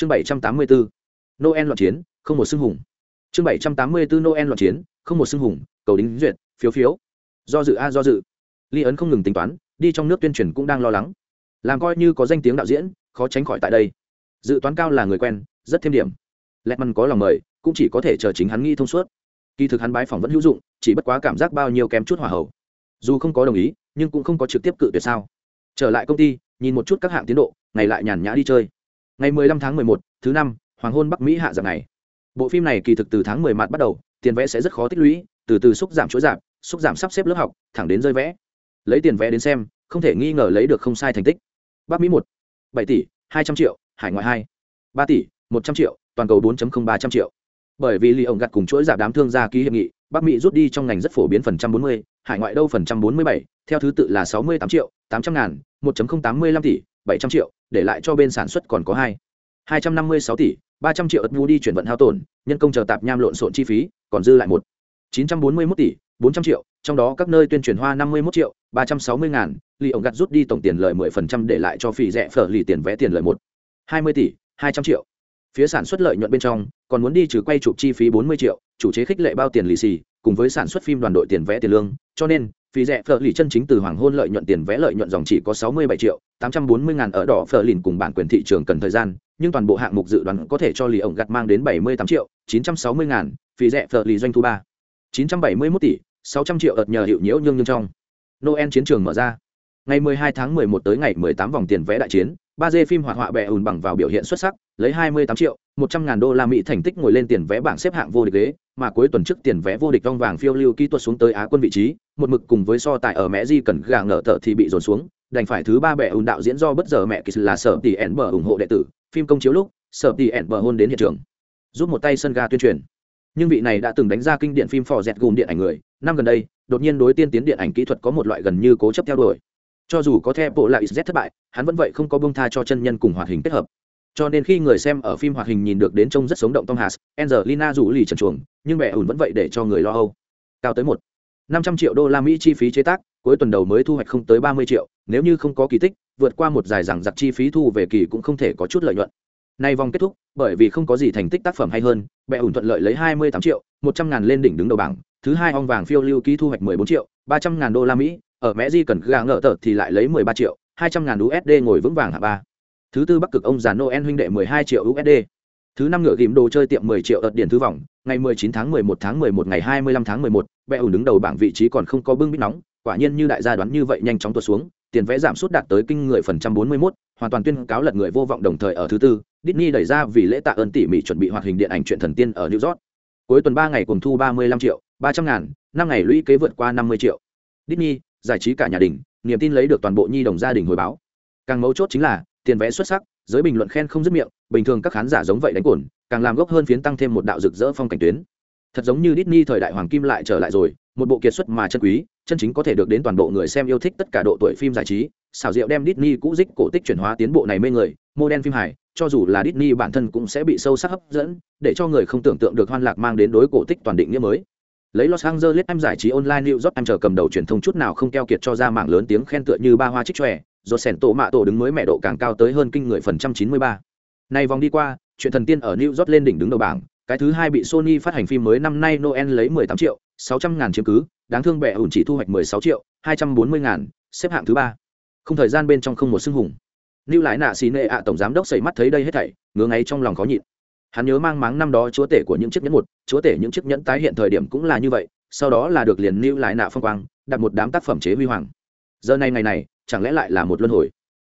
chương bảy trăm tám mươi bốn noel loạn chiến, không một xưng hùng. Chương bảy trăm tám mươi bốn noel loạn chiến, không một xưng hùng, cầu đính duyệt, phiếu phiếu. Do dự a, do dự. Ly ấn không ngừng tính toán, đi trong nước tuyên truyền cũng đang lo lắng. Làm coi như có danh tiếng đạo diễn, khó tránh khỏi tại đây. Dự toán cao là người quen, rất thêm điểm. Lẹt măn có lòng mời, cũng chỉ có thể chờ chính hắn nghĩ thông suốt. Kỳ thực hắn bái phỏng vẫn hữu dụng, chỉ bất quá cảm giác bao nhiêu kém chút hỏa hậu. Dù không có đồng ý, nhưng cũng không có trực tiếp cự tuyệt sao. Trở lại công ty, nhìn một chút các hạng tiến độ, ngày lại nhàn nhã đi chơi ngày 15 tháng 11, thứ năm hoàng hôn bắc mỹ hạ dạng này. Bộ phim này kỳ thực từ tháng 10 mặt bắt đầu tiền vẽ sẽ rất khó tích lũy từ từ xúc giảm chuỗi giảm xúc giảm sắp xếp lớp học thẳng đến rơi vẽ. Lấy tiền vẽ đến xem không thể nghi ngờ lấy được không sai thành tích. Bắc mỹ một bảy tỷ hai trăm triệu hải ngoại hai ba tỷ một trăm triệu toàn cầu bốn ba trăm triệu. Bởi vì lì ổng gặt cùng chuỗi giảm đám thương gia ký hiệp nghị bắc mỹ rút đi trong ngành rất phổ biến phần trăm bốn mươi hải ngoại đâu phần trăm bốn mươi bảy theo thứ tự là sáu mươi tám triệu tám trăm ngàn một tám mươi lăm tỷ bảy trăm triệu, để lại cho bên sản xuất còn có hai. hai trăm năm mươi sáu tỷ, ba trăm triệu ất ngu đi chuyển vận hao tổn, nhân công chờ tạp nham lộn xộn chi phí, còn dư lại một. chín trăm bốn mươi mốt tỷ, bốn trăm triệu, trong đó các nơi tuyên truyền hoa năm mươi mốt triệu, ba trăm sáu mươi ngàn, lì ổng gặt rút đi tổng tiền lợi mười phần trăm để lại cho phỉ rẻ phở lì tiền vé tiền lợi một. hai mươi tỷ, hai trăm triệu. Phía sản xuất lợi nhuận bên trong, còn muốn đi trừ quay chụp chi phí bốn mươi triệu, chủ chế khích lệ bao tiền lì xì, cùng với sản xuất phim đoàn đội tiền vẽ tiền lương, cho nên phí rẻ phở lì chân chính từ hoàng hôn lợi nhuận tiền vẽ lợi nhuận dòng chỉ có sáu mươi bảy triệu, tám trăm bốn mươi ngàn ở đỏ phở lìn cùng bản quyền thị trường cần thời gian, nhưng toàn bộ hạng mục dự đoán có thể cho lì ổng gặt mang đến bảy mươi tám triệu, chín trăm sáu mươi ngàn, phí rẻ phở lì doanh thu ba. chín trăm bảy mươi mốt tỷ, sáu trăm triệu ợt nhờ hiệu nhiễu nhưng nhưng trong. Noel chiến trường mở ra. Ngày 12 tháng 11 tới ngày 18 vòng tiền vé đại chiến, ba d phim hoạt họa bè ùn bằng vào biểu hiện xuất sắc, lấy 28 triệu 100 ngàn đô la mỹ thành tích ngồi lên tiền vé bảng xếp hạng vô địch ghế mà cuối tuần trước tiền vé vô địch vong vàng phiêu lưu kỹ thuật xuống tới á quân vị trí, một mực cùng với so tài ở mẹ di cần gà ngờ tợ thì bị dồn xuống, đành phải thứ ba bẻ ùn đạo diễn do bất giờ mẹ kỳ là sở tỷ ẻn bờ ủng hộ đệ tử, phim công chiếu lúc, sở tỷ ẻn bờ hôn đến hiện trường. Giúp một tay sân ga tuyên truyền. Nhưng vị này đã từng đánh ra kinh điện phim phò dẹt gùm điện ảnh người, năm gần đây, đột nhiên đối tiên tiến điện ảnh kỹ thuật có một loại gần như cố chấp theo đuổi. Cho dù có theo bộ lại z thất bại, hắn vẫn vậy không có bông tha cho chân nhân cùng hoạt hình kết hợp cho nên khi người xem ở phim hoạt hình nhìn được đến trông rất sống động tom hass angelina rủ lì trần chuồng, nhưng mẹ ủn vẫn vậy để cho người lo âu. Cao tới một, năm trăm triệu đô la mỹ chi phí chế tác, cuối tuần đầu mới thu hoạch không tới ba mươi triệu, nếu như không có kỳ tích, vượt qua một dài rằng giặc chi phí thu về kỳ cũng không thể có chút lợi nhuận. Nay vòng kết thúc, bởi vì không có gì thành tích tác phẩm hay hơn bệ ủn thuận lợi lấy hai mươi tám triệu, một trăm ngàn lên đỉnh đứng đầu bảng, thứ hai ong vàng phiêu lưu ký thu hoạch mười bốn triệu, ba trăm ngàn đô la mỹ, ở mẹ di cần gà ngỡ tờ thì lại lấy mười ba triệu, hai trăm ngàn usd ngồi vững vàng hạ ba thứ tư bắc cực ông già noel huynh đệ mười hai triệu usd thứ năm ngựa ghìm đồ chơi tiệm mười triệu ợt điển thứ vòng ngày mười chín tháng mười một tháng mười một ngày hai mươi lăm tháng mười một bệ ủn đứng đầu bảng vị trí còn không có bưng bít nóng quả nhiên như đại gia đoán như vậy nhanh chóng tuột xuống tiền vẽ giảm sút đạt tới kinh người phần trăm bốn mươi 41, hoàn toàn tuyên cáo lật người vô vọng đồng thời ở thứ tư Disney đẩy ra vì lễ tạ ơn tỉ mỉ chuẩn bị hoạt hình điện ảnh truyện thần tiên ở New York. Cuối tuần ba ngày cùng thu ba mươi 35 triệu, ba trăm ngàn, năm ngày lũy kế vượt qua năm mươi triệu. Disney, giải trí cả nhà đình, niềm tin lấy được toàn bộ nhi đồng gia đình hồi báo. Càng mấu chốt chính là, tiền vẽ xuất sắc, giới bình luận khen không dứt miệng, bình thường các khán giả giống vậy đánh cổn càng làm gốc hơn phiến tăng thêm một đạo rực rỡ phong cảnh tuyến. Thật giống như Disney thời đại hoàng kim lại trở lại rồi, một bộ kiệt xuất mà chân quý, chân chính có thể được đến toàn bộ người xem yêu thích tất cả độ tuổi phim giải trí, xảo diệu đem Disney cũ dích cổ tích chuyển hóa tiến bộ này mê người, mô đen phim hài, cho dù là Disney bản thân cũng sẽ bị sâu sắc hấp dẫn, để cho người không tưởng tượng được hoan lạc mang đến đối cổ tích toàn định nghĩa mới. Lấy Los Angeles em giải trí online New York em chờ cầm đầu truyền thông chút nào không keo kiệt cho ra mạng lớn tiếng khen tựa như ba hoa trích chòe, rồi sẻn tổ mạ tổ đứng mới mẹ độ càng cao tới hơn kinh người phần trăm chín mươi ba. Nay vòng đi qua, chuyện thần tiên ở New York lên đỉnh đứng đầu bảng, cái thứ hai bị Sony phát hành phim mới năm nay Noel lấy 18 triệu, 600 ngàn chiếm cứ, đáng thương bẻ ủn chỉ thu hoạch 16 triệu, 240 ngàn, xếp hạng thứ ba. Không thời gian bên trong không một xưng hùng lưu lại nạ xì nệ ạ tổng giám đốc xảy mắt thấy đây hết thảy ngứa ngáy trong lòng khó nhịn hắn nhớ mang máng năm đó chúa tể của những chiếc nhẫn một chúa tể những chiếc nhẫn tái hiện thời điểm cũng là như vậy sau đó là được liền lưu lại nạ phong quang đặt một đám tác phẩm chế huy hoàng giờ này ngày này, chẳng lẽ lại là một luân hồi?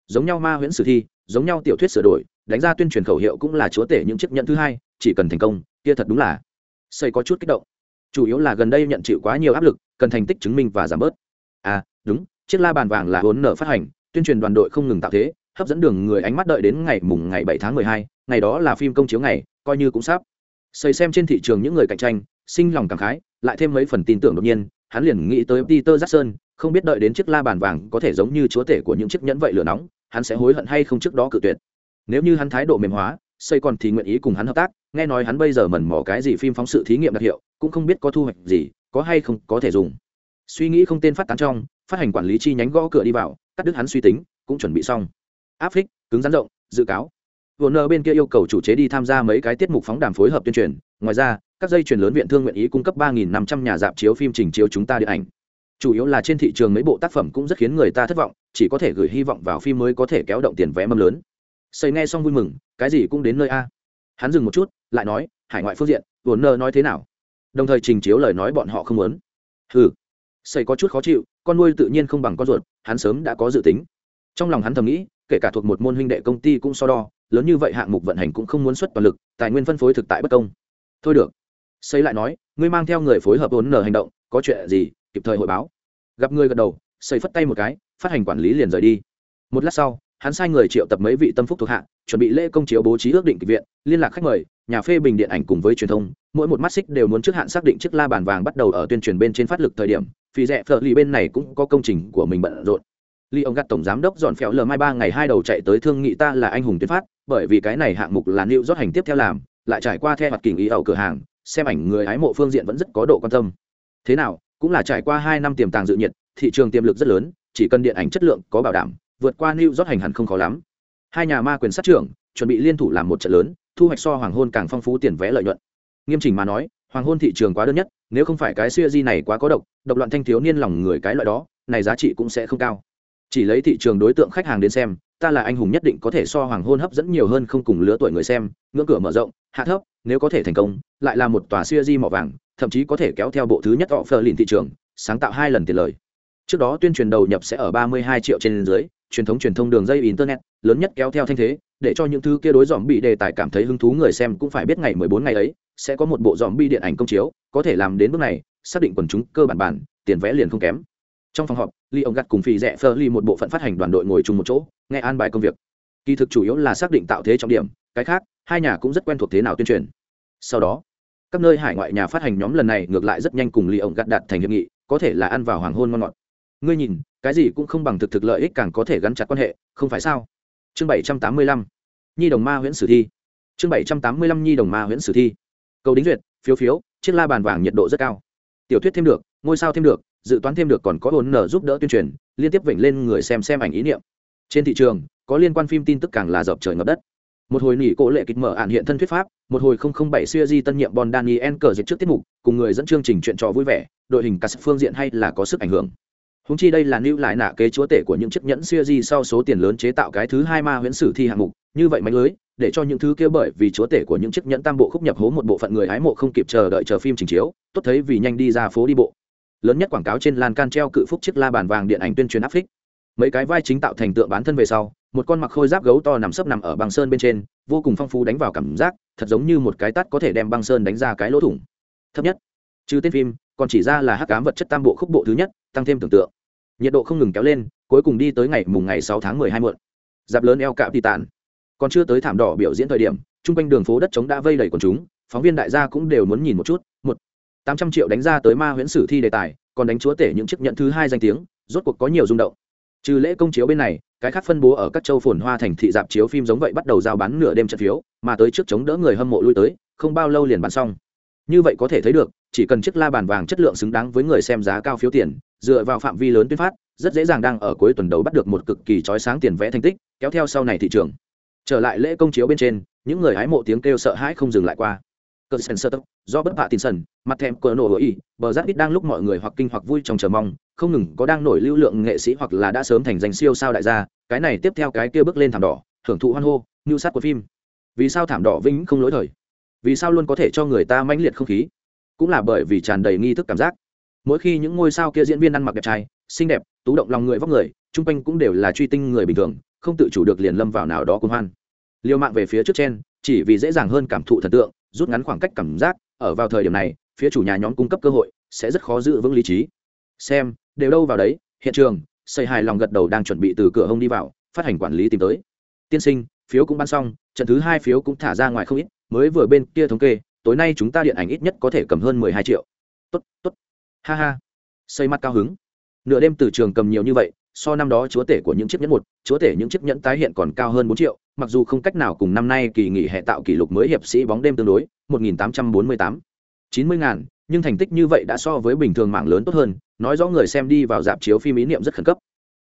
Giống nhau ma huyễn sử thi, giống nhau tiểu thuyết sửa đổi, đánh ra tuyên truyền khẩu hiệu cũng là chúa tể những chiếc nhẫn thứ hai, chỉ cần thành công, kia thật đúng là xây có chút kích động. Chủ yếu là gần đây nhận chịu quá nhiều áp lực, cần thành tích chứng minh và giảm bớt. À đúng, chiếc la bàn vàng là vốn nở phát hành, tuyên truyền đoàn đội không ngừng tạo thế, hấp dẫn đường người ánh mắt đợi đến ngày mùng ngày bảy tháng mười hai, ngày đó là phim công chiếu ngày, coi như cũng sắp. Xây xem trên thị trường những người cạnh tranh, sinh lòng cảm khái, lại thêm mấy phần tin tưởng đột nhiên, hắn liền nghĩ tới peter jackson không biết đợi đến chiếc la bàn vàng có thể giống như chúa tể của những chiếc nhẫn vậy lửa nóng hắn sẽ hối hận hay không trước đó cự tuyệt. Nếu như hắn thái độ mềm hóa xây còn thì nguyện ý cùng hắn hợp tác nghe nói hắn bây giờ mẩn mỏ cái gì phim phóng sự thí nghiệm đặc hiệu cũng không biết có thu hoạch gì có hay không có thể dùng. Suy nghĩ không tên phát tán trong phát hành quản lý chi nhánh gõ cửa đi vào cắt đứt hắn suy tính cũng chuẩn bị xong. Áp phích cứng rắn rộng dự cáo. Warner bên kia yêu cầu chủ chế đi tham gia mấy cái tiết mục phóng đàm phối hợp tuyên truyền, ngoài ra, các dây truyền lớn viện thương nguyện ý cung cấp 3500 nhà dạp chiếu phim trình chiếu chúng ta điện ảnh. Chủ yếu là trên thị trường mấy bộ tác phẩm cũng rất khiến người ta thất vọng, chỉ có thể gửi hy vọng vào phim mới có thể kéo động tiền vé mâm lớn. Xây nghe xong vui mừng, cái gì cũng đến nơi a. Hắn dừng một chút, lại nói, hải ngoại phương diện, Warner nói thế nào? Đồng thời trình chiếu lời nói bọn họ không muốn. Hừ. Xây có chút khó chịu, con nuôi tự nhiên không bằng con ruột, hắn sớm đã có dự tính. Trong lòng hắn thầm nghĩ, kể cả thuộc một môn huynh đệ công ty cũng so đo, lớn như vậy hạng mục vận hành cũng không muốn xuất toàn lực tài nguyên phân phối thực tại bất công thôi được xây lại nói ngươi mang theo người phối hợp vốn nở hành động có chuyện gì kịp thời hội báo gặp người gật đầu, xây phất tay một cái, phát hành quản lý liền rời đi. Một lát sau, hắn sai người triệu tập mấy vị tâm phúc thuộc hạ, chuẩn bị lễ công chiếu bố trí ước định kịch viện, liên lạc khách mời, nhà phê bình điện ảnh cùng với truyền thông, mỗi một mắt xích đều muốn trước hạn xác định chiếc la bàn vàng bắt đầu ở tuyên truyền bên trên phát lực thời điểm vì rẻ phở lì bên này cũng có công trình của mình bận rộn. Lý ông gắt tổng giám đốc dọn phèo lờ mai ba ngày hai đầu chạy tới thương nghị ta là anh hùng tuyên phát, bởi vì cái này hạng mục là liệu rót hành tiếp theo làm, lại trải qua theo mặt kình ý ẩu cửa hàng, xem ảnh người hái mộ phương diện vẫn rất có độ quan tâm. Thế nào cũng là trải qua hai năm tiềm tàng dự nhiệt, thị trường tiềm lực rất lớn, chỉ cần điện ảnh chất lượng có bảo đảm, vượt qua new rót hành hẳn không khó lắm. Hai nhà ma quyền sát trưởng chuẩn bị liên thủ làm một trận lớn, thu hoạch so hoàng hôn càng phong phú tiền vé lợi nhuận. Nghiêm chỉnh mà nói, hoàng hôn thị trường quá đơn nhất, nếu không phải cái siêu di này quá có độc độc loạn thanh thiếu niên lòng người cái loại đó, này giá trị cũng sẽ không cao. Chỉ lấy thị trường đối tượng khách hàng đến xem, ta là anh hùng nhất định có thể so hoàng hôn hấp dẫn nhiều hơn không cùng lứa tuổi người xem, ngưỡng cửa mở rộng, hạ thấp nếu có thể thành công, lại là một tòa siêu di mỏ vàng, thậm chí có thể kéo theo bộ thứ nhất họ phờ lìn thị trường, sáng tạo hai lần tiền lời. Trước đó tuyên truyền đầu nhập sẽ ở ba mươi hai triệu trên dưới, truyền thống truyền thông đường dây internet, lớn nhất kéo theo thanh thế, để cho những thứ kia đối dòm bị đề tài cảm thấy hứng thú người xem cũng phải biết ngày mười bốn ngày ấy, sẽ có một bộ dòm bi điện ảnh công chiếu, có thể làm đến bước này, xác định quần chúng cơ bản bản, tiền vẽ liền không kém. Trong phòng họp ly ông gặt cùng phi rẽ phơ ly một bộ phận phát hành đoàn đội ngồi chung một chỗ, nghe an bài công việc. Kỳ thực chủ yếu là xác định tạo thế trọng điểm cái khác, hai nhà cũng rất quen thuộc thế nào tuyên truyền. Sau đó, các nơi hải ngoại nhà phát hành nhóm lần này ngược lại rất nhanh cùng ly ông gặt đạt thành hiệp nghị, có thể là ăn vào hoàng hôn ngon ngọt. Ngươi nhìn, cái gì cũng không bằng thực thực lợi ích càng có thể gắn chặt quan hệ, không phải sao? Chương bảy trăm tám mươi lăm, nhi đồng ma huyễn sử thi. Chương bảy trăm tám mươi lăm, nhi đồng ma huyễn sử thi. Cầu đính duyệt, phiếu phiếu, chiếc la bàn vàng nhiệt độ rất cao. Tiểu thuyết thêm được, ngôi sao thêm được, dự toán thêm được còn có hồn nở giúp đỡ tuyên truyền, liên tiếp vểnh lên người xem xem ảnh ý niệm. Trên thị trường, có liên quan phim tin tức càng là dọc trời ngập đất một hồi nỉ cổ lệ kịch mở ạn hiện thân thuyết pháp, một hồi không không bảy siêu di tân nhiệm bon daniel cờ dịch trước tiết mục, cùng người dẫn chương trình chuyện trò vui vẻ, đội hình cả sự phương diện hay là có sức ảnh hưởng. Húng chi đây là lưu lại nạ kế chúa tể của những chiếc nhẫn siêu di sau số tiền lớn chế tạo cái thứ hai ma huyễn sử thi hạng mục, như vậy mạnh lưới, để cho những thứ kia bởi vì chúa tể của những chiếc nhẫn tam bộ khúc nhập hố một bộ phận người hái mộ không kịp chờ đợi chờ phim trình chiếu, tốt thấy vì nhanh đi ra phố đi bộ. Lớn nhất quảng cáo trên lan can treo cự phúc chiếc la bàn vàng điện ảnh tuyên truyền áp phích mấy cái vai chính tạo thành tượng bán thân về sau, một con mặc khôi giáp gấu to nằm sấp nằm ở băng sơn bên trên, vô cùng phong phú đánh vào cảm giác, thật giống như một cái tắt có thể đem băng sơn đánh ra cái lỗ thủng. Thấp nhất, trừ tên phim, còn chỉ ra là hắc cám vật chất tam bộ khúc bộ thứ nhất, tăng thêm tưởng tượng. Nhiệt độ không ngừng kéo lên, cuối cùng đi tới ngày mùng ngày sáu tháng mười hai muộn. Dạp lớn eo cạm tì tàn còn chưa tới thảm đỏ biểu diễn thời điểm chung quanh đường phố đất trống đã vây đầy quần chúng, phóng viên đại gia cũng đều muốn nhìn một chút. Một, tám trăm triệu đánh ra tới ma huyễn sử thi đề tài, còn đánh chúa tể những chiếc nhận thứ hai danh tiếng, rốt cuộc có nhiều rung động trừ lễ công chiếu bên này, cái khác phân bố ở các châu phồn hoa thành thị dạp chiếu phim giống vậy bắt đầu giao bán nửa đêm trận phiếu, mà tới trước chống đỡ người hâm mộ lui tới, không bao lâu liền bán xong. Như vậy có thể thấy được, chỉ cần chiếc la bàn vàng chất lượng xứng đáng với người xem giá cao phiếu tiền, dựa vào phạm vi lớn tuyên phát, rất dễ dàng đang ở cuối tuần đầu bắt được một cực kỳ trói sáng tiền vẽ thành tích, kéo theo sau này thị trường. Trở lại lễ công chiếu bên trên, những người hái mộ tiếng kêu sợ hãi không dừng lại qua. Cờ sơ do bất bạ tin sần mặt thèm cờ nổ ý bờ giáp ít đang lúc mọi người hoặc kinh hoặc vui trong chờ mong không ngừng có đang nổi lưu lượng nghệ sĩ hoặc là đã sớm thành danh siêu sao đại gia, cái này tiếp theo cái kia bước lên thảm đỏ thưởng thụ hoan hô, như sát của phim. Vì sao thảm đỏ vĩnh không lỗi thời? Vì sao luôn có thể cho người ta mãnh liệt không khí? Cũng là bởi vì tràn đầy nghi thức cảm giác. Mỗi khi những ngôi sao kia diễn viên ăn mặc đẹp trai, xinh đẹp, tú động lòng người vóc người, chung quanh cũng đều là truy tinh người bình thường, không tự chủ được liền lâm vào nào đó cùng hoan. Liều mạng về phía trước trên, chỉ vì dễ dàng hơn cảm thụ thần tượng, rút ngắn khoảng cách cảm giác, ở vào thời điểm này, phía chủ nhà nhóm cung cấp cơ hội, sẽ rất khó giữ vững lý trí. Xem đều đâu vào đấy, hiện trường xây hài lòng gật đầu đang chuẩn bị từ cửa hông đi vào, phát hành quản lý tìm tới. Tiên sinh, phiếu cũng bán xong, trận thứ hai phiếu cũng thả ra ngoài không ít, mới vừa bên kia thống kê, tối nay chúng ta điện ảnh ít nhất có thể cầm hơn mười hai triệu. Tốt tốt. Ha ha. Xây mắt cao hứng. Nửa đêm từ trường cầm nhiều như vậy, so năm đó chúa tể của những chiếc nhẫn một, chúa tể những chiếc nhẫn tái hiện còn cao hơn bốn triệu, mặc dù không cách nào cùng năm nay kỳ nghỉ hè tạo kỷ lục mới hiệp sĩ bóng đêm tương đối, một nghìn tám trăm bốn mươi tám. chín mươi ngàn nhưng thành tích như vậy đã so với bình thường mạng lớn tốt hơn, nói rõ người xem đi vào dạp chiếu phim ý niệm rất khẩn cấp.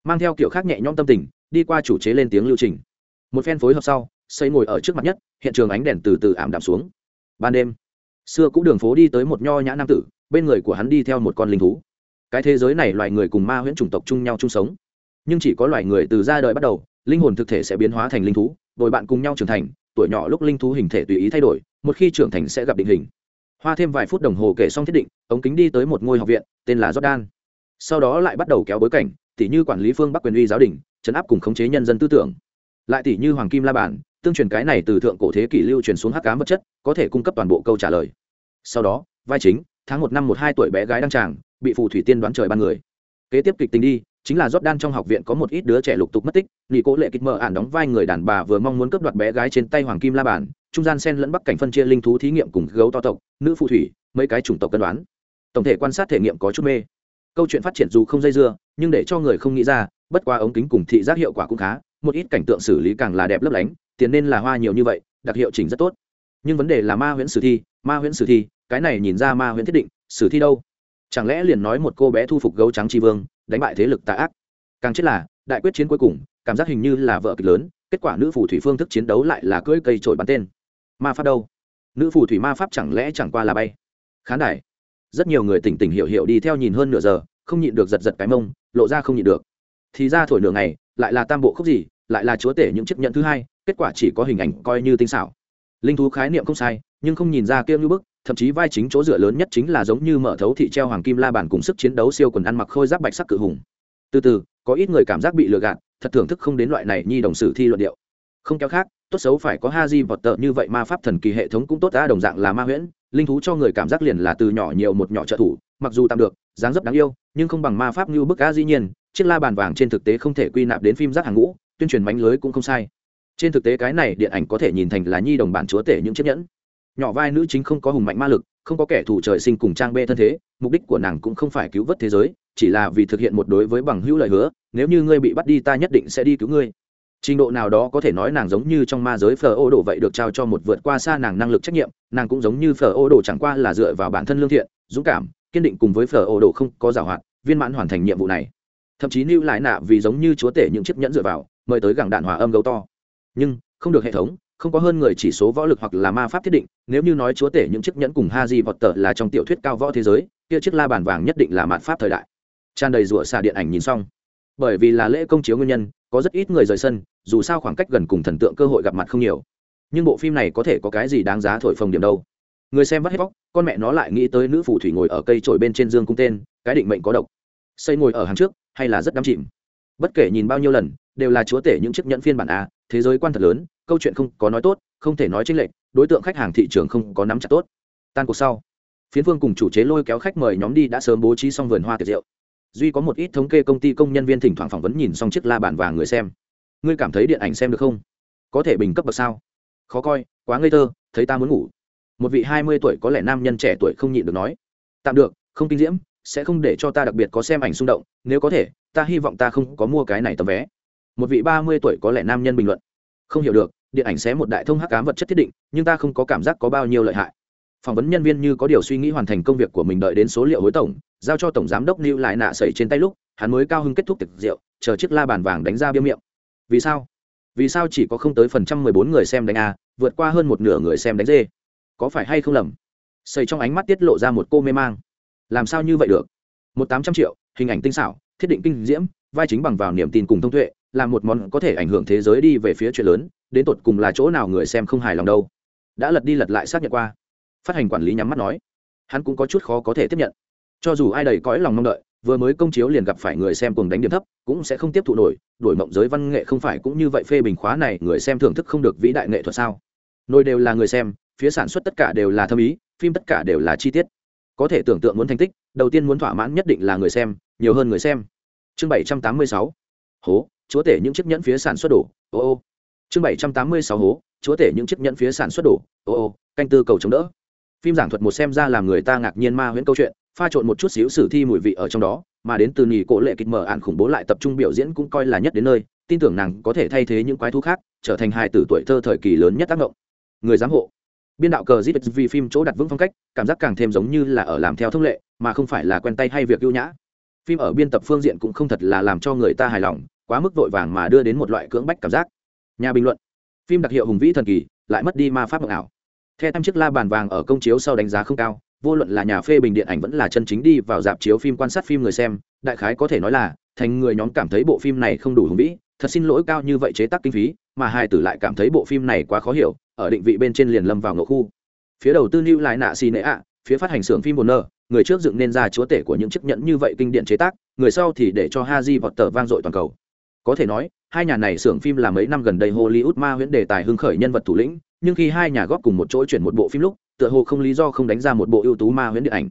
Mang theo kiểu khác nhẹ nhõm tâm tình, đi qua chủ chế lên tiếng lưu trình. Một phen phối hợp sau, xây ngồi ở trước mặt nhất, hiện trường ánh đèn từ từ ảm đạm xuống. Ban đêm, xưa cũ đường phố đi tới một nho nhã nam tử, bên người của hắn đi theo một con linh thú. Cái thế giới này loài người cùng ma huyễn chủng tộc chung nhau chung sống. Nhưng chỉ có loài người từ ra đời bắt đầu, linh hồn thực thể sẽ biến hóa thành linh thú đôi bạn cùng nhau trưởng thành, tuổi nhỏ lúc linh thú hình thể tùy ý thay đổi, một khi trưởng thành sẽ gặp định hình hoa thêm vài phút đồng hồ kể xong thiết định, ống kính đi tới một ngôi học viện, tên là jordan. Sau đó lại bắt đầu kéo bối cảnh, tỉ như quản lý phương bắc quyền uy giáo đình, chấn áp cùng khống chế nhân dân tư tưởng. Lại tỉ như hoàng kim la bản tương truyền cái này từ thượng cổ thế kỷ lưu truyền xuống hắc cám vật chất, có thể cung cấp toàn bộ câu trả lời. Sau đó, vai chính, tháng một năm một hai tuổi bé gái đăng tràng, bị phù thủy tiên đoán trời ban người. Kế tiếp kịch tình đi chính là Jordan trong học viện có một ít đứa trẻ lục tục mất tích, Nghị Cố Lệ Kịch Mở ản đóng vai người đàn bà vừa mong muốn cướp đoạt bé gái trên tay Hoàng Kim La Bản, trung gian xen lẫn bắc cảnh phân chia linh thú thí nghiệm cùng gấu to tộc, nữ phù thủy, mấy cái chủng tộc cân đoán. Tổng thể quan sát thể nghiệm có chút mê. Câu chuyện phát triển dù không dây dưa, nhưng để cho người không nghĩ ra, bất qua ống kính cùng thị giác hiệu quả cũng khá, một ít cảnh tượng xử lý càng là đẹp lấp lánh, tiền nên là hoa nhiều như vậy, đặc hiệu chỉnh rất tốt. Nhưng vấn đề là ma huyễn sử thi, ma huyễn sử thi, cái này nhìn ra ma huyễn thiết định, sử thi đâu? Chẳng lẽ liền nói một cô bé thu phục gấu trắng chi vương, đánh bại thế lực tà ác? càng chết là, đại quyết chiến cuối cùng, cảm giác hình như là vợ kịch lớn, kết quả nữ phù thủy phương thức chiến đấu lại là cưỡi cây trội bắn tên. Ma pháp đâu? Nữ phù thủy ma pháp chẳng lẽ chẳng qua là bay? Khán đài. Rất nhiều người tỉnh tỉnh hiểu hiểu đi theo nhìn hơn nửa giờ, không nhịn được giật giật cái mông, lộ ra không nhịn được. Thì ra thổi nửa ngày, lại là tam bộ khúc gì, lại là chúa tể những chiếc nhận thứ hai, kết quả chỉ có hình ảnh coi như tinh xảo. Linh thú khái niệm không sai, nhưng không nhìn ra kia như bức thậm chí vai chính chỗ dựa lớn nhất chính là giống như mở thấu thị treo hoàng kim la bàn cùng sức chiến đấu siêu quần ăn mặc khôi giáp bạch sắc cự hùng. Từ từ, có ít người cảm giác bị lừa gạt, thật thưởng thức không đến loại này nhi đồng sử thi luận điệu. Không kéo khác, tốt xấu phải có ha di vọt tợ như vậy ma pháp thần kỳ hệ thống cũng tốt đã đồng dạng là ma huyễn, linh thú cho người cảm giác liền là từ nhỏ nhiều một nhỏ trợ thủ, mặc dù tạm được, dáng dấp đáng yêu, nhưng không bằng ma pháp như bức a dĩ nhiên, chiếc la bàn vàng trên thực tế không thể quy nạp đến phim rác hàng ngũ, tuyên truyền mánh lưới cũng không sai. Trên thực tế cái này điện ảnh có thể nhìn thành là nhi đồng bản chúa tể những chiếc nhẫn nhỏ vai nữ chính không có hùng mạnh ma lực, không có kẻ thù trời sinh cùng trang bê thân thế, mục đích của nàng cũng không phải cứu vớt thế giới, chỉ là vì thực hiện một đối với bằng hữu lời hứa, nếu như ngươi bị bắt đi ta nhất định sẽ đi cứu ngươi. Trình độ nào đó có thể nói nàng giống như trong ma giới phở ô đồ vậy được trao cho một vượt qua xa nàng năng lực trách nhiệm, nàng cũng giống như phở ô đồ chẳng qua là dựa vào bản thân lương thiện, dũng cảm, kiên định cùng với phở ô đồ không có giảo hoạt, viên mãn hoàn thành nhiệm vụ này. Thậm chí lưu lại nạ vì giống như chúa tể những chiếc nhẫn dựa vào, mời tới gẳng đạn hòa âm gấu to. Nhưng, không được hệ thống không có hơn người chỉ số võ lực hoặc là ma pháp thiết định, nếu như nói chúa tể những chiếc nhẫn cùng ha di vọt tờ là trong tiểu thuyết cao võ thế giới, kia chiếc la bàn vàng nhất định là mạn pháp thời đại. Tràn đầy rủa xà điện ảnh nhìn xong. Bởi vì là lễ công chiếu nguyên nhân, có rất ít người rời sân, dù sao khoảng cách gần cùng thần tượng cơ hội gặp mặt không nhiều. Nhưng bộ phim này có thể có cái gì đáng giá thổi phồng điểm đâu? Người xem vắt hết bóc, con mẹ nó lại nghĩ tới nữ phù thủy ngồi ở cây trổi bên trên dương cung tên, cái định mệnh có độc. Xây ngồi ở hàng trước, hay là rất đắm chìm? Bất kể nhìn bao nhiêu lần, đều là chúa tể những chiếc nhẫn phiên bản a, thế giới quan thật lớn, câu chuyện không có nói tốt, không thể nói chính lệch, đối tượng khách hàng thị trường không có nắm chặt tốt. Tan cuộc sau, phiến phương cùng chủ chế lôi kéo khách mời nhóm đi đã sớm bố trí xong vườn hoa tiệc rượu. Duy có một ít thống kê công ty công nhân viên thỉnh thoảng phỏng vấn nhìn xong chiếc la bàn và người xem. Ngươi cảm thấy điện ảnh xem được không? Có thể bình cấp bậc sao? Khó coi, quá ngây thơ, thấy ta muốn ngủ. Một vị hai mươi tuổi có lẽ nam nhân trẻ tuổi không nhịn được nói. Tạm được, không kinh diễm sẽ không để cho ta đặc biệt có xem ảnh xung động, nếu có thể, ta hy vọng ta không có mua cái này tấm vé. Một vị ba mươi tuổi có lẽ nam nhân bình luận. Không hiểu được, điện ảnh sẽ một đại thông hắc ám vật chất thiết định, nhưng ta không có cảm giác có bao nhiêu lợi hại. Phỏng vấn nhân viên như có điều suy nghĩ hoàn thành công việc của mình đợi đến số liệu hối tổng, giao cho tổng giám đốc lưu lại nạ sẩy trên tay lúc, hắn mới cao hứng kết thúc tiệc rượu, chờ chiếc la bàn vàng đánh ra biêu miệng. Vì sao? Vì sao chỉ có không tới phần trăm mười bốn người xem đánh a, vượt qua hơn một nửa người xem đánh dê có phải hay không lầm? Xây trong ánh mắt tiết lộ ra một cô mê mang làm sao như vậy được? Một tám trăm triệu, hình ảnh tinh xảo, thiết định kinh diễm, vai chính bằng vào niềm tin cùng thông tuệ, là một món có thể ảnh hưởng thế giới đi về phía chuyện lớn, đến tột cùng là chỗ nào người xem không hài lòng đâu. Đã lật đi lật lại xác nhận qua. Phát hành quản lý nhắm mắt nói. Hắn cũng có chút khó có thể tiếp nhận. Cho dù ai đầy cõi lòng mong đợi, vừa mới công chiếu liền gặp phải người xem cùng đánh điểm thấp, cũng sẽ không tiếp thụ nổi, đổi mộng giới văn nghệ không phải cũng như vậy phê bình khóa này, người xem thưởng thức không được vĩ đại nghệ thuật sao? Nôi đều là người xem, phía sản xuất tất cả đều là thâm ý, phim tất cả đều là chi tiết có thể tưởng tượng muốn thành tích, đầu tiên muốn thỏa mãn nhất định là người xem, nhiều hơn người xem. Chương bảy trăm tám mươi sáu. Hố, chúa tể những chiếc nhẫn phía sản xuất đổ, ô ô. Chương bảy trăm tám mươi sáu hố, chúa tể những chiếc nhẫn phía sản xuất đổ, ô ô, canh tư cầu chống đỡ. Phim giảng thuật một xem ra làm người ta ngạc nhiên ma huyễn câu chuyện, pha trộn một chút xíu sử thi mùi vị ở trong đó, mà đến từ nhì cổ lệ kịch mở ạn khủng bố lại tập trung biểu diễn cũng coi là nhất đến nơi, tin tưởng nàng có thể thay thế những quái thú khác, trở thành hai tử tuổi thơ thời kỳ lớn nhất tác động. Người giám hộ biên đạo cờ zip vì phim chỗ đặt vững phong cách, cảm giác càng thêm giống như là ở làm theo thông lệ, mà không phải là quen tay hay việc ưu nhã. Phim ở biên tập phương diện cũng không thật là làm cho người ta hài lòng, quá mức vội vàng mà đưa đến một loại cưỡng bách cảm giác. Nhà bình luận. Phim đặc hiệu hùng vĩ thần kỳ, lại mất đi ma pháp mộng ảo. Theo tam chiếc la bàn vàng ở công chiếu sau đánh giá không cao, vô luận là nhà phê bình điện ảnh vẫn là chân chính đi vào dạp chiếu phim quan sát phim người xem, đại khái có thể nói là, thành người nhóm cảm thấy bộ phim này không đủ hùng vĩ thật xin lỗi cao như vậy chế tác kinh phí, mà hai tử lại cảm thấy bộ phim này quá khó hiểu, ở định vị bên trên liền lâm vào ngộ khu. Phía đầu tư lưu lại nạ xì nệ ạ, phía phát hành xưởng phim bồn nơ người trước dựng nên ra chúa tể của những chiếc nhẫn như vậy kinh điển chế tác, người sau thì để cho haji vọt tờ vang dội toàn cầu. Có thể nói, hai nhà này xưởng phim là mấy năm gần đây hollywood ma huyễn đề tài hưng khởi nhân vật thủ lĩnh, nhưng khi hai nhà góp cùng một chỗ chuyển một bộ phim lúc, tựa hồ không lý do không đánh ra một bộ ưu tú ma huyễn điện ảnh.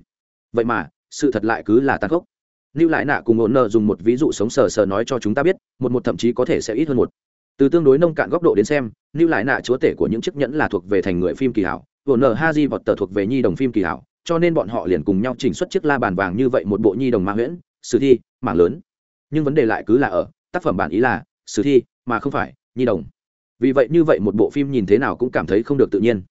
Vậy mà, sự thật lại cứ là tàn khốc lưu lại nạ cùng ổn nợ dùng một ví dụ sống sờ sờ nói cho chúng ta biết, một một thậm chí có thể sẽ ít hơn một. Từ tương đối nông cạn góc độ đến xem lưu lại nạ chúa tể của những chiếc nhẫn là thuộc về thành người phim kỳ hảo ổn nợ ha di vọt tờ thuộc về nhi đồng phim kỳ hảo, cho nên bọn họ liền cùng nhau chỉnh xuất chiếc la bàn vàng như vậy một bộ nhi đồng ma huyễn, sử thi, mảng lớn. Nhưng vấn đề lại cứ là ở, tác phẩm bản ý là, sử thi, mà không phải, nhi đồng. Vì vậy như vậy một bộ phim nhìn thế nào cũng cảm thấy không được tự nhiên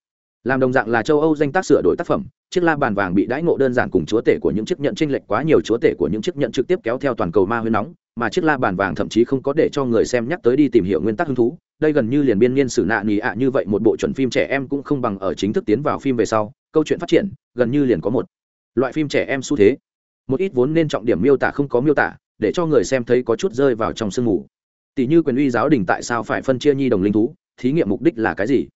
làm đồng dạng là châu âu danh tác sửa đổi tác phẩm, chiếc la bàn vàng bị đãi ngộ đơn giản cùng chúa tể của những chiếc nhận tranh lệch quá nhiều, chúa tể của những chiếc nhận trực tiếp kéo theo toàn cầu ma huyên nóng, mà chiếc la bàn vàng thậm chí không có để cho người xem nhắc tới đi tìm hiểu nguyên tắc hứng thú. Đây gần như liền biên niên sử nạ nì ạ như vậy, một bộ chuẩn phim trẻ em cũng không bằng ở chính thức tiến vào phim về sau. Câu chuyện phát triển, gần như liền có một loại phim trẻ em xu thế. Một ít vốn nên trọng điểm miêu tả không có miêu tả, để cho người xem thấy có chút rơi vào trong sương mù. Tỷ như quyền uy giáo đình tại sao phải phân chia nhi đồng linh thú, thí nghiệm mục đích là cái gì?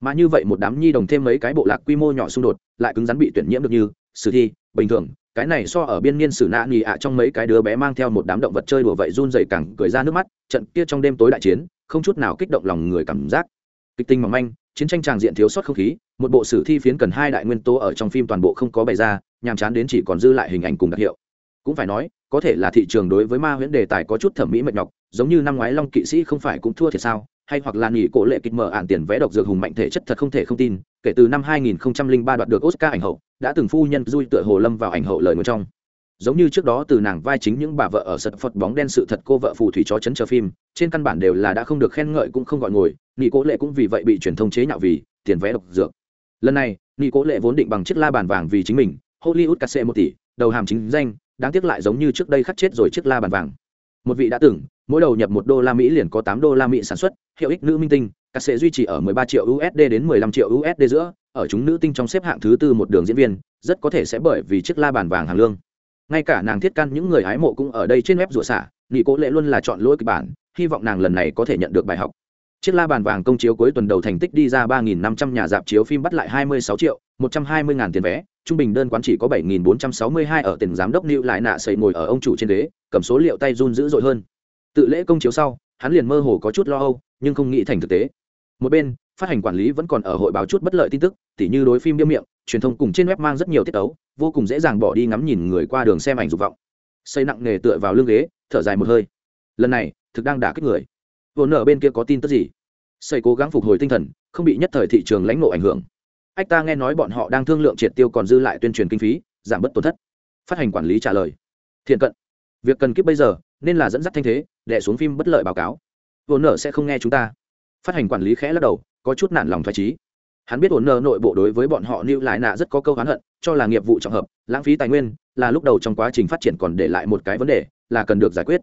Mà như vậy một đám nhi đồng thêm mấy cái bộ lạc quy mô nhỏ xung đột, lại cứng rắn bị tuyển nhiễm được như, sử thi, bình thường, cái này so ở biên niên sử nạ nghỉ ạ trong mấy cái đứa bé mang theo một đám động vật chơi đùa vậy run dày cẳng cười ra nước mắt, trận kia trong đêm tối đại chiến, không chút nào kích động lòng người cảm giác. Kịch tinh mỏng manh, chiến tranh tràng diện thiếu sót không khí, một bộ sử thi phiến cần hai đại nguyên tố ở trong phim toàn bộ không có bày ra, nhàm chán đến chỉ còn dư lại hình ảnh cùng đặc hiệu. Cũng phải nói, có thể là thị trường đối với ma huyễn đề tài có chút thẩm mỹ mệt nhọc, giống như năm ngoái long kỵ sĩ không phải cũng thua thiệt sao? Hay hoặc là nghỉ cổ lệ kịch mở ạn tiền vé độc dược hùng mạnh thể chất thật không thể không tin, kể từ năm 2003 đoạt được oscar ảnh hậu, đã từng phu nhân dui tựa hồ lâm vào ảnh hậu lời ngồi trong. Giống như trước đó từ nàng vai chính những bà vợ ở sật phật bóng đen sự thật cô vợ phù thủy chó chấn chờ phim, trên căn bản đều là đã không được khen ngợi cũng không gọi ngồi, nghỉ cố lệ cũng vì vậy bị truyền thông chế nhạo vì tiền vé độc dược. Lần này, nghỉ cố lệ vốn định bằng chiếc la bàn vàng vì chính mình, hollywood cà xệ một tỷ, đầu hàm chính danh, đáng tiếc lại giống như trước đây khắc chết rồi chiếc la bàn vàng. Một vị đã từng, mỗi đầu nhập một đô la mỹ liền có tám đô la mỹ sản xuất hiệu ích nữ minh tinh cắt sẽ duy trì ở 13 triệu usd đến 15 triệu usd giữa, ở chúng nữ tinh trong xếp hạng thứ tư một đường diễn viên, rất có thể sẽ bởi vì chiếc la bàn vàng hàng lương. Ngay cả nàng thiết căn những người hái mộ cũng ở đây trên web rủa xả nghị cố lệ luôn là chọn lỗi kịch bản, hy vọng nàng lần này có thể nhận được bài học. Chiếc la bàn vàng công chiếu cuối tuần đầu thành tích đi ra 3.500 nhà dạp chiếu phim bắt lại 26 triệu 120 ngàn tiền vé, trung bình đơn quán chỉ có 7.462 ở tiền giám đốc lưu lại nạ xây ngồi ở ông chủ trên đế cầm số liệu tay run dữ dội hơn. Tự lễ công chiếu sau, hắn liền mơ hồ có chút lo âu nhưng không nghĩ thành thực tế. Một bên, phát hành quản lý vẫn còn ở hội báo chút bất lợi tin tức, tỉ như đối phim biêu miệng, truyền thông cùng trên web mang rất nhiều tiết tấu, vô cùng dễ dàng bỏ đi ngắm nhìn người qua đường xem ảnh dục vọng. Xây nặng nghề tựa vào lưng ghế, thở dài một hơi. Lần này, thực đang đả kích người. Vốn nở bên kia có tin tức gì? Xây cố gắng phục hồi tinh thần, không bị nhất thời thị trường lãnh ngộ ảnh hưởng. Ách, ta nghe nói bọn họ đang thương lượng triệt tiêu còn dư lại tuyên truyền kinh phí, giảm bớt tổn thất. Phát hành quản lý trả lời. Thiện cận. Việc cần kiếp bây giờ, nên là dẫn dắt thanh thế, đè xuống phim bất lợi báo cáo vốn nợ sẽ không nghe chúng ta. Phát hành quản lý khẽ lắc đầu, có chút nản lòng thoải trí hắn biết ổn nợ nội bộ đối với bọn họ lưu lại nạ rất có câu hán hận, cho là nghiệp vụ trọng hợp, lãng phí tài nguyên, là lúc đầu trong quá trình phát triển còn để lại một cái vấn đề, là cần được giải quyết.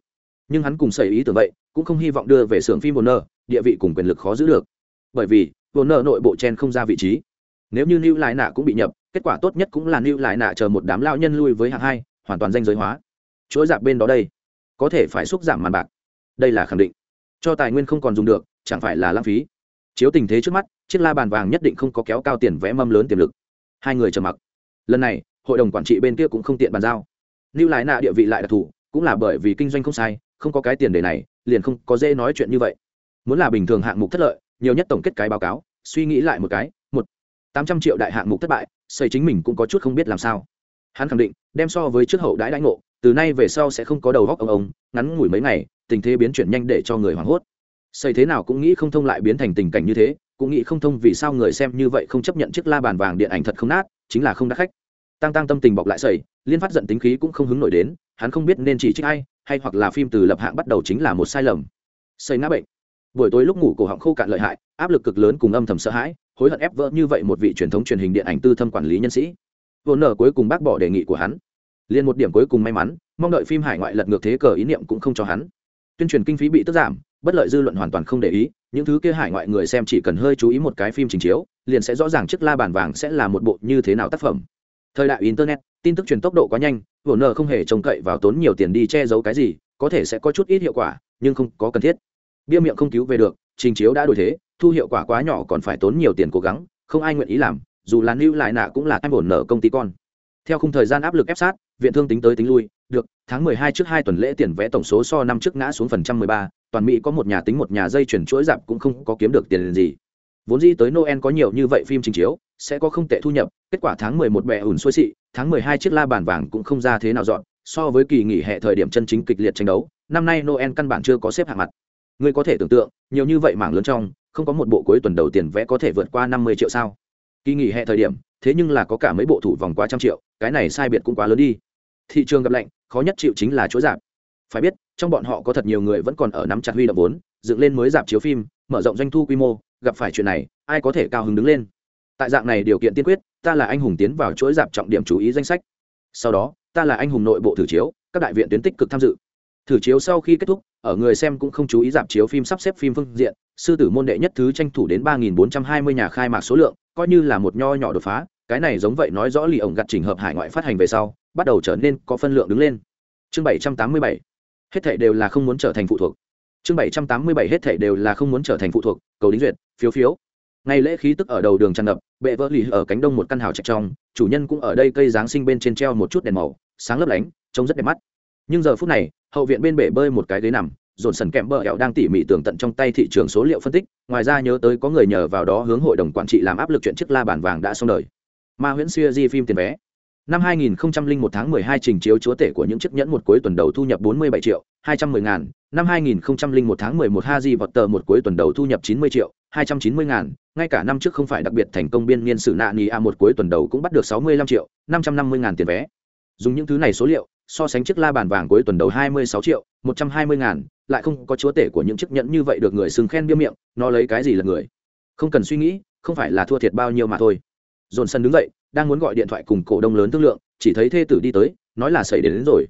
Nhưng hắn cùng xảy ý tưởng vậy, cũng không hy vọng đưa về xưởng phim nợ địa vị cùng quyền lực khó giữ được. Bởi vì nợ nội bộ chen không ra vị trí. Nếu như lưu lại nạ cũng bị nhập, kết quả tốt nhất cũng là lưu lại nạ chờ một đám lao nhân lui với hạng hai, hoàn toàn danh giới hóa. Chuỗi dạp bên đó đây, có thể phải xúc giảm màn bạc. Đây là khẳng định cho tài nguyên không còn dùng được, chẳng phải là lãng phí. Chiếu tình thế trước mắt, chiếc la bàn vàng nhất định không có kéo cao tiền vẽ mâm lớn tiềm lực. Hai người trầm mặc. Lần này, hội đồng quản trị bên kia cũng không tiện bàn giao. Lưu lại nạ địa vị lại đặc thù, cũng là bởi vì kinh doanh không sai, không có cái tiền đề này, liền không có dễ nói chuyện như vậy. Muốn là bình thường hạng mục thất lợi, nhiều nhất tổng kết cái báo cáo, suy nghĩ lại một cái, một tám trăm triệu đại hạng mục thất bại, xây chính mình cũng có chút không biết làm sao. Hắn khẳng định, đem so với trước hậu đãi đãi ngộ từ nay về sau sẽ không có đầu góc ông ông, ngắn ngủi mấy ngày, tình thế biến chuyển nhanh để cho người hoảng hốt. Xây thế nào cũng nghĩ không thông lại biến thành tình cảnh như thế, cũng nghĩ không thông vì sao người xem như vậy không chấp nhận chiếc la bàn vàng điện ảnh thật không nát, chính là không đắt khách. Tăng tăng tâm tình bọc lại sầy, liên phát giận tính khí cũng không hứng nổi đến, hắn không biết nên chỉ trích ai, hay hoặc là phim từ lập hạng bắt đầu chính là một sai lầm. Xây ngã bệnh. Buổi tối lúc ngủ cổ họng khô cạn lợi hại, áp lực cực lớn cùng âm thầm sợ hãi, hối hận ép vỡ như vậy một vị truyền thống truyền hình điện ảnh tư thâm quản lý nhân sĩ. Vốn nở cuối cùng bác bỏ đề nghị của hắn liền một điểm cuối cùng may mắn, mong đợi phim hải ngoại lật ngược thế cờ ý niệm cũng không cho hắn. Tuyên truyền kinh phí bị tức giảm, bất lợi dư luận hoàn toàn không để ý, những thứ kia hải ngoại người xem chỉ cần hơi chú ý một cái phim trình chiếu, liền sẽ rõ ràng chiếc la bàn vàng sẽ là một bộ như thế nào tác phẩm. Thời đại internet, tin tức truyền tốc độ quá nhanh vổ nợ không hề trông cậy vào tốn nhiều tiền đi che giấu cái gì, có thể sẽ có chút ít hiệu quả, nhưng không có cần thiết. Bia miệng không cứu về được, trình chiếu đã đổi thế, thu hiệu quả quá nhỏ còn phải tốn nhiều tiền cố gắng, không ai nguyện ý làm, dù là lưu lại nạ cũng là em bổn nợ công ty con. Theo khung thời gian áp lực ép sát viện thương tính tới tính lui được tháng 12 trước hai tuần lễ tiền vé tổng số so năm trước ngã xuống phần trăm 13, toàn mỹ có một nhà tính một nhà dây chuyển chuỗi dạp cũng không có kiếm được tiền gì. Vốn dĩ tới noel có nhiều như vậy phim trình chiếu sẽ có không tệ thu nhập kết quả tháng mười một bẹ ủn xuôi xị tháng 12 chiếc la bàn vàng cũng không ra thế nào dọn so với kỳ nghỉ hè thời điểm chân chính kịch liệt tranh đấu năm nay noel căn bản chưa có xếp hạng mặt. Người có thể tưởng tượng nhiều như vậy mảng lớn trong không có một bộ cuối tuần đầu tiền vẽ có thể vượt qua 50 triệu sao? Kỳ nghỉ hè thời điểm thế nhưng là có cả mấy bộ thủ vòng qua trăm triệu cái này sai biệt cũng quá lớn đi thị trường gặp lạnh, khó nhất chịu chính là chỗ giảm. Phải biết, trong bọn họ có thật nhiều người vẫn còn ở nắm chặt huy động vốn, dựng lên mới giảm chiếu phim, mở rộng doanh thu quy mô, gặp phải chuyện này, ai có thể cao hứng đứng lên? Tại dạng này điều kiện tiên quyết, ta là anh hùng tiến vào chuỗi giảm trọng điểm chú ý danh sách. Sau đó, ta là anh hùng nội bộ thử chiếu, các đại viện tuyến tích cực tham dự. Thử chiếu sau khi kết thúc, ở người xem cũng không chú ý giảm chiếu phim sắp xếp phim phương diện, sư tử môn đệ nhất thứ tranh thủ đến ba nghìn bốn trăm hai mươi nhà khai mạc số lượng, coi như là một nho nhỏ đột phá, cái này giống vậy nói rõ lì ổng gặt trình hợp hải ngoại phát hành về sau bắt đầu trở nên có phân lượng đứng lên. Chương bảy trăm tám mươi bảy, hết thảy đều là không muốn trở thành phụ thuộc. Chương bảy trăm tám mươi bảy, hết thảy đều là không muốn trở thành phụ thuộc, cầu đính duyệt, phiếu phiếu. Ngày lễ khí tức ở đầu đường tràn ngập, bệ vỡ lì ở cánh đông một căn hào chạch trong, chủ nhân cũng ở đây cây giáng sinh bên trên treo một chút đèn màu, sáng lấp lánh, trông rất đẹp mắt. Nhưng giờ phút này, hậu viện bên bể bơi một cái ghế nằm, dồn sần kẹm bờ hẹo đang tỉ mỉ tường tận trong tay thị trường số liệu phân tích, ngoài ra nhớ tới có người nhờ vào đó hướng hội đồng quản trị làm áp lực chuyện chiếc la bàn vàng đã xong đời. Ma huyễn xưa di phim tiền vé năm 2001 tháng 12 trình chiếu chúa tể của những chiếc nhẫn một cuối tuần đầu thu nhập 47 triệu 210 ngàn. Năm 2001 tháng 11 Haji vọt tờ một cuối tuần đầu thu nhập 90 triệu 290 ngàn. Ngay cả năm trước không phải đặc biệt thành công biên niên sử nạ ni a một cuối tuần đầu cũng bắt được 65 triệu 550 ngàn tiền vé. Dùng những thứ này số liệu, so sánh chiếc la bàn vàng cuối tuần đầu 26 triệu 120 ngàn, lại không có chúa tể của những chiếc nhẫn như vậy được người sừng khen bia miệng, nó lấy cái gì là người? Không cần suy nghĩ, không phải là thua thiệt bao nhiêu mà thôi. Dồn sân đứng dậy đang muốn gọi điện thoại cùng cổ đông lớn thương lượng chỉ thấy thê tử đi tới nói là sẩy đến, đến rồi.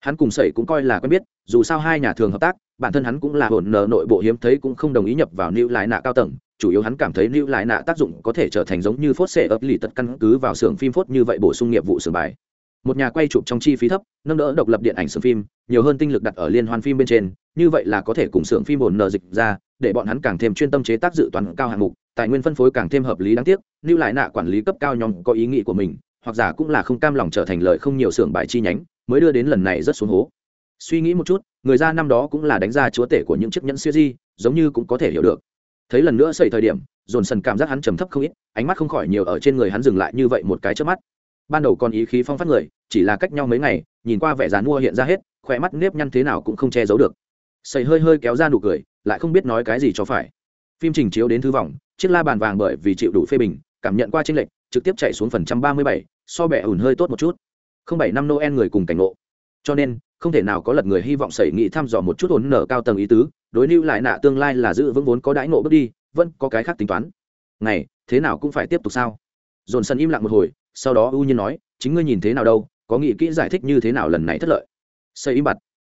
Hắn cùng sẩy cũng coi là quen biết dù sao hai nhà thường hợp tác bản thân hắn cũng là hồn nợ nội bộ hiếm thấy cũng không đồng ý nhập vào lưu lại nạ cao tầng chủ yếu hắn cảm thấy lưu lại nạ tác dụng có thể trở thành giống như phốt xệ ấp lì tật căn cứ vào xưởng phim phốt như vậy bổ sung nghiệp vụ xưởng bài. Một nhà quay chụp trong chi phí thấp nâng đỡ độc lập điện ảnh xưởng phim nhiều hơn tinh lực đặt ở liên hoan phim bên trên như vậy là có thể cùng xưởng phim hồn nợ dịch ra để bọn hắn càng thêm chuyên tâm chế tác dự toán cao hạng mục tài nguyên phân phối càng thêm hợp lý đáng tiếc lưu lại nạ quản lý cấp cao nhóm có ý nghĩ của mình, hoặc giả cũng là không cam lòng trở thành lợi không nhiều xưởng bài chi nhánh, mới đưa đến lần này rất xuống hố. Suy nghĩ một chút, người ra năm đó cũng là đánh ra chúa tể của những chiếc nhẫn siêu di giống như cũng có thể hiểu được. Thấy lần nữa xảy thời điểm dồn sần cảm giác hắn trầm thấp không ít, ánh mắt không khỏi nhiều ở trên người hắn dừng lại như vậy một cái trước mắt. Ban đầu còn ý khí phong phát người, chỉ là cách nhau mấy ngày, nhìn qua vẻ dán mua hiện ra hết khỏe mắt nếp nhăn thế nào cũng không che giấu được. Xảy hơi hơi kéo ra nụ cười, lại không biết nói cái gì cho phải. Phim trình chiếu đến thứ vòng chiếc la bàn vàng bởi vì chịu đủ phê bình, cảm nhận qua tranh lệch, trực tiếp chạy xuống phần trăm ba mươi bảy, so bẻ ủn hơi tốt một chút. Không bảy năm noel người cùng cảnh ngộ. Cho nên, không thể nào có lật người hy vọng xảy nghị thăm dò một chút ổn nở cao tầng ý tứ, đối lưu lại nạ tương lai là giữ vững vốn có đãi ngộ bước đi, vẫn có cái khác tính toán. Này thế nào cũng phải tiếp tục sao? Dồn sân im lặng một hồi, sau đó ưu nhiên nói, chính ngươi nhìn thế nào đâu, có nghĩ kỹ giải thích như thế nào lần này thất lợi. Xây im bặt.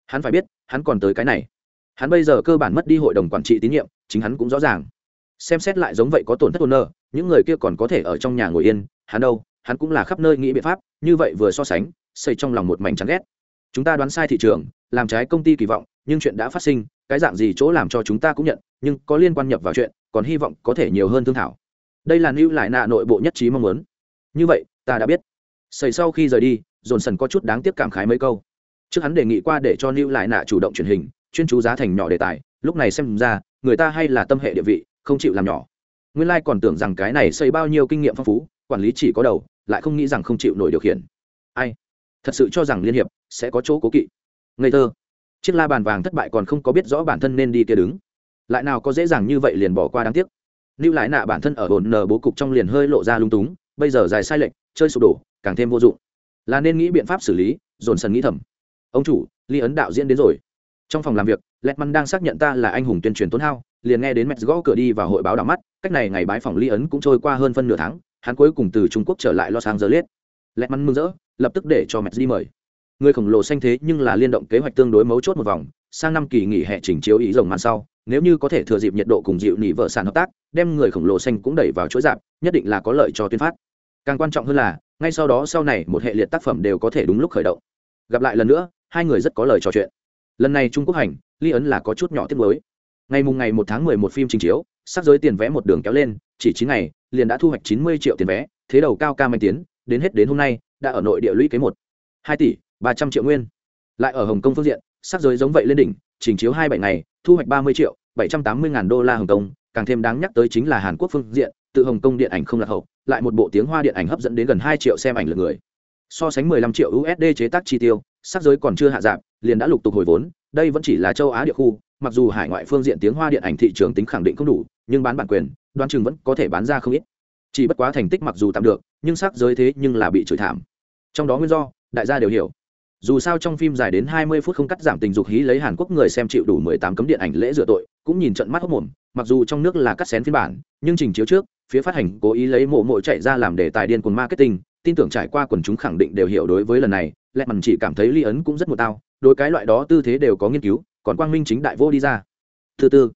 Hắn phải biết, hắn còn tới cái này. Hắn bây giờ cơ bản mất đi hội đồng quản trị tín nhiệm, chính hắn cũng rõ ràng xem xét lại giống vậy có tổn thất ổn nợ những người kia còn có thể ở trong nhà ngồi yên, hắn đâu, hắn cũng là khắp nơi nghĩ biện pháp, như vậy vừa so sánh, xây trong lòng một mảnh chán ghét. Chúng ta đoán sai thị trường, làm trái công ty kỳ vọng, nhưng chuyện đã phát sinh, cái dạng gì chỗ làm cho chúng ta cũng nhận, nhưng có liên quan nhập vào chuyện, còn hy vọng có thể nhiều hơn thương thảo. Đây là lưu lại nạ nội bộ nhất trí mong muốn. Như vậy, ta đã biết. Xây sau khi rời đi dồn sần có chút đáng tiếc cảm khái mấy câu. Trước hắn đề nghị qua để cho lưu lại nạ chủ động truyền hình, chuyên chú giá thành nhỏ đề tài, lúc này xem ra, người ta hay là tâm hệ địa vị không chịu làm nhỏ. Nguyên lai còn tưởng rằng cái này xây bao nhiêu kinh nghiệm phong phú, quản lý chỉ có đầu, lại không nghĩ rằng không chịu nổi điều khiển. Ai? Thật sự cho rằng liên hiệp sẽ có chỗ cố kỵ. Ngây thơ. Chiếc la bàn vàng thất bại còn không có biết rõ bản thân nên đi kia đứng. Lại nào có dễ dàng như vậy liền bỏ qua đáng tiếc. Lưu lại nạ bản thân ở hồn nờ bố cục trong liền hơi lộ ra lung túng, bây giờ dài sai lệch, chơi sụp đổ, càng thêm vô dụng. Là nên nghĩ biện pháp xử lý, dồn sần nghĩ thầm. Ông chủ, ly ấn đạo diễn đến rồi. Trong phòng làm việc lẹt măn đang xác nhận ta là anh hùng tuyên truyền tốn hao liền nghe đến mẹ gõ cửa đi vào hội báo đỏ mắt, cách này ngày bái phòng ly ấn cũng trôi qua hơn phân nửa tháng, hắn cuối cùng từ trung quốc trở lại los angeles. Lẹt mắn mừng rỡ, lập tức để cho mẹ đi mời. Người khổng lồ xanh thế nhưng là liên động kế hoạch tương đối mấu chốt một vòng, sang năm kỳ nghỉ hè chỉnh chiếu ý rồng màn sau, nếu như có thể thừa dịp nhiệt độ cùng dịu nỉ vợ sản hợp tác, đem người khổng lồ xanh cũng đẩy vào chuỗi dạp nhất định là có lợi cho tuyên phát. Càng quan trọng hơn là, ngay sau đó sau này một hệ liệt tác phẩm đều có thể đúng lúc khởi động. Gặp lại lần nữa, hai người rất có lời trò chuyện. Lần này trung quốc hành, ly ấn là có chút nhỏ tiết mới ngày mùng ngày một tháng mười một phim trình chiếu sắc giới tiền vé một đường kéo lên, chỉ chín ngày, liền đã thu hoạch chín mươi triệu tiền vé, thế đầu cao ca mạnh tiến, đến hết đến hôm nay, đã ở nội địa lũy kế một. Hai tỷ, ba trăm triệu nguyên. Lại ở hồng kông phương diện sắc giới giống vậy lên đỉnh, trình chiếu hai bảy ngày, thu hoạch ba mươi triệu, bảy trăm tám mươi ngàn đô la hồng kông, càng thêm đáng nhắc tới chính là hàn quốc phương diện, tự hồng kông điện ảnh không lạc hậu, lại một bộ tiếng hoa điện ảnh hấp dẫn đến gần hai triệu xem ảnh lượt người. So sánh 15 triệu usd chế tác chi tiêu sắc giới còn chưa hạ giảm, liền đã lục tục hồi vốn, đây vẫn chỉ là châu á địa khu mặc dù hải ngoại phương diện tiếng hoa điện ảnh thị trường tính khẳng định không đủ, nhưng bán bản quyền đoan chừng vẫn có thể bán ra không ít. Chỉ bất quá thành tích mặc dù tạm được, nhưng sắc giới thế nhưng là bị chửi thảm. Trong đó nguyên do, đại gia đều hiểu. Dù sao trong phim dài đến 20 phút không cắt giảm tình dục hí lấy hàn quốc người xem chịu đủ 18 cấm điện ảnh lễ rửa tội, cũng nhìn trận mắt hốc mồm, mặc dù trong nước là cắt xén phiên bản, nhưng trình chiếu trước, phía phát hành cố ý lấy mộ mộ chạy ra làm đề tài điên cuồng marketing, tin tưởng trải qua quần chúng khẳng định đều hiểu đối với lần này lẹ mằn chỉ cảm thấy ly ấn cũng rất một tao, đối cái loại đó tư thế đều có nghiên cứu còn quang minh chính đại vô đi ra. Thứ tư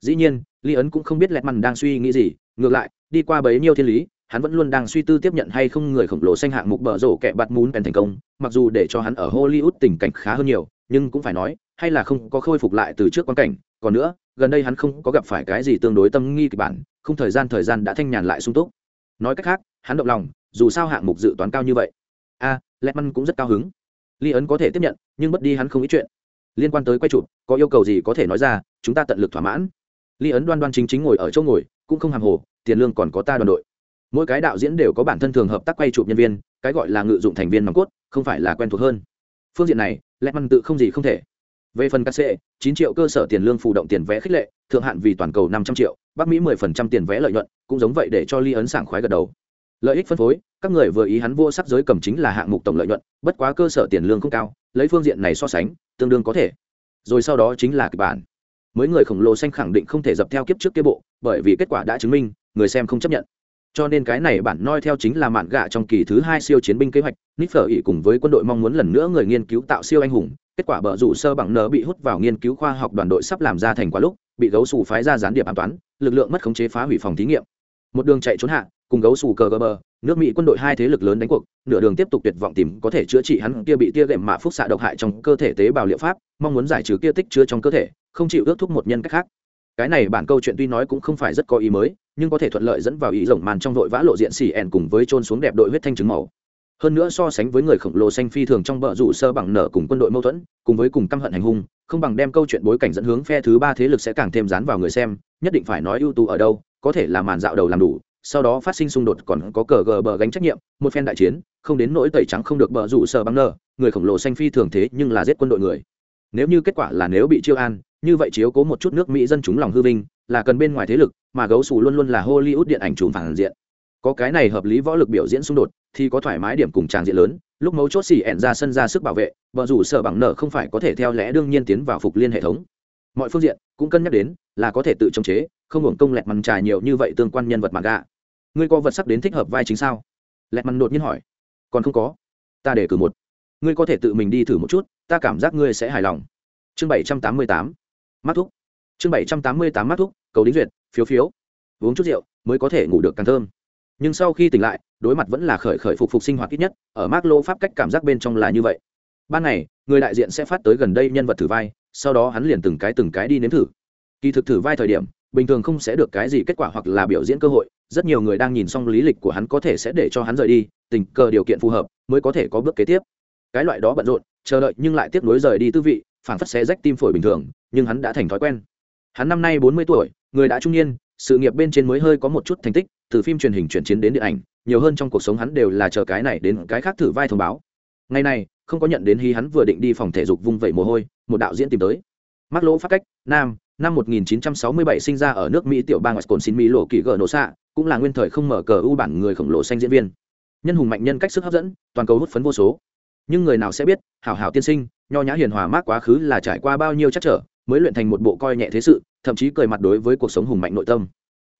dĩ nhiên ly ấn cũng không biết Lẹt mằn đang suy nghĩ gì ngược lại đi qua bấy nhiêu thiên lý hắn vẫn luôn đang suy tư tiếp nhận hay không người khổng lồ xanh hạng mục bờ rổ kẹ bạt mún bèn thành công mặc dù để cho hắn ở hollywood tình cảnh khá hơn nhiều nhưng cũng phải nói hay là không có khôi phục lại từ trước quan cảnh. Còn nữa gần đây hắn không có gặp phải cái gì tương đối tâm nghi kịch bản không thời gian thời gian đã thanh nhàn lại sung túc. Nói cách khác hắn động lòng dù sao hạng mục dự toán cao như vậy. A à, letman cũng rất cao hứng. Ly ấn có thể tiếp nhận nhưng mất đi hắn không ít chuyện liên quan tới quay chụp, có yêu cầu gì có thể nói ra, chúng ta tận lực thỏa mãn. Ly ấn đoan đoan chính chính ngồi ở chỗ ngồi, cũng không hàng hồ, tiền lương còn có ta đoàn đội. Mỗi cái đạo diễn đều có bản thân thường hợp tác quay chụp nhân viên, cái gọi là ngự dụng thành viên nòng cốt, không phải là quen thuộc hơn. Phương diện này letman tự không gì không thể. Về phần cắt chín triệu cơ sở tiền lương phụ động tiền vé khích lệ, thượng hạn vì toàn cầu năm trăm triệu, bắc mỹ mười phần trăm tiền vé lợi nhuận, cũng giống vậy để cho ly ấn sảng khoái gật đầu. Lợi ích phân phối, các người vừa ý hắn vua sắc giới cầm chính là hạng mục tổng lợi nhuận, bất quá cơ sở tiền lương không cao, lấy phương diện này so sánh tương đương có thể. Rồi sau đó chính là kịch bản. Mới người khổng lồ xanh khẳng định không thể dập theo kiếp trước kia bộ, bởi vì kết quả đã chứng minh, người xem không chấp nhận. Cho nên cái này bản noi theo chính là mạn gạ trong kỳ thứ hai siêu chiến binh kế hoạch nít phở ỉ cùng với quân đội mong muốn lần nữa người nghiên cứu tạo siêu anh hùng, kết quả bờ rủ sơ bằng nở bị hút vào nghiên cứu khoa học đoàn đội sắp làm ra thành quả lúc, bị gấu xù phái ra gián điệp an toán, lực lượng mất khống chế phá hủy phòng thí nghiệm. Một đường chạy trốn hạ, cùng gấu xù cờ gờ bờ nước mỹ quân đội hai thế lực lớn đánh cuộc, nửa đường tiếp tục tuyệt vọng tìm có thể chữa trị hắn kia bị tia đệm mạ phúc xạ độc hại trong cơ thể tế bào liệu pháp, mong muốn giải trừ kia tích chứa trong cơ thể, không chịu ước thúc một nhân cách khác. Cái này bản câu chuyện tuy nói cũng không phải rất có ý mới, nhưng có thể thuận lợi dẫn vào ý rộng màn trong vội vã lộ diện xì ẻn cùng với trôn xuống đẹp đội huyết thanh trứng màu. Hơn nữa so sánh với người khổng lồ xanh phi thường trong bờ rủ sơ bằng nở cùng quân đội mâu thuẫn, cùng với cùng căm hận hành hung, không bằng đem câu chuyện bối cảnh dẫn hướng phe thứ ba thế lực sẽ càng thêm dán vào người xem, nhất định phải nói ưu tú ở đâu, có thể là màn dạo đầu làm đủ sau đó phát sinh xung đột còn có cờ gờ bờ gánh trách nhiệm, một phen đại chiến, không đến nỗi tẩy trắng không được bờ rủ sờ băng nở người khổng lồ xanh phi thường thế nhưng là giết quân đội người. Nếu như kết quả là nếu bị chiêu an, như vậy chiếu cố một chút nước mỹ dân chúng lòng hư vinh, là cần bên ngoài thế lực, mà gấu xù luôn luôn là hollywood điện ảnh trùm phản diện. Có cái này hợp lý võ lực biểu diễn xung đột, thì có thoải mái điểm cùng tràng diện lớn, lúc mấu chốt xì ẹn ra sân ra sức bảo vệ vợ rủ sở bằng nợ không phải có thể theo lẽ đương nhiên tiến vào phục liên hệ thống. Mọi phương diện cũng cân nhắc đến, là có thể tự chống chế, không hưởng công lẹt mằn trà nhiều như vậy tương quan nhân vật mà gạ ngươi có vật sắc đến thích hợp vai chính sao? Lẹt mặt đột nhiên hỏi. Còn không có. Ta để cử một. Ngươi có thể tự mình đi thử một chút, ta cảm giác ngươi sẽ hài lòng. Chương bảy trăm tám mươi tám. Mắt thuốc. Chương bảy trăm tám mươi tám mắt thuốc, cầu đính duyệt, phiếu phiếu. Uống chút rượu, mới có thể ngủ được càng thơm. Nhưng sau khi tỉnh lại, đối mặt vẫn là khởi khởi phục phục sinh hoạt ít nhất, ở mác lô pháp cách cảm giác bên trong là như vậy. Ban này người đại diện sẽ phát tới gần đây nhân vật thử vai, sau đó hắn liền từng cái từng cái đi nếm thử. Kỳ thực thử vai thời điểm, bình thường không sẽ được cái gì kết quả hoặc là biểu diễn cơ hội rất nhiều người đang nhìn xong lý lịch của hắn có thể sẽ để cho hắn rời đi, tình cờ điều kiện phù hợp mới có thể có bước kế tiếp. Cái loại đó bận rộn, chờ đợi nhưng lại tiếp nối rời đi tư vị phản phất xé rách tim phổi bình thường, nhưng hắn đã thành thói quen. Hắn năm nay bốn mươi tuổi, người đã trung niên, sự nghiệp bên trên mới hơi có một chút thành tích, từ phim truyền hình chuyển chiến đến điện ảnh, nhiều hơn trong cuộc sống hắn đều là chờ cái này đến cái khác thử vai thông báo. Ngày này, không có nhận đến hy hắn vừa định đi phòng thể dục vung vẩy mồ hôi, một đạo diễn tìm tới. Mắc lỗ phát cách, nam năm 1967 sinh ra ở nước mỹ tiểu bang wisconsin mỹ lộ kỳ gờ nổ xạ, cũng là nguyên thời không mở cờ ưu bản người khổng lồ xanh diễn viên. Nhân hùng mạnh nhân cách sức hấp dẫn, toàn cầu hút phấn vô số. Nhưng người nào sẽ biết, hảo hảo tiên sinh, nho nhã hiền hòa mát quá khứ là trải qua bao nhiêu chắc trở, mới luyện thành một bộ coi nhẹ thế sự, thậm chí cười mặt đối với cuộc sống hùng mạnh nội tâm.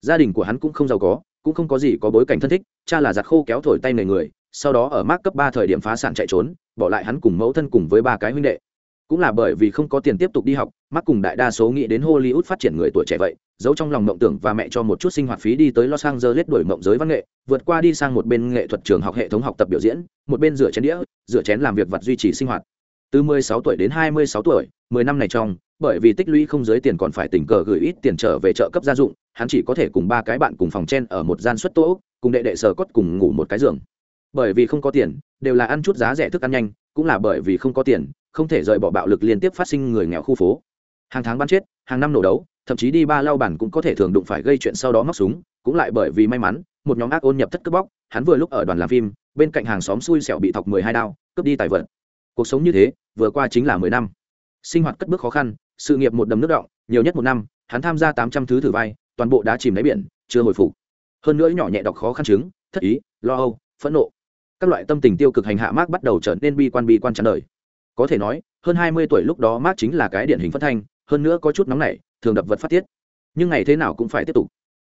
Gia đình của hắn cũng không giàu có, cũng không có gì có bối cảnh thân thích, cha là giặt khô kéo thổi tay người người, sau đó ở mát cấp ba thời điểm phá sản chạy trốn, bỏ lại hắn cùng mẫu thân cùng với ba cái huynh đệ cũng là bởi vì không có tiền tiếp tục đi học, mắc cùng đại đa số nghĩ đến hollywood phát triển người tuổi trẻ vậy, giấu trong lòng mộng tưởng và mẹ cho một chút sinh hoạt phí đi tới los angeles đổi mộng giới văn nghệ, vượt qua đi sang một bên nghệ thuật trường học hệ thống học tập biểu diễn, một bên rửa chén đĩa, rửa chén làm việc vật duy trì sinh hoạt. Từ 16 tuổi đến 26 tuổi 10 năm này trong, bởi vì tích lũy không giới tiền còn phải tình cờ gửi ít tiền trở về trợ cấp gia dụng, hắn chỉ có thể cùng ba cái bạn cùng phòng chen ở một gian suất tố cùng đệ đệ sờ cốt cùng ngủ một cái giường. Bởi vì không có tiền, đều là ăn chút giá rẻ thức ăn nhanh, cũng là bởi vì không có tiền không thể rời bỏ bạo lực liên tiếp phát sinh người nghèo khu phố. Hàng tháng bắn chết, hàng năm nổ đấu, thậm chí đi ba lao bản cũng có thể thường đụng phải gây chuyện sau đó móc súng, cũng lại bởi vì may mắn, một nhóm ác ôn nhập thất cướp bóc, hắn vừa lúc ở đoàn làm phim, bên cạnh hàng xóm xui xẻo bị thọc mười hai đao, cướp đi tài vật. Cuộc sống như thế, vừa qua chính là mười năm. Sinh hoạt cất bước khó khăn, sự nghiệp một đầm nước động, nhiều nhất một năm, hắn tham gia tám trăm thứ thử vai, toàn bộ đã chìm đáy biển, chưa hồi phục. Hơn nữa nhỏ nhẹ đọc khó khăn chứng, thất ý, lo âu, phẫn nộ. Các loại tâm tình tiêu cực hành hạ mác bắt đầu trở nên bi quan bi quan chán đời có thể nói hơn hai mươi tuổi lúc đó mark chính là cái điển hình phát thanh hơn nữa có chút nóng nảy thường đập vật phát tiết. Nhưng ngày thế nào cũng phải tiếp tục.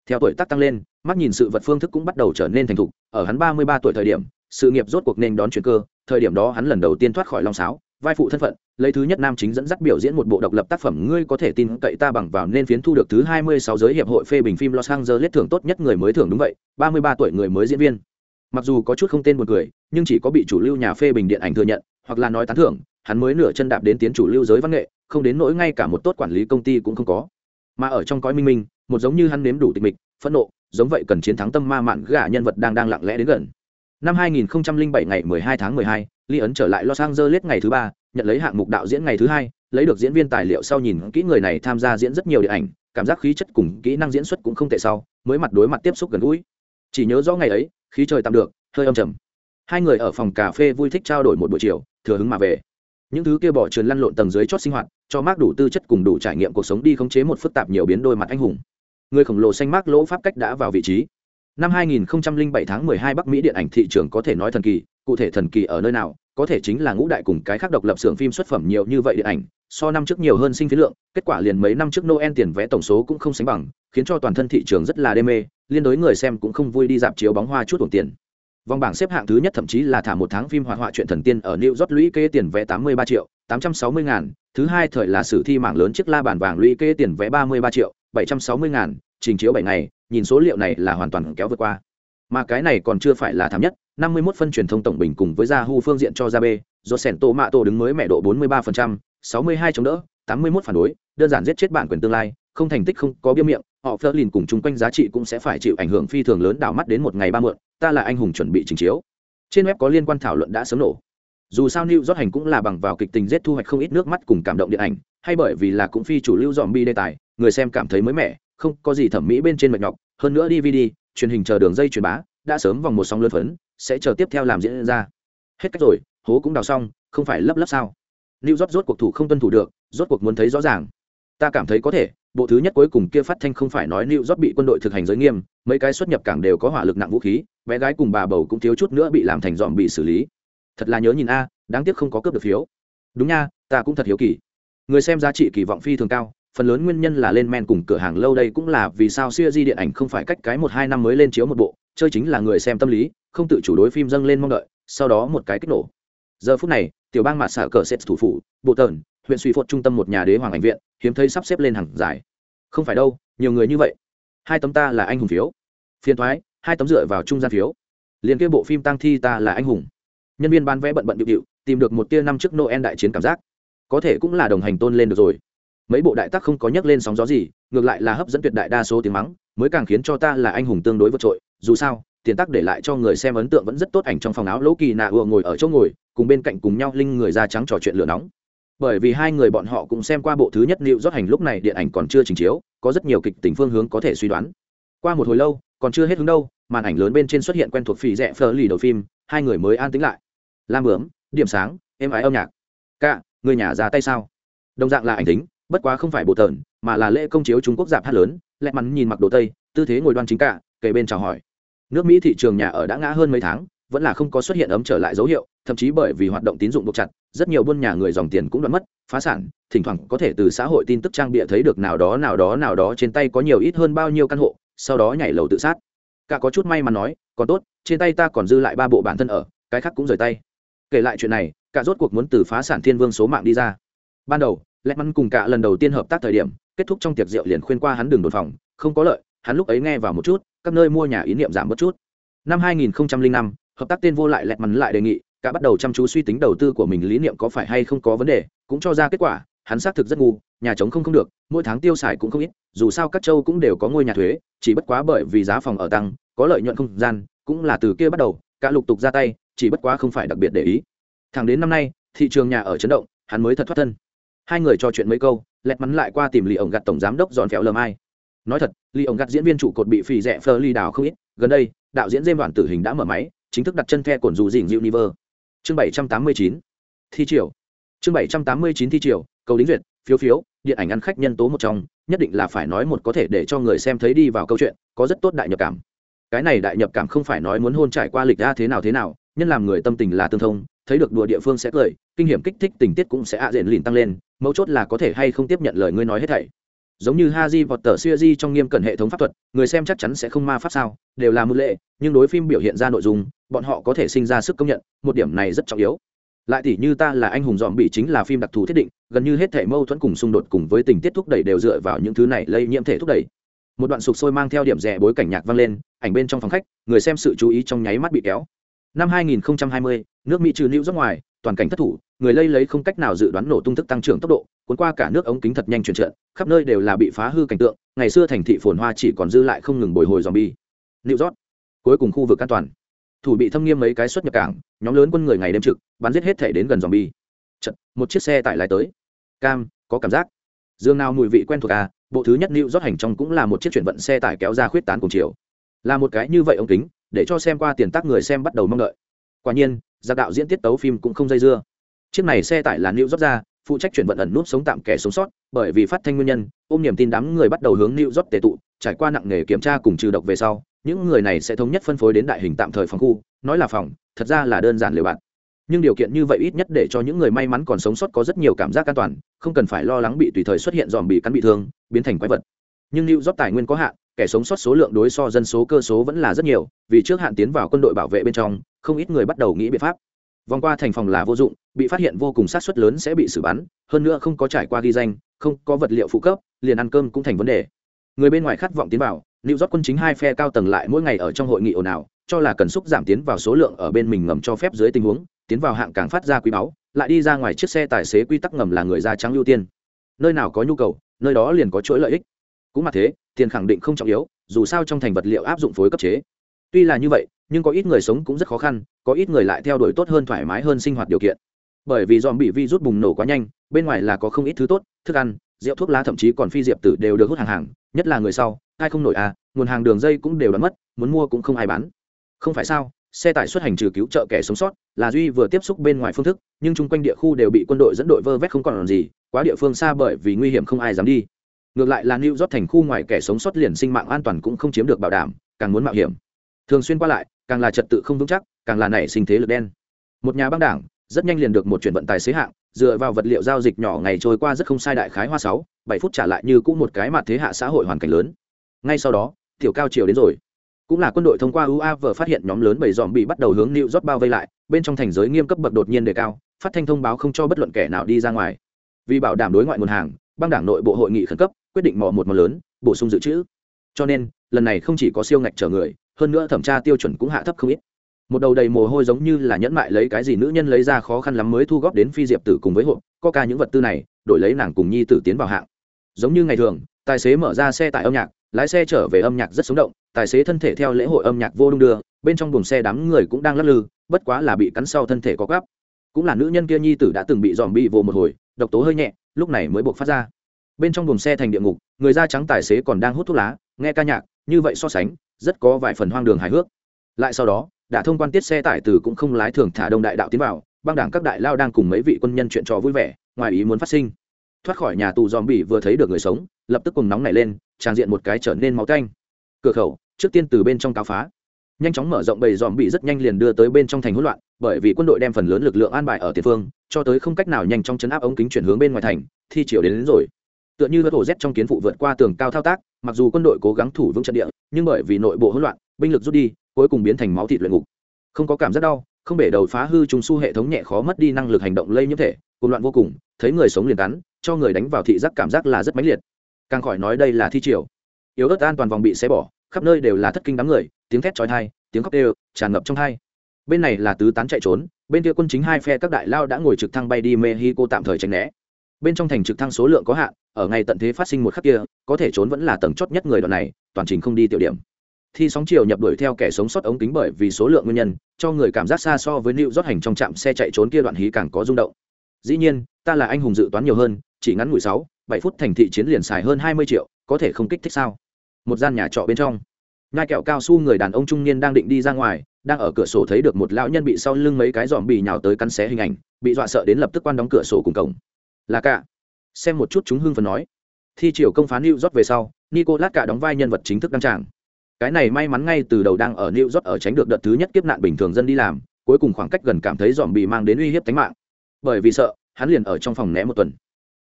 Theo tuổi tác tăng lên mắt nhìn sự vật phương thức cũng bắt đầu trở nên thành thục. Ở hắn ba mươi ba tuổi thời điểm sự nghiệp rốt cuộc nên đón chuyện cơ thời điểm đó hắn lần đầu tiên thoát khỏi long sáo vai phụ thân phận lấy thứ nhất nam chính dẫn dắt biểu diễn một bộ độc lập tác phẩm ngươi có thể tin cậy ta bằng vào nên phiến thu được thứ hai mươi sáu giới hiệp hội phê bình phim Los Angeles thưởng tốt nhất người mới thưởng đúng vậy, ba mươi ba tuổi người mới diễn viên. Mặc dù có chút không tên một người, nhưng chỉ có bị chủ lưu nhà phê bình điện ảnh thừa nhận, hoặc là nói tán thưởng, hắn mới nửa chân đạp đến tiến chủ lưu giới văn nghệ, không đến nỗi ngay cả một tốt quản lý công ty cũng không có. Mà ở trong cõi minh minh, một giống như hắn nếm đủ tịch mịch, phẫn nộ, giống vậy cần chiến thắng tâm ma mạn gã nhân vật đang đang lặng lẽ đến gần. Năm 2007 ngày 12 tháng 12, Lee ấn trở lại Los Angeles ngày thứ ba, nhận lấy hạng mục đạo diễn ngày thứ hai lấy được diễn viên tài liệu sau nhìn kỹ người này tham gia diễn rất nhiều điện ảnh cảm giác khí chất cùng kỹ năng diễn xuất cũng không tệ sau mới mặt đối mặt tiếp xúc gần gũi chỉ nhớ rõ ngày ấy khí trời tạm được hơi âm trầm hai người ở phòng cà phê vui thích trao đổi một buổi chiều thừa hứng mà về những thứ kia bỏ trườn lăn lộn tầng dưới chót sinh hoạt cho mác đủ tư chất cùng đủ trải nghiệm cuộc sống đi khống chế một phức tạp nhiều biến đôi mặt anh hùng. Người khổng lồ xanh mác lỗ pháp cách đã vào vị trí. Năm 2007 tháng 12 Bắc Mỹ điện ảnh thị trường có thể nói thần kỳ, cụ thể thần kỳ ở nơi nào, có thể chính là ngũ đại cùng cái khác độc lập xưởng phim xuất phẩm nhiều như vậy điện ảnh so năm trước nhiều hơn sinh phí lượng kết quả liền mấy năm trước noel tiền vé tổng số cũng không sánh bằng khiến cho toàn thân thị trường rất là đê mê liên đối người xem cũng không vui đi dạp chiếu bóng hoa chút tuồng tiền vòng bảng xếp hạng thứ nhất thậm chí là thả một tháng phim hoạt họa chuyện thần tiên ở new york lũy kê tiền vé 83 triệu 860 ngàn thứ hai thời là sử thi mạng lớn chiếc la bàn vàng lũy kê tiền vé 33 triệu 760 ngàn trình chiếu bảy ngày nhìn số liệu này là hoàn toàn kéo vượt qua. Mà cái này còn chưa phải là thảm nhất 51 phân truyền thông tổng bình cùng với Yahoo phương diện cho ra B, do Mato đứng mới mẹ độ 43%, 62 chống đỡ, 81 phản đối, đơn giản giết chết bản quyền tương lai, không thành tích không có bia miệng, họ Flerlin cùng chung quanh giá trị cũng sẽ phải chịu ảnh hưởng phi thường lớn đảo mắt đến một ngày ba mượn, ta là anh hùng chuẩn bị trình chiếu. Trên web có liên quan thảo luận đã sớm nổ. Dù sao New rót hành cũng là bằng vào kịch tình giết thu hoạch không ít nước mắt cùng cảm động điện ảnh, hay bởi vì là cũng phi chủ lưu dòm bi đề tài, người xem cảm thấy mới mẻ, không có gì thẩm mỹ bên trên mệt nhọc, hơn nữa DVD, truyền hình chờ đường dây truyền bá, đã sớm vòng một sóng lớn phấn, sẽ chờ tiếp theo làm diễn ra hết cách rồi hố cũng đào xong không phải lấp lấp sao lưu rót rốt cuộc thủ không tuân thủ được rốt cuộc muốn thấy rõ ràng ta cảm thấy có thể bộ thứ nhất cuối cùng kia phát thanh không phải nói lưu rót bị quân đội thực hành giới nghiêm, mấy cái xuất nhập cảng đều có hỏa lực nặng vũ khí, bé gái cùng bà bầu cũng thiếu chút nữa bị làm thành dòm bị xử lý. Thật là nhớ nhìn a à, đáng tiếc không có cướp được phiếu. Đúng nha, ta cũng thật hiếu kỳ. Người xem giá trị kỳ vọng phi thường cao, phần lớn nguyên nhân là lên men cùng cửa hàng lâu đây cũng là vì sao siêu di điện ảnh không phải cách cái một hai năm mới lên chiếu một bộ, chơi chính là người xem tâm lý, không tự chủ đối phim dâng lên mong đợi, sau đó một cái kích nổ. Giờ phút này, tiểu bang mạt xả cờ xét thủ phủ, bộ tần huyện suy phốt trung tâm một nhà đế hoàng ảnh viện, hiếm thấy sắp xếp lên hàng dài. Không phải đâu, nhiều người như vậy. Hai tấm ta là anh hùng phiếu. Phiền thoái, hai tấm dựa vào trung gian phiếu. Liền kia bộ phim tăng thi ta là anh hùng. Nhân viên bán vé bận bận điệu điệu, tìm được một tia năm trước noel đại chiến cảm giác. Có thể cũng là đồng hành tôn lên được rồi. Mấy bộ đại tác không có nhắc lên sóng gió gì, ngược lại là hấp dẫn tuyệt đại đa số tiếng mắng, mới càng khiến cho ta là anh hùng tương đối vượt trội. Dù sao, tiền tắc để lại cho người xem ấn tượng vẫn rất tốt ảnh trong phòng áo lỗ kỳ nạ ùa ngồi ở chỗ ngồi, cùng bên cạnh cùng nhau linh người da trắng trò chuyện lửa nóng bởi vì hai người bọn họ cũng xem qua bộ thứ nhất liệu rót hành lúc này điện ảnh còn chưa trình chiếu, có rất nhiều kịch tính phương hướng có thể suy đoán. Qua một hồi lâu, còn chưa hết hướng đâu, màn ảnh lớn bên trên xuất hiện quen thuộc phì rẽ phờ lì đầu phim, hai người mới an tính lại. Lam bướm, điểm sáng, êm ái âm nhạc. Cả người nhà ra tay sao? Đồng dạng là ảnh tính, bất quá không phải bộ tờn, mà là lễ công chiếu trung quốc giảm hát lớn, lẹ mắn nhìn mặc đồ tây, tư thế ngồi đoan chính cả, kề bên chào hỏi. Nước mỹ thị trường nhà ở đã ngã hơn mấy tháng, vẫn là không có xuất hiện ấm trở lại dấu hiệu thậm chí bởi vì hoạt động tín dụng buộc chặt rất nhiều buôn nhà người dòng tiền cũng đoạn mất phá sản thỉnh thoảng có thể từ xã hội tin tức trang bịa thấy được nào đó nào đó nào đó trên tay có nhiều ít hơn bao nhiêu căn hộ sau đó nhảy lầu tự sát. Cả có chút may mà nói còn tốt trên tay ta còn dư lại ba bộ bản thân ở cái khác cũng rời tay. Kể lại chuyện này cả rốt cuộc muốn từ phá sản thiên vương số mạng đi ra. Ban đầu lẽ mắn cùng cả lần đầu tiên hợp tác thời điểm kết thúc trong tiệc rượu liền khuyên qua hắn đường đồn phòng không có lợi hắn lúc ấy nghe vào một chút các nơi mua nhà ý niệm giảm bớt chút. Năm 2005, hợp tác tên vô lại lẹt mắn lại đề nghị cả bắt đầu chăm chú suy tính đầu tư của mình lý niệm có phải hay không có vấn đề, cũng cho ra kết quả, hắn xác thực rất ngu, nhà trống không không được, mỗi tháng tiêu xài cũng không ít, dù sao các châu cũng đều có ngôi nhà thuế, chỉ bất quá bởi vì giá phòng ở tăng, có lợi nhuận không gian, cũng là từ kia bắt đầu, cả lục tục ra tay, chỉ bất quá không phải đặc biệt để ý. Thẳng đến năm nay, thị trường nhà ở chấn động, hắn mới thật thoát thân. Hai người trò chuyện mấy câu, lẹt mắn lại qua tìm lì ổng gặt tổng giám đốc giòn phèo lờ mai. Nói thật, lì ổng gặt diễn viên trụ cột bị phì rẻ phơ ly đào không ít, gần đây, đạo diễn dêm đoàn tử hình đã mở máy, chính thức đặt chân the cổn dù dình dịu chương bảy trăm tám mươi chín, thi triều. Chương bảy trăm tám mươi chín thi triều, cầu đính duyệt, phiếu phiếu, điện ảnh ăn khách nhân tố một trong, nhất định là phải nói một có thể để cho người xem thấy đi vào câu chuyện, có rất tốt đại nhập cảm. Cái này đại nhập cảm không phải nói muốn hôn trải qua lịch ra thế nào thế nào, nhân làm người tâm tình là tương thông, thấy được đùa địa phương sẽ cười, kinh hiểm kích thích tình tiết cũng sẽ ạ diện lìn tăng lên, mấu chốt là có thể hay không tiếp nhận lời ngươi nói hết thảy giống như Haji vọt tờ siêu di trong nghiêm cẩn hệ thống pháp thuật, người xem chắc chắn sẽ không ma pháp sao, đều là mưu lệ, nhưng đối phim biểu hiện ra nội dung, bọn họ có thể sinh ra sức công nhận, một điểm này rất trọng yếu. Lại tỷ như ta là anh hùng dòm bị chính là phim đặc thù thiết định, gần như hết thể mâu thuẫn cùng xung đột cùng với tình tiết thúc đẩy đều dựa vào những thứ này lây nhiễm thể thúc đẩy. Một đoạn sục sôi mang theo điểm rẻ bối cảnh nhạc vang lên, ảnh bên trong phòng khách, người xem sự chú ý trong nháy mắt bị kéo. Năm 2020, nước Mỹ trừ lưu rất ngoài, toàn cảnh thất thủ, người lây lấy không cách nào dự đoán nổ tung thức tăng trưởng tốc độ, cuốn qua cả nước ống kính thật nhanh chuyển trận khắp nơi đều là bị phá hư cảnh tượng ngày xưa thành thị phồn hoa chỉ còn dư lại không ngừng bồi hồi dòm bi new york cuối cùng khu vực an toàn. Thủ bị thâm nghiêm mấy cái xuất nhập cảng nhóm lớn quân người ngày đêm trực bắn giết hết thể đến gần dòm bi Chật, một chiếc xe tải lái tới. Cam có cảm giác. Dương nào mùi vị quen thuộc à bộ thứ nhất lưu rót hành trong cũng là một chiếc chuyển vận xe tải kéo ra khuyết tán cùng chiều. Là một cái như vậy ống kính để cho xem qua tiền tác người xem bắt đầu mong đợi. Quả nhiên giặc đạo diễn tiết tấu phim cũng không dây dưa. Chiếc này xe tải là lưu rót ra phụ trách chuyển vận ẩn nút sống tạm kẻ sống sót, bởi vì phát thanh nguyên nhân, ôm niềm tin đám người bắt đầu hướng New rót tệ tụ, trải qua nặng nghề kiểm tra cùng trừ độc về sau, những người này sẽ thống nhất phân phối đến đại hình tạm thời phòng khu, nói là phòng, thật ra là đơn giản liều bạn. Nhưng điều kiện như vậy ít nhất để cho những người may mắn còn sống sót có rất nhiều cảm giác an toàn, không cần phải lo lắng bị tùy thời xuất hiện dòm bị cắn bị thương, biến thành quái vật. Nhưng New rót tài nguyên có hạn, kẻ sống sót số lượng đối so dân số cơ số vẫn là rất nhiều, vì trước hạn tiến vào quân đội bảo vệ bên trong, không ít người bắt đầu nghĩ biện pháp vòng qua thành phòng là vô dụng, bị phát hiện vô cùng sát xuất lớn sẽ bị xử bắn, hơn nữa không có trải qua ghi danh, không có vật liệu phụ cấp, liền ăn cơm cũng thành vấn đề. Người bên ngoài khát vọng tiến vào lưu rót quân chính hai phe cao tầng lại mỗi ngày ở trong hội nghị ồn ào, cho là cần xúc giảm tiến vào số lượng ở bên mình ngầm cho phép dưới tình huống, tiến vào hạng càng phát ra quý báu, lại đi ra ngoài chiếc xe tài xế quy tắc ngầm là người da trắng ưu tiên. Nơi nào có nhu cầu, nơi đó liền có chuỗi lợi ích. Cũng mà thế, tiền khẳng định không trọng yếu, dù sao trong thành vật liệu áp dụng phối cấp chế. Tuy là như vậy nhưng có ít người sống cũng rất khó khăn, có ít người lại theo đuổi tốt hơn thoải mái hơn sinh hoạt điều kiện. Bởi vì dòm bị vi rút bùng nổ quá nhanh, bên ngoài là có không ít thứ tốt, thức ăn, rượu thuốc lá, thậm chí còn phi diệp tử đều được hút hàng hàng, nhất là người sau, ai không nổi à nguồn hàng đường dây cũng đều đoán mất, muốn mua cũng không ai bán. Không phải sao, xe tải xuất hành trừ cứu trợ kẻ sống sót là duy vừa tiếp xúc bên ngoài phương thức, nhưng chung quanh địa khu đều bị quân đội dẫn đội vơ vét không còn làm gì, quá địa phương xa bởi vì nguy hiểm không ai dám đi. Ngược lại là new york thành khu ngoài kẻ sống sót liền sinh mạng an toàn cũng không chiếm được bảo đảm, càng muốn mạo hiểm. Thường xuyên qua lại càng là trật tự không vững chắc, càng là nảy sinh thế lực đen. Một nhà băng đảng, rất nhanh liền được một chuyển vận tài xế hạng, dựa vào vật liệu giao dịch nhỏ ngày trôi qua rất không sai đại khái hoa sáu, bảy phút trả lại như cũng một cái mặt thế hạ xã hội hoàn cảnh lớn. Ngay sau đó, tiểu cao chiều đến rồi. Cũng là quân đội thông qua uav phát hiện nhóm lớn bảy dòm bị bắt đầu hướng nịu rót bao vây lại, bên trong thành giới nghiêm cấp bậc đột nhiên đề cao, phát thanh thông báo không cho bất luận kẻ nào đi ra ngoài. Vì bảo đảm đối ngoại nguồn hàng, băng đảng nội bộ hội nghị khẩn cấp, quyết định mò một mò lớn, bổ sung dự trữ. Cho nên, lần này không chỉ có siêu ngạch chở người hơn nữa thẩm tra tiêu chuẩn cũng hạ thấp không ít. Một đầu đầy mồ hôi giống như là nhẫn mại lấy cái gì nữ nhân lấy ra khó khăn lắm mới thu góp đến phi diệp tử cùng với hộp có ca những vật tư này, đổi lấy nàng cùng nhi tử tiến vào hạng. Giống như ngày thường, tài xế mở ra xe tải âm nhạc, lái xe trở về âm nhạc rất sống động, tài xế thân thể theo lễ hội âm nhạc vô đung đưa, bên trong buồng xe đám người cũng đang lắc lư, bất quá là bị cắn sau thân thể có gắp. Cũng là nữ nhân kia nhi tử đã từng bị dòm bị vô một hồi, độc tố hơi nhẹ, lúc này mới buộc phát ra. Bên trong buồng xe thành địa ngục, người da trắng tài xế còn đang hút thuốc lá, nghe ca nhạc, như vậy so sánh rất có vài phần hoang đường hài hước. Lại sau đó đã thông quan tiết xe tải từ cũng không lái thường thả đông đại đạo tiến vào băng đảng các đại lao đang cùng mấy vị quân nhân chuyện trò vui vẻ ngoài ý muốn phát sinh. Thoát khỏi nhà tù dòm bỉ vừa thấy được người sống lập tức cùng nóng nảy lên tràn diện một cái trở nên máu tanh. Cửa khẩu trước tiên từ bên trong cáo phá. Nhanh chóng mở rộng bầy dòm bị rất nhanh liền đưa tới bên trong thành hỗn loạn bởi vì quân đội đem phần lớn lực lượng an bài ở tiền phương cho tới không cách nào nhanh chóng chấn áp ống kính chuyển hướng bên ngoài thành thi chiều đến, đến rồi. Tựa như vớt ổ z trong kiến phụ vượt qua tường cao thao tác mặc dù quân đội cố gắng thủ vững trận địa, nhưng bởi vì nội bộ hỗn loạn, binh lực rút đi, cuối cùng biến thành máu thịt luyện ngục. Không có cảm giác đau, không bể đầu phá hư trùng su hệ thống nhẹ khó mất đi năng lực hành động lây nhiễm thể cùng loạn vô cùng, thấy người sống liền cắn, cho người đánh vào thị giác cảm giác là rất mãnh liệt. Càng khỏi nói đây là thi triều. Yếu ớt an toàn vòng bị xé bỏ, khắp nơi đều là thất kinh đám người, tiếng thét chói tai, tiếng khóc đều, tràn ngập trong thai bên này là tứ tán chạy trốn, bên kia quân chính hai phe các đại lao đã ngồi trực thăng bay đi mexico tạm thời tránh né bên trong thành trực thăng số lượng có hạn, ở ngày tận thế phát sinh một khắc kia, có thể trốn vẫn là tầng chót nhất người đoạn này, toàn trình không đi tiểu điểm. Thi sóng chiều nhập đuổi theo kẻ sống sót ống kính bởi vì số lượng nguyên nhân, cho người cảm giác xa so với lưu rót hành trong trạm xe chạy trốn kia đoạn hí càng có rung động. Dĩ nhiên, ta là anh hùng dự toán nhiều hơn, chỉ ngắn ngủi sáu, bảy phút thành thị chiến liền xài hơn hai mươi triệu, có thể không kích thích sao? Một gian nhà trọ bên trong. Nhai kẹo cao su người đàn ông trung niên đang định đi ra ngoài, đang ở cửa sổ thấy được một lão nhân bị sau lưng mấy cái dòm bì nhào tới cắn xé hình ảnh, bị dọa sợ đến lập tức quan đóng cửa sổ cùng cổng là cả. Xem một chút chúng hưng phần nói. Thi triều công phán new rót về sau, nicolas cả đóng vai nhân vật chính thức đăng tràng. Cái này may mắn ngay từ đầu đang ở new rót ở tránh được đợt thứ nhất kiếp nạn bình thường dân đi làm, cuối cùng khoảng cách gần cảm thấy dòm bị mang đến uy hiếp tính mạng. Bởi vì sợ, hắn liền ở trong phòng né một tuần.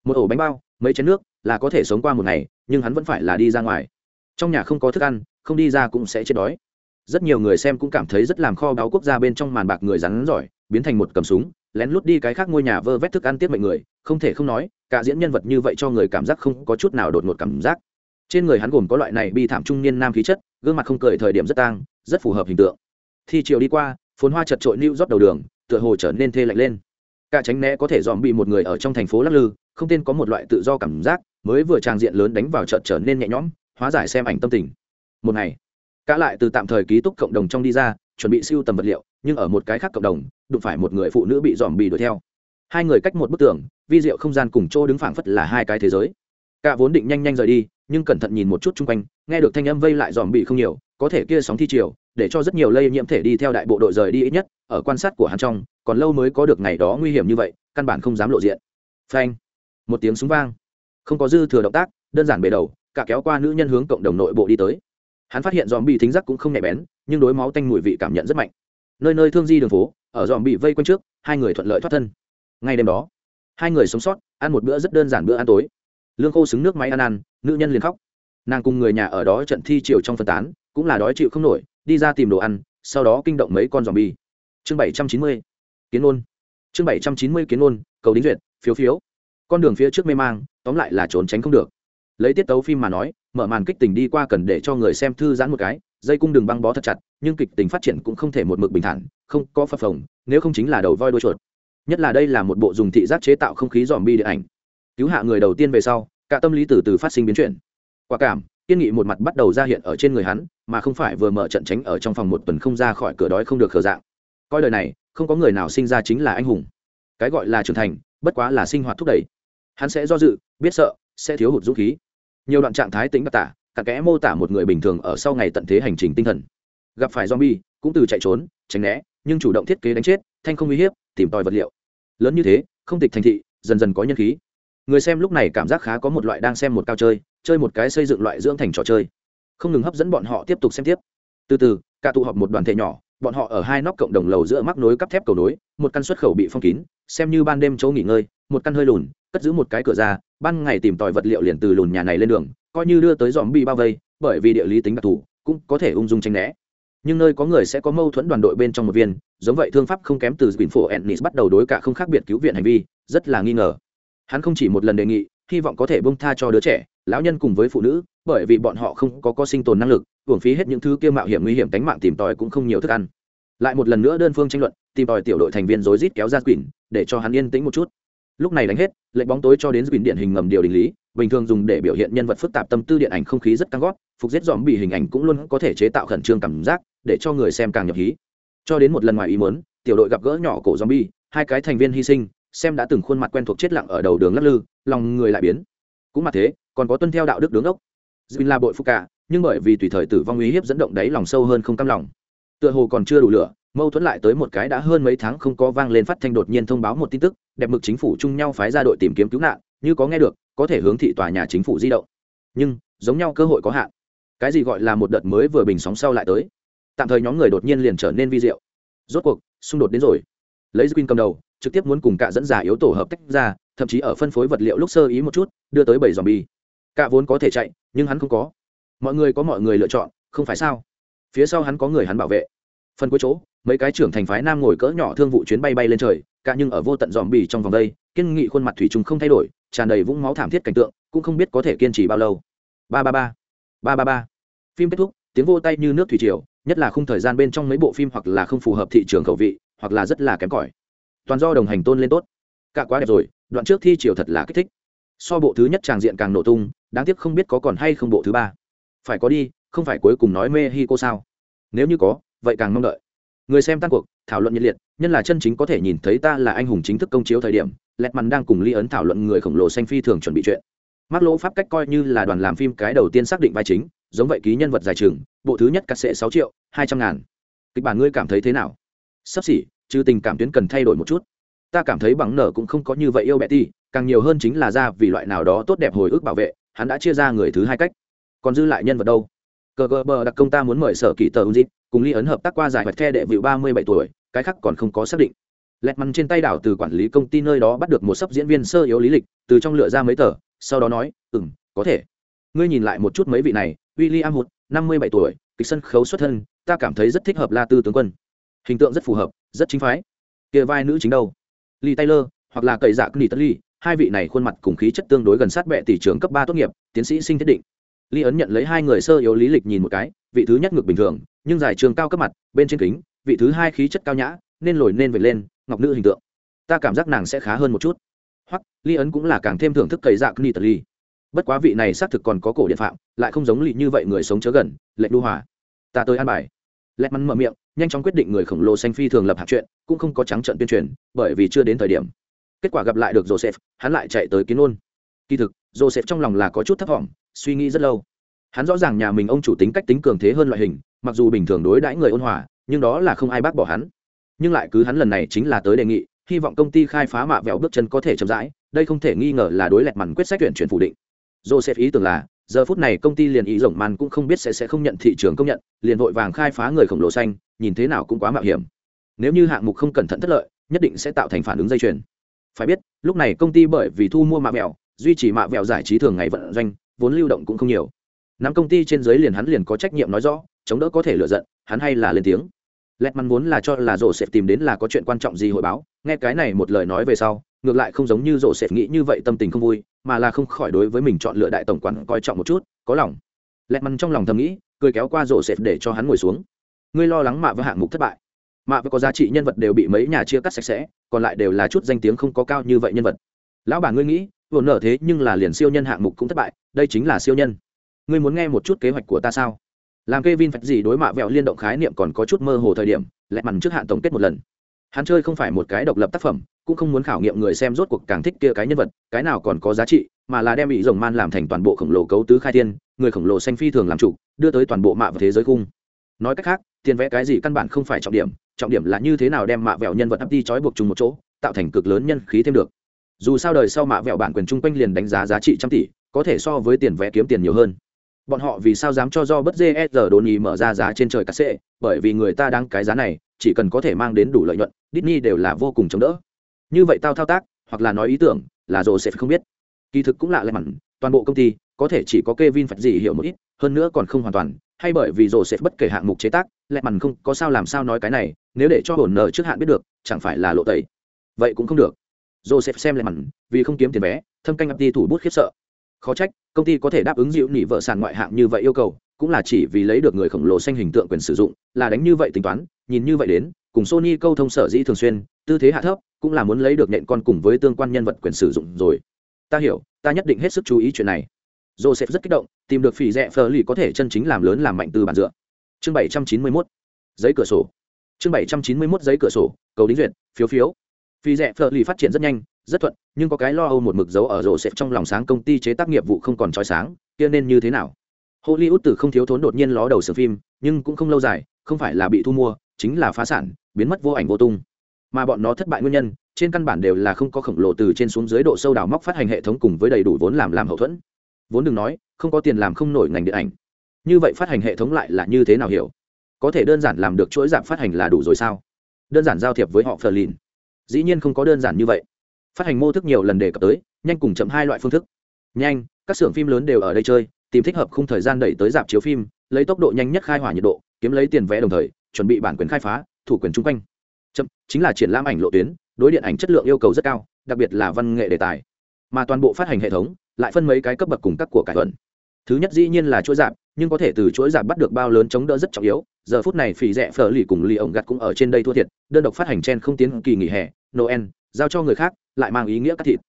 Một ổ bánh bao, mấy chén nước, là có thể sống qua một ngày, nhưng hắn vẫn phải là đi ra ngoài. Trong nhà không có thức ăn, không đi ra cũng sẽ chết đói. Rất nhiều người xem cũng cảm thấy rất làm kho báo quốc gia bên trong màn bạc người rắn giỏi biến thành một cầm súng lén lút đi cái khác ngôi nhà vơ vét thức ăn tiếp mệnh người, không thể không nói, cả diễn nhân vật như vậy cho người cảm giác không có chút nào đột ngột cảm giác. Trên người hắn gồm có loại này bi thảm trung niên nam khí chất, gương mặt không cười thời điểm rất tang, rất phù hợp hình tượng. Thi chiều đi qua, phồn hoa chật trội lưu rót đầu đường, tựa hồ trở nên thê lạnh lên. Cả tránh né có thể dòm bị một người ở trong thành phố lắc lư, không tên có một loại tự do cảm giác, mới vừa tràng diện lớn đánh vào trận trở nên nhẹ nhõm, hóa giải xem ảnh tâm tình. Một ngày, cả lại từ tạm thời ký túc cộng đồng trong đi ra, chuẩn bị siêu tầm vật liệu nhưng ở một cái khác cộng đồng, đụng phải một người phụ nữ bị dòm bị đuổi theo. Hai người cách một bức tường, vi diệu không gian cùng chỗ đứng phảng phất là hai cái thế giới. Cả vốn định nhanh nhanh rời đi, nhưng cẩn thận nhìn một chút chung quanh, nghe được thanh âm vây lại dòm bị không nhiều, có thể kia sóng thi chiều để cho rất nhiều lây nhiễm thể đi theo đại bộ đội rời đi ít nhất, ở quan sát của hắn trong, còn lâu mới có được ngày đó nguy hiểm như vậy, căn bản không dám lộ diện. Phanh, một tiếng súng vang. Không có dư thừa động tác, đơn giản bề đầu, cả kéo qua nữ nhân hướng cộng đồng nội bộ đi tới. Hắn phát hiện dòm bị thính giác cũng không nhạy bén, nhưng đối máu tanh mùi vị cảm nhận rất mạnh nơi nơi thương di đường phố, ở dòm bị vây quanh trước, hai người thuận lợi thoát thân. Ngay đêm đó, hai người sống sót, ăn một bữa rất đơn giản bữa ăn tối. Lương khô xứng nước máy ăn ăn, nữ nhân liền khóc. Nàng cùng người nhà ở đó trận thi chiều trong phân tán, cũng là đói chịu không nổi, đi ra tìm đồ ăn, sau đó kinh động mấy con dòm bi chương bảy trăm chín mươi, kiến ôn chương bảy trăm chín mươi, kiến ôn cầu đính duyệt, phiếu phiếu. Con đường phía trước mê mang, tóm lại là trốn tránh không được. Lấy tiết tấu phim mà nói, mở màn kích tình đi qua cần để cho người xem thư giãn một cái, dây cung đường băng bó thật chặt nhưng kịch tình phát triển cũng không thể một mực bình thản, không có phập phồng, nếu không chính là đầu voi đuôi chuột. Nhất là đây là một bộ dùng thị giác chế tạo không khí dòm bi điện ảnh. Cứu hạ người đầu tiên về sau, cả tâm lý từ từ phát sinh biến chuyển. Quả cảm, kiên nghị một mặt bắt đầu ra hiện ở trên người hắn, mà không phải vừa mở trận tránh ở trong phòng một tuần không ra khỏi cửa đói không được khờ dạng. Coi đời này, không có người nào sinh ra chính là anh hùng. Cái gọi là trưởng thành, bất quá là sinh hoạt thúc đẩy. Hắn sẽ do dự, biết sợ, sẽ thiếu hụt dũng khí. Nhiều đoạn trạng thái tính đặc tả cả kẽ mô tả một người bình thường ở sau ngày tận thế hành trình tinh thần gặp phải zombie, cũng từ chạy trốn, tránh né, nhưng chủ động thiết kế đánh chết, thanh không uy hiếp, tìm tòi vật liệu. Lớn như thế, không tịch thành thị, dần dần có nhân khí. Người xem lúc này cảm giác khá có một loại đang xem một cao chơi chơi một cái xây dựng loại dưỡng thành trò chơi. Không ngừng hấp dẫn bọn họ tiếp tục xem tiếp. Từ từ, cả tụ họp một đoàn thể nhỏ, bọn họ ở hai nóc cộng đồng lầu giữa mắc nối cắp thép cầu nối, một căn xuất khẩu bị phong kín, xem như ban đêm chỗ nghỉ ngơi, một căn hơi lùn, cất giữ một cái cửa ra, ban ngày tìm tòi vật liệu liền từ lùn nhà này lên đường, coi như đưa tới dòm bị bao vây, bởi vì địa lý tính đặc thù, cũng có thể ung dung tranh né nhưng nơi có người sẽ có mâu thuẫn đoàn đội bên trong một viên, giống vậy thương pháp không kém từ quỳnh phổ ennis bắt đầu đối cả không khác biệt cứu viện hành vi, rất là nghi ngờ. Hắn không chỉ một lần đề nghị, hy vọng có thể bông tha cho đứa trẻ, lão nhân cùng với phụ nữ, bởi vì bọn họ không có có sinh tồn năng lực, hưởng phí hết những thứ kia mạo hiểm nguy hiểm tính mạng tìm tòi cũng không nhiều thức ăn. Lại một lần nữa đơn phương tranh luận, tìm tòi tiểu đội thành viên rối rít kéo ra quỷ, để cho hắn yên tĩnh một chút. Lúc này đánh hết, lệnh bóng tối cho đến quỷ điện hình ngầm điều đình lý, bình thường dùng để biểu hiện nhân vật phức tạp tâm tư điện ảnh không khí rất căng gót, phục giết dòm bị hình ảnh cũng luôn có thể chế tạo khẩn trương cảm giác để cho người xem càng nhập hí. Cho đến một lần ngoài ý muốn, tiểu đội gặp gỡ nhỏ cổ zombie, hai cái thành viên hy sinh, xem đã từng khuôn mặt quen thuộc chết lặng ở đầu đường lắc lư, lòng người lại biến. Cũng mà thế, còn có tuân theo đạo đức đứng ốc. Duyên là bội phụ cả, nhưng bởi vì tùy thời tử vong uy hiếp dẫn động đáy lòng sâu hơn không cam lòng. Tựa hồ còn chưa đủ lửa, mâu thuẫn lại tới một cái đã hơn mấy tháng không có vang lên phát thanh đột nhiên thông báo một tin tức, đẹp mực chính phủ chung nhau phái ra đội tìm kiếm cứu nạn, như có nghe được, có thể hướng thị tòa nhà chính phủ di động. Nhưng, giống nhau cơ hội có hạn. Cái gì gọi là một đợt mới vừa bình sóng sau lại tới? Tạm thời nhóm người đột nhiên liền trở nên vi diệu. Rốt cuộc, xung đột đến rồi. Lấy Queen cầm đầu, trực tiếp muốn cùng cả dẫn giả yếu tổ hợp tách ra, thậm chí ở phân phối vật liệu lúc sơ ý một chút, đưa tới bảy dòm bi cả vốn có thể chạy, nhưng hắn không có. Mọi người có mọi người lựa chọn, không phải sao? Phía sau hắn có người hắn bảo vệ. Phần cuối chỗ, mấy cái trưởng thành phái nam ngồi cỡ nhỏ thương vụ chuyến bay bay lên trời cả nhưng ở vô tận dòm bì trong vòng đây, kiên nghị khuôn mặt thủy chung không thay đổi, tràn đầy vũng máu thảm thiết cảnh tượng, cũng không biết có thể kiên trì bao lâu. Ba ba ba. Ba ba ba. Phim kết thúc, tiếng vô tay như nước thủy triều nhất là khung thời gian bên trong mấy bộ phim hoặc là không phù hợp thị trường khẩu vị, hoặc là rất là kém cỏi. Toàn do đồng hành tôn lên tốt. Cả quá đẹp rồi, đoạn trước thi chiều thật là kích thích. So bộ thứ nhất tràng diện càng nổ tung, đáng tiếc không biết có còn hay không bộ thứ ba. Phải có đi, không phải cuối cùng nói mê hi cô sao? Nếu như có, vậy càng mong đợi. Người xem tan cuộc, thảo luận nhiệt liệt nhân là chân chính có thể nhìn thấy ta là anh hùng chính thức công chiếu thời điểm lẹt mằn đang cùng ly ấn thảo luận người khổng lồ xanh phi thường chuẩn bị chuyện. Mắc lỗ pháp cách coi như là đoàn làm phim cái đầu tiên xác định vai chính giống vậy ký nhân vật giải trường bộ thứ nhất cắt sệ sáu triệu, hai trăm ngàn. Kịch bản ngươi cảm thấy thế nào? Sắp xỉ chứ tình cảm tuyến cần thay đổi một chút. Ta cảm thấy bằng nở cũng không có như vậy yêu bẹ ti càng nhiều hơn chính là ra vì loại nào đó tốt đẹp hồi ức bảo vệ, hắn đã chia ra người thứ hai cách. Còn dư lại nhân vật đâu? Cờ gờ bờ đặc công ta muốn mời sở kỳ tờ unzip, cùng ly ấn hợp tác qua giải vật the đệ vịu ba mươi bảy tuổi, cái khác còn không có xác định. Lẹt mắn trên tay đảo từ quản lý công ty nơi đó bắt được một sấp diễn viên sơ yếu lý lịch, từ trong lựa ra mấy tờ, sau đó nói ừ m có thể. Ngươi nhìn lại một chút mấy vị này William i hụt năm mươi bảy tuổi, kịch sân khấu xuất thân, ta cảm thấy rất thích hợp la tư tướng quân. Hình tượng rất phù hợp, rất chính phái. Kia vai nữ chính đâu? Lee taylor, hoặc là cậy dạ knee lee, hai vị này khuôn mặt cùng khí chất tương đối gần sát bệ tỷ trưởng cấp ba tốt nghiệp, tiến sĩ sinh thiết định. Lee ấn nhận lấy hai người sơ yếu lý lịch nhìn một cái, vị thứ nhất ngực bình thường, nhưng dài trường cao cấp mặt, bên trên kính, vị thứ hai khí chất cao nhã, nên lồi nên vệt lên, ngọc nữ hình tượng. Ta cảm giác nàng sẽ khá hơn một chút. Hoặc ly ấn cũng là càng thêm thưởng thức cậy dạ ni tật bất quá vị này xác thực còn có cổ điện phạm, lại không giống lì như vậy người sống chớ gần lệnh đu hòa. Ta tới an bài. Lẹt mắn mở miệng, nhanh chóng quyết định người khổng lồ xanh phi thường lập hạt chuyện, cũng không có trắng trận tuyên truyền, bởi vì chưa đến thời điểm. Kết quả gặp lại được joseph, hắn lại chạy tới kiến ôn. Kỳ thực, joseph trong lòng là có chút thấp thỏm suy nghĩ rất lâu. Hắn rõ ràng nhà mình ông chủ tính cách tính cường thế hơn loại hình, mặc dù bình thường đối đãi người ôn hòa, nhưng đó là không ai bác bỏ hắn. Nhưng lại cứ hắn lần này chính là tới đề nghị, hy vọng công ty khai phá mạ vẹo bước chân có thể chậm rãi, đây không thể nghi ngờ là đối lẹt mằn quyết sách tuyển chuyển phủ định joseph ý tưởng là, giờ phút này công ty liền ý rộng màn cũng không biết sẽ sẽ không nhận thị trường công nhận, liền vội vàng khai phá người khổng lồ xanh, nhìn thế nào cũng quá mạo hiểm. Nếu như hạng mục không cẩn thận thất lợi, nhất định sẽ tạo thành phản ứng dây chuyền. Phải biết, lúc này công ty bởi vì thu mua mạ mẹo, duy trì mạ mẹo giải trí thường ngày vận doanh, vốn lưu động cũng không nhiều. Nắm công ty trên dưới liền hắn liền có trách nhiệm nói rõ, chống đỡ có thể lựa giận, hắn hay là lên tiếng. Lẹt mắn vốn là cho là rổ sẽ tìm đến là có chuyện quan trọng gì hội báo nghe cái này một lời nói về sau, ngược lại không giống như rộ sệt nghĩ như vậy tâm tình không vui, mà là không khỏi đối với mình chọn lựa đại tổng quản coi trọng một chút, có lòng. Lẹt mằn trong lòng thầm nghĩ, cười kéo qua rộ sệt để cho hắn ngồi xuống. Ngươi lo lắng mạ với hạng mục thất bại. Mạ với có giá trị nhân vật đều bị mấy nhà chia cắt sạch sẽ, còn lại đều là chút danh tiếng không có cao như vậy nhân vật. Lão bà ngươi nghĩ, vừa nở thế nhưng là liền siêu nhân hạng mục cũng thất bại, đây chính là siêu nhân. Ngươi muốn nghe một chút kế hoạch của ta sao? Làm k e vin phật gì đối mạ vẹo liên động khái niệm còn có chút mơ hồ thời điểm lại mằn trước hạn tổng kết một lần hắn chơi không phải một cái độc lập tác phẩm, cũng không muốn khảo nghiệm người xem rốt cuộc càng thích kia cái nhân vật, cái nào còn có giá trị, mà là đem bị rồng man làm thành toàn bộ khổng lồ cấu tứ khai thiên, người khổng lồ xanh phi thường làm chủ, đưa tới toàn bộ mạ và thế giới khung. Nói cách khác, tiền vẽ cái gì căn bản không phải trọng điểm trọng điểm là như thế nào đem mạ vẹo nhân vật ấp đi trói buộc chung một chỗ, tạo thành cực lớn nhân khí thêm được. Dù sao đời sau mạ vẹo bản quyền chung quanh liền đánh giá giá trị trăm tỷ, có thể so với tiền vẽ kiếm tiền nhiều hơn. Bọn họ vì sao dám cho do bất gsr e đồn nhì mở ra giá trên trời cắt xệ, bởi vì người ta đang cái giá này chỉ cần có thể mang đến đủ lợi nhuận, Disney đều là vô cùng chống đỡ. Như vậy tao thao tác, hoặc là nói ý tưởng, là rồi sẽ không biết. Kỳ thực cũng lạ lẽ mặn, toàn bộ công ty, có thể chỉ có Kevin phải gì hiểu một ít, hơn nữa còn không hoàn toàn, hay bởi vì rồi sẽ bất kể hạng mục chế tác lẹ mặn không có sao làm sao nói cái này, nếu để cho hồn nợ trước hạn biết được, chẳng phải là lộ tẩy. Vậy cũng không được. Joseph xem lẹ mặn, vì không kiếm tiền vé, thâm canh ập đi thủ bút khiếp sợ. Khó trách, công ty có thể đáp ứng dịu nỉ vợ sản ngoại hạng như vậy yêu cầu cũng là chỉ vì lấy được người khổng lồ xanh hình tượng quyền sử dụng, là đánh như vậy tính toán, nhìn như vậy đến, cùng sony câu thông sở dĩ thường xuyên, tư thế hạ thấp, cũng là muốn lấy được nện con cùng với tương quan nhân vật quyền sử dụng rồi. Ta hiểu, ta nhất định hết sức chú ý chuyện này. Joseph rất kích động, tìm được phỉ rẻ phờ lì có thể chân chính làm lớn làm mạnh từ bản dựa. Chương 791 giấy cửa sổ. Chương 791 giấy cửa sổ, cầu đính duyệt, phiếu phiếu. Phỉ rẻ phờ lì phát triển rất nhanh, rất thuận, nhưng có cái lo âu một mực dấu ở rổ xẹp trong lòng sáng công ty chế tác nghiệp vụ không còn trói sáng, kia nên như thế nào? Hollywood từ không thiếu thốn đột nhiên ló đầu sưởng phim, nhưng cũng không lâu dài, không phải là bị thu mua, chính là phá sản, biến mất vô ảnh vô tung. Mà bọn nó thất bại nguyên nhân, trên căn bản đều là không có khổng lồ từ trên xuống dưới độ sâu đào móc phát hành hệ thống cùng với đầy đủ vốn làm làm hậu thuẫn. Vốn đừng nói, không có tiền làm không nổi ngành điện ảnh. Như vậy phát hành hệ thống lại là như thế nào hiểu? Có thể đơn giản làm được chuỗi giảm phát hành là đủ rồi sao? Đơn giản giao thiệp với họ phờ lìn dĩ nhiên không có đơn giản như vậy. Phát hành mô thức nhiều lần đề cập tới, nhanh cùng chậm hai loại phương thức. Nhanh, các xưởng phim lớn đều ở đây chơi tìm thích hợp khung thời gian đẩy tới dạp chiếu phim, lấy tốc độ nhanh nhất khai hỏa nhiệt độ, kiếm lấy tiền vẽ đồng thời, chuẩn bị bản quyền khai phá, thủ quyền chung quanh. Chậm, chính là triển lãm ảnh lộ tuyến, đối điện ảnh chất lượng yêu cầu rất cao, đặc biệt là văn nghệ đề tài. Mà toàn bộ phát hành hệ thống, lại phân mấy cái cấp bậc cùng các của cải thuận thứ nhất dĩ nhiên là chuỗi dạp, nhưng có thể từ chuỗi dạp bắt được bao lớn chống đỡ rất trọng yếu, giờ phút này phỉ rẻ phở lì cùng lì ổng gặt cũng ở trên đây thua thiệt, đơn độc phát hành trên không tiến kỳ nghỉ hè, noel, giao cho người khác, lại mang ý nghĩa cắt thịt.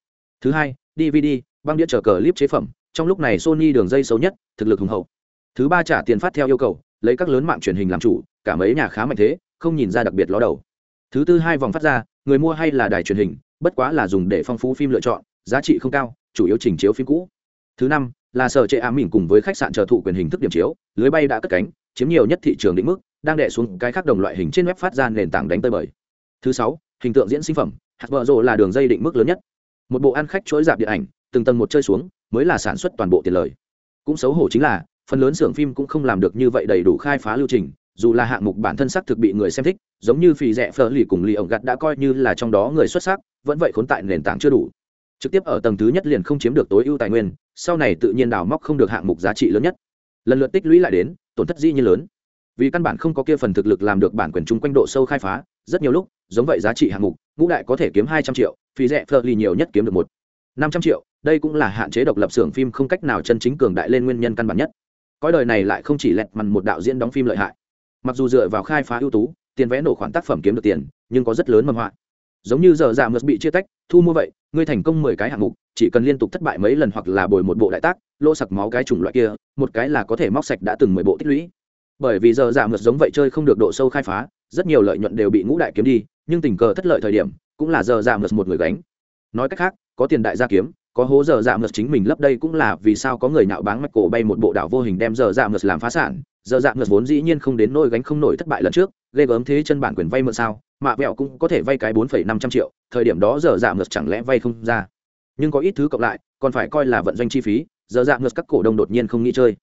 Thứ hai, dvd, băng đĩa chờ cờ clip chế phẩm trong lúc này sony đường dây xấu nhất, thực lực hùng hậu. Thứ ba trả tiền phát theo yêu cầu, lấy các lớn mạng truyền hình làm chủ, cả mấy nhà khá mạnh thế, không nhìn ra đặc biệt ló đầu. Thứ tư hai vòng phát ra, người mua hay là đài truyền hình, bất quá là dùng để phong phú phim lựa chọn, giá trị không cao, chủ yếu trình chiếu phim cũ. Thứ năm, là sở trệ ám mình cùng với khách sạn chờ thụ quyền hình thức điểm chiếu, lưới bay đã cất cánh, chiếm nhiều nhất thị trường định mức, đang đẻ xuống cái khác đồng loại hình trên web phát ra nền tảng đánh tơi bời. Thứ sáu, hình tượng diễn sinh phẩm hạt vợ rộ là đường dây định mức lớn nhất. Một bộ ăn khách chuỗi dạp điện ảnh, từng tầng một chơi xuống mới là sản xuất toàn bộ tiền lời cũng xấu hổ chính là, phần lớn xưởng phim cũng không làm được như vậy đầy đủ khai phá lưu trình, dù là hạng mục bản thân sắc thực bị người xem thích, giống như phì rẻ phở lì cùng lì ổng gặt đã coi như là trong đó người xuất sắc, vẫn vậy khốn tại nền tảng chưa đủ. Trực tiếp ở tầng thứ nhất liền không chiếm được tối ưu tài nguyên, sau này tự nhiên đào móc không được hạng mục giá trị lớn nhất. Lần lượt tích lũy lại đến, tổn thất dĩ nhiên lớn. Vì căn bản không có kia phần thực lực làm được bản quyền chung quanh độ sâu khai phá, rất nhiều lúc, giống vậy giá trị hạng mục, ngũ đại có thể kiếm hai trăm triệu phí rẻ phở lì nhiều nhất kiếm được một năm trăm triệu đây cũng là hạn chế độc lập xưởng phim không cách nào chân chính cường đại lên nguyên nhân căn bản nhất. Cõi đời này lại không chỉ lẹt mằn một đạo diễn đóng phim lợi hại. Mặc dù dựa vào khai phá ưu tú, tiền vẽ nổ khoản tác phẩm kiếm được tiền, nhưng có rất lớn mầm họa. Giống như giờ dạ mượt bị chia tách, thu mua vậy, ngươi thành công mười cái hạng mục, chỉ cần liên tục thất bại mấy lần hoặc là bồi một bộ đại tác, lỗ sặc máu cái chủng loại kia, một cái là có thể móc sạch đã từng mười bộ tích lũy. Bởi vì giờ dạ mượt giống vậy chơi không được độ sâu khai phá, rất nhiều lợi nhuận đều bị ngũ đại kiếm đi, nhưng tình cờ thất lợi thời điểm, cũng là giờ dạ mượt một người gánh. Nói cách khác, có tiền đại gia kiếm có hố giờ dạ ngược chính mình lấp đây cũng là vì sao có người nạo báng mạch cổ bay một bộ đảo vô hình đem giờ dạ ngược làm phá sản. Giờ dạ ngược vốn dĩ nhiên không đến nôi gánh không nổi thất bại lần trước, ghê gớm thế chân bản quyền vay mượn sao mạ vẹo cũng có thể vay cái bốn phẩy năm trăm triệu, thời điểm đó giờ dạ ngược chẳng lẽ vay không ra. Nhưng có ít thứ cộng lại, còn phải coi là vận doanh chi phí giờ dạ ngược các cổ đông đột nhiên không nghĩ chơi.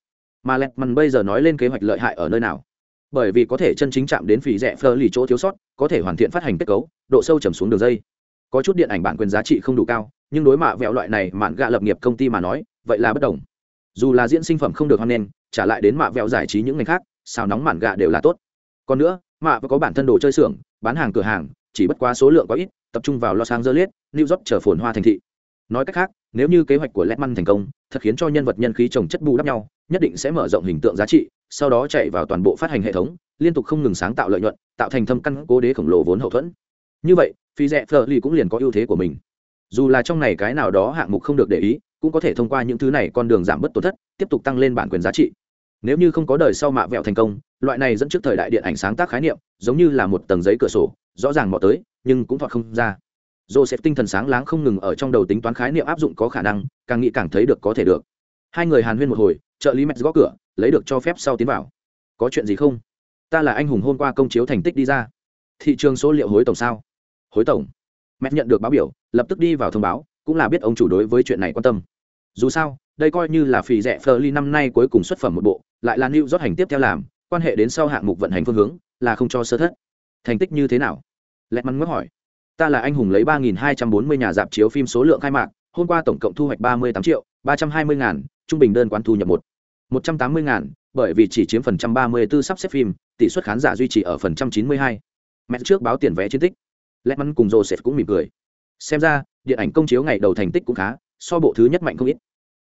Mà lẹt mằn bây giờ nói lên kế hoạch lợi hại ở nơi nào? Bởi vì có thể chân chính chạm đến phỉ rẻ phơ lì chỗ thiếu sót, có thể hoàn thiện phát hành kết cấu, độ sâu trầm xuống đường dây có chút điện ảnh bản quyền giá trị không đủ cao, nhưng đối mạ vẹo loại này mạn gạ lập nghiệp công ty mà nói, vậy là bất đồng. Dù là diễn sinh phẩm không được hoan nghênh, trả lại đến mạ vẹo giải trí những ngành khác, xào nóng mạn gạ đều là tốt. Còn nữa, mạ và có bản thân đồ chơi xưởng, bán hàng cửa hàng, chỉ bất quá số lượng có ít, tập trung vào los angeles, new york chở phồn hoa thành thị. Nói cách khác, nếu như kế hoạch của letman thành công, thật khiến cho nhân vật nhân khí trồng chất bù đắp nhau, nhất định sẽ mở rộng hình tượng giá trị, sau đó chạy vào toàn bộ phát hành hệ thống, liên tục không ngừng sáng tạo lợi nhuận, tạo thành thâm căn cố đế khổng lồ vốn hậu thuẫn. Như vậy phi rẽ phờ ly cũng liền có ưu thế của mình. Dù là trong này cái nào đó hạng mục không được để ý, cũng có thể thông qua những thứ này con đường giảm bớt tổn thất, tiếp tục tăng lên bản quyền giá trị. Nếu như không có đời sau mạ vẹo thành công, loại này dẫn trước thời đại điện ảnh sáng tác khái niệm, giống như là một tầng giấy cửa sổ, rõ ràng mò tới, nhưng cũng thọt không ra. Joseph tinh thần sáng láng không ngừng ở trong đầu tính toán khái niệm áp dụng có khả năng, càng nghĩ càng thấy được có thể được. Hai người hàn huyên một hồi, trợ lý mẹ gõ cửa, lấy được cho phép sau tiến vào. Có chuyện gì không? Ta là anh hùng hôm qua công chiếu thành tích đi ra. Thị trường số liệu hối tổng sao? Hối tổng. Mẹ nhận được báo biểu, lập tức đi vào thông báo, cũng là biết ông chủ đối với chuyện này quan tâm. Dù sao, đây coi như là phì rẻ phờ ly năm nay cuối cùng xuất phẩm một bộ, lại là new rót hành tiếp theo làm, quan hệ đến sau hạng mục vận hành phương hướng, là không cho sơ thất. Thành tích như thế nào? Lẹt mắn ngước hỏi. Ta là anh hùng lấy ba nghìn hai trăm bốn mươi nhà dạp chiếu phim số lượng khai mạc, hôm qua tổng cộng thu hoạch ba mươi tám triệu, ba trăm hai mươi ngàn, trung bình đơn quán thu nhập một. một trăm tám mươi ngàn, bởi vì chỉ chiếm phần trăm ba mươi b ố sắp xếp phim, tỷ suất khán giả duy trì ở phần trăm chín mươi hai. Mẹ trước báo tiền vé chiến tích lẹt mắn cùng joseph cũng mỉm cười. Xem ra, điện ảnh công chiếu ngày đầu thành tích cũng khá, so bộ thứ nhất mạnh không ít.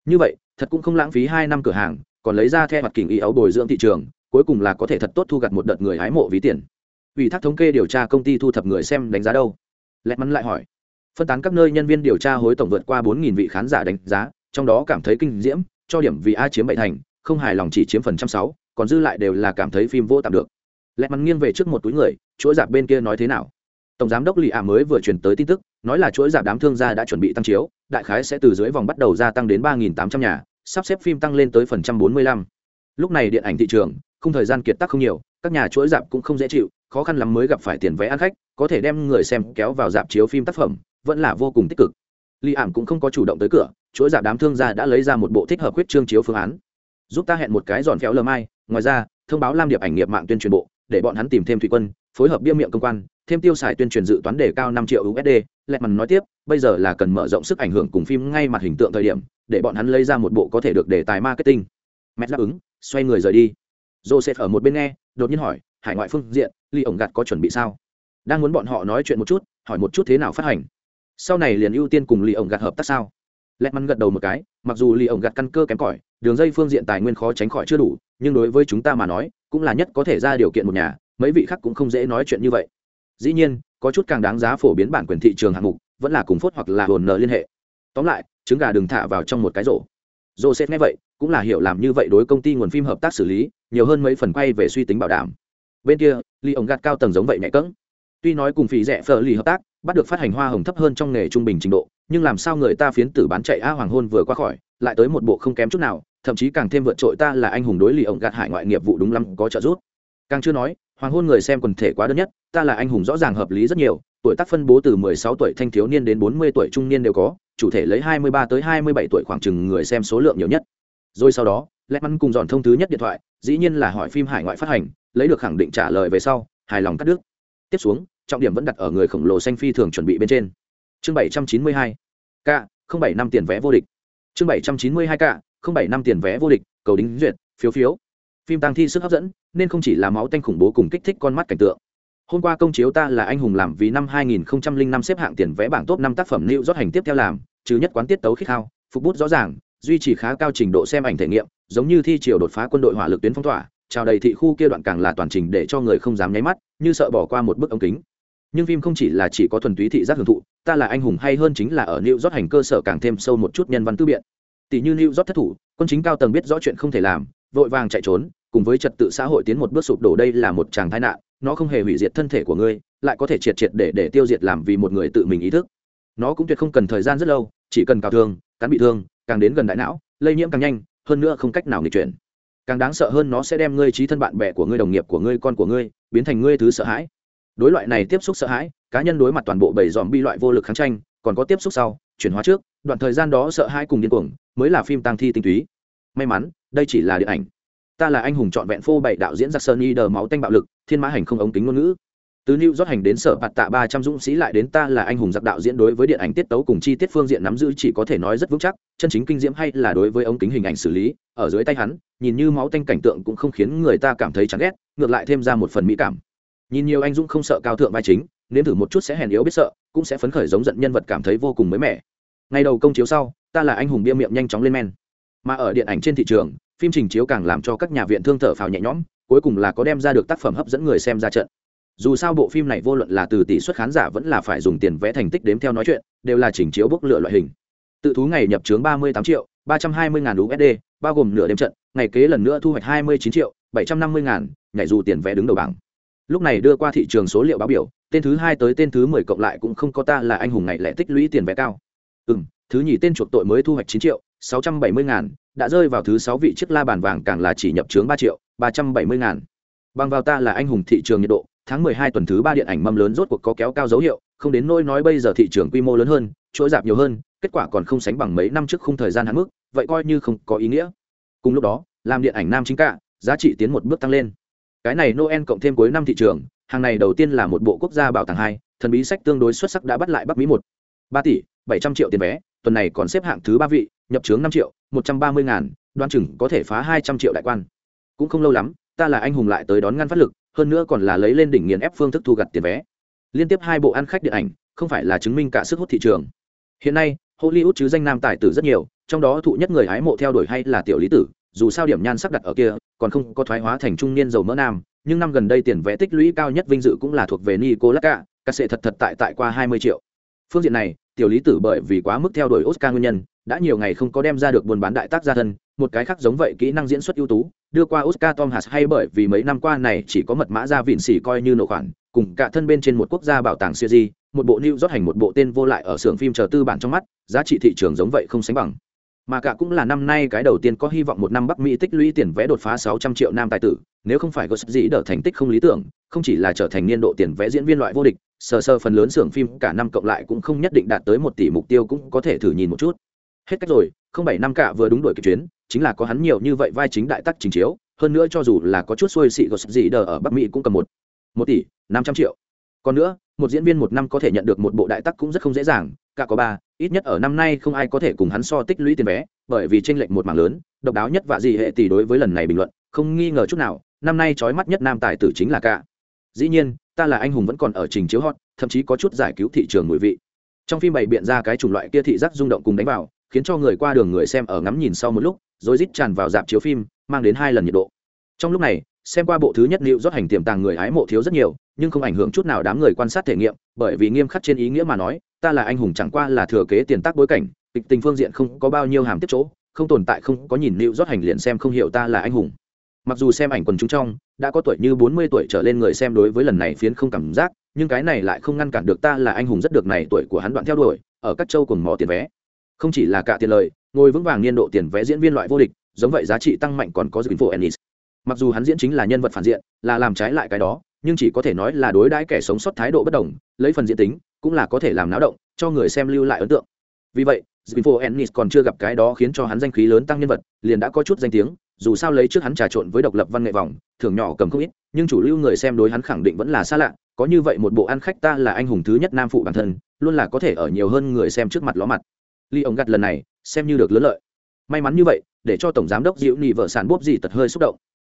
Như vậy, thật cũng không lãng phí hai năm cửa hàng, còn lấy ra theo mặt kình ý ấu bồi dưỡng thị trường, cuối cùng là có thể thật tốt thu gặt một đợt người hái mộ ví tiền. Ủy thác thống kê điều tra công ty thu thập người xem đánh giá đâu? Lẹt mắn lại hỏi. Phân tán các nơi nhân viên điều tra hối tổng vượt qua bốn vị khán giả đánh giá, trong đó cảm thấy kinh diễm, cho điểm vì a chiếm bảy thành, không hài lòng chỉ chiếm phần trăm sáu, còn dư lại đều là cảm thấy phim vô tạm được. Lẹt mắn nghiêng về trước một túi người, chuỗi dạp bên kia nói thế nào? Tổng giám đốc lì ả mới vừa truyền tới tin tức, nói là chuỗi giảm đám thương gia đã chuẩn bị tăng chiếu, đại khái sẽ từ dưới vòng bắt đầu gia tăng đến ba tám trăm nhà, sắp xếp phim tăng lên tới phần trăm bốn mươi lăm. Lúc này điện ảnh thị trường không thời gian kiệt tác không nhiều, các nhà chuỗi dạp cũng không dễ chịu, khó khăn lắm mới gặp phải tiền vé ăn khách, có thể đem người xem kéo vào dạp chiếu phim tác phẩm, vẫn là vô cùng tích cực. Lì ảm cũng không có chủ động tới cửa, chuỗi dạp đám thương gia đã lấy ra một bộ thích hợp huyết trương chiếu phương án. Giúp ta hẹn một cái giòn phéo lờ mai, ngoài ra, thông báo lam điệp ảnh nghiệp mạng tuyên truyền bộ, để bọn hắn tìm thêm thủy quân, phối hợp bia miệng công quan thêm tiêu xài tuyên truyền dự toán đề cao năm triệu usd Lệ mằn nói tiếp, bây giờ là cần mở rộng sức ảnh hưởng cùng phim ngay mặt hình tượng thời điểm, để bọn hắn lấy ra một bộ có thể được đề tài marketing. Mẹ đáp ứng, xoay người rời đi. Joseph ở một bên nghe, đột nhiên hỏi, hải ngoại phương diện ly ổng gạt có chuẩn bị sao? Đang muốn bọn họ nói chuyện một chút, hỏi một chút thế nào phát hành. Sau này liền ưu tiên cùng lì ổng gạt hợp tác sao? Lẹt mắn gật đầu một cái, mặc dù lì ổng gạt căn cơ kém cỏi, đường dây phương diện tài nguyên khó tránh khỏi chưa đủ, nhưng đối với chúng ta mà nói, cũng là nhất có thể ra điều kiện một nhà, mấy vị khác cũng không dễ nói chuyện như vậy dĩ nhiên, có chút càng đáng giá phổ biến bản quyền thị trường hạng mục, vẫn là cùng phốt hoặc là hồn nợ liên hệ. Tóm lại, trứng gà đừng thả vào trong một cái rổ. Joseph nghe vậy, cũng là hiểu làm như vậy đối công ty nguồn phim hợp tác xử lý, nhiều hơn mấy phần quay về suy tính bảo đảm. Bên kia ly ổng gạt cao tầng giống vậy nhẹ cỡng tuy nói cùng phí rẻ phở lì hợp tác, bắt được phát hành hoa hồng thấp hơn trong nghề trung bình trình độ, nhưng làm sao người ta phiến tử bán chạy a hoàng hôn vừa qua khỏi, lại tới một bộ không kém chút nào, thậm chí càng thêm vượt trội ta là anh hùng đối lì ổng gạt hải ngoại nghiệp vụ đúng lắm, có trợ giúp càng chưa nói, hoàng hôn người xem quần thể quá đơn nhất, ta là anh hùng rõ ràng hợp lý rất nhiều, tuổi tác phân bố từ 16 tuổi thanh thiếu niên đến 40 tuổi trung niên đều có, chủ thể lấy 23 tới 27 tuổi khoảng chừng người xem số lượng nhiều nhất. Rồi sau đó lẽ mắn cùng dọn thông thứ nhất điện thoại, dĩ nhiên là hỏi phim hải ngoại phát hành, lấy được khẳng định trả lời về sau, hài lòng cắt đứt. Tiếp xuống, trọng điểm vẫn đặt ở người khổng lồ xanh phi thường chuẩn bị bên trên. Chương 792 k, không bảy năm tiền vé vô địch. Chương 792 k, không bảy năm tiền vé vô địch, cầu đính duyệt, phiếu phiếu phim tăng thi sức hấp dẫn, nên không chỉ là máu tanh khủng bố cùng kích thích con mắt cảnh tượng. Hôm qua công chiếu ta là anh hùng làm vì năm 2005 xếp hạng tiền vé bảng top năm tác phẩm lưu rót hành tiếp theo làm, trừ nhất quán tiết tấu khích hao phục bút rõ ràng, duy trì khá cao trình độ xem ảnh thể nghiệm, giống như thi chiều đột phá quân đội hỏa lực tuyến phong tỏa, chào đầy thị khu kia đoạn càng là toàn trình để cho người không dám nháy mắt, như sợ bỏ qua một bức ống kính. Nhưng phim không chỉ là chỉ có thuần túy thị giác hưởng thụ, ta là anh hùng hay hơn chính là ở lưu rót hành cơ sở càng thêm sâu một chút nhân văn tư biện. Tỷ như lưu rót thất thủ, quân chính cao tầng biết rõ chuyện không thể làm vội vàng chạy trốn, cùng với trật tự xã hội tiến một bước sụp đổ đây là một tràng tai nạn, nó không hề hủy diệt thân thể của ngươi, lại có thể triệt triệt để để tiêu diệt làm vì một người tự mình ý thức. Nó cũng tuyệt không cần thời gian rất lâu, chỉ cần cào thương, cắn bị thương, càng đến gần đại não, lây nhiễm càng nhanh, hơn nữa không cách nào nghịch chuyển. Càng đáng sợ hơn nó sẽ đem ngươi trí thân bạn bè của ngươi, đồng nghiệp của ngươi, con của ngươi, biến thành ngươi thứ sợ hãi. Đối loại này tiếp xúc sợ hãi, cá nhân đối mặt toàn bộ bảy dòm bi loại vô lực kháng tranh, còn có tiếp xúc sau, chuyển hóa trước, đoạn thời gian đó sợ hãi cùng điên cuồng, mới là phim tăng thi tinh túy. May mắn đây chỉ là điện ảnh. Ta là anh hùng trọn vẹn phô bảy đạo diễn giặc sơn y đờ máu tanh bạo lực, thiên mã hành không ống kính ngôn ngữ. Từ new rót hành đến sở bạt tạ ba trăm dũng sĩ lại đến ta là anh hùng giặc đạo diễn đối với điện ảnh tiết tấu cùng chi tiết phương diện nắm giữ chỉ có thể nói rất vững chắc, chân chính kinh diễm hay là đối với ống kính hình ảnh xử lý, ở dưới tay hắn, nhìn như máu tanh cảnh tượng cũng không khiến người ta cảm thấy chán ghét, ngược lại thêm ra một phần mỹ cảm. Nhìn nhiều anh dũng không sợ cao thượng vai chính, nếm thử một chút sẽ hèn yếu biết sợ, cũng sẽ phấn khởi giống giận nhân vật cảm thấy vô cùng mới mẻ. Ngày đầu công chiếu sau, ta là anh hùng bia miệng nhanh chóng lên men mà ở điện ảnh trên thị trường, phim trình chiếu càng làm cho các nhà viện thương thở phào nhẹ nhõm, cuối cùng là có đem ra được tác phẩm hấp dẫn người xem ra trận. Dù sao bộ phim này vô luận là từ tỷ suất khán giả vẫn là phải dùng tiền vẽ thành tích đếm theo nói chuyện, đều là chỉnh chiếu bốc lửa loại hình. Tự thú ngày nhập trướng ba mươi tám triệu, ba trăm hai mươi ngàn usd bao gồm nửa đêm trận, ngày kế lần nữa thu hoạch hai mươi chín triệu, bảy trăm năm mươi ngàn, nhảy dù tiền vẽ đứng đầu bảng. Lúc này đưa qua thị trường số liệu báo biểu, tên thứ hai tới tên thứ mười cộng lại cũng không có ta là anh hùng ngày lẻ tích lũy tiền vé cao. Ừ thứ nhì tên chuộc tội mới thu hoạch chín triệu sáu trăm bảy mươi ngàn, đã rơi vào thứ sáu vị chiếc la bàn vàng càng là chỉ nhập chướng ba triệu, ba trăm bảy mươi ngàn. Bằng vào ta là anh hùng thị trường nhiệt độ, tháng mười hai tuần thứ ba điện ảnh mâm lớn rốt cuộc có kéo cao dấu hiệu, không đến nỗi nói bây giờ thị trường quy mô lớn hơn, chuỗi dạp nhiều hơn, kết quả còn không sánh bằng mấy năm trước khung thời gian hạn mức, vậy coi như không có ý nghĩa. Cùng lúc đó, làm điện ảnh nam chính cả, giá trị tiến một bước tăng lên. Cái này noel cộng thêm cuối năm thị trường, hàng này đầu tiên là một bộ quốc gia bảo tàng hai, thần bí sách tương đối xuất sắc đã bắt lại bắc mỹ một. ba tỷ bảy trăm triệu tiền vé, tuần này còn xếp hạng thứ ba vị nhập trướng năm triệu, một trăm ba mươi ngàn, đoan chừng có thể phá hai trăm triệu đại quan. Cũng không lâu lắm, ta là anh hùng lại tới đón ngăn phát lực, hơn nữa còn là lấy lên đỉnh nghiền ép phương thức thu gặt tiền vé. Liên tiếp hai bộ ăn khách điện ảnh, không phải là chứng minh cả sức hút thị trường. Hiện nay, hollywood chứ danh nam tài tử rất nhiều, trong đó thụ nhất người hái mộ theo đuổi hay là tiểu lý tử, dù sao điểm nhan sắc đặt ở kia, còn không có thoái hóa thành trung niên giàu mỡ nam, nhưng năm gần đây tiền vé tích lũy cao nhất vinh dự cũng là thuộc về nicolas cả ca sĩ thật thật tại tại qua hai mươi triệu. Phương diện này, tiểu lý tử bởi vì quá mức theo đuổi oscar nguyên nhân đã nhiều ngày không có đem ra được buôn bán đại tác gia thân, một cái khác giống vậy kỹ năng diễn xuất ưu tú, đưa qua oscar tom hạt hay bởi vì mấy năm qua này chỉ có mật mã ra vịn xỉ coi như nổ khoản, cùng cả thân bên trên một quốc gia bảo tàng siêu di một bộ new rót hành một bộ tên vô lại ở xưởng phim chờ tư bản trong mắt, giá trị thị trường giống vậy không sánh bằng. Mà cả cũng là năm nay cái đầu tiên có hy vọng một năm bắc mỹ tích lũy tiền vé đột phá 600 triệu nam tài tử, nếu không phải có sức dĩ đỡ thành tích không lý tưởng, không chỉ là trở thành niên độ tiền vé diễn viên loại vô địch, sờ sờ phần lớn xưởng phim cả năm cộng lại cũng không nhất định đạt tới một tỷ mục tiêu cũng có thể thử nhìn một chút hết cách rồi, không bảy năm cả vừa đúng đuổi kịp chuyến, chính là có hắn nhiều như vậy vai chính đại tắc trình chiếu, hơn nữa cho dù là có chút xuôi xị có gì đờ ở bắc mỹ cũng cầm một một tỷ năm trăm triệu. Còn nữa, một diễn viên một năm có thể nhận được một bộ đại tắc cũng rất không dễ dàng, cả có ba, ít nhất ở năm nay không ai có thể cùng hắn so tích lũy tiền vé, bởi vì tranh lệch một mảng lớn, độc đáo nhất và gì hệ tỷ đối với lần này bình luận, không nghi ngờ chút nào, năm nay trói mắt nhất nam tài tử chính là cả. Dĩ nhiên, ta là anh hùng vẫn còn ở trình chiếu hot, thậm chí có chút giải cứu thị trường mùi vị. Trong phim bày biện ra cái chủng loại kia thị giác rung động cùng đánh vào khiến cho người qua đường người xem ở ngắm nhìn sau một lúc, rồi rít tràn vào dạp chiếu phim, mang đến hai lần nhiệt độ. Trong lúc này, xem qua bộ thứ nhất liệu rót hành tiềm tàng người ái mộ thiếu rất nhiều, nhưng không ảnh hưởng chút nào đám người quan sát thể nghiệm, bởi vì nghiêm khắc trên ý nghĩa mà nói, ta là anh hùng chẳng qua là thừa kế tiền tác bối cảnh, kịch tình phương diện không có bao nhiêu hàm tiếp chỗ, không tồn tại không có nhìn liệu rót hành liền xem không hiểu ta là anh hùng. Mặc dù xem ảnh quần chúng trong, đã có tuổi như bốn mươi tuổi trở lên người xem đối với lần này phiến không cảm giác, nhưng cái này lại không ngăn cản được ta là anh hùng rất được này tuổi của hắn đoạn theo đuổi, ở các châu cùng mò tiền vé không chỉ là cả tiền lời, ngồi vững vàng niên độ tiền vẽ diễn viên loại vô địch, giống vậy giá trị tăng mạnh còn có info ennis. Mặc dù hắn diễn chính là nhân vật phản diện, là làm trái lại cái đó, nhưng chỉ có thể nói là đối đãi kẻ sống sót thái độ bất đồng, lấy phần diễn tính, cũng là có thể làm náo động, cho người xem lưu lại ấn tượng. Vì vậy info ennis còn chưa gặp cái đó khiến cho hắn danh khí lớn tăng nhân vật, liền đã có chút danh tiếng, dù sao lấy trước hắn trà trộn với độc lập văn nghệ vòng thường nhỏ cầm không ít, nhưng chủ lưu người xem đối hắn khẳng định vẫn là xa lạ, có như vậy một bộ ăn khách ta là anh hùng thứ nhất nam phụ bản thân, luôn là có thể ở nhiều hơn người xem trước mặt ló mặt ly ông gặt lần này, xem như được lớn lợi. May mắn như vậy, để cho tổng giám đốc diệu nhị vợ sản bốp gì tật hơi xúc động.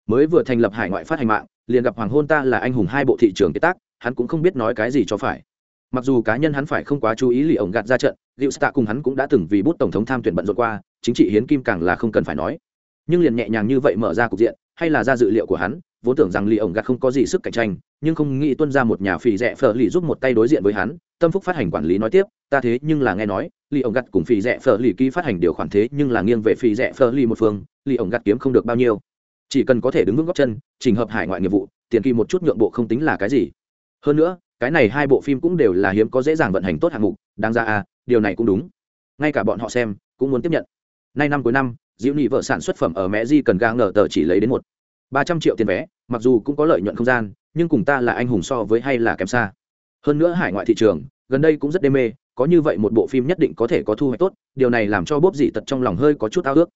Mới vừa thành lập hải ngoại phát hành mạng, liền gặp hoàng hôn ta là anh hùng hai bộ thị trường kế tác, hắn cũng không biết nói cái gì cho phải. Mặc dù cá nhân hắn phải không quá chú ý lì ổng gạt ra trận liệu stạ cùng hắn cũng đã từng vì bút tổng thống tham tuyển bận rộn qua, chính trị hiến kim càng là không cần phải nói. Nhưng liền nhẹ nhàng như vậy mở ra cục diện, hay là ra dự liệu của hắn vốn tưởng rằng lì ổng gạt không có gì sức cạnh tranh, nhưng không nghĩ tuân ra một nhà phì rẻ phở lì giúp một tay đối diện với hắn, tâm phúc phát hành quản lý nói tiếp, ta thế nhưng là nghe nói lì ổng gạt cùng phì rẻ phở lì ký phát hành điều khoản thế nhưng là nghiêng về phì rẻ phở lì một phương lì ổng gạt kiếm không được bao nhiêu. Chỉ cần có thể đứng vững góc chân trình hợp hải ngoại nghiệp vụ, tiền kỳ một chút nhượng bộ không tính là cái gì. Hơn nữa, cái này hai bộ phim cũng đều là hiếm có dễ dàng vận hành tốt hạng mục, đáng ra à điều này cũng đúng. Ngay cả bọn họ xem, cũng muốn tiếp nhận. Nay năm cuối năm, diễu nhị vợ sản xuất phẩm ở mẹ di cần ga ngờ tờ chỉ lấy đến một ba trăm triệu tiền vé, mặc dù cũng có lợi nhuận không gian, nhưng cùng ta là anh hùng so với hay là kém xa. Hơn nữa hải ngoại thị trường, gần đây cũng rất đê mê, có như vậy một bộ phim nhất định có thể có thu hoạch tốt, điều này làm cho bốp dị tật trong lòng hơi có chút ao ước.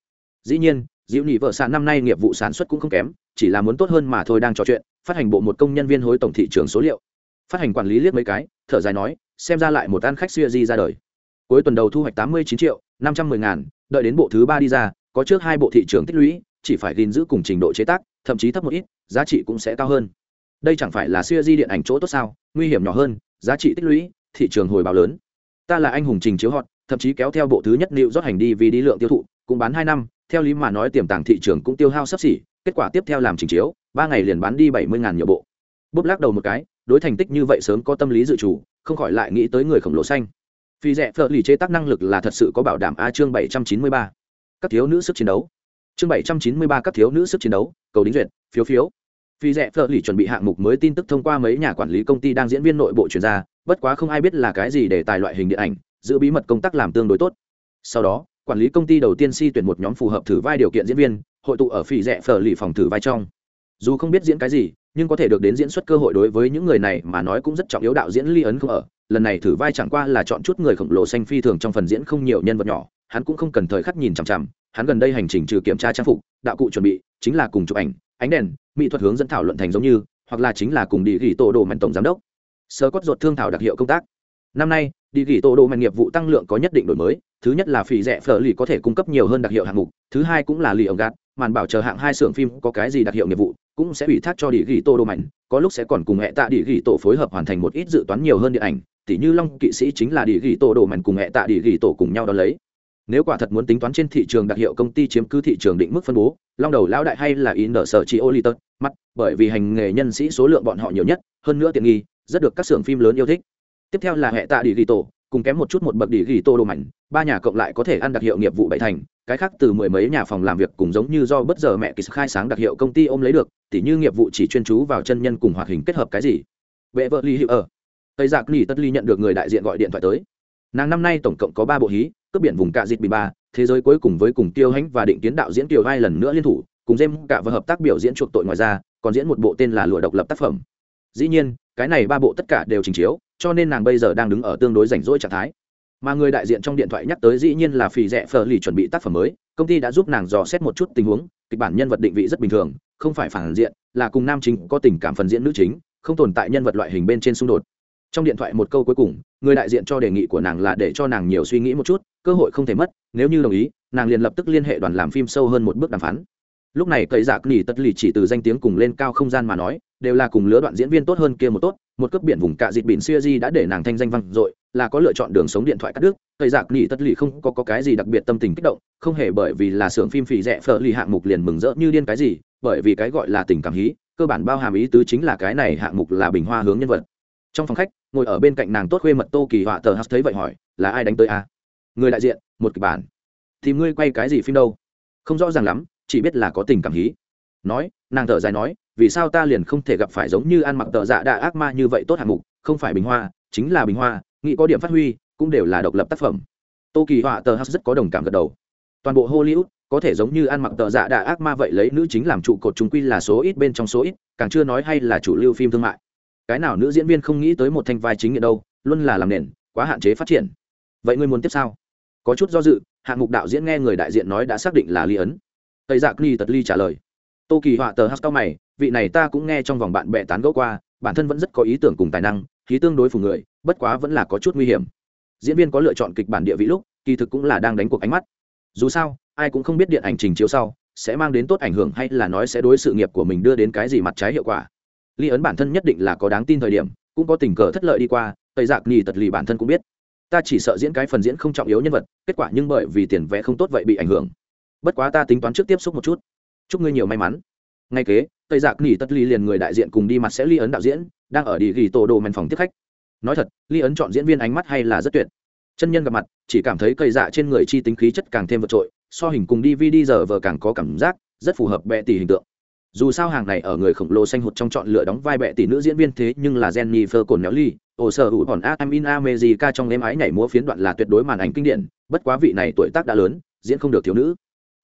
Dĩ nhiên diệu nhị vợ sản năm nay nghiệp vụ sản xuất cũng không kém, chỉ là muốn tốt hơn mà thôi đang trò chuyện, phát hành bộ một công nhân viên hối tổng thị trường số liệu. Phát hành quản lý liếc mấy cái, thở dài nói, xem ra lại một ăn khách xuya di ra đời. Cuối tuần đầu thu hoạch tám mươi chín triệu năm trăm mười ngàn, đợi đến bộ thứ ba đi ra, có trước hai bộ thị trường tích lũy chỉ phải gìn giữ cùng trình độ chế tác, thậm chí thấp một ít, giá trị cũng sẽ cao hơn. Đây chẳng phải là siêu di điện ảnh chỗ tốt sao? Nguy hiểm nhỏ hơn, giá trị tích lũy, thị trường hồi báo lớn. Ta là anh hùng trình chiếu hot, thậm chí kéo theo bộ thứ nhất liệu rót hành đi vì đi lượng tiêu thụ, cũng bán hai năm, theo lý mà nói tiềm tàng thị trường cũng tiêu hao sắp xỉ, kết quả tiếp theo làm trình chiếu, ba ngày liền bán đi bảy mươi ngàn nhiều bộ. Bút lắc đầu một cái, đối thành tích như vậy sớm có tâm lý dự chủ không khỏi lại nghĩ tới người khổng lồ xanh. Phi rẻ phở lì chế tác năng lực là thật sự có bảo đảm a chương bảy trăm chín mươi ba. Các thiếu nữ sức chiến đấu chương bảy trăm chín mươi ba các thiếu nữ sức chiến đấu, cầu đính duyệt, phiếu phiếu. Phi rẻ phở lì chuẩn bị hạng mục mới tin tức thông qua mấy nhà quản lý công ty đang diễn viên nội bộ chuyển ra, bất quá không ai biết là cái gì để tài loại hình điện ảnh, giữ bí mật công tác làm tương đối tốt. Sau đó, quản lý công ty đầu tiên si tuyển một nhóm phù hợp thử vai điều kiện diễn viên, hội tụ ở phi rẻ phở lì phòng thử vai trong. Dù không biết diễn cái gì, nhưng có thể được đến diễn xuất cơ hội đối với những người này mà nói cũng rất trọng yếu đạo diễn ly ấn không ở. Lần này thử vai chẳng qua là chọn chút người khổng lồ xanh phi thường trong phần diễn không nhiều nhân vật nhỏ, hắn cũng không cần thời khắc nhìn chằm chằm hắn gần đây hành trình trừ kiểm tra trang phục, đạo cụ chuẩn bị, chính là cùng chụp ảnh, ánh đèn, mỹ thuật hướng dẫn thảo luận thành giống như, hoặc là chính là cùng đi ghi tổ đồ mạnh tổng giám đốc. Sơ cót ruột thương thảo đặc hiệu công tác. Năm nay, đi ghi tổ đồ mạnh nghiệp vụ tăng lượng có nhất định đổi mới, thứ nhất là phỉ rẻ phở lì có thể cung cấp nhiều hơn đặc hiệu hạng mục, thứ hai cũng là lì ổng gạt, màn bảo chờ hạng hai xưởng phim có cái gì đặc hiệu nghiệp vụ, cũng sẽ ủy thác cho đi ghi tổ đồ mạnh có lúc sẽ còn cùng hệ tạ đi ghi tổ phối hợp hoàn thành một ít dự toán nhiều hơn điện ảnh, tỉ như long kỵ sĩ chính là đi ghi tổ đồ mạnh cùng hệ tạ đi ghi tổ cùng nhau đ lấy nếu quả thật muốn tính toán trên thị trường đặc hiệu công ty chiếm cứ thị trường định mức phân bố, long đầu lão đại hay là in nở sở chị oliver mắt bởi vì hành nghề nhân sĩ số lượng bọn họ nhiều nhất, hơn nữa tiện nghi, rất được các xưởng phim lớn yêu thích. Tiếp theo là hệ tạ đi ghi tổ, cùng kém một chút một bậc đi ghi tô đồ mảnh, ba nhà cộng lại có thể ăn đặc hiệu nghiệp vụ bảy thành, cái khác từ mười mấy nhà phòng làm việc cùng giống như do bất giờ mẹ kỳ khai sáng đặc hiệu công ty ôm lấy được, tỉ như nghiệp vụ chỉ chuyên chú vào chân nhân cùng hoạt hình kết hợp cái gì. Vệ vợ ly hữu ở. Tây giặc ly tất ly nhận được người đại diện gọi điện thoại tới. Nàng năm nay tổng cộng có ba bộ hí cướp biển vùng cạ dịt bị ba, thế giới cuối cùng với cùng tiêu hãnh và định kiến đạo diễn kiều hai lần nữa liên thủ, cùng dêm cạ và hợp tác biểu diễn chuộc tội ngoài ra, còn diễn một bộ tên là lụa độc lập tác phẩm. Dĩ nhiên, cái này ba bộ tất cả đều trình chiếu, cho nên nàng bây giờ đang đứng ở tương đối rảnh rỗi trạng thái. Mà người đại diện trong điện thoại nhắc tới dĩ nhiên là phì rẻ phờ lì chuẩn bị tác phẩm mới, công ty đã giúp nàng dò xét một chút tình huống, kịch bản nhân vật định vị rất bình thường, không phải phản diện, là cùng nam chính có tình cảm phần diễn nữ chính, không tồn tại nhân vật loại hình bên trên xung đột trong điện thoại một câu cuối cùng người đại diện cho đề nghị của nàng là để cho nàng nhiều suy nghĩ một chút cơ hội không thể mất nếu như đồng ý nàng liền lập tức liên hệ đoàn làm phim sâu hơn một bước đàm phán. Lúc này cậy giặc nỉ tất lì chỉ từ danh tiếng cùng lên cao không gian mà nói đều là cùng lứa đoạn diễn viên tốt hơn kia một tốt một cấp biển vùng cạ dịt biển siêu di đã để nàng thanh danh vang dội là có lựa chọn đường sống điện thoại cắt đứt. Cậy giặc nghỉ tất lì không có, có cái gì đặc biệt tâm tình kích động không hề bởi vì là xưởng phim phì rẻ phở lì hạng mục liền mừng rỡ như điên cái gì bởi vì cái gọi là tình cảm hí cơ bản bao hàm ý tứ chính là cái này hạng mục là bình hoa hướng nhân vật trong phòng khách, ngồi ở bên cạnh nàng tốt khuê mật tô kỳ họa tờ hắc thấy vậy hỏi, là ai đánh tới à? người đại diện, một kịch bản. Thì ngươi quay cái gì phim đâu? Không rõ ràng lắm, chỉ biết là có tình cảm hí. Nói, nàng thở dài nói, vì sao ta liền không thể gặp phải giống như ăn mặc tờ dạ đa ác ma như vậy tốt hạng mục, không phải bình hoa, chính là bình hoa, nghĩ có điểm phát huy, cũng đều là độc lập tác phẩm. Tô kỳ họa tờ hắc rất có đồng cảm gật đầu. Toàn bộ hollywood, có thể giống như ăn mặc tờ dạ đa ác ma vậy, lấy nữ chính làm trụ cột chúng quy là số ít bên trong số ít, càng chưa nói hay là chủ lưu phim thương mại cái nào nữ diễn viên không nghĩ tới một thanh vai chính nghĩa đâu, luôn là làm nền, quá hạn chế phát triển. Vậy ngươi muốn tiếp sao? Có chút do dự, hạng mục đạo diễn nghe người đại diện nói đã xác định là ly ấn. Tây dạ ly tật ly trả lời. Tô kỳ họa tờ hắc cao mày, vị này ta cũng nghe trong vòng bạn bè tán gẫu qua, bản thân vẫn rất có ý tưởng cùng tài năng, khí tương đối phù người, bất quá vẫn là có chút nguy hiểm. Diễn viên có lựa chọn kịch bản địa vị lúc, kỳ thực cũng là đang đánh cuộc ánh mắt. Dù sao, ai cũng không biết điện ảnh trình chiếu sau sẽ mang đến tốt ảnh hưởng hay là nói sẽ đối sự nghiệp của mình đưa đến cái gì mặt trái hiệu quả ly ấn bản thân nhất định là có đáng tin thời điểm, cũng có tình cờ thất lợi đi qua, tây giặc nhì tật lì bản thân cũng biết. Ta chỉ sợ diễn cái phần diễn không trọng yếu nhân vật, kết quả nhưng bởi vì tiền vẽ không tốt vậy bị ảnh hưởng. Bất quá ta tính toán trước tiếp xúc một chút. Chúc ngươi nhiều may mắn. Ngay kế, tây giặc nhì tật lì liền người đại diện cùng đi mặt sẽ ly ấn đạo diễn, đang ở đi ghi tổ đồ mèn phòng tiếp khách. Nói thật ly ấn chọn diễn viên ánh mắt hay là rất tuyệt. Chân nhân gặp mặt, chỉ cảm thấy cây dạ trên người chi tính khí chất càng thêm vượt trội, so hình cùng đi vi đi giờ vờ càng có cảm giác, rất phù hợp bệ tỷ hình tượng dù sao hàng này ở người khổng lồ xanh hụt trong chọn lựa đóng vai bệ tỷ nữ diễn viên thế nhưng là Jennifer cồn néo ly ồ sở hữu còn Adam in America trong đêm ái nhảy múa phiến đoạn là tuyệt đối màn ảnh kinh điển, bất quá vị này tuổi tác đã lớn, diễn không được thiếu nữ.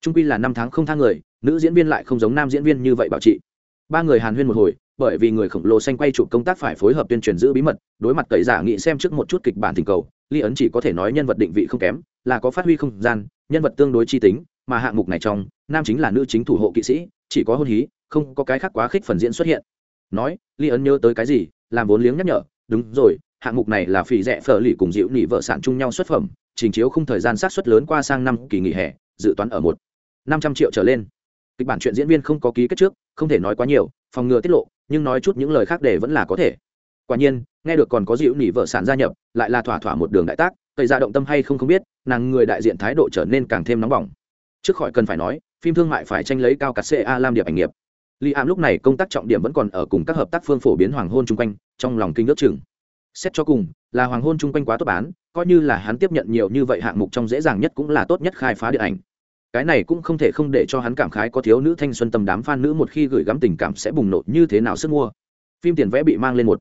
Trung quy là năm tháng không thang người, nữ diễn viên lại không giống nam diễn viên như vậy bảo trị ba người hàn huyên một hồi, bởi vì người khổng lồ xanh quay chụp công tác phải phối hợp tuyên truyền giữ bí mật, đối mặt cậy giả nghị xem trước một chút kịch bản tình cầu, ly ấn chỉ có thể nói nhân vật định vị không kém, là có phát huy không gian, nhân vật tương đối chi tính, mà hạng mục này trong, nam chính là nữ chính thủ hộ kỵ sĩ, chỉ có hôn hí không có cái khác quá khích phần diễn xuất hiện. Nói ly ấn nhớ tới cái gì, làm vốn liếng nhắc nhở, đúng rồi, hạng mục này là phỉ rẻ phở lì cùng dịu nỉ vợ sản chung nhau xuất phẩm, trình chiếu không thời gian sát xuất lớn qua sang năm kỳ nghỉ hè, dự toán ở một năm trăm triệu trở lên. Kịch bản chuyện diễn viên không có ký kết trước, không thể nói quá nhiều, phòng ngừa tiết lộ, nhưng nói chút những lời khác để vẫn là có thể. Quả nhiên, nghe được còn có dịu nỉ vợ sản gia nhập, lại là thỏa thỏa một đường đại tác tây ra động tâm hay không không biết, nàng người đại diện thái độ trở nên càng thêm nóng bỏng. Trước khỏi cần phải nói, phim thương mại phải tranh lấy cao cắt ca lam điệp ảnh nghiệp li am lúc này công tác trọng điểm vẫn còn ở cùng các hợp tác phương phổ biến hoàng hôn chung quanh, trong lòng kinh ước chừng. Xét cho cùng, là hoàng hôn chung quanh quá tốt bán, coi như là hắn tiếp nhận nhiều như vậy hạng mục trong dễ dàng nhất cũng là tốt nhất khai phá điện ảnh. Cái này cũng không thể không để cho hắn cảm khái có thiếu nữ thanh xuân tâm đám fan nữ một khi gửi gắm tình cảm sẽ bùng nổ như thế nào sức mua. Phim tiền vẽ bị mang lên một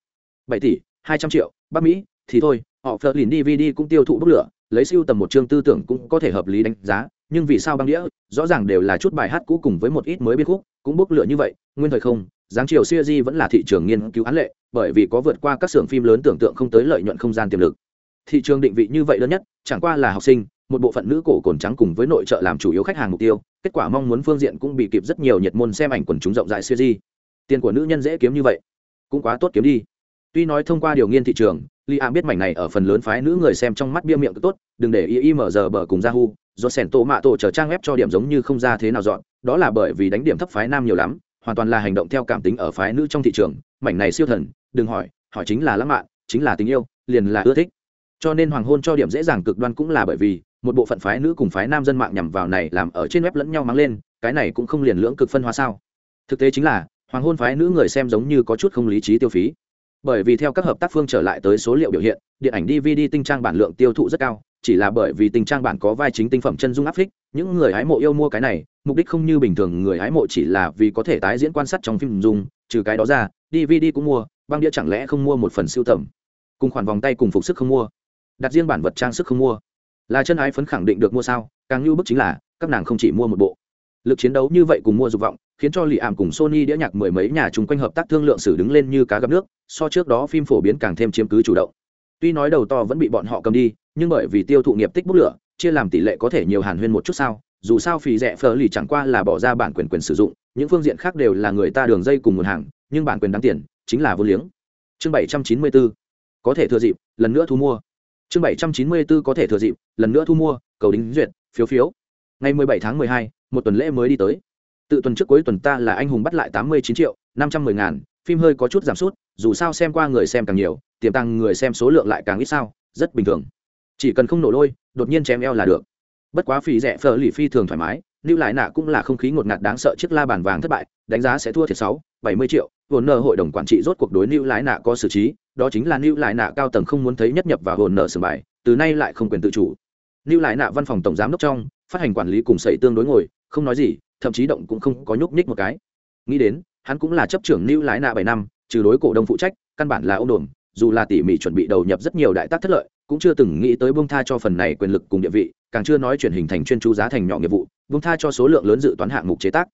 bảy tỷ, hai trăm triệu bắc mỹ, thì thôi, họ phớt lìn dvd cũng tiêu thụ bức lửa, lấy siêu tầm một chương tư tưởng cũng có thể hợp lý đánh giá, nhưng vì sao băng đĩa, rõ ràng đều là chút bài hát cũ cùng với một ít mới biên khúc cũng bốc lửa như vậy, nguyên thời không giáng chiều siêu di vẫn là thị trường nghiên cứu án lệ, bởi vì có vượt qua các xưởng phim lớn tưởng tượng không tới lợi nhuận không gian tiềm lực. Thị trường định vị như vậy lớn nhất, chẳng qua là học sinh, một bộ phận nữ cổ cồn trắng cùng với nội trợ làm chủ yếu khách hàng mục tiêu, kết quả mong muốn phương diện cũng bị kịp rất nhiều nhiệt môn xem ảnh quần chúng rộng rãi siêu di. Tiền của nữ nhân dễ kiếm như vậy, cũng quá tốt kiếm đi. Tuy nói thông qua điều nghiên thị trường, li biết mảnh này ở phần lớn phái nữ người xem trong mắt bia miệng tốt, đừng để imr bờ cùng yahoo do sẻn tổ mạ tổ chở trang web cho điểm giống như không ra thế nào dọn, đó là bởi vì đánh điểm thấp phái nam nhiều lắm, hoàn toàn là hành động theo cảm tính ở phái nữ trong thị trường. Mảnh này siêu thần, đừng hỏi hỏi chính là lãng mạn, chính là tình yêu, liền là ưa thích. Cho nên hoàng hôn cho điểm dễ dàng cực đoan cũng là bởi vì, một bộ phận phái nữ cùng phái nam dân mạng nhằm vào này làm ở trên web lẫn nhau mang lên, cái này cũng không liền lưỡng cực phân hóa sao. Thực tế chính là, hoàng hôn phái nữ người xem giống như có chút không lý trí tiêu phí. Bởi vì theo các hợp tác phương trở lại tới số liệu biểu hiện, điện ảnh dvd tinh trang bản lượng tiêu thụ rất cao chỉ là bởi vì tình trang bản có vai chính tinh phẩm chân dung áp phích, những người hái mộ yêu mua cái này, mục đích không như bình thường, người hái mộ chỉ là vì có thể tái diễn quan sát trong phim dung, trừ cái đó ra, dvd cũng mua, băng đĩa chẳng lẽ không mua một phần siêu tầm. Cùng khoản vòng tay cùng phục sức không mua. Đặt riêng bản vật trang sức không mua. Là chân ái phấn khẳng định được mua sao, càng như bức chính là, các nàng không chỉ mua một bộ. Lực chiến đấu như vậy cùng mua dục vọng, khiến cho lì ảm cùng sony đĩa nhạc mười mấy nhà chung quanh hợp tác thương lượng xử đứng lên như cá gặp nước, so trước đó phim phổ biến càng thêm chiếm cứ chủ động tuy nói đầu to vẫn bị bọn họ cầm đi, nhưng bởi vì tiêu thụ nghiệp tích bút lửa, chia làm tỷ lệ có thể nhiều hàn huyên một chút sao? Dù sao phì rẻ phờ lì chẳng qua là bỏ ra bản quyền quyền sử dụng, những phương diện khác đều là người ta đường dây cùng nguồn hàng, nhưng bản quyền đáng tiền, chính là vô liếng. Chương bảy trăm chín mươi bốn có thể thừa dịp, lần nữa thu mua. Chương bảy trăm chín mươi bốn có thể thừa dịp, lần nữa thu mua, cầu đính duyệt, phiếu phiếu. Ngày mười bảy tháng mười hai, một tuần lễ mới đi tới. Tự tuần trước cuối tuần ta là anh hùng bắt lại tám mươi chín triệu năm trăm mười ngàn, phim hơi có chút giảm sút, dù sao xem qua người xem càng nhiều tiềm tăng người xem số lượng lại càng ít sao? Rất bình thường. Chỉ cần không nổ lôi, đột nhiên chém eo là được. Bất quá phí rẻ phở lì phi thường thoải mái, lưu lại nạ cũng là không khí ngột ngạt đáng sợ chiếc la bàn vàng thất bại, đánh giá sẽ thua thiệt sáu, bảy mươi triệu. Hồn nợ hội đồng quản trị rốt cuộc đối lưu lái nạ có xử trí, đó chính là lưu lại nạ cao tầng không muốn thấy nhất nhập vào hồn nợ sừng bài từ nay lại không quyền tự chủ. Lưu lại nạ văn phòng tổng giám đốc trong, phát hành quản lý cùng sẩy tương đối ngồi, không nói gì, thậm chí động cũng không có nhúc nhích một cái. Nghĩ đến, hắn cũng là chấp trưởng lưu lái nạ bảy năm, trừ đối cổ đông phụ trách, căn bản là ông đồn dù là tỉ mỉ chuẩn bị đầu nhập rất nhiều đại tác thất lợi, cũng chưa từng nghĩ tới bông tha cho phần này quyền lực cùng địa vị, càng chưa nói chuyển hình thành chuyên chú giá thành nhỏ nghiệp vụ bông tha cho số lượng lớn dự toán hạng mục chế tác.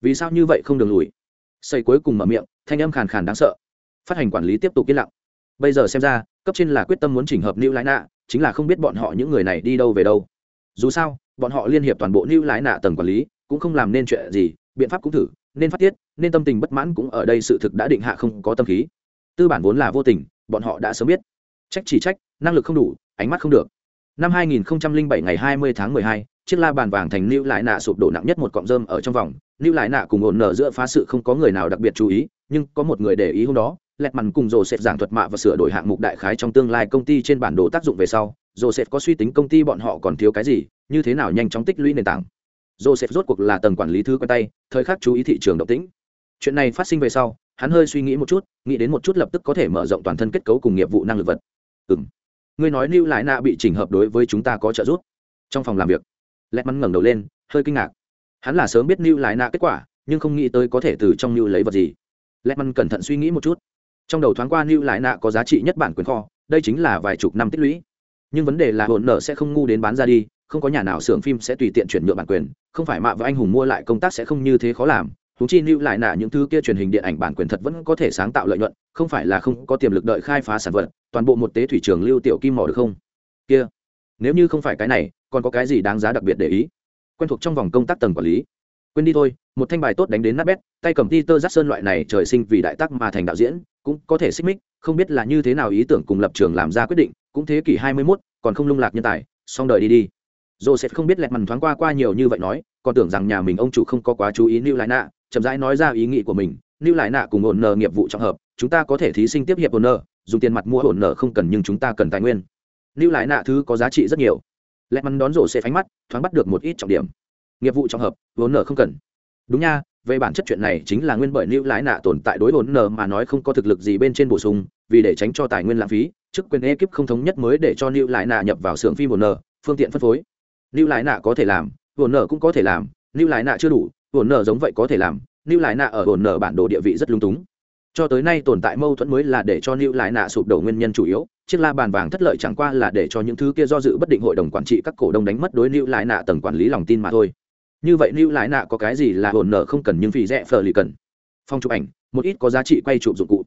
Vì sao như vậy không đường lùi? Xây cuối cùng mở miệng, thanh âm khàn khàn đáng sợ. Phát hành quản lý tiếp tục yên lặng. Bây giờ xem ra, cấp trên là quyết tâm muốn chỉnh hợp lưu lái nạ chính là không biết bọn họ những người này đi đâu về đâu. Dù sao, bọn họ liên hiệp toàn bộ lưu lái nạ tầng quản lý, cũng không làm nên chuyện gì, biện pháp cũng thử, nên phát tiết, nên tâm tình bất mãn cũng ở đây sự thực đã định hạ không có tâm khí. Tư bản vốn là vô tình bọn họ đã sớm biết. Trách chỉ trách năng lực không đủ ánh mắt không được. Năm 2007 ngày 20 tháng 12, chiếc la bàn vàng thành lưu lại nạ sụp đổ nặng nhất một cọng rơm ở trong vòng. Lưu lại nạ cùng ổn nở giữa phá sự không có người nào đặc biệt chú ý nhưng có một người để ý hôm đó lẹt mằn cùng rồ sẽ giảng thuật mạ và sửa đổi hạng mục đại khái trong tương lai công ty trên bản đồ tác dụng về sau. Joseph có suy tính công ty bọn họ còn thiếu cái gì như thế nào nhanh chóng tích lũy nền tảng. Joseph rốt cuộc là tầng quản lý thứ quen tay thời khắc chú ý thị trường động tĩnh. Chuyện này phát sinh về sau hắn hơi suy nghĩ một chút, nghĩ đến một chút lập tức có thể mở rộng toàn thân kết cấu cùng nghiệp vụ năng lực vật. Ừ m ngươi nói lưu lại nạ bị chỉnh hợp đối với chúng ta có trợ giúp? Trong phòng làm việc, lẹt mắn ngẩng đầu lên, hơi kinh ngạc. Hắn là sớm biết lưu lại nạ kết quả, nhưng không nghĩ tới có thể từ trong lưu lấy vật gì. Lẹt mắn cẩn thận suy nghĩ một chút. Trong đầu thoáng qua lưu lại nạ có giá trị nhất bản quyền kho, đây chính là vài chục năm tích lũy. Nhưng vấn đề là hồn nợ sẽ không ngu đến bán ra đi, không có nhà nào xưởng phim sẽ tùy tiện chuyển nhượng bản quyền, không phải mạ và anh hùng mua lại công tác sẽ không như thế khó làm chúng chi lưu lại nạ những thứ kia truyền hình điện ảnh bản quyền thật vẫn có thể sáng tạo lợi nhuận không phải là không có tiềm lực đợi khai phá sản vật toàn bộ một tế thủy trường lưu tiểu kim mỏ được không? Kia nếu như không phải cái này còn có cái gì đáng giá đặc biệt để ý? Quen thuộc trong vòng công tác tầng quản lý. Quên đi thôi một thanh bài tốt đánh đến nát bét tay cầm peter tơ sơn loại này trời sinh vì đại tác mà thành đạo diễn cũng có thể xích mích không biết là như thế nào ý tưởng cùng lập trường làm ra quyết định cũng thế kỷ hai mươi 21, còn không lung lạc nhân tài xong đời đi đi. Joseph không biết lẹt mằn thoáng qua qua nhiều như vậy nói còn tưởng rằng nhà mình ông chủ không có quá chú ý lưu lại nạ chậm rãi nói ra ý nghĩ của mình, lưu lại nạ cùng ổn nợ nghiệp vụ trọng hợp, chúng ta có thể thí sinh tiếp hiệp ổn nợ dùng tiền mặt mua ổn nợ không cần nhưng chúng ta cần tài nguyên. Lưu lại nạ thứ có giá trị rất nhiều. Lẽ mắn đón rổ sẽ phánh mắt, thoáng bắt được một ít trọng điểm. Nghiệp vụ trọng hợp, ổn nợ không cần. Đúng nha, về bản chất chuyện này chính là nguyên bởi lưu Lại nạ tồn tại đối ổn nợ mà nói không có thực lực gì bên trên bổ sung, vì để tránh cho tài nguyên lãng phí, chức quyền ekip không thống nhất mới để cho lưu Lại nạ nhập vào xưởng phim ổn nợ phương tiện phân phối. Lưu Lại nạ có thể làm, ổn nợ cũng có thể làm, lưu Lại nạ chưa đủ ổn nợ giống vậy có thể làm lưu Lại nạ ở ổn nợ bản đồ địa vị rất lung túng. Cho tới nay tồn tại mâu thuẫn mới là để cho lưu Lại nạ sụp đổ nguyên nhân chủ yếu, chiếc la bàn vàng thất lợi chẳng qua là để cho những thứ kia do dự bất định hội đồng quản trị các cổ đông đánh mất đối lưu Lại nạ tầng quản lý lòng tin mà thôi. Như vậy lưu Lại nạ có cái gì là ổn nợ không cần nhưng vì rẻ phờ lì cần. Phong chụp ảnh, một ít có giá trị quay chụp dụng cụ.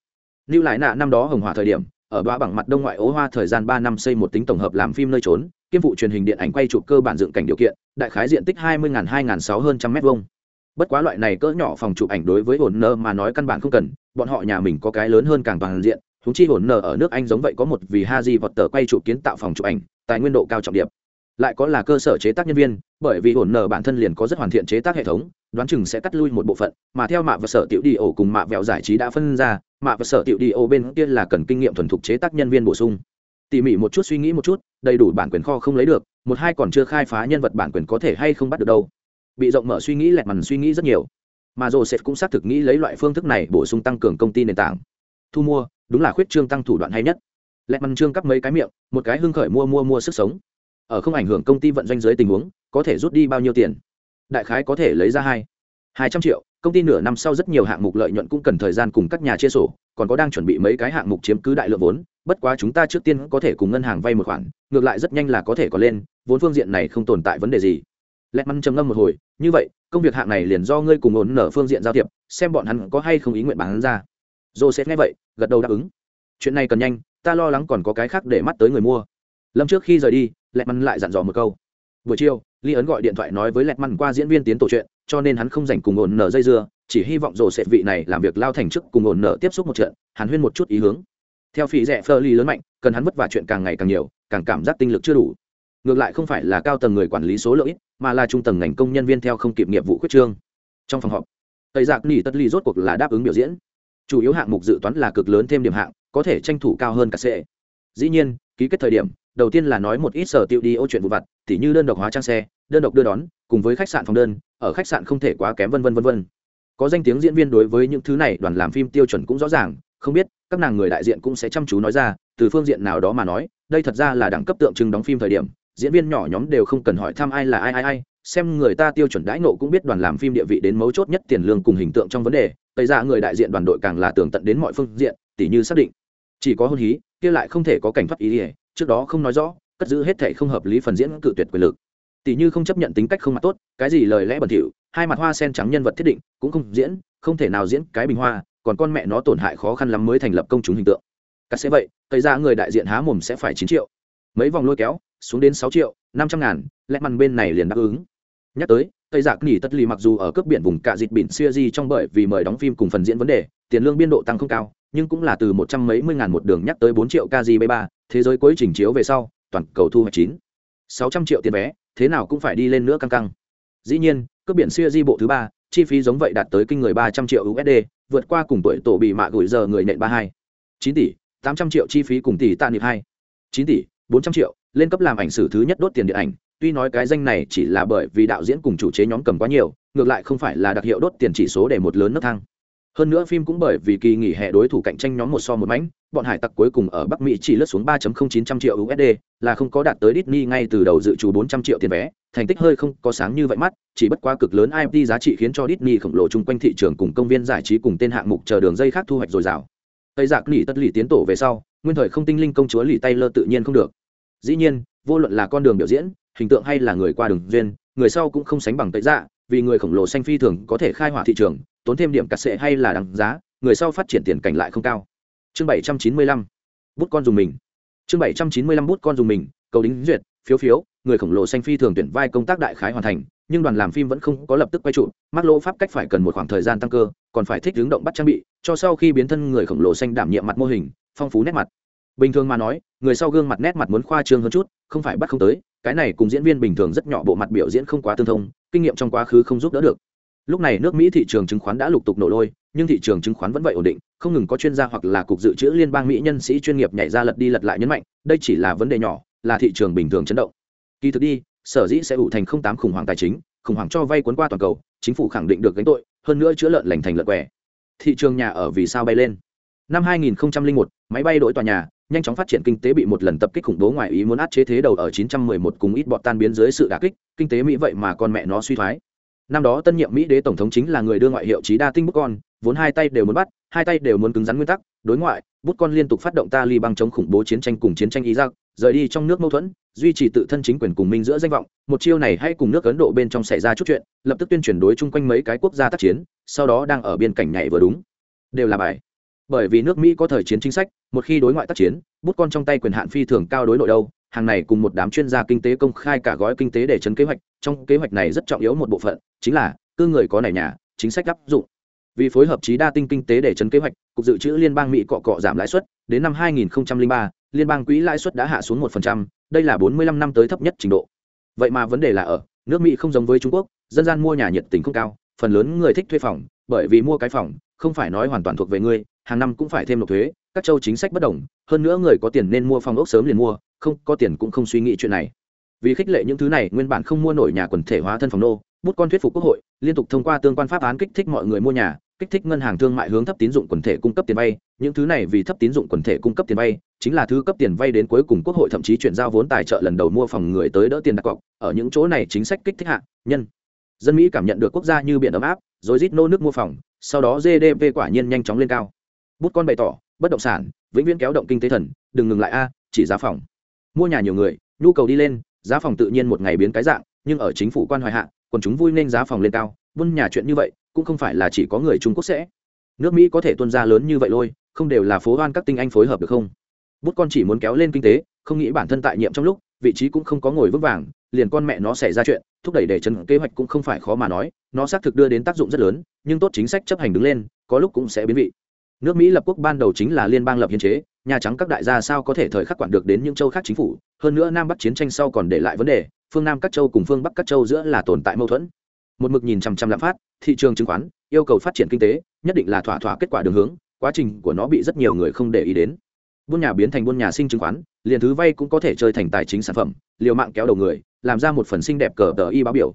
Lưu Lại nạ năm đó hồng hỏa thời điểm, ở đoá bằng mặt đông ngoại ố hoa thời gian ba năm xây một tính tổng hợp làm phim nơi trốn, kiêm vụ truyền hình điện ảnh quay chụp cơ bản dựng cảnh điều kiện, đại khái diện tích hai mươi hai sáu hơn trăm mét vuông bất quá loại này cỡ nhỏ phòng chụp ảnh đối với hồn nơ mà nói căn bản không cần, bọn họ nhà mình có cái lớn hơn càng toàn diện húng chi hồn nơ ở nước anh giống vậy có một vì ha di vọt tờ quay chụp kiến tạo phòng chụp ảnh tại nguyên độ cao trọng điểm. Lại có là cơ sở chế tác nhân viên, bởi vì hồn nở bản thân liền có rất hoàn thiện chế tác hệ thống, đoán chừng sẽ cắt lui một bộ phận, mà theo mạ và sở tiểu đi ổ cùng mạ vẹo giải trí đã phân ra, mạ và sở tiểu đi ổ bên kia là cần kinh nghiệm thuần thục chế tác nhân viên bổ sung. Tỉ mỉ một chút suy nghĩ một chút, đầy đủ bản quyền kho không lấy được, một hai còn chưa khai phá nhân vật bản quyền có thể hay không bắt được đâu bị rộng mở suy nghĩ lẹt mằn suy nghĩ rất nhiều. Mà joseph cũng xác thực nghĩ lấy loại phương thức này bổ sung tăng cường công ty nền tảng. Thu mua, đúng là khuyết trương tăng thủ đoạn hay nhất. Lẹt mằn trương cắp mấy cái miệng, một cái hưng khởi mua mua mua sức sống. Ở không ảnh hưởng công ty vận doanh dưới tình huống, có thể rút đi bao nhiêu tiền? Đại khái có thể lấy ra hai hai trăm triệu, công ty nửa năm sau rất nhiều hạng mục lợi nhuận cũng cần thời gian cùng các nhà chia sổ, còn có đang chuẩn bị mấy cái hạng mục chiếm cứ đại lượng vốn, bất quá chúng ta trước tiên có thể cùng ngân hàng vay một khoản, ngược lại rất nhanh là có thể có lên, vốn phương diện này không tồn tại vấn đề gì. Lẹt măn trầm ngâm một hồi như vậy, công việc hạng này liền do ngươi cùng ổn nở phương diện giao thiệp, xem bọn hắn có hay không ý nguyện bán ra. Joseph nghe vậy, gật đầu đáp ứng. Chuyện này cần nhanh, ta lo lắng còn có cái khác để mắt tới người mua. Lâm trước khi rời đi lẹt măn lại dặn dò một câu. Buổi chiều, ly ấn gọi điện thoại nói với lẹt măn qua diễn viên tiến tổ chuyện, cho nên hắn không dành cùng ổn nở dây dưa, chỉ hy vọng rồ sệt vị này làm việc lao thành chức cùng ổn nở tiếp xúc một trận hắn huyên một chút ý hướng. Theo phỉ rẻ phơ ly lớn mạnh, cần hắn vất vả chuyện càng ngày càng nhiều, càng cảm giác tinh lực chưa đủ. Ngược lại không phải là cao tầng người quản lý số lượng ít mà là trung tầng ngành công nhân viên theo không kịp nghiệp vụ khuyết trương. Trong phòng họp, tây giặc nỉ tất ly rốt cuộc là đáp ứng biểu diễn. Chủ yếu hạng mục dự toán là cực lớn thêm điểm hạng, có thể tranh thủ cao hơn cả sệ dĩ nhiên, ký kết thời điểm, đầu tiên là nói một ít sở tiêu đi ô chuyện vụ vặt, tỉ như đơn độc hóa trang xe, đơn độc đưa đón, cùng với khách sạn phòng đơn, ở khách sạn không thể quá kém vân vân vân vân. Có danh tiếng diễn viên đối với những thứ này, đoàn làm phim tiêu chuẩn cũng rõ ràng, không biết, các nàng người đại diện cũng sẽ chăm chú nói ra, từ phương diện nào đó mà nói, đây thật ra là đẳng cấp tượng trưng đóng phim thời điểm diễn viên nhỏ nhóm đều không cần hỏi thăm ai là ai ai ai, xem người ta tiêu chuẩn đãi nộ cũng biết đoàn làm phim địa vị đến mấu chốt nhất tiền lương cùng hình tượng trong vấn đề, tây ra người đại diện đoàn đội càng là tường tận đến mọi phương diện, tỉ như xác định. Chỉ có hôn hí, kia lại không thể có cảnh thoát ý ỉa trước đó không nói rõ, cất giữ hết thể không hợp lý phần diễn cự tuyệt quyền lực. Tỷ như không chấp nhận tính cách không mặt tốt, cái gì lời lẽ bẩn thỉu, hai mặt hoa sen trắng nhân vật thiết định, cũng không diễn, không thể nào diễn cái bình hoa, còn con mẹ nó tổn hại khó khăn lắm mới thành lập công chúng hình tượng. Cắt sẽ vậy, tây ra người đại diện há mồm sẽ phải chín triệu. Mấy vòng lôi kéo xuống đến sáu triệu, năm trăm ngàn lẽ mằn bên này liền đáp ứng. Nhắc tới, tây giặc nghỉ tất lì mặc dù ở cướp biển vùng cạ dịt biển siêu di trong bởi vì mời đóng phim cùng phần diễn vấn đề, tiền lương biên độ tăng không cao, nhưng cũng là từ một trăm mấy mươi ngàn một đường nhắc tới bốn triệu kgb ba, thế giới cuối trình chiếu về sau, toàn cầu thu hoạch chín. Sáu trăm triệu tiền vé, thế nào cũng phải đi lên nữa căng căng. Dĩ nhiên, cướp biển siêu di bộ thứ ba, chi phí giống vậy đạt tới kinh người ba trăm triệu usd vượt qua cùng tuổi tổ bị mạ gửi giờ người nện ba hai. Chín tỷ, tám trăm triệu chi phí cùng tỷ tạ niệm hai. Chín tỷ bốn trăm triệu, lên cấp làm ảnh sử thứ nhất đốt tiền điện ảnh. Tuy nói cái danh này chỉ là bởi vì đạo diễn cùng chủ chế nhóm cầm quá nhiều, ngược lại không phải là đặc hiệu đốt tiền chỉ số để một lớn nấc thang. Hơn nữa phim cũng bởi vì kỳ nghỉ hè đối thủ cạnh tranh nhóm một so một mánh, bọn hải tặc cuối cùng ở bắc mỹ chỉ lướt xuống 3.0900 triệu usd là không có đạt tới Disney ngay từ đầu dự trù 400 triệu tiền vé, thành tích hơi không có sáng như vậy mắt, chỉ bất quá cực lớn imt giá trị khiến cho Disney khổng lồ chung quanh thị trường cùng công viên giải trí cùng tên hạng mục chờ đường dây khác thu hoạch dồi dào. Tây giặc nỉ tất lì tiến tổ về sau, nguyên thời không tinh linh công chúa lì tay lơ tự nhiên không được dĩ nhiên, vô luận là con đường biểu diễn, hình tượng hay là người qua đường duyên, người sau cũng không sánh bằng tệ dạ vì người khổng lồ xanh phi thường có thể khai hỏa thị trường, tốn thêm điểm cắt sệ hay là đằng giá, người sau phát triển tiền cảnh lại không cao. Chương bảy trăm chín mươi lăm, bút con dùng mình. Chương bảy trăm chín mươi lăm, bút con dùng mình, cầu đính duyệt, phiếu phiếu, người khổng lồ xanh phi thường tuyển vai công tác đại khái hoàn thành, nhưng đoàn làm phim vẫn không có lập tức quay trụ, mắc lỗ pháp cách phải cần một khoảng thời gian tăng cơ, còn phải thích hướng động bắt trang bị, cho sau khi biến thân người khổng lồ xanh đảm nhiệm mặt mô hình, phong phú nét mặt bình thường mà nói người sau gương mặt nét mặt muốn khoa trương hơn chút không phải bắt không tới cái này cùng diễn viên bình thường rất nhỏ bộ mặt biểu diễn không quá tương thông kinh nghiệm trong quá khứ không giúp đỡ được. Lúc này nước mỹ thị trường chứng khoán đã lục tục nổ lôi nhưng thị trường chứng khoán vẫn vậy ổn định không ngừng có chuyên gia hoặc là cục dự trữ liên bang mỹ nhân sĩ chuyên nghiệp nhảy ra lật đi lật lại nhấn mạnh đây chỉ là vấn đề nhỏ là thị trường bình thường chấn động. Kỳ thực đi sở dĩ sẽ ủ thành không tám khủng hoảng tài chính khủng hoảng cho vay cuốn qua toàn cầu chính phủ khẳng định được gánh tội hơn nữa chữa lợn lành thành lợn què. thị trường nhà ở vì sao bay lên? Năm 2001, máy bay đổi tòa nhà nhanh chóng phát triển kinh tế bị một lần tập kích khủng bố ngoài ý muốn át chế thế đầu ở 911 cùng ít bọt tan biến dưới sự đả kích, kinh tế mỹ vậy mà con mẹ nó suy thoái. Năm đó tân nhiệm mỹ đế tổng thống chính là người đưa ngoại hiệu trí đa tinh bút con, vốn hai tay đều muốn bắt, hai tay đều muốn cứng rắn nguyên tắc, đối ngoại, bút con liên tục phát động ta ly băng chống khủng bố chiến tranh cùng chiến tranh iraq, rời đi trong nước mâu thuẫn, duy trì tự thân chính quyền cùng minh giữa danh vọng, một chiêu này hay cùng nước ấn độ bên trong xảy ra chút chuyện, lập tức tuyên truyền đối chung quanh mấy cái quốc gia tác chiến, sau đó đang ở biên cảnh nhảy vừa đúng. Đều là bài bởi vì nước mỹ có thời chiến chính sách một khi đối ngoại tác chiến bút con trong tay quyền hạn phi thường cao đối nội đâu hàng này cùng một đám chuyên gia kinh tế công khai cả gói kinh tế để chấn kế hoạch trong kế hoạch này rất trọng yếu một bộ phận chính là cư người có này nhà chính sách áp dụng. Vì phối hợp trí đa tinh kinh tế để chấn kế hoạch cục dự trữ liên bang mỹ cọ cọ giảm lãi suất đến năm 2003, liên bang quỹ lãi suất đã hạ xuống 1%, đây là 45 năm tới thấp nhất trình độ. Vậy mà vấn đề là ở nước mỹ không giống với trung quốc dân gian mua nhà nhiệt tình không cao phần lớn người thích thuê phòng bởi vì mua cái phòng không phải nói hoàn toàn thuộc về ngươi hàng năm cũng phải thêm nộp thuế, các châu chính sách bất đồng, hơn nữa người có tiền nên mua phòng ốc sớm liền mua, không có tiền cũng không suy nghĩ chuyện này. Vì khích lệ những thứ này, nguyên bản không mua nổi nhà quần thể hóa thân phòng nô, bút con thuyết phục quốc hội, liên tục thông qua tương quan pháp án kích thích mọi người mua nhà, kích thích ngân hàng thương mại hướng thấp tín dụng quần thể cung cấp tiền vay. Những thứ này vì thấp tín dụng quần thể cung cấp tiền vay, chính là thứ cấp tiền vay đến cuối cùng quốc hội thậm chí chuyển giao vốn tài trợ lần đầu mua phòng người tới đỡ tiền đặt cọc. Ở những chỗ này chính sách kích thích hạ, nhân, dân mỹ cảm nhận được quốc gia như biển ấm áp, rồi rít nô nước mua phòng, sau đó gdp quả nhiên nhanh chóng lên cao bút con bày tỏ, bất động sản, vĩnh viễn kéo động kinh tế thần, đừng ngừng lại a, chỉ giá phòng. Mua nhà nhiều người, nhu cầu đi lên, giá phòng tự nhiên một ngày biến cái dạng, nhưng ở chính phủ quan hoài hạ còn chúng vui nên giá phòng lên cao, buôn nhà chuyện như vậy, cũng không phải là chỉ có người trung quốc sẽ. Nước mỹ có thể tuân ra lớn như vậy lôi, không đều là phố hoan các tinh anh phối hợp được không? Bút con chỉ muốn kéo lên kinh tế, không nghĩ bản thân tại nhiệm trong lúc, vị trí cũng không có ngồi vững vàng, liền con mẹ nó xảy ra chuyện, thúc đẩy để chân kế hoạch cũng không phải khó mà nói, nó xác thực đưa đến tác dụng rất lớn, nhưng tốt chính sách chấp hành đứng lên, có lúc cũng sẽ biến vị nước mỹ lập quốc ban đầu chính là liên bang lập hiến chế, nhà trắng các đại gia sao có thể thời khắc quản được đến những châu khác chính phủ? Hơn nữa nam bắc chiến tranh sau còn để lại vấn đề, phương nam các châu cùng phương bắc các châu giữa là tồn tại mâu thuẫn. Một mực nhìn chăm chăm lạm phát, thị trường chứng khoán, yêu cầu phát triển kinh tế, nhất định là thỏa thỏa kết quả đường hướng, quá trình của nó bị rất nhiều người không để ý đến. Buôn nhà biến thành buôn nhà sinh chứng khoán, liền thứ vay cũng có thể chơi thành tài chính sản phẩm, liều mạng kéo đầu người, làm ra một phần xinh đẹp cờ tờ y báo biểu.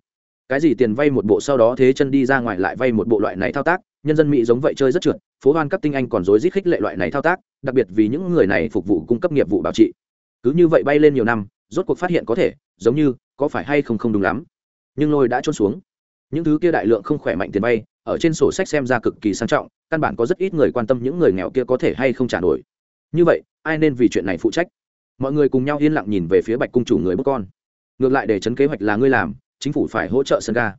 Cái gì tiền vay một bộ sau đó thế chân đi ra ngoài lại vay một bộ loại này thao tác nhân dân mỹ giống vậy chơi rất trượt, phố hoan các tinh anh còn rối rít khích lệ loại này thao tác, đặc biệt vì những người này phục vụ cung cấp nghiệp vụ bảo trị. Cứ như vậy bay lên nhiều năm, rốt cuộc phát hiện có thể, giống như, có phải hay không không đúng lắm. Nhưng lôi đã trôn xuống. Những thứ kia đại lượng không khỏe mạnh tiền vay ở trên sổ sách xem ra cực kỳ sang trọng, căn bản có rất ít người quan tâm những người nghèo kia có thể hay không trả nổi. Như vậy, ai nên vì chuyện này phụ trách? Mọi người cùng nhau yên lặng nhìn về phía bạch cung chủ người bút con. Ngược lại để chấn kế hoạch là ngươi làm, chính phủ phải hỗ trợ sân ga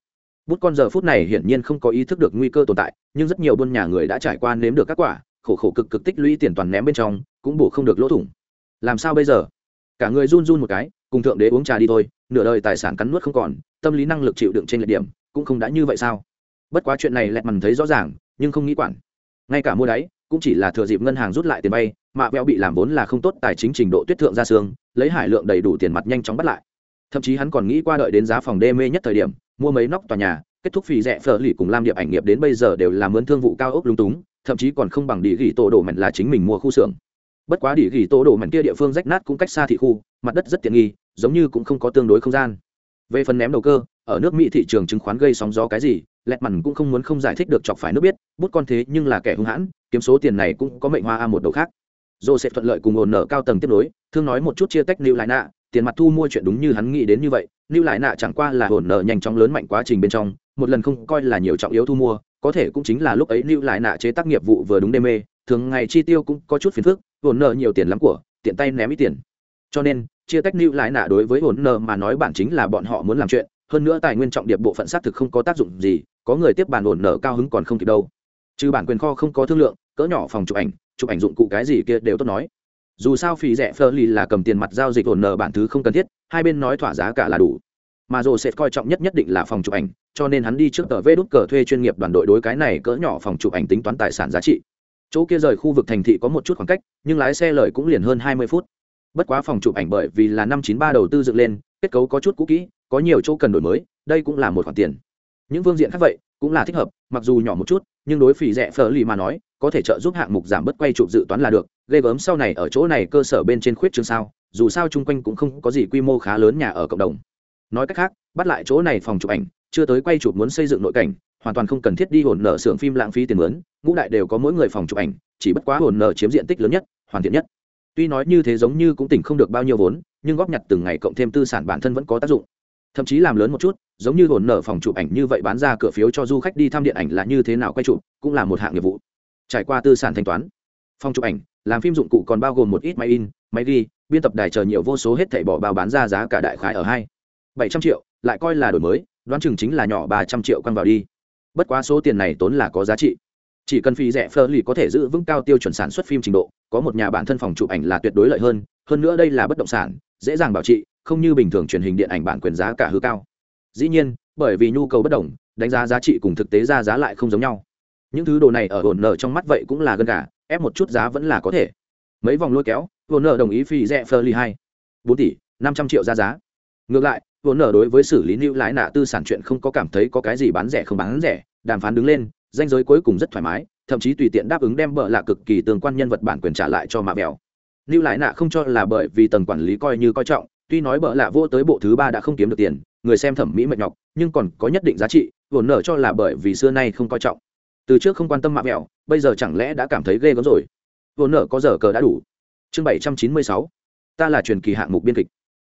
bút con giờ phút này hiển nhiên không có ý thức được nguy cơ tồn tại, nhưng rất nhiều buôn nhà người đã trải qua nếm được các quả, khổ khổ cực cực tích lũy tiền toàn ném bên trong, cũng bổ không được lỗ thủng. Làm sao bây giờ? Cả người run run một cái, cùng thượng đế uống trà đi thôi, nửa đời tài sản cắn nuốt không còn, tâm lý năng lực chịu đựng trên lệch điểm, cũng không đã như vậy sao? Bất quá chuyện này lẹt mằn thấy rõ ràng, nhưng không nghĩ quản. Ngay cả mua đáy, cũng chỉ là thừa dịp ngân hàng rút lại tiền vay mạ vẹo bị làm vốn là không tốt tài chính trình độ tuyết thượng ra xương, lấy hải lượng đầy đủ tiền mặt nhanh chóng bắt lại. Thậm chí hắn còn nghĩ qua đợi đến giá phòng đê mê nhất thời điểm mua mấy nóc tòa nhà, kết thúc phì rẻ phở lì cùng lam điệp ảnh nghiệp đến bây giờ đều là mướn thương vụ cao ốc lung túng, thậm chí còn không bằng địa ghi tổ đồ mảnh là chính mình mua khu xưởng. Bất quá địa ghi tổ đồ mảnh kia địa phương rách nát cũng cách xa thị khu, mặt đất rất tiện nghi, giống như cũng không có tương đối không gian. Về phần ném đầu cơ, ở nước mỹ thị trường chứng khoán gây sóng gió cái gì, lẹt mằn cũng không muốn không giải thích được chọc phải nước biết, bút con thế nhưng là kẻ hung hãn, kiếm số tiền này cũng có mệnh hoa a một đầu khác. Dô sẽ thuận lợi cùng ổn nợ cao tầng tiếp nối, thương nói một chút chia tách lưu lại nạ tiền mặt thu mua chuyện đúng như hắn nghĩ đến như vậy lưu lại nạ chẳng qua là hồn nợ nhanh chóng lớn mạnh quá trình bên trong, một lần không coi là nhiều trọng yếu thu mua, có thể cũng chính là lúc ấy lưu lại nạ chế tác nghiệp vụ vừa đúng đê mê, thường ngày chi tiêu cũng có chút phiền phức, hồn nợ nhiều tiền lắm của, tiện tay ném ít tiền. Cho nên, chia tách lưu lại nạ đối với hồn nợ mà nói bản chính là bọn họ muốn làm chuyện, hơn nữa tài nguyên trọng điệp bộ phận xác thực không có tác dụng gì, có người tiếp bàn hồn nợ cao hứng còn không kịp đâu. Trừ bản quyền kho không có thương lượng, cỡ nhỏ phòng chụp ảnh chụp ảnh dụng cụ cái gì kia đều tốt nói dù sao phí rẻ phơ lì là cầm tiền mặt giao dịch ổn nợ bản thứ không cần thiết, hai bên nói thỏa giá cả là đủ. Mà rồi sẽ coi trọng nhất nhất định là phòng chụp ảnh, cho nên hắn đi trước tờ vê đút cờ thuê chuyên nghiệp đoàn đội đối cái này cỡ nhỏ phòng chụp ảnh tính toán tài sản giá trị. Chỗ kia rời khu vực thành thị có một chút khoảng cách, nhưng lái xe lời cũng liền hơn hai mươi phút. Bất quá phòng chụp ảnh bởi vì là năm chín ba đầu tư dựng lên, kết cấu có chút cũ kỹ, có nhiều chỗ cần đổi mới, đây cũng là một khoản tiền. Những phương diện khác vậy, cũng là thích hợp, mặc dù nhỏ một chút, nhưng đối phỉ rẻ phở lì mà nói có thể trợ giúp hạng mục giảm bớt quay chụp dự toán là được, ghê gớm sau này ở chỗ này cơ sở bên trên khuyết chương sao, dù sao chung quanh cũng không có gì quy mô khá lớn nhà ở cộng đồng. Nói cách khác, bắt lại chỗ này phòng chụp ảnh, chưa tới quay chụp muốn xây dựng nội cảnh, hoàn toàn không cần thiết đi hồn nợ xưởng phim lãng phí tiền mướn ngũ đại đều có mỗi người phòng chụp ảnh, chỉ bất quá hồn nợ chiếm diện tích lớn nhất, hoàn thiện nhất. Tuy nói như thế giống như cũng tỉnh không được bao nhiêu vốn, nhưng góp nhặt từng ngày cộng thêm tư sản bản thân vẫn có tác dụng. Thậm chí làm lớn một chút, giống như hồn nở phòng chụp ảnh như vậy bán ra cửa phiếu cho du khách đi thăm điện ảnh là như thế nào quay chụp, cũng là một hạng nghiệp vụ trải qua tư sản thanh toán. Phòng chụp ảnh, làm phim dụng cụ còn bao gồm một ít máy in, máy ghi, biên tập đài chờ nhiều vô số hết thảy bỏ bao bán ra giá cả đại khái ở hai, bảy trăm triệu, lại coi là đổi mới, đoán chừng chính là nhỏ ba trăm triệu quăng vào đi. Bất quá số tiền này tốn là có giá trị. Chỉ cần phí rẻ phơ lì có thể giữ vững cao tiêu chuẩn sản xuất phim trình độ, có một nhà bản thân phòng chụp ảnh là tuyệt đối lợi hơn hơn nữa đây là bất động sản, dễ dàng bảo trị, không như bình thường truyền hình điện ảnh bản quyền giá cả hư cao. Dĩ nhiên, bởi vì nhu cầu bất đồng, đánh giá giá trị cùng thực tế ra giá lại không giống nhau những thứ đồ này ở hồn nợ trong mắt vậy cũng là gần cả ép một chút giá vẫn là có thể. Mấy vòng lôi kéo hồn nợ đồng ý phi rẻ phơ ly hai. Bốn tỷ, năm trăm triệu ra giá. Ngược lại hồn nợ đối với xử lý lưu lái nạ tư sản chuyện không có cảm thấy có cái gì bán rẻ không bán rẻ, đàm phán đứng lên, danh giới cuối cùng rất thoải mái, thậm chí tùy tiện đáp ứng đem bợ lạ cực kỳ tương quan nhân vật bản quyền trả lại cho mạ bèo lưu lại nạ không cho là bởi vì tầng quản lý coi như coi trọng, tuy nói bợ lạ vô tới bộ thứ ba đã không kiếm được tiền, người xem thẩm mỹ mệt nhọc, nhưng còn có nhất định giá trị vồn nở cho là bởi vì xưa nay không coi trọng từ trước không quan tâm mạ mẹo, bây giờ chẳng lẽ đã cảm thấy ghê gớm rồi? Vốn nợ có giờ cờ đã đủ. Chương bảy trăm chín mươi sáu. Ta là truyền kỳ hạng mục biên kịch.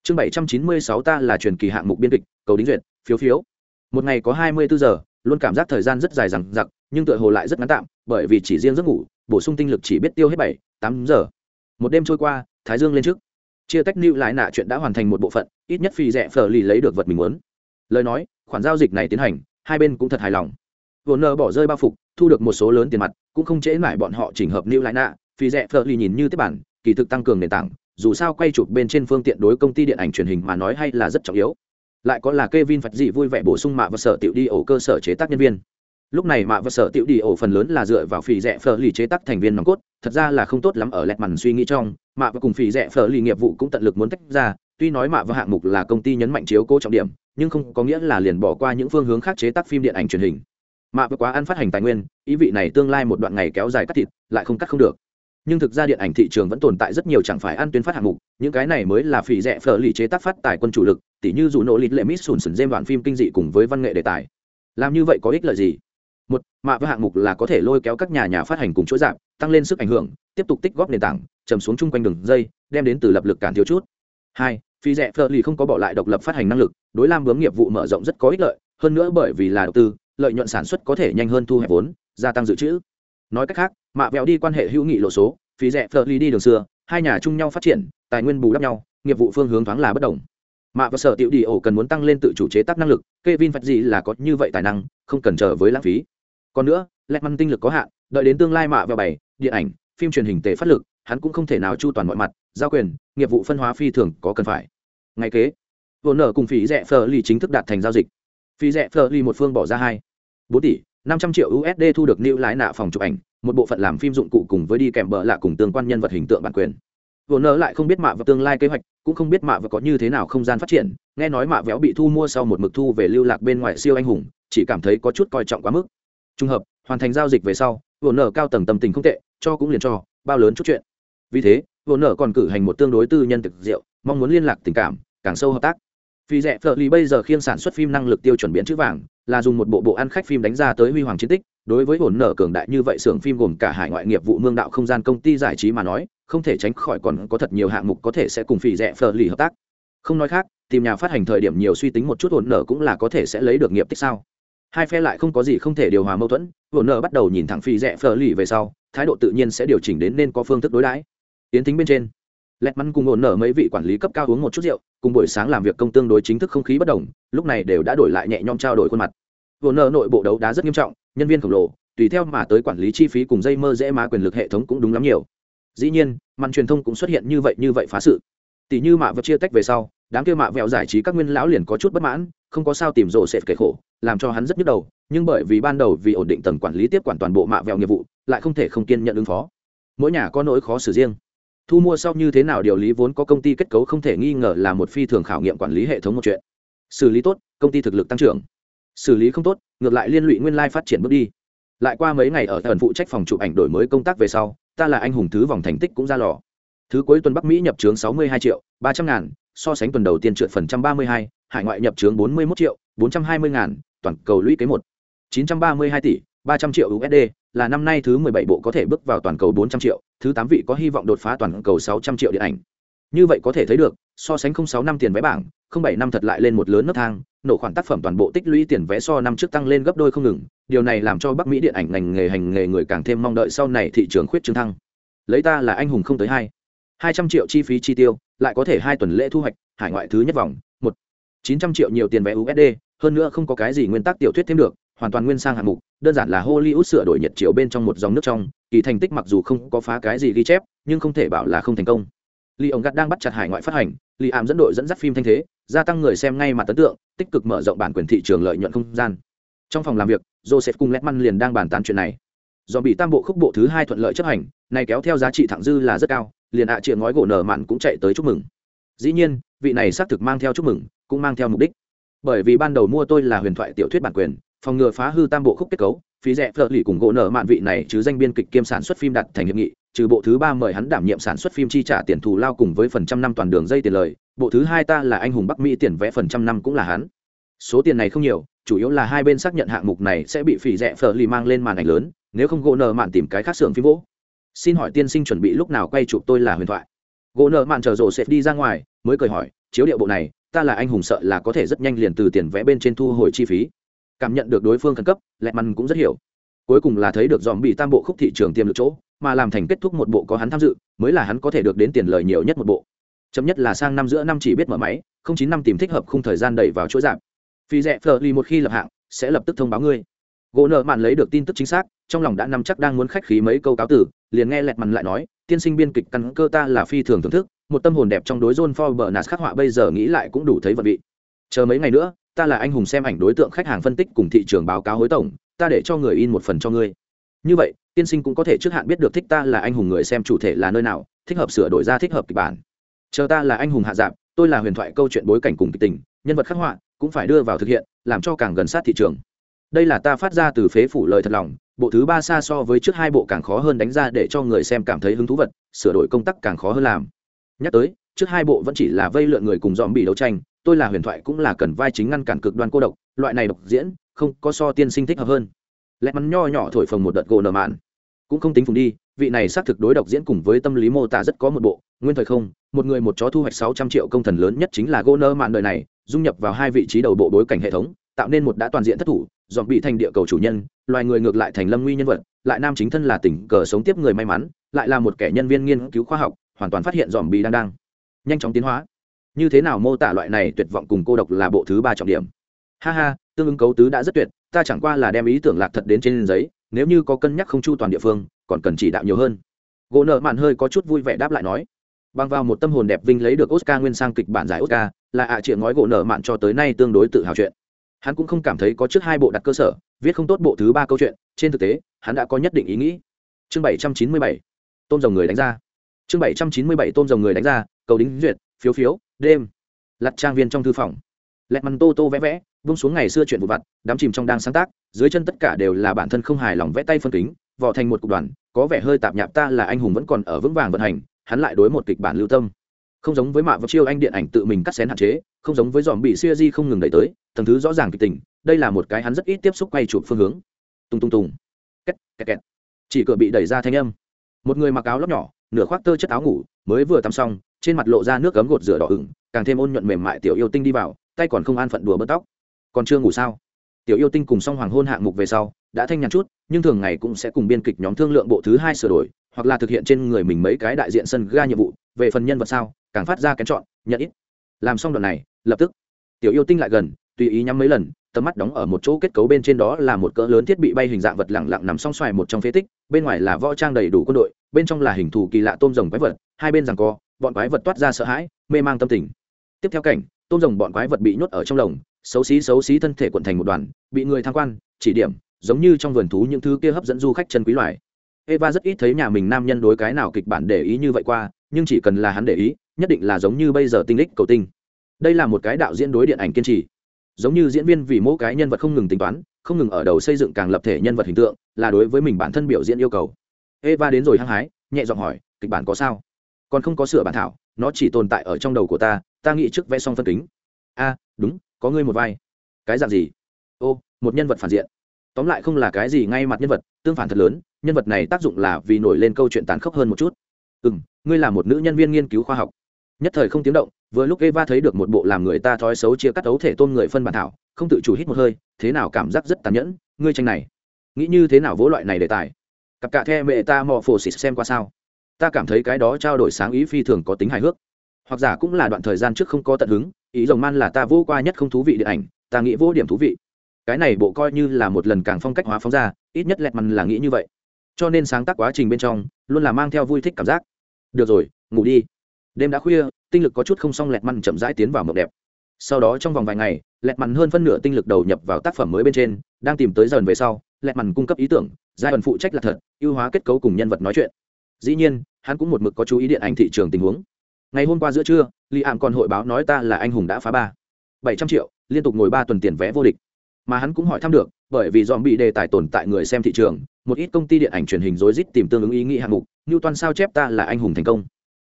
Chương bảy trăm chín mươi sáu ta là truyền kỳ hạng mục biên kịch, cầu đính duyệt, phiếu phiếu. Một ngày có hai mươi bốn giờ, luôn cảm giác thời gian rất dài rằng giặc nhưng tựa hồ lại rất ngắn tạm, bởi vì chỉ riêng giấc ngủ, bổ sung tinh lực chỉ biết tiêu hết bảy, tám giờ. Một đêm trôi qua, thái dương lên trước. Chia tách lưu lại nạ chuyện đã hoàn thành một bộ phận, ít nhất phi rẻ phở lì lấy được vật mình muốn. Lời nói, khoản giao dịch này tiến hành, hai bên cũng thật hài lòng vốn nợ bỏ rơi bao phục, thu được một số lớn tiền mặt, cũng không trễ mãi bọn họ chỉnh hợp lưu lại nạ phi rẻ phở lì nhìn như tiếp bản, kỳ thực tăng cường nền tảng, dù sao quay chụp bên trên phương tiện đối công ty điện ảnh truyền hình mà nói hay là rất trọng yếu. Lại có là Kevin Phật dị vui vẻ bổ sung mạ và sở tiểu đi ổ cơ sở chế tác nhân viên. Lúc này mạ và sở tiểu đi ổ phần lớn là dựa vào phỉ rẻ phở lì chế tác thành viên nòng cốt, thật ra là không tốt lắm ở lẹt mằn suy nghĩ trong, mạ và cùng phỉ rẻ phở lì nghiệp vụ cũng tận lực muốn tách ra, tuy nói mạ và hạng mục là công ty nhấn mạnh chiếu cố trọng điểm, nhưng không có nghĩa là liền bỏ qua những phương hướng khác chế tác phim điện ảnh truyền hình mạ vừa quá ăn phát hành tài nguyên, ý vị này tương lai một đoạn ngày kéo dài cắt thịt, lại không cắt không được. Nhưng thực ra điện ảnh thị trường vẫn tồn tại rất nhiều chẳng phải ăn tuyến phát hạng mục, những cái này mới là phỉ rẻ phở lì chế tác phát tài quân chủ lực, tỉ như dù nỗ lịt lệ mít sùn sùn dêm đoạn phim kinh dị cùng với văn nghệ đề tài. Làm như vậy có ích lợi gì? Một, mạ với hạng mục là có thể lôi kéo các nhà nhà phát hành cùng chuỗi giảm, tăng lên sức ảnh hưởng, tiếp tục tích góp nền tảng, trầm xuống chung quanh đường dây, đem đến từ lập lực cản thiếu chút. Hai phi rẻ phở lì không có bỏ lại độc lập phát hành năng lực, đối lam bướm nghiệp vụ mở rộng rất có ích lợi, hơn nữa bởi vì là đầu tư lợi nhuận sản xuất có thể nhanh hơn thu hẹp vốn, gia tăng dự trữ. Nói cách khác, mạ vẹo đi quan hệ hữu nghị lộ số, phí rẻ phở ly đi đường xưa, hai nhà chung nhau phát triển, tài nguyên bù đắp nhau, nghiệp vụ phương hướng thoáng là bất đồng. Mạ và sở tiểu đi ổ cần muốn tăng lên tự chủ chế tác năng lực k e vin phật gì là có như vậy tài năng, không cần chờ với lãng phí. Còn nữa lẹt măn tinh lực có hạn, đợi đến tương lai mạ và bảy điện ảnh, phim truyền hình tề phát lực, hắn cũng không thể nào chu toàn mọi mặt, giao quyền, nghiệp vụ phân hóa phi thường có cần phải. Ngay kế vốn nợ cùng phí rẻ phở ly chính thức đạt thành giao dịch. Phí rẻ phở ly một phương bỏ ra hai bốn tỷ, năm trăm triệu usd thu được lưu lái nạ phòng chụp ảnh, một bộ phận làm phim dụng cụ cùng với đi kèm bờ lạ cùng tương quan nhân vật hình tượng bản quyền. Vô nợ lại không biết mạ và tương lai kế hoạch, cũng không biết mạ và có như thế nào không gian phát triển, nghe nói mạ véo bị thu mua sau một mực thu về lưu lạc bên ngoài siêu anh hùng, chỉ cảm thấy có chút coi trọng quá mức. Trùng hợp, hoàn thành giao dịch về sau vô nợ cao tầng tâm tình không tệ, cho cũng liền cho, bao lớn chút chuyện. Vì thế vô nợ còn cử hành một tương đối tư nhân thực diệu mong muốn liên lạc tình cảm, càng sâu hợp tác. Vì rẻ phở lì bây giờ khiêng sản xuất phim năng lực tiêu chuẩn biến chữ vàng là dùng một bộ bộ ăn khách phim đánh ra tới huy hoàng chiến tích, đối với hồn nở cường đại như vậy xưởng phim gồm cả hải ngoại nghiệp vụ mương đạo không gian công ty giải trí mà nói, không thể tránh khỏi còn có thật nhiều hạng mục có thể sẽ cùng phỉ rẻ phờ lì hợp tác. Không nói khác, tìm nhà phát hành thời điểm nhiều suy tính một chút hồn nở cũng là có thể sẽ lấy được nghiệp tích sao. Hai phe lại không có gì không thể điều hòa mâu thuẫn, hồn nở bắt đầu nhìn thẳng phỉ rẻ phờ lì về sau, thái độ tự nhiên sẽ điều chỉnh đến nên có phương thức đối đãi. Tiến tính bên trên, lẹt mắn cùng ổn nở mấy vị quản lý cấp cao uống một chút rượu cùng buổi sáng làm việc công tương đối chính thức không khí bất đồng, lúc này đều đã đổi lại nhẹ nhõm trao đổi khuôn mặt. Ổn nợ nội bộ đấu đá rất nghiêm trọng, nhân viên khổng lồ, tùy theo mà tới quản lý chi phí cùng dây mơ dễ má quyền lực hệ thống cũng đúng lắm nhiều. Dĩ nhiên, màn truyền thông cũng xuất hiện như vậy như vậy phá sự. Tỷ như mạ vật chia tách về sau, đám kia mạ vẹo giải trí các nguyên lão liền có chút bất mãn, không có sao tìm rộ sệt kể khổ, làm cho hắn rất nhức đầu, nhưng bởi vì ban đầu vì ổn định tầng quản lý tiếp quản toàn bộ mạ vẹo nghiệp vụ, lại không thể không kiên nhận ứng phó. Mỗi nhà có nỗi khó xử riêng thu mua sau như thế nào điều lý vốn có công ty kết cấu không thể nghi ngờ là một phi thường khảo nghiệm quản lý hệ thống một chuyện. Xử lý tốt, công ty thực lực tăng trưởng. Xử lý không tốt, ngược lại liên lụy nguyên lai phát triển bước đi. Lại qua mấy ngày ở thần phụ trách phòng chụp ảnh đổi mới công tác về sau, ta là anh hùng thứ vòng thành tích cũng ra lò. Thứ cuối tuần bắc mỹ nhập trướng sáu mươi hai triệu, ba trăm ngàn, so sánh tuần đầu tiên trượt phần trăm ba mươi hai, hải ngoại nhập trướng bốn mươi một triệu, bốn trăm hai mươi ngàn, toàn cầu lũy kế một. chín trăm ba mươi hai tỷ ba trăm triệu usd là năm nay thứ mười bảy bộ có thể bước vào toàn cầu bốn trăm triệu, thứ tám vị có hy vọng đột phá toàn cầu sáu trăm triệu điện ảnh. Như vậy có thể thấy được, so sánh không sáu năm tiền vé bảng, không bảy năm thật lại lên một lớn nấc thang, nổ khoản tác phẩm toàn bộ tích lũy tiền vé so năm trước tăng lên gấp đôi không ngừng, điều này làm cho bắc mỹ điện ảnh ngành nghề hành nghề người càng thêm mong đợi sau này thị trường khuyết trương thăng. Lấy ta là anh hùng không tới hai hai trăm triệu chi phí chi tiêu, lại có thể hai tuần lễ thu hoạch, hải ngoại thứ nhất vòng, một, chín trăm triệu nhiều tiền vé usd hơn nữa không có cái gì nguyên tắc tiểu thuyết thêm được hoàn toàn nguyên sang hạng mục đơn giản là hollywood sửa đổi nhiệt chiều bên trong một dòng nước trong kỳ thành tích mặc dù không có phá cái gì ghi chép nhưng không thể bảo là không thành công Lý ông gắt đang bắt chặt hải ngoại phát hành, Lý Ảm dẫn đội dẫn dắt phim thanh thế, gia tăng người xem ngay mặt ấn tượng, tích cực mở rộng bản quyền thị trường lợi nhuận không gian. Trong phòng làm việc, Joseph cùng Letman liền đang bàn tán chuyện này. Do bị tam bộ khúc bộ thứ hai thuận lợi chấp hành, này kéo theo giá trị thẳng dư là rất cao, liền ạ à ngói gỗ nở mạn cũng chạy tới chúc mừng. Dĩ nhiên, vị này xác thực mang theo chúc mừng, cũng mang theo mục đích. Bởi vì ban đầu mua tôi là huyền thoại tiểu thuyết bản quyền, phòng ngừa phá hư tam bộ khúc kết cấu, phí rẻ phở lì cùng gỗ nợ mạn vị này chứ danh biên kịch kiêm sản xuất phim đặt thành hiệp nghị trừ bộ thứ ba mời hắn đảm nhiệm sản xuất phim chi trả tiền thù lao cùng với phần trăm năm toàn đường dây tiền lời bộ thứ hai ta là anh hùng bắc mỹ tiền vẽ phần trăm năm cũng là hắn. Số tiền này không nhiều chủ yếu là hai bên xác nhận hạng mục này sẽ bị phỉ rẻ phở lì mang lên màn ảnh lớn nếu không gỗ nợ mạn tìm cái khác xưởng phim vỗ xin hỏi tiên sinh chuẩn bị lúc nào quay chụp tôi là huyền thoại? Gỗ nợ mạn chờ rổ sẽ đi ra ngoài mới cười hỏi chiếu điệu bộ này ta là anh hùng sợ là có thể rất nhanh liền từ tiền vẽ bên trên thu hồi chi phí cảm nhận được đối phương khẩn cấp, lẹt mằn cũng rất hiểu. Cuối cùng là thấy được dòm bị tam bộ khúc thị trường tiềm lực chỗ, mà làm thành kết thúc một bộ có hắn tham dự, mới là hắn có thể được đến tiền lời nhiều nhất một bộ. Chấm nhất là sang năm giữa năm chỉ biết mở máy, không chín năm tìm thích hợp khung thời gian đẩy vào chuỗi giảm. Phi rẻ phờ ly một khi lập hạng, sẽ lập tức thông báo ngươi. Gỗ nợ mạn lấy được tin tức chính xác, trong lòng đã nằm chắc đang muốn khách khí mấy câu cáo tử liền nghe lẹt mằn lại nói, tiên sinh biên kịch căn cơ ta là phi thường thưởng thức, một tâm hồn đẹp trong đối john for bờ nạt khắc họa bây giờ nghĩ lại cũng đủ thấy vật vị. Chờ mấy ngày nữa ta là anh hùng xem ảnh đối tượng khách hàng phân tích cùng thị trường báo cáo hối tổng ta để cho người in một phần cho ngươi. Như vậy tiên sinh cũng có thể trước hạn biết được thích ta là anh hùng người xem chủ thể là nơi nào thích hợp sửa đổi ra thích hợp kịch bản. Chờ ta là anh hùng hạ dạng, tôi là huyền thoại câu chuyện bối cảnh cùng kịch tình nhân vật khắc họa cũng phải đưa vào thực hiện làm cho càng gần sát thị trường. Đây là ta phát ra từ phế phủ lời thật lòng bộ thứ ba xa so với trước hai bộ càng khó hơn đánh ra để cho người xem cảm thấy hứng thú vật sửa đổi công tác càng khó hơn làm. Nhắc tới trước hai bộ vẫn chỉ là vây lượn người cùng dòm bị đấu tranh tôi là huyền thoại cũng là cần vai chính ngăn cản cực đoan cô độc, loại này độc diễn, không có so tiên sinh thích hợp hơn. Lẽ mắn nho nhỏ thổi phồng một đợt gỗ nở mạn. Cũng không tính phùng đi, vị này xác thực đối độc diễn cùng với tâm lý mô tả rất có một bộ, nguyên thời không, một người một chó thu hoạch sáu trăm triệu công thần lớn nhất chính là gỗ nơ mạn đời này, dung nhập vào hai vị trí đầu bộ bối cảnh hệ thống, tạo nên một đã toàn diện thất thủ, dọn bị thành địa cầu chủ nhân, loài người ngược lại thành lâm nguy nhân vật, lại nam chính thân là tình cờ sống tiếp người may mắn, lại là một kẻ nhân viên nghiên cứu khoa học, hoàn toàn phát hiện dòm bị đang đang. Nhanh chóng tiến hóa như thế nào mô tả loại này tuyệt vọng cùng cô độc là bộ thứ ba trọng điểm? Ha ha, tương ứng cấu tứ đã rất tuyệt, ta chẳng qua là đem ý tưởng lạc thật đến trên giấy, nếu như có cân nhắc không chu toàn địa phương, còn cần chỉ đạo nhiều hơn. Gỗ nợ mạn hơi có chút vui vẻ đáp lại nói, bằng vào một tâm hồn đẹp vinh lấy được oscar nguyên sang kịch bản giải oscar, là ạ à chuyện ngói gỗ nợ mạn cho tới nay tương đối tự hào chuyện. Hắn cũng không cảm thấy có trước hai bộ đặt cơ sở, viết không tốt bộ thứ ba câu chuyện, trên thực tế, hắn đã có nhất định ý nghĩ. Chương bảy trăm chín mươi bảy, tôm dòng người đánh ra. Chương bảy trăm chín mươi bảy, tôm dòng người đánh ra, cầu đính duyệt phiếu phiếu, đêm. Lặt trang viên trong thư phòng. Lẹt mằn tô tô vẽ vẽ vung xuống ngày xưa chuyện vụ vặt, đám chìm trong đang sáng tác, dưới chân tất cả đều là bản thân không hài lòng vẽ tay phân kính vỏ thành một cục đoàn, có vẻ hơi tạp nhạp ta là anh hùng vẫn còn ở vững vàng vận hành, hắn lại đối một kịch bản lưu tâm. Không giống với mạ vật chiêu anh điện ảnh tự mình cắt xén hạn chế, không giống với dòm bị siêu di không ngừng đẩy tới, tầng thứ rõ ràng kịch tình, đây là một cái hắn rất ít tiếp xúc quay chụp phương hướng. Tung tung tung. Két két két. Chỉ cửa bị đẩy ra thanh âm. Một người mặc áo lóc nhỏ, nửa khoác tơ chất áo ngủ, mới vừa tắm xong trên mặt lộ ra nước cấm gột rửa đỏ ửng, càng thêm ôn nhuận mềm mại tiểu yêu tinh đi vào, tay còn không an phận đùa bớt tóc. Còn chưa ngủ sao? Tiểu yêu tinh cùng song hoàng hôn hạng mục về sau, đã thanh nhàn chút, nhưng thường ngày cũng sẽ cùng biên kịch nhóm thương lượng bộ thứ hai sửa đổi, hoặc là thực hiện trên người mình mấy cái đại diện sân ga nhiệm vụ, về phần nhân vật sao, càng phát ra kén chọn, nhận ít. Làm xong đoạn này, lập tức, tiểu yêu tinh lại gần, tùy ý nhắm mấy lần, tầm mắt đóng ở một chỗ kết cấu bên trên đó là một cỡ lớn thiết bị bay hình dạng vật lẳng lặng nằm song xoài một trong phế tích, bên ngoài là võ trang đầy đủ quân đội, bên trong là hình thù kỳ lạ tôm rồng quái vật, hai bên rằng co bọn quái vật toát ra sợ hãi, mê mang tâm tình. Tiếp theo cảnh, tôm rồng bọn quái vật bị nhốt ở trong lồng, xấu xí xấu xí thân thể quận thành một đoàn, bị người tham quan, chỉ điểm, giống như trong vườn thú những thứ kia hấp dẫn du khách chân quý loài. Eva rất ít thấy nhà mình nam nhân đối cái nào kịch bản để ý như vậy qua, nhưng chỉ cần là hắn để ý, nhất định là giống như bây giờ tinh lích cầu tinh. Đây là một cái đạo diễn đối điện ảnh kiên trì. Giống như diễn viên vì mỗi cái nhân vật không ngừng tính toán, không ngừng ở đầu xây dựng càng lập thể nhân vật hình tượng, là đối với mình bản thân biểu diễn yêu cầu. Eva đến rồi hăng hái, nhẹ giọng hỏi, kịch bản có sao? Còn không có sửa bản thảo, nó chỉ tồn tại ở trong đầu của ta ta nghĩ trước vẽ xong phân kính. A, đúng, có ngươi một vai. Cái dạng gì? Ô, một nhân vật phản diện. Tóm lại không là cái gì ngay mặt nhân vật, tương phản thật lớn, nhân vật này tác dụng là vì nổi lên câu chuyện tàn khốc hơn một chút. Ừ m ngươi là một nữ nhân viên nghiên cứu khoa học. Nhất thời không tiếng động, vừa lúc eva thấy được một bộ làm người ta thói xấu chia cắt ấu thể tôn người phân bản thảo, không tự chủ hít một hơi, thế nào cảm giác rất tàn nhẫn, ngươi tranh này. Nghĩ như thế nào vỗ loại này đề tài? Cặp cả the mẹ ta mò phổ xịt xem qua sao? Ta cảm thấy cái đó trao đổi sáng ý phi thường có tính hài hước. Hoặc giả cũng là đoạn thời gian trước không có tận hứng, ý rồng man là ta vô qua nhất không thú vị điện ảnh, ta nghĩ vô điểm thú vị. Cái này bộ coi như là một lần càng phong cách hóa phóng ra, ít nhất lẹt mằn là nghĩ như vậy. Cho nên sáng tác quá trình bên trong, luôn là mang theo vui thích cảm giác. Được rồi, ngủ đi. Đêm đã khuya, tinh lực có chút không xong lẹt mằn chậm rãi tiến vào mộng đẹp. Sau đó trong vòng vài ngày, lẹt mằn hơn phân nửa tinh lực đầu nhập vào tác phẩm mới bên trên, đang tìm tới dần về sau, lẹt mằn cung cấp ý tưởng, giai đoạn phụ trách là thật, ưu hóa kết cấu cùng nhân vật nói chuyện dĩ nhiên, hắn cũng một mực có chú ý điện ảnh thị trường tình huống. Ngày hôm qua giữa trưa li ảm còn hội báo nói ta là anh hùng đã phá ba. Bảy trăm triệu, liên tục ngồi ba tuần tiền vé vô địch. Mà hắn cũng hỏi thăm được, bởi vì dòm bị đề tài tồn tại người xem thị trường, một ít công ty điện ảnh truyền hình rối rít tìm tương ứng ý nghĩ hạng mục như toàn sao chép ta là anh hùng thành công.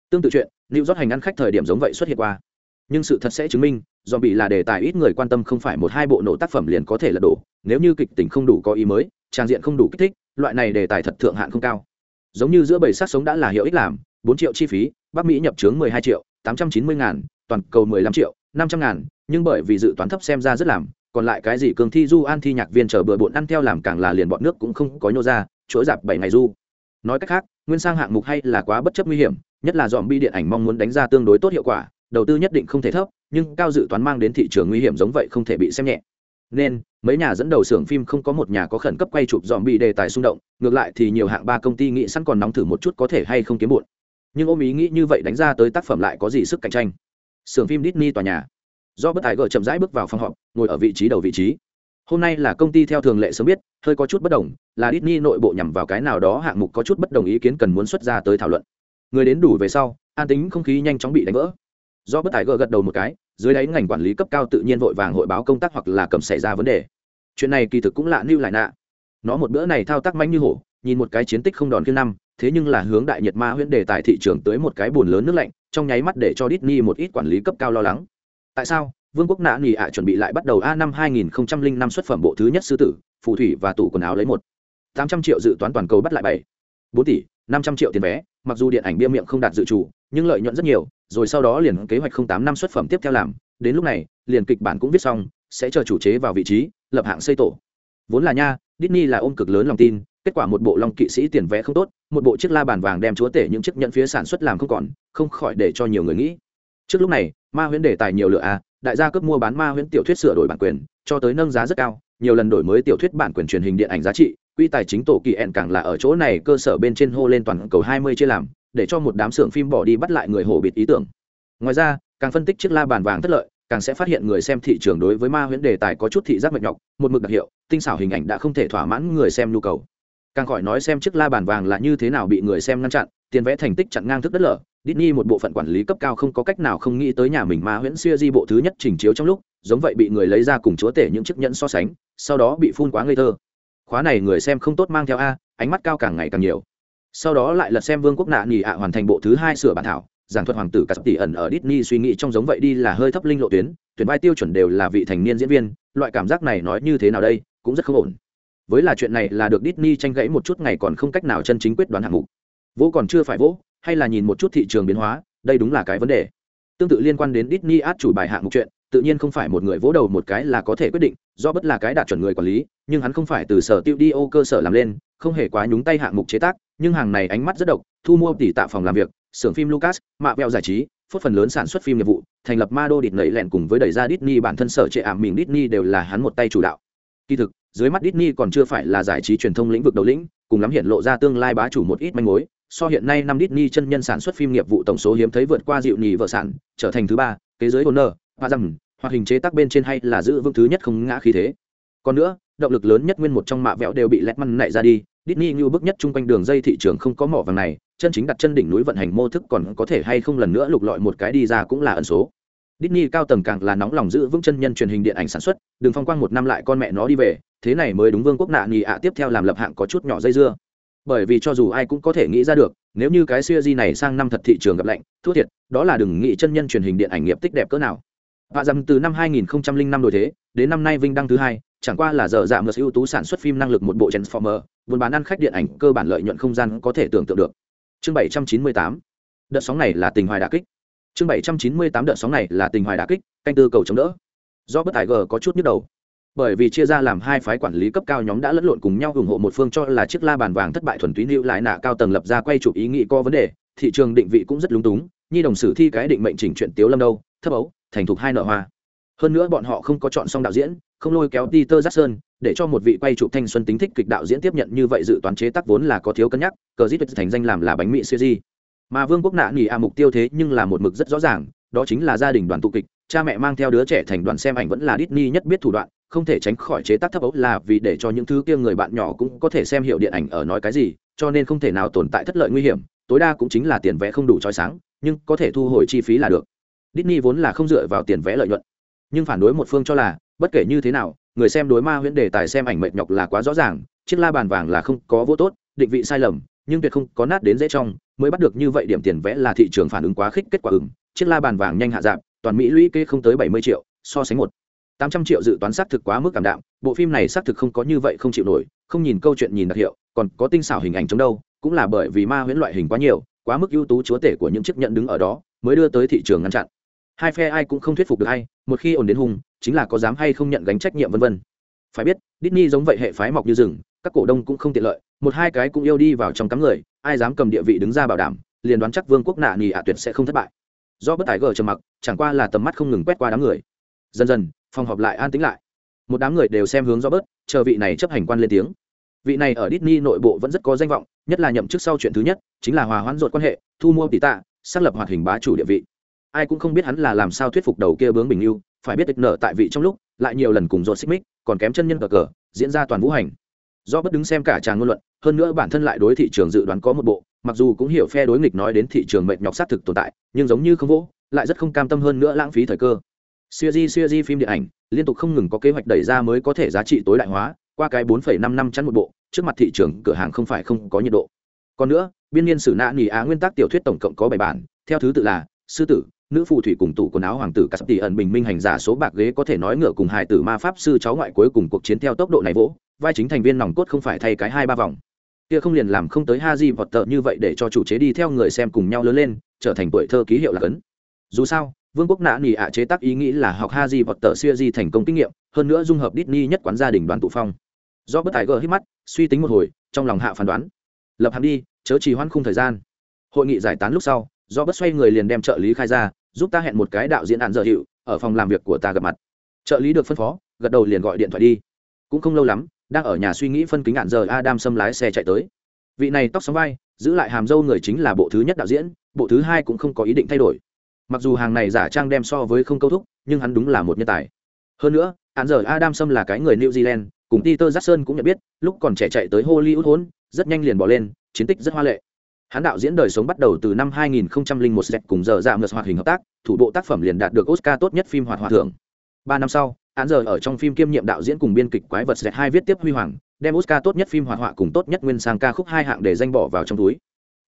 Tương tự chuyện lưu rót hành ăn khách thời điểm giống vậy xuất hiện qua. Nhưng sự thật sẽ chứng minh dòm bị là đề tài ít người quan tâm không phải một hai bộ nổ tác phẩm liền có thể lật đổ. Nếu như kịch tính không đủ có ý mới, trang diện không đủ kích thích, loại này đề tài thật thượng hạn không cao giống như giữa bảy sát sống đã là hiệu ích làm, bốn triệu chi phí, bắc mỹ nhập chướng mười hai triệu, tám trăm chín mươi ngàn, toàn cầu mười lăm triệu, năm trăm ngàn, nhưng bởi vì dự toán thấp xem ra rất làm, còn lại cái gì cường thi du an thi nhạc viên chờ bừa bộn ăn theo làm càng là liền bọn nước cũng không có nhô ra, chuỗi dạp bảy ngày du. Nói cách khác, nguyên sang hạng mục hay là quá bất chấp nguy hiểm, nhất là dòm bi điện ảnh mong muốn đánh ra tương đối tốt hiệu quả, đầu tư nhất định không thể thấp, nhưng cao dự toán mang đến thị trường nguy hiểm giống vậy không thể bị xem nhẹ nên mấy nhà dẫn đầu xưởng phim không có một nhà có khẩn cấp quay chụp dòm bị đề tài xung động, ngược lại thì nhiều hạng ba công ty nghĩ sẵn còn nóng thử một chút có thể hay không kiếm bụn. Nhưng ôm ý nghĩ như vậy đánh ra tới tác phẩm lại có gì sức cạnh tranh? Xưởng phim Disney tòa nhà. Do bất tài gờ chậm rãi bước vào phòng họp, ngồi ở vị trí đầu vị trí. Hôm nay là công ty theo thường lệ sớm biết, hơi có chút bất đồng, là Disney nội bộ nhằm vào cái nào đó hạng mục có chút bất đồng ý kiến cần muốn xuất ra tới thảo luận. Người đến đủ về sau, an tính không khí nhanh chóng bị đánh vỡ. Do bất tài gờ gật đầu một cái dưới đáy ngành quản lý cấp cao tự nhiên vội vàng hội báo công tác hoặc là cầm xảy ra vấn đề. Chuyện này kỳ thực cũng lạ lưu lại nạ. Nó một bữa này thao tác manh như hổ, nhìn một cái chiến tích không đòn kiên năm, thế nhưng là hướng đại nhiệt ma huyễn đề tại thị trường tới một cái buồn lớn nước lạnh, trong nháy mắt để cho Disney một ít quản lý cấp cao lo lắng. Tại sao? Vương quốc nạ nghỉ ạ chuẩn bị lại bắt đầu a năm 2005 xuất phẩm bộ thứ nhất sư tử, phù thủy và tủ quần áo lấy một. 800 triệu dự toán toàn cầu bắt lại bảy. 4 tỷ 500 triệu tiền vé mặc dù điện ảnh bia miệng không đạt dự chủ, nhưng lợi nhuận rất nhiều rồi sau đó liền kế hoạch không tám năm xuất phẩm tiếp theo làm đến lúc này liền kịch bản cũng viết xong sẽ chờ chủ chế vào vị trí lập hạng xây tổ. Vốn là nha Disney là ôm cực lớn lòng tin kết quả một bộ long kỵ sĩ tiền vẽ không tốt một bộ chiếc la bàn vàng đem chúa tể những chiếc nhận phía sản xuất làm không còn không khỏi để cho nhiều người nghĩ. Trước lúc này ma huyễn đề tài nhiều lựa a đại gia cướp mua bán ma huyễn tiểu thuyết sửa đổi bản quyền cho tới nâng giá rất cao nhiều lần đổi mới tiểu thuyết bản quyền truyền hình điện ảnh giá trị Quỹ tài chính tổ kỳ ẹn càng là ở chỗ này, cơ sở bên trên hô lên toàn cầu hai mươi chia làm, để cho một đám xưởng phim bỏ đi bắt lại người hổ bịt ý tưởng. Ngoài ra, càng phân tích chiếc la bàn vàng thất lợi, càng sẽ phát hiện người xem thị trường đối với ma huyễn đề tài có chút thị giác mệt nhọc, một mực đặc hiệu, tinh xảo hình ảnh đã không thể thỏa mãn người xem nhu cầu. Càng khỏi nói xem chiếc la bàn vàng là như thế nào bị người xem ngăn chặn, tiền vẽ thành tích chặn ngang thức đất lở, Disney một bộ phận quản lý cấp cao không có cách nào không nghĩ tới nhà mình ma huyễn xưa di bộ thứ nhất trình chiếu trong lúc, giống vậy bị người lấy ra cùng chúa tể những chiếc nhẫn so sánh, sau đó bị phun quá ngây thơ khóa này người xem không tốt mang theo a, ánh mắt cao càng ngày càng nhiều. Sau đó lại lật xem vương quốc nạ nghỉ ạ hoàn thành bộ thứ hai sửa bản thảo, giảng thuật hoàng tử cắt tỷ ẩn ở Disney suy nghĩ trong giống vậy đi là hơi thấp linh lộ tuyến, tuyển vai tiêu chuẩn đều là vị thành niên diễn viên, loại cảm giác này nói như thế nào đây, cũng rất không ổn. Với là chuyện này là được Disney tranh gãy một chút ngày còn không cách nào chân chính quyết đoán hạng mục. Vỗ còn chưa phải vỗ, hay là nhìn một chút thị trường biến hóa, đây đúng là cái vấn đề. Tương tự liên quan đến Disney át chủ bài hạng mục chuyện tự nhiên không phải một người vỗ đầu một cái là có thể quyết định do bất là cái đạt chuẩn người quản lý nhưng hắn không phải từ sở tiêu đi ô cơ sở làm lên không hề quá nhúng tay hạng mục chế tác nhưng hàng này ánh mắt rất độc thu mua tỷ tạ phòng làm việc xưởng phim lucas mạ vẹo giải trí phốt phần lớn sản xuất phim nghiệp vụ thành lập ma đô địt nẩy lẹn cùng với đẩy ra Disney bản thân sở trệ ảm mình Disney đều là hắn một tay chủ đạo. Kỳ thực dưới mắt Disney còn chưa phải là giải trí truyền thông lĩnh vực đầu lĩnh cùng lắm hiện lộ ra tương lai bá chủ một ít manh mối so hiện nay năm Disney chân nhân sản xuất phim nghiệp vụ tổng số hiếm thấy vượt qua dịu nhì vợ sản trở thành thứ ba kế giới Warner, hoa rằng hoạt hình chế tác bên trên hay là giữ vững thứ nhất không ngã khí thế. Còn nữa, động lực lớn nhất nguyên một trong mạ vẹo đều bị lẹt măn nảy ra đi. Disney như bước nhất chung quanh đường dây thị trường không có mỏ vàng này, chân chính đặt chân đỉnh núi vận hành mô thức còn có thể hay không lần nữa lục lọi một cái đi ra cũng là ẩn số. Disney cao tầng càng là nóng lòng giữ vững chân nhân truyền hình điện ảnh sản xuất Đường phong quang một năm lại con mẹ nó đi về, thế này mới đúng vương quốc nạ nghỉ ạ tiếp theo làm lập hạng có chút nhỏ dây dưa. Bởi vì cho dù ai cũng có thể nghĩ ra được, nếu như cái siêu di này sang năm thật thị trường gặp lạnh, thua thiệt, đó là đừng nghĩ chân nhân truyền hình điện ảnh nghiệp tích đẹp cỡ nào vạ dầm từ năm 2005 đổi thế, đến năm nay vinh đăng thứ hai, chẳng qua là giờ dạ giảm ngược ưu tú sản xuất phim năng lực một bộ transformer, buôn bán ăn khách điện ảnh, cơ bản lợi nhuận không gian có thể tưởng tượng được. Chương 798 đợt sóng này là tình hoài đả kích. Chương 798 đợt sóng này là tình hoài đả kích, canh tư cầu chống đỡ. Do bất tài g có chút nhức đầu. Bởi vì chia ra làm hai phái quản lý cấp cao nhóm đã lẫn lộn cùng nhau ủng hộ một phương cho là chiếc la bàn vàng thất bại thuần túy lưu lại nạ cao tầng lập ra quay chụp ý nghĩ có vấn đề, thị trường định vị cũng rất lúng túng, nhi đồng sử thi cái định mệnh chỉnh chuyện tiếu lâm đâu thấp ấu, thành thục hai nợ hoa. Hơn nữa bọn họ không có chọn xong đạo diễn, không lôi kéo peter jackson, để cho một vị quay chụp thanh xuân tính thích kịch đạo diễn tiếp nhận như vậy dự toán chế tác vốn là có thiếu cân nhắc, cờ dít thành danh làm là bánh mỹ siêu di. Mà vương quốc nạ nghỉ à mục tiêu thế nhưng là một mực rất rõ ràng, đó chính là gia đình đoàn tụ kịch, cha mẹ mang theo đứa trẻ thành đoàn xem ảnh vẫn là Disney nhất biết thủ đoạn, không thể tránh khỏi chế tác thấp ấu là vì để cho những thứ kia người bạn nhỏ cũng có thể xem hiểu điện ảnh ở nói cái gì, cho nên không thể nào tồn tại thất lợi nguy hiểm, tối đa cũng chính là tiền vé không đủ trói sáng, nhưng có thể thu hồi chi phí là được. Disney vốn là không dựa vào tiền vẽ lợi nhuận. Nhưng phản đối một phương cho là, bất kể như thế nào, người xem đối ma huyễn đề tài xem ảnh mệt nhọc là quá rõ ràng, chiếc la bàn vàng là không có vô tốt, định vị sai lầm, nhưng tuyệt không có nát đến dễ trong, mới bắt được như vậy điểm tiền vẽ là thị trường phản ứng quá khích kết quả ừng, chiếc la bàn vàng nhanh hạ giảm, toàn mỹ lũy kê không tới bảy mươi triệu, so sánh một tám trăm triệu dự toán xác thực quá mức cảm đạm, bộ phim này xác thực không có như vậy không chịu nổi, không nhìn câu chuyện nhìn đặc hiệu, còn có tinh xảo hình ảnh chống đâu, cũng là bởi vì ma huyễn loại hình quá nhiều, quá mức ưu tú chúa tể của những chiếc nhận đứng ở đó, mới đưa tới thị trường ngăn chặn hai phe ai cũng không thuyết phục được hay, một khi ổn đến hùng chính là có dám hay không nhận gánh trách nhiệm vân vân. Phải biết Disney giống vậy hệ phái mọc như rừng các cổ đông cũng không tiện lợi một hai cái cũng yêu đi vào trong cắm người ai dám cầm địa vị đứng ra bảo đảm liền đoán chắc vương quốc nạ nghỉ ạ tuyệt sẽ không thất bại. Do bất tài gờ trầm mặc chẳng qua là tầm mắt không ngừng quét qua đám người. Dần dần phòng họp lại an tĩnh lại. Một đám người đều xem hướng do bớt chờ vị này chấp hành quan lên tiếng. Vị này ở Disney nội bộ vẫn rất có danh vọng nhất là nhậm chức sau chuyện thứ nhất chính là hòa hoãn ruột quan hệ thu mua tỷ tạ xác lập hoạt hình bá chủ địa vị ai cũng không biết hắn là làm sao thuyết phục đầu kia bướng bình lưu phải biết địch nở tại vị trong lúc lại nhiều lần cùng dồn xích mích còn kém chân nhân cờ cờ diễn ra toàn vũ hành. Do bất đứng xem cả tràng ngôn luận hơn nữa bản thân lại đối thị trường dự đoán có một bộ mặc dù cũng hiểu phe đối nghịch nói đến thị trường mệt nhọc xác thực tồn tại nhưng giống như không vỗ lại rất không cam tâm hơn nữa lãng phí thời cơ. Siêu di siêu di phim điện ảnh liên tục không ngừng có kế hoạch đẩy ra mới có thể giá trị tối đại hóa qua cái 4,5 năm chắn một bộ trước mặt thị trường cửa hàng không phải không có nhiệt độ. Còn nữa biên niên sử nạ nỉ á nguyên tắc tiểu thuyết tổng cộng có bảy bản theo thứ tự là sư tử nữ phù thủy cùng tủ quần áo hoàng tử cả sắp tỷ ẩn bình minh hành giả số bạc ghế có thể nói ngựa cùng hài tử ma pháp sư cháu ngoại cuối cùng cuộc chiến theo tốc độ này vỗ, vai chính thành viên nòng cốt không phải thay cái hai ba vòng. Kia không liền làm không tới ha di vọt tợ như vậy để cho chủ chế đi theo người xem cùng nhau lớn lên, trở thành tuổi thơ ký hiệu là cấn. Dù sao, vương quốc nã nỉ ạ chế tác ý nghĩ là học ha di vọt tợ siêu di thành công kinh nghiệm, hơn nữa dung hợp Disney nhất quán gia đình đoàn tụ phong. Do bất tài gờ hít mắt, suy tính một hồi, trong lòng hạ phán đoán. Lập hạng đi, chớ trì hoãn khung thời gian. Hội nghị giải tán lúc sau, do bất xoay người liền đem trợ lý khai ra giúp ta hẹn một cái đạo diễn hạn dở hiệu, ở phòng làm việc của ta gặp mặt. Trợ lý được phân phó, gật đầu liền gọi điện thoại đi. Cũng không lâu lắm, đang ở nhà suy nghĩ phân kính hạn giờ adam xâm lái xe chạy tới. Vị này tóc sóng vai, giữ lại hàm dâu người chính là bộ thứ nhất đạo diễn, bộ thứ hai cũng không có ý định thay đổi. Mặc dù hàng này giả trang đem so với không câu thúc, nhưng hắn đúng là một nhân tài. Hơn nữa hạn giờ adam xâm là cái người new zealand, cùng peter jackson cũng nhận biết, lúc còn trẻ chạy tới hollywood hốn, rất nhanh liền bỏ lên, chiến tích rất hoa lệ hắn đạo diễn đời sống bắt đầu từ năm 2001 dẹp cùng giờ dạ ngược hoạt hình hợp tác, thủ bộ tác phẩm liền đạt được oscar tốt nhất phim hoạt họa thưởng. Ba năm sau hắn giờ ở trong phim kiêm nhiệm đạo diễn cùng biên kịch quái vật dẹp hai viết tiếp huy hoàng, đem oscar tốt nhất phim hoạt họa cùng tốt nhất nguyên sang ca khúc hai hạng để danh bỏ vào trong túi.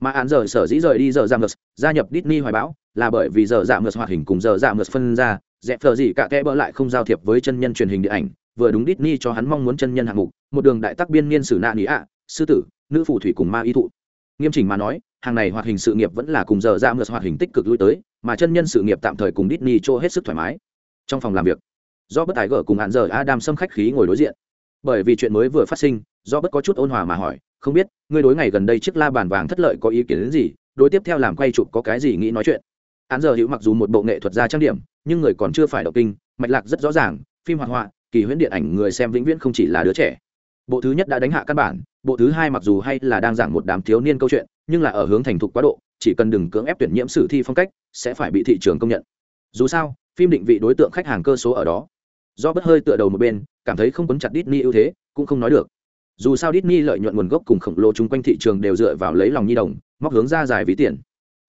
Mà hắn giờ sở dĩ rời đi giờ dạ ngược, gia nhập Disney hoài bão, là bởi vì giờ dạ ngược hoạt hình cùng giờ dạ ngược phân ra, dẹp thờ gì cả kẽ bỡ lại không giao thiệp với chân nhân truyền hình điện ảnh, vừa đúng Disney cho hắn mong muốn chân nhân hạng mục, một đường đại tác biên niên sử nạ ý ạ, sư tử, nữ phù thủy cùng ma y thụ nghiêm chỉnh mà nói, hàng này hoạt hình sự nghiệp vẫn là cùng giờ ra ngược hoạt hình tích cực lui tới, mà chân nhân sự nghiệp tạm thời cùng Disney cho hết sức thoải mái. Trong phòng làm việc do bất tài gở cùng hạn giờ Adam xâm khách khí ngồi đối diện. Bởi vì chuyện mới vừa phát sinh do bất có chút ôn hòa mà hỏi, không biết, ngươi đối ngày gần đây chiếc la bàn vàng thất lợi có ý kiến đến gì? Đối tiếp theo làm quay chụp có cái gì nghĩ nói chuyện? Án giờ hữu mặc dù một bộ nghệ thuật gia trang điểm, nhưng người còn chưa phải động kinh, mạch lạc rất rõ ràng, phim hoạt họa, kỳ huyễn điện ảnh người xem vĩnh viễn không chỉ là đứa trẻ. Bộ thứ nhất đã đánh hạ căn bản bộ thứ hai mặc dù hay là đang giảng một đám thiếu niên câu chuyện, nhưng là ở hướng thành thục quá độ, chỉ cần đừng cưỡng ép tuyển nhiễm sử thi phong cách, sẽ phải bị thị trường công nhận. Dù sao, phim định vị đối tượng khách hàng cơ số ở đó. Do bất hơi tựa đầu một bên, cảm thấy không quấn chặt Disney ưu thế, cũng không nói được. Dù sao Disney lợi nhuận nguồn gốc cùng khổng lồ chung quanh thị trường đều dựa vào lấy lòng nhi đồng, móc hướng ra dài ví tiền.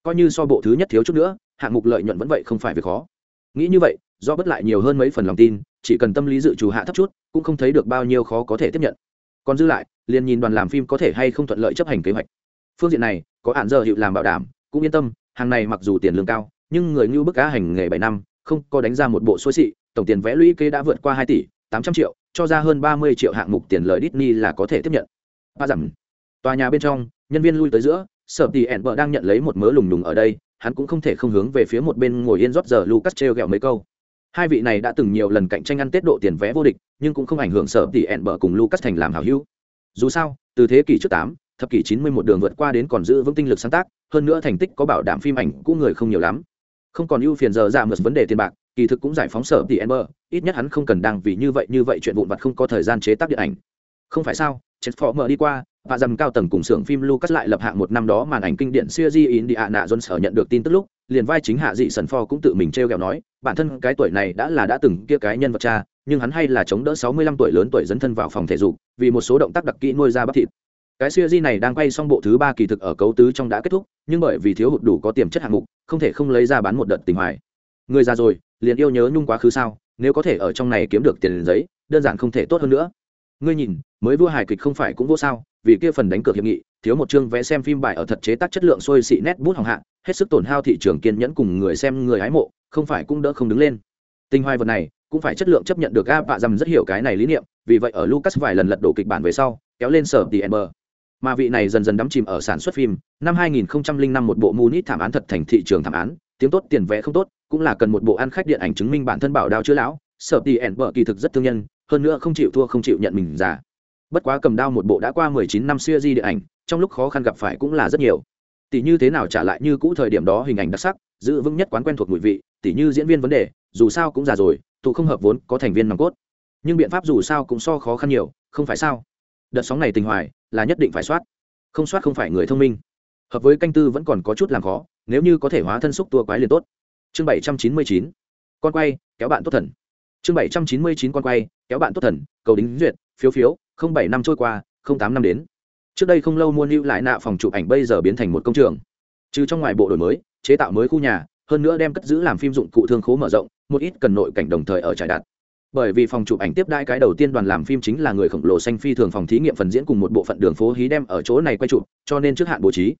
Coi như so bộ thứ nhất thiếu chút nữa, hạng mục lợi nhuận vẫn vậy không phải việc khó. Nghĩ như vậy do bất lại nhiều hơn mấy phần lòng tin, chỉ cần tâm lý dự trù hạ thấp chút, cũng không thấy được bao nhiêu khó có thể tiếp nhận. Còn dư lại liền nhìn đoàn làm phim có thể hay không thuận lợi chấp hành kế hoạch. Phương diện này, có hạn giờ hiệu làm bảo đảm, cũng yên tâm, hàng này mặc dù tiền lương cao, nhưng người như bức cá hành nghề bảy năm, không có đánh ra một bộ xuôi xị, tổng tiền vẽ lũy kế đã vượt qua hai tỷ, tám trăm triệu, cho ra hơn ba mươi triệu hạng mục tiền lợi Disney là có thể tiếp nhận. Ba giảm tòa nhà bên trong, nhân viên lui tới giữa, sở tỷ ẻn vợ đang nhận lấy một mớ lùng lùng ở đây, hắn cũng không thể không hướng về phía một bên ngồi yên rót giờ lucas treo gẹo mấy câu. Hai vị này đã từng nhiều lần cạnh tranh ăn tết độ tiền vé vô địch, nhưng cũng không ảnh hưởng sở tỷ ẹn bở cùng lucas thành làm hảo hữu dù sao từ thế kỷ trước tám thập kỷ chín mươi một đường vượt qua đến còn giữ vững tinh lực sáng tác hơn nữa thành tích có bảo đảm phim ảnh cũ người không nhiều lắm. Không còn ưu phiền giờ ra mượt vấn đề tiền bạc kỳ thực cũng giải phóng sở thì Ember, ít nhất hắn không cần đang vì như vậy như vậy chuyện vụn vặt không có thời gian chế tác điện ảnh. Không phải sao chết phó mở đi qua và dầm cao tầng cùng xưởng phim Lucas lại lập hạng một năm đó màn ảnh kinh điển series Indiana Jones nhận được tin tức lúc, liền vai chính hạ dị sần phò cũng tự mình treo gẹo nói, bản thân cái tuổi này đã là đã từng kia cái nhân vật cha, nhưng hắn hay là chống đỡ 65 tuổi lớn tuổi dấn thân vào phòng thể dục, vì một số động tác đặc kỹ nuôi ra bắp thịt. Cái series này đang quay xong bộ thứ ba kỳ thực ở cấu tứ trong đã kết thúc, nhưng bởi vì thiếu hụt đủ có tiềm chất hạng mục, không thể không lấy ra bán một đợt tình hoài. Người già rồi, liền yêu nhớ nhung quá khứ sao, nếu có thể ở trong này kiếm được tiền giấy, đơn giản không thể tốt hơn nữa. Ngươi nhìn, mới vua hài kịch không phải cũng vô sao, vì kia phần đánh cược hiệp nghị thiếu một chương vẽ xem phim bài ở thật chế tác chất lượng xôi xị nét bút hỏng hạ hết sức tổn hao thị trường kiên nhẫn cùng người xem người hái mộ không phải cũng đỡ không đứng lên tinh hoài vật này cũng phải chất lượng chấp nhận được a bạ dầm rất hiểu cái này lý niệm, vì vậy ở lucas vài lần lật đổ kịch bản về sau, kéo lên sở tỷ ember. Mà vị này dần dần đắm chìm ở sản xuất phim, năm 2005 một bộ munich thảm án thật thành thị trường thảm án, tiếng tốt tiền vẽ không tốt, cũng là cần một bộ ăn khách điện ảnh chứng minh bản thân bảo đao chữa lão, sở tỷ ember kỳ thực rất thương nhân, hơn nữa không chịu thua không chịu nhận mình già. Bất quá cầm đao một bộ đã qua mười chín năm xưa di điện ảnh, trong lúc khó khăn gặp phải cũng là rất nhiều. Tỷ như thế nào trả lại như cũ thời điểm đó hình ảnh đặc sắc, giữ vững nhất quán quen thuộc mùi vị, tỷ như diễn viên vấn đề, dù sao cũng già rồi tụ không hợp vốn có thành viên nòng cốt. Nhưng biện pháp dù sao cũng so khó khăn nhiều, không phải sao? Đợt sóng này tình hoài là nhất định phải soát. Không soát không phải người thông minh. Hợp với canh tư vẫn còn có chút làm khó, nếu như có thể hóa thân xúc tua quái liền tốt. Chương bảy trăm chín mươi chín, con quay, kéo bạn tốt thần. Chương bảy trăm chín mươi chín, con quay, kéo bạn tốt thần, cầu đính duyệt, phiếu phiếu, không bảy năm trôi qua, không tám năm đến. Trước đây không lâu mua lưu lại nạ phòng chụp ảnh bây giờ biến thành một công trường. Trừ trong ngoài bộ đổi mới, chế tạo mới khu nhà, hơn nữa đem cất giữ làm phim dụng cụ thương khố mở rộng một ít cần nội cảnh đồng thời ở trải đặt bởi vì phòng chụp ảnh tiếp đãi cái đầu tiên đoàn làm phim chính là người khổng lồ xanh phi thường phòng thí nghiệm phần diễn cùng một bộ phận đường phố hí đem ở chỗ này quay chụp, cho nên trước hạn bố trí.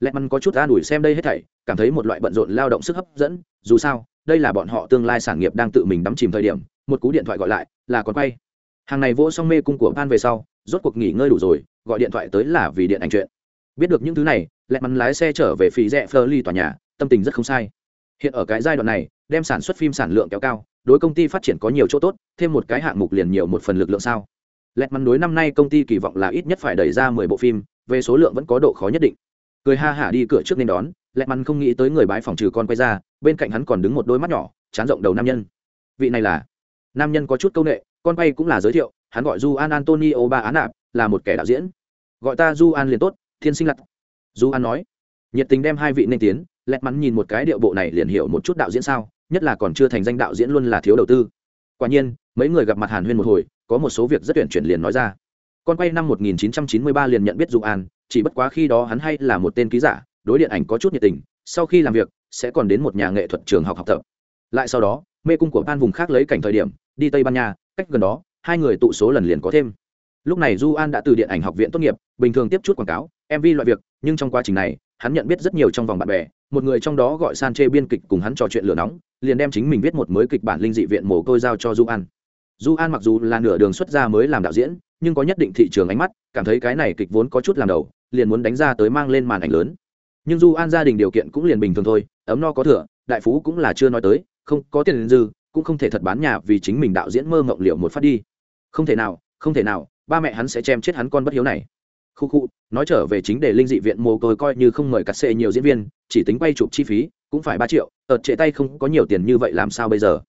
Lẹ mắn có chút an ủi xem đây hết thảy, cảm thấy một loại bận rộn lao động sức hấp dẫn, dù sao, đây là bọn họ tương lai sản nghiệp đang tự mình đắm chìm thời điểm, một cú điện thoại gọi lại, là còn quay. Hàng này vỗ xong mê cung của pan về sau, rốt cuộc nghỉ ngơi đủ rồi, gọi điện thoại tới là vì điện ảnh chuyện. Biết được những thứ này lẹ mắn lái xe trở về phí rẽ phơ ly tòa nhà, tâm tình rất không sai. Hiện ở cái giai đoạn này đem sản xuất phim sản lượng kéo cao, đối công ty phát triển có nhiều chỗ tốt, thêm một cái hạng mục liền nhiều một phần lực lượng sao. Lẹt mắn đối năm nay công ty kỳ vọng là ít nhất phải đẩy ra mười bộ phim, về số lượng vẫn có độ khó nhất định. Cười ha hả đi cửa trước nên đón lẹt mắn không nghĩ tới người bái phòng trừ con quay ra, bên cạnh hắn còn đứng một đôi mắt nhỏ, chán rộng đầu nam nhân. Vị này là? Nam nhân có chút công nghệ con quay cũng là giới thiệu, hắn gọi du an antonio ba án nạp là một kẻ đạo diễn. Gọi ta du an liền tốt, thiên sinh lặt du an nói. Nhiệt tình đem hai vị nên tiến lẹt mắn nhìn một cái điệu bộ này liền hiểu một chút đạo diễn sao nhất là còn chưa thành danh đạo diễn luôn là thiếu đầu tư. Quả nhiên, mấy người gặp mặt hàn huyên một hồi, có một số việc rất tuyển chuyển liền nói ra. Con quay năm 1993 liền nhận biết du an, chỉ bất quá khi đó hắn hay là một tên ký giả, đối điện ảnh có chút nhiệt tình, sau khi làm việc, sẽ còn đến một nhà nghệ thuật trường học học tập. Lại sau đó, mê cung của ban vùng khác lấy cảnh thời điểm, đi tây ban nha, cách gần đó, hai người tụ số lần liền có thêm. Lúc này du an đã từ điện ảnh học viện tốt nghiệp, bình thường tiếp chút quảng cáo mv loại việc, nhưng trong quá trình này, hắn nhận biết rất nhiều trong vòng bạn bè một người trong đó gọi san chê biên kịch cùng hắn trò chuyện lửa nóng, liền đem chính mình viết một mới kịch bản linh dị viện mồ côi giao cho du an. Du an mặc dù là nửa đường xuất ra mới làm đạo diễn, nhưng có nhất định thị trường ánh mắt, cảm thấy cái này kịch vốn có chút làm đầu, liền muốn đánh ra tới mang lên màn ảnh lớn. Nhưng du an gia đình điều kiện cũng liền bình thường thôi, ấm no có thừa, đại phú cũng là chưa nói tới, không có tiền dư, cũng không thể thật bán nhà vì chính mình đạo diễn mơ mộng liệu một phát đi. Không thể nào, không thể nào, ba mẹ hắn sẽ chém chết hắn con bất hiếu này khu khu, nói trở về chính để linh dị viện mồ côi coi như không mời cắt xệ nhiều diễn viên, chỉ tính quay chụp chi phí, cũng phải ba triệu ợt trệ tay không có nhiều tiền như vậy làm sao bây giờ?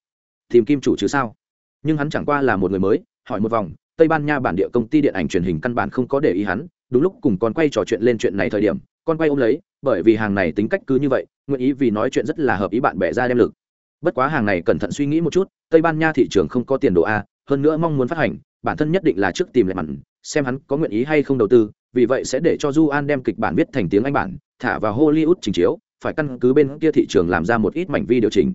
Tìm kim chủ chứ sao? Nhưng hắn chẳng qua là một người mới, hỏi một vòng, tây ban nha bản địa công ty điện ảnh truyền hình căn bản không có để ý hắn, đúng lúc cùng con quay trò chuyện lên chuyện này thời điểm, con quay ôm lấy, bởi vì hàng này tính cách cứ như vậy, nguyện ý vì nói chuyện rất là hợp ý bạn bè ra đem lực. Bất quá hàng này cẩn thận suy nghĩ một chút, tây ban nha thị trường không có tiền đồ a, hơn nữa mong muốn phát hành, bản thân nhất định là trước tìm lại mặn xem hắn có nguyện ý hay không đầu tư, vì vậy sẽ để cho du an đem kịch bản viết thành tiếng anh bản, thả vào hollywood trình chiếu, phải căn cứ bên kia thị trường làm ra một ít mảnh vi điều chỉnh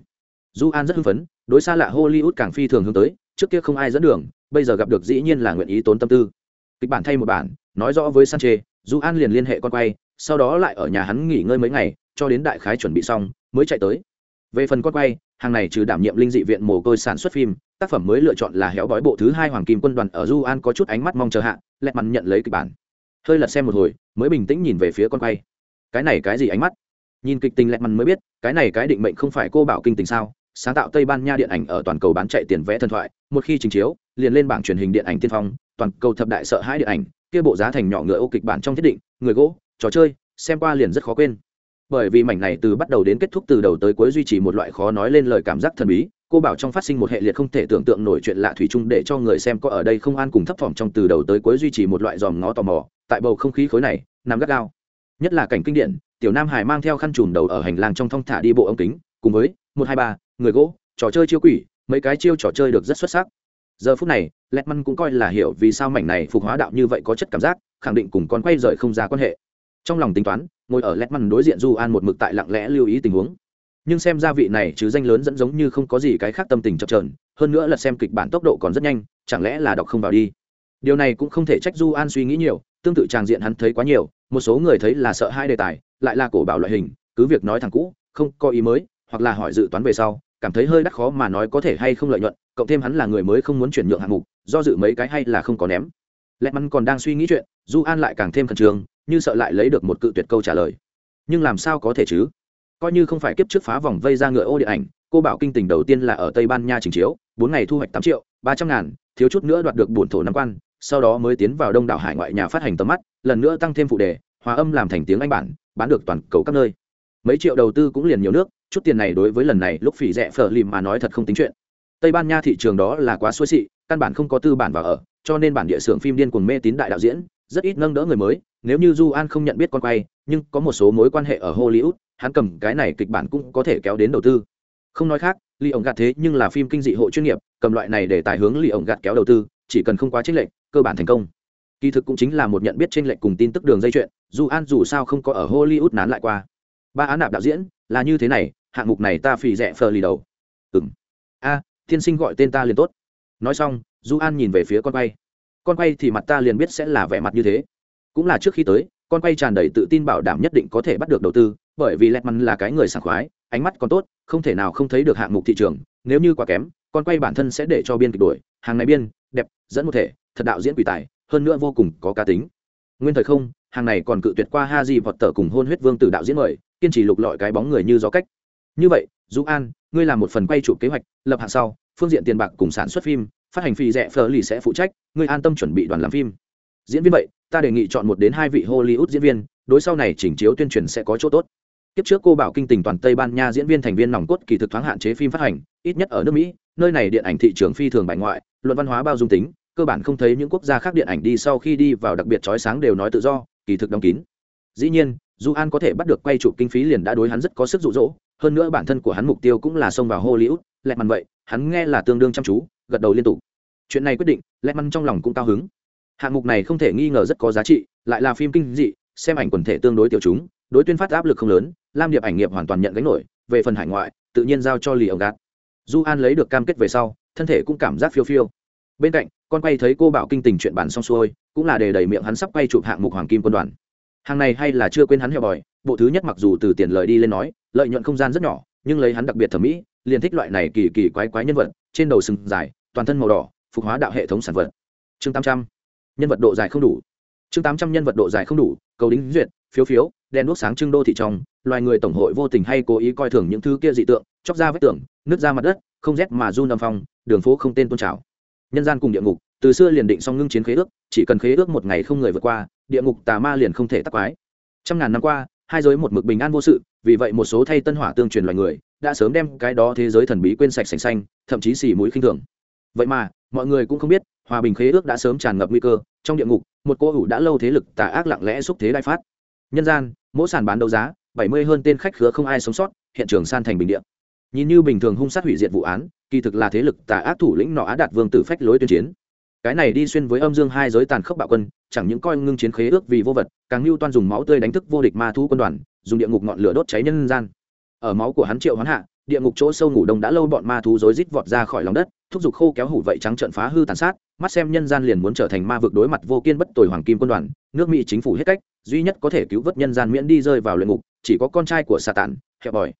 du an rất hưng phấn, đối xa lạ hollywood càng phi thường hướng tới, trước kia không ai dẫn đường, bây giờ gặp được dĩ nhiên là nguyện ý tốn tâm tư. Kịch bản thay một bản, nói rõ với sanche du an liền liên hệ con quay, sau đó lại ở nhà hắn nghỉ ngơi mấy ngày, cho đến đại khái chuẩn bị xong, mới chạy tới về phần con quay, hàng này trừ đảm nhiệm linh dị viện mồ côi sản xuất phim, tác phẩm mới lựa chọn là héo bói bộ thứ hai hoàng kim quân đoàn ở du an có chút ánh mắt mong chờ hạ lẹt mặn nhận lấy kịch bản. Hơi lật xem một hồi, mới bình tĩnh nhìn về phía con quay. Cái này cái gì ánh mắt? Nhìn kịch tình lẹt mặn mới biết, cái này cái định mệnh không phải cô bảo kinh tình sao? Sáng tạo tây ban nha điện ảnh ở toàn cầu bán chạy tiền vẽ thần thoại, một khi trình chiếu, liền lên bảng truyền hình điện ảnh tiên phong, toàn cầu thập đại sợ hãi điện ảnh, kia bộ giá thành nhỏ ngựa ô kịch bản trong thiết định, người gỗ, trò chơi, xem qua liền rất khó quên bởi vì mảnh này từ bắt đầu đến kết thúc từ đầu tới cuối duy trì một loại khó nói lên lời cảm giác thần bí, cô bảo trong phát sinh một hệ liệt không thể tưởng tượng nổi chuyện lạ thủy chung để cho người xem có ở đây không an cùng thấp thỏm trong từ đầu tới cuối duy trì một loại dòm ngó tò mò, tại bầu không khí khối này, nằm gắt gao. Nhất là cảnh kinh điển, tiểu nam hải mang theo khăn trùm đầu ở hành lang trong thong thả đi bộ ống kính, cùng với một, hai, ba, người gỗ, trò chơi chiêu quỷ, mấy cái chiêu trò chơi được rất xuất sắc. Giờ phút này lẹt măn cũng coi là hiểu vì sao mảnh này phục hóa đạo như vậy có chất cảm giác, khẳng định cùng con quay rời không ra quan hệ trong lòng tính toán, ngồi ở lẹt măn đối diện du an một mực tại lặng lẽ lưu ý tình huống. Nhưng xem ra vị này chứ danh lớn dẫn giống như không có gì cái khác tâm tình chập trờn hơn nữa là xem kịch bản tốc độ còn rất nhanh, chẳng lẽ là đọc không vào đi? Điều này cũng không thể trách du an suy nghĩ nhiều, tương tự tràng diện hắn thấy quá nhiều, một số người thấy là sợ hai đề tài, lại là cổ bảo loại hình, cứ việc nói thằng cũ, không có ý mới, hoặc là hỏi dự toán về sau, cảm thấy hơi đắt khó mà nói có thể hay không lợi nhuận, cộng thêm hắn là người mới không muốn chuyển nhượng hạng mục, do dự mấy cái hay là không có ném. Lẽ mắn còn đang suy nghĩ chuyện du an lại càng thêm khẩn trương như sợ lại lấy được một cự tuyệt câu trả lời. Nhưng làm sao có thể chứ? Coi như không phải kiếp trước phá vòng vây ra ngựa ô điện ảnh, cô bảo kinh tình đầu tiên là ở tây ban nha trình chiếu, bốn ngày thu hoạch tám triệu, ba trăm ngàn, thiếu chút nữa đoạt được bổn thổ năm quan, sau đó mới tiến vào đông đảo hải ngoại nhà phát hành tầm mắt, lần nữa tăng thêm phụ đề, hòa âm làm thành tiếng anh bản, bán được toàn cầu các nơi. Mấy triệu đầu tư cũng liền nhiều nước, chút tiền này đối với lần này lúc phỉ rẻ phở lìm mà nói thật không tính chuyện. Tây ban nha thị trường đó là quá xuôi xị, căn bản không có tư bản vào ở, cho nên bản địa xưởng phim điên cuồng mê tín đại đạo diễn, rất ít nâng đỡ người mới nếu như du an không nhận biết con quay, nhưng có một số mối quan hệ ở hollywood, hắn cầm cái này kịch bản cũng có thể kéo đến đầu tư. Không nói khác lì ổng gạt thế nhưng là phim kinh dị hộ chuyên nghiệp, cầm loại này để tài hướng lì ổng gạt kéo đầu tư, chỉ cần không quá chênh lệch, cơ bản thành công. Kỳ thực cũng chính là một nhận biết chênh lệch cùng tin tức đường dây chuyện dù an dù sao không có ở hollywood nán lại qua. Ba án nạp đạo diễn, là như thế này, hạng mục này ta phì rẻ phờ lì đầu. Ừng a tiên sinh gọi tên ta liền tốt. Nói xong du an nhìn về phía con quay. Con quay thì mặt ta liền biết sẽ là vẻ mặt như thế cũng là trước khi tới, con quay tràn đầy tự tin bảo đảm nhất định có thể bắt được đầu tư, bởi vì lẹt mắn là cái người sảng khoái, ánh mắt còn tốt, không thể nào không thấy được hạng mục thị trường, nếu như quá kém, con quay bản thân sẽ để cho biên kịch đuổi hàng này biên, đẹp, dẫn một thể, thật đạo diễn quỷ tài, hơn nữa vô cùng có cá tính. Nguyên thời không, hàng này còn cự tuyệt qua ha di vọt tờ cùng hôn huyết vương từ đạo diễn mời, kiên trì lục lọi cái bóng người như gió cách. Như vậy du an, ngươi làm một phần quay chụp kế hoạch, lập hạng sau, phương diện tiền bạc cùng sản xuất phim, phát hành phí rẻ phờ lì sẽ phụ trách, ngươi an tâm chuẩn bị đoàn làm phim. Diễn viên vậy ta đề nghị chọn một đến hai vị hollywood diễn viên đối sau này chỉnh chiếu tuyên truyền sẽ có chỗ tốt Tiếp trước cô bảo kinh tình toàn Tây Ban Nha diễn viên thành viên nòng cốt kỳ thực thoáng hạn chế phim phát hành, ít nhất ở nước Mỹ, nơi này điện ảnh thị trường phi thường bài ngoại, luận văn hóa bao dung tính, cơ bản không thấy những quốc gia khác điện ảnh đi sau khi đi vào đặc biệt chói sáng đều nói tự do, kỳ thực đóng kín. Dĩ nhiên, dù An có thể bắt được quay chụp kinh phí liền đã đối hắn rất có sức dụ dỗ, hơn nữa bản thân của hắn mục tiêu cũng là xông vào Hollywood, lẹt màn vậy, hắn nghe là tương đương chăm chú, gật đầu liên tục. Chuyện này quyết định, lẹt màn trong lòng cũng cao hứng. Hạng mục này không thể nghi ngờ rất có giá trị, lại là phim kinh dị, xem ảnh quần thể tương đối tiểu chúng, đối tuyên phát áp lực không lớn, lam điệp ảnh nghiệp hoàn toàn nhận gánh nổi về phần hải ngoại tự nhiên giao cho lì ông gạt. Du an lấy được cam kết về sau thân thể cũng cảm giác phiêu phiêu. Bên cạnh con quay thấy cô bảo kinh tình chuyện bản xong xuôi cũng là để đầy miệng hắn sắp quay chụp hạng mục hoàng kim quân đoàn. Hàng này hay là chưa quên hắn heo bòi bộ thứ nhất mặc dù từ tiền lời đi lên nói lợi nhuận không gian rất nhỏ nhưng lấy hắn đặc biệt thẩm mỹ liền thích loại này kỳ kỳ quái quái nhân vật trên đầu sừng dài toàn thân màu đỏ phục hóa đạo hệ thống sản vật. Chương tám trăm nhân vật độ dài không đủ. Chương tám trăm nhân vật độ dài không đủ, cầu đính duyệt, phiếu phiếu, đèn đuốc sáng trưng đô thị trong, loài người tổng hội vô tình hay cố ý coi thường những thứ kia dị tượng, chóc ra vết tường nứt ra mặt đất, không rét mà run âm phong, đường phố không tên tôn trào. Nhân gian cùng địa ngục, từ xưa liền định xong ngưng chiến khế ước, chỉ cần khế ước một ngày không người vượt qua, địa ngục tà ma liền không thể tắc quái. Trăm ngàn năm qua, hai giới một mực bình an vô sự, vì vậy một số thay tân hỏa tương truyền loài người, đã sớm đem cái đó thế giới thần bí quên sạch sành xanh, thậm chí xì mũi khinh thường. Vậy mà, mọi người cũng không biết, hòa bình khế ước đã sớm tràn ngập nguy cơ trong địa ngục, một cô ủ đã lâu thế lực tà ác lặng lẽ xúc thế đại phát. Nhân gian, mỗi sàn bán đấu giá, bảy mươi hơn tên khách khứa không ai sống sót, hiện trường san thành bình địa. Nhìn như bình thường hung sát hủy diệt vụ án, kỳ thực là thế lực tà ác thủ lĩnh nọ á đạt vương tử phách lối tuyên chiến. Cái này đi xuyên với âm dương hai giới tàn khốc bạo quân, chẳng những coi ngưng chiến khế ước vì vô vật, càng lưu toan dùng máu tươi đánh thức vô địch ma thú quân đoàn, dùng địa ngục ngọn lửa đốt cháy nhân gian. Ở máu của hắn triệu hoán hạ, địa ngục chỗ sâu ngủ đông đã lâu bọn ma thú rối rít vọt ra khỏi lòng đất, thúc giục khô kéo hủ vậy trắng trận phá hư tàn sát mắt xem nhân gian liền muốn trở thành ma vực đối mặt vô kiên bất tồi hoàng kim quân đoàn, nước mỹ chính phủ hết cách, duy nhất có thể cứu vớt nhân gian miễn đi rơi vào luyện ngục, chỉ có con trai của sa tản hẹp bòi.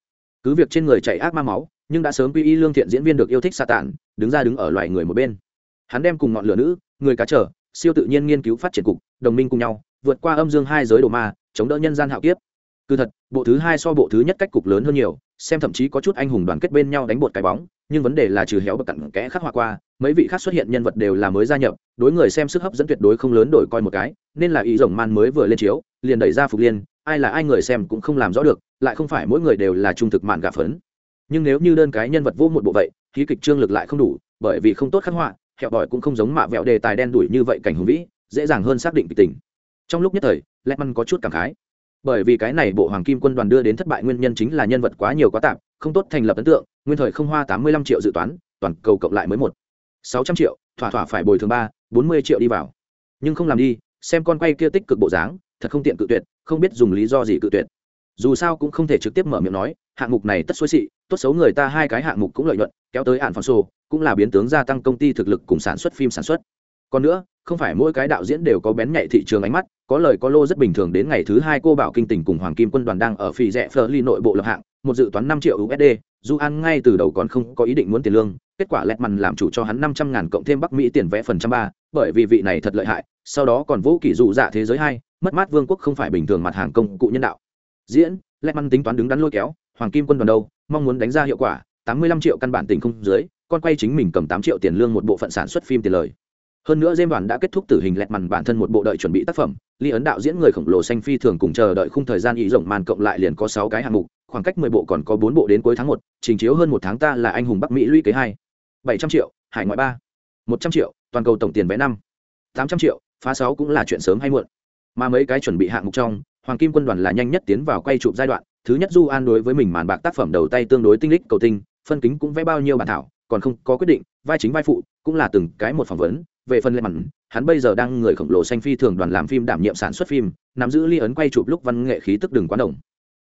Cứ việc trên người chạy ác ma máu, nhưng đã sớm quy y lương thiện diễn viên được yêu thích sa tản đứng ra đứng ở loài người một bên. Hắn đem cùng ngọn lửa nữ, người cá trở, siêu tự nhiên nghiên cứu phát triển cục, đồng minh cùng nhau, vượt qua âm dương hai giới đồ ma, chống đỡ nhân gian hạo kiếp cứ thật, bộ thứ hai so bộ thứ nhất cách cục lớn hơn nhiều, xem thậm chí có chút anh hùng đoàn kết bên nhau đánh bột cái bóng, nhưng vấn đề là trừ héo bậc cặn kẽ khắc họa qua, mấy vị khác xuất hiện nhân vật đều là mới gia nhập, đối người xem sức hấp dẫn tuyệt đối không lớn đổi coi một cái, nên là ý rồng man mới vừa lên chiếu, liền đẩy ra phục liên, ai là ai người xem cũng không làm rõ được, lại không phải mỗi người đều là trung thực mạn gà phấn. Nhưng nếu như đơn cái nhân vật vô một bộ vậy, khí kịch trương lực lại không đủ, bởi vì không tốt khắc họa, hẹo bỏi cũng không giống mạ vẹo đề tài đen đuổi như vậy cảnh hùng vĩ, dễ dàng hơn xác định kịch tình. Trong lúc nhất thời lẹt măn có chút cảm khái bởi vì cái này bộ hoàng kim quân đoàn đưa đến thất bại nguyên nhân chính là nhân vật quá nhiều quá tạp, không tốt thành lập ấn tượng, nguyên thời không hoa tám mươi lăm triệu dự toán, toàn cầu cộng lại mới một. sáu trăm triệu, thỏa thỏa phải bồi thường ba, bốn mươi triệu đi vào. Nhưng không làm đi, xem con quay kia tích cực bộ dáng, thật không tiện cự tuyệt, không biết dùng lý do gì cự tuyệt. Dù sao cũng không thể trực tiếp mở miệng nói, hạng mục này tất xối xị, tốt xấu người ta hai cái hạng mục cũng lợi nhuận, kéo tới hạn phản sô cũng là biến tướng gia tăng công ty thực lực cùng sản xuất phim sản xuất còn nữa, không phải mỗi cái đạo diễn đều có bén nhạy thị trường ánh mắt, có lời có lô rất bình thường đến ngày thứ hai cô bảo kinh tỉnh cùng hoàng kim quân đoàn đang ở phi rẽ phờ ly nội bộ lập hạng, một dự toán năm triệu usd du an ngay từ đầu còn không có ý định muốn tiền lương, kết quả lẹt mằn làm chủ cho hắn năm trăm ngàn cộng thêm bắc mỹ tiền vẽ phần trăm ba, bởi vì vị này thật lợi hại, sau đó còn vũ kỷ dụ dạ thế giới hai, mất mát vương quốc không phải bình thường mặt hàng công cụ nhân đạo. Diễn, lẹt mằn tính toán đứng đắn lôi kéo, hoàng kim quân đoàn đâu, mong muốn đánh ra hiệu quả, tám mươi lăm triệu căn bản tình không dưới, con quay chính mình cầm tám triệu tiền lương một bộ phận sản xuất phim tiền lời hơn nữa dêm đoàn đã kết thúc tử hình lẹt mằn bản thân một bộ đợi chuẩn bị tác phẩm, ly ấn đạo diễn người khổng lồ xanh phi thường cùng chờ đợi khung thời gian ý rộng màn cộng lại liền có sáu cái hạng mục, khoảng cách mười bộ còn có bốn bộ đến cuối tháng một, trình chiếu hơn một tháng ta là anh hùng bắc mỹ lũy kế hai. Bảy trăm triệu, hải ngoại ba. Một trăm triệu, toàn cầu tổng tiền vé năm. Tám trăm triệu, phá sáu cũng là chuyện sớm hay muộn. Mà mấy cái chuẩn bị hạng mục trong, hoàng kim quân đoàn là nhanh nhất tiến vào quay chụp giai đoạn, thứ nhất du an đối với mình màn bạc tác phẩm đầu tay tương đối tinh lích cầu tinh, phân kính cũng vẽ bao nhiêu bản thảo còn không có quyết định, vai chính vai phụ, cũng là từng cái một phỏng vấn. Về phần lệ mặn, hắn bây giờ đang người khổng lồ xanh phi thường đoàn làm phim đảm nhiệm sản xuất phim, nắm giữ ly ấn quay chụp lúc văn nghệ khí tức đừng quá đồng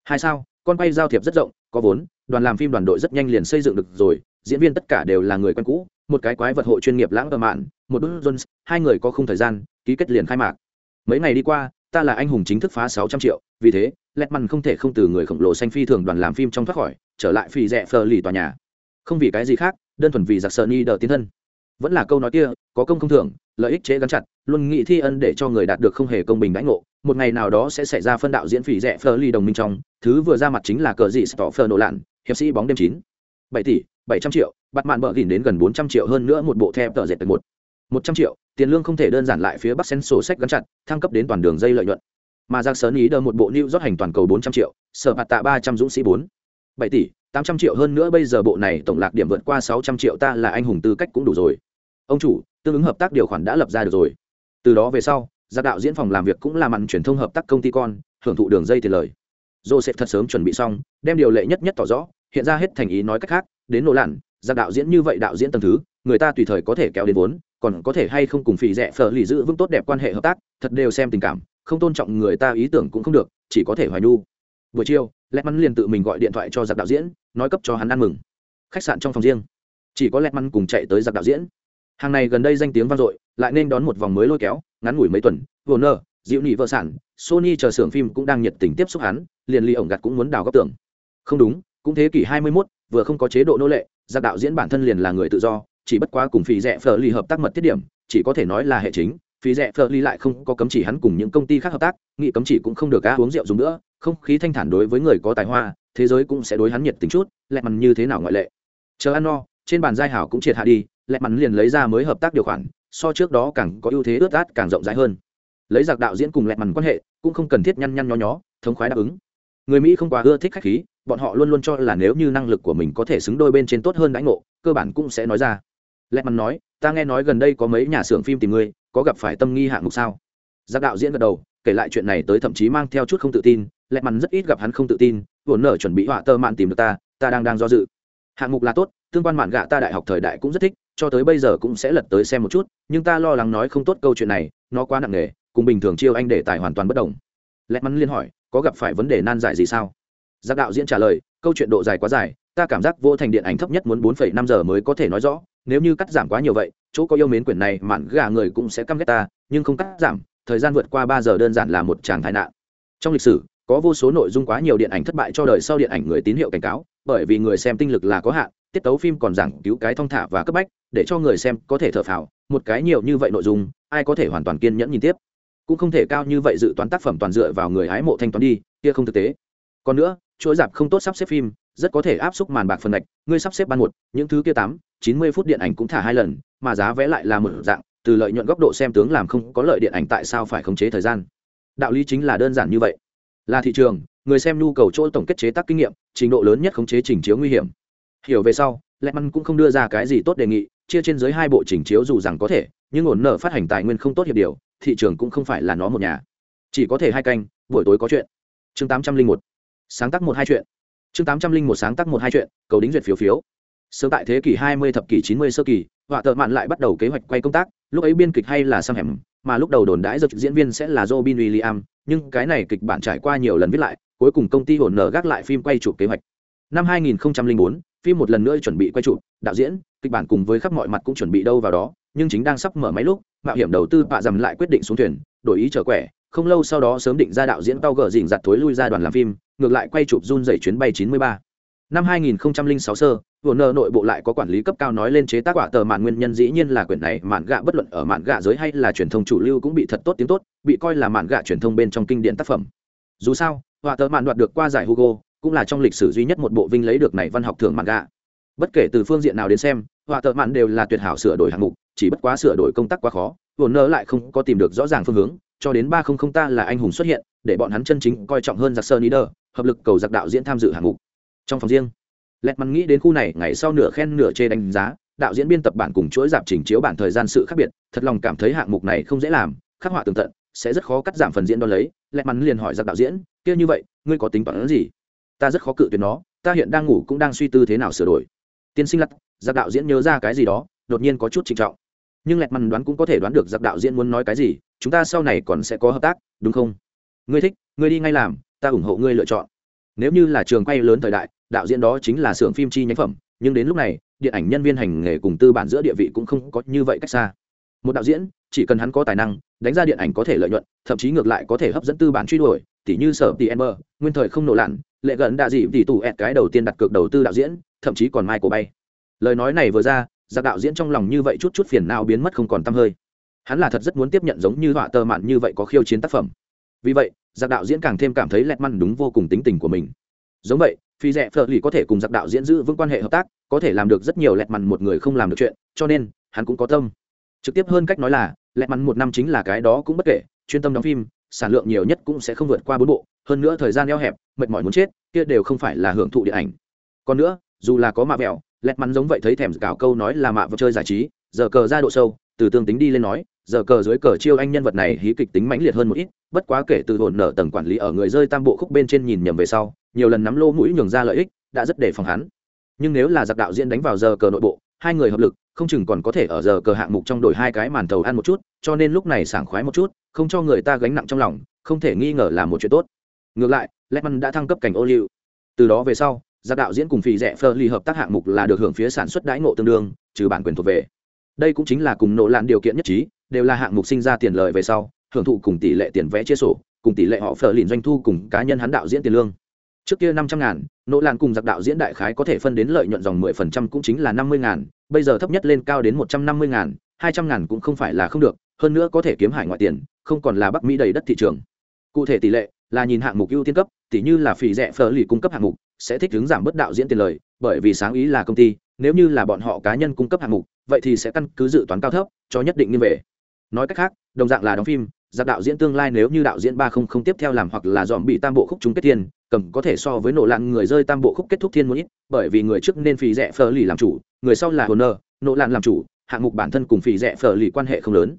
hai sao, con quay giao thiệp rất rộng, có vốn, đoàn làm phim đoàn đội rất nhanh liền xây dựng được rồi, diễn viên tất cả đều là người quen cũ, một cái quái vật hộ chuyên nghiệp lãng ở mạn, một đốt jones, hai người có khung thời gian, ký kết liền khai mạc. Mấy ngày đi qua, ta là anh hùng chính thức phá sáu trăm triệu, vì thế, lẹt mặn không thể không từ người khổng lồ xanh phi thường đoàn làm phim trong thoát khỏi, trở lại phi rẽ phờ lì tòa nhà. Không vì cái gì khác đơn thuần vì giặc sợ ni đờ tiến thân. Vẫn là câu nói kia, có công không thưởng, lợi ích chế gắn chặt, luôn nghĩ thi ân để cho người đạt được không hề công bình đãi ngộ. Một ngày nào đó sẽ xảy ra phân đạo diễn phỉ rẻ phờ ly đồng minh trong, thứ vừa ra mặt chính là cờ dị stọ phơ nổ lạn, hiệp sĩ bóng đêm chín. Bảy tỷ, bảy trăm triệu, bắt mạn bờ gìn đến gần bốn trăm triệu hơn nữa một bộ theo tờ dệt một. Một trăm triệu, tiền lương không thể đơn giản lại phía bắc sen sổ sách gắn chặt, thăng cấp đến toàn đường dây lợi nhuận. Mà giặc sớn ý đờ một bộ new rót hành toàn cầu bốn trăm triệu, sở bạt tạ ba trăm dũng sĩ bốn bảy tỷ, tám trăm triệu hơn nữa bây giờ bộ này tổng lạc điểm vượt qua sáu trăm triệu ta là anh hùng tư cách cũng đủ rồi. Ông chủ, tương ứng hợp tác điều khoản đã lập ra được rồi. Từ đó về sau gia đạo diễn phòng làm việc cũng làm mặn truyền thông hợp tác công ty con, hưởng thụ đường dây tiền lời. Joseph thật sớm chuẩn bị xong, đem điều lệ nhất nhất tỏ rõ, hiện ra hết thành ý nói cách khác, đến nổ lặn gia đạo diễn như vậy đạo diễn tầng thứ, người ta tùy thời có thể kéo đến vốn, còn có thể hay không cùng phì rẻ phở lì giữ vững tốt đẹp quan hệ hợp tác, thật đều xem tình cảm, không tôn trọng người ta ý tưởng cũng không được, chỉ có thể hoài nhu. Buổi chiều lẹt mắn liền tự mình gọi điện thoại cho giặc đạo diễn nói cấp cho hắn ăn mừng. Khách sạn trong phòng riêng. Chỉ có lẹt mắn cùng chạy tới giặc đạo diễn. Hàng này gần đây danh tiếng vang dội lại nên đón một vòng mới lôi kéo ngắn ngủi mấy tuần vô nơ dịu nhị vợ sản sony chờ xưởng phim cũng đang nhiệt tình tiếp xúc hắn liền ly ổng gặt cũng muốn đào góc tưởng. Không đúng cũng thế kỷ 21, vừa không có chế độ nô lệ giặc đạo diễn bản thân liền là người tự do chỉ bất quá cùng phí rẻ phở ly hợp tác mật tiết điểm chỉ có thể nói là hệ chính phí rẻ phờ ly lại không có cấm chỉ hắn cùng những công ty khác hợp tác nghị cấm chỉ cũng không được cá uống rượu dùng nữa không khí thanh thản đối với người có tài hoa, thế giới cũng sẽ đối hắn nhiệt tình chút, lẹ mằn như thế nào ngoại lệ. Chờ ăn no, trên bàn giai hảo cũng triệt hạ đi, lẹ mằn liền lấy ra mới hợp tác điều khoản, so trước đó càng có ưu thế ướt át càng rộng rãi hơn. Lấy giặc đạo diễn cùng lẹ mằn quan hệ, cũng không cần thiết nhăn nhăn nho nhó, thống khoái đáp ứng. Người mỹ không quá ưa thích khách khí, bọn họ luôn luôn cho là nếu như năng lực của mình có thể xứng đôi bên trên tốt hơn đãi ngộ, cơ bản cũng sẽ nói ra. Lẹ mằn nói, ta nghe nói gần đây có mấy nhà xưởng phim tìm ngươi, có gặp phải tâm nghi hạng mục sao? Giặc đạo diễn gật đầu, kể lại chuyện này tới thậm chí mang theo chút không tự tin lẹt mằn rất ít gặp hắn không tự tin vốn nở chuẩn bị họa tơ mạn tìm được ta ta đang đang do dự. Hạng mục là tốt, tương quan mạn gạ ta đại học thời đại cũng rất thích, cho tới bây giờ cũng sẽ lật tới xem một chút, nhưng ta lo lắng nói không tốt câu chuyện này, nó quá nặng nề, cùng bình thường chiêu anh để tài hoàn toàn bất đồng. Lẹt mắn liên hỏi, có gặp phải vấn đề nan giải gì sao? Giác đạo diễn trả lời, câu chuyện độ dài quá dài, ta cảm giác vô thành điện ảnh thấp nhất muốn bốn phẩy năm giờ mới có thể nói rõ, nếu như cắt giảm quá nhiều vậy, chỗ có yêu mến quyển này mạn gà người cũng sẽ căm ghét ta, nhưng không cắt giảm, thời gian vượt qua ba giờ đơn giản là một tràng thái nạn. Trong lịch sử có vô số nội dung quá nhiều điện ảnh thất bại cho đời sau điện ảnh người tín hiệu cảnh cáo, bởi vì người xem tinh lực là có hạn, tiết tấu phim còn giảng cứu cái thong thả và cấp bách, để cho người xem có thể thở phào, một cái nhiều như vậy nội dung, ai có thể hoàn toàn kiên nhẫn nhìn tiếp? Cũng không thể cao như vậy dự toán tác phẩm toàn dựa vào người hái mộ thanh toán đi, kia không thực tế. Còn nữa, chuỗi dạp không tốt sắp xếp phim, rất có thể áp xúc màn bạc phần lệch ngươi sắp xếp ban một, những thứ kia tám, chín mươi phút điện ảnh cũng thả hai lần, mà giá vé lại là một dạng, từ lợi nhuận góc độ xem tướng làm không có lợi điện ảnh tại sao phải khống chế thời gian? Đạo lý chính là đơn giản như vậy là thị trường, người xem nhu cầu chỗ tổng kết chế tác kinh nghiệm, trình độ lớn nhất khống chế trình chiếu nguy hiểm. Hiểu về sau lẹ măn cũng không đưa ra cái gì tốt đề nghị, chia trên dưới hai bộ trình chiếu dù rằng có thể, nhưng ổn nợ phát hành tài nguyên không tốt hiệp điều, thị trường cũng không phải là nó một nhà. Chỉ có thể hai canh, buổi tối có chuyện. Chương tám trăm linh một. Sáng tác một hai chuyện. Chương tám trăm linh một sáng tác một hai chuyện, cầu đính duyệt phiếu phiếu. Sớm tại thế kỷ hai mươi thập kỷ chín mươi sơ kỳ họa tợ mạn lại bắt đầu kế hoạch quay công tác, lúc ấy biên kịch hay là sam hẻm mà lúc đầu đồn đãi giật diễn viên sẽ là robin william nhưng cái này kịch bản trải qua nhiều lần viết lại cuối cùng công ty hồn nở gác lại phim quay chụp kế hoạch năm 2004, phim một lần nữa chuẩn bị quay chụp đạo diễn kịch bản cùng với khắp mọi mặt cũng chuẩn bị đâu vào đó nhưng chính đang sắp mở máy lúc mạo hiểm đầu tư bạ dầm lại quyết định xuống thuyền đổi ý trở quẻ không lâu sau đó sớm định ra đạo diễn tao gờ dình giặt thối lui ra đoàn làm phim ngược lại quay chụp run dày chuyến bay 93. năm 2006 sơ Warner nội bộ lại có quản lý cấp cao nói lên chế tác quả tờ mạn nguyên nhân dĩ nhiên là quyển này mạn gạ bất luận ở mạn gạ giới hay là truyền thông chủ lưu cũng bị thật tốt tiếng tốt, bị coi là mạn gạ truyền thông bên trong kinh điển tác phẩm. Dù sao, quả tờ mạn đoạt được qua giải Hugo, cũng là trong lịch sử duy nhất một bộ vinh lấy được này văn học thưởng mạn gạ. Bất kể từ phương diện nào đến xem, quả tờ mạn đều là tuyệt hảo sửa đổi hạng mục, chỉ bất quá sửa đổi công tác quá khó, Warner lại không có tìm được rõ ràng phương hướng, cho đến 300 ta là anh hùng xuất hiện, để bọn hắn chân chính coi trọng hơn giặc Sơn đờ, hợp lực cầu giặc đạo diễn tham dự hạng mục. Trong phòng riêng, lẹt mắn nghĩ đến khu này, ngày sau nửa khen nửa chê đánh giá, đạo diễn biên tập bản cùng chuỗi dạp trình chiếu bản thời gian sự khác biệt, thật lòng cảm thấy hạng mục này không dễ làm, khắc họa tường tận, sẽ rất khó cắt giảm phần diễn đo lấy. Lẹt mắn liền hỏi giặc đạo diễn, kia như vậy, ngươi có tính toán gì? Ta rất khó cự tuyệt nó, ta hiện đang ngủ cũng đang suy tư thế nào sửa đổi. Tiên sinh lặt giặc đạo diễn nhớ ra cái gì đó, đột nhiên có chút trịnh trọng. Nhưng lẹt mắn đoán cũng có thể đoán được giặc đạo diễn muốn nói cái gì, chúng ta sau này còn sẽ có hợp tác, đúng không? Ngươi thích, ngươi đi ngay làm, ta ủng hộ ngươi lựa chọn nếu như là trường quay lớn thời đại, đạo diễn đó chính là xưởng phim chi nhánh phẩm, nhưng đến lúc này, điện ảnh nhân viên hành nghề cùng tư bản giữa địa vị cũng không có như vậy cách xa. Một đạo diễn, chỉ cần hắn có tài năng, đánh ra điện ảnh có thể lợi nhuận, thậm chí ngược lại có thể hấp dẫn tư bản truy đuổi, tỉ như sở tỷ ember nguyên thời không nổ lặn, lệ gần đạ dị tỉ tủ ẹt cái đầu tiên đặt cược đầu tư đạo diễn, thậm chí còn mai của bay. Lời nói này vừa ra, giặc đạo diễn trong lòng như vậy chút chút phiền nào biến mất không còn t hơi. Hắn là thật rất muốn tiếp nhận giống như họa tờ mạn như vậy có khiêu chiến tác phẩm vì vậy, giặc đạo diễn càng thêm cảm thấy lẹt măn đúng vô cùng tính tình của mình. Giống vậy, phi rẽ phở lì có thể cùng giặc đạo diễn giữ vững quan hệ hợp tác, có thể làm được rất nhiều lẹt mằn một người không làm được chuyện, cho nên, hắn cũng có tâm. Trực tiếp hơn cách nói là, lẹt mằn một năm chính là cái đó cũng bất kể, chuyên tâm đóng phim, sản lượng nhiều nhất cũng sẽ không vượt qua bốn bộ, hơn nữa thời gian eo hẹp, mệt mỏi muốn chết, kia đều không phải là hưởng thụ điện ảnh. Còn nữa, dù là có mạ vẹo, lẹt mắn giống vậy thấy thèm cào câu nói là mạ vật chơi giải trí, giờ cờ ra độ sâu, từ tương tính đi lên nói giờ cờ dưới cờ chiêu anh nhân vật này hí kịch tính mãnh liệt hơn một ít, bất quá kể từ hồn nở tầng quản lý ở người rơi tam bộ khúc bên trên nhìn nhầm về sau, nhiều lần nắm lô mũi nhường ra lợi ích, đã rất đề phòng hắn. Nhưng nếu là giặc đạo diễn đánh vào giờ cờ nội bộ, hai người hợp lực, không chừng còn có thể ở giờ cờ hạng mục trong đổi hai cái màn thầu ăn một chút, cho nên lúc này sảng khoái một chút, không cho người ta gánh nặng trong lòng, không thể nghi ngờ là một chuyện tốt. Ngược lại Letman đã thăng cấp cảnh ô liu. Từ đó về sau, giặc đạo diễn cùng phì rẻ phơ ly hợp tác hạng mục là được hưởng phía sản xuất đãi ngộ tương đương, trừ bản quyền thuộc về. Đây cũng chính là cùng nộ lạn điều kiện nhất trí đều là hạng mục sinh ra tiền lợi về sau, hưởng thụ cùng tỷ lệ tiền vẽ chia sổ, cùng tỷ lệ họ phở lìn doanh thu cùng cá nhân hắn đạo diễn tiền lương. Trước kia năm trăm ngàn, nỗ làn cùng giặc đạo diễn đại khái có thể phân đến lợi nhuận dòng mười phần trăm cũng chính là năm mươi ngàn, bây giờ thấp nhất lên cao đến một trăm năm mươi ngàn, hai trăm ngàn cũng không phải là không được, hơn nữa có thể kiếm hải ngoại tiền, không còn là bắc mỹ đầy đất thị trường. Cụ thể tỷ lệ là nhìn hạng mục ưu tiên cấp tỷ như là phỉ rẻ phở lì cung cấp hạng mục, sẽ thích hướng giảm bớt đạo diễn tiền lời, bởi vì sáng ý là công ty, nếu như là bọn họ cá nhân cung cấp hạng mục, vậy thì sẽ căn cứ dự toán cao thấp, cho nhất định như về nói cách khác đồng dạng là đóng phim giặc đạo diễn tương lai nếu như đạo diễn ba không không tiếp theo làm hoặc là dòm bị tam bộ khúc chung kết thiên cầm có thể so với nổ lặn người rơi tam bộ khúc kết thúc thiên một ít bởi vì người trước nên phì rẻ phờ lì làm chủ người sau là hồ nơ nổ lặn làm chủ hạng mục bản thân cùng phì rẻ phờ lì quan hệ không lớn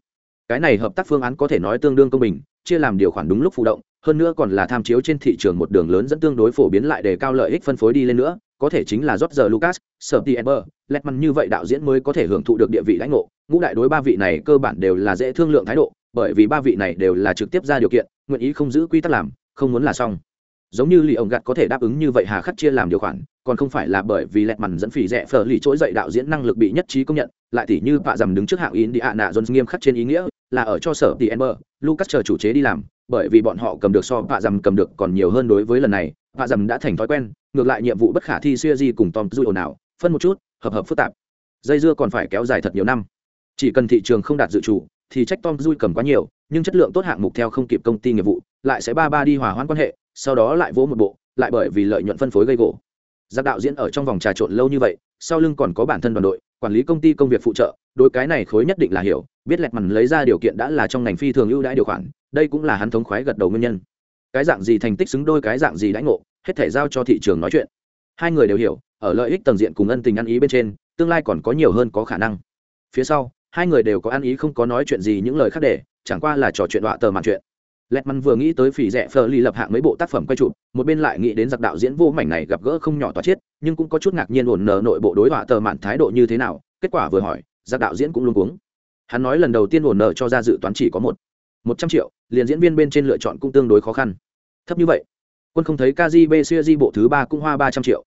cái này hợp tác phương án có thể nói tương đương công bình chia làm điều khoản đúng lúc phụ động hơn nữa còn là tham chiếu trên thị trường một đường lớn dẫn tương đối phổ biến lại để cao lợi ích phân phối đi lên nữa có thể chính là George Lucas, Steve Letman như vậy đạo diễn mới có thể hưởng thụ được địa vị lãnh ngộ. Ngũ đại đối ba vị này cơ bản đều là dễ thương lượng thái độ, bởi vì ba vị này đều là trực tiếp ra điều kiện, nguyện ý không giữ quy tắc làm, không muốn là xong. Giống như lì ông gạt có thể đáp ứng như vậy hà khắc chia làm điều khoản, còn không phải là bởi vì Letman dẫn phỉ rẻ phở lì trỗi dậy đạo diễn năng lực bị nhất trí công nhận, lại tỉ như bạ dầm đứng trước hạng Indiana Jones nghiêm khắc trên ý nghĩa, là ở cho sở tỷ Ember, Lucas chờ chủ chế đi làm, bởi vì bọn họ cầm được so bạ dầm cầm được còn nhiều hơn đối với lần này, bạ dầm đã thành thói quen, ngược lại nhiệm vụ bất khả thi xuya di cùng tom dui ồn ào phân một chút hợp hợp phức tạp dây dưa còn phải kéo dài thật nhiều năm chỉ cần thị trường không đạt dự chủ, thì trách tom dui cầm quá nhiều, nhưng chất lượng tốt hạng mục theo không kịp công ty nghiệp vụ, lại sẽ ba ba đi hòa hoãn quan hệ, sau đó lại vỗ một bộ, lại bởi vì lợi nhuận phân phối gây gỗ. Giặc đạo diễn ở trong vòng trà trộn lâu như vậy, sau lưng còn có bản thân đoàn đội, quản lý công ty công việc phụ trợ, đối cái này khối nhất định là hiểu, biết lẹt mằn lấy ra điều kiện đã là trong ngành phi thường ưu đãi điều khoản, đây cũng là hắn thống khoái gật đầu nguyên nhân. Cái dạng gì thành tích xứng đôi cái dạng gì đãi ngộ, hết thể giao cho thị trường nói chuyện. Hai người đều hiểu, ở lợi ích tầng diện cùng ân tình ăn ý bên trên, tương lai còn có nhiều hơn có khả năng. Phía sau hai người đều có ăn ý không có nói chuyện gì những lời khác để, chẳng qua là trò chuyện đọa tờ màn chuyện. Lẹt măn vừa nghĩ tới phỉ rẻ phờ ly lập hạng mấy bộ tác phẩm quay chụp, một bên lại nghĩ đến giặc đạo diễn vô mảnh này gặp gỡ không nhỏ tỏa chết nhưng cũng có chút ngạc nhiên ổn nở nội bộ đối đọa tờ mạn thái độ như thế nào, kết quả vừa hỏi, giặc đạo diễn cũng luôn cuống. Hắn nói lần đầu tiên ổn nở cho ra dự toán chỉ có một một trăm triệu, liền diễn viên bên trên lựa chọn cũng tương đối khó khăn. Thấp như vậy. Quân không thấy kgb xuya di bộ thứ ba cũng hoa ba trăm triệu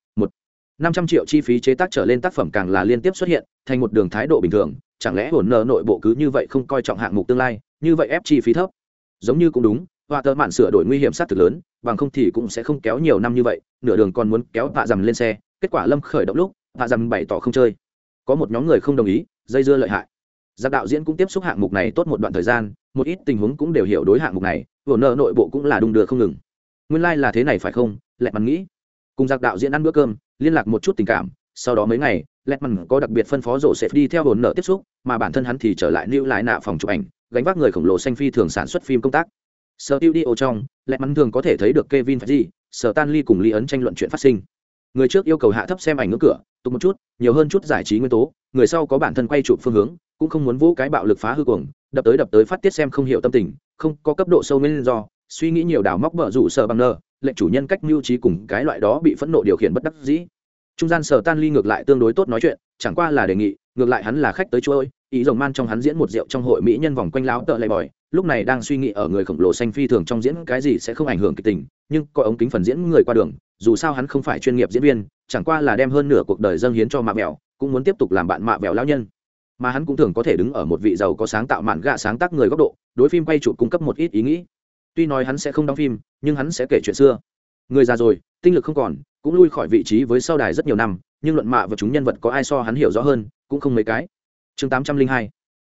năm trăm triệu chi phí chế tác trở lên tác phẩm càng là liên tiếp xuất hiện, thành một đường thái độ bình thường, chẳng lẽ hồn nợ nội bộ cứ như vậy không coi trọng hạng mục tương lai, như vậy ép chi phí thấp. Giống như cũng đúng, họa tờ mạn sửa đổi nguy hiểm sát thực lớn, bằng không thì cũng sẽ không kéo nhiều năm như vậy, nửa đường còn muốn kéo vạ dầm lên xe, kết quả lâm khởi động lúc vạ dầm bày tỏ không chơi. Có một nhóm người không đồng ý, dây dưa lợi hại. Giặc đạo diễn cũng tiếp xúc hạng mục này tốt một đoạn thời gian, một ít tình huống cũng đều hiểu đối hạng mục này hồn nợ nội bộ cũng là đung đưa không ngừng. Nguyên lai là thế này phải không? Lệ mằn nghĩ. Cùng giặc đạo diễn ăn bữa cơm liên lạc một chút tình cảm sau đó mấy ngày Letman có đặc biệt phân phó rổ sẽ đi theo hồn nợ tiếp xúc mà bản thân hắn thì trở lại lưu lại nạ phòng chụp ảnh gánh vác người khổng lồ xanh phi thường sản xuất phim công tác sở tiêu đi ô trong Letman thường có thể thấy được Kevin Feige, sở Tan cùng Lý ấn tranh luận chuyện phát sinh. Người trước yêu cầu hạ thấp xem ảnh ngưỡng cửa, tục một chút, nhiều hơn chút giải trí nguyên tố, người sau có bản thân quay chụp phương hướng, cũng không muốn vũ cái bạo lực phá hư cuồng, đập tới đập tới phát tiết xem không hiểu tâm tình, không có cấp độ sâu nguyên do, suy nghĩ nhiều đảo móc bợ rủ sợ bằng nơ lệnh chủ nhân cách mưu trí cùng cái loại đó bị phẫn nộ điều khiển bất đắc dĩ. Trung gian sở tan ly ngược lại tương đối tốt nói chuyện, chẳng qua là đề nghị, ngược lại hắn là khách tới chuỗi ý rồng man trong hắn diễn một rượu trong hội mỹ nhân vòng quanh láo tợ lệ bòi, lúc này đang suy nghĩ ở người khổng lồ xanh phi thường trong diễn cái gì sẽ không ảnh hưởng kịch tình, nhưng có ống kính phần diễn người qua đường, dù sao hắn không phải chuyên nghiệp diễn viên, chẳng qua là đem hơn nửa cuộc đời dâng hiến cho mạ mẹo, cũng muốn tiếp tục làm bạn mạ mẹo lao nhân. Mà hắn cũng thường có thể đứng ở một vị giàu có sáng tạo mạn gạ sáng tác người góc độ, đối phim quay chụp cung cấp một ít ý nghĩ tuy nói hắn sẽ không đóng phim, nhưng hắn sẽ kể chuyện xưa. Người già rồi, tinh lực không còn, cũng lui khỏi vị trí với sau đài rất nhiều năm, nhưng luận mạ và chúng nhân vật có ai so hắn hiểu rõ hơn, cũng không mấy cái. Chương tám trăm linh hai,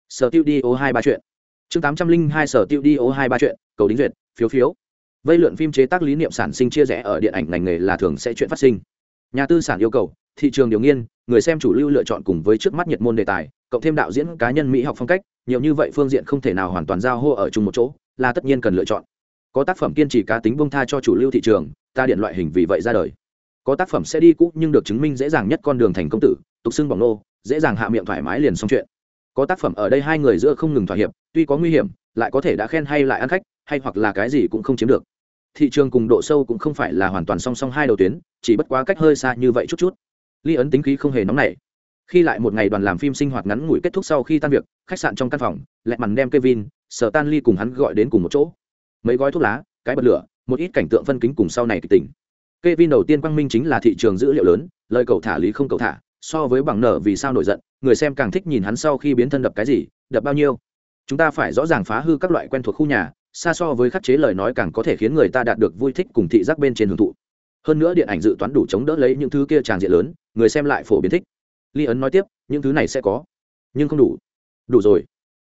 sở tiêu đi ô hai ba chuyện. Chương tám trăm linh hai, sở tiêu đi ô hai ba chuyện, cầu đính duyệt, phiếu phiếu. Vây lượn phim chế tác lý niệm sản sinh chia rẽ ở điện ảnh ngành nghề là thường sẽ chuyện phát sinh. Nhà tư sản yêu cầu, thị trường điều nghiên, người xem chủ lưu lựa chọn cùng với trước mắt nhiệt môn đề tài, cộng thêm đạo diễn cá nhân mỹ học phong cách, nhiều như vậy phương diện không thể nào hoàn toàn giao hô ở chung một chỗ là tất nhiên cần lựa chọn. Có tác phẩm kiên trì cá tính bông tha cho chủ lưu thị trường, ta điện loại hình vì vậy ra đời. Có tác phẩm sẽ đi cũ nhưng được chứng minh dễ dàng nhất con đường thành công tử, tục xưng bỏng nô, dễ dàng hạ miệng thoải mái liền xong chuyện. Có tác phẩm ở đây hai người giữa không ngừng thỏa hiệp, tuy có nguy hiểm, lại có thể đã khen hay lại ăn khách, hay hoặc là cái gì cũng không chiếm được. Thị trường cùng độ sâu cũng không phải là hoàn toàn song song hai đầu tuyến, chỉ bất quá cách hơi xa như vậy chút chút. Ly ấn tính khí không hề nóng nảy khi lại một ngày đoàn làm phim sinh hoạt ngắn ngủi kết thúc sau khi tan việc khách sạn trong căn phòng lẹ mằn đem kevin sở tan ly cùng hắn gọi đến cùng một chỗ mấy gói thuốc lá cái bật lửa một ít cảnh tượng phân kính cùng sau này kịch tình Kevin đầu tiên quang minh chính là thị trường dữ liệu lớn, lời cầu thả lý không cầu thả, so với bằng nợ vì sao nổi giận, người xem càng thích nhìn hắn sau khi biến thân đập cái gì, đập bao nhiêu. Chúng ta phải rõ ràng phá hư các loại quen thuộc khu nhà, xa so với khắc chế lời nói càng có thể khiến người ta đạt được vui thích cùng thị giác bên trên hưởng thụ. Hơn nữa điện ảnh dự toán đủ chống đỡ lấy những thứ kia tràn diện lớn, người xem lại phổ biến thích. Ly ấn nói tiếp, những thứ này sẽ có, nhưng không đủ. Đủ rồi.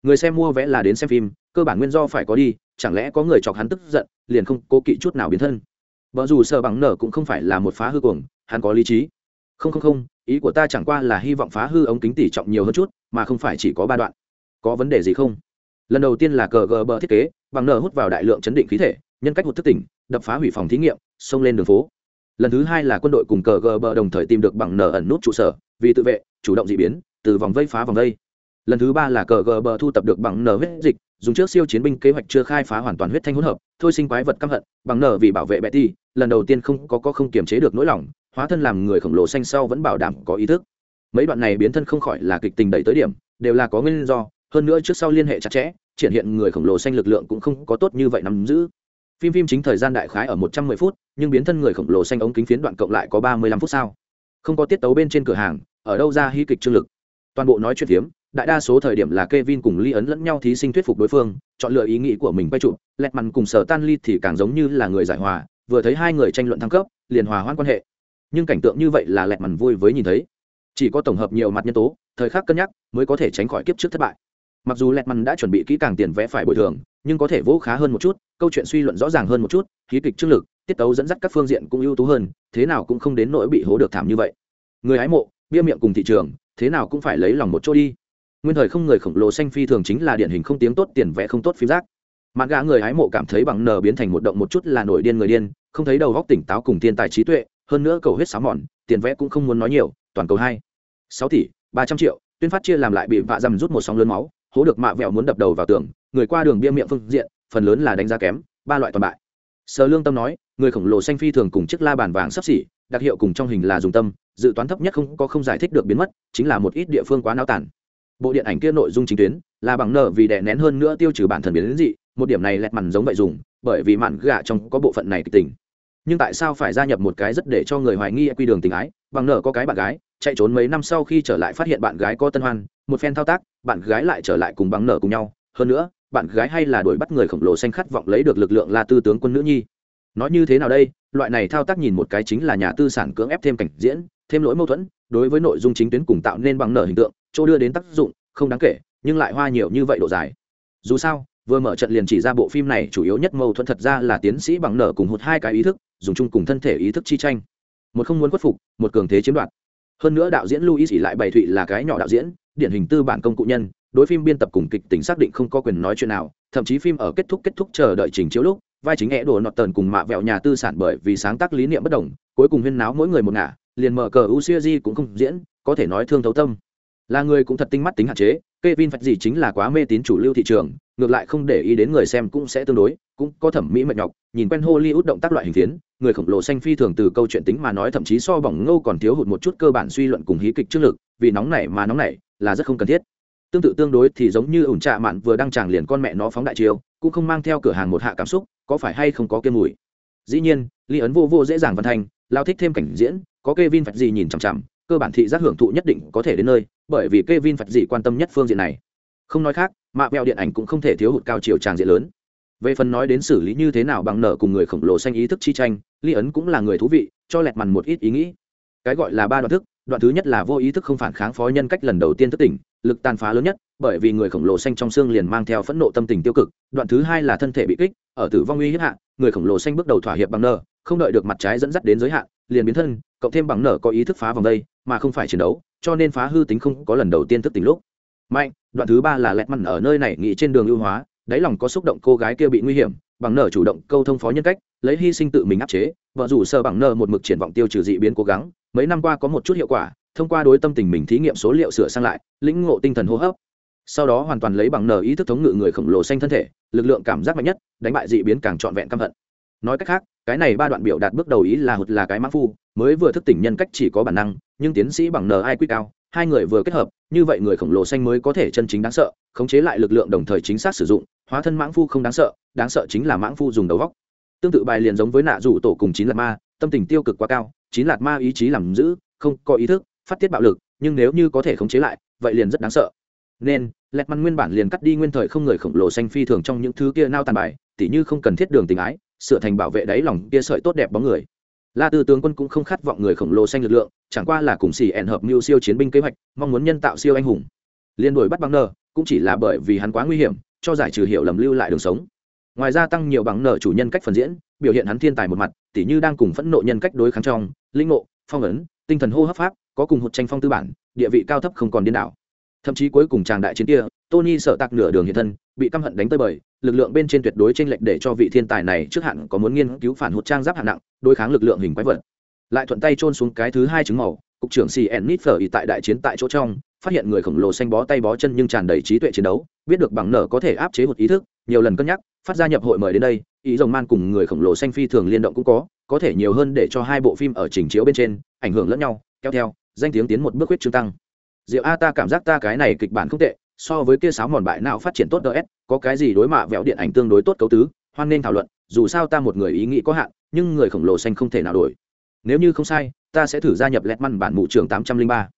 Người xem mua vé là đến xem phim, cơ bản nguyên do phải có đi, chẳng lẽ có người chọc hắn tức giận, liền không cố kỵ chút nào biến thân? Vợ dù sợ bằng nở cũng không phải là một phá hư cuồng hắn có lý trí. Không không không ý của ta chẳng qua là hy vọng phá hư ống kính tỷ trọng nhiều hơn chút mà không phải chỉ có ba đoạn. Có vấn đề gì không? Lần đầu tiên là cờ gờ bờ thiết kế bằng nở hút vào đại lượng chấn định khí thể nhân cách một thức tỉnh đập phá hủy phòng thí nghiệm xông lên đường phố. Lần thứ hai là quân đội cùng cờ gờ bờ đồng thời tìm được bằng nở ẩn nút trụ sở vì tự vệ, chủ động d ị biến, từ vòng vây phá vòng vây. Lần thứ ba là cờ gờ bờ thu tập được bằng nở huyết dịch, dùng trước siêu chiến binh kế hoạch chưa khai phá hoàn toàn huyết thanh hỗn hợp, thôi sinh quái vật căm hận, bằng nở vì bảo vệ betty, lần đầu tiên không có có không kiềm chế được nỗi lòng, hóa thân làm người khổng lồ xanh sau vẫn bảo đảm có ý thức. Mấy đoạn này biến thân không khỏi là kịch tình đẩy tới điểm, đều là có nguyên do, hơn nữa trước sau liên hệ chặt chẽ, triển hiện người khổng lồ xanh lực lượng cũng không có tốt như vậy nắm giữ. Phim phim chính thời gian đại khái ở một trăm mười phút, nhưng biến thân người khổng lồ xanh ống kính phiến đoạn cộng lại có ba mươi lăm phút sao không có tiết tấu bên trên cửa hàng ở đâu ra hy kịch trương lực toàn bộ nói chuyện phiếm đại đa số thời điểm là Kevin cùng Lee ấn lẫn nhau thí sinh thuyết phục đối phương, chọn lựa ý nghĩ của mình quay chụp, lẹt mặn cùng Sở Tan Lee thì càng giống như là người giải hòa, vừa thấy hai người tranh luận thăng cấp, liền hòa hoãn quan hệ. Nhưng cảnh tượng như vậy là lẹt mặn vui với nhìn thấy. Chỉ có tổng hợp nhiều mặt nhân tố, thời khắc cân nhắc mới có thể tránh khỏi kiếp trước thất bại. Mặc dù lẹt mặn đã chuẩn bị kỹ càng tiền vẽ phải bồi thường, nhưng có thể vô khá hơn một chút, câu chuyện suy luận rõ ràng hơn một chút, khí kịch trương lực, tiết tấu dẫn dắt các phương diện cũng ưu tú hơn, thế nào cũng không đến nỗi bị hố được thảm như vậy. Người hái mộ, bia miệng cùng thị trường, thế nào cũng phải lấy lòng một chỗ đi. Nguyên thời không người khổng lồ xanh phi thường chính là điển hình không tiếng tốt tiền vẽ không tốt phim giác mặt gã người hái mộ cảm thấy bằng nờ biến thành một động một chút là nổi điên người điên không thấy đầu góc tỉnh táo cùng thiên tài trí tuệ hơn nữa cầu huyết sáo mòn tiền vẽ cũng không muốn nói nhiều toàn cầu hai. Sáu tỷ ba trăm triệu tuyên phát chia làm lại bị vạ dầm rút một sóng lớn máu hố được mạ vẹo muốn đập đầu vào tường người qua đường bia miệng phương diện phần lớn là đánh giá kém ba loại toàn bại sở lương tâm nói, người khổng lồ xanh phi thường cùng chiếc la bàn vàng sắp xỉ, đặc hiệu cùng trong hình là dùng tâm, dự toán thấp nhất không có không giải thích được biến mất, chính là một ít địa phương quá náo tản bộ điện ảnh kia nội dung chính tuyến, là bằng nợ vì đè nén hơn nữa tiêu trừ bản thân biến đến dị, một điểm này lẹt mằn giống vậy dùng, bởi vì mạn gạ trong có bộ phận này kịch tình. Nhưng tại sao phải gia nhập một cái rất để cho người hoài nghi quy đường tình ái, bằng nợ có cái bạn gái, chạy trốn mấy năm sau khi trở lại phát hiện bạn gái có tân hoan, một phen thao tác, bạn gái lại trở lại cùng bằng nợ cùng nhau. Hơn nữa bạn gái hay là đuổi bắt người khổng lồ xanh khát vọng lấy được lực lượng là tư tướng quân nữ nhi. Nói như thế nào đây? Loại này thao tác nhìn một cái chính là nhà tư sản cưỡng ép thêm cảnh diễn, thêm lỗi mâu thuẫn, đối với nội dung chính tuyến cùng tạo nên bằng nở hình tượng, chỗ đưa đến tác dụng, không đáng kể, nhưng lại hoa nhiều như vậy độ dài. Dù sao, vừa mở trận liền chỉ ra bộ phim này chủ yếu nhất mâu thuẫn thật ra là tiến sĩ bằng nở cùng hụt hai cái ý thức, dùng chung cùng thân thể ý thức chi tranh. Một không muốn khuất phục, một cường thế chiếm đoạt. Hơn nữa đạo diễn luis ỉ lại bày thụy là cái nhỏ đạo diễn điển hình tư bản công cụ nhân, đối phim biên tập cùng kịch tính xác định không có quyền nói chuyện nào, thậm chí phim ở kết thúc kết thúc chờ đợi trình chiếu lúc, vai chính é đồ nọt tần cùng mạ vẹo nhà tư sản bởi vì sáng tác lý niệm bất đồng, cuối cùng huyên náo mỗi người một ngả, liền mở cờ ucg cũng không diễn, có thể nói thương thấu tâm. Là người cũng thật tinh mắt tính hạn chế, Kevin phật gì chính là quá mê tín chủ lưu thị trường, ngược lại không để ý đến người xem cũng sẽ tương đối, cũng có thẩm mỹ mệt nhọc, nhìn quen Hollywood động tác loại hình phiến, người khổng lồ xanh phi thường từ câu chuyện tính mà nói thậm chí so bỏng ngô còn thiếu hụt một chút cơ bản suy luận cùng hí kịch trước lực, vì nóng này mà nóng này là rất không cần thiết. Tương tự tương đối thì giống như ủn trạ mạn vừa đăng tràng liền con mẹ nó phóng đại chiêu, cũng không mang theo cửa hàng một hạ cảm xúc, có phải hay không có kiêm mùi? Dĩ nhiên ly ấn vô vô dễ dàng văn thành lao thích thêm cảnh diễn, có Kevin phật gì nhìn chằm chằm, cơ bản thị giác hưởng thụ nhất định có thể đến nơi, bởi vì Kevin phật dị quan tâm nhất phương diện này. Không nói khác mạ vẹo điện ảnh cũng không thể thiếu hụt cao chiều tràng diện lớn. Về phần nói đến xử lý như thế nào bằng nợ cùng người khổng lồ xanh ý thức chi tranh ly ấn cũng là người thú vị, cho lẹt mằn một ít ý nghĩ. Cái gọi là ba đoạn thức đoạn thứ nhất là vô ý thức không phản kháng phó nhân cách lần đầu tiên thức tỉnh, lực tàn phá lớn nhất, bởi vì người khổng lồ xanh trong xương liền mang theo phẫn nộ tâm tình tiêu cực. Đoạn thứ hai là thân thể bị kích, ở tử vong uy hiếp hạ, người khổng lồ xanh bước đầu thỏa hiệp bằng nợ, không đợi được mặt trái dẫn dắt đến giới hạn, liền biến thân, cộng thêm bằng nợ có ý thức phá vòng đây, mà không phải chiến đấu, cho nên phá hư tính không có lần đầu tiên thức tỉnh lúc. Mạnh, đoạn thứ ba là lẹt mặn ở nơi này nghĩ trên đường ưu hóa, đáy lòng có xúc động cô gái kia bị nguy hiểm, bằng nợ chủ động câu thông phó nhân cách, lấy hy sinh tự mình áp chế, vợ rủ sơ bằng nợ một mực triển vọng tiêu trừ dị biến cố gắng mấy năm qua có một chút hiệu quả, thông qua đối tâm tình mình thí nghiệm số liệu sửa sang lại, lĩnh ngộ tinh thần hô hấp sau đó hoàn toàn lấy bằng nờ ý thức thống ngự người khổng lồ xanh thân thể, lực lượng cảm giác mạnh nhất, đánh bại dị biến càng trọn vẹn căm hận nói cách khác, cái này ba đoạn biểu đạt bước đầu ý là hụt là cái mã phu, mới vừa thức tỉnh nhân cách chỉ có bản năng, nhưng tiến sĩ bằng nờ ai quy cao, hai người vừa kết hợp, như vậy người khổng lồ xanh mới có thể chân chính đáng sợ, khống chế lại lực lượng đồng thời chính xác sử dụng, hóa thân mãng phu không đáng sợ đáng sợ chính là mãng phu dùng đầu vóc. tương tự bài liền giống với nạ rủ tổ cùng chín lạt ma, tâm tình tiêu cực quá cao chín lạt ma ý chí làm giữ, không có ý thức, phát tiết bạo lực, nhưng nếu như có thể khống chế lại, vậy liền rất đáng sợ. Nên, lẹt măn nguyên bản liền cắt đi nguyên thời không người khổng lồ xanh phi thường trong những thứ kia nao tàn bài, tỉ như không cần thiết đường tình ái, sửa thành bảo vệ đáy lòng kia sợi tốt đẹp bóng người. La tư tướng quân cũng không khát vọng người khổng lồ xanh lực lượng, chẳng qua là cùng xì ẻn hợp mưu siêu chiến binh kế hoạch, mong muốn nhân tạo siêu anh hùng. Liên đuổi bắt băng nơ, cũng chỉ là bởi vì hắn quá nguy hiểm, cho giải trừ hiểu lầm lưu lại đường sống ngoài ra tăng nhiều bằng nở chủ nhân cách phần diễn, biểu hiện hắn thiên tài một mặt, tỉ như đang cùng phẫn nộ nhân cách đối kháng trong linh ngộ, phong ấn, tinh thần hô hấp pháp, có cùng hụt tranh phong tư bản, địa vị cao thấp không còn điên đảo. Thậm chí cuối cùng tràng đại chiến kia, tony sợ tạc nửa đường hiện thân, bị căm hận đánh tới bời, lực lượng bên trên tuyệt đối tranh lệch để cho vị thiên tài này trước hạn có muốn nghiên cứu phản hụt trang giáp hạng nặng, đối kháng lực lượng hình quái vật. Lại thuận tay trôn xuống cái thứ hai trứng màu, cục trưởng cn nít phở tại đại chiến tại chỗ trong, phát hiện người khổng lồ xanh bó tay bó chân nhưng tràn đầy trí tuệ chiến đấu, biết được bằng nở có thể áp chế một ý thức nhiều lần cân nhắc, phát ra nhập hội mời đến đây, ý rồng man cùng người khổng lồ xanh phi thường liên động cũng có có thể nhiều hơn để cho hai bộ phim ở trình chiếu bên trên, ảnh hưởng lẫn nhau, kéo theo, danh tiếng tiến một bước huyết trương tăng. Diệu a, ta cảm giác ta cái này kịch bản không tệ, so với kia sáo mòn bại nào phát triển tốt ds có cái gì đối mạ vẹo điện ảnh tương đối tốt cấu tứ, hoan nên thảo luận, dù sao ta một người ý nghĩ có hạn, nhưng người khổng lồ xanh không thể nào đổi. Nếu như không sai, ta sẽ thử gia nhập lẹt măn bản mụ trường tám trăm linh ba.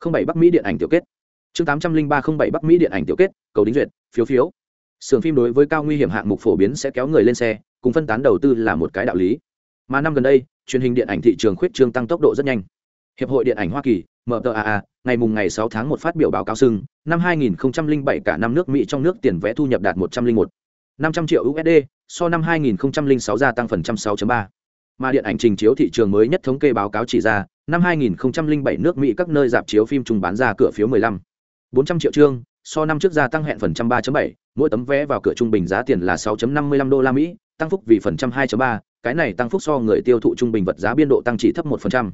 Không bảy bắc mỹ điện ảnh tiểu kết. Chương tám trăm linh ba không bảy bắc mỹ điện ảnh tiểu kết, cầu đính duyệt, phiếu phiếu sưởng phim đối với cao nguy hiểm hạng mục phổ biến sẽ kéo người lên xe, cùng phân tán đầu tư là một cái đạo lý. Mà năm gần đây, truyền hình điện ảnh thị trường khuyết trương tăng tốc độ rất nhanh. Hiệp hội điện ảnh hoa kỳ mtaa ngày mùng ngày 6 tháng 1 phát biểu báo cáo sưng, năm 2007 cả năm nước mỹ trong nước tiền vẽ thu nhập đạt 101 500 triệu usd so năm 2006 gia tăng phần trăm 6.3 mà điện ảnh trình chiếu thị trường mới nhất thống kê báo cáo chỉ ra, năm 2007 nước mỹ các nơi dạp chiếu phim trùng bán ra cửa phiếu 15 400 triệu chương so năm trước gia tăng hẹn phần trăm 3.7 mỗi tấm vé vào cửa trung bình giá tiền là 6.55 đô la mỹ tăng phúc vì phần trăm 2.3 cái này tăng phúc so người tiêu thụ trung bình vật giá biên độ tăng chỉ thấp 1%.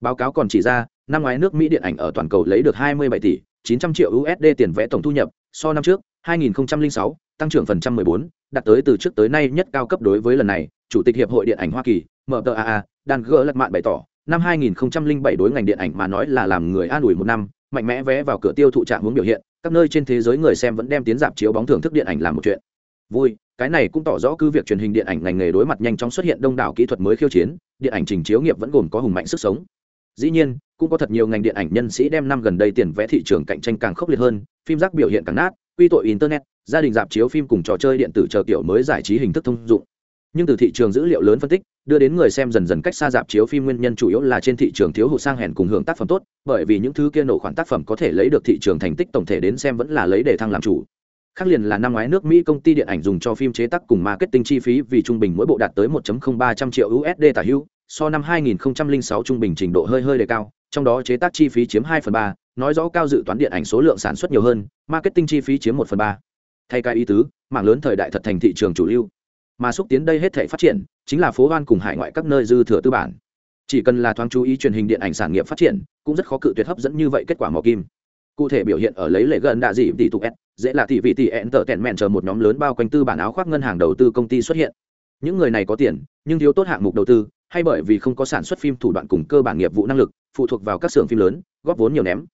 báo cáo còn chỉ ra năm ngoái nước mỹ điện ảnh ở toàn cầu lấy được 27 tỷ 900 triệu usd tiền vẽ tổng thu nhập so năm trước 2006 tăng trưởng phần trăm 14, đạt tới từ trước tới nay nhất cao cấp đối với lần này chủ tịch hiệp hội điện ảnh hoa kỳ mtaa Dan gỡ lật mạn bày tỏ năm 2007 đối ngành điện ảnh mà nói là làm người an ủi một năm mạnh mẽ vé vào cửa tiêu thụ trạng hướng biểu hiện các nơi trên thế giới người xem vẫn đem tiến dạp chiếu bóng thưởng thức điện ảnh làm một chuyện. Vui, cái này cũng tỏ rõ cứ việc truyền hình điện ảnh ngành nghề đối mặt nhanh chóng xuất hiện đông đảo kỹ thuật mới khiêu chiến, điện ảnh trình chiếu nghiệp vẫn gồm có hùng mạnh sức sống. Dĩ nhiên, cũng có thật nhiều ngành điện ảnh nhân sĩ đem năm gần đây tiền vẽ thị trường cạnh tranh càng khốc liệt hơn, phim rác biểu hiện càng nát, quy tội internet, gia đình dạp chiếu phim cùng trò chơi điện tử chờ kiểu mới giải trí hình thức thông dụng nhưng từ thị trường dữ liệu lớn phân tích đưa đến người xem dần dần cách xa dạp chiếu phim nguyên nhân chủ yếu là trên thị trường thiếu hụt sang hèn cùng hưởng tác phẩm tốt bởi vì những thứ kia nổ khoản tác phẩm có thể lấy được thị trường thành tích tổng thể đến xem vẫn là lấy để thăng làm chủ khác liền là năm ngoái nước mỹ công ty điện ảnh dùng cho phim chế tác cùng marketing chi phí vì trung bình mỗi bộ đạt tới 1.0300 triệu usd tả hữu so năm 2006 trung bình trình độ hơi hơi đề cao trong đó chế tác chi phí chiếm 2 phần 3, nói rõ cao dự toán điện ảnh số lượng sản xuất nhiều hơn marketing chi phí chiếm 1 phần 3. thay cái ý tứ mạng lớn thời đại thật thành thị trường chủ lưu mà xúc tiến đây hết thể phát triển, chính là phố van cùng hải ngoại các nơi dư thừa tư bản. Chỉ cần là thoáng chú ý truyền hình điện ảnh sản nghiệp phát triển, cũng rất khó cự tuyệt hấp dẫn như vậy kết quả mỏ kim. Cụ thể biểu hiện ở lấy lệ gần đạ dị tỷ tục s, dễ là tỷ vị tỷ ẹn tờ tẹn mẹn chờ một nhóm lớn bao quanh tư bản áo khoác ngân hàng đầu tư công ty xuất hiện. Những người này có tiền, nhưng thiếu tốt hạng mục đầu tư, hay bởi vì không có sản xuất phim thủ đoạn cùng cơ bản nghiệp vụ năng lực, phụ thuộc vào các xưởng phim lớn, góp vốn nhiều ném.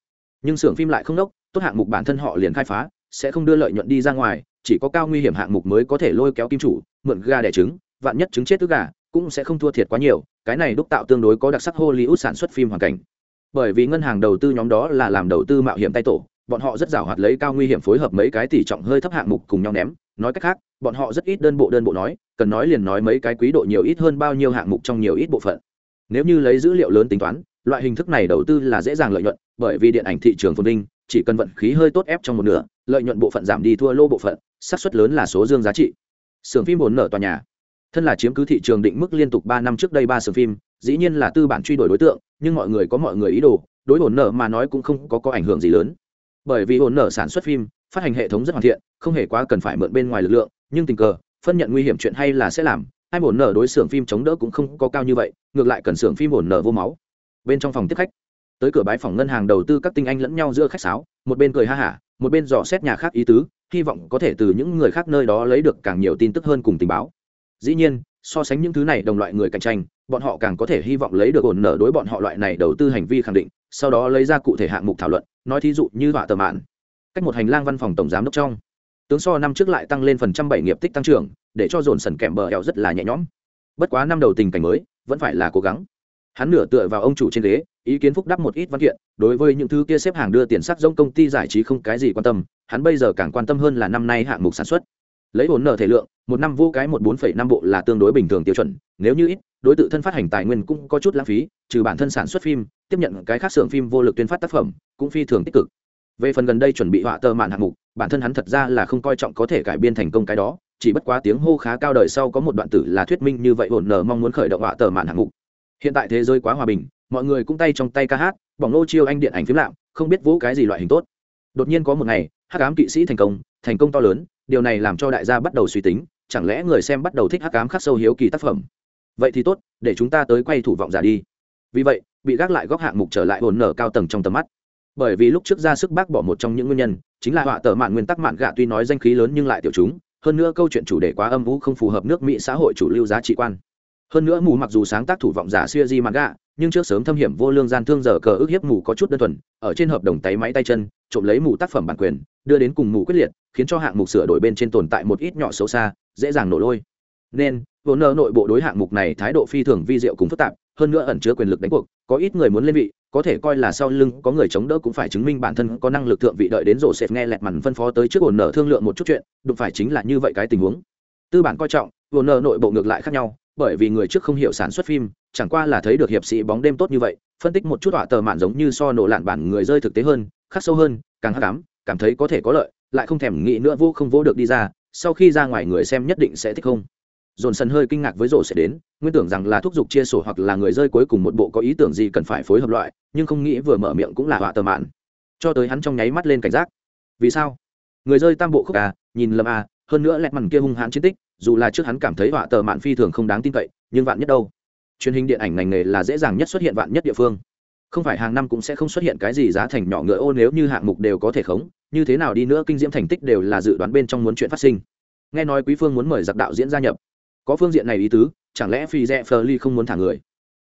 Nhưng xưởng phim lại không đốc, tốt hạng mục bản thân họ liền khai phá, sẽ không đưa lợi nhuận đi ra ngoài chỉ có cao nguy hiểm hạng mục mới có thể lôi kéo kim chủ, mượn ga đẻ trứng, vạn nhất trứng chết tức gà, cũng sẽ không thua thiệt quá nhiều, cái này đúc tạo tương đối có đặc sắc hollywood sản xuất phim hoàn cảnh. Bởi vì ngân hàng đầu tư nhóm đó là làm đầu tư mạo hiểm tay tổ, bọn họ rất giàu hoạt lấy cao nguy hiểm phối hợp mấy cái tỷ trọng hơi thấp hạng mục cùng nhau ném. Nói cách khác, bọn họ rất ít đơn bộ đơn bộ nói, cần nói liền nói mấy cái quý độ nhiều ít hơn bao nhiêu hạng mục trong nhiều ít bộ phận. Nếu như lấy dữ liệu lớn tính toán, loại hình thức này đầu tư là dễ dàng lợi nhuận, bởi vì điện ảnh thị trường phồn vinh, chỉ cần vận khí hơi tốt ép trong một nửa, lợi nhuận bộ phận giảm đi thua lô bộ phận xác suất lớn là số dương giá trị. Xưởng phim ổn nở tòa nhà. Thân là chiếm cứ thị trường định mức liên tục ba năm trước đây ba xưởng phim dĩ nhiên là tư bản truy đuổi đối tượng nhưng mọi người có mọi người ý đồ đối ổn nở mà nói cũng không có, có ảnh hưởng gì lớn. Bởi vì ổn nở sản xuất phim phát hành hệ thống rất hoàn thiện không hề quá cần phải mượn bên ngoài lực lượng nhưng tình cờ phân nhận nguy hiểm chuyện hay là sẽ làm hai ổn nở đối xưởng phim chống đỡ cũng không có cao như vậy ngược lại cần xưởng phim ổn nở vô máu. Bên trong phòng tiếp khách tới cửa bái phòng ngân hàng đầu tư các tinh anh lẫn nhau giữa khách sáo một bên cười ha hả một bên dò xét nhà khác ý tứ hy vọng có thể từ những người khác nơi đó lấy được càng nhiều tin tức hơn cùng tình báo. Dĩ nhiên, so sánh những thứ này đồng loại người cạnh tranh, bọn họ càng có thể hy vọng lấy được ổn nở đối bọn họ loại này đầu tư hành vi khẳng định, sau đó lấy ra cụ thể hạng mục thảo luận, nói thí dụ như họa tờ mạn. Cách một hành lang văn phòng tổng giám đốc trong. Tướng so năm trước lại tăng lên phần trăm bảy nghiệp tích tăng trưởng, để cho dồn sần kèm bờ eo rất là nhẹ nhõm. Bất quá năm đầu tình cảnh mới, vẫn phải là cố gắng. Hắn nửa tựa vào ông chủ trên ghế, ý kiến phúc đắp một ít văn kiện, đối với những thứ kia xếp hàng đưa tiền sắc giống công ty giải trí không cái gì quan tâm hắn bây giờ càng quan tâm hơn là năm nay hạng mục sản xuất. Lấy vốn nợ thể lượng, một năm vô cái một bốn phẩy năm bộ là tương đối bình thường tiêu chuẩn, nếu như ít, đối tượng thân phát hành tài nguyên cũng có chút lãng phí, trừ bản thân sản xuất phim, tiếp nhận cái khác xưởng phim vô lực tuyên phát tác phẩm, cũng phi thường tích cực. Về phần gần đây chuẩn bị họa tờ mạn hạng mục, bản thân hắn thật ra là không coi trọng có thể cải biên thành công cái đó, chỉ bất quá tiếng hô khá cao đời sau có một đoạn tử là thuyết minh như vậy ổn nở mong muốn khởi động họa tờ mạn hạng mục. Hiện tại thế giới quá hòa bình, mọi người cũng tay trong tay ca hát, bỏng nô chiêu anh điện ảnh phím lạm, không biết vũ cái gì loại hình tốt đột nhiên có một ngày, hắc ám kỵ sĩ thành công thành công to lớn, điều này làm cho đại gia bắt đầu suy tính, chẳng lẽ người xem bắt đầu thích hắc ám khắc sâu hiếu kỳ tác phẩm? Vậy thì tốt, để chúng ta tới quay thủ vọng giả đi. Vì vậy, bị gác lại góc hạng mục trở lại hồn nở cao tầng trong tầm mắt. Bởi vì lúc trước ra sức bác bỏ một trong những nguyên nhân, chính là họa tờ mạn nguyên tắc mạn gạ tuy nói danh khí lớn nhưng lại tiểu chúng, hơn nữa câu chuyện chủ đề quá âm vũ không phù hợp nước mỹ xã hội chủ lưu giá trị quan. Hơn nữa mù mặc dù sáng tác thủ vọng giả xuya di mạn gạ nhưng trước sớm thâm hiểm vô lương gian thương giờ cờ ước hiếp mù có chút đơn thuần, ở trên hợp đồng tay máy tay chân, trộm lấy mù tác phẩm bản quyền, đưa đến cùng mù quyết liệt, khiến cho hạng mục sửa đổi bên trên tồn tại một ít nhỏ xấu xa, dễ dàng nổ lôi. Nên vốn nợ nội bộ đối hạng mục này thái độ phi thường vi diệu cùng phức tạp, hơn nữa ẩn chứa quyền lực đánh cuộc, có ít người muốn lên vị, có thể coi là sau lưng có người chống đỡ cũng phải chứng minh bản thân có năng lực thượng vị đợi đến rổ sệt nghe lẹt mằn phân phó tới trước ổn nợ thương lượng một chút chuyện, đụng phải chính là như vậy cái tình huống. Tư bản coi trọng ổn nợ nội bộ ngược lại khác nhau bởi vì người trước không hiểu sản xuất phim, chẳng qua là thấy được hiệp sĩ bóng đêm tốt như vậy, phân tích một chút họa tờ mạn giống như so nổ lạn bản người rơi thực tế hơn, khắc sâu hơn, càng hắc ám, cảm thấy có thể có lợi, lại không thèm nghĩ nữa vô không vô được đi ra, sau khi ra ngoài người xem nhất định sẽ thích không. Dồn sân hơi kinh ngạc với rổ sẽ đến, nguyên tưởng rằng là thúc giục chia sổ hoặc là người rơi cuối cùng một bộ có ý tưởng gì cần phải phối hợp loại, nhưng không nghĩ vừa mở miệng cũng là họa tờ mạn. Cho tới hắn trong nháy mắt lên cảnh giác. Vì sao? Người rơi tam bộ khúc à nhìn lầm à hơn nữa lẹt mằn kia hung hãn chiến tích dù là trước hắn cảm thấy họa tờ mạn phi thường không đáng tin cậy, nhưng vạn nhất đâu? Truyền hình điện ảnh ngành nghề là dễ dàng nhất xuất hiện vạn nhất địa phương. Không phải hàng năm cũng sẽ không xuất hiện cái gì giá thành nhỏ ngựa ô nếu như hạng mục đều có thể khống, như thế nào đi nữa kinh diễm thành tích đều là dự đoán bên trong muốn chuyện phát sinh. Nghe nói quý phương muốn mời giặc đạo diễn gia nhập. Có phương diện này ý tứ, chẳng lẽ phi rẽ phờ ly không muốn thả người?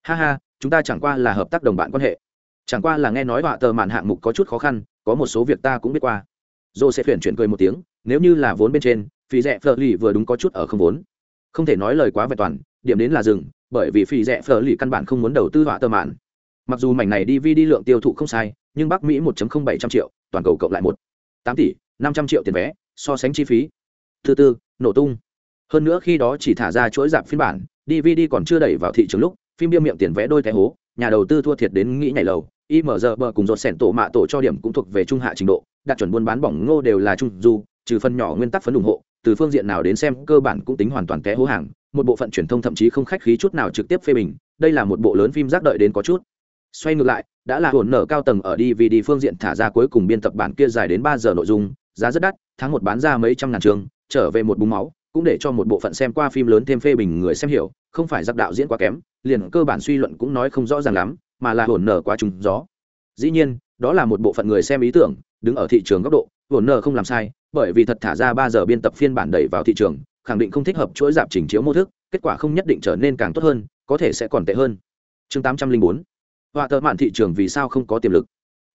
Ha ha, chúng ta chẳng qua là hợp tác đồng bạn quan hệ. Chẳng qua là nghe nói họa tờ mạn hạng mục có chút khó khăn, có một số việc ta cũng biết qua. Dô sẽ chuyển chuyển cười một tiếng, nếu như là vốn bên trên phi rẽ phờ lì vừa đúng có chút ở không vốn. Không thể nói lời quá vẹn toàn, điểm đến là dừng, bởi vì phi rẽ phờ lì căn bản không muốn đầu tư họa tơ mạn. Mặc dù mảnh này dvd lượng tiêu thụ không sai, nhưng bắc mỹ 1 bảy trăm triệu, toàn cầu cộng lại một. tám tỷ, năm trăm triệu tiền vé, so sánh chi phí. Thứ tư, nổ tung. Hơn nữa khi đó chỉ thả ra chuỗi dạp phiên bản dvd còn chưa đẩy vào thị trường lúc, phim bia miệng tiền vé đôi cái hố, nhà đầu tư thua thiệt đến nghĩ nhảy lầu. Img bờ cùng dột sẻn tổ mạ tổ cho điểm cũng thuộc về trung hạ trình độ đạt chuẩn buôn bán bỏng ngô đều là trung du, trừ phần nhỏ nguyên tắc phấn ủng hộ từ phương diện nào đến xem cơ bản cũng tính hoàn toàn té hố hàng, một bộ phận truyền thông thậm chí không khách khí chút nào trực tiếp phê bình, đây là một bộ lớn phim giác đợi đến có chút. Xoay ngược lại, đã là hồn nở cao tầng ở dvd phương diện thả ra cuối cùng biên tập bản kia dài đến ba giờ nội dung, giá rất đắt, tháng một bán ra mấy trăm ngàn trường, trở về một búng máu, cũng để cho một bộ phận xem qua phim lớn thêm phê bình người xem hiểu, không phải giặc đạo diễn quá kém, liền cơ bản suy luận cũng nói không rõ ràng lắm, mà là hồn nở quá trùng gió. Dĩ nhiên, đó là một bộ phận người xem ý tưởng, đứng ở thị trường góc độ hồn nợ không làm sai, bởi vì thật thả ra ba giờ biên tập phiên bản đẩy vào thị trường, khẳng định không thích hợp chuỗi dạp trình chiếu mô thức, kết quả không nhất định trở nên càng tốt hơn, có thể sẽ còn tệ hơn. Chương tám trăm linh bốn, họa tờ mạn thị trường vì sao không có tiềm lực?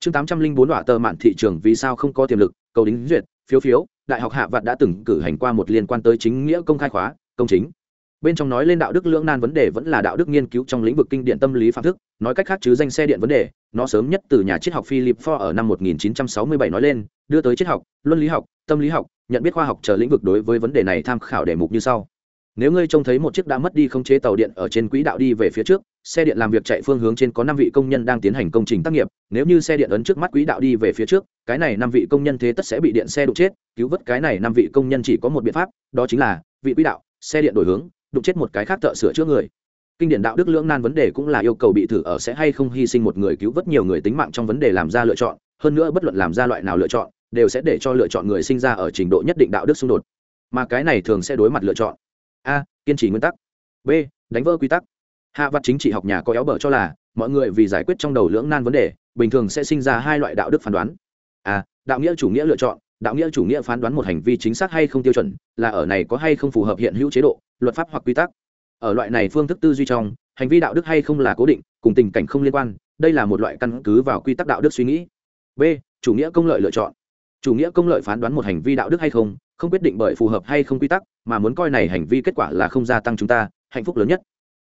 Chương tám trăm linh bốn, họa tờ mạn thị trường vì sao không có tiềm lực? Cầu đính duyệt, phiếu phiếu, đại học hạ vạn đã từng cử hành qua một liên quan tới chính nghĩa công khai khóa, công chính. Bên trong nói lên đạo đức lưỡng nan vấn đề vẫn là đạo đức nghiên cứu trong lĩnh vực kinh điển tâm lý phạm thức, nói cách khác chứ danh xe điện vấn đề nó sớm nhất từ nhà triết học philip Ford ở năm 1967 nói lên, đưa tới triết học, luân lý học, tâm lý học, nhận biết khoa học chờ lĩnh vực đối với vấn đề này tham khảo đề mục như sau. Nếu ngươi trông thấy một chiếc đã mất đi không chế tàu điện ở trên quỹ đạo đi về phía trước, xe điện làm việc chạy phương hướng trên có năm vị công nhân đang tiến hành công trình tác nghiệp, nếu như xe điện ấn trước mắt quỹ đạo đi về phía trước, cái này năm vị công nhân thế tất sẽ bị điện xe đụng chết, cứu vớt cái này năm vị công nhân chỉ có một biện pháp, đó chính là vị quỹ đạo, xe điện đổi hướng, đụng chết một cái khác thợ sửa chữa người kinh điển đạo đức lưỡng nan vấn đề cũng là yêu cầu bị thử ở sẽ hay không hy sinh một người cứu vớt nhiều người tính mạng trong vấn đề làm ra lựa chọn. Hơn nữa bất luận làm ra loại nào lựa chọn, đều sẽ để cho lựa chọn người sinh ra ở trình độ nhất định đạo đức xung đột. Mà cái này thường sẽ đối mặt lựa chọn. A, kiên trì nguyên tắc. B, đánh vỡ quy tắc. Hạ vặt chính trị học nhà có éo bở cho là, mọi người vì giải quyết trong đầu lưỡng nan vấn đề, bình thường sẽ sinh ra hai loại đạo đức phán đoán. A, đạo nghĩa chủ nghĩa lựa chọn, đạo nghĩa chủ nghĩa phán đoán một hành vi chính xác hay không tiêu chuẩn, là ở này có hay không phù hợp hiện hữu chế độ, luật pháp hoặc quy tắc ở loại này phương thức tư duy trong, hành vi đạo đức hay không là cố định, cùng tình cảnh không liên quan, đây là một loại căn cứ vào quy tắc đạo đức suy nghĩ. B. Chủ nghĩa công lợi lựa chọn. Chủ nghĩa công lợi phán đoán một hành vi đạo đức hay không không quyết định bởi phù hợp hay không quy tắc, mà muốn coi này hành vi kết quả là không gia tăng chúng ta, hạnh phúc lớn nhất.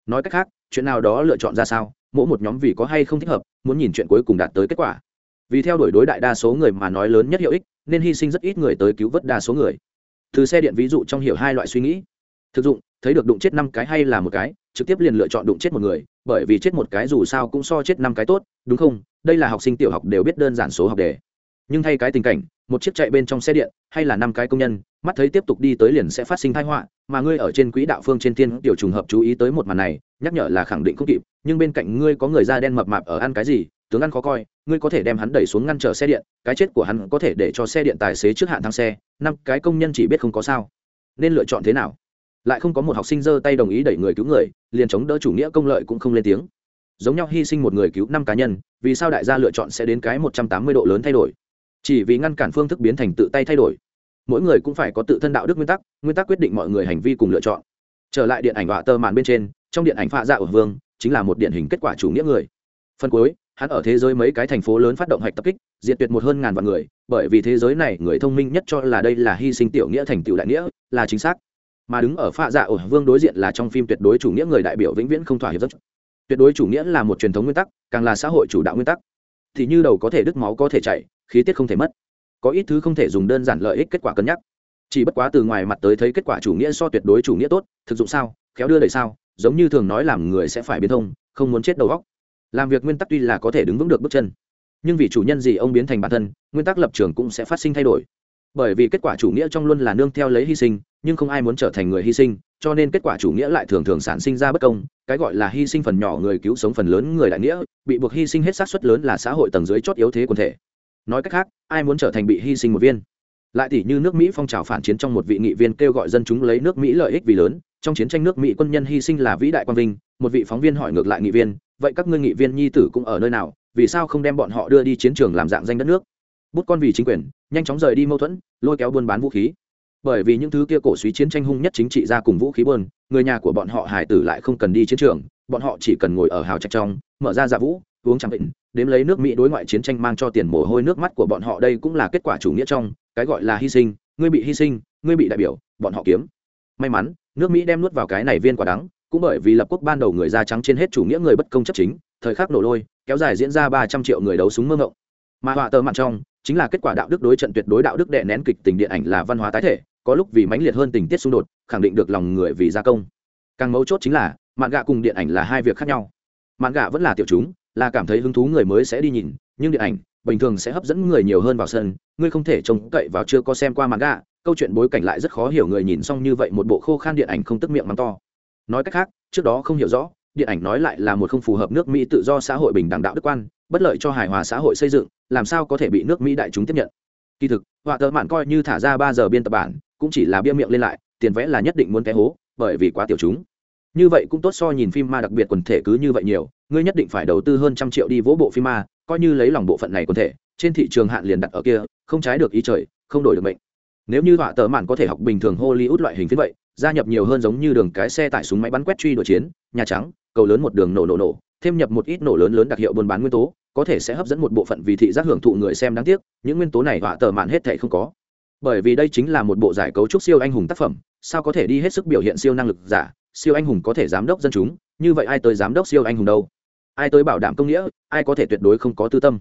Nói cách khác, chuyện nào đó lựa chọn ra sao, mỗi một nhóm vì có hay không thích hợp, muốn nhìn chuyện cuối cùng đạt tới kết quả. Vì theo đuổi đối đại đa số người mà nói lớn nhất hiệu ích, nên hy sinh rất ít người tới cứu vớt đa số người. Từ xe điện ví dụ trong hiểu hai loại suy nghĩ. Thực dụng thấy được đụng chết năm cái hay là một cái, trực tiếp liền lựa chọn đụng chết một người, bởi vì chết một cái dù sao cũng so chết năm cái tốt, đúng không? Đây là học sinh tiểu học đều biết đơn giản số học đề. Nhưng thay cái tình cảnh, một chiếc chạy bên trong xe điện, hay là năm cái công nhân, mắt thấy tiếp tục đi tới liền sẽ phát sinh thái họa, mà ngươi ở trên quỹ đạo phương trên tiên tiểu trùng hợp chú ý tới một màn này, nhắc nhở là khẳng định không kịp, nhưng bên cạnh ngươi có người da đen mập mạp ở ăn cái gì, tướng ăn khó coi, ngươi có thể đem hắn đẩy xuống ngăn trở xe điện, cái chết của hắn có thể để cho xe điện tài xế trước hạn thang xe, năm cái công nhân chỉ biết không có sao. Nên lựa chọn thế nào? Lại không có một học sinh giơ tay đồng ý đẩy người cứu người, liền chống đỡ chủ nghĩa công lợi cũng không lên tiếng. Giống nhau hy sinh một người cứu năm cá nhân, vì sao đại gia lựa chọn sẽ đến cái một trăm tám mươi độ lớn thay đổi? Chỉ vì ngăn cản phương thức biến thành tự tay thay đổi. Mỗi người cũng phải có tự thân đạo đức nguyên tắc nguyên tắc quyết định mọi người hành vi cùng lựa chọn. Trở lại điện ảnh họa tơ màn bên trên, trong điện ảnh phạ dạ ở vương chính là một điển hình kết quả chủ nghĩa người. Phần cuối, hắn ở thế giới mấy cái thành phố lớn phát động hạch tập kích, diệt tuyệt một hơn ngàn vạn người, bởi vì thế giới này người thông minh nhất cho là đây là hy sinh tiểu nghĩa thành tiểu đại nghĩa, là chính xác mà đứng ở pha dạ ở vương đối diện là trong phim tuyệt đối chủ nghĩa người đại biểu vĩnh viễn không thỏa hiệp giấc tuyệt đối chủ nghĩa là một truyền thống nguyên tắc, càng là xã hội chủ đạo nguyên tắc. Thì như đầu có thể đứt máu có thể chảy, khí tiết không thể mất. Có ít thứ không thể dùng đơn giản lợi ích kết quả cân nhắc. Chỉ bất quá từ ngoài mặt tới thấy kết quả chủ nghĩa so tuyệt đối chủ nghĩa tốt, thực dụng sao, khéo đưa đẩy sao, giống như thường nói làm người sẽ phải biến thông, không muốn chết đầu góc làm việc nguyên tắc tuy là có thể đứng vững được bước chân, nhưng vì chủ nhân gì ông biến thành bản thân, nguyên tắc lập trường cũng sẽ phát sinh thay đổi. Bởi vì kết quả chủ nghĩa trong luôn là nương theo lấy hy sinh nhưng không ai muốn trở thành người hy sinh, cho nên kết quả chủ nghĩa lại thường thường sản sinh ra bất công, cái gọi là hy sinh phần nhỏ người cứu sống phần lớn người đại nghĩa, bị buộc hy sinh hết sát suất lớn là xã hội tầng dưới chót yếu thế quần thể. Nói cách khác, ai muốn trở thành bị hy sinh một viên? Lại tỷ như nước mỹ phong trào phản chiến trong một vị nghị viên kêu gọi dân chúng lấy nước mỹ lợi ích vì lớn, trong chiến tranh nước mỹ quân nhân hy sinh là vĩ đại quang vinh, một vị phóng viên hỏi ngược lại nghị viên, vậy các ngươi nghị viên nhi tử cũng ở nơi nào? Vì sao không đem bọn họ đưa đi chiến trường làm dạng danh đất nước? Bút con vì chính quyền, nhanh chóng rời đi mâu thuẫn, lôi kéo buôn bán vũ khí bởi vì những thứ kia cổ suý chiến tranh hung nhất chính trị ra cùng vũ khí bơn người nhà của bọn họ hải tử lại không cần đi chiến trường, bọn họ chỉ cần ngồi ở hào trạch trong, mở ra dạ vũ, uống trắng bệnh đếm lấy nước mỹ đối ngoại chiến tranh mang cho tiền mồ hôi nước mắt của bọn họ đây cũng là kết quả chủ nghĩa trong, cái gọi là hy sinh, ngươi bị hy sinh, ngươi bị đại biểu, bọn họ kiếm. May mắn, nước mỹ đem nuốt vào cái này viên quả đắng, cũng bởi vì lập quốc ban đầu người da trắng trên hết chủ nghĩa người bất công chấp chính, thời khắc nổ lôi, kéo dài diễn ra ba trăm triệu người đấu súng mơ ngộng mà họa tờ mặn trong, chính là kết quả đạo đức đối trận tuyệt đối đạo đức đệ nén kịch tình điện ảnh là văn hóa tái thể có lúc vì mãnh liệt hơn tình tiết xung đột, khẳng định được lòng người vì gia công. Càng mấu chốt chính là, mạn gạ cùng điện ảnh là hai việc khác nhau. Mạn gạ vẫn là tiểu chúng, là cảm thấy hứng thú người mới sẽ đi nhìn, nhưng điện ảnh bình thường sẽ hấp dẫn người nhiều hơn vào sân, ngươi không thể trông cậy vào chưa có xem qua mạn gạ, câu chuyện bối cảnh lại rất khó hiểu người nhìn xong như vậy một bộ khô khan điện ảnh không tức miệng mắng to. Nói cách khác, trước đó không hiểu rõ, điện ảnh nói lại là một không phù hợp nước mỹ tự do xã hội bình đẳng đạo đức quan, bất lợi cho hài hòa xã hội xây dựng, làm sao có thể bị nước mỹ đại chúng tiếp nhận. Kỳ thực, họa tờ mạn coi như thả ra ba giờ biên tập bản cũng chỉ là bia miệng lên lại, tiền vẽ là nhất định muốn té hố, bởi vì quá tiểu chúng. Như vậy cũng tốt so nhìn phim ma đặc biệt quần thể cứ như vậy nhiều, ngươi nhất định phải đầu tư hơn trăm triệu đi vỗ bộ phim ma, coi như lấy lòng bộ phận này quần thể, trên thị trường hạn liền đặt ở kia, không trái được ý trời, không đổi được mệnh. Nếu như họa tờ mạn có thể học bình thường hollywood loại hình phiến vậy, gia nhập nhiều hơn giống như đường cái xe tải súng máy bắn quét truy đuổi chiến, nhà trắng, cầu lớn một đường nổ nổ nổ, thêm nhập một ít nổ lớn lớn đặc hiệu buôn bán nguyên tố, có thể sẽ hấp dẫn một bộ phận vì thị giác hưởng thụ người xem đáng tiếc, những nguyên tố này họa tờ mạn hết thể không có bởi vì đây chính là một bộ giải cấu trúc siêu anh hùng tác phẩm, sao có thể đi hết sức biểu hiện siêu năng lực giả? Siêu anh hùng có thể giám đốc dân chúng, như vậy ai tới giám đốc siêu anh hùng đâu? Ai tới bảo đảm công nghĩa, ai có thể tuyệt đối không có tư tâm?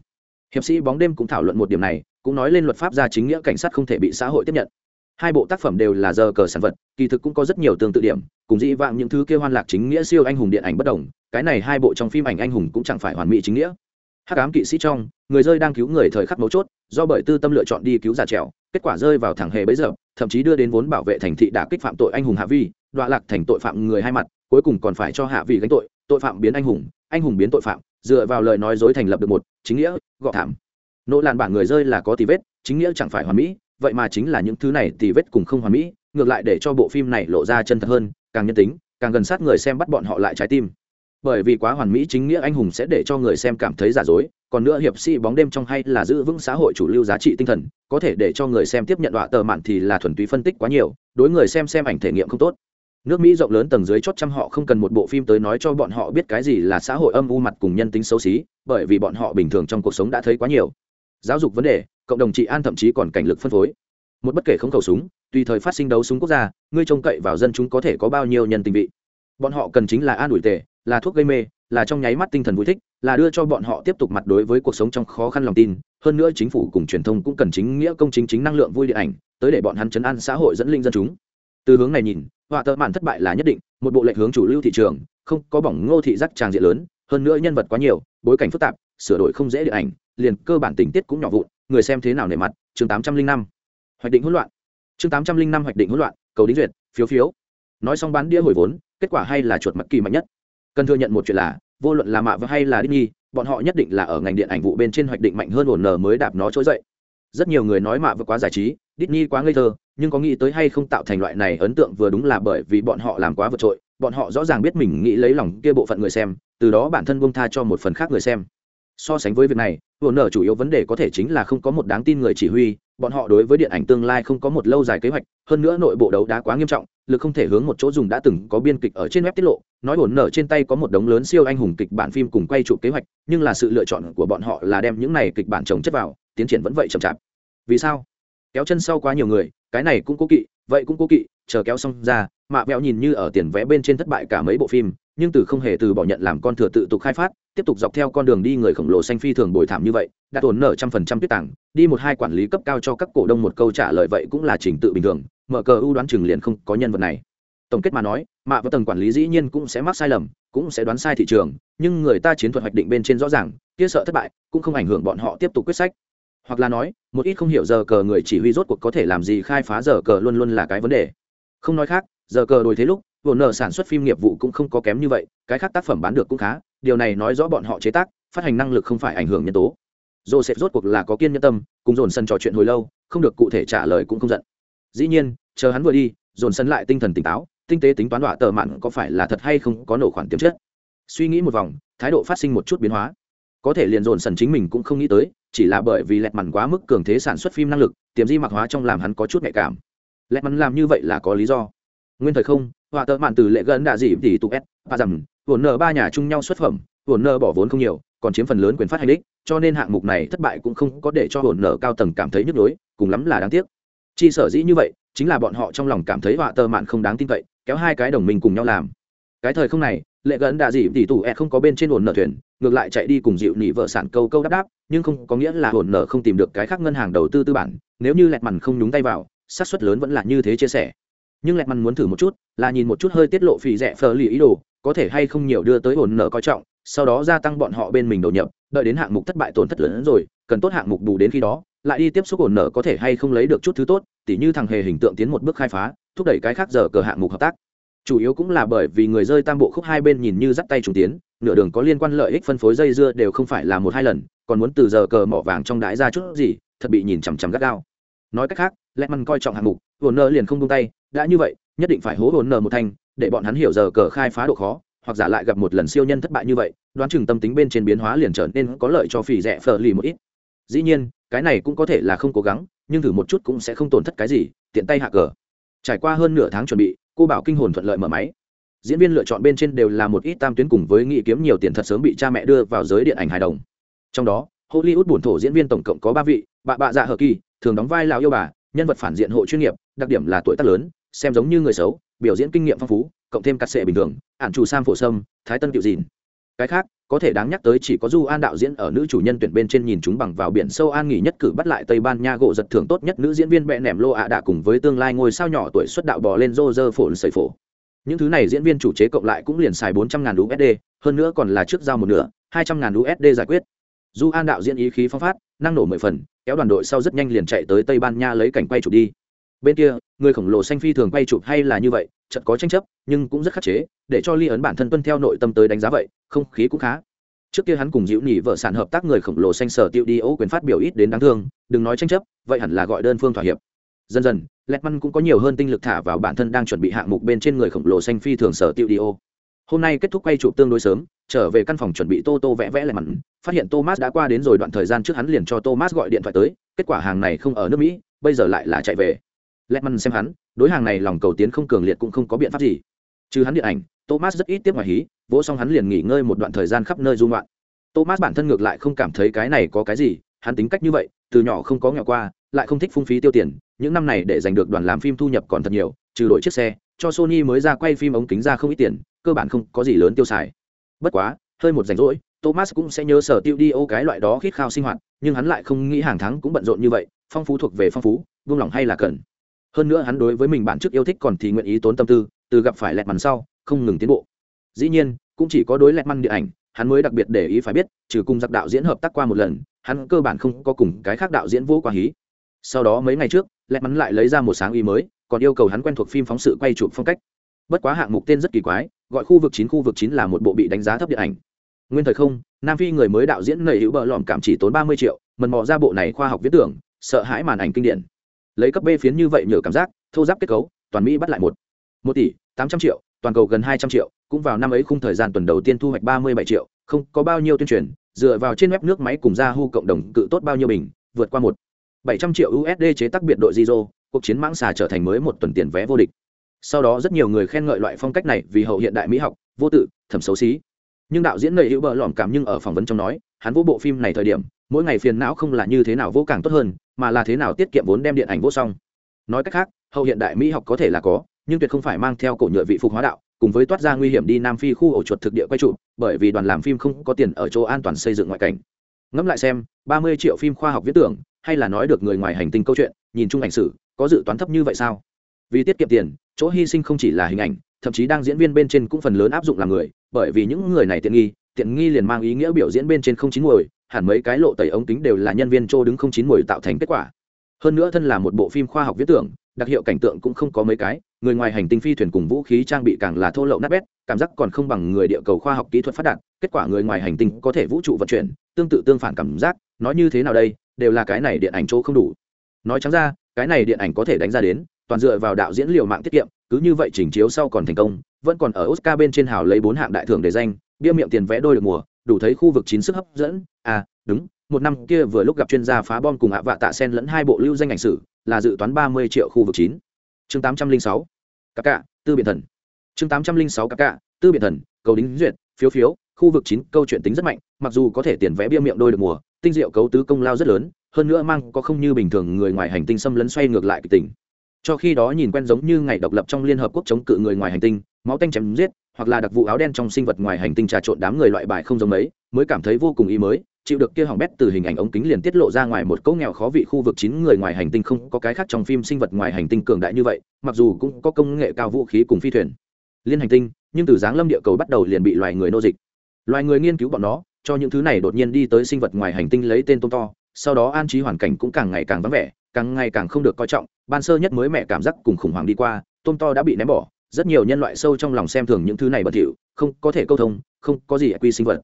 Hiệp sĩ bóng đêm cũng thảo luận một điểm này, cũng nói lên luật pháp gia chính nghĩa cảnh sát không thể bị xã hội tiếp nhận. Hai bộ tác phẩm đều là giờ cờ sản vật, kỳ thực cũng có rất nhiều tương tự điểm, cùng dĩ vãng những thứ kêu hoan lạc chính nghĩa siêu anh hùng điện ảnh bất đồng, cái này hai bộ trong phim ảnh anh hùng cũng chẳng phải hoàn mỹ chính nghĩa. Hắc ám kỵ sĩ trong, người rơi đang cứu người thời khắc mấu chốt, do bởi tư tâm lựa chọn đi cứu già trèo kết quả rơi vào thẳng hề bấy giờ, thậm chí đưa đến vốn bảo vệ thành thị đả kích phạm tội anh hùng hạ vi, đọa lạc thành tội phạm người hai mặt, cuối cùng còn phải cho hạ vi gánh tội tội phạm biến anh hùng anh hùng biến tội phạm, dựa vào lời nói dối thành lập được một, chính nghĩa, gọ thảm. Nỗ làn bản người rơi là có tì vết, chính nghĩa chẳng phải hoàn mỹ, vậy mà chính là những thứ này tì vết cùng không hoàn mỹ, ngược lại để cho bộ phim này lộ ra chân thật hơn, càng nhân tính, càng gần sát người xem bắt bọn họ lại trái tim. Bởi vì quá hoàn mỹ chính nghĩa anh hùng sẽ để cho người xem cảm thấy giả dối còn nữa hiệp sĩ bóng đêm trong hay là giữ vững xã hội chủ lưu giá trị tinh thần, có thể để cho người xem tiếp nhận đọa tờ mạn thì là thuần túy phân tích quá nhiều, đối người xem xem ảnh thể nghiệm không tốt. Nước mỹ rộng lớn tầng dưới chót trăm họ không cần một bộ phim tới nói cho bọn họ biết cái gì là xã hội âm u mặt cùng nhân tính xấu xí, bởi vì bọn họ bình thường trong cuộc sống đã thấy quá nhiều. Giáo dục vấn đề, cộng đồng trị an thậm chí còn cảnh lực phân phối. Một bất kể không khẩu súng, tùy thời phát sinh đấu súng quốc gia, ngươi trông cậy vào dân chúng có thể có bao nhiêu nhân tình vị. Bọn họ cần chính là an ủi tệ là thuốc gây mê, là trong nháy mắt tinh thần vui thích là đưa cho bọn họ tiếp tục mặt đối với cuộc sống trong khó khăn lòng tin, hơn nữa chính phủ cùng truyền thông cũng cần chính nghĩa, công chính chính năng lượng vui điện ảnh, tới để bọn hắn chấn an xã hội dẫn linh dân chúng. Từ hướng này nhìn, họa tợ mạn thất bại là nhất định, một bộ lệnh hướng chủ lưu thị trường, không có bỏng ngô thị giác tràng diện lớn, hơn nữa nhân vật quá nhiều, bối cảnh phức tạp, sửa đổi không dễ điện ảnh, liền cơ bản tình tiết cũng nhỏ vụn, người xem thế nào nề mặt, chương tám trăm linh năm. Hoạch định hỗn loạn. Chương tám trăm linh năm hoạch định hỗn loạn, cầu đính duyệt, phiếu phiếu. Nói xong bán đĩa hồi vốn, kết quả hay là chuột mặt kỳ mạnh nhất. Cần thừa nhận một chuyện là vô luận là mạ và hay là Disney, bọn họ nhất định là ở ngành điện ảnh vụ bên trên hoạch định mạnh hơn ổn nở mới đạp nó trỗi dậy. Rất nhiều người nói mạ và quá giải trí Disney quá ngây thơ nhưng có nghĩ tới hay không tạo thành loại này ấn tượng vừa đúng là bởi vì bọn họ làm quá vượt trội bọn họ rõ ràng biết mình nghĩ lấy lòng kia bộ phận người xem từ đó bản thân buông tha cho một phần khác người xem. So sánh với việc này ổn nở chủ yếu vấn đề có thể chính là không có một đáng tin người chỉ huy bọn họ đối với điện ảnh tương lai không có một lâu dài kế hoạch hơn nữa nội bộ đấu đá quá nghiêm trọng lực không thể hướng một chỗ dùng đã từng có biên kịch ở trên web tiết lộ, nói ổn nở trên tay có một đống lớn siêu anh hùng kịch bản phim cùng quay trụ kế hoạch, nhưng là sự lựa chọn của bọn họ là đem những này kịch bản trồng chất vào, tiến triển vẫn vậy chậm chạp. Vì sao? Kéo chân sau quá nhiều người, cái này cũng cố kỵ, vậy cũng cố kỵ, chờ kéo xong ra, mạ vẹo nhìn như ở tiền vẽ bên trên thất bại cả mấy bộ phim nhưng từ không hề từ bỏ nhận làm con thừa tự tục khai phát, tiếp tục dọc theo con đường đi người khổng lồ xanh phi thường bồi thảm như vậy, đã tồn nở trăm phần trăm tuyết tảng đi một hai quản lý cấp cao cho các cổ đông một câu trả lời vậy cũng là trình tự bình thường, mở cờ ưu đoán chừng liền không có nhân vật này. Tổng kết mà nói, mạ và tầng quản lý dĩ nhiên cũng sẽ mắc sai lầm, cũng sẽ đoán sai thị trường, nhưng người ta chiến thuật hoạch định bên trên rõ ràng, kia sợ thất bại, cũng không ảnh hưởng bọn họ tiếp tục quyết sách. Hoặc là nói, một ít không hiểu giờ cờ người chỉ huy rốt cuộc có thể làm gì khai phá giờ cờ luôn luôn là cái vấn đề. Không nói khác, giờ cờ đổi thế lúc vồn nợ sản xuất phim nghiệp vụ cũng không có kém như vậy, cái khác tác phẩm bán được cũng khá, điều này nói rõ bọn họ chế tác, phát hành năng lực không phải ảnh hưởng nhân tố. Dồ sẽ rốt cuộc là có kiên nhân tâm, cùng dồn sân trò chuyện hồi lâu, không được cụ thể trả lời cũng không giận. Dĩ nhiên, chờ hắn vừa đi, dồn sân lại tinh thần tỉnh táo, tinh tế tính toán đọa tờ mạn có phải là thật hay không có nổ khoản tiềm chất. Suy nghĩ một vòng, thái độ phát sinh một chút biến hóa. Có thể liền dồn sần chính mình cũng không nghĩ tới, chỉ là bởi vì lẹt mặn quá mức cường thế sản xuất phim năng lực, tiềm di mặc hóa trong làm hắn có chút nhạy cảm. Lẹt mặn làm như vậy là có lý do. Nguyên thời không hòa tợ mạn từ lệ gần đạ dị tỷ tục s và rằng vốn nợ ba nhà chung nhau xuất phẩm, vốn nợ bỏ vốn không nhiều, còn chiếm phần lớn quyền phát hành đích, cho nên hạng mục này thất bại cũng không có để cho vốn nợ cao tầng cảm thấy nhức nhối, cùng lắm là đáng tiếc. Chi sở dĩ như vậy, chính là bọn họ trong lòng cảm thấy họa tợ mạn không đáng tin cậy, kéo hai cái đồng minh cùng nhau làm. Cái thời không này, lệ gần đạ dị tỷ tụ s không có bên trên ổn nợ thuyền, ngược lại chạy đi cùng dịu nị vợ sản câu câu đáp đáp, nhưng không có nghĩa là ổn nợ không tìm được cái khác ngân hàng đầu tư tư bản, nếu như lẹt mằn không nhúng tay vào, xác suất lớn vẫn là như thế chia sẻ nhưng lẹt mằn muốn thử một chút, là nhìn một chút hơi tiết lộ phì rẻ phờ lì ý đồ, có thể hay không nhiều đưa tới hồn nợ coi trọng, sau đó gia tăng bọn họ bên mình đầu nhập, đợi đến hạng mục thất bại tổn thất lớn rồi, cần tốt hạng mục bù đến khi đó, lại đi tiếp xúc hồn nợ có thể hay không lấy được chút thứ tốt, tỉ như thằng hề hình tượng tiến một bước khai phá, thúc đẩy cái khác giờ cờ hạng mục hợp tác. Chủ yếu cũng là bởi vì người rơi tam bộ khúc hai bên nhìn như dắt tay trùng tiến, nửa đường có liên quan lợi ích phân phối dây dưa đều không phải là một hai lần, còn muốn từ giờ cờ mỏ vàng trong đái ra chút gì, thật bị nhìn chằm chằm gắt gao. Nói cách khác lẽ măn coi trọng hạng mục hồn nợ liền không tung tay đã như vậy, nhất định phải hố hồn nờ một thanh để bọn hắn hiểu giờ cờ khai phá độ khó, hoặc giả lại gặp một lần siêu nhân thất bại như vậy, đoán chừng tâm tính bên trên biến hóa liền trở nên có lợi cho phỉ rẻ phờ lì một ít. Dĩ nhiên, cái này cũng có thể là không cố gắng, nhưng thử một chút cũng sẽ không tổn thất cái gì, tiện tay hạ cờ. Trải qua hơn nửa tháng chuẩn bị, cô bảo kinh hồn thuận lợi mở máy. Diễn viên lựa chọn bên trên đều là một ít tam tuyến cùng với nghị kiếm nhiều tiền thật sớm bị cha mẹ đưa vào giới điện ảnh hài đồng. Trong đó, hollywood bổn thổ diễn viên tổng cộng có ba vị bà bạ dạ hờ kỳ, thường đóng vai lào yêu bà, nhân vật phản diện hộ chuyên nghiệp, đặc điểm là tuổi tác lớn xem giống như người xấu, biểu diễn kinh nghiệm phong phú, cộng thêm cắt sệ bình thường, ản chủ sam phổ sâm, thái tân kiệu dìn. Cái khác, có thể đáng nhắc tới chỉ có du an đạo diễn ở nữ chủ nhân tuyển bên trên nhìn chúng bằng vào biển sâu an nghỉ nhất cử bắt lại tây ban nha gỗ giật thưởng tốt nhất nữ diễn viên bẹ nẻm lô ạ đạ cùng với tương lai ngôi sao nhỏ tuổi xuất đạo bò lên rô rơ phổ sầy phổ. Những thứ này diễn viên chủ chế cộng lại cũng liền xài bốn trăm ngàn usd hơn nữa còn là trước giao một nửa, hai trăm ngàn usd giải quyết. Du an đạo diễn ý khí phong phát, năng nổ mười phần, kéo đoàn đội sau rất nhanh liền chạy tới tây ban nha lấy cảnh quay chụp đi bên kia, người khổng lồ xanh phi thường quay chụp hay là như vậy chật có tranh chấp, nhưng cũng rất khắc chế, để cho ly ấn bản thân tuân theo nội tâm tới đánh giá vậy, không khí cũng khá. Trước kia hắn cùng dịu nhị vợ sản hợp tác người khổng lồ xanh sở tiêu đi ô quyền phát biểu ít đến đáng thương, đừng nói tranh chấp, vậy hẳn là gọi đơn phương thỏa hiệp. Dần dần Letman cũng có nhiều hơn tinh lực thả vào bản thân đang chuẩn bị hạng mục bên trên người khổng lồ xanh phi thường sở tiêu đi ô. Hôm nay kết thúc quay chụp tương đối sớm, trở về căn phòng chuẩn bị tô tô vẽ vẽ lại mặn phát hiện thomas đã qua đến rồi đoạn thời gian trước hắn liền cho thomas gọi điện thoại tới, kết quả hàng này không ở nước mỹ, bây giờ lại là chạy về. Letman xem hắn, đối hàng này lòng cầu tiến không cường liệt cũng không có biện pháp gì. Trừ hắn điện ảnh, thomas rất ít tiếp ngoài hí, vỗ xong hắn liền nghỉ ngơi một đoạn thời gian khắp nơi dung ngoạn. thomas bản thân ngược lại không cảm thấy cái này có cái gì, hắn tính cách như vậy, từ nhỏ không có nghèo qua, lại không thích phung phí tiêu tiền, những năm này để giành được đoàn làm phim thu nhập còn thật nhiều, trừ đổi chiếc xe, cho sony mới ra quay phim ống kính ra không ít tiền, cơ bản không có gì lớn tiêu xài. Bất quá, hơi một rảnh rỗi, thomas cũng sẽ nhớ sở tiêu đi ô cái loại đó khít khao sinh hoạt, nhưng hắn lại không nghĩ hàng tháng cũng bận rộn như vậy, phong phú thuộc về phong phú vung lòng hay là cần hơn nữa hắn đối với mình bản chức yêu thích còn thì nguyện ý tốn tâm tư, từ gặp phải lẹt mằn sau, không ngừng tiến bộ. Dĩ nhiên, cũng chỉ có đối lẹt măn điện ảnh, hắn mới đặc biệt để ý phải biết, trừ cùng giặc đạo diễn hợp tác qua một lần, hắn cơ bản không có cùng cái khác đạo diễn vô quá hí. Sau đó mấy ngày trước, lẹt mắn lại lấy ra một sáng ý mới, còn yêu cầu hắn quen thuộc phim phóng sự quay chụp phong cách. Bất quá hạng mục tên rất kỳ quái, gọi khu vực chín khu vực chín là một bộ bị đánh giá thấp điện ảnh. Nguyên thời không, nam phi người mới đạo diễn nầy hữu bờ lòm cảm chỉ tốn ba mươi triệu, mần mò ra bộ này khoa học viết tưởng, sợ hãi màn ảnh kinh điển lấy cấp b phiến như vậy nhờ cảm giác thô giáp kết cấu toàn mỹ bắt lại một một tỷ tám trăm triệu toàn cầu gần hai trăm triệu cũng vào năm ấy khung thời gian tuần đầu tiên thu hoạch ba mươi bảy triệu không có bao nhiêu tuyên truyền dựa vào trên web nước máy cùng Yahoo cộng đồng cự tốt bao nhiêu bình vượt qua một bảy trăm triệu USD chế tác biệt đội Giro, cuộc chiến mãng xà trở thành mới một tuần tiền vé vô địch. Sau đó rất nhiều người khen ngợi loại phong cách này vì hậu hiện đại mỹ học, vô tự, thẩm xấu xí. Nhưng đạo diễn nầy hữu bờ lỏm cảm nhưng ở phỏng vấn trong nói, hắn vô bộ phim này thời điểm, mỗi ngày phiền não không là như thế nào vô càng tốt hơn, mà là thế nào tiết kiệm vốn đem điện ảnh vô xong. Nói cách khác, hậu hiện đại mỹ học có thể là có, nhưng tuyệt không phải mang theo cổ nhựa vị phục hóa đạo, cùng với toát ra nguy hiểm đi nam phi khu ổ chuột thực địa quay trụ bởi vì đoàn làm phim không có tiền ở chỗ an toàn xây dựng ngoại cảnh ngẫm lại xem ba mươi triệu phim khoa học viễn tưởng hay là nói được người ngoài hành tinh câu chuyện nhìn chung ảnh sử có dự toán thấp như vậy sao vì tiết kiệm tiền chỗ hy sinh không chỉ là hình ảnh thậm chí đang diễn viên bên trên cũng phần lớn áp dụng làm người bởi vì những người này tiện nghi tiện nghi liền mang ý nghĩa biểu diễn bên trên không chín ngồi hẳn mấy cái lộ tẩy ống kính đều là nhân viên trô đứng không chín mùi tạo thành kết quả. Hơn nữa thân là một bộ phim khoa học viễn tưởng, đặc hiệu cảnh tượng cũng không có mấy cái, người ngoài hành tinh phi thuyền cùng vũ khí trang bị càng là thô lậu nát bét, cảm giác còn không bằng người địa cầu khoa học kỹ thuật phát đạt, kết quả người ngoài hành tinh có thể vũ trụ vận chuyển, tương tự tương phản cảm giác, nói như thế nào đây, đều là cái này điện ảnh chỗ không đủ. Nói trắng ra, cái này điện ảnh có thể đánh ra đến, toàn dựa vào đạo diễn liều mạng tiết kiệm, cứ như vậy chỉnh chiếu sau còn thành công, vẫn còn ở oscar bên trên hào lấy bốn hạng đại thưởng để danh, bia miệng tiền vẽ đôi được mùa đủ thấy khu vực chín sức hấp dẫn. À đúng, một năm kia vừa lúc gặp chuyên gia phá bom cùng ạ vạ tạ sen lẫn hai bộ lưu danh ảnh sử, là dự toán ba mươi triệu khu vực chín. Chương tám trăm linh sáu các cạ, tư biện thần. Chương tám trăm linh sáu các cạ, tư biện thần, cầu đính duyệt, phiếu phiếu, khu vực chín, câu chuyện tính rất mạnh, mặc dù có thể tiền vẽ bia miệng đôi được mùa, tinh diệu cấu tứ công lao rất lớn, hơn nữa mang có không như bình thường người ngoài hành tinh xâm lấn xoay ngược lại kịch tình. Cho khi đó nhìn quen giống như ngày độc lập trong liên hợp quốc chống cự người ngoài hành tinh, máu tanh chém giết hoặc là đặc vụ áo đen trong sinh vật ngoài hành tinh trà trộn đám người loại bài không giống mấy, mới cảm thấy vô cùng ý mới, chịu được kia hỏng bét từ hình ảnh ống kính liền tiết lộ ra ngoài một cỗ nghèo khó vị khu vực chín người ngoài hành tinh không có cái khác trong phim sinh vật ngoài hành tinh cường đại như vậy, mặc dù cũng có công nghệ cao vũ khí cùng phi thuyền. Liên hành tinh, nhưng từ giáng lâm địa cầu bắt đầu liền bị loài người nô dịch. Loài người nghiên cứu bọn nó, cho những thứ này đột nhiên đi tới sinh vật ngoài hành tinh lấy tên tôm to, sau đó an trí hoàn cảnh cũng càng ngày càng vắng vẻ, càng ngày càng không được coi trọng, ban sơ nhất mới mẹ cảm giác cùng khủng hoảng đi qua, tôm to đã bị ném bỏ rất nhiều nhân loại sâu trong lòng xem thường những thứ này bẩn thỉu, không có thể câu thông, không có gì quy sinh vật.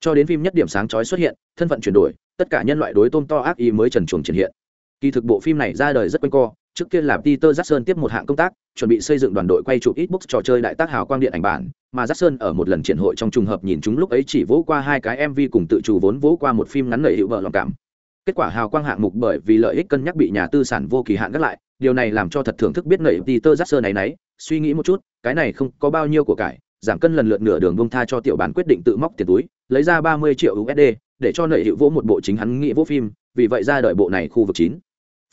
Cho đến phim nhất điểm sáng chói xuất hiện, thân phận chuyển đổi, tất cả nhân loại đối tôm to ác ý mới trần chuồng triển hiện. Kỳ thực bộ phim này ra đời rất quanh co, trước kia là peter jackson tiếp một hạng công tác, chuẩn bị xây dựng đoàn đội quay chụp ít box trò chơi đại tác hào quang điện ảnh bản, mà jackson ở một lần triển hội trong trùng hợp nhìn chúng lúc ấy chỉ vỗ qua hai cái mv cùng tự chủ vốn vỗ qua một phim ngắn nảy hiệu vợ lòng cảm. Kết quả hào quang hạng mục bởi vì lợi ích cân nhắc bị nhà tư sản vô kỳ hạn gác lại, điều này làm cho thật thưởng thức biết nảy peter jackson này nấy suy nghĩ một chút, cái này không có bao nhiêu của cải, giảm cân lần lượt nửa đường bông tha cho tiểu bản quyết định tự móc tiền túi, lấy ra ba mươi triệu usd để cho nợ hiệu vỗ một bộ chính hắn nghĩ vỗ phim, vì vậy ra đợi bộ này khu vực chín.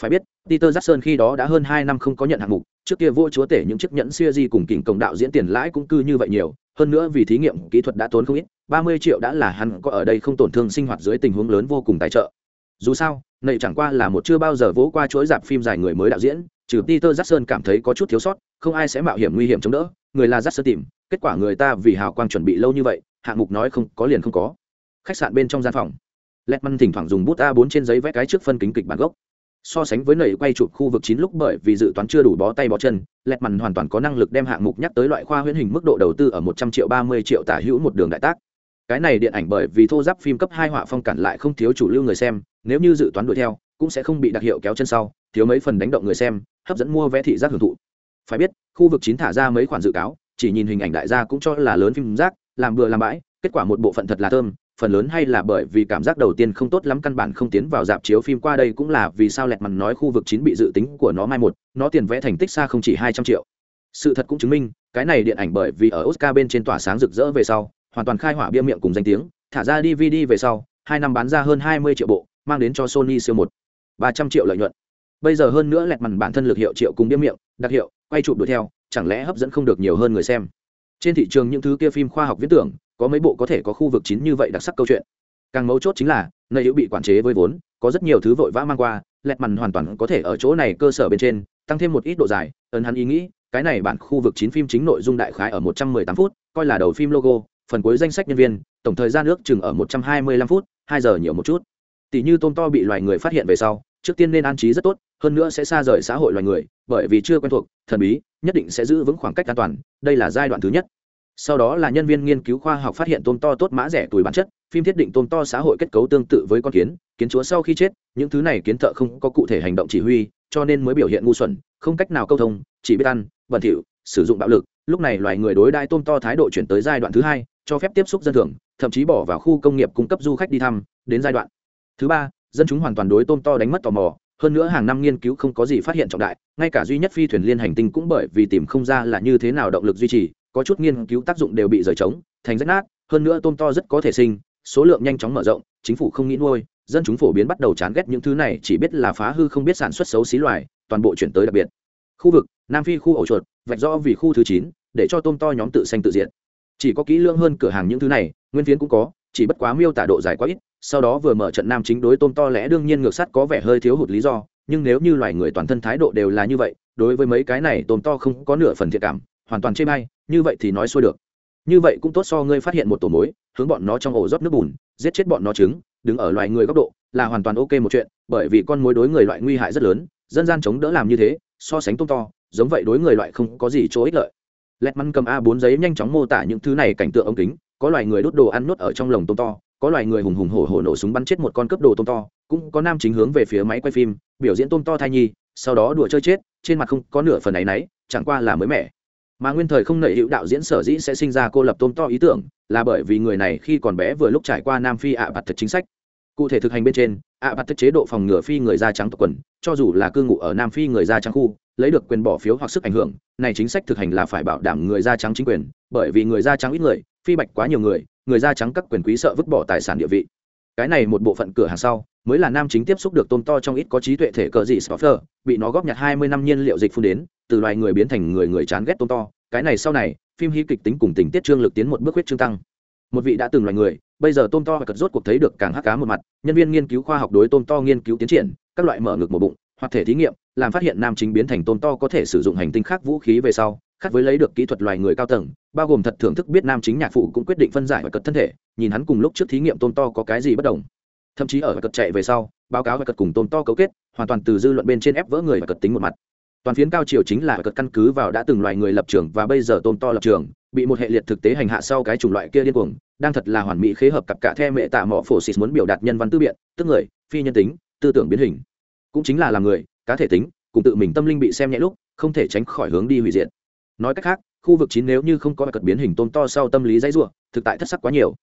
Phải biết, peter jackson khi đó đã hơn hai năm không có nhận hạng mục, trước kia vô chúa tể những chiếc nhẫn siêu di cùng kỉnh công đạo diễn tiền lãi cũng cư như vậy nhiều, hơn nữa vì thí nghiệm, kỹ thuật đã tốn không ít, ba mươi triệu đã là hắn có ở đây không tổn thương sinh hoạt dưới tình huống lớn vô cùng tài trợ. Dù sao nầy chẳng qua là một chưa bao giờ vỗ qua chuỗi dạp phim dài người mới đạo diễn trừ peter jackson cảm thấy có chút thiếu sót không ai sẽ mạo hiểm nguy hiểm chống đỡ người là jackson tìm kết quả người ta vì hào quang chuẩn bị lâu như vậy hạng mục nói không có liền không có khách sạn bên trong gian phòng Letman thỉnh thoảng dùng bút A4 trên giấy vẽ cái trước phân kính kịch bản gốc. So sánh với nảy quay chụp khu vực chín lúc bởi vì dự toán chưa đủ bó tay bó chân, Letman hoàn toàn có năng lực đem hạng mục nhắc tới loại khoa huyễn hình mức độ đầu tư ở 100 triệu 30 triệu tả hữu một đường đại tác. Cái này điện ảnh bởi vì thô giáp phim cấp 2 họa phong cản lại không thiếu chủ lưu người xem, nếu như dự toán đuổi theo, cũng sẽ không bị đặc hiệu kéo chân sau, thiếu mấy phần đánh động người xem, hấp dẫn mua vé thị giác hưởng thụ. Phải biết, khu vực chín thả ra mấy khoản dự cáo, chỉ nhìn hình ảnh đại gia cũng cho là lớn phim rác, làm bừa làm bãi, kết quả một bộ phận thật là thơm, phần lớn hay là bởi vì cảm giác đầu tiên không tốt lắm căn bản không tiến vào dạp chiếu phim qua đây cũng là vì sao lẹt mặt nói khu vực chín bị dự tính của nó mai một nó tiền vẽ thành tích xa không chỉ hai trăm triệu. Sự thật cũng chứng minh cái này điện ảnh bởi vì ở oscar bên trên tỏa sáng rực rỡ về sau hoàn toàn khai hỏa bia miệng cùng danh tiếng thả ra dvd về sau hai năm bán ra hơn hai mươi triệu bộ mang đến cho sony siêu một. Ba trăm triệu lợi nhuận bây giờ hơn nữa lẹt mằn bản thân lực hiệu triệu cùng điếm miệng, đặc hiệu, quay chụp đuổi theo, chẳng lẽ hấp dẫn không được nhiều hơn người xem? Trên thị trường những thứ kia phim khoa học viễn tưởng, có mấy bộ có thể có khu vực chín như vậy đặc sắc câu chuyện. Càng mấu chốt chính là, nơi hữu bị quản chế với vốn, có rất nhiều thứ vội vã mang qua, lẹt mằn hoàn toàn có thể ở chỗ này cơ sở bên trên, tăng thêm một ít độ dài, ấn hắn ý nghĩ, cái này bản khu vực chín phim chính nội dung đại khái ở một trăm mười tám phút, coi là đầu phim logo, phần cuối danh sách nhân viên, tổng thời gian ước chừng ở một trăm hai mươi lăm phút, hai giờ nhiều một chút. Tỷ như tôm to bị loài người phát hiện về sau, trước tiên nên an trí rất tốt hơn nữa sẽ xa rời xã hội loài người, bởi vì chưa quen thuộc, thần bí, nhất định sẽ giữ vững khoảng cách an toàn, đây là giai đoạn thứ nhất. Sau đó là nhân viên nghiên cứu khoa học phát hiện tôm to tốt mã rẻ tuổi bản chất, phim thiết định tôm to xã hội kết cấu tương tự với con kiến kiến chúa sau khi chết, những thứ này kiến thợ không có cụ thể hành động chỉ huy, cho nên mới biểu hiện ngu xuẩn, không cách nào câu thông, chỉ biết ăn, bẩn thỉu, sử dụng bạo lực. Lúc này loài người đối đai tôm to thái độ chuyển tới giai đoạn thứ hai, cho phép tiếp xúc dân thường, thậm chí bỏ vào khu công nghiệp cung cấp du khách đi thăm, đến giai đoạn thứ ba, dân chúng hoàn toàn đối tôm to đánh mất tò mò hơn nữa hàng năm nghiên cứu không có gì phát hiện trọng đại, ngay cả duy nhất phi thuyền liên hành tinh cũng bởi vì tìm không ra là như thế nào động lực duy trì, có chút nghiên cứu tác dụng đều bị rời trống, thành rách nát, hơn nữa tôm to rất có thể sinh, số lượng nhanh chóng mở rộng, chính phủ không nghĩ nuôi, dân chúng phổ biến bắt đầu chán ghét những thứ này chỉ biết là phá hư không biết sản xuất xấu xí loài, toàn bộ chuyển tới đặc biệt. Khu vực, nam phi khu ổ chuột, vạch rõ vì khu thứ chín, để cho tôm to nhóm tự xanh tự diện. Chỉ có kỹ lưỡng hơn cửa hàng những thứ này, nguyên phiến cũng có chỉ bất quá miêu tả độ dài quá ít, sau đó vừa mở trận nam chính đối tôm to lẽ đương nhiên ngược sắt có vẻ hơi thiếu hụt lý do, nhưng nếu như loài người toàn thân thái độ đều là như vậy, đối với mấy cái này tôm to không có nửa phần thiệt cảm, hoàn toàn chê bay như vậy thì nói xuôi được. Như vậy cũng tốt so ngươi phát hiện một tổ mối, hướng bọn nó trong ổ rót nước bùn, giết chết bọn nó trứng, đứng ở loài người góc độ là hoàn toàn ok một chuyện, bởi vì con mối đối người loại nguy hại rất lớn, dân gian chống đỡ làm như thế, so sánh tôm to, giống vậy đối người loại không có gì chỗ ích lợi. Lẹt măn cầm a 4 giấy nhanh chóng mô tả những thứ này cảnh tượng ống kính có loài người đốt đồ ăn nuốt ở trong lồng tôm to, có loài người hùng hùng hổ hổ nổ súng bắn chết một con cướp đồ tôm to, cũng có nam chính hướng về phía máy quay phim, biểu diễn tôm to thai nhi, sau đó đùa chơi chết, trên mặt không có nửa phần áy náy, chẳng qua là mới mẻ. Mà nguyên thời không nảy hữu đạo diễn sở dĩ sẽ sinh ra cô lập tôm to ý tưởng, là bởi vì người này khi còn bé vừa lúc trải qua nam phi ạ bạt thật chính sách. Cụ thể thực hành bên trên, ạ bạt thật chế độ phòng ngừa phi người da trắng tộc quần, cho dù là cư ngụ ở nam phi người da trắng khu, lấy được quyền bỏ phiếu hoặc sức ảnh hưởng, này chính sách thực hành là phải bảo đảm người da trắng chính quyền, bởi vì người da trắng ít người phi bạch quá nhiều người người da trắng các quyền quý sợ vứt bỏ tài sản địa vị. Cái này một bộ phận cửa hàng sau mới là nam chính tiếp xúc được tôm to trong ít có trí tuệ thể cờ dị Stoffer, bị nó góp nhặt hai mươi năm nhiên liệu dịch phun đến từ loài người biến thành người người chán ghét tôm to. Cái này sau này phim hy kịch tính cùng tình tiết trương lực tiến một bước huyết trương tăng. Một vị đã từng loài người bây giờ tôm to và cật rốt cuộc thấy được càng hắc cá một mặt nhân viên nghiên cứu khoa học đối tôm to nghiên cứu tiến triển các loại mở ngực một bụng hoặc thể thí nghiệm làm phát hiện nam chính biến thành tôm to có thể sử dụng hành tinh khác vũ khí về sau khác với lấy được kỹ thuật loài người cao tầng, bao gồm thật thưởng thức biết nam chính nhạc phụ cũng quyết định phân giải và cật thân thể, nhìn hắn cùng lúc trước thí nghiệm tôm to có cái gì bất đồng. Thậm chí ở và cật chạy về sau, báo cáo và cật cùng tôm to cấu kết, hoàn toàn từ dư luận bên trên ép vỡ người và cật tính một mặt. Toàn phiến cao chiều chính là cật căn cứ vào đã từng loài người lập trường và bây giờ tôm to lập trường, bị một hệ liệt thực tế hành hạ sau cái chủng loại kia điên cuồng, đang thật là hoàn mỹ khế hợp cặp cả the mẹ tạ mỏ phổ xịt muốn biểu đạt nhân văn tư biện, tức người, phi nhân tính, tư tưởng biến hình. Cũng chính là làm người, cá thể tính, cùng tự mình tâm linh bị xem nhẹ lúc, không thể tránh khỏi hướng đi hủy diệt nói cách khác, khu vực chín nếu như không có cật biến hình tôm to sau tâm lý dãy ruộng thực tại thất sắc quá nhiều.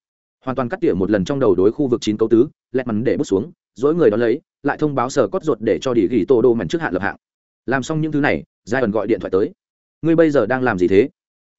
Hoàn toàn cắt tỉa một lần trong đầu đối khu vực chín cấu tứ lẹt mắn để bước xuống, dối người đó lấy, lại thông báo sở cốt ruột để cho đi ghi tô đô mảnh trước hạn lập hạng. Làm xong những thứ này, giai ẩn gọi điện thoại tới. Ngươi bây giờ đang làm gì thế?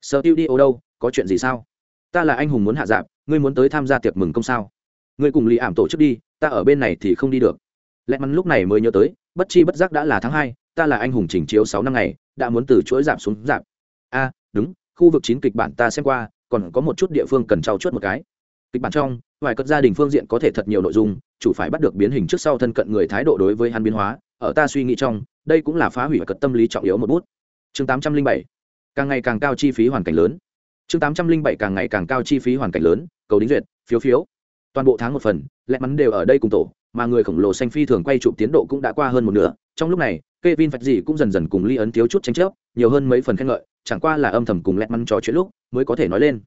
Sở tiêu đi ô đâu, có chuyện gì sao? Ta là anh hùng muốn hạ dạp, ngươi muốn tới tham gia tiệc mừng công sao? Ngươi cùng lì ảm tổ chức đi, ta ở bên này thì không đi được. Lẹt mắn lúc này mới nhớ tới, bất chi bất giác đã là tháng hai, ta là anh hùng chỉnh chiếu sáu năm ngày, đã muốn từ chuỗi giảm xuống giảm a đúng khu vực chín kịch bản ta xem qua còn có một chút địa phương cần trao chuốt một cái. Kịch bản trong ngoài cất gia đình phương diện có thể thật nhiều nội dung chủ phải bắt được biến hình trước sau thân cận người thái độ đối với hắn biến hóa. Ở ta suy nghĩ trong đây cũng là phá hủy và cật tâm lý trọng yếu một bút. Chương tám trăm linh bảy càng ngày càng cao chi phí hoàn cảnh lớn. Chương tám trăm linh bảy càng ngày càng cao chi phí hoàn cảnh lớn cầu đính duyệt phiếu phiếu. Toàn bộ tháng một phần lẽ mắn đều ở đây cùng tổ mà người khổng lồ xanh phi thường quay chụp tiến độ cũng đã qua hơn một nửa. Trong lúc này Kevin Phật gì cũng dần dần cùng Ly ấn thiếu chút tranh chấp, nhiều hơn mấy phần khen ngợi, chẳng qua là âm thầm cùng lẹt măn trò chuyện lúc mới có thể nói lên.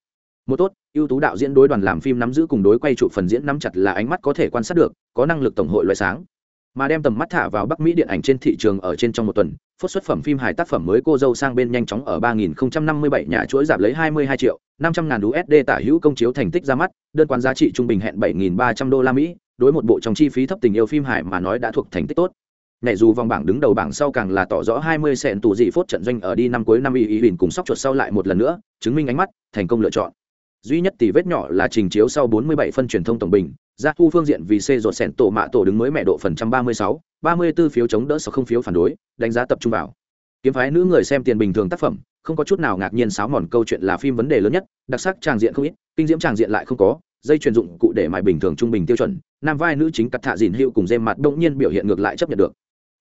Một tốt, ưu tú đạo diễn đối đoàn làm phim nắm giữ cùng đối quay trụ phần diễn nắm chặt là ánh mắt có thể quan sát được, có năng lực tổng hội loại sáng. Mà đem tầm mắt thả vào Bắc Mỹ điện ảnh trên thị trường ở trên trong một tuần, phốt xuất phẩm phim hài tác phẩm mới cô dâu sang bên nhanh chóng ở 3057 nhà chuỗi giảm lấy 22 triệu, 500 ngàn USD tả hữu công chiếu thành tích ra mắt, đơn quán giá trị trung bình hẹn 7.300 đô la Mỹ, đối một bộ trong chi phí thấp tình yêu phim hài mà nói đã thuộc thành tích tốt nhảy dù vòng bảng đứng đầu bảng sau càng là tỏ rõ 20 sẹn tủ dị phốt trận doanh ở đi năm cuối năm y y bình cùng sóc chuột sau lại một lần nữa chứng minh ánh mắt thành công lựa chọn. Duy nhất tỷ vết nhỏ là trình chiếu sau 47 phân truyền thông tổng bình ra thu phương diện vì c rột sẹn tổ mạ tổ đứng mới mẹ độ phần trăm 36, 34 phiếu chống đỡ sau không phiếu phản đối đánh giá tập trung vào. Kiếm phái nữ người xem tiền bình thường tác phẩm không có chút nào ngạc nhiên sáo mòn câu chuyện là phim vấn đề lớn nhất đặc sắc tràng diện không ít kinh diễm tràng diện lại không có dây truyền dụng cụ để mài bình thường trung bình tiêu chuẩn nam vai nữ chính cắt thạ dìn hiệu cùng dêm mặt đông nhiên biểu hiện ngược lại chấp nhận được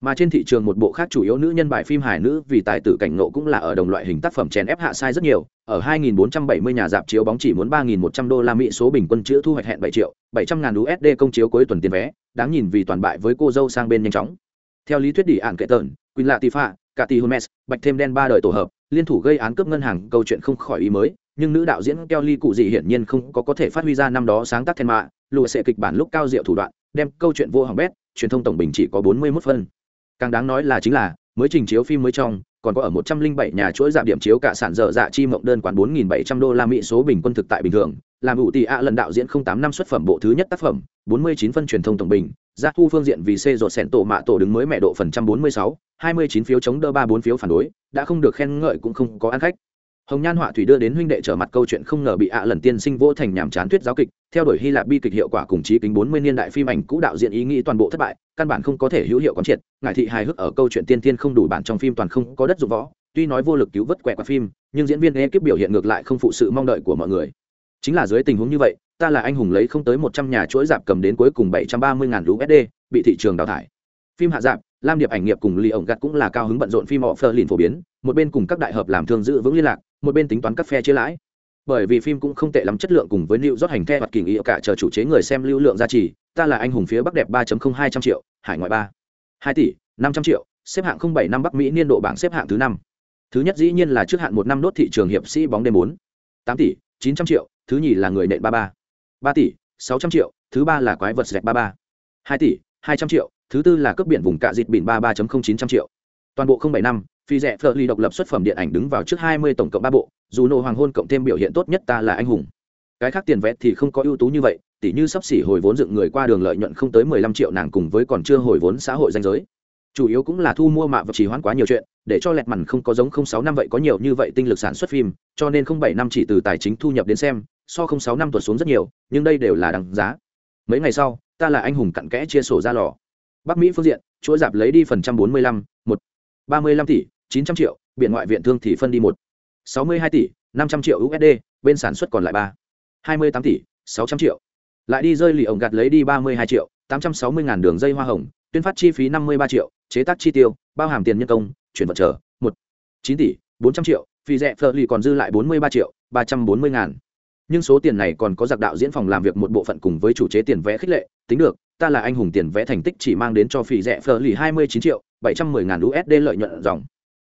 mà trên thị trường một bộ khác chủ yếu nữ nhân bài phim hài nữ vì tài tử cảnh nộ cũng là ở đồng loại hình tác phẩm chèn ép hạ sai rất nhiều. Ở 2.470 nhà dạp chiếu bóng chỉ muốn 3.100 đô la mỹ số bình quân chữ thu hoạch hẹn 7 triệu 700 ngàn usd công chiếu cuối tuần tiền vé, đáng nhìn vì toàn bại với cô dâu sang bên nhanh chóng. Theo lý thuyết đỉ ạn kệ tởn quỳnh lạ tifa cả tỷ bạch thêm đen ba đời tổ hợp, liên thủ gây án cướp ngân hàng, câu chuyện không khỏi ý mới, nhưng nữ đạo diễn Kelly cụ gì hiển nhiên không có có thể phát huy ra năm đó sáng tác thiên mạ lùa sẽ kịch bản lúc cao diệu thủ đoạn, đem câu chuyện vô hỏng bét, truyền thông tổng bình chỉ có 41 phân càng đáng nói là chính là mới trình chiếu phim mới trong còn có ở 107 nhà chuỗi giảm điểm chiếu cả sản dở dạ chi mộng đơn quản 4.700 đô la Mỹ số bình quân thực tại bình thường, làm ủ tỷ ạ lần đạo diễn 08 năm xuất phẩm bộ thứ nhất tác phẩm, 49 phân truyền thông tổng bình, giá thu phương diện vì C rột sẹn tổ mạ tổ đứng mới mẹ độ phần trăm 46, 29 phiếu chống đỡ 34 phiếu phản đối, đã không được khen ngợi cũng không có ăn khách hồng nhan họa thủy đưa đến huynh đệ trở mặt câu chuyện không ngờ bị ạ lần tiên sinh vô thành nhàm chán thuyết giáo kịch. Theo đuổi hy lạp bi kịch hiệu quả cùng chí kính bốn mươi niên đại phim ảnh cũ đạo diễn ý nghĩ toàn bộ thất bại, căn bản không có thể hữu hiệu quán triệt. Ngại thị hài hước ở câu chuyện tiên tiên không đủ bản trong phim toàn không có đất dụng võ, tuy nói vô lực cứu vớt quẹt qua phim, nhưng diễn viên ekip biểu hiện ngược lại không phụ sự mong đợi của mọi người. Chính là dưới tình huống như vậy, ta là anh hùng lấy không tới một trăm nhà chuỗi dạp cầm đến cuối cùng bảy trăm ba mươi ngàn usd bị thị trường đào thải. Phim hạ dạp, lam điệp ảnh nghiệp cùng lì ổng gặt cũng là cao hứng bận rộn phim họ phơ lìn phổ biến, một bên cùng các đại hợp làm thương giữ vững liên lạc một bên tính toán các phe chia lãi. Bởi vì phim cũng không tệ lắm, chất lượng cùng với lưu rót hành the hoặc kỳ nghĩa cả chờ chủ chế người xem lưu lượng gia trì, ta là anh hùng phía bắc đẹp 3 hai trăm triệu, hải ngoại ba. Hai tỷ, năm trăm triệu, xếp hạng bảy năm bắc mỹ niên độ bảng xếp hạng thứ năm. Thứ nhất dĩ nhiên là trước hạn một năm đốt thị trường hiệp sĩ bóng đêm bốn. Tám tỷ, chín trăm triệu, thứ nhì là người nện ba ba. Ba tỷ, sáu trăm triệu, thứ ba là quái vật dẹp ba ba. Hai tỷ, hai trăm triệu, thứ tư là cướp biển vùng cạ dịt biển ba ba chín trăm triệu. Toàn bộ bảy năm phi rẻ phở ly độc lập xuất phẩm điện ảnh đứng vào trước hai mươi tổng cộng ba bộ, dù nổ hoàng hôn cộng thêm biểu hiện tốt nhất ta là anh hùng. Cái khác tiền vẽ thì không có ưu tú như vậy, tỉ như sắp xỉ hồi vốn dựng người qua đường lợi nhuận không tới mười lăm triệu nàng cùng với còn chưa hồi vốn xã hội danh giới. Chủ yếu cũng là thu mua mạ và chỉ hoãn quá nhiều chuyện, để cho lẹt mằn không có giống không sáu năm vậy có nhiều như vậy tinh lực sản xuất phim, cho nên không bảy năm chỉ từ tài chính thu nhập đến xem, so không sáu năm tuột xuống rất nhiều, nhưng đây đều là đằng giá. Mấy ngày sau, ta là anh hùng cặn kẽ chia sổ ra lò. Bắc mỹ phương diện, chuỗi dạp lấy đi phần trăm bốn mươi lăm, một, ba mươi lăm tỷ chín trăm triệu, biển ngoại viện thương thì phân đi một. sáu mươi hai tỷ, năm trăm triệu usd bên sản xuất còn lại ba. hai mươi tám tỷ, sáu trăm triệu. Lại đi rơi lì ổng gạt lấy đi ba mươi hai triệu, tám trăm sáu mươi ngàn đường dây hoa hồng, tuyên phát chi phí năm mươi ba triệu, chế tác chi tiêu, bao hàm tiền nhân công, chuyển vật trở, một. chín tỷ, bốn trăm triệu phi rẻ phờ lì còn dư lại bốn mươi ba triệu, ba trăm bốn mươi ngàn. Nhưng số tiền này còn có giặc đạo diễn phòng làm việc một bộ phận cùng với chủ chế tiền vẽ khích lệ, tính được, ta là anh hùng tiền vẽ thành tích chỉ mang đến cho phỉ rẻ phờ lì hai mươi chín triệu, bảy trăm mười ngàn usd lợi nhuận dòng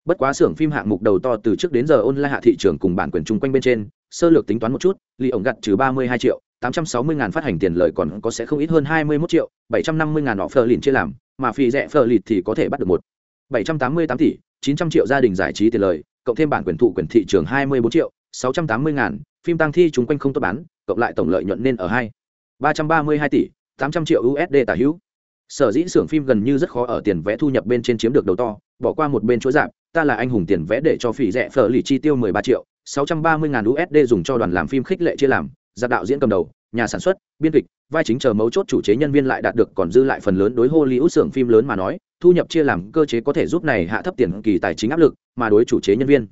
bất quá xưởng phim hạng mục đầu to từ trước đến giờ online hạ thị trường cùng bản quyền chung quanh bên trên, sơ lược tính toán một chút lì ổng gặt trừ ba mươi hai triệu, tám trăm sáu mươi ngàn phát hành tiền lời còn có sẽ không ít hơn hai mươi mốt triệu, bảy trăm năm mươi ngàn họ phờ lìn chia làm, mà phi rẻ phờ lìn thì có thể bắt được một, bảy trăm tám mươi tám tỷ, chín trăm triệu gia đình giải trí tiền lời, cộng thêm bản quyền thụ quyền thị trường hai mươi bốn triệu, sáu trăm tám mươi ngàn, phim tăng thi chung quanh không tốt bán, cộng lại tổng lợi nhuận nên ở hai, ba trăm ba mươi hai tỷ, tám trăm triệu usd tả hữu. Sở dĩ xưởng phim gần như rất khó ở tiền vẽ thu nhập bên trên chiếm được đầu to bỏ qua một bên chỗ giảm, ta là anh hùng tiền vẽ để cho phỉ rẻ phở lì chi tiêu mười ba triệu, sáu trăm ba mươi ngàn usd dùng cho đoàn làm phim khích lệ chia làm, giặc đạo diễn cầm đầu, nhà sản xuất, biên kịch, vai chính chờ mấu chốt chủ chế nhân viên lại đạt được còn dư lại phần lớn đối hollywood xưởng phim lớn mà nói, thu nhập chia làm cơ chế có thể giúp này hạ thấp tiền kỳ tài chính áp lực, mà đối chủ chế nhân viên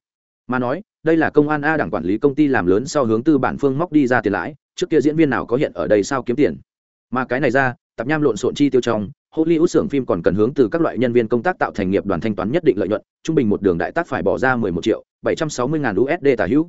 mà nói, đây là công an a đảng quản lý công ty làm lớn sau hướng tư bản phương móc đi ra tiền lãi, trước kia diễn viên nào có hiện ở đây sao kiếm tiền? Mà cái này ra, tập nham lộn xộn chi tiêu trong hollywood xưởng phim còn cần hướng từ các loại nhân viên công tác tạo thành nghiệp đoàn thanh toán nhất định lợi nhuận, trung bình một đường đại tác phải bỏ ra 11 triệu 760 ngàn usd tả hữu.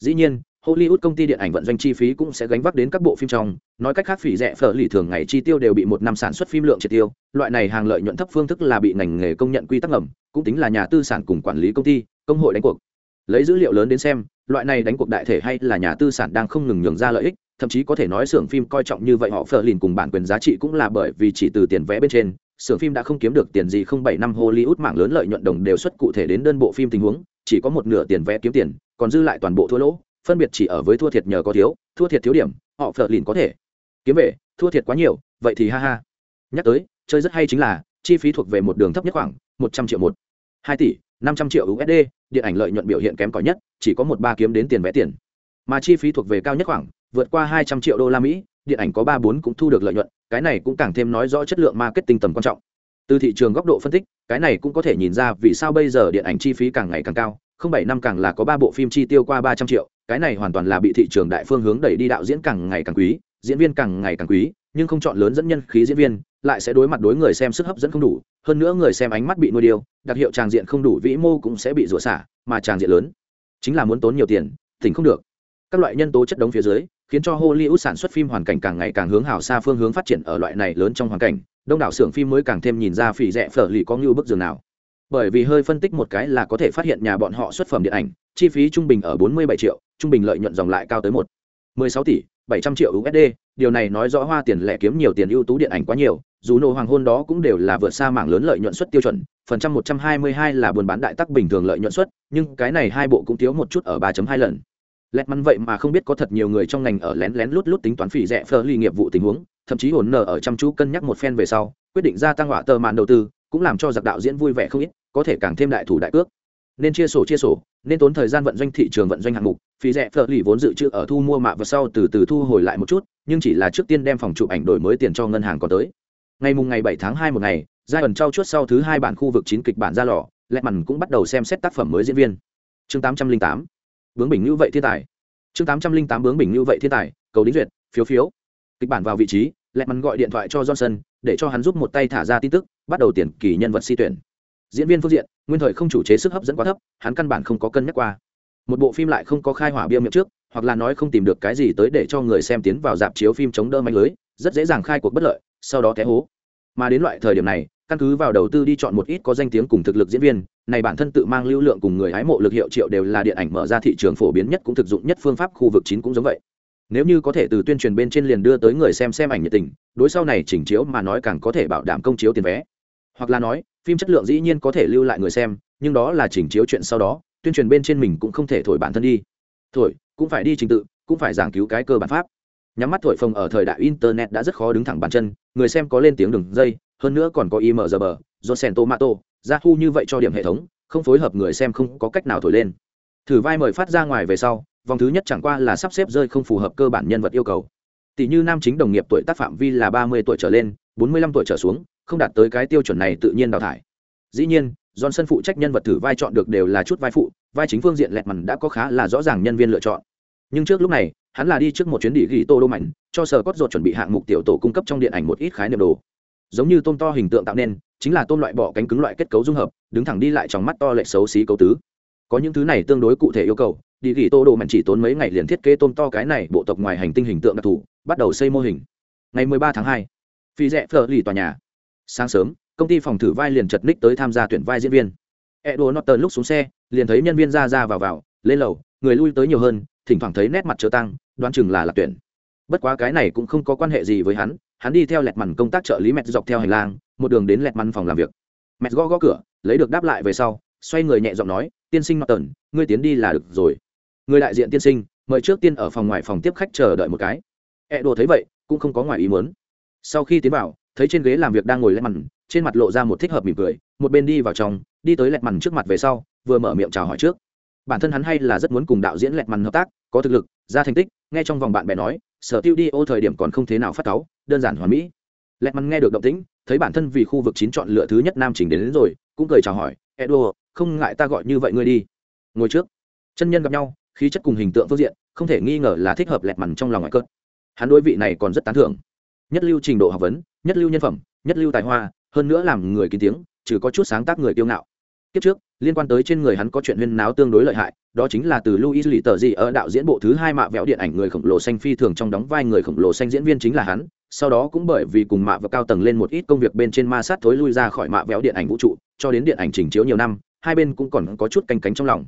Dĩ nhiên, hollywood công ty điện ảnh vận doanh chi phí cũng sẽ gánh vác đến các bộ phim trong. Nói cách khác, phỉ rẻ phở lì thường ngày chi tiêu đều bị một năm sản xuất phim lượng triệt tiêu. Loại này hàng lợi nhuận thấp phương thức là bị ngành nghề công nhận quy tắc ngầm, cũng tính là nhà tư sản cùng quản lý công ty, công hội đánh cuộc. Lấy dữ liệu lớn đến xem, loại này đánh cuộc đại thể hay là nhà tư sản đang không ngừng nhường ra lợi ích thậm chí có thể nói xưởng phim coi trọng như vậy họ phờ lìn cùng bản quyền giá trị cũng là bởi vì chỉ từ tiền vẽ bên trên, xưởng phim đã không kiếm được tiền gì không bảy năm hollywood mạng lớn lợi nhuận đồng đều xuất cụ thể đến đơn bộ phim tình huống, chỉ có một nửa tiền vẽ kiếm tiền, còn dư lại toàn bộ thua lỗ, phân biệt chỉ ở với thua thiệt nhờ có thiếu, thua thiệt thiếu điểm, họ phờ lìn có thể kiếm về, thua thiệt quá nhiều, vậy thì ha ha. Nhắc tới, chơi rất hay chính là, chi phí thuộc về một đường thấp nhất khoảng một trăm triệu một, hai tỷ, năm trăm triệu usd điện ảnh lợi nhuận biểu hiện kém cỏi nhất, chỉ có một ba kiếm đến tiền vẽ tiền. Mà chi phí thuộc về cao nhất khoảng vượt qua hai trăm triệu đô la mỹ, điện ảnh có ba bốn cũng thu được lợi nhuận, cái này cũng càng thêm nói rõ chất lượng marketing tầm quan trọng. Từ thị trường góc độ phân tích, cái này cũng có thể nhìn ra vì sao bây giờ điện ảnh chi phí càng ngày càng cao, không bảy năm càng là có ba bộ phim chi tiêu qua ba trăm triệu, cái này hoàn toàn là bị thị trường đại phương hướng đẩy đi đạo diễn càng ngày càng quý, diễn viên càng ngày càng quý, nhưng không chọn lớn dẫn nhân khí diễn viên, lại sẽ đối mặt đối người xem sức hấp dẫn không đủ, hơn nữa người xem ánh mắt bị nuôi điêu, đặc hiệu tràng diện không đủ vĩ mô cũng sẽ bị rủa xả, mà tràng diện lớn, chính là muốn tốn nhiều tiền, tỉnh không được. Các loại nhân tố chất đống phía dưới khiến cho hollywood sản xuất phim hoàn cảnh càng ngày càng hướng hào xa phương hướng phát triển ở loại này lớn trong hoàn cảnh đông đảo xưởng phim mới càng thêm nhìn ra phỉ rẻ phở lì có như bức giường nào bởi vì hơi phân tích một cái là có thể phát hiện nhà bọn họ xuất phẩm điện ảnh chi phí trung bình ở 47 triệu trung bình lợi nhuận dòng lại cao tới 1.16 tỷ 700 triệu USD, điều này nói rõ hoa tiền lẻ kiếm nhiều tiền ưu tú điện ảnh quá nhiều, dù nổ hoàng hôn đó cũng đều là vượt xa mảng lớn lợi nhuận suất tiêu chuẩn, phần trăm 122 là buôn bán đại tắc bình thường lợi nhuận suất, nhưng cái này hai bộ cũng thiếu một chút ở 3.2 lần. Lẹt mắn vậy mà không biết có thật nhiều người trong ngành ở lén lén lút lút tính toán phỉ rẻ phơ ly nghiệp vụ tình huống, thậm chí hồn nở ở chăm chú cân nhắc một phen về sau, quyết định gia tăng hỏa tờ màn đầu tư, cũng làm cho giặc đạo diễn vui vẻ không ít, có thể càng thêm đại thủ đại cước. Nên chia sổ chia sổ, nên tốn thời gian vận doanh thị trường vận doanh hạng mục, phí rẻ phở lì vốn dự trữ ở thu mua mạ và sau từ từ thu hồi lại một chút nhưng chỉ là trước tiên đem phòng chụp ảnh đổi mới tiền cho ngân hàng còn tới. Ngày mùng ngày bảy tháng hai một ngày giai ẩn trao chuốt sau thứ hai bản khu vực chín kịch bản ra lò lẹ mằn cũng bắt đầu xem xét tác phẩm mới diễn viên. Chương tám trăm linh tám bướng bình như vậy thiên tài. Chương tám trăm linh tám bướng bình như vậy thiên tài, cầu đính duyệt, phiếu phiếu. Kịch bản vào vị trí lẹ mắn gọi điện thoại cho johnson, để cho hắn giúp một tay thả ra tin tức, bắt đầu tiền kỳ nhân vật si tuyển. Diễn viên phương diện, nguyên thời không chủ chế sức hấp dẫn quá thấp, hắn căn bản không có cân nhắc qua. Một bộ phim lại không có khai hỏa bia miệng trước, hoặc là nói không tìm được cái gì tới để cho người xem tiến vào dạp chiếu phim chống đỡ mạnh lưới, rất dễ dàng khai cuộc bất lợi, sau đó té hố. Mà đến loại thời điểm này, căn cứ vào đầu tư đi chọn một ít có danh tiếng cùng thực lực diễn viên này bản thân tự mang lưu lượng cùng người hái mộ lực hiệu triệu đều là điện ảnh mở ra thị trường phổ biến nhất cũng thực dụng nhất phương pháp khu vực chín cũng giống vậy. Nếu như có thể từ tuyên truyền bên trên liền đưa tới người xem xem ảnh nhiệt tình, đối sau này chỉnh chiếu mà nói càng có thể bảo đảm công chiếu tiền vé. Hoặc là nói, phim chất lượng dĩ nhiên có thể lưu lại người xem, nhưng đó là chỉnh chiếu chuyện sau đó, tuyên truyền bên trên mình cũng không thể thổi bản thân đi. Thổi, cũng phải đi trình tự, cũng phải giảng cứu cái cơ bản pháp. Nhắm mắt thổi phồng ở thời đại internet đã rất khó đứng thẳng bàn chân, người xem có lên tiếng đường dây, hơn nữa còn có imgb josen tomato yahoo như vậy cho điểm hệ thống không phối hợp người xem không có cách nào thổi lên thử vai mời phát ra ngoài về sau vòng thứ nhất chẳng qua là sắp xếp rơi không phù hợp cơ bản nhân vật yêu cầu tỷ như nam chính đồng nghiệp tuổi tác phạm vi là ba mươi tuổi trở lên bốn mươi lăm tuổi trở xuống không đạt tới cái tiêu chuẩn này tự nhiên đào thải dĩ nhiên sân phụ trách nhân vật thử vai chọn được đều là chút vai phụ, vai chính phương diện lẹt mằn đã có khá là rõ ràng nhân viên lựa chọn. Nhưng trước lúc này, hắn là đi trước một chuyến đi ghi tô đô mạnh, cho sở cốt ruột chuẩn bị hạng mục tiểu tổ cung cấp trong điện ảnh một ít khái niệm đồ. Giống như tôm to hình tượng tạo nên, chính là tôm loại bỏ cánh cứng loại kết cấu dung hợp, đứng thẳng đi lại trong mắt to lệch xấu xí cấu tứ. Có những thứ này tương đối cụ thể yêu cầu, đi ghi tô đồ mạnh chỉ tốn mấy ngày liền thiết kế tôm to cái này bộ tộc ngoài hành tinh hình tượng đặc thù, bắt đầu xây mô hình. Ngày 13 tháng 2, phi rẽ phở lì tòa nhà. Sáng sớm, công ty phòng thử vai liền chật ních tới tham gia tuyển vai diễn viên edo norton lúc xuống xe liền thấy nhân viên ra ra vào vào lên lầu người lui tới nhiều hơn thỉnh thoảng thấy nét mặt trở tăng đoán chừng là lạc tuyển bất quá cái này cũng không có quan hệ gì với hắn hắn đi theo lẹt mằn công tác trợ lý mẹt dọc theo hành lang, một đường đến lẹt mằn phòng làm việc. Mẹt gõ gõ cửa, lấy được đáp lại về sau, xoay người nhẹ giọng nói, tiên sinh norton ngươi tiến đi là được rồi. Người đại diện tiên sinh, mời trước tiên ở phòng ngoài phòng tiếp khách chờ đợi một cái. Edward thấy vậy, cũng không có ngoài ý muốn. Sau khi tiến vào, thấy trên ghế làm việc đang ngồi lẹt mằn, trên mặt lộ ra một thích hợp mỉm cười, một bên đi vào trong, đi tới lẹt mằn trước mặt về sau, vừa mở miệng chào hỏi trước. Bản thân hắn hay là rất muốn cùng đạo diễn lẹt mằn hợp tác, có thực lực ra thành tích nghe trong vòng bạn bè nói sở tiêu đi ô thời điểm còn không thế nào phát cáu đơn giản hoàn mỹ. Lẹt mắn nghe được động tĩnh thấy bản thân vì khu vực chín chọn lựa thứ nhất nam trình đến, đến rồi cũng cười chào hỏi edo không ngại ta gọi như vậy ngươi đi. Ngồi trước. Chân nhân gặp nhau khí chất cùng hình tượng phương diện không thể nghi ngờ là thích hợp lẹt mằn trong lòng ngoại cớt hắn đối vị này còn rất tán thưởng. Nhất lưu trình độ học vấn nhất lưu nhân phẩm nhất lưu tài hoa hơn nữa làm người kín tiếng trừ có chút sáng tác người kiêu ngạo. Kiếp trước liên quan tới trên người hắn có chuyện huyên náo tương đối lợi hại đó chính là từ Louis Lý Tở Dị ở đạo diễn bộ thứ hai mạ vẹo điện ảnh người khổng lồ xanh phi thường trong đóng vai người khổng lồ xanh diễn viên chính là hắn. Sau đó cũng bởi vì cùng mạ và cao tầng lên một ít công việc bên trên ma sát thối lui ra khỏi mạ vẹo điện ảnh vũ trụ cho đến điện ảnh trình chiếu nhiều năm hai bên cũng còn có chút canh cánh trong lòng.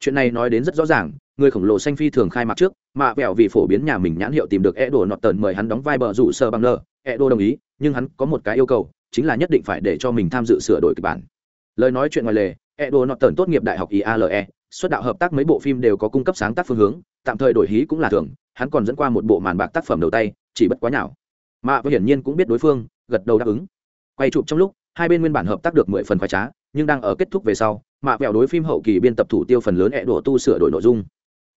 Chuyện này nói đến rất rõ ràng người khổng lồ xanh phi thường khai mạc trước mạ vẹo vì phổ biến nhà mình nhãn hiệu tìm được Edo Norton mời hắn đóng vai bờ rủ sơ bằng lờ, Edo đồng ý nhưng hắn có một cái yêu cầu chính là nhất định phải để cho mình tham dự sửa đổi kịch bản. Lời nói chuyện ngoài lề Edo Norton tốt nghiệp đại học iale xuất đạo hợp tác mấy bộ phim đều có cung cấp sáng tác phương hướng, tạm thời đổi hí cũng là thường, hắn còn dẫn qua một bộ màn bạc tác phẩm đầu tay, chỉ bất quá nhảo. Mạ và hiển nhiên cũng biết đối phương, gật đầu đáp ứng. Quay chụp trong lúc, hai bên nguyên bản hợp tác được mười phần khoái trá, nhưng đang ở kết thúc về sau, mạ vẹo đối phim hậu kỳ biên tập thủ tiêu phần lớn hẹ đổ tu sửa đổi nội dung.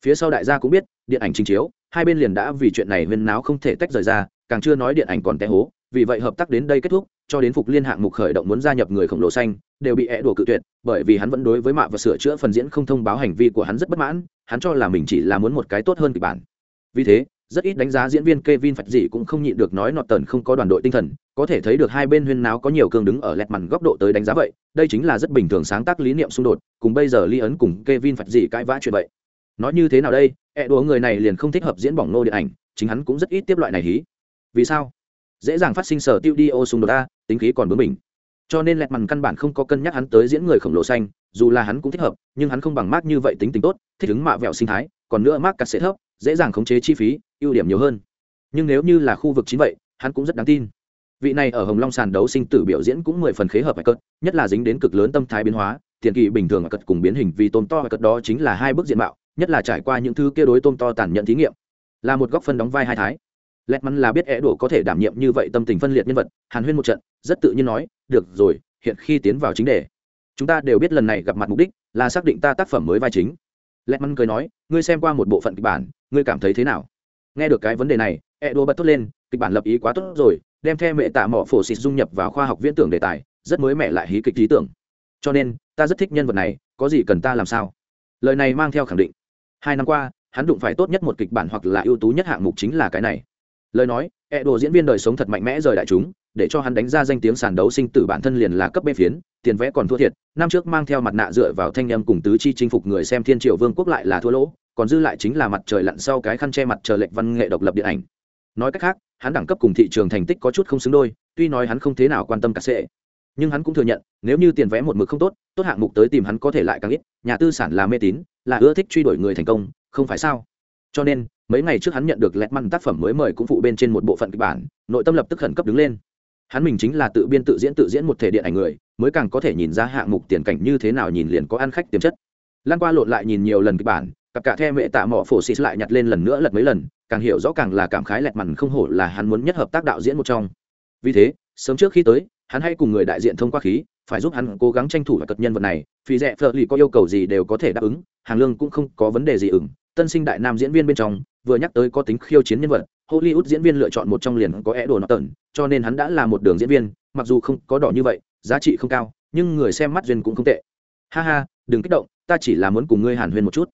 Phía sau đại gia cũng biết, điện ảnh trình chiếu, hai bên liền đã vì chuyện này huyên náo không thể tách rời ra, càng chưa nói điện ảnh còn té hố, vì vậy hợp tác đến đây kết thúc cho đến phục liên hạng mục khởi động muốn gia nhập người khổng lồ xanh đều bị ẹ đùa cự tuyệt bởi vì hắn vẫn đối với mạ và sửa chữa phần diễn không thông báo hành vi của hắn rất bất mãn hắn cho là mình chỉ là muốn một cái tốt hơn kịch bản vì thế rất ít đánh giá diễn viên Kevin Phật gì cũng không nhịn được nói nọt tần không có đoàn đội tinh thần, có thể thấy được hai bên huyên náo có nhiều cường đứng ở lẹt màn góc độ tới đánh giá vậy, đây chính là rất bình thường sáng tác lý niệm xung đột, cùng bây giờ Ly ấn cùng Kevin Phật gì cãi vã chuyện vậy. Nói như thế nào đây, ẹ đùa người này liền không thích hợp diễn bỏng nô điện ảnh, chính hắn cũng rất ít tiếp loại này hí. Vì sao? Dễ dàng phát sinh sở tiêu đi ô xung đột a, tính khí còn bướng mình. Cho nên lẹt mằn căn bản không có cân nhắc hắn tới diễn người khổng lồ xanh, dù là hắn cũng thích hợp, nhưng hắn không bằng mát như vậy tính tình tốt, thích ứng mạ vẹo sinh thái, còn nữa mát cắt sẽ thấp, dễ dàng khống chế chi phí, ưu điểm nhiều hơn. Nhưng nếu như là khu vực chính vậy hắn cũng rất đáng tin. Vị này ở hồng long sàn đấu sinh tử biểu diễn cũng mười phần khế hợp và cất nhất là dính đến cực lớn tâm thái biến hóa tiền kỳ bình thường và cất cùng biến hình vì tôm to và cất đó chính là hai bước diện mạo nhất là trải qua những thứ kia đối tôm to tàn nhận thí nghiệm. Là một góc phân đóng vai hai thái lẹt mắn là biết é đổ có thể đảm nhiệm như vậy tâm tình phân liệt nhân vật, hàn huyên một trận, rất tự nhiên nói, được rồi, hiện khi tiến vào chính đề, chúng ta đều biết lần này gặp mặt mục đích là xác định ta tác phẩm mới vai chính. Lẹt mắn cười nói, ngươi xem qua một bộ phận kịch bản, ngươi cảm thấy thế nào? Nghe được cái vấn đề này edo bật tốt lên, kịch bản lập ý quá tốt rồi, đem theo mẹ tạ mỏ phổ xịt dung nhập vào khoa học viễn tưởng đề tài, rất mới mẻ lại hí kịch lý tưởng. Cho nên, ta rất thích nhân vật này, có gì cần ta làm sao? Lời này mang theo khẳng định. Hai năm qua, hắn đụng phải tốt nhất một kịch bản hoặc là ưu tú nhất hạng mục chính là cái này lời nói, ẹ đồ diễn viên đời sống thật mạnh mẽ rời đại chúng, để cho hắn đánh ra danh tiếng sàn đấu sinh tử bản thân liền là cấp bê phiến, tiền vẽ còn thua thiệt. Năm trước mang theo mặt nạ dựa vào thanh em cùng tứ chi chinh phục người xem thiên triệu vương quốc lại là thua lỗ, còn dư lại chính là mặt trời lặn sau cái khăn che mặt trời lệch văn nghệ độc lập điện ảnh. Nói cách khác, hắn đẳng cấp cùng thị trường thành tích có chút không xứng đôi, tuy nói hắn không thế nào quan tâm cả sệ. Nhưng hắn cũng thừa nhận, nếu như tiền vẽ một mực không tốt tốt hạng mục tới tìm hắn có thể lại càng ít, nhà tư sản là mê tín, là ưa thích truy đuổi người thành công, không phải sao? Cho nên mấy ngày trước hắn nhận được lẹt măn tác phẩm mới mời cũng phụ bên trên một bộ phận kịch bản, nội tâm lập tức khẩn cấp đứng lên. Hắn mình chính là tự biên tự diễn tự diễn một thể điện ảnh người, mới càng có thể nhìn ra hạng mục tiền cảnh như thế nào nhìn liền có ăn khách tiềm chất. Lan qua lộn lại nhìn nhiều lần kịch bản, cặp cả the mẹ tạ mỏ phổ xịt lại nhặt lên lần nữa lật mấy lần, càng hiểu rõ càng là cảm khái lẹt mằn không hổ là hắn muốn nhất hợp tác đạo diễn một trong. Vì thế, sớm trước khi tới, hắn hay cùng người đại diện thông qua khí, phải giúp hắn cố gắng tranh thủ và cật nhân vật này, vì rẻ phở lì có yêu cầu gì đều có thể đáp ứng, hàng lương cũng không có vấn đề gì ửng tân sinh đại nam diễn viên bên trong vừa nhắc tới có tính khiêu chiến nhân vật, hollywood diễn viên lựa chọn một trong liền có é đồ nọt cho nên hắn đã là một đường diễn viên, mặc dù không có đỏ như vậy, giá trị không cao, nhưng người xem mắt duyên cũng không tệ. Ha ha, đừng kích động, ta chỉ là muốn cùng ngươi hàn huyên một chút.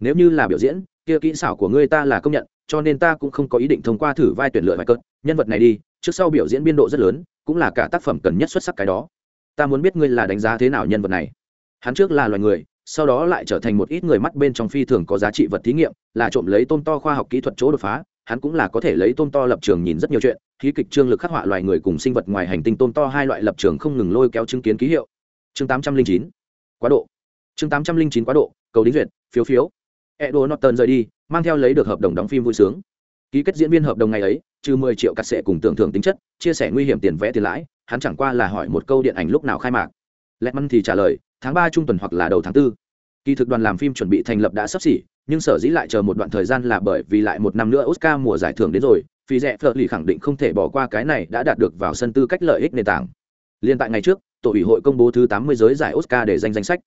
Nếu như là biểu diễn, kia kỹ xảo của ngươi ta là công nhận, cho nên ta cũng không có ý định thông qua thử vai tuyển lựa vai cơn nhân vật này đi, trước sau biểu diễn biên độ rất lớn, cũng là cả tác phẩm cần nhất xuất sắc cái đó. Ta muốn biết ngươi là đánh giá thế nào nhân vật này. Hắn trước là loài người sau đó lại trở thành một ít người mắt bên trong phi thường có giá trị vật thí nghiệm là trộm lấy tôm to khoa học kỹ thuật chỗ đột phá hắn cũng là có thể lấy tôm to lập trường nhìn rất nhiều chuyện khí kịch trương lực khắc họa loài người cùng sinh vật ngoài hành tinh tôm to hai loại lập trường không ngừng lôi kéo chứng kiến ký hiệu chương tám trăm linh chín quá độ chương tám trăm linh chín quá độ cầu đính duyệt phiếu phiếu Edo Norton rời đi, mang theo lấy được hợp đồng đóng phim vui sướng. Ký kết diễn viên hợp đồng ngày ấy, trừ 10 triệu cắt sẽ cùng tưởng thưởng tính chất, chia sẻ nguy hiểm tiền vẽ tiền lãi, hắn chẳng qua là hỏi một câu điện ảnh lúc nào khai mạc. Lẹtman thì trả lời, tháng 3 trung tuần hoặc là đầu tháng 4. Kỳ thực đoàn làm phim chuẩn bị thành lập đã sắp xỉ, nhưng sở dĩ lại chờ một đoạn thời gian là bởi vì lại một năm nữa Oscar mùa giải thưởng đến rồi, Phi rẻ phở lì khẳng định không thể bỏ qua cái này đã đạt được vào sân tư cách lợi ích nền tảng. Liên tại ngày trước, tổ ủy hội công bố thứ 80 giới giải Oscar để danh danh sách.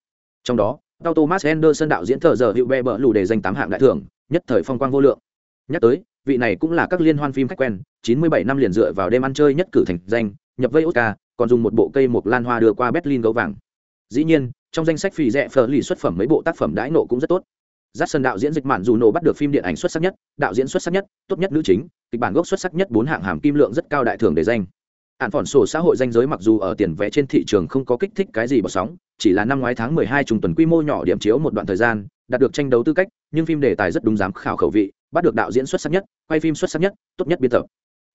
Trong đó, Tao Thomas Anderson đạo diễn thợ giờ hiệu bè bở lù để danh tám hạng đại thưởng, nhất thời phong quang vô lượng. Nhắc tới, vị này cũng là các liên hoan phim khách quen, 97 năm liền dựa vào đêm ăn chơi nhất cử thành danh, nhập vây Oscar, còn dùng một bộ cây một lan hoa đưa qua Berlin gấu vàng. Dĩ nhiên, trong danh sách phì rẻ phở lì xuất phẩm mấy bộ tác phẩm đãi nộ cũng rất tốt. Giác sân đạo diễn dịch mạn dù nổ bắt được phim điện ảnh xuất sắc nhất, đạo diễn xuất sắc nhất, tốt nhất nữ chính, kịch bản gốc xuất sắc nhất bốn hạng hàm kim lượng rất cao đại thưởng để danh. Ản phỏn sổ xã hội danh giới mặc dù ở tiền vẽ trên thị trường không có kích thích cái gì bỏ sóng, chỉ là năm ngoái tháng 12 trùng tuần quy mô nhỏ điểm chiếu một đoạn thời gian, đạt được tranh đấu tư cách, nhưng phim đề tài rất đúng giám khảo khẩu vị, bắt được đạo diễn xuất sắc nhất, quay phim xuất sắc nhất, tốt nhất biên tập.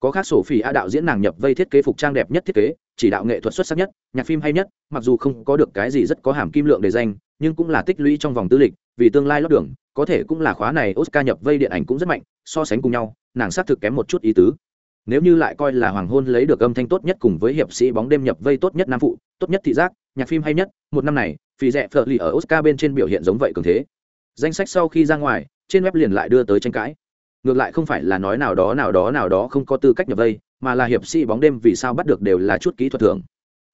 Có khác sổ phỉ a đạo diễn nàng nhập vây thiết kế phục trang đẹp nhất thiết kế, chỉ đạo nghệ thuật xuất sắc nhất, nhạc phim hay nhất, mặc dù không có được cái gì rất có hàm kim lượng để danh, nhưng cũng là tích lũy trong vòng tư lịch, vì tương lai lót đường, có thể cũng là khóa này Oscar nhập vây điện ảnh cũng rất mạnh, so sánh cùng nhau, nàng xác thực kém một chút ý tứ. Nếu như lại coi là hoàng hôn lấy được âm thanh tốt nhất cùng với hiệp sĩ bóng đêm nhập vây tốt nhất nam phụ, tốt nhất thị giác, nhạc phim hay nhất, một năm này, phi rẻ phở lì ở Oscar bên trên biểu hiện giống vậy cường thế. Danh sách sau khi ra ngoài, trên web liền lại đưa tới tranh cãi. Ngược lại không phải là nói nào đó nào đó nào đó không có tư cách nhập vây, mà là hiệp sĩ bóng đêm vì sao bắt được đều là chút kỹ thuật thường.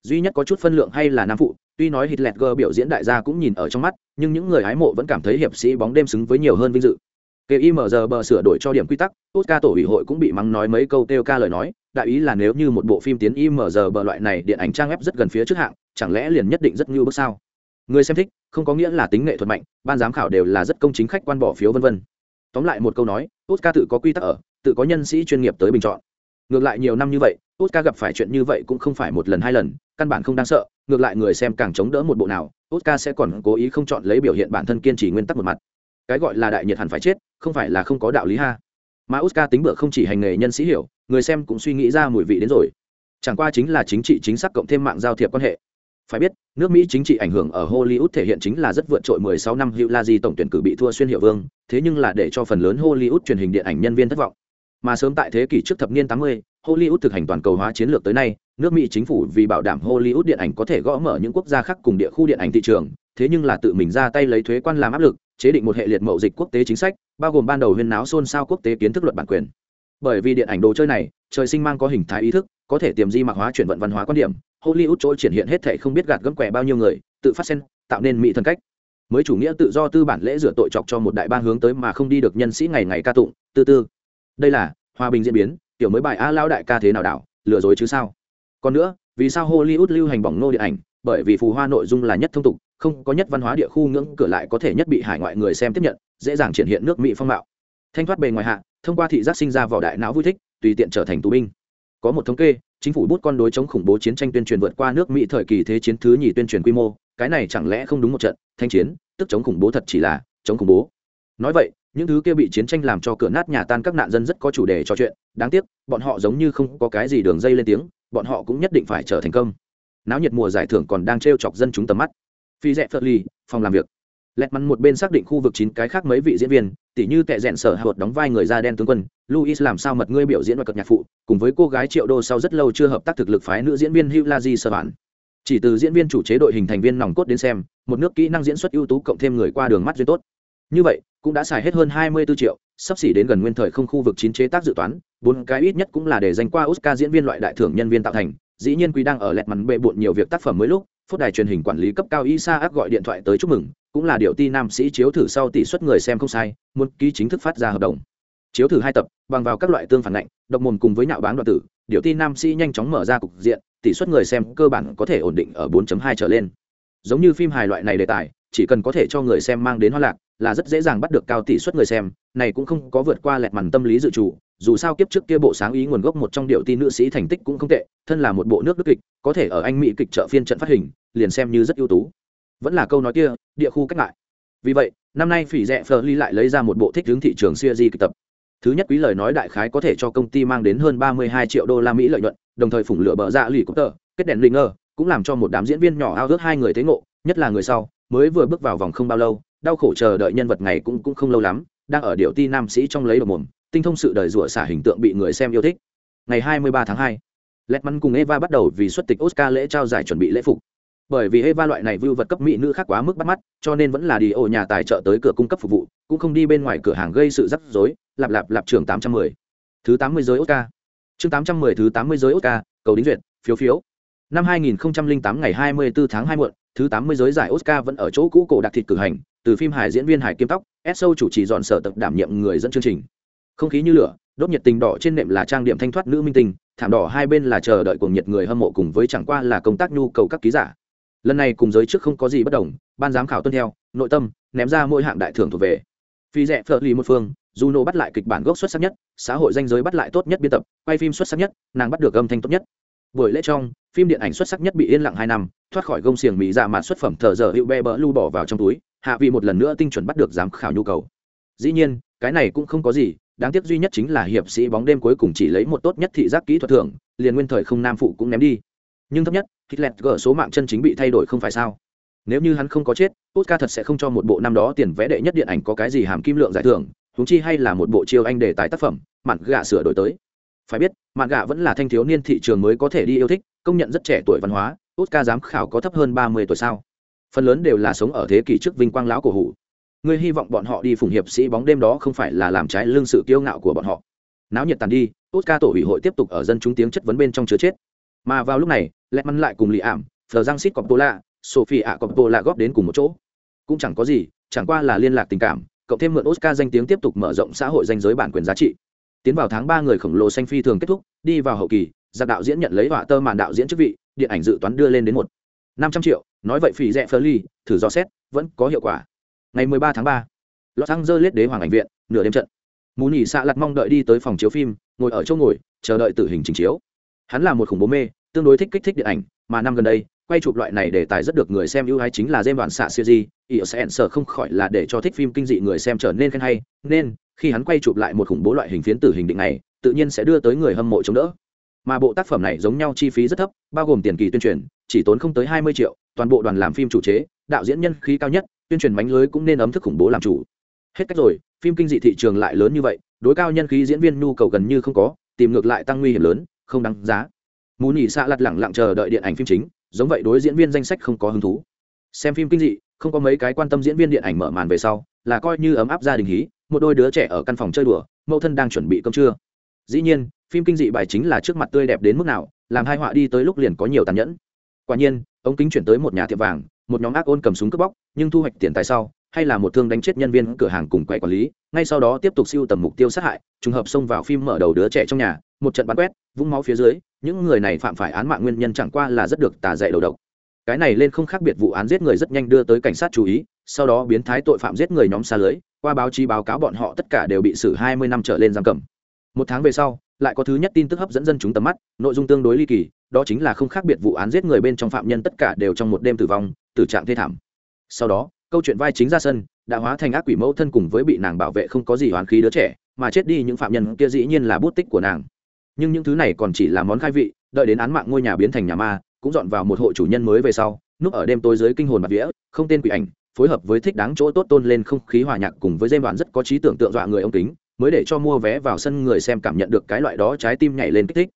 Duy nhất có chút phân lượng hay là nam phụ, tuy nói Hitler biểu diễn đại gia cũng nhìn ở trong mắt, nhưng những người hái mộ vẫn cảm thấy hiệp sĩ bóng đêm xứng với nhiều hơn vinh dự. Kêu IMG bờ sửa đổi cho điểm quy tắc, Oscar tổ ủy hội cũng bị mắng nói mấy câu kêu ca lời nói, đại ý là nếu như một bộ phim tiến IMG bờ loại này điện ảnh trang web rất gần phía trước hạng, chẳng lẽ liền nhất định rất như bước sao? Người xem thích, không có nghĩa là tính nghệ thuật mạnh, ban giám khảo đều là rất công chính khách quan bỏ phiếu vân vân. Tóm lại một câu nói, Oscar tự có quy tắc ở, tự có nhân sĩ chuyên nghiệp tới bình chọn. Ngược lại nhiều năm như vậy, Oscar gặp phải chuyện như vậy cũng không phải một lần hai lần, căn bản không đáng sợ, ngược lại người xem càng chống đỡ một bộ nào, Oscar sẽ còn cố ý không chọn lấy biểu hiện bản thân kiên trì nguyên tắc một mặt. Cái gọi là đại nhiệt hẳn phải chết, không phải là không có đạo lý ha. Mà Oscar tính bựa không chỉ hành nghề nhân sĩ hiểu, người xem cũng suy nghĩ ra mùi vị đến rồi. Chẳng qua chính là chính trị chính xác cộng thêm mạng giao thiệp quan hệ. Phải biết, nước Mỹ chính trị ảnh hưởng ở Hollywood thể hiện chính là rất vượt trội 16 năm Hugh Laji tổng tuyển cử bị thua xuyên hiệu vương, thế nhưng là để cho phần lớn Hollywood truyền hình điện ảnh nhân viên thất vọng. Mà sớm tại thế kỷ trước thập niên 80, Hollywood thực hành toàn cầu hóa chiến lược tới nay, nước Mỹ chính phủ vì bảo đảm Hollywood điện ảnh có thể gõ mở những quốc gia khác cùng địa khu điện ảnh thị trường, thế nhưng là tự mình ra tay lấy thuế quan làm áp lực, chế định một hệ liệt mậu dịch quốc tế chính sách, bao gồm ban đầu huyên náo xôn xao quốc tế kiến thức luật bản quyền. Bởi vì điện ảnh đồ chơi này, trời sinh mang có hình thái ý thức, có thể tiềm di mạc hóa chuyển vận văn hóa quan điểm, Hollywood trôi triển hiện hết thảy không biết gạt gẫm quẻ bao nhiêu người, tự phát sen, tạo nên mỹ thần cách. Mới chủ nghĩa tự do tư bản lễ rửa tội chọc cho một đại bang hướng tới mà không đi được nhân sĩ ngày ngày ca tụng, tư tư. Đây là hòa bình diễn biến, tiểu mới bài a lao đại ca thế nào đảo, lừa dối chứ sao? Còn nữa, vì sao Hollywood lưu hành bỏng nô điện ảnh? Bởi vì phù hoa nội dung là nhất thông tục, không có nhất văn hóa địa khu ngưỡng cửa lại có thể nhất bị hải ngoại người xem tiếp nhận, dễ dàng triển hiện nước Mỹ phong mạo. Thanh thoát bề ngoài hạ, thông qua thị giác sinh ra vỏ đại não vui thích, tùy tiện trở thành tù binh. Có một thống kê, chính phủ bút con đối chống khủng bố chiến tranh tuyên truyền vượt qua nước Mỹ thời kỳ thế chiến thứ nhì tuyên truyền quy mô, cái này chẳng lẽ không đúng một trận, thanh chiến, tức chống khủng bố thật chỉ là chống khủng bố. Nói vậy, những thứ kia bị chiến tranh làm cho cửa nát nhà tan các nạn dân rất có chủ đề trò chuyện, đáng tiếc, bọn họ giống như không có cái gì đường dây lên tiếng, bọn họ cũng nhất định phải trở thành công. Náo nhiệt mùa giải thưởng còn đang trêu chọc dân chúng tầm mắt. Phi rẻ phật ly, phòng làm việc. Lẹt mắn một bên xác định khu vực chín cái khác mấy vị diễn viên, tỉ như tệ rèn sở hạ đóng vai người da đen tướng quân, Luis làm sao mật ngươi biểu diễn và cập nhạc phụ, cùng với cô gái Triệu Đô sau rất lâu chưa hợp tác thực lực phái nữ diễn viên Hugh Laji sơ bản. Chỉ từ diễn viên chủ chế đội hình thành viên nòng cốt đến xem, một nước kỹ năng diễn xuất ưu tú cộng thêm người qua đường mắt duyên tốt. Như vậy, cũng đã xài hết hơn 24 triệu, sắp xỉ đến gần nguyên thời không khu vực chín chế tác dự toán, bốn cái ít nhất cũng là để dành qua Oscar diễn viên loại đại thưởng nhân viên tạo thành, dĩ nhiên quý đang ở lẹt mắn bệ bộn nhiều việc tác phẩm mới lúc, phút đài truyền hình quản lý cấp cao Isa ác gọi điện thoại tới chúc mừng, cũng là điều ti nam sĩ chiếu thử sau tỷ suất người xem không sai, muốn ký chính thức phát ra hợp đồng. Chiếu thử hai tập, bằng vào các loại tương phản lạnh, độc mồm cùng với nhạo báng đoạn tử, điều ti nam sĩ nhanh chóng mở ra cục diện, tỷ suất người xem cơ bản có thể ổn định ở 4.2 trở lên. Giống như phim hài loại này đề tài, chỉ cần có thể cho người xem mang đến hoa lạc, là rất dễ dàng bắt được cao tỷ suất người xem, này cũng không có vượt qua lẹt màn tâm lý dự chủ, dù sao kiếp trước kia bộ sáng ý nguồn gốc một trong điệu tin nữ sĩ thành tích cũng không tệ, thân là một bộ nước đức kịch, có thể ở anh mỹ kịch trợ phiên trận phát hình, liền xem như rất ưu tú. Vẫn là câu nói kia, địa khu cách lại. Vì vậy, năm nay phỉ rẻ ly lại lấy ra một bộ thích hướng thị trường series kịch tập. Thứ nhất quý lời nói đại khái có thể cho công ty mang đến hơn 32 triệu đô la Mỹ lợi nhuận, đồng thời phủng lửa bờ dạ lì cũng tờ, kết đèn linh ngơ, cũng làm cho một đám diễn viên nhỏ ao ước hai người thế ngộ, nhất là người sau, mới vừa bước vào vòng không bao lâu, đau khổ chờ đợi nhân vật ngày cũng cũng không lâu lắm, đang ở điệu ti nam sĩ trong lấy đầu mồm, tinh thông sự đời rủa xả hình tượng bị người xem yêu thích. Ngày 23 tháng 2, Letman cùng Eva bắt đầu vì xuất tịch Oscar lễ trao giải chuẩn bị lễ phục. Bởi vì Eva loại này vưu vật cấp mỹ nữ khác quá mức bắt mắt, cho nên vẫn là đi ổ nhà tài trợ tới cửa cung cấp phục vụ, cũng không đi bên ngoài cửa hàng gây sự rắc rối, lạp lạp lạp trường 810. Thứ 80 giới Oscar. Chương 810 thứ 80 giới Oscar, cầu đính duyệt, phiếu phiếu. Năm 2008 ngày 24 tháng 2 muộn, thứ 80 giới giải Oscar vẫn ở chỗ cũ cổ đặc thịt cử hành, từ phim hài diễn viên hài kiêm tóc, Esso chủ trì dọn sở tập đảm nhiệm người dẫn chương trình. Không khí như lửa, đốt nhiệt tình đỏ trên nệm là trang điểm thanh thoát nữ minh tinh thảm đỏ hai bên là chờ đợi cuồng nhiệt người hâm mộ cùng với chẳng qua là công tác nhu cầu các ký giả. Lần này cùng giới trước không có gì bất đồng, ban giám khảo tuân theo, nội tâm, ném ra mỗi hạng đại thưởng thuộc về, phi rẽ phở lì một phương juno bắt lại kịch bản gốc xuất sắc nhất xã hội danh giới bắt lại tốt nhất biên tập quay phim xuất sắc nhất nàng bắt được âm thanh tốt nhất. Buổi lễ trong phim điện ảnh xuất sắc nhất bị yên lặng hai năm thoát khỏi gông xiềng mỹ dạ mạt xuất phẩm thờ giờ hữu be bỡ lưu bỏ vào trong túi hạ vị một lần nữa tinh chuẩn bắt được giám khảo nhu cầu. Dĩ nhiên cái này cũng không có gì đáng tiếc duy nhất chính là hiệp sĩ bóng đêm cuối cùng chỉ lấy một tốt nhất thị giác kỹ thuật thưởng liền nguyên thời không nam phụ cũng ném đi nhưng thấp nhất, hitler gỡ số mạng chân chính bị thay đổi không phải sao? Nếu như hắn không có chết, oscar thật sẽ không cho một bộ năm đó tiền vẽ đệ nhất điện ảnh có cái gì hàm kim lượng giải thưởng húng chi hay là một bộ chiêu anh đề tài tác phẩm, mạn gạ sửa đổi tới. Phải biết, mạn gạ vẫn là thanh thiếu niên thị trường mới có thể đi yêu thích, công nhận rất trẻ tuổi văn hóa, oscar giám khảo có thấp hơn ba mươi tuổi sao? Phần lớn đều là sống ở thế kỷ trước vinh quang lão cổ hủ. Ngươi hy vọng bọn họ đi phùng hiệp sĩ bóng đêm đó không phải là làm trái lương sự kiêu ngạo của bọn họ. Náo nhiệt tàn đi, oscar tổ ủy hội tiếp tục ở dân chúng tiếng chất vấn bên trong chứa chết mà vào lúc này lẹt mắn lại cùng lì ảm phờ giang xít cọp tô lạ sophie ạ cọp tô lạ góp đến cùng một chỗ. Cũng chẳng có gì, chẳng qua là liên lạc tình cảm, cộng thêm mượn oscar danh tiếng tiếp tục mở rộng xã hội danh giới bản quyền giá trị. Tiến vào tháng ba người khổng lồ xanh phi thường kết thúc, đi vào hậu kỳ, giặc đạo diễn nhận lấy họa tơ màn đạo diễn chức vị, điện ảnh dự toán đưa lên đến một năm trăm triệu, nói vậy phỉ rẻ phơ ly, thử do xét, vẫn có hiệu quả. Ngày mười ba tháng ba, los angeles đế hoàng ảnh viện, nửa đêm trận. Mù nhị xạ lặt mong đợi đi tới phòng chiếu phim, ngồi ở chỗ ngồi, chờ đợi tử hình trình chiếu hắn là một khủng bố mê, tương đối thích kích thích điện ảnh, mà năm gần đây, quay chụp loại này đề tài rất được người xem ưu ái chính là dêm đoạn xạ siêu di ý sẽ sợ không khỏi là để cho thích phim kinh dị người xem trở nên khen hay, nên, khi hắn quay chụp lại một khủng bố loại hình phiến tử hình định này, tự nhiên sẽ đưa tới người hâm mộ chống đỡ. Mà bộ tác phẩm này giống nhau chi phí rất thấp, bao gồm tiền kỳ tuyên truyền, chỉ tốn không tới hai mươi triệu, toàn bộ đoàn làm phim chủ chế, đạo diễn nhân khí cao nhất, tuyên truyền mánh lưới cũng nên ấm thức khủng bố làm chủ. Hết cách rồi, phim kinh dị thị trường lại lớn như vậy, đối cao nhân khí diễn viên nhu cầu gần như không có, tìm ngược lại tăng nguy hiểm lớn không đáng giá. Mù nhị xạ lặt lẳng lặng chờ đợi điện ảnh phim chính, giống vậy đối diễn viên danh sách không có hứng thú. Xem phim kinh dị, không có mấy cái quan tâm diễn viên điện ảnh mở màn về sau, là coi như ấm áp gia đình hí, một đôi đứa trẻ ở căn phòng chơi đùa, mẫu thân đang chuẩn bị cơm trưa. Dĩ nhiên, phim kinh dị bài chính là trước mặt tươi đẹp đến mức nào, làm hai họa đi tới lúc liền có nhiều tàn nhẫn. Quả nhiên, ống kính chuyển tới một nhà tiệm vàng, một nhóm ác ôn cầm súng cướp bóc, nhưng thu hoạch tiền tài sau hay là một thương đánh chết nhân viên cửa hàng cùng quầy quản lý, ngay sau đó tiếp tục siêu tầm mục tiêu sát hại, trùng hợp xông vào phim mở đầu đứa trẻ trong nhà, một trận bắn quét, vũng máu phía dưới, những người này phạm phải án mạng nguyên nhân chẳng qua là rất được tà dạy đầu độc. Cái này lên không khác biệt vụ án giết người rất nhanh đưa tới cảnh sát chú ý, sau đó biến thái tội phạm giết người nhóm xa lưới, qua báo chí báo cáo bọn họ tất cả đều bị xử hai mươi năm trở lên giam cầm. Một tháng về sau, lại có thứ nhất tin tức hấp dẫn dân chúng tầm mắt, nội dung tương đối ly kỳ, đó chính là không khác biệt vụ án giết người bên trong phạm nhân tất cả đều trong một đêm tử vong, tử trạng thê thảm. Sau đó câu chuyện vai chính ra sân đã hóa thành ác quỷ mẫu thân cùng với bị nàng bảo vệ không có gì hoán khí đứa trẻ, mà chết đi những phạm nhân kia dĩ nhiên là bút tích của nàng. Nhưng những thứ này còn chỉ là món khai vị, đợi đến án mạng ngôi nhà biến thành nhà ma, cũng dọn vào một hộ chủ nhân mới về sau, núp ở đêm tối dưới kinh hồn mặt vía, không tên quỷ ảnh, phối hợp với thích đáng chỗ tốt tôn lên không khí hòa nhạc cùng với dây đoạn rất có trí tưởng tượng dọa người ông kính, mới để cho mua vé vào sân người xem cảm nhận được cái loại đó trái tim nhảy lên kích thích.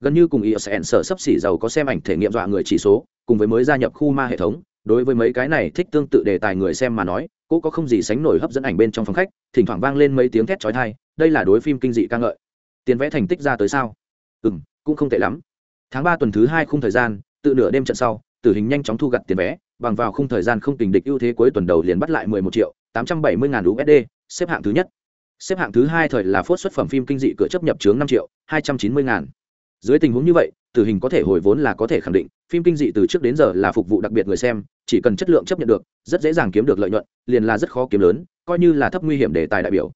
Gần như cùng isn sở sấp xỉ giàu có xem ảnh thể nghiệm dọa người chỉ số, cùng với mới gia nhập khu ma hệ thống đối với mấy cái này thích tương tự đề tài người xem mà nói cô có không gì sánh nổi hấp dẫn ảnh bên trong phòng khách thỉnh thoảng vang lên mấy tiếng thét chói tai đây là đối phim kinh dị ca ngợi tiền vẽ thành tích ra tới sao ừ m cũng không tệ lắm tháng ba tuần thứ hai khung thời gian tự nửa đêm trận sau tử hình nhanh chóng thu gặt tiền vé bằng vào khung thời gian không tình địch ưu thế cuối tuần đầu liền bắt lại 11 triệu 870 ngàn USD, xếp hạng thứ nhất. Xếp hạng thứ hai thời là phốt xuất phẩm phim kinh dị cửa chấp nhập chướng 5 triệu 290 ngàn. Dưới tình huống như vậy, tử hình có thể hồi vốn là có thể khẳng định, phim kinh dị từ trước đến giờ là phục vụ đặc biệt người xem, chỉ cần chất lượng chấp nhận được, rất dễ dàng kiếm được lợi nhuận, liền là rất khó kiếm lớn, coi như là thấp nguy hiểm đề tài đại biểu.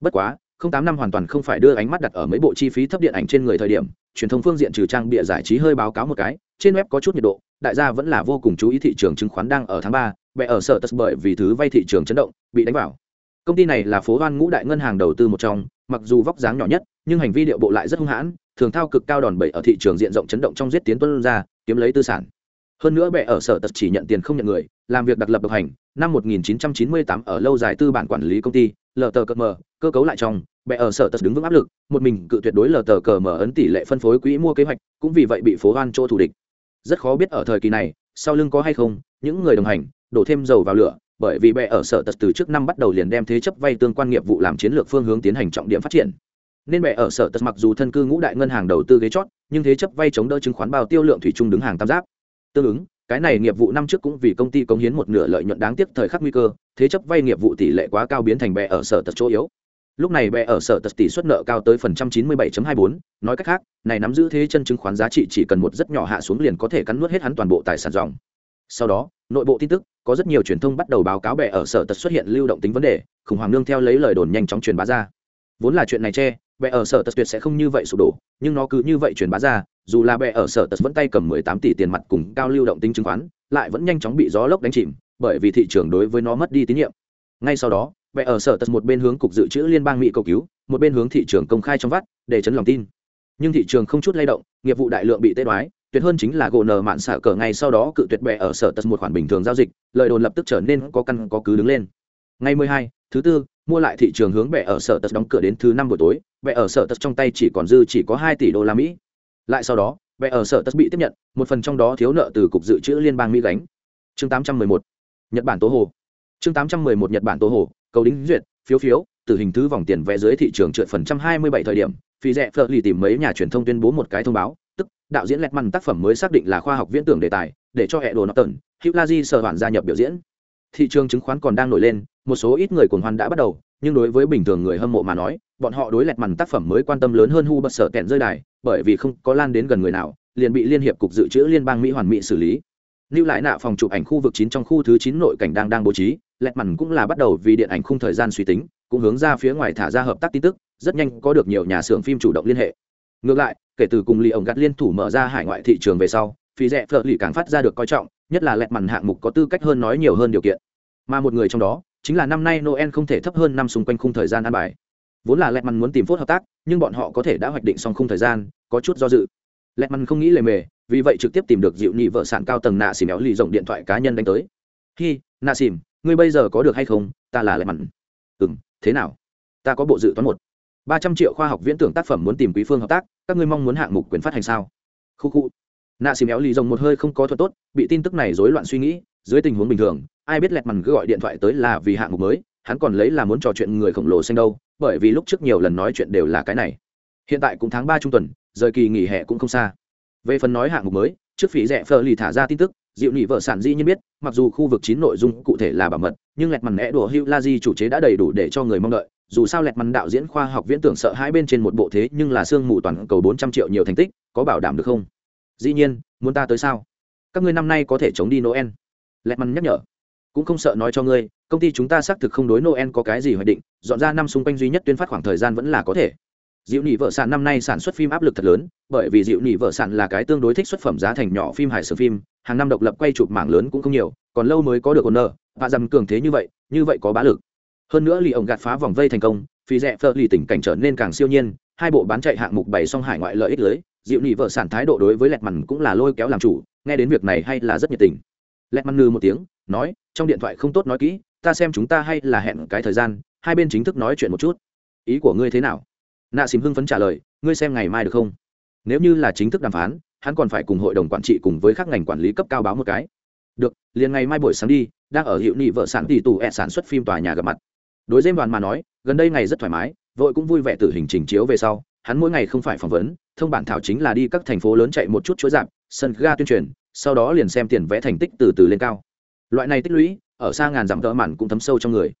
Bất quá, không tám năm hoàn toàn không phải đưa ánh mắt đặt ở mấy bộ chi phí thấp điện ảnh trên người thời điểm truyền thông phương diện trừ trang bịa giải trí hơi báo cáo một cái trên web có chút nhiệt độ đại gia vẫn là vô cùng chú ý thị trường chứng khoán đang ở tháng ba bệ ở sở tất bởi vì thứ vay thị trường chấn động bị đánh vào công ty này là phố hoan ngũ đại ngân hàng đầu tư một trong mặc dù vóc dáng nhỏ nhất nhưng hành vi điệu bộ lại rất hung hãn thường thao cực cao đòn bẩy ở thị trường diện rộng chấn động trong giết tiến tuân ra, kiếm lấy tư sản. Hơn nữa bệ ở sở tật chỉ nhận tiền không nhận người, làm việc đặc lập độc hành, năm 1998 ở lâu dài tư bản quản lý công ty lờ tờ cờ mờ cơ cấu lại trong bệ ở sở tật đứng vững áp lực, một mình cự tuyệt đối lờ tờ cờ mở ấn tỷ lệ phân phối quỹ mua kế hoạch, cũng vì vậy bị phố hoan chỗ thủ địch. Rất khó biết ở thời kỳ này, sau lưng có hay không, những người đồng hành, đổ thêm dầu vào lửa, bởi vì bệ ở sở tật từ trước năm bắt đầu liền đem thế chấp vay tương quan nghiệp vụ làm chiến lược phương hướng tiến hành trọng điểm phát triển nên bệ ở sở tật mặc dù thân cư ngũ đại ngân hàng đầu tư ghế chót, nhưng thế chấp vay chống đỡ chứng khoán bao tiêu lượng thủy chung đứng hàng tam giáp. Tương ứng, cái này nghiệp vụ năm trước cũng vì công ty cống hiến một nửa lợi nhuận đáng tiếc thời khắc nguy cơ, thế chấp vay nghiệp vụ tỷ lệ quá cao biến thành bệ ở sở tật chỗ yếu. Lúc này bệ ở sở tật tỷ suất nợ cao tới phần trăm chín mươi bảy hai bốn, nói cách khác, này nắm giữ thế chân chứng khoán giá trị chỉ cần một rất nhỏ hạ xuống liền có thể cắn nuốt hết hắn toàn bộ tài sản dòng. Sau đó, nội bộ tin tức, có rất nhiều truyền thông bắt đầu báo cáo bệ ở sở tật xuất hiện lưu động tính vấn đề, khủng hoảng nương theo lấy lời đồn nhanh chóng truyền bá ra. Vốn là chuyện này che bệ ở sở tật tuyệt sẽ không như vậy sụp đổ nhưng nó cứ như vậy truyền bá ra dù là bệ ở sở tật vẫn tay cầm 18 tỷ tiền mặt cùng cao lưu động tính chứng khoán lại vẫn nhanh chóng bị gió lốc đánh chìm bởi vì thị trường đối với nó mất đi tín nhiệm. Ngay sau đó bệ ở sở tật một bên hướng cục dự trữ liên bang mỹ cầu cứu một bên hướng thị trường công khai trong vắt để chấn lòng tin. Nhưng thị trường không chút lay động nghiệp vụ đại lượng bị tê đoái tuyệt hơn chính là gỗ nở mạn xả cờ ngay sau đó cự tuyệt bệ ở sở tật một khoản bình thường giao dịch lợi đồn lập tức trở nên có căn có cứ đứng lên. Ngày 12, thứ tư mua lại thị trường hướng bệ ở sở tật đóng cửa đến thứ năm buổi tối bệ ở sở tật trong tay chỉ còn dư chỉ có hai tỷ đô la mỹ. Lại sau đó bệ ở sở tật bị tiếp nhận một phần trong đó thiếu nợ từ cục dự trữ liên bang mỹ gánh. Chương 811, nhật bản tố hồ. Chương 811 nhật bản tố hồ cầu đính duyệt phiếu phiếu từ hình thứ vòng tiền vẽ dưới thị trường trượt phần trăm hai mươi bảy thời điểm phi rẽ phở lì tìm mấy nhà truyền thông tuyên bố một cái thông báo tức đạo diễn lẹt măn tác phẩm mới xác định là khoa học viễn tưởng đề tài để cho hệ đồ nó tần hữu la di sở hoàn gia nhập biểu diễn. Thị trường chứng khoán còn đang nổi lên một số ít người cuồng hoan đã bắt đầu, nhưng đối với bình thường người hâm mộ mà nói, bọn họ đối lẹt mằn tác phẩm mới quan tâm lớn hơn hu bật sở kẹn rơi đài, bởi vì không có lan đến gần người nào, liền bị liên hiệp cục dự trữ liên bang mỹ hoàn mỹ xử lý. Lưu lại nạ phòng chụp ảnh khu vực chín trong khu thứ chín nội cảnh đang đang bố trí, lẹt mằn cũng là bắt đầu vì điện ảnh khung thời gian suy tính, cũng hướng ra phía ngoài thả ra hợp tác tin tức, rất nhanh có được nhiều nhà xưởng phim chủ động liên hệ. Ngược lại, kể từ cùng lì ổng gắt liên thủ mở ra hải ngoại thị trường về sau, phí rẻ phở lì càng phát ra được coi trọng, nhất là lẹt mằn hạng mục có tư cách hơn nói nhiều hơn điều kiện. Mà một người trong đó chính là năm nay noel không thể thấp hơn năm xung quanh khung thời gian an bài. Vốn là lẹt mằn muốn tìm phốt hợp tác, nhưng bọn họ có thể đã hoạch định xong khung thời gian, có chút do dự. Lẹt mằn không nghĩ lề mề, vì vậy trực tiếp tìm được dịu nhị vợ sản cao tầng nạ xìm éo lì rộng điện thoại cá nhân đánh tới. Hi, nạ xìm ngươi bây giờ có được hay không? Ta là lẹt mằn ừ m thế nào? Ta có bộ dự toán một. Ba trăm triệu khoa học viễn tưởng tác phẩm muốn tìm quý phương hợp tác, các ngươi mong muốn hạng mục quyền phát hành sao? Khu khu. Nạ xìm éo lì rộng một hơi không có thuật tốt, bị tin tức này rối loạn suy nghĩ dưới tình huống bình thường, ai biết lẹt mằn cứ gọi điện thoại tới là vì hạng mục mới, hắn còn lấy là muốn trò chuyện người khổng lồ xanh đâu, bởi vì lúc trước nhiều lần nói chuyện đều là cái này. Hiện tại cũng tháng ba trung tuần, rời kỳ nghỉ hè cũng không xa. Về phần nói hạng mục mới, trước phí rẻ phờ lì thả ra tin tức, dịu nhị vợ sản di nhiên biết, mặc dù khu vực chín nội dung cụ thể là bảo mật, nhưng lẹt mằn é đùa hữu la di chủ chế đã đầy đủ để cho người mong đợi. Dù sao lẹt mằn đạo diễn khoa học viễn tưởng sợ hai bên trên một bộ thế, nhưng là sương mù toàn cầu bốn trăm triệu nhiều thành tích, có bảo đảm được không? Dĩ nhiên, muốn ta tới sao? Các ngươi năm nay có thể chống đi noel lẹt mằn nhắc nhở cũng không sợ nói cho ngươi công ty chúng ta xác thực không đối noel có cái gì hoạch định dọn ra năm xung quanh duy nhất tuyên phát khoảng thời gian vẫn là có thể Diệu Nhị vợ sản năm nay sản xuất phim áp lực thật lớn, bởi vì Diệu Nhị vợ sản là cái tương đối thích xuất phẩm giá thành nhỏ phim hài sử phim, hàng năm độc lập quay chụp mảng lớn cũng không nhiều, còn lâu mới có được ổn nợ, và dầm cường thế như vậy, như vậy có bá lực. Hơn nữa lì ổng gạt phá vòng vây thành công, phi rẻ phơ lì tình cảnh trở nên càng siêu nhiên, hai bộ bán chạy hạng mục bày song hải ngoại lợi ích lưới, Diệu Nhị vợ sản thái độ đối với Lẹt Mằn cũng là lôi kéo làm chủ, nghe đến việc này hay là rất nhiệt tình. Lẹt măn nư một tiếng, nói, trong điện thoại không tốt nói kỹ, ta xem chúng ta hay là hẹn cái thời gian, hai bên chính thức nói chuyện một chút. Ý của ngươi thế nào? nạ xìm hưng phấn trả lời ngươi xem ngày mai được không nếu như là chính thức đàm phán hắn còn phải cùng hội đồng quản trị cùng với các ngành quản lý cấp cao báo một cái được liền ngày mai buổi sáng đi đang ở hiệu nghị vợ sản tỷ tù ẹ sản xuất phim tòa nhà gặp mặt đối dêm đoàn mà nói gần đây ngày rất thoải mái vội cũng vui vẻ tử hình trình chiếu về sau hắn mỗi ngày không phải phỏng vấn thông bản thảo chính là đi các thành phố lớn chạy một chút chuỗi dạp sân ga tuyên truyền sau đó liền xem tiền vẽ thành tích từ từ lên cao. Loại này tích lũy, ở xa ngàn dặm đỡ mặn cũng thấm sâu trong người.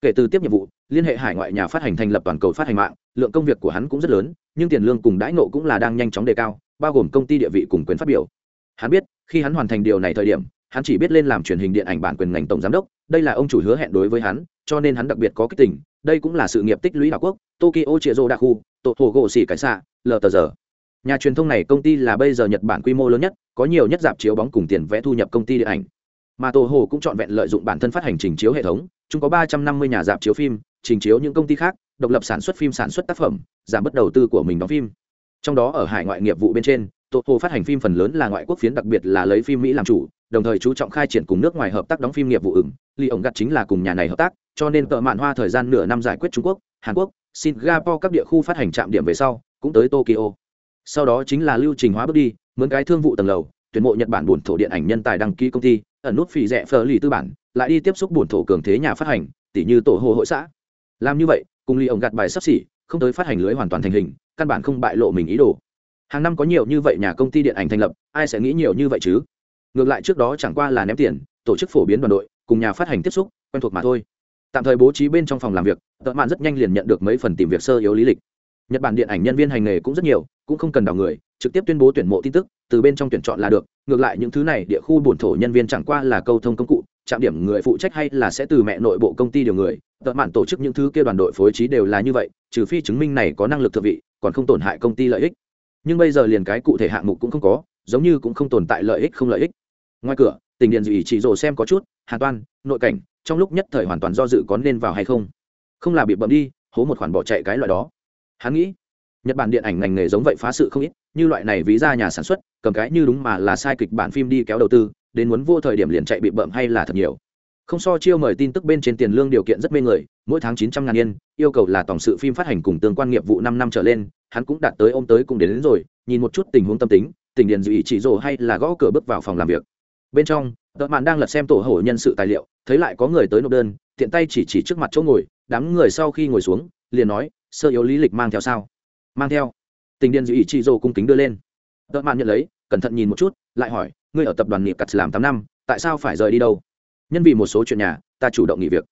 Kể từ tiếp nhiệm vụ, liên hệ hải ngoại nhà phát hành thành lập toàn cầu phát hành mạng, lượng công việc của hắn cũng rất lớn, nhưng tiền lương cùng đãi nộ cũng là đang nhanh chóng đề cao, bao gồm công ty địa vị cùng quyền phát biểu. Hắn biết, khi hắn hoàn thành điều này thời điểm, hắn chỉ biết lên làm truyền hình điện ảnh bản quyền ngành tổng giám đốc, đây là ông chủ hứa hẹn đối với hắn, cho nên hắn đặc biệt có kích tình, đây cũng là sự nghiệp tích lũy đảo quốc, tokyo chia rô đa khu tổ hồ gỗ xỉ cải xạ lờ tờ giờ nhà truyền thông này công ty là bây giờ nhật bản quy mô lớn nhất, có nhiều nhất dạp chiếu bóng cùng tiền vẽ thu nhập công ty điện ảnh. Mà tổ hồ cũng chọn vẹn lợi dụng bản thân phát hành trình chiếu hệ thống, chúng có ba trăm năm mươi nhà dạp chiếu phim, trình chiếu những công ty khác, độc lập sản xuất phim, sản xuất tác phẩm, giảm bớt đầu tư của mình đóng phim. Trong đó ở hải ngoại nghiệp vụ bên trên tổ hồ phát hành phim phần lớn là ngoại quốc phiến đặc biệt là lấy phim mỹ làm chủ, đồng thời chú trọng khai triển cùng nước ngoài hợp tác đóng phim nghiệp vụ ứng ly ổng gặt chính là cùng nhà này hợp tác, cho nên tợ mạn hoa thời gian nửa năm giải quyết trung quốc, hàn quốc, singapore các địa khu phát hành trạm điểm về sau, cũng tới tokyo sau đó chính là lưu trình hóa bước đi, mướn cái thương vụ tầng lầu, tuyển mộ nhật bản buồn thổ điện ảnh nhân tài đăng ký công ty, ẩn nút phì rẻ phờ lì tư bản, lại đi tiếp xúc buồn thổ cường thế nhà phát hành tỷ như tổ hồ hội xã. Làm như vậy, cùng ly ổng gạt bài sắp xỉ, không tới phát hành lưới hoàn toàn thành hình, căn bản không bại lộ mình ý đồ. Hàng năm có nhiều như vậy nhà công ty điện ảnh thành lập, ai sẽ nghĩ nhiều như vậy chứ? Ngược lại trước đó chẳng qua là ném tiền, tổ chức phổ biến đoàn đội, cùng nhà phát hành tiếp xúc, quen thuộc mà thôi. Tạm thời bố trí bên trong phòng làm việc, tợ mạn rất nhanh liền nhận được mấy phần tìm việc sơ yếu lý lịch nhật bản điện ảnh nhân viên hành nghề cũng rất nhiều, cũng không cần đào người, trực tiếp tuyên bố tuyển mộ tin tức, từ bên trong tuyển chọn là được. Ngược lại những thứ này, địa khu bổn thổ nhân viên chẳng qua là câu thông công cụ, trạm điểm người phụ trách hay là sẽ từ mẹ nội bộ công ty điều người. Tận mạn tổ chức những thứ kia đoàn đội phối trí đều là như vậy, trừ phi chứng minh này có năng lực thượng vị, còn không tổn hại công ty lợi ích. Nhưng bây giờ liền cái cụ thể hạng mục cũng không có, giống như cũng không tồn tại lợi ích không lợi ích. Ngoài cửa, tình điện dị chỉ rồ xem có chút hàn toan, nội cảnh, trong lúc nhất thời hoàn toàn do dự có nên vào hay không. Không là bị bậm đi, hố một khoản bỏ chạy cái loại đó hắn nghĩ nhật bản điện ảnh ngành nghề giống vậy phá sự không ít như loại này ví ra nhà sản xuất cầm cái như đúng mà là sai kịch bản phim đi kéo đầu tư đến muốn vô thời điểm liền chạy bị bậm hay là thật nhiều. Không so chiêu mời tin tức bên trên tiền lương điều kiện rất mê người mỗi tháng chín trăm ngàn yên yêu cầu là tổng sự phim phát hành cùng tương quan nghiệp vụ năm năm trở lên hắn cũng đạt tới ôm tới cũng đến, đến rồi nhìn một chút tình huống tâm tính tình điền dự ý chỉ rồ hay là gõ cửa bước vào phòng làm việc. Bên trong tợ mạn đang lật xem tổ hổ nhân sự tài liệu thấy lại có người tới nộp đơn tiện tay chỉ chỉ trước mặt chỗ ngồi đám người sau khi ngồi xuống liền nói sơ yếu lý lịch mang theo sao? Mang theo. Tình điền dự ý chị dô cung kính đưa lên. Tợ mạn nhận lấy, cẩn thận nhìn một chút, lại hỏi, ngươi ở tập đoàn nghiệp cắt làm tám năm, tại sao phải rời đi đâu? Nhân vì một số chuyện nhà, ta chủ động nghỉ việc.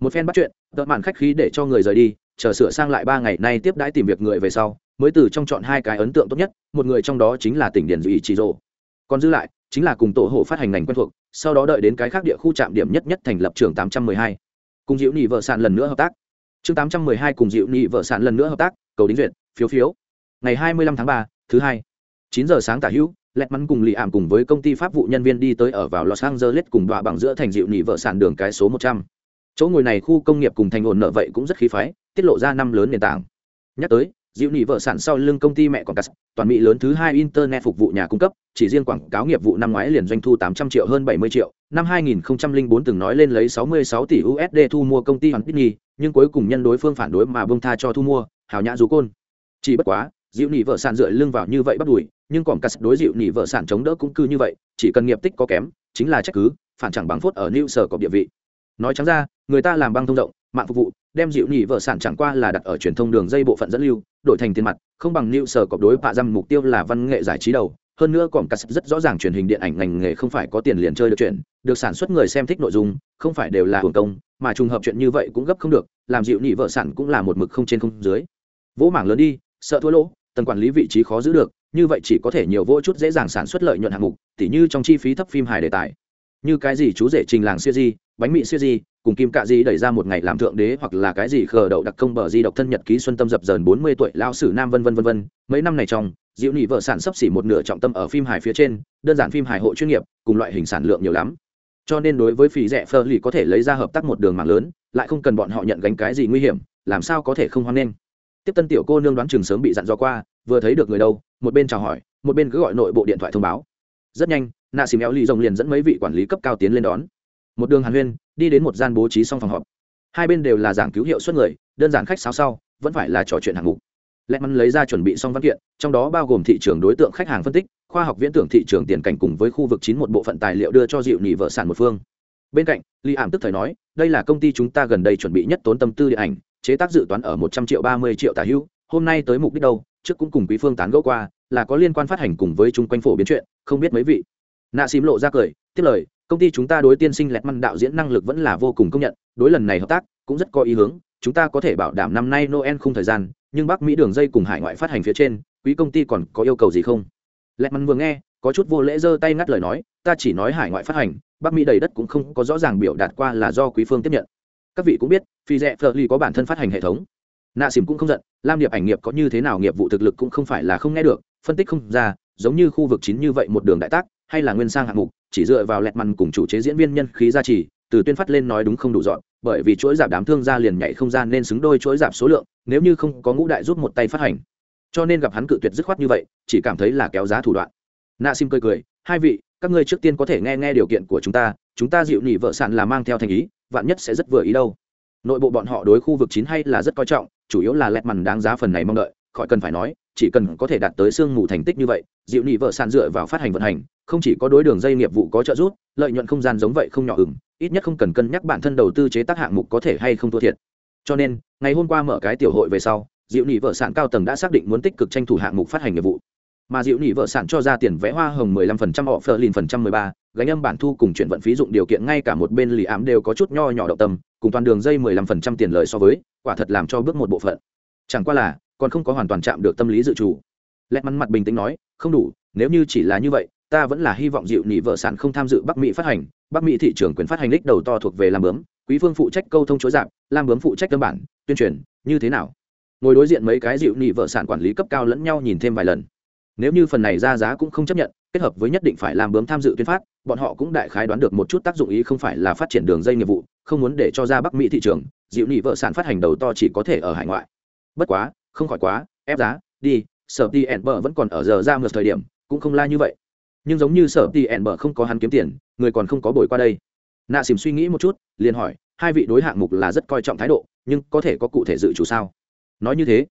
Một phen bắt chuyện, tợ mạn khách khí để cho người rời đi, chờ sửa sang lại ba ngày nay tiếp đãi tìm việc người về sau, mới từ trong chọn hai cái ấn tượng tốt nhất, một người trong đó chính là tỉnh điền dự ý chỉ rồ còn dư lại, chính là cùng tổ hộ phát hành ngành quen thuộc, sau đó đợi đến cái khác địa khu trạm điểm nhất nhất thành lập trường tám trăm mười hai. Cùng diễu nhị vợ sạn lần nữa hợp tác chương tám trăm mười hai cùng diệu nhị vợ sản lần nữa hợp tác, cầu đính duyệt, phiếu phiếu. Ngày hai mươi lăm tháng ba, thứ hai. chín giờ sáng tả hữu, lẹt mắn cùng lì ảm cùng với công ty pháp vụ nhân viên đi tới ở vào los angeles cùng đọa bằng giữa thành diệu nhị vợ sản đường cái số một trăm. Chỗ ngồi này khu công nghiệp cùng thành ổn nợ vậy cũng rất khí phái, tiết lộ ra năm lớn nền tảng. Nhắc tới dịu nỉ vợ sản sau lưng công ty mẹ còn cắt, toàn mỹ lớn thứ hai internet phục vụ nhà cung cấp, chỉ riêng quảng cáo nghiệp vụ năm ngoái liền doanh thu 800 triệu hơn 70 triệu. Năm 2004 từng nói lên lấy 66 tỷ usd thu mua công ty hoàng Disney nhưng cuối cùng nhân đối phương phản đối mà bông tha cho thu mua, hào nhã dù côn. Chỉ bất quá dịu nỉ vợ sản dựa lưng vào như vậy bắt đuổi, nhưng còn cắt đối dịu nỉ vợ sản chống đỡ cũng cư như vậy, chỉ cần nghiệp tích có kém, chính là trách cứ, phản chẳng bằng phốt ở new sở có địa vị. Nói trắng ra, người ta làm băng thông rộng, mạng phục vụ, đem dịu nhị vợ sản chẳng qua là đặt ở truyền thông đường dây bộ phận dẫn lưu, đổi thành tiền mặt, không bằng new sở cọc đối bạ dăm mục tiêu là văn nghệ giải trí đầu hơn nữa còn cắt rất rõ ràng truyền hình điện ảnh ngành nghề không phải có tiền liền chơi được chuyện, được sản xuất người xem thích nội dung, không phải đều là hưởng công, mà trùng hợp chuyện như vậy cũng gấp không được, làm dịu nhị vợ sản cũng là một mực không trên không dưới. Vỗ mảng lớn đi, sợ thua lỗ, tầng quản lý vị trí khó giữ được, như vậy chỉ có thể nhiều vô chút dễ dàng sản xuất lợi nhuận hạng mục, tỉ như trong chi phí thấp phim hài đề tài. Như cái gì chú rể trình làng siêu di, bánh mị siêu di, cùng kim cạ di đẩy ra một ngày làm thượng đế hoặc là cái gì khờ đậu đặc công bờ di độc thân nhật ký xuân tâm dập dờn bốn mươi tuổi lao sử nam vân vân vân vân, mấy năm này trong diệu nỉ vợ sản sấp xỉ một nửa trọng tâm ở phim hài phía trên, đơn giản phim hài hộ chuyên nghiệp, cùng loại hình sản lượng nhiều lắm. Cho nên đối với phí rẻ phơ lì có thể lấy ra hợp tác một đường mạng lớn, lại không cần bọn họ nhận gánh cái gì nguy hiểm, làm sao có thể không hoan nghênh. Tiếp tân tiểu cô nương đoán chừng sớm bị dặn dò qua, vừa thấy được người đâu, một bên chào hỏi, một bên cứ gọi nội bộ điện thoại thông báo. Rất nhanh, nạ xìm éo lì rồng liền dẫn mấy vị quản lý cấp cao tiến lên đón. Một đường hàn huyên, đi đến một gian bố trí xong phòng họp. Hai bên đều là giảng cứu hiệu suất người, đơn giản khách sáo sau, vẫn phải là trò chuyện hạng mục lẽ mắn lấy ra chuẩn bị xong văn kiện, trong đó bao gồm thị trường đối tượng khách hàng phân tích, khoa học viễn tưởng thị trường tiền cảnh cùng với khu vực chín một bộ phận tài liệu đưa cho dịu nhị vợ sản một phương. Bên cạnh li ảm tức thời nói, đây là công ty chúng ta gần đây chuẩn bị nhất tốn tâm tư điện ảnh, chế tác dự toán ở một trăm triệu ba mươi triệu tả hữu hôm nay tới mục đích đâu, trước cũng cùng quý phương tán gẫu qua, là có liên quan phát hành cùng với chung quanh phổ biến chuyện, không biết mấy vị. Nạ xím lộ ra cười, tiếp lời, công ty chúng ta đối tiên sinh lẹt măn đạo diễn năng lực vẫn là vô cùng công nhận, đối lần này hợp tác cũng rất có ý hướng, chúng ta có thể bảo đảm năm nay noel không thời gian nhưng bắc mỹ đường dây cùng hải ngoại phát hành phía trên, quý công ty còn có yêu cầu gì không? Lẹt mắn vừa nghe, có chút vô lễ giơ tay ngắt lời nói, ta chỉ nói hải ngoại phát hành bắc mỹ đầy đất cũng không có rõ ràng biểu đạt qua là do quý phương tiếp nhận. Các vị cũng biết, phi rẽ phờ ly có bản thân phát hành hệ thống. Nạ xìm cũng không giận, lam điệp ảnh nghiệp có như thế nào nghiệp vụ thực lực cũng không phải là không nghe được, phân tích không ra, giống như khu vực chín như vậy một đường đại tác, hay là nguyên sang hạng mục, chỉ dựa vào lẹt mằn cùng chủ chế diễn viên nhân khí gia trì từ tuyên phát lên nói đúng không đủ dọn, bởi vì chuỗi giảm đám thương gia liền nhảy không gian nên xứng đôi chuỗi giảm số lượng, nếu như không có ngũ đại giúp một tay phát hành. Cho nên gặp hắn cự tuyệt dứt khoát như vậy, chỉ cảm thấy là kéo giá thủ đoạn. Na sim cười cười, hai vị, các ngươi trước tiên có thể nghe nghe điều kiện của chúng ta chúng ta dịu nhị vợ sản là mang theo thành ý, vạn nhất sẽ rất vừa ý đâu. Nội bộ bọn họ đối khu vực chín hay là rất coi trọng, chủ yếu là lẹt mằn đáng giá phần này mong đợi, khỏi cần phải nói, chỉ cần có thể đạt tới sương mù thành tích như vậy, dịu nhị vợ sản dựa vào phát hành vận hành, không chỉ có đối đường dây nghiệp vụ có trợ giúp, lợi nhuận không gian giống vậy không nhỏ ửng ít nhất không cần cân nhắc bản thân đầu tư chế tác hạng mục có thể hay không thua thiệt. Cho nên ngày hôm qua mở cái tiểu hội về sau diệu nỉ vợ sản cao tầng đã xác định muốn tích cực tranh thủ hạng mục phát hành nghiệp vụ. Mà diệu nỉ vợ sản cho ra tiền vẽ hoa hồng 15% họ phờ lìn phần trăm 13, gánh âm bản thu cùng chuyển vận phí dụng điều kiện ngay cả một bên lì ám đều có chút nho nhỏ động tâm cùng toàn đường dây 15% tiền lời so với quả thật làm cho bước một bộ phận. Chẳng qua là còn không có hoàn toàn chạm được tâm lý dự trù. Lẹt mắn mặt bình tĩnh nói không đủ nếu như chỉ là như vậy ta vẫn là hy vọng dịu nị vợ sản không tham dự bắc mỹ phát hành, bắc mỹ thị trường quyền phát hành đích đầu to thuộc về làm bướm, quý phương phụ trách câu thông chối giảm, làm bướm phụ trách cơ bản, tuyên truyền, như thế nào? Ngồi đối diện mấy cái dịu nị vợ sản quản lý cấp cao lẫn nhau nhìn thêm vài lần. Nếu như phần này ra giá cũng không chấp nhận, kết hợp với nhất định phải làm bướm tham dự tuyên phát, bọn họ cũng đại khái đoán được một chút tác dụng ý không phải là phát triển đường dây nghiệp vụ, không muốn để cho ra bắc mỹ thị trường, dịu nị vợ sản phát hành đầu to chỉ có thể ở hải ngoại. Bất quá, không khỏi quá, ép giá, đi, sở ti ẻn bờ vẫn còn ở giờ ra một thời điểm, cũng không la như vậy nhưng giống như sở ti ẹn bờ không có hắn kiếm tiền, người còn không có bồi qua đây. Nạ xìm suy nghĩ một chút, liền hỏi, hai vị đối hạng mục là rất coi trọng thái độ, nhưng có thể có cụ thể dự chủ sao? Nói như thế,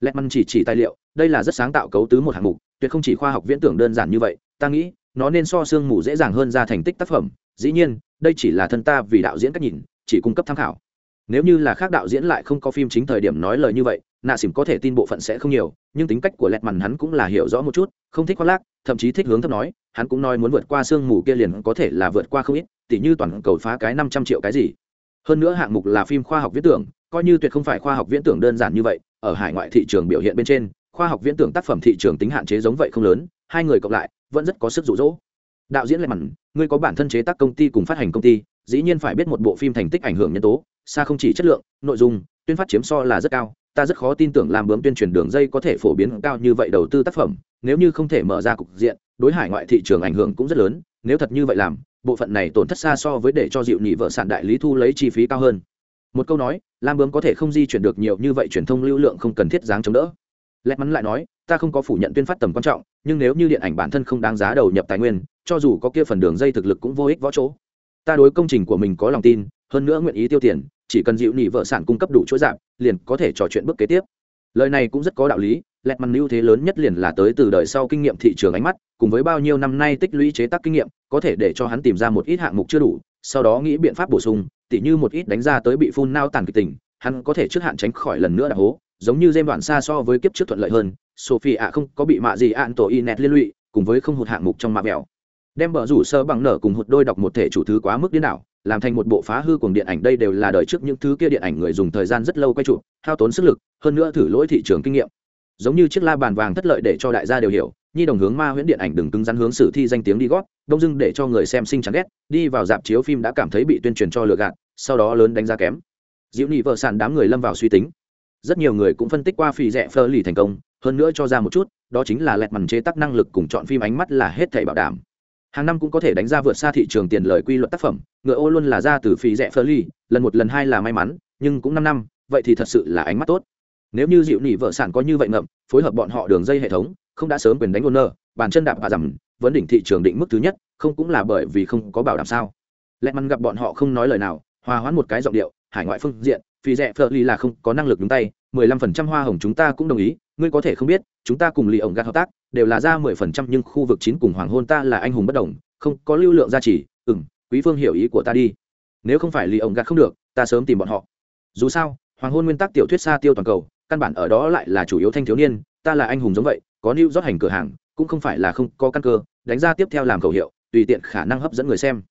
lẹt măn chỉ chỉ tài liệu, đây là rất sáng tạo cấu tứ một hạng mục, tuyệt không chỉ khoa học viễn tưởng đơn giản như vậy, ta nghĩ, nó nên so sương mù dễ dàng hơn ra thành tích tác phẩm, dĩ nhiên, đây chỉ là thân ta vì đạo diễn cách nhìn, chỉ cung cấp tham khảo. Nếu như là khác đạo diễn lại không có phim chính thời điểm nói lời như vậy, nạ xỉm có thể tin bộ phận sẽ không nhiều, nhưng tính cách của lẹt mằn hắn cũng là hiểu rõ một chút, không thích khoác lác, thậm chí thích hướng thấp nói hắn cũng nói muốn vượt qua sương mù kia liền có thể là vượt qua không ít, tỉ như toàn cầu phá cái năm trăm triệu cái gì. Hơn nữa hạng mục là phim khoa học viễn tưởng, coi như tuyệt không phải khoa học viễn tưởng đơn giản như vậy, ở hải ngoại thị trường biểu hiện bên trên, khoa học viễn tưởng tác phẩm thị trường tính hạn chế giống vậy không lớn, hai người cộng lại, vẫn rất có sức rụ rỗ đạo diễn lẹt mặn, ngươi có bản thân chế tác công ty cùng phát hành công ty, dĩ nhiên phải biết một bộ phim thành tích ảnh hưởng nhân tố, xa không chỉ chất lượng, nội dung, tuyên phát chiếm so là rất cao ta rất khó tin tưởng làm bướm tuyên truyền đường dây có thể phổ biến cao như vậy đầu tư tác phẩm, nếu như không thể mở ra cục diện, đối hải ngoại thị trường ảnh hưởng cũng rất lớn, nếu thật như vậy làm, bộ phận này tổn thất xa so với để cho dịu nhị vợ sản đại lý thu lấy chi phí cao hơn. Một câu nói lam bướm có thể không di chuyển được nhiều như vậy truyền thông lưu lượng không cần thiết dáng chống đỡ. Lẹt mắn lại nói, ta không có phủ nhận tuyên phát tầm quan trọng, nhưng nếu như điện ảnh bản thân không đáng giá đầu nhập tài nguyên, cho dù có kia phần đường dây thực lực cũng vô ích võ chỗ. Ta đối công trình của mình có lòng tin, hơn nữa nguyện ý tiêu tiền, chỉ cần dịu nhị vợ sản cung cấp đủ chỗ giảm liền có thể trò chuyện bước kế tiếp. Lời này cũng rất có đạo lý, lẹt mằn lưu thế lớn nhất liền là tới từ đời sau kinh nghiệm thị trường ánh mắt, cùng với bao nhiêu năm nay tích lũy chế tác kinh nghiệm, có thể để cho hắn tìm ra một ít hạng mục chưa đủ, sau đó nghĩ biện pháp bổ sung, tỉ như một ít đánh ra tới bị phun nao tàn kịch tình, hắn có thể trước hạn tránh khỏi lần nữa đạp hố, giống như dêm đoạn xa so với kiếp trước thuận lợi hơn, sophie ạ không có bị mạ gì ạn tổ inet liên lụy, cùng với không hụt hạng mục trong mạ mèo đem bờ rủ sơ bằng nở cùng hụt đôi đọc một thể chủ thứ quá mức điên đảo làm thành một bộ phá hư cuồng điện ảnh, đây đều là đời trước những thứ kia điện ảnh người dùng thời gian rất lâu quay chụp, hao tốn sức lực, hơn nữa thử lỗi thị trường kinh nghiệm. Giống như chiếc la bàn vàng thất lợi để cho đại gia đều hiểu, nhi đồng hướng ma huyễn điện ảnh đừng cứng rắn hướng sử thi danh tiếng đi gót, đông dưng để cho người xem sinh chán ghét, đi vào dạp chiếu phim đã cảm thấy bị tuyên truyền cho lừa gạt, sau đó lớn đánh giá kém. Diễu nhị vợ sản đám người lâm vào suy tính. Rất nhiều người cũng phân tích qua phi rẻ phơ lì thành công, hơn nữa cho ra một chút, đó chính là lẹt màn chế tác năng lực cùng chọn phim ánh mắt là hết thảy bảo đảm hàng năm cũng có thể đánh ra vượt xa thị trường tiền lời quy luật tác phẩm, ngựa ô luôn là ra từ phí rẻ phơ ly lần một lần hai là may mắn, nhưng cũng năm năm, vậy thì thật sự là ánh mắt tốt. Nếu như dịu nỉ vợ sản có như vậy ngậm, phối hợp bọn họ đường dây hệ thống, không đã sớm quyền đánh ôn nơ bàn chân đạp và giảm vấn đỉnh thị trường định mức thứ nhất, không cũng là bởi vì không có bảo đảm sao? Lẹ mắn gặp bọn họ không nói lời nào, hòa hoãn một cái giọng điệu, hải ngoại phương diện, phí rẻ phơ ly là không có năng lực đúng tay, mười lăm phần trăm hoa hồng chúng ta cũng đồng ý ngươi có thể không biết, chúng ta cùng lì ổng gạt hợp tác, đều là ra mười phần trăm nhưng khu vực chín cùng hoàng hôn ta là anh hùng bất đồng, không, có lưu lượng gia trì ừ m quý phương hiểu ý của ta đi. Nếu không phải lì ổng gạt không được, ta sớm tìm bọn họ. Dù sao, hoàng hôn nguyên tắc tiểu thuyết xa tiêu toàn cầu, căn bản ở đó lại là chủ yếu thanh thiếu niên, ta là anh hùng giống vậy, có lưu rót hành cửa hàng, cũng không phải là không có căn cơ, đánh ra tiếp theo làm khẩu hiệu, tùy tiện khả năng hấp dẫn người xem.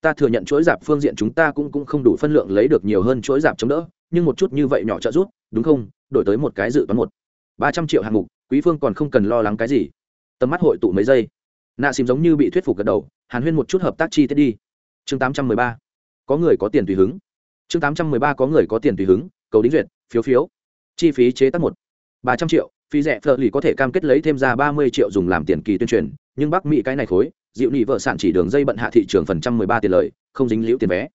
Ta thừa nhận chuỗi dạp phương diện chúng ta cũng cũng không đủ phân lượng lấy được nhiều hơn chuỗi dạp chống đỡ, nhưng một chút như vậy nhỏ trợ rút đúng không? Đổi tới một cái dự toán một ba trăm triệu hạng mục, quý phương còn không cần lo lắng cái gì. Tầm mắt hội tụ mấy giây. Nạ xìm giống như bị thuyết phục gật đầu, hàn huyên một chút hợp tác chi tiết đi. Chương tám trăm mười ba. Có người có tiền tùy hứng. Chương tám trăm mười ba có người có tiền tùy hứng, cầu đính duyệt, phiếu phiếu. Chi phí chế tác một. ba trăm triệu, phí rẻ phở lì có thể cam kết lấy thêm ra ba mươi triệu dùng làm tiền kỳ tuyên truyền, nhưng bắc mỹ cái này khối, dịu nị vợ sản chỉ đường dây bận hạ thị trường phần trăm mười ba tiền lời, không dính liễu tiền vé.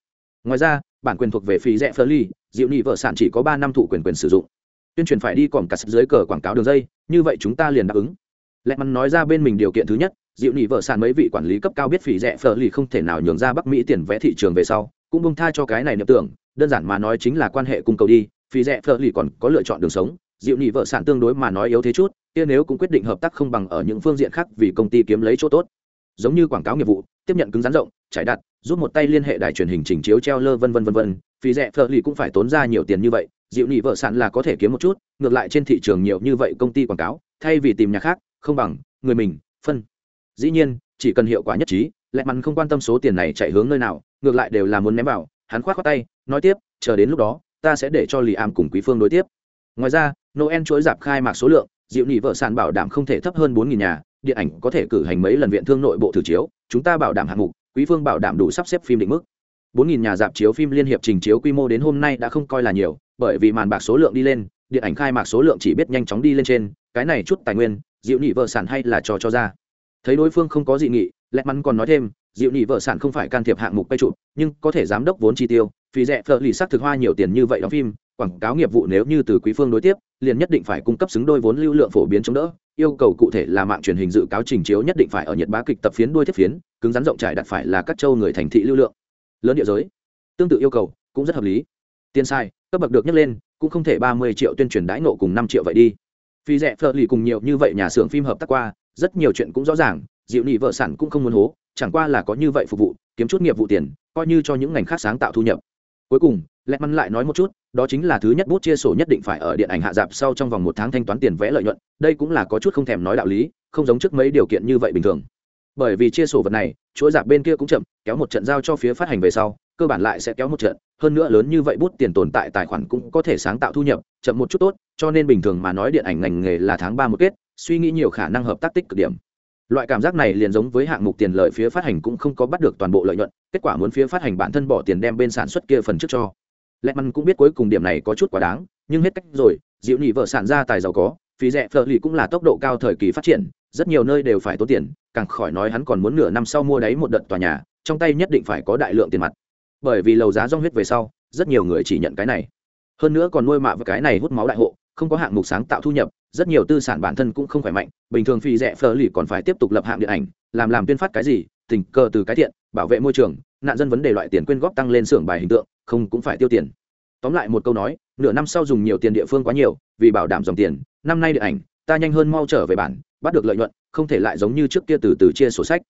Ngoài ra, bản quyền thuộc về phí rẻ phở lì, dịu nị vợ sản chỉ có ba năm thụ quyền quyền sử dụng tuyên truyền phải đi còn cả dưới cờ quảng cáo đường dây, như vậy chúng ta liền đáp ứng. Lẹ mắn nói ra bên mình điều kiện thứ nhất, dịu Nỉ vợ Sàn mấy vị quản lý cấp cao biết phỉ rẻ phở lì không thể nào nhường ra bắc mỹ tiền vẽ thị trường về sau, cũng bông tha cho cái này niệm tưởng, đơn giản mà nói chính là quan hệ cung cầu đi, phỉ rẻ phở lì còn có lựa chọn đường sống, dịu Nỉ vợ Sàn tương đối mà nói yếu thế chút, kia nếu cũng quyết định hợp tác không bằng ở những phương diện khác vì công ty kiếm lấy chỗ tốt. Giống như quảng cáo nghiệp vụ, tiếp nhận cứng rắn rộng, trải đặt giúp một tay liên hệ đài truyền hình trình chiếu treo lơ vân vân vân vân, phỉ rẻ phở lì cũng phải tốn ra nhiều tiền như vậy dịu nị vợ sản là có thể kiếm một chút, ngược lại trên thị trường nhiều như vậy công ty quảng cáo, thay vì tìm nhà khác, không bằng, người mình, phân. Dĩ nhiên, chỉ cần hiệu quả nhất trí, lẹ mắn không quan tâm số tiền này chạy hướng nơi nào, ngược lại đều là muốn ném vào, hắn khoát khoát tay, nói tiếp, chờ đến lúc đó, ta sẽ để cho lì ảm cùng quý phương đối tiếp. Ngoài ra, noel chuỗi dạp khai mạc số lượng, dịu nị vợ sản bảo đảm không thể thấp hơn bốn nghìn nhà, điện ảnh có thể cử hành mấy lần viện thương nội bộ thử chiếu, chúng ta bảo đảm hạng mục, quý phương bảo đảm đủ sắp xếp phim định mức bốn nghìn nhà dạp chiếu phim liên hiệp trình chiếu quy mô đến hôm nay đã không coi là nhiều, bởi vì màn bạc số lượng đi lên, điện ảnh khai mạc số lượng chỉ biết nhanh chóng đi lên trên, cái này chút tài nguyên, diệu nhị vợ sản hay là trò cho ra. Thấy đối phương không có dị nghị lẹ mắn còn nói thêm, diệu nhị vợ sản không phải can thiệp hạng mục quay chụp, nhưng có thể giám đốc vốn chi tiêu, phí rẻ phở lì sắc thực hoa nhiều tiền như vậy đóng phim, quảng cáo nghiệp vụ nếu như từ quý phương đối tiếp, liền nhất định phải cung cấp xứng đôi vốn lưu lượng phổ biến chống đỡ, yêu cầu cụ thể là mạng truyền hình dự cáo trình chiếu nhất định phải ở nhiệt bá kịch tập phiến đuôi tiếp phiến, cứng rắn rộng trải đặt phải là các châu người thành thị lưu lượng lớn địa giới. Tương tự yêu cầu, cũng rất hợp lý. Tiền sai cấp bậc được nhắc lên, cũng không thể ba mươi triệu tuyên truyền đãi nộ cùng năm triệu vậy đi. Phi rẻ phở lì cùng nhiều như vậy nhà xưởng phim hợp tác qua, rất nhiều chuyện cũng rõ ràng dịu nị vợ sản cũng không muốn hố, chẳng qua là có như vậy phục vụ, kiếm chút nghiệp vụ tiền, coi như cho những ngành khác sáng tạo thu nhập. Cuối cùng lẹt mắn lại nói một chút, đó chính là thứ nhất bút chia sổ nhất định phải ở điện ảnh hạ dạp sau trong vòng một tháng thanh toán tiền vẽ lợi nhuận, đây cũng là có chút không thèm nói đạo lý, không giống trước mấy điều kiện như vậy bình thường bởi vì chia sổ vật này, chuỗi dạp bên kia cũng chậm, kéo một trận giao cho phía phát hành về sau, cơ bản lại sẽ kéo một trận. Hơn nữa lớn như vậy bút tiền tồn tại tài khoản cũng có thể sáng tạo thu nhập, chậm một chút tốt, cho nên bình thường mà nói điện ảnh ngành nghề là tháng ba một kết, suy nghĩ nhiều khả năng hợp tác tích cực điểm. Loại cảm giác này liền giống với hạng mục tiền lợi phía phát hành cũng không có bắt được toàn bộ lợi nhuận, kết quả muốn phía phát hành bản thân bỏ tiền đem bên sản xuất kia phần trước cho. Lẹ măn cũng biết cuối cùng điểm này có chút quá đáng, nhưng hết cách rồi dịu nhị vợ sản ra tài giàu có, phí rẻ phở lì cũng là tốc độ cao thời kỳ phát triển, rất nhiều nơi đều phải tốn tiền càng khỏi nói hắn còn muốn nửa năm sau mua đấy một đợt tòa nhà, trong tay nhất định phải có đại lượng tiền mặt. Bởi vì lầu giá rong huyết về sau, rất nhiều người chỉ nhận cái này. Hơn nữa còn nuôi mạ với cái này hút máu đại hộ, không có hạng mục sáng tạo thu nhập, rất nhiều tư sản bản thân cũng không khỏe mạnh, bình thường phi rẻ phở lì còn phải tiếp tục lập hạng điện ảnh, làm làm tuyên phát cái gì, tình cờ từ cái thiện, bảo vệ môi trường, nạn dân vấn đề loại tiền quyên góp tăng lên xưởng bài hình tượng, không cũng phải tiêu tiền. Tóm lại một câu nói, nửa năm sau dùng nhiều tiền địa phương quá nhiều, vì bảo đảm dòng tiền, năm nay điện ảnh, ta nhanh hơn mau trở về bản bắt được lợi nhuận, không thể lại giống như trước kia từ từ chia sổ sách.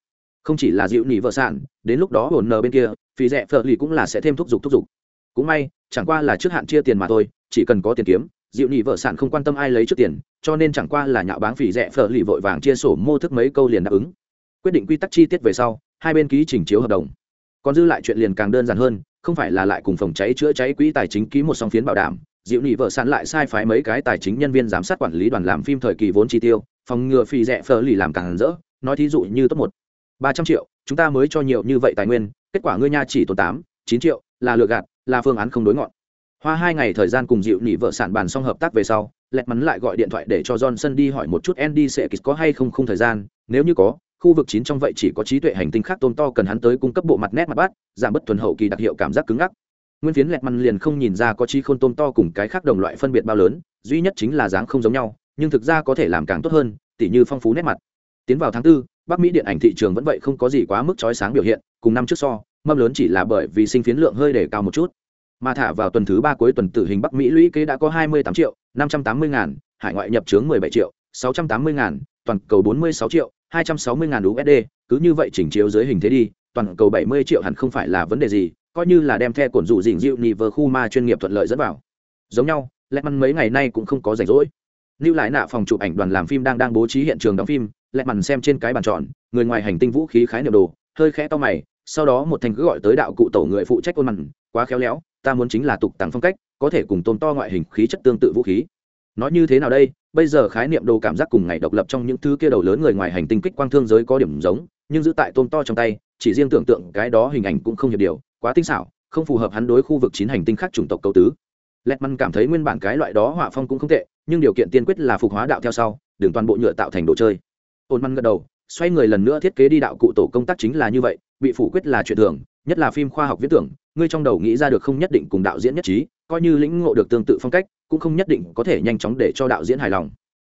Không chỉ là dịu nỉ vợ sản, đến lúc đó hồn nờ bên kia phí rẻ phở lì cũng là sẽ thêm thúc giục thúc giục. Cũng may, chẳng qua là trước hạn chia tiền mà thôi, chỉ cần có tiền kiếm, dịu nỉ vợ sản không quan tâm ai lấy trước tiền, cho nên chẳng qua là nhạo báng phỉ rẻ phở lì vội vàng chia sổ mô thức mấy câu liền đáp ứng. Quyết định quy tắc chi tiết về sau, hai bên ký trình chiếu hợp đồng. Còn dư lại chuyện liền càng đơn giản hơn không phải là lại cùng phòng cháy chữa cháy quỹ tài chính ký một song phiến bảo đảm, Diệu nị vợ sản lại sai phái mấy cái tài chính nhân viên giám sát quản lý đoàn làm phim thời kỳ vốn chi tiêu, phòng ngừa phi rẻ phở lì làm càng rỡ, nói thí dụ như top một. Ba trăm triệu, chúng ta mới cho nhiều như vậy tài nguyên, kết quả ngươi nha chỉ tốn tám, chín triệu, là lừa gạt, là phương án không đối ngọn. Hoa hai ngày thời gian cùng dịu nỉ vợ sản bàn xong hợp tác về sau, lẹt mắn lại gọi điện thoại để cho johnson đi hỏi một chút andy sẽ có hay không không thời gian, nếu như có khu vực chín trong vậy chỉ có trí tuệ hành tinh khác tôm to cần hắn tới cung cấp bộ mặt nét mặt bát, giảm bất thuần hậu kỳ đặc hiệu cảm giác cứng ngắc. Nguyên phiến lẹt măn liền không nhìn ra có chi khôn tôm to cùng cái khác đồng loại phân biệt bao lớn, duy nhất chính là dáng không giống nhau, nhưng thực ra có thể làm càng tốt hơn, tỉ như phong phú nét mặt. Tiến vào tháng tư, bắc mỹ điện ảnh thị trường vẫn vậy không có gì quá mức trói sáng biểu hiện, cùng năm trước so, mâm lớn chỉ là bởi vì sinh phiến lượng hơi để cao một chút. Mà thả vào tuần thứ ba cuối tuần tử hình bắc mỹ lũy kế đã có hai mươi tám triệu năm trăm tám mươi ngàn, hải ngoại nhập trướng mười bảy triệu sáu trăm tám mươi ngàn, toàn cầu bốn mươi sáu triệu hai trăm sáu mươi ngàn usd cứ như vậy chỉnh chiếu dưới hình thế đi, toàn cầu bảy mươi triệu hẳn không phải là vấn đề gì, coi như là đem theo cổn dụ dình dịu nhị vờ khu ma chuyên nghiệp thuận lợi dẫn vào. Giống nhau lẹ mấy ngày nay cũng không có rảnh rỗi. Lưu lại nạ phòng chụp ảnh đoàn làm phim đang đang bố trí hiện trường đóng phim lẹ xem trên cái bàn tròn, người ngoài hành tinh vũ khí khái niệm đồ, hơi khẽ to mày, sau đó một thành cứ gọi tới đạo cụ tổ người phụ trách ôn mặn, quá khéo léo, ta muốn chính là tục tặng phong cách, có thể cùng tôm to ngoại hình khí chất tương tự vũ khí nói như thế nào đây? Bây giờ khái niệm đồ cảm giác cùng ngày độc lập trong những thứ kia đầu lớn người ngoài hành tinh kích quang thương giới có điểm giống, nhưng giữ tại tôm to trong tay, chỉ riêng tưởng tượng cái đó hình ảnh cũng không hiệp điều, quá tinh xảo, không phù hợp hắn đối khu vực chín hành tinh khác chủng tộc cầu tứ. Lẹt măn cảm thấy nguyên bản cái loại đó họa phong cũng không tệ, nhưng điều kiện tiên quyết là phục hóa đạo theo sau, đừng toàn bộ nhựa tạo thành đồ chơi. Ôn măn gật đầu, xoay người lần nữa thiết kế đi đạo cụ tổ công tác chính là như vậy, bị phủ quyết là chuyện thường, nhất là phim khoa học viễn tưởng, ngươi trong đầu nghĩ ra được không nhất định cùng đạo diễn nhất trí, coi như lĩnh ngộ được tương tự phong cách cũng không nhất định có thể nhanh chóng để cho đạo diễn hài lòng.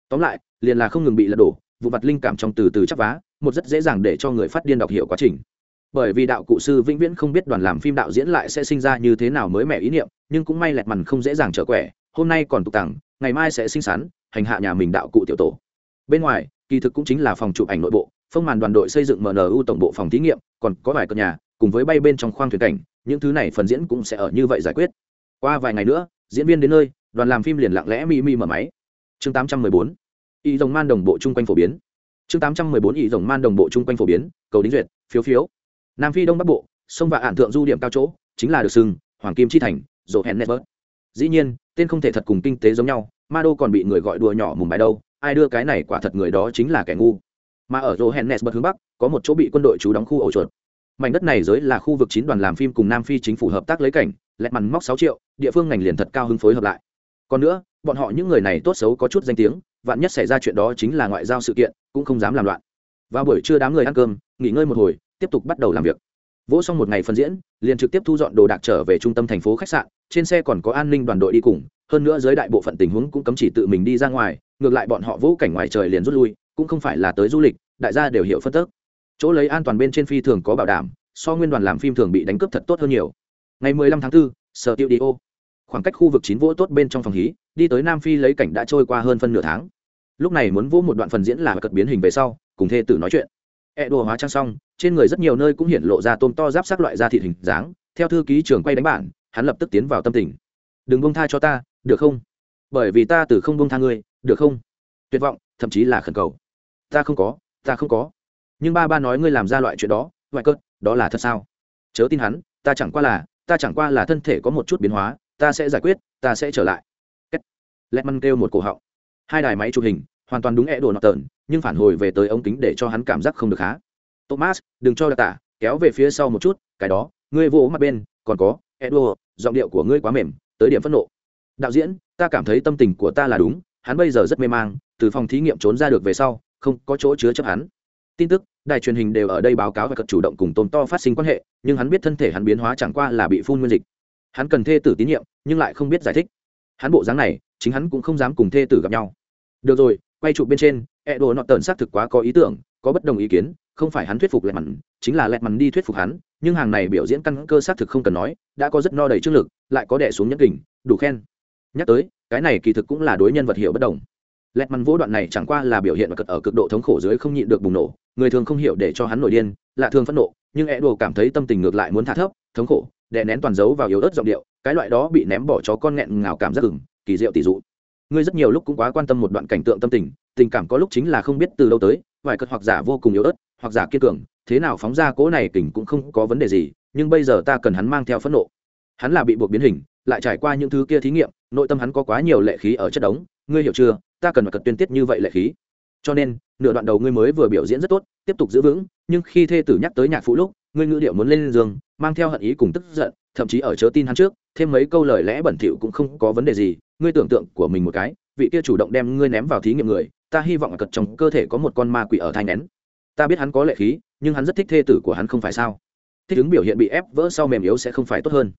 Tóm lại, liền là không ngừng bị lật đổ, vụ mặt linh cảm trong từ từ chắc vá, một rất dễ dàng để cho người phát điên đọc hiểu quá trình. Bởi vì đạo cụ sư vĩnh viễn không biết đoàn làm phim đạo diễn lại sẽ sinh ra như thế nào mới mẻ ý niệm, nhưng cũng may lẹt mằn không dễ dàng trở quẻ, hôm nay còn tục tặng ngày mai sẽ sinh sắn hành hạ nhà mình đạo cụ tiểu tổ. Bên ngoài, kỳ thực cũng chính là phòng chụp ảnh nội bộ, phong màn đoàn đội xây dựng mnu tổng bộ phòng thí nghiệm, còn có vài cơn nhà, cùng với bay bên trong khoang thuyền cảnh, những thứ này phần diễn cũng sẽ ở như vậy giải quyết. Qua vài ngày nữa, diễn viên đến nơi đoàn làm phim liền lặng lẽ mi mi mở máy. Chương 814. y dòng man đồng bộ chung quanh phổ biến. Chương 814 y dòng man đồng bộ chung quanh phổ biến, cầu đính duyệt, phiếu phiếu. Nam phi đông bắc bộ, sông và ản thượng du điểm cao chỗ, chính là được sừng, hoàng kim chi thành rộ hẹn network. Dĩ nhiên, tên không thể thật cùng kinh tế giống nhau, ma đô còn bị người gọi đùa nhỏ mùng bài đâu, ai đưa cái này quả thật người đó chính là kẻ ngu. Mà ở johannesburg hướng bắc, có một chỗ bị quân đội trú đóng khu ổ chuột. Mảnh đất này giới là khu vực chín đoàn làm phim cùng nam phi chính phủ hợp tác lấy cảnh, lẹt mằn móc sáu triệu, địa phương ngành liền thật cao hứng phối hợp lại còn nữa bọn họ những người này tốt xấu có chút danh tiếng vạn nhất xảy ra chuyện đó chính là ngoại giao sự kiện cũng không dám làm loạn. Vào buổi trưa đám người ăn cơm nghỉ ngơi một hồi tiếp tục bắt đầu làm việc. Vỗ xong một ngày phân diễn liền trực tiếp thu dọn đồ đạc trở về trung tâm thành phố khách sạn trên xe còn có an ninh đoàn đội đi cùng hơn nữa dưới đại bộ phận tình huống cũng cấm chỉ tự mình đi ra ngoài ngược lại bọn họ vỗ cảnh ngoài trời liền rút lui cũng không phải là tới du lịch đại gia đều hiểu phân tức chỗ lấy an toàn bên trên phi thường có bảo đảm so nguyên đoàn làm phim thường bị đánh cướp thật tốt hơn nhiều. Ngày 15 tháng 4, sở tiêu đi ô khoảng cách khu vực chín vỗ tốt bên trong phòng hí, đi tới nam phi lấy cảnh đã trôi qua hơn phân nửa tháng. Lúc này muốn vỗ một đoạn phần diễn là cật biến hình về sau, cùng thê tử nói chuyện. E đùa hóa trang xong, trên người rất nhiều nơi cũng hiện lộ ra tôm to giáp sắc loại da thịt hình dáng, theo thư ký trường quay đánh bản, hắn lập tức tiến vào tâm tình. Đừng bông tha cho ta, được không? Bởi vì ta từ không bông tha ngươi, được không? Tuyệt vọng, thậm chí là khẩn cầu. Ta không có, ta không có. Nhưng ba ba nói ngươi làm ra loại chuyện đó ngoại cơn đó là thật sao? Chớ tin hắn, ta chẳng qua là, ta chẳng qua là thân thể có một chút biến hóa ta sẽ giải quyết, ta sẽ trở lại. Lẹt măn kêu một cổ họng. Hai đài máy chụp hình, hoàn toàn đúng e đồ nọt tờn, nhưng phản hồi về tới ống kính để cho hắn cảm giác không được há thomas, đừng cho đặc tả kéo về phía sau một chút, cái đó, ngươi vô mặt bên, còn có edo giọng điệu của ngươi quá mềm, tới điểm phẫn nộ. Đạo diễn, ta cảm thấy tâm tình của ta là đúng, hắn bây giờ rất mê mang, từ phòng thí nghiệm trốn ra được về sau, không có chỗ chứa chấp hắn. Tin tức, đài truyền hình đều ở đây báo cáo và cật chủ động cùng tôm to phát sinh quan hệ, nhưng hắn biết thân thể hắn biến hóa chẳng qua là bị phun nguyên dịch hắn cần thê tử tín nhiệm, nhưng lại không biết giải thích. Hắn bộ dáng này, chính hắn cũng không dám cùng thê tử gặp nhau. Được rồi, quay trụ bên trên e đồ nọ tần xác thực quá có ý tưởng, có bất đồng ý kiến, không phải hắn thuyết phục lẹt mặn chính là lẹt mặn đi thuyết phục hắn, nhưng hàng này biểu diễn căn cơ xác thực không cần nói, đã có rất no đầy chương lực, lại có đẻ xuống nhất kình, đủ khen. Nhắc tới, cái này kỳ thực cũng là đối nhân vật hiểu bất đồng. Lẹt mặn vỗ đoạn này chẳng qua là biểu hiện và cật ở cực độ thống khổ dưới không nhịn được bùng nổ, người thường không hiểu để cho hắn nổi điên, lạ thường phẫn nộ, nhưng e đồ cảm thấy tâm tình ngược lại muốn thả thấp, thống khổ đè nén toàn dấu vào yếu ớt giọng điệu, cái loại đó bị ném bỏ chó con nghẹn ngào cảm giác ửng, kỳ diệu tỷ dụ. Ngươi rất nhiều lúc cũng quá quan tâm một đoạn cảnh tượng tâm tình tình cảm có lúc chính là không biết từ đâu tới, vài cật hoặc giả vô cùng yếu ớt, hoặc giả kiên cường, thế nào phóng ra cỗ này kình cũng không có vấn đề gì, nhưng bây giờ ta cần hắn mang theo phẫn nộ. Hắn là bị buộc biến hình, lại trải qua những thứ kia thí nghiệm, nội tâm hắn có quá nhiều lệ khí ở chất đống, ngươi hiểu chưa, ta cần phải cật tuyên tiết như vậy lệ khí. Cho nên, nửa đoạn đầu ngươi mới vừa biểu diễn rất tốt, tiếp tục giữ vững, nhưng khi thê tử nhắc tới nhạc phụ lúc ngươi ngữ điệu muốn lên giường mang theo hận ý cùng tức giận, thậm chí ở chớ tin hắn trước, thêm mấy câu lời lẽ bẩn thỉu cũng không có vấn đề gì, ngươi tưởng tượng của mình một cái, vị kia chủ động đem ngươi ném vào thí nghiệm người, ta hy vọng ở cật trong cơ thể có một con ma quỷ ở thai nén. Ta biết hắn có lệ khí, nhưng hắn rất thích thê tử của hắn không phải sao? Thích ứng biểu hiện bị ép vỡ sau mềm yếu sẽ không phải tốt hơn.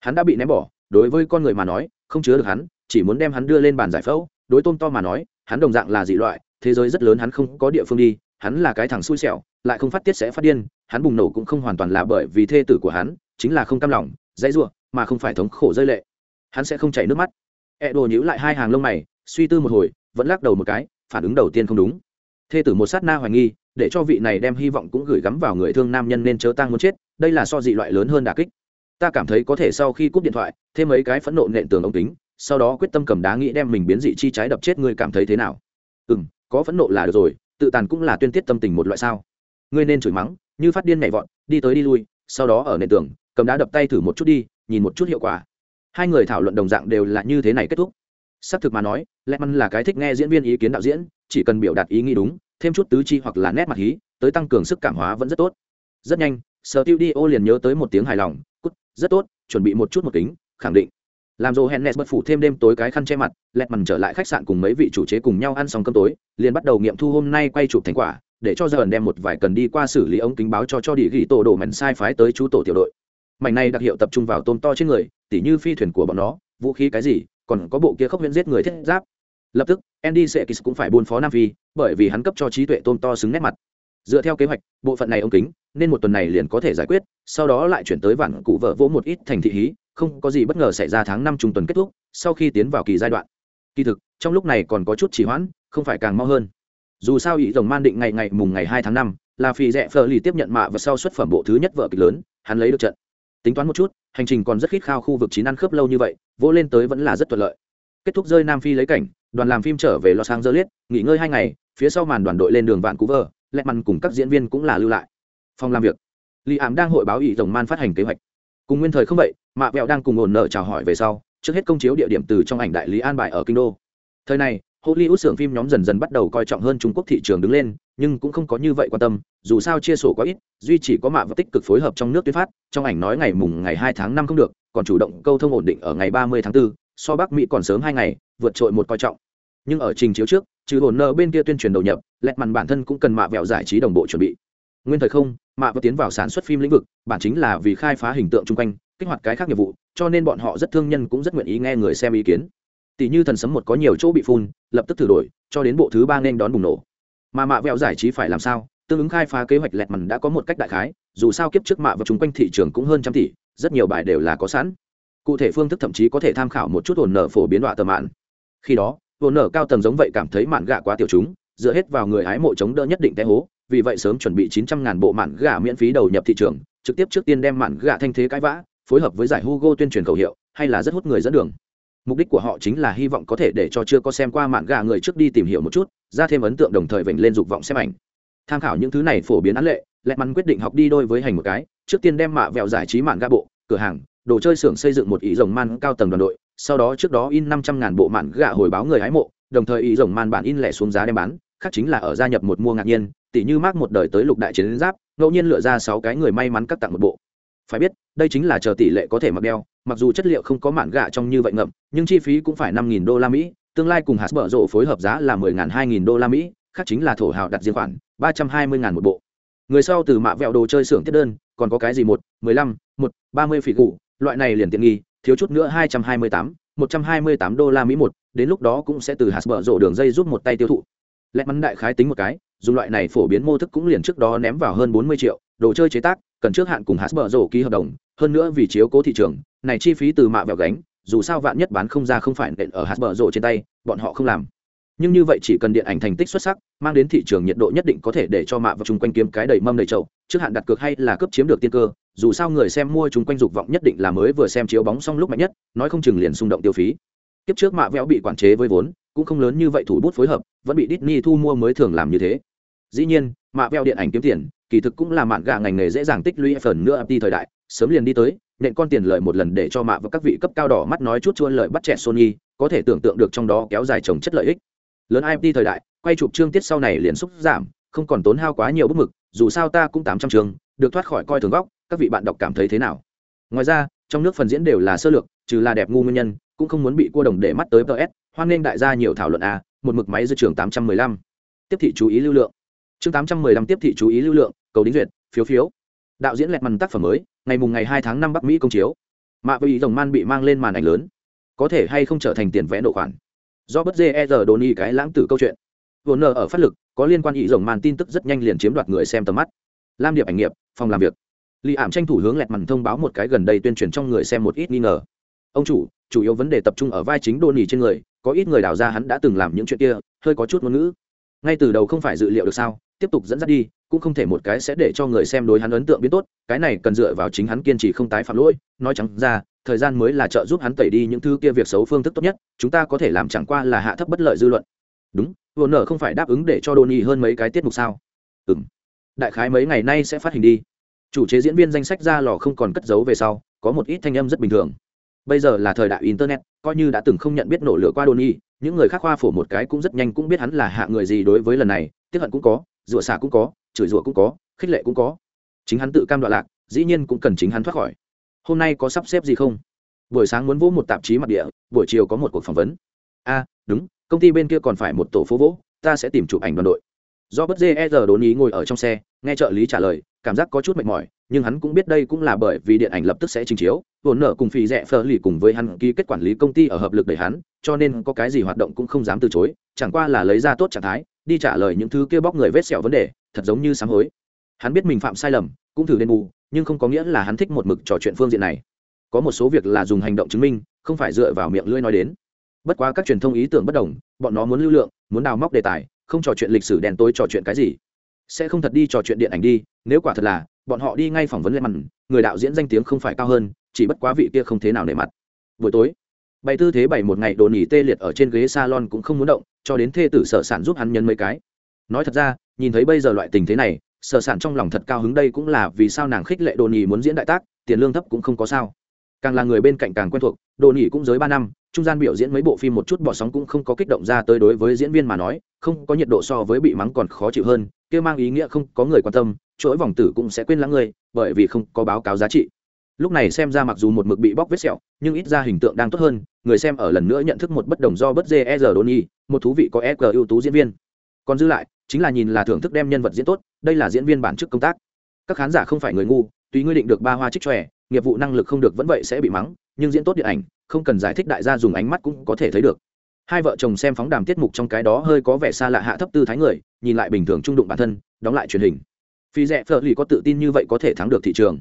Hắn đã bị ném bỏ, đối với con người mà nói, không chứa được hắn, chỉ muốn đem hắn đưa lên bàn giải phẫu, đối tôm to mà nói, hắn đồng dạng là dị loại, thế giới rất lớn hắn không có địa phương đi, hắn là cái thằng xui xẻo lại không phát tiết sẽ phát điên, hắn bùng nổ cũng không hoàn toàn là bởi vì thê tử của hắn, chính là không cam lòng, dãy ruộng mà không phải thống khổ rơi lệ. Hắn sẽ không chảy nước mắt. E đồ nhíu lại hai hàng lông mày, suy tư một hồi, vẫn lắc đầu một cái, phản ứng đầu tiên không đúng. Thê tử một sát na hoài nghi, để cho vị này đem hy vọng cũng gửi gắm vào người thương nam nhân nên chớ tang muốn chết, đây là so dị loại lớn hơn đà kích. Ta cảm thấy có thể sau khi cúp điện thoại, thêm mấy cái phẫn nộ nện tường ống kính, sau đó quyết tâm cầm đá nghĩ đem mình biến dị chi trái đập chết ngươi cảm thấy thế nào? Ừ m có phẫn nộ là được rồi, tự tàn cũng là tuyên tiết tâm tình một loại sao? Ngươi nên chửi mắng, như phát điên nhảy vọt, đi tới đi lui, sau đó ở nền tường, cầm đá đập tay thử một chút đi, nhìn một chút hiệu quả. Hai người thảo luận đồng dạng đều là như thế này kết thúc. Xác thực mà nói lẽ măn là cái thích nghe diễn viên ý kiến đạo diễn, chỉ cần biểu đạt ý nghĩ đúng, thêm chút tứ chi hoặc là nét mặt hí, tới tăng cường sức cảm hóa vẫn rất tốt. Rất nhanh, sở tiêu đi ô liền nhớ tới một tiếng hài lòng, cút, rất tốt, chuẩn bị một chút một kính, khẳng định. Làm rồ hennes bất phủ thêm đêm tối cái khăn che mặt lẹt mằn trở lại khách sạn cùng mấy vị chủ chế cùng nhau ăn xong cơm tối, liền bắt đầu nghiệm thu hôm nay quay chụp thành quả để cho giờ đem một vài cần đi qua xử lý ống kính báo cho cho địa ghi tổ đồ mảnh sai phái tới chú tổ tiểu đội. Mảnh này đặc hiệu tập trung vào tôm to trên người, tỉ như phi thuyền của bọn nó, vũ khí cái gì, còn có bộ kia khốc huyễn giết người thiết giáp. Lập tức, andy sekis cũng phải buôn phó nam phi, bởi vì hắn cấp cho trí tuệ tôm to xứng nét mặt. Dựa theo kế hoạch, bộ phận này ống kính, nên một tuần này liền có thể giải quyết, sau đó lại chuyển tới vạn cụ vợ vỗ một ít thành thị hí, không có gì bất ngờ xảy ra tháng năm trung tuần kết thúc, sau khi tiến vào kỳ giai đoạn. Kỳ thực, trong lúc này còn có chút trì hoãn, không phải càng mau hơn dù sao ý rồng man định ngày ngày mùng ngày hai tháng năm, là phi rẽ phờ lì tiếp nhận mạ và sau xuất phẩm bộ thứ nhất vợ kịch lớn, hắn lấy được trận. Tính toán một chút, hành trình còn rất khít khao khu vực chín ăn khớp lâu như vậy vỗ lên tới vẫn là rất thuận lợi. Kết thúc rơi nam phi lấy cảnh, đoàn làm phim trở về los angeles, nghỉ ngơi hai ngày, phía sau màn đoàn đội lên đường vạn cú vơ lẹ mặn cùng các diễn viên cũng là lưu lại. Phòng làm việc. Lì ảm đang hội báo ý rồng man phát hành kế hoạch. Cùng nguyên thời không vậy, mạ vẹo đang cùng ổn nợ chào hỏi về sau, trước hết công chiếu địa điểm từ trong ảnh đại lý an bài ở kinh đô. Thời này hollywood xưởng phim nhóm dần dần bắt đầu coi trọng hơn trung quốc thị trường đứng lên nhưng cũng không có như vậy quan tâm dù sao chia sổ quá ít duy chỉ có mạ và tích cực phối hợp trong nước tuyên phát trong ảnh nói ngày mùng ngày hai tháng năm không được còn chủ động câu thông ổn định ở ngày ba mươi tháng 4, so bắc mỹ còn sớm hai ngày vượt trội một coi trọng. Nhưng ở trình chiếu trước trừ hồn nợ bên kia tuyên truyền đầu nhập lẹt màn bản thân cũng cần mạ vẹo giải trí đồng bộ chuẩn bị. Nguyên thời không mạ và tiến vào sản xuất phim lĩnh vực bản chính là vì khai phá hình tượng chung quanh kích hoạt cái khác nghiệp vụ cho nên bọn họ rất thương nhân cũng rất nguyện ý nghe người xem ý kiến tỷ như thần sấm một có nhiều chỗ bị phun, lập tức thử đổi, cho đến bộ thứ ba nên đón bùng nổ. Mà mạ vẹo giải trí phải làm sao? Tương ứng khai phá kế hoạch lẹt mằn đã có một cách đại khái, dù sao kiếp trước mạ và chung quanh thị trường cũng hơn trăm tỷ, rất nhiều bài đều là có sẵn. Cụ thể phương thức thậm chí có thể tham khảo một chút ổn nở phổ biến đọa tờ mạn. Khi đó ổn nở cao tầng giống vậy cảm thấy mạn gạ quá tiểu chúng, dựa hết vào người hái mộ chống đỡ nhất định té hố, vì vậy sớm chuẩn bị chín trăm ngàn bộ mạn gạ miễn phí đầu nhập thị trường, trực tiếp trước tiên đem mạn gạ thanh thế cãi vã, phối hợp với giải hugo tuyên truyền khẩu hiệu, hay là rất hút người dẫn đường mục đích của họ chính là hy vọng có thể để cho chưa có xem qua mạn gà người trước đi tìm hiểu một chút, ra thêm ấn tượng đồng thời vểnh lên dục vọng xem ảnh. Tham khảo những thứ này phổ biến án lệ lẹ mắn quyết định học đi đôi với hành một cái, trước tiên đem mạ vẹo giải trí mạn ga bộ, cửa hàng, đồ chơi xưởng xây dựng một ý rồng man cao tầng đoàn đội, sau đó trước đó in năm trăm ngàn bộ mạn gạ hồi báo người hái mộ, đồng thời ý rồng man bản in lẻ xuống giá đem bán, khác chính là ở gia nhập một mua ngạc nhiên tỷ như mác một đời tới lục đại chiến giáp, ngẫu nhiên lựa ra sáu cái người may mắn cắt tặng một bộ phải biết, đây chính là chờ tỷ lệ có thể mặc đeo, mặc dù chất liệu không có mạn gạ trong như vậy ngậm, nhưng chi phí cũng phải năm nghìn đô la mỹ, tương lai cùng hạt bở rộ phối hợp giá là mười ngàn hai nghìn đô la mỹ, khác chính là thổ hào đặt riêng khoản, ba trăm hai mươi ngàn một bộ. Người sau từ mạ vẹo đồ chơi xưởng tiếp đơn, còn có cái gì một, mười lăm, một, ba mươi phỉ cụ loại này liền tiện nghi, thiếu chút nữa hai trăm hai mươi tám, một trăm hai mươi tám đô la mỹ một, đến lúc đó cũng sẽ từ hạt bở rộ đường dây giúp một tay tiêu thụ. Lẽ mắn đại khái tính một cái, dùng loại này phổ biến mô thức cũng liền trước đó ném vào hơn bốn mươi triệu, đồ chơi chế tác cần trước hạn cùng Hasbro ký hợp đồng, hơn nữa vì chiếu cố thị trường, này chi phí từ mạ vẹo gánh, dù sao vạn nhất bán không ra không phải nện ở Hasbro trên tay, bọn họ không làm. Nhưng như vậy chỉ cần điện ảnh thành tích xuất sắc, mang đến thị trường nhiệt độ nhất định có thể để cho mạ và chung quanh kiếm cái đầy mâm đầy chậu, trước hạn đặt cược hay là cấp chiếm được tiên cơ, dù sao người xem mua chung quanh dục vọng nhất định là mới vừa xem chiếu bóng xong lúc mạnh nhất, nói không chừng liền xung động tiêu phí. Kiếp trước mạ vẹo bị quản chế với vốn, cũng không lớn như vậy thủ bút phối hợp, vẫn bị Disney thu mua mới thường làm như thế. Dĩ nhiên, mạ vẹo điện ảnh kiếm tiền kỳ thực cũng là mạn gà ngành nghề dễ dàng tích lũy phần nữa đi thời đại sớm liền đi tới nện con tiền lợi một lần để cho mạ và các vị cấp cao đỏ mắt nói chút chua lợi bắt trẻ Sony, có thể tưởng tượng được trong đó kéo dài trồng chất lợi ích. Lớn IMT thời đại, quay chụp chương tiết sau này liền xúc giảm, không còn tốn hao quá nhiều bút mực, dù sao ta cũng tám trăm chương, được thoát khỏi coi thường góc, các vị bạn đọc cảm thấy thế nào? Ngoài ra, trong nước phần diễn đều là sơ lược, trừ là đẹp ngu nguyên nhân, cũng không muốn bị cua đồng để mắt tới PS, hoan nghênh đại gia nhiều thảo luận a, một mực máy dư trường 815. Tiếp thị chú ý lưu lượng. Chương 815 tiếp thị chú ý lưu lượng, cầu đính duyệt, phiếu phiếu. Đạo diễn lẹt màn tác phẩm mới, ngày mùng ngày hai tháng năm bắc mỹ công chiếu. Mạ với rồng man bị mang lên màn ảnh lớn. Có thể hay không trở thành tiền vẽ độ khoản? Do bất dê e. Giờ đồn y cái lãng tử câu chuyện. Vốn nợ ở phát lực có liên quan ý rồng màn tin tức rất nhanh liền chiếm đoạt người xem tầm mắt. Lam điệp ảnh nghiệp phòng làm việc. Lì ảm tranh thủ hướng lẹt màn thông báo một cái gần đây tuyên truyền trong người xem một ít nghi ngờ. Ông chủ chủ yếu vấn đề tập trung ở vai chính đô nỉ trên người có ít người đào ra hắn đã từng làm những chuyện kia hơi có chút ngôn ngữ. Ngay từ đầu không phải dự liệu được sao tiếp tục dẫn dắt đi, cũng không thể một cái sẽ để cho người xem đối hắn ấn tượng biến tốt, cái này cần dựa vào chính hắn kiên trì không tái phạm lỗi, nói chẳng ra, thời gian mới là trợ giúp hắn tẩy đi những thứ kia việc xấu phương thức tốt nhất, chúng ta có thể làm chẳng qua là hạ thấp bất lợi dư luận. Đúng, vừa nở không phải đáp ứng để cho đồn nhị hơn mấy cái tiết mục sao? Ừ m đại khái mấy ngày nay sẽ phát hình đi. Chủ chế diễn viên danh sách ra lò không còn cất giấu về sau, có một ít thanh âm rất bình thường. Bây giờ là thời đại internet, coi như đã từng không nhận biết nổ lửa qua đồn nhị những người khác khoa phổ một cái cũng rất nhanh cũng biết hắn là hạ người gì đối với lần này tiếp hận cũng có rủa xả cũng có, chửi rủa cũng có, khích lệ cũng có. Chính hắn tự cam đoạn lạc, dĩ nhiên cũng cần chính hắn thoát khỏi. Hôm nay có sắp xếp gì không? Buổi sáng muốn vỗ một tạp chí mặt địa, buổi chiều có một cuộc phỏng vấn. A, đúng, công ty bên kia còn phải một tổ phố vỗ, ta sẽ tìm chụp ảnh đoàn đội. Do bất dê e giờ đốn ý ngồi ở trong xe, nghe trợ lý trả lời, cảm giác có chút mệt mỏi, nhưng hắn cũng biết đây cũng là bởi vì điện ảnh lập tức sẽ trình chiếu vốn nợ cùng phì rẽ phờ lì cùng với hắn ký kết quản lý công ty ở hợp lực đẩy hắn, cho nên có cái gì hoạt động cũng không dám từ chối, chẳng qua là lấy ra tốt trạng thái đi trả lời những thứ kia bóc người vết sẹo vấn đề, thật giống như sáng hối. Hắn biết mình phạm sai lầm, cũng thử đền bù, nhưng không có nghĩa là hắn thích một mực trò chuyện phương diện này. Có một số việc là dùng hành động chứng minh, không phải dựa vào miệng lưỡi nói đến. Bất quá các truyền thông ý tưởng bất đồng, bọn nó muốn lưu lượng, muốn đào móc đề tài, không trò chuyện lịch sử đèn tối trò chuyện cái gì. Sẽ không thật đi trò chuyện điện ảnh đi, nếu quả thật là, bọn họ đi ngay phỏng vấn lên mặt người đạo diễn danh tiếng không phải cao hơn, chỉ bất quá vị kia không thế nào nề mặt. Buổi tối bày tư thế bày một ngày đồ nỉ tê liệt ở trên ghế salon cũng không muốn động, cho đến thê tử sở sản giúp hắn nhân mấy cái. Nói thật ra, nhìn thấy bây giờ loại tình thế này, sở sản trong lòng thật cao hứng đây cũng là vì sao nàng khích lệ đồ nỉ muốn diễn đại tác, tiền lương thấp cũng không có sao. Càng là người bên cạnh càng quen thuộc, đồ nỉ cũng giới ba năm, trung gian biểu diễn mấy bộ phim một chút bỏ sóng cũng không có kích động ra tới đối với diễn viên mà nói, không có nhiệt độ so với bị mắng còn khó chịu hơn, kia mang ý nghĩa không có người quan tâm, chuỗi vòng tử cũng sẽ quên lãng người, bởi vì không có báo cáo giá trị lúc này xem ra mặc dù một mực bị bóc vết sẹo, nhưng ít ra hình tượng đang tốt hơn, người xem ở lần nữa nhận thức một bất đồng do bất dê e rờ đồn nhi một thú vị có e g ưu tú diễn viên. Còn dư lại, chính là nhìn là thưởng thức đem nhân vật diễn tốt, đây là diễn viên bản chức công tác. Các khán giả không phải người ngu, tùy ngươi định được ba hoa trích tròe nghiệp vụ năng lực không được vẫn vậy sẽ bị mắng, nhưng diễn tốt điện ảnh, không cần giải thích đại gia dùng ánh mắt cũng có thể thấy được. Hai vợ chồng xem phóng đàm tiết mục trong cái đó hơi có vẻ xa lạ hạ thấp tư thái người, nhìn lại bình thường trung đụng bản thân, đóng lại truyền hình. Phi rẽ phở lì có tự tin như vậy có thể thắng được thị trường.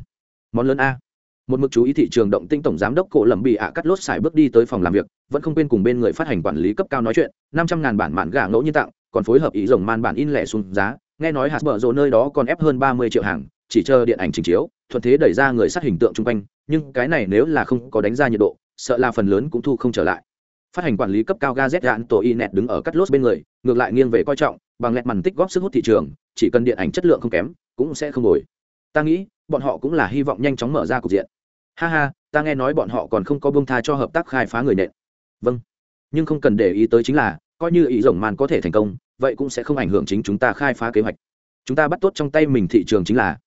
Món lớn a một mực chú ý thị trường động tinh tổng giám đốc cổ lầm bị ạ cắt lốt xài bước đi tới phòng làm việc, vẫn không quên cùng bên người phát hành quản lý cấp cao nói chuyện, năm trăm ngàn bản mạn gà ngẫu nhiên tặng, còn phối hợp ý rồng man bản in lẻ xuống giá, nghe nói hạt bờ rộ nơi đó còn ép hơn ba mươi triệu hàng, chỉ chờ điện ảnh trình chiếu, thuận thế đẩy ra người sát hình tượng chung quanh, nhưng cái này nếu là không có đánh ra nhiệt độ, sợ là phần lớn cũng thu không trở lại. Phát hành quản lý cấp cao gazet gạn tổ y nẹt đứng ở cắt lốt bên người, ngược lại nghiêng về coi trọng, bằng lẹt màn tích góp sức hút thị trường, chỉ cần điện ảnh chất lượng không kém, cũng sẽ không đổi ta nghĩ, bọn họ cũng là hy vọng nhanh chóng mở ra cục diện ha ha, ta nghe nói bọn họ còn không có bông tha cho hợp tác khai phá người nện. Vâng. Nhưng không cần để ý tới chính là, coi như ý rồng màn có thể thành công, vậy cũng sẽ không ảnh hưởng chính chúng ta khai phá kế hoạch. Chúng ta bắt tốt trong tay mình thị trường chính là.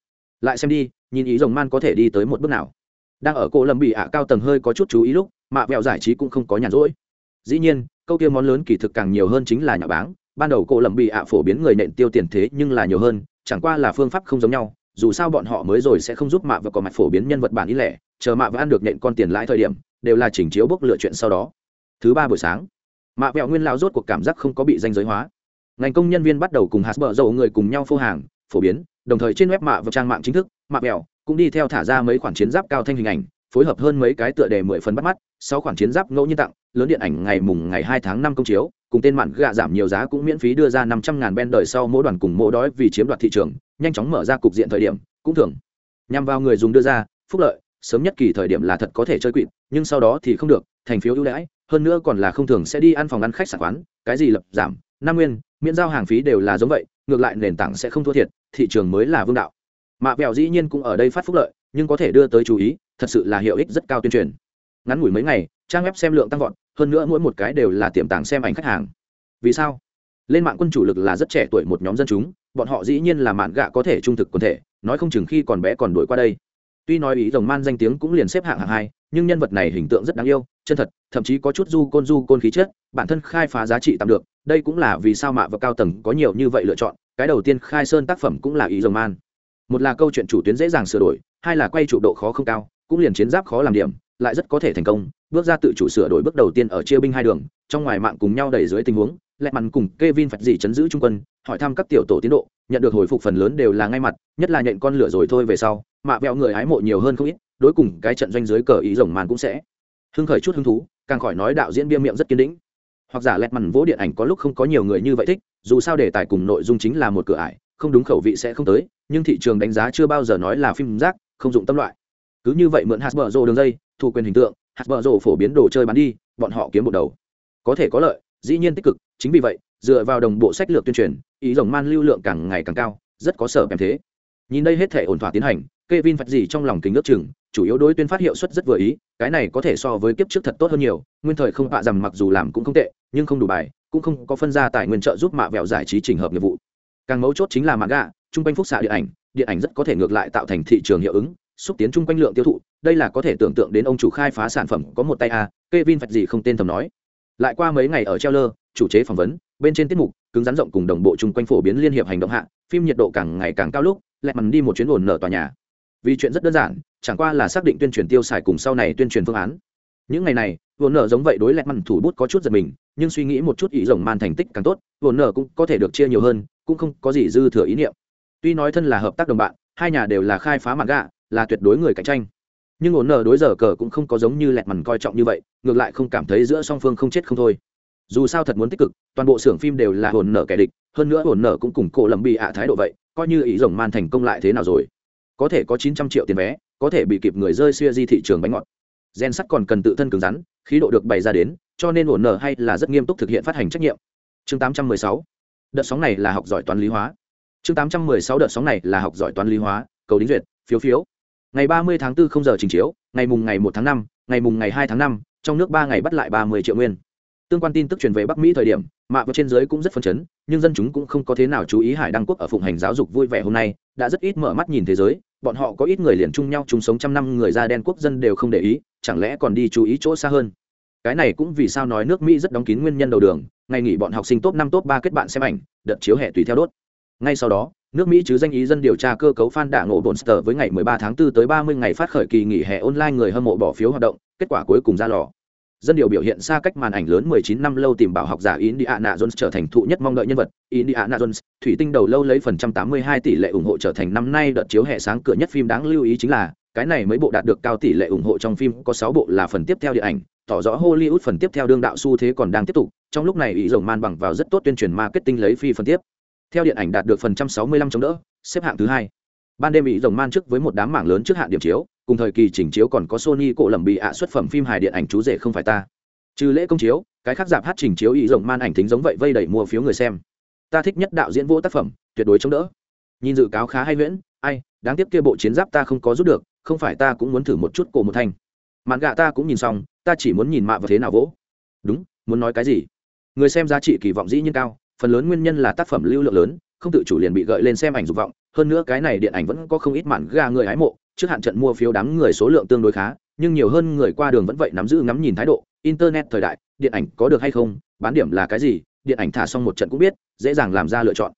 Lại xem đi, nhìn ý rồng man có thể đi tới một bước nào. Đang ở cổ lâm bị ạ cao tầng hơi có chút chú ý lúc, mạ vẹo giải trí cũng không có nhàn rỗi. Dĩ nhiên, câu kia món lớn kỳ thực càng nhiều hơn chính là nhà báng. Ban đầu cổ lâm bị ạ phổ biến người nện tiêu tiền thế nhưng là nhiều hơn, chẳng qua là phương pháp không giống nhau dù sao bọn họ mới rồi sẽ không giúp mạ và có mặt phổ biến nhân vật bản ý lẻ, chờ mạ và ăn được nện con tiền lãi thời điểm, đều là chỉnh chiếu bốc lựa chuyện sau đó. Thứ ba buổi sáng, mạ vẹo nguyên lão rốt cuộc cảm giác không có bị danh giới hóa. Ngành công nhân viên bắt đầu cùng hạt bờ dầu người cùng nhau phô hàng, phổ biến, đồng thời trên web mạ và trang mạng chính thức, mạ vẹo cũng đi theo thả ra mấy khoản chiến giáp cao thanh hình ảnh, phối hợp hơn mấy cái tựa đề mười phần bắt mắt, sáu khoản chiến giáp ngẫu nhiên tặng, lớn điện ảnh ngày mùng ngày hai tháng năm công chiếu, cùng tên mạn gạ giảm nhiều giá cũng miễn phí đưa ra năm trăm ngàn ben đời sau mỗi đoàn cùng mỗi đói vì chiếm đoạt thị trường nhanh chóng mở ra cục diện thời điểm, cũng thường nhằm vào người dùng đưa ra, phúc lợi, sớm nhất kỳ thời điểm là thật có thể chơi quỵt, nhưng sau đó thì không được, thành phiếu ưu đãi, hơn nữa còn là không thường sẽ đi ăn phòng ăn khách sạn quán, cái gì lập giảm, năm nguyên, miễn giao hàng phí đều là giống vậy, ngược lại nền tảng sẽ không thua thiệt, thị trường mới là vương đạo. Mạ vẹo dĩ nhiên cũng ở đây phát phúc lợi, nhưng có thể đưa tới chú ý, thật sự là hiệu ích rất cao tuyên truyền. Ngắn ngủi mấy ngày, trang web xem lượng tăng vọt, hơn nữa mỗi một cái đều là tiềm tàng xem ảnh khách hàng. Vì sao? Lên mạng quân chủ lực là rất trẻ tuổi một nhóm dân chúng bọn họ dĩ nhiên là mạn gạ có thể trung thực quần thể, nói không chừng khi còn bé còn đuổi qua đây. Tuy nói ý rồng man danh tiếng cũng liền xếp hạng hạng hai, nhưng nhân vật này hình tượng rất đáng yêu, chân thật, thậm chí có chút du côn du côn khí chất, bản thân khai phá giá trị tạm được, đây cũng là vì sao mạ và cao tầng có nhiều như vậy lựa chọn, cái đầu tiên khai sơn tác phẩm cũng là ý rồng man. Một là câu chuyện chủ tuyến dễ dàng sửa đổi, hai là quay trụ độ khó không cao, cũng liền chiến giáp khó làm điểm, lại rất có thể thành công, bước ra tự chủ sửa đổi bước đầu tiên ở chia binh hai đường, trong ngoài mạng cùng nhau đẩy dưới tình huống lẹ mặn cùng Kevin phật gì chấn giữ trung quân, hỏi thăm các tiểu tổ tiến độ, nhận được hồi phục phần lớn đều là ngay mặt, nhất là nhận con lửa rồi thôi về sau, mạ vẹo người hái mộ nhiều hơn không ít, đối cùng cái trận doanh dưới cờ ý rồng màn cũng sẽ hưng khởi chút hứng thú, càng khỏi nói đạo diễn bia miệng rất kiên định. Hoặc giả lẹt mặn vỗ điện ảnh có lúc không có nhiều người như vậy thích, dù sao đề tài cùng nội dung chính là một cửa ải, không đúng khẩu vị sẽ không tới, nhưng thị trường đánh giá chưa bao giờ nói là phim rác, không dụng tâm loại. Cứ như vậy mượn Hasbro đường dây, thu quyền hình tượng, Hasbro phổ biến đồ chơi bán đi, bọn họ kiếm một đầu. Có thể có lợi, dĩ nhiên tích cực, chính vì vậy, dựa vào đồng bộ sách lược tuyên truyền ý rồng man lưu lượng càng ngày càng cao rất có sở em thế. Nhìn đây hết thể ổn thỏa tiến hành Kevin phật gì trong lòng kính ước chừng chủ yếu đối tuyên phát hiệu suất rất vừa ý cái này có thể so với kiếp trước thật tốt hơn nhiều nguyên thời không hạ rằng mặc dù làm cũng không tệ nhưng không đủ bài cũng không có phân ra tài nguyên trợ giúp mạ vẹo giải trí trình hợp nghiệp vụ. Càng mấu chốt chính là mạng gạ trung quanh phúc xạ điện ảnh điện ảnh rất có thể ngược lại tạo thành thị trường hiệu ứng xúc tiến trung quanh lượng tiêu thụ đây là có thể tưởng tượng đến ông chủ khai phá sản phẩm có một tay a Kevin phật gì không tên thầm nói lại qua mấy ngày ở treo lơ chủ chế phỏng vấn, bên trên tiết mục, cứng rắn rộng cùng đồng bộ chung quanh phổ biến liên hiệp hành động hạ, phim nhiệt độ càng ngày càng cao lúc, lại mằn đi một chuyến ổn nở tòa nhà. Vì chuyện rất đơn giản, chẳng qua là xác định tuyên truyền tiêu xài cùng sau này tuyên truyền phương án. Những ngày này, ổn nở giống vậy đối lẹt mằn thủ bút có chút giật mình, nhưng suy nghĩ một chút ý rồng man thành tích càng tốt, ổn nở cũng có thể được chia nhiều hơn, cũng không có gì dư thừa ý niệm. Tuy nói thân là hợp tác đồng bạn, hai nhà đều là khai phá mặt gạ, là tuyệt đối người cạnh tranh nhưng ổn nở đối giờ cờ cũng không có giống như lẹt mằn coi trọng như vậy, ngược lại không cảm thấy giữa song phương không chết không thôi. Dù sao thật muốn tích cực, toàn bộ xưởng phim đều là ổn nở kẻ địch, hơn nữa ổn nở cũng cùng cổ lầm bị ạ thái độ vậy, coi như ý rồng man thành công lại thế nào rồi? Có thể có chín trăm triệu tiền vé, có thể bị kịp người rơi xuya di thị trường bánh ngọt. Gen sắt còn cần tự thân cứng rắn, khí độ được bày ra đến, cho nên ổn nở hay là rất nghiêm túc thực hiện phát hành trách nhiệm. Chương tám trăm mười sáu. Đợt sóng này là học giỏi toán lý hóa. Chương tám trăm mười sáu đợt sóng này là học giỏi toán lý hóa, cầu đính duyệt, phiếu phiếu ngày ba mươi tháng 4 không giờ trình chiếu, ngày mùng ngày một tháng năm, ngày mùng ngày hai tháng năm, trong nước ba ngày bắt lại ba mươi triệu nguyên. Tương quan tin tức truyền về bắc mỹ thời điểm, mạ và trên giới cũng rất phấn chấn, nhưng dân chúng cũng không có thế nào chú ý hải đăng quốc ở phụng hành giáo dục vui vẻ hôm nay, đã rất ít mở mắt nhìn thế giới, bọn họ có ít người liền chung nhau chung sống trăm năm, người da đen quốc dân đều không để ý, chẳng lẽ còn đi chú ý chỗ xa hơn? Cái này cũng vì sao nói nước mỹ rất đóng kín nguyên nhân đầu đường, ngày nghỉ bọn học sinh top năm, top ba kết bạn xem ảnh, đợt chiếu hệ tùy theo đốt. Ngay sau đó nước mỹ chứ danh ý dân điều tra cơ cấu fan đảng ngộ bonster với ngày 13 tháng 4 tới 30 ngày phát khởi kỳ nghỉ hè online người hâm mộ bỏ phiếu hoạt động kết quả cuối cùng ra lò dân điều biểu hiện xa cách màn ảnh lớn 19 năm lâu tìm bảo học giả Indiana Jones trở thành thụ nhất mong đợi nhân vật. Indiana Jones, thủy tinh đầu lâu lấy phần trăm 82 tỷ lệ ủng hộ trở thành năm nay đợt chiếu hệ sáng cửa nhất phim đáng lưu ý chính là, cái này mấy bộ đạt được cao tỷ lệ ủng hộ trong phim có 6 bộ là phần tiếp theo điện ảnh, tỏ rõ Hollywood phần tiếp theo đương đạo xu thế còn đang tiếp tục, trong lúc này ý rồng man bằng vào rất tốt tuyên truyền marketing lấy phi phần tiếp. Theo điện ảnh đạt được phần trăm 65 chống đỡ, xếp hạng thứ hai. Ban đêm bị rồng man trước với một đám mảng lớn trước hạn điểm chiếu, cùng thời kỳ chỉnh chiếu còn có Sony cổ lầm bị ạ xuất phẩm phim hài điện ảnh chú rể không phải ta. Trừ lễ công chiếu cái khác giảm hát trình chiếu ý rộng man ảnh thính giống vậy vây đẩy mua phiếu người xem. Ta thích nhất đạo diễn vô tác phẩm tuyệt đối chống đỡ. Nhìn dự cáo khá hay nguyễn ai đáng tiếc kia bộ chiến giáp ta không có rút được không phải ta cũng muốn thử một chút cổ một thanh. Mạn gạ ta cũng nhìn xong ta chỉ muốn nhìn mạ và thế nào vỗ. Đúng muốn nói cái gì? Người xem giá trị kỳ vọng dĩ nhiên cao phần lớn nguyên nhân là tác phẩm lưu lượng lớn, không tự chủ liền bị gợi lên xem ảnh dục vọng, hơn nữa cái này điện ảnh vẫn có không ít mạn gà người hái mộ, trước hạn trận mua phiếu đám người số lượng tương đối khá, nhưng nhiều hơn người qua đường vẫn vậy nắm giữ ngắm nhìn thái độ, internet thời đại, điện ảnh có được hay không, bán điểm là cái gì, điện ảnh thả xong một trận cũng biết, dễ dàng làm ra lựa chọn.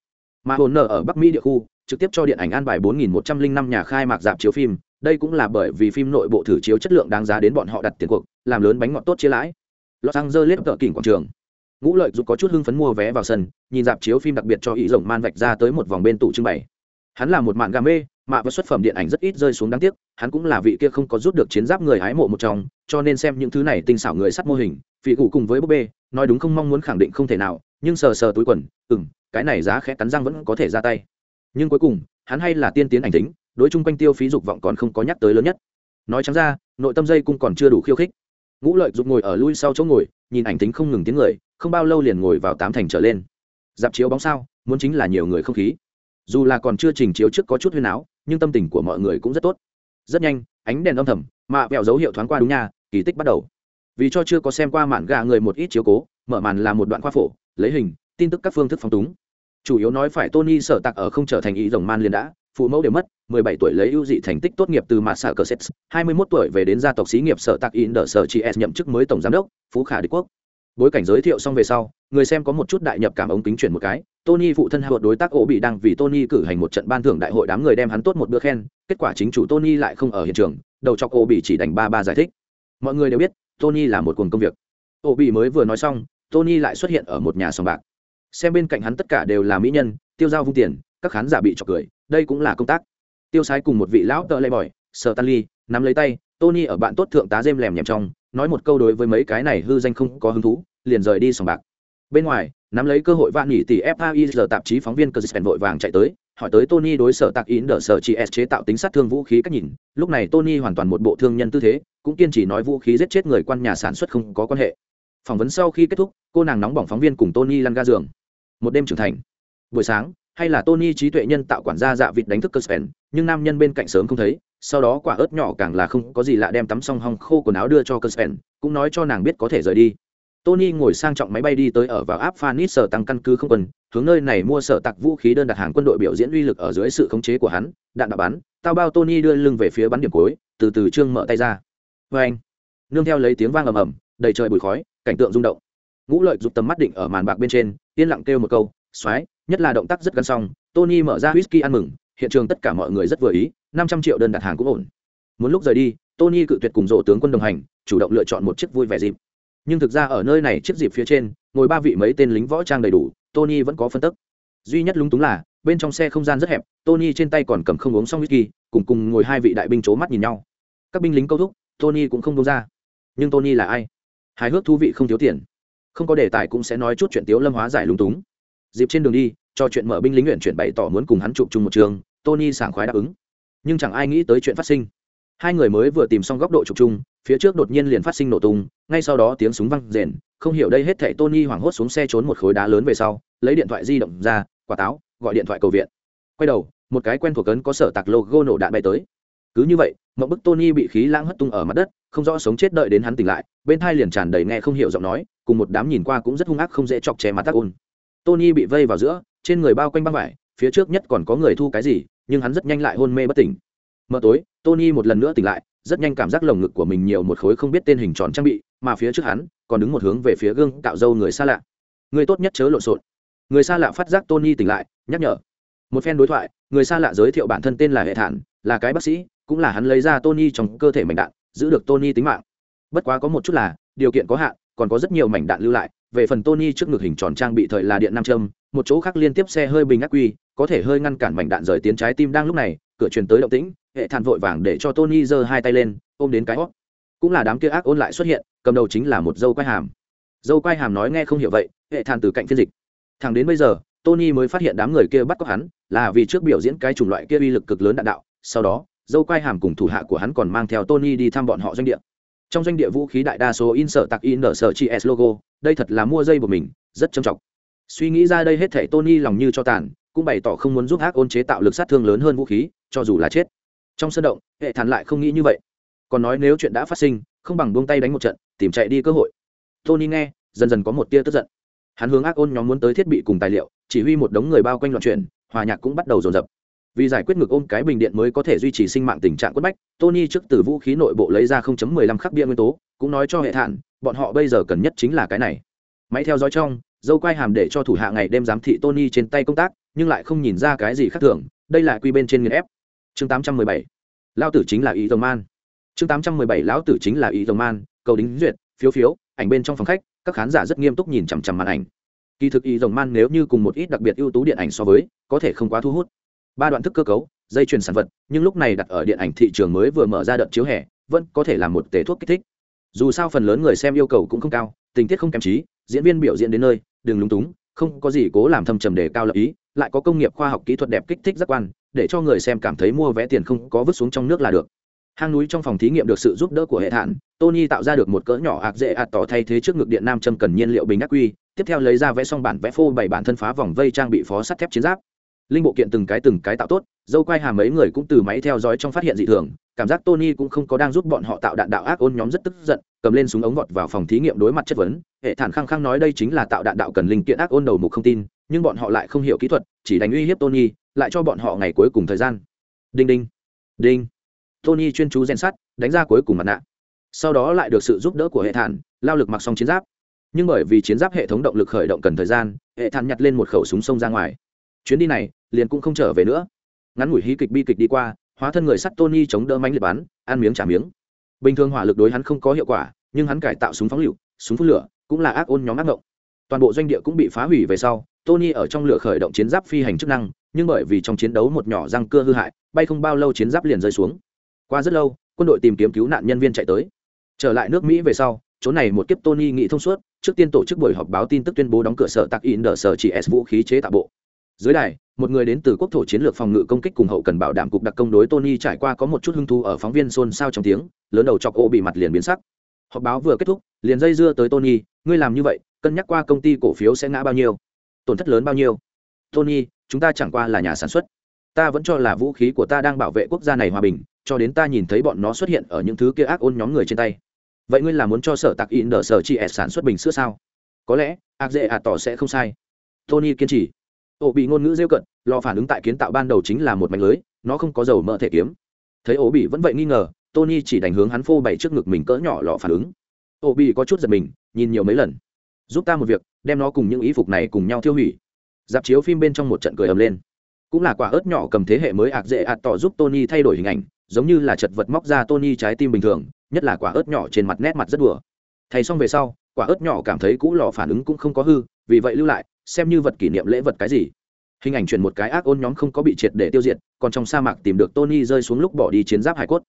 Mà hồn nở ở bắc mỹ địa khu, trực tiếp cho điện ảnh an bài 4.105 nhà khai mạc dạp chiếu phim, đây cũng là bởi vì phim nội bộ thử chiếu chất lượng đáng giá đến bọn họ đặt tiền cuộc, làm lớn bánh ngọt tốt chia lãi. Los angeles tợ kỉnh quảng trường ngũ lợi dù có chút hưng phấn mua vé vào sân, nhìn dạp chiếu phim đặc biệt cho ý rồng man vạch ra tới một vòng bên tủ trưng bày. Hắn là một mạn gà mê, mạ và xuất phẩm điện ảnh rất ít rơi xuống đáng tiếc, hắn cũng là vị kia không có rút được chiến giáp người hái mộ một trong, cho nên xem những thứ này tinh xảo người sắt mô hình, phỉ cụ cùng với búp bê, nói đúng không mong muốn khẳng định không thể nào, nhưng sờ sờ túi quần ừ m cái này giá khẽ cắn răng vẫn có thể ra tay. Nhưng cuối cùng, hắn hay là tiên tiến ảnh tính, đối chung quanh tiêu phí dục vọng còn không có nhắc tới lớn nhất. Nói chẳng ra, nội tâm dây cung còn chưa đủ khiêu khích. Ngũ lợi dục ngồi ở lui sau chỗ ngồi, nhìn ảnh tính không ngừng tiếng người không bao lâu liền ngồi vào tám thành trở lên. Dạp chiếu bóng sao, muốn chính là nhiều người không khí. Dù là còn chưa trình chiếu trước có chút huyên áo, nhưng tâm tình của mọi người cũng rất tốt. Rất nhanh, ánh đèn âm thầm mạ vẹo dấu hiệu thoáng qua đúng nha, kỳ tích bắt đầu. Vì cho chưa có xem qua mạn gà người một ít chiếu cố, mở màn là một đoạn khoa phổ, lấy hình, tin tức các phương thức phong túng. Chủ yếu nói phải tony sở tặc ở không trở thành ý rồng man liền đã, phụ mẫu đều mất 17 tuổi lấy ưu dị thành tích tốt nghiệp từ mạ sở cờ sets 21 tuổi về đến gia tộc xí nghiệp sở tặc in đỡ sở chị s nhậm chức mới tổng giám đốc, phú khả đế quốc bối cảnh giới thiệu xong về sau, người xem có một chút đại nhập cảm ống kính chuyển một cái, tony phụ thân hạ đối tác ổ bị đang vì tony cử hành một trận ban thưởng đại hội đám người đem hắn tốt một bữa khen, kết quả chính chủ tony lại không ở hiện trường, đầu chọc ổ bị chỉ đành ba ba giải thích. Mọi người đều biết, tony là một cuồng công việc. Ổ bị mới vừa nói xong, tony lại xuất hiện ở một nhà sòng bạc. Xem bên cạnh hắn tất cả đều là mỹ nhân, tiêu dao vung tiền, các khán giả bị chọc cười, đây cũng là công tác. Tiêu sái cùng một vị lão tợ lay bòi sợ tan ly nắm lấy tay, tony ở bạn tốt thượng tá dêm lèm nhèm trong nói một câu đối với mấy cái này hư danh không có hứng thú, liền rời đi sòng bạc. Bên ngoài, nắm lấy cơ hội vạn nghỉ tỷ fai giờ tạp chí phóng viên cơ dịch vội vàng chạy tới, hỏi tới tony đối sở tạc in đỡ sở chị s chế tạo tính sát thương vũ khí cách nhìn, lúc này tony hoàn toàn một bộ thương nhân tư thế, cũng kiên trì nói vũ khí giết chết người quan nhà sản xuất không có quan hệ. Phỏng vấn sau khi kết thúc, cô nàng nóng bỏng phóng viên cùng tony lăn ga giường. Một đêm trưởng thành. Buổi sáng, hay là tony trí tuệ nhân tạo quản gia dạ vịt đánh thức cơ spen nhưng nam nhân bên cạnh sớm không thấy sau đó quả ớt nhỏ càng là không có gì lạ đem tắm xong hong khô quần áo đưa cho cơ spen cũng nói cho nàng biết có thể rời đi Tony ngồi sang trọng máy bay đi tới ở vào áp Phanis sở tăng căn cứ không quân, hướng nơi này mua sở tặc vũ khí đơn đặt hàng quân đội biểu diễn uy lực ở dưới sự khống chế của hắn, đạn đã bắn, tao bao Tony đưa lưng về phía bắn điểm cuối, từ từ trương mở tay ra. Vâng Oeng! Nương theo lấy tiếng vang ầm ầm, đầy trời bụi khói, cảnh tượng rung động. Ngũ Lợi dục tầm mắt định ở màn bạc bên trên, yên lặng kêu một câu, "Soái", nhất là động tác rất gắn xong, Tony mở ra whisky ăn mừng, hiện trường tất cả mọi người rất vừa ý, 500 triệu đơn đặt hàng cũng ổn. Muốn lúc rời đi, Tony cự tuyệt cùng rộ tướng quân đồng hành, chủ động lựa chọn một chiếc vui vẻ dịp. Nhưng thực ra ở nơi này chiếc dịp phía trên ngồi ba vị mấy tên lính võ trang đầy đủ tony vẫn có phân tức. Duy nhất lúng túng là bên trong xe không gian rất hẹp tony trên tay còn cầm không uống xong whisky cùng cùng ngồi hai vị đại binh c mắt nhìn nhau. Các binh lính câu thúc tony cũng không đông ra. Nhưng tony là ai? Hài hước thú vị không thiếu tiền. Không có đề tài cũng sẽ nói chút chuyện tiếu lâm hóa giải lúng túng dịp trên đường đi, cho chuyện mở binh lính luyện chuyển bày tỏ muốn cùng hắn chụp chung một trường, tony sảng khoái đáp ứng. Nhưng chẳng ai nghĩ tới chuyện phát sinh. Hai người mới vừa tìm xong góc độ chụp chung, phía trước đột nhiên liền phát sinh nổ tung, ngay sau đó tiếng súng văng rền, không hiểu đây hết thảy tony hoảng hốt xuống xe trốn một khối đá lớn về sau, lấy điện thoại di động ra, quả táo, gọi điện thoại cầu viện. Quay đầu, một cái quen thuộc cấn có sở tạc logo nổ đạn bay tới. Cứ như vậy mậu bức tony bị khí lãng hất tung ở mặt đất, không rõ sống chết đợi đến hắn tỉnh lại, bên thai liền tràn đầy nghe không hiểu giọng nói, cùng một đám nhìn qua cũng rất hung ác không dễ chọc che mặt tác ôn tony bị vây vào giữa, trên người bao quanh băng vải, phía trước nhất còn có người thu cái gì, nhưng hắn rất nhanh lại hôn mê bất tỉnh. Mờ tối, tony một lần nữa tỉnh lại, rất nhanh cảm giác lồng ngực của mình nhiều một khối không biết tên hình tròn trang bị, mà phía trước hắn còn đứng một hướng về phía gương cạo râu người xa lạ. Người tốt nhất chớ lộn xộn. Người xa lạ phát giác tony tỉnh lại, nhắc nhở. Một phen đối thoại, người xa lạ giới thiệu bản thân tên là hệ thản, là cái bác sĩ, cũng là hắn lấy ra tony trong cơ thể mảnh đạn, giữ được tony tính mạng. Bất quá có một chút là, điều kiện có hạn còn có rất nhiều mảnh đạn lưu lại, về phần tony trước ngực hình tròn trang bị thời là điện nam châm, một chỗ khác liên tiếp xe hơi bình ác quy, có thể hơi ngăn cản mảnh đạn rời tiến trái tim đang lúc này, cửa truyền tới động tĩnh, hệ thản vội vàng để cho tony giơ hai tay lên, ôm đến cái hót. Cũng là đám kia ác ôn lại xuất hiện, cầm đầu chính là một dâu quai hàm. Dâu quai hàm nói nghe không hiểu vậy, hệ thản từ cạnh phiên dịch. Thẳng đến bây giờ, tony mới phát hiện đám người kia bắt cóc hắn, là vì trước biểu diễn cái chủng loại kia uy lực cực lớn đạn đạo, sau đó, dâu quai hàm cùng thủ hạ của hắn còn mang theo tony đi thăm bọn họ doanh địa trong doanh địa vũ khí đại đa số in sợ tặc in nở sợ chị s logo, đây thật là mua dây của mình, rất trầm trọng. Suy nghĩ ra đây hết thể tony lòng như cho tàn, cũng bày tỏ không muốn giúp ác ôn chế tạo lực sát thương lớn hơn vũ khí, cho dù là chết. Trong sân động, hệ thản lại không nghĩ như vậy. Còn nói nếu chuyện đã phát sinh, không bằng buông tay đánh một trận, tìm chạy đi cơ hội. Tony nghe, dần dần có một tia tức giận. Hắn hướng ác ôn nhóm muốn tới thiết bị cùng tài liệu, chỉ huy một đống người bao quanh loạn chuyển, hòa nhạc cũng bắt đầu dồn dập vì giải quyết ngược ôm cái bình điện mới có thể duy trì sinh mạng tình trạng quất bách, tony trước từ vũ khí nội bộ lấy ra 0.15 khắc bia nguyên tố, cũng nói cho hệ thản, bọn họ bây giờ cần nhất chính là cái này. Máy theo dõi trong, dâu quai hàm để cho thủ hạ ngày đêm giám thị tony trên tay công tác, nhưng lại không nhìn ra cái gì khác thường, đây là quy bên trên nghiền ép. Chương 817. lao tử chính là ý tông man chương 817 lão tử chính là ý tông man cầu đính duyệt, phiếu phiếu, ảnh bên trong phòng khách, các khán giả rất nghiêm túc nhìn chằm chằm màn ảnh. Kỳ thực ý dòng man nếu như cùng một ít đặc biệt ưu tú điện ảnh so với, có thể không quá thu hút ba đoạn thức cơ cấu, dây chuyền sản vật, nhưng lúc này đặt ở điện ảnh thị trường mới vừa mở ra đợt chiếu hè, vẫn có thể là một tể thuốc kích thích. Dù sao phần lớn người xem yêu cầu cũng không cao, tình tiết không kém trí diễn viên biểu diễn đến nơi, đừng lúng túng, không có gì cố làm thâm trầm đề cao lập ý, lại có công nghiệp khoa học kỹ thuật đẹp kích thích giác quan, để cho người xem cảm thấy mua vé tiền không có vứt xuống trong nước là được. Hang núi trong phòng thí nghiệm được sự giúp đỡ của hệ thản, tony tạo ra được một cỡ nhỏ ạc dễ ạt tỏ thay thế trước ngực điện nam châm cần nhiên liệu bình ác quy, tiếp theo lấy ra vẽ xong bản vẽ phô bảy bản thân phá vòng vây trang bị phó sắt thép chiến giáp linh bộ kiện từng cái từng cái tạo tốt, dâu quai hàm mấy người cũng từ máy theo dõi trong phát hiện dị thường, cảm giác tony cũng không có đang giúp bọn họ tạo đạn đạo ác ôn nhóm rất tức giận, cầm lên súng ống vọt vào phòng thí nghiệm đối mặt chất vấn. Hệ thản khăng khăng nói đây chính là tạo đạn đạo cần linh kiện ác ôn đầu mục không tin, nhưng bọn họ lại không hiểu kỹ thuật, chỉ đánh uy hiếp tony, lại cho bọn họ ngày cuối cùng thời gian. Đinh đinh đinh. Tony chuyên chú rèn sắt, đánh ra cuối cùng mặt nạ. Sau đó lại được sự giúp đỡ của hệ thản, lao lực mặc xong chiến giáp. Nhưng bởi vì chiến giáp hệ thống động lực khởi động cần thời gian, hệ thản nhặt lên một khẩu súng sông ra ngoài chuyến đi này liền cũng không trở về nữa. Ngắn ngủi hí kịch bi kịch đi qua, hóa thân người sắt tony chống đỡ mánh liệt bắn, ăn miếng trả miếng. Bình thường hỏa lực đối hắn không có hiệu quả, nhưng hắn cải tạo súng phóng lựu, súng phun lửa cũng là ác ôn nhóm ác ngộng. Toàn bộ doanh địa cũng bị phá hủy về sau, tony ở trong lửa khởi động chiến giáp phi hành chức năng, nhưng bởi vì trong chiến đấu một nhỏ răng cưa hư hại, bay không bao lâu chiến giáp liền rơi xuống. Qua rất lâu, quân đội tìm kiếm cứu nạn nhân viên chạy tới. Trở lại nước mỹ về sau, chỗ này một kiếp tony nghị thông suốt, trước tiên tổ chức buổi họp báo tin tức tuyên bố đóng cửa sở tạc in đờ sở chỉ s vũ khí chế tạo bộ dưới đài, một người đến từ quốc thổ chiến lược phòng ngự công kích cùng hậu cần bảo đảm cục đặc công đối tony trải qua có một chút hưng thu ở phóng viên xôn xao trong tiếng, lớn đầu chọc ô bị mặt liền biến sắc. Họp báo vừa kết thúc, liền dây dưa tới tony, ngươi làm như vậy, cân nhắc qua công ty cổ phiếu sẽ ngã bao nhiêu? Tổn thất lớn bao nhiêu? Tony, chúng ta chẳng qua là nhà sản xuất. Ta vẫn cho là vũ khí của ta đang bảo vệ quốc gia này hòa bình, cho đến ta nhìn thấy bọn nó xuất hiện ở những thứ kia ác ôn nhóm người trên tay. Vậy ngươi là muốn cho sở tạc in đờ sở chị s sản xuất bình sữa sao? Có lẽ, ác dễ ạt tỏ sẽ không sai. Tony kiên trì ổ bị ngôn ngữ rêu cận lò phản ứng tại kiến tạo ban đầu chính là một mảnh lưới, nó không có dầu mỡ thể kiếm. Thấy ổ bị vẫn vậy nghi ngờ, tony chỉ đánh hướng hắn phô bày trước ngực mình cỡ nhỏ lò phản ứng. Ổ bị có chút giật mình, nhìn nhiều mấy lần. Giúp ta một việc, đem nó cùng những ý phục này cùng nhau tiêu hủy. Dạp chiếu phim bên trong một trận cười ầm lên. Cũng là quả ớt nhỏ cầm thế hệ mới ạc dễ ạt tỏ giúp tony thay đổi hình ảnh, giống như là chật vật móc ra tony trái tim bình thường, nhất là quả ớt nhỏ trên mặt nét mặt rất đùa. Thay xong về sau, quả ớt nhỏ cảm thấy cũ lò phản ứng cũng không có hư, vì vậy lưu lại xem như vật kỷ niệm lễ vật cái gì. Hình ảnh chuyển một cái ác ôn nhóm không có bị triệt để tiêu diệt, còn trong sa mạc tìm được tony rơi xuống lúc bỏ đi chiến giáp hải cốt.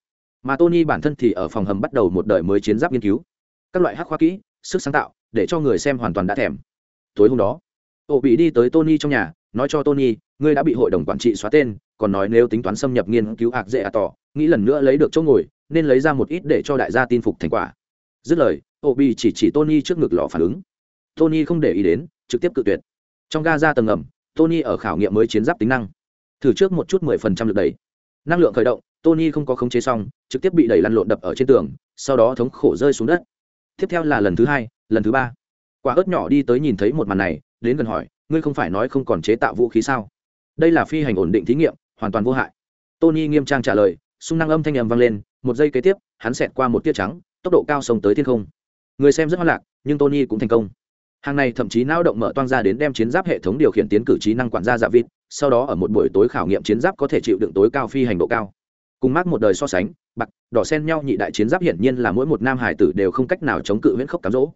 Mà tony bản thân thì ở phòng hầm bắt đầu một đời mới chiến giáp nghiên cứu. Các loại hắc khoa kỹ, sức sáng tạo, để cho người xem hoàn toàn đã thèm. Tối hôm đó, ô bị đi tới tony trong nhà, nói cho tony, ngươi đã bị hội đồng quản trị xóa tên, còn nói nếu tính toán xâm nhập nghiên cứu hạc dễ à tỏ, nghĩ lần nữa lấy được chỗ ngồi, nên lấy ra một ít để cho đại gia tin phục thành quả. Dứt lời, ô bị chỉ chỉ tony trước ngực lò phản ứng. Tony không để ý đến trực tiếp cự tuyệt. Trong ga ra tầng ngầm, tony ở khảo nghiệm mới chiến giáp tính năng. Thử trước một chút mười phần trăm lực đẩy. Năng lượng khởi động, tony không có khống chế xong, trực tiếp bị đẩy lăn lộn đập ở trên tường, sau đó thống khổ rơi xuống đất. Tiếp theo là lần thứ hai, lần thứ ba. Quả ớt nhỏ đi tới nhìn thấy một màn này, đến gần hỏi, ngươi không phải nói không còn chế tạo vũ khí sao? Đây là phi hành ổn định thí nghiệm, hoàn toàn vô hại. Tony nghiêm trang trả lời xung năng âm thanh ầm vang lên, một giây kế tiếp, hắn xẹt qua một tia trắng, tốc độ cao sông tới thiên không. Người xem rất hoa lạc, nhưng tony cũng thành công hàng này thậm chí não động mở toang ra đến đem chiến giáp hệ thống điều khiển tiến cử trí năng quản gia dạ vịt, sau đó ở một buổi tối khảo nghiệm chiến giáp có thể chịu đựng tối cao phi hành độ cao. Cùng mắc một đời so sánh, bạc, đỏ xen nhau nhị đại chiến giáp hiển nhiên là mỗi một nam hải tử đều không cách nào chống cự huyễn khốc cám dỗ.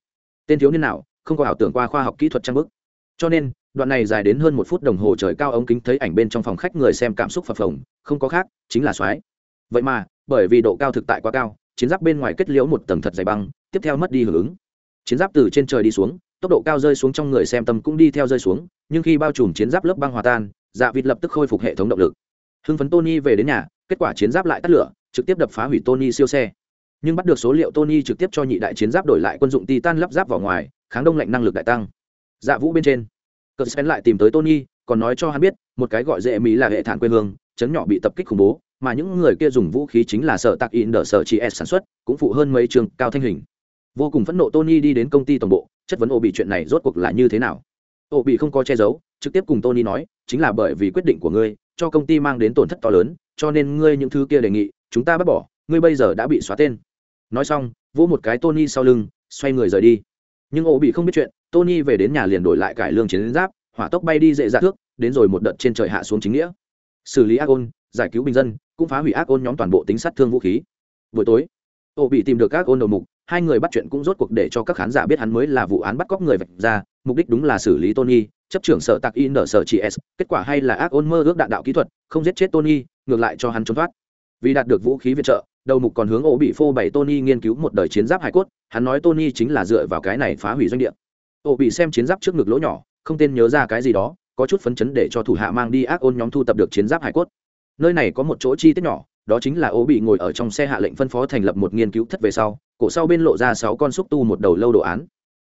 Tên thiếu niên nào, không có ảo tưởng qua khoa học kỹ thuật trang bức. Cho nên, đoạn này dài đến hơn một phút đồng hồ trời cao ống kính thấy ảnh bên trong phòng khách người xem cảm xúc phập phồng, không có khác, chính là soái. Vậy mà, bởi vì độ cao thực tại quá cao, chiến giáp bên ngoài kết liễu một tầng thật dày băng, tiếp theo mất đi hưởng ứng. Chiến giáp từ trên trời đi xuống tốc độ cao rơi xuống trong người xem tâm cũng đi theo rơi xuống, nhưng khi bao trùm chiến giáp lớp băng hòa tan dạ vịt lập tức khôi phục hệ thống động lực. Hưng phấn tony về đến nhà, kết quả chiến giáp lại tắt lửa, trực tiếp đập phá hủy tony siêu xe. Nhưng bắt được số liệu tony trực tiếp cho nhị đại chiến giáp đổi lại quân dụng titan lắp giáp vào ngoài, kháng đông lạnh năng lực đại tăng. Dạ vũ bên trên. Cờ spen lại tìm tới tony, còn nói cho hắn biết, một cái gọi dễ mỹ là hệ thản quê hương, chấn nhỏ bị tập kích khủng bố, mà những người kia dùng vũ khí chính là sở tạc in đỡ sở chị s sản xuất, cũng phụ hơn mấy trường cao thanh hình. Vô cùng phẫn nộ tony đi đến công ty tổng bộ chất vấn ô bị chuyện này rốt cuộc là như thế nào? Ô bị không có che giấu, trực tiếp cùng tony nói, chính là bởi vì quyết định của ngươi, cho công ty mang đến tổn thất to lớn, cho nên ngươi những thứ kia đề nghị, chúng ta bác bỏ, ngươi bây giờ đã bị xóa tên. Nói xong, vỗ một cái tony sau lưng, xoay người rời đi. Nhưng ô bị không biết chuyện, tony về đến nhà liền đổi lại cải lương chiến giáp, hỏa tốc bay đi dễ dạ thước, đến rồi một đợt trên trời hạ xuống chính nghĩa. Xử lý ác ôn, giải cứu bình dân, cũng phá hủy ác ôn nhóm toàn bộ tính sát thương vũ khí. Buổi tối ô bị tìm được các ôn đầu mục hai người bắt chuyện cũng rốt cuộc để cho các khán giả biết hắn mới là vụ án bắt cóc người vạch ra, mục đích đúng là xử lý tony, chấp trưởng sở tạc in sở chị s, kết quả hay là ác ôn mơ ước đạn đạo kỹ thuật, không giết chết tony, ngược lại cho hắn trốn thoát. Vì đạt được vũ khí viện trợ, đầu mục còn hướng ổ bị phô bày tony nghiên cứu một đời chiến giáp hải cốt, hắn nói tony chính là dựa vào cái này phá hủy doanh địa. Ổ bị xem chiến giáp trước ngực lỗ nhỏ, không tên nhớ ra cái gì đó, có chút phấn chấn để cho thủ hạ mang đi ác ôn nhóm thu tập được chiến giáp hải cốt. Nơi này có một chỗ chi tiết nhỏ, đó chính là ố bị ngồi ở trong xe hạ lệnh phân phó thành lập một nghiên cứu thất về sau cổ sau bên lộ ra sáu con xúc tu một đầu lâu đồ án.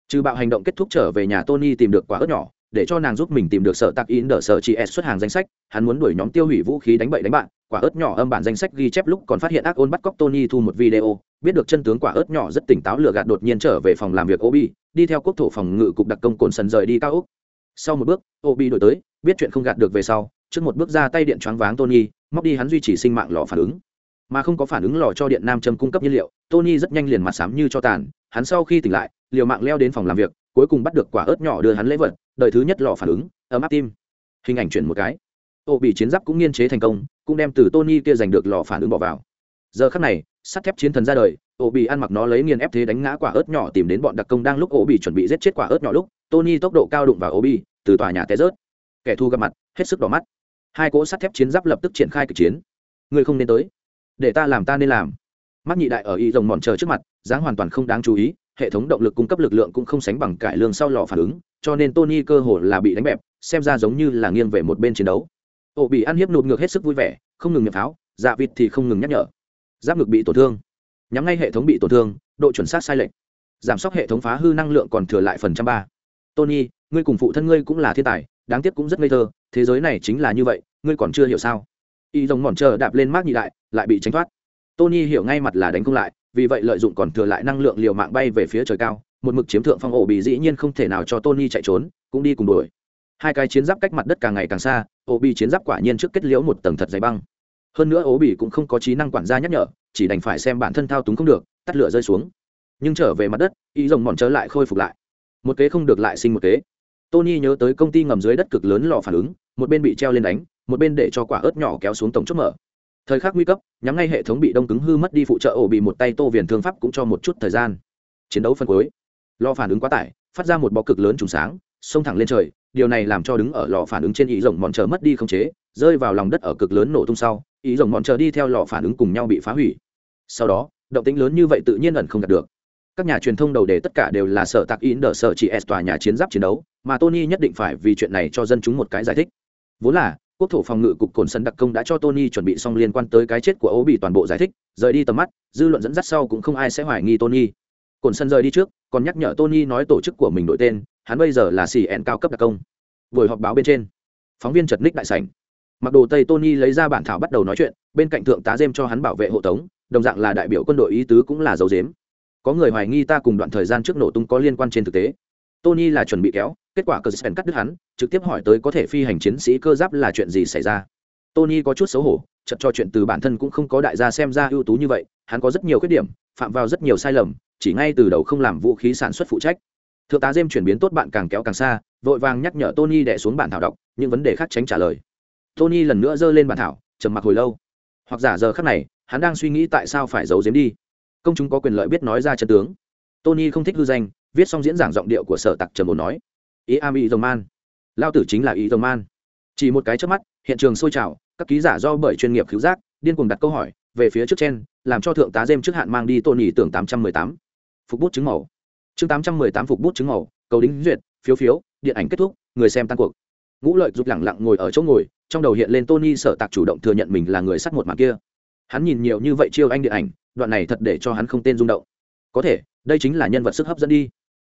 Trừ bạo hành động kết thúc trở về nhà tony tìm được quả ớt nhỏ, để cho nàng giúp mình tìm được sở tạc in đỡ sở chị s xuất hàng danh sách, hắn muốn đuổi nhóm tiêu hủy vũ khí đánh bậy đánh bạn, quả ớt nhỏ âm bản danh sách ghi chép lúc còn phát hiện ác ôn bắt cóc tony thu một video, biết được chân tướng quả ớt nhỏ rất tỉnh táo lừa gạt đột nhiên trở về phòng làm việc obi, đi theo quốc thổ phòng ngự cục đặc công cồn sần rời đi cao úc sau một bước, obi đổi tới, biết chuyện không gạt được về sau, trước một bước ra tay điện choáng váng tony, móc đi hắn duy trì sinh mạng lò phản ứng mà không có phản ứng lò cho điện nam châm cung cấp nhiên liệu, tony rất nhanh liền mặt xám như cho tàn, hắn sau khi tỉnh lại, liều mạng leo đến phòng làm việc, cuối cùng bắt được quả ớt nhỏ đưa hắn lễ vật, đời thứ nhất lò phản ứng, ấm áp tim. Hình ảnh chuyển một cái. Ô bị chiến giáp cũng nghiên chế thành công, cũng đem từ tony kia giành được lò phản ứng bỏ vào. Giờ khắc này, sắt thép chiến thần ra đời, ô bị ăn mặc nó lấy nghiền ép thế đánh ngã quả ớt nhỏ tìm đến bọn đặc công đang lúc ô bị chuẩn bị giết chết quả ớt nhỏ lúc, tony tốc độ cao đụng vào ô bị, từ tòa nhà té rớt. Kẻ thù gặp mặt, hết sức đỏ mắt. Hai cỗ sắt thép chiến giáp lập tức triển khai kịch chiến. Người không nên tới để ta làm ta nên làm. Mắt nhị đại ở y rồng mòn chờ trước mặt, dáng hoàn toàn không đáng chú ý, hệ thống động lực cung cấp lực lượng cũng không sánh bằng cải lương sau lò phản ứng, cho nên tony cơ hồ là bị đánh bẹp, xem ra giống như là nghiêng về một bên chiến đấu. Ổ bị ăn hiếp nụt ngược hết sức vui vẻ, không ngừng nhập pháo dạ vịt thì không ngừng nhắc nhở. Giáp ngực bị tổn thương. Nhắm ngay hệ thống bị tổn thương, độ chuẩn xác sai lệch. Giảm sốc hệ thống phá hư năng lượng còn thừa lại phần trăm ba. Tony, ngươi cùng phụ thân ngươi cũng là thiên tài, đáng tiếc cũng rất ngây thơ, thế giới này chính là như vậy, ngươi còn chưa hiểu sao? Y rồng mòn chờ đạp lên mác nhị đại, lại bị tránh thoát. Tony hiểu ngay mặt là đánh không lại, vì vậy lợi dụng còn thừa lại năng lượng liều mạng bay về phía trời cao, một mực chiếm thượng phong ổ bị dĩ nhiên không thể nào cho tony chạy trốn, cũng đi cùng đuổi. Hai cái chiến giáp cách mặt đất càng ngày càng xa, ổ bị chiến giáp quả nhiên trước kết liễu một tầng thật dày băng. Hơn nữa ổ bị cũng không có trí năng quản gia nhắc nhở, chỉ đành phải xem bản thân thao túng không được, tắt lửa rơi xuống. Nhưng trở về mặt đất, y rồng mòn trở lại khôi phục lại. Một kế không được lại sinh một kế. Tony nhớ tới công ty ngầm dưới đất cực lớn lò phản ứng một bên bị treo lên đánh, một bên để cho quả ớt nhỏ kéo xuống tổng chốt mở. Thời khắc nguy cấp, nhắm ngay hệ thống bị đông cứng hư mất đi phụ trợ ổ bị một tay tô viền thương pháp cũng cho một chút thời gian. Chiến đấu phân cuối. Lo phản ứng quá tải, phát ra một bó cực lớn trùng sáng, xông thẳng lên trời, điều này làm cho đứng ở lò phản ứng trên ý rồng mòn chờ mất đi không chế, rơi vào lòng đất ở cực lớn nổ tung sau, ý rồng mòn chờ đi theo lò phản ứng cùng nhau bị phá hủy. Sau đó, động tĩnh lớn như vậy tự nhiên ẩn không đạt được. Các nhà truyền thông đầu đề tất cả đều là sở tạc in đờ sở chỉ s tòa nhà chiến giáp chiến đấu, mà tony nhất định phải vì chuyện này cho dân chúng một cái giải thích vốn là, quốc thổ phòng ngự cục cồn sân đặc công đã cho tony chuẩn bị xong liên quan tới cái chết của ố bị toàn bộ giải thích, rời đi tầm mắt, dư luận dẫn dắt sau cũng không ai sẽ hoài nghi tony. Cồn sân rời đi trước, còn nhắc nhở tony nói tổ chức của mình đổi tên, hắn bây giờ là cn cao cấp đặc công. Buổi họp báo bên trên, phóng viên chật ních đại sảnh. Mặc đồ tây tony lấy ra bản thảo bắt đầu nói chuyện, bên cạnh thượng tá dêm cho hắn bảo vệ hộ tống, đồng dạng là đại biểu quân đội ý tứ cũng là dấu dếm có người hoài nghi ta cùng đoạn thời gian trước nổ tung có liên quan trên thực tế. Tony là chuẩn bị kéo kết quả cờ spen cắt đứt hắn, trực tiếp hỏi tới có thể phi hành chiến sĩ cơ giáp là chuyện gì xảy ra. Tony có chút xấu hổ, chợt cho chuyện từ bản thân cũng không có đại gia xem ra ưu tú như vậy, hắn có rất nhiều khuyết điểm, phạm vào rất nhiều sai lầm, chỉ ngay từ đầu không làm vũ khí sản xuất phụ trách. Thượng tá dêm chuyển biến tốt bạn càng kéo càng xa, vội vàng nhắc nhở tony đẻ xuống bản thảo đọc, những vấn đề khác tránh trả lời. Tony lần nữa giơ lên bản thảo, trầm mặc hồi lâu. Hoặc giả giờ khác này, hắn đang suy nghĩ tại sao phải giấu giếm đi. Công chúng có quyền lợi biết nói ra chân tướng. Tony không thích hư danh, viết xong diễn giảng giọng điệu của sở tặc trầm ổn nói ý am ý dòng man. Lao tử chính là ý dòng man. Chỉ một cái trước mắt, hiện trường sôi trào, các ký giả do bởi chuyên nghiệp cứu giác, điên cuồng đặt câu hỏi, về phía trước trên, làm cho thượng tá dêm trước hạn mang đi tôn tony tưởng tám trăm mười tám. Phục bút chứng màu. Chương tám trăm mười tám phục bút chứng màu, cầu đính duyệt, phiếu phiếu, điện ảnh kết thúc, người xem tan cuộc. Ngũ lợi giúp lẳng lặng ngồi ở chỗ ngồi, trong đầu hiện lên tony sở tạc chủ động thừa nhận mình là người sắt một mặt kia. Hắn nhìn nhiều như vậy chiêu anh điện ảnh, đoạn này thật để cho hắn không tên rung động. Có thể, đây chính là nhân vật sức hấp dẫn đi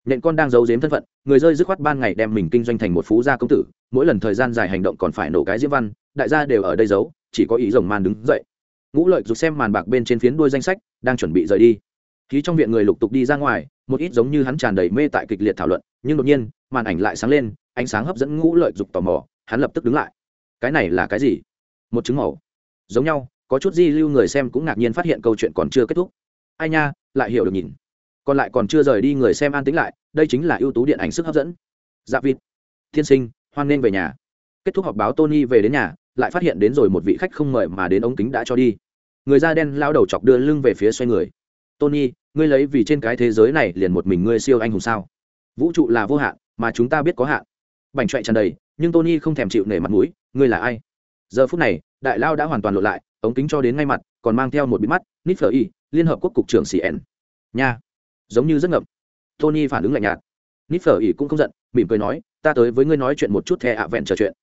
nện con đang giấu giếm thân phận, người rơi dứt khoát ban ngày đem mình kinh doanh thành một phú gia công tử, mỗi lần thời gian dài hành động còn phải nổ cái diễm văn, đại gia đều ở đây giấu, chỉ có ý rồng man đứng dậy. Ngũ lợi rụt xem màn bạc bên trên phiến đuôi danh sách, đang chuẩn bị rời đi. Khí trong viện người lục tục đi ra ngoài, một ít giống như hắn tràn đầy mê tại kịch liệt thảo luận, nhưng đột nhiên, màn ảnh lại sáng lên, ánh sáng hấp dẫn ngũ lợi dục tò mò, hắn lập tức đứng lại. Cái này là cái gì? Một chứng màu. Giống nhau, có chút di lưu người xem cũng ngạc nhiên phát hiện câu chuyện còn chưa kết thúc. Ai nha, lại hiểu được nhìn còn lại còn chưa rời đi người xem an tính lại, đây chính là ưu tú điện ảnh sức hấp dẫn. Dạ vịt tiên sinh, hoan nên về nhà. Kết thúc họp báo tony về đến nhà, lại phát hiện đến rồi một vị khách không mời mà đến ống kính đã cho đi. Người da đen lao đầu chọc đưa lưng về phía xoay người. Tony, ngươi lấy vì trên cái thế giới này liền một mình ngươi siêu anh hùng sao? Vũ trụ là vô hạn, mà chúng ta biết có hạn. Bành trọe tràn đầy, nhưng tony không thèm chịu nể mặt mũi, ngươi là ai? Giờ phút này, đại lao đã hoàn toàn lộ lại, ống kính cho đến ngay mặt, còn mang theo một bít mắt, nít phở y, liên hợp quốc cục trưởng cn nha giống như rất ngậm. Tony phản ứng lạnh nhạt. Nít phở ỉ cũng không giận, mỉm cười nói, ta tới với ngươi nói chuyện một chút, thẻ ạ, vẹn trò chuyện.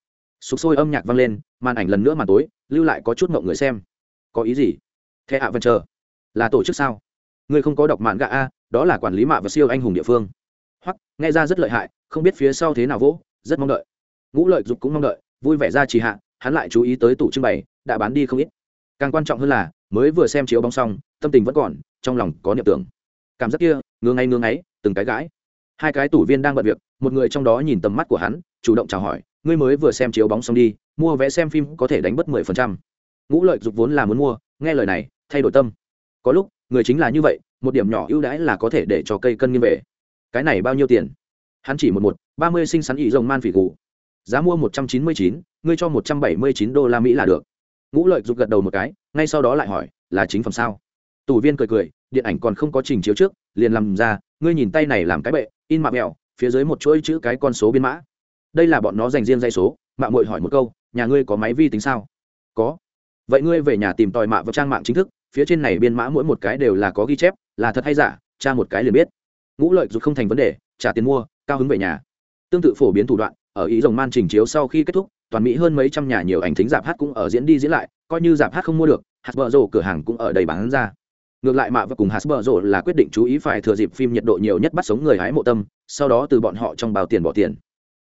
Sụp sôi âm nhạc vang lên, màn ảnh lần nữa màn tối, lưu lại có chút mộng người xem. Có ý gì? Thẻ ạ, vẹn chờ là tổ chức sao? Ngươi không có đọc mạn gạ a, đó là quản lý mạ và siêu anh hùng địa phương. Hoặc, nghe ra rất lợi hại, không biết phía sau thế nào vỗ, rất mong đợi. Ngũ lợi dục cũng mong đợi, vui vẻ ra trì hạ, hắn lại chú ý tới tủ trưng bày, đã bán đi không ít. Càng quan trọng hơn là, mới vừa xem chiếu bóng xong, tâm tình vẫn còn, trong lòng có niệm tưởng cảm giác kia, ngứa ngay ngứa ngáy, từng cái gãi. Hai cái tủ viên đang bận việc, một người trong đó nhìn tầm mắt của hắn, chủ động chào hỏi, ngươi mới vừa xem chiếu bóng xong đi, mua vé xem phim có thể đánh bất mười phần trăm. Ngũ lợi dục vốn là muốn mua, nghe lời này, thay đổi tâm. Có lúc, người chính là như vậy, một điểm nhỏ ưu đãi là có thể để cho cây cân nghiêng về. Cái này bao nhiêu tiền? Hắn chỉ một một, ba mươi sinh sắn ý rồng man phỉ gù. Giá mua một trăm chín mươi chín, ngươi cho một trăm bảy mươi chín đô la mỹ là được. Ngũ lợi dục gật đầu một cái, ngay sau đó lại hỏi, là chính phẩm sao? Tù viên cười cười điện ảnh còn không có trình chiếu trước, liền làm ra, ngươi nhìn tay này làm cái bệ, in mạng mẹo, phía dưới một chuỗi chữ cái con số biên mã. Đây là bọn nó dành riêng dây số, mạng mội hỏi một câu, nhà ngươi có máy vi tính sao? Có. Vậy ngươi về nhà tìm tòi mạ vào trang mạng chính thức, phía trên này biên mã mỗi một cái đều là có ghi chép, là thật hay giả, tra một cái liền biết. Ngũ lợi dục không thành vấn đề, trả tiền mua, cao hứng về nhà. Tương tự phổ biến thủ đoạn, ở ý rồng man trình chiếu sau khi kết thúc, toàn mỹ hơn mấy trăm nhà nhiều ảnh thính dạp hát cũng ở diễn đi diễn lại, coi như dạp hát không mua được hạt vợ rổ cửa hàng cũng ở đầy bán ra ngược lại mạ và cùng hạt rộ là quyết định chú ý phải thừa dịp phim nhiệt độ nhiều nhất bắt sống người hái mộ tâm, sau đó từ bọn họ trong bào tiền bỏ tiền.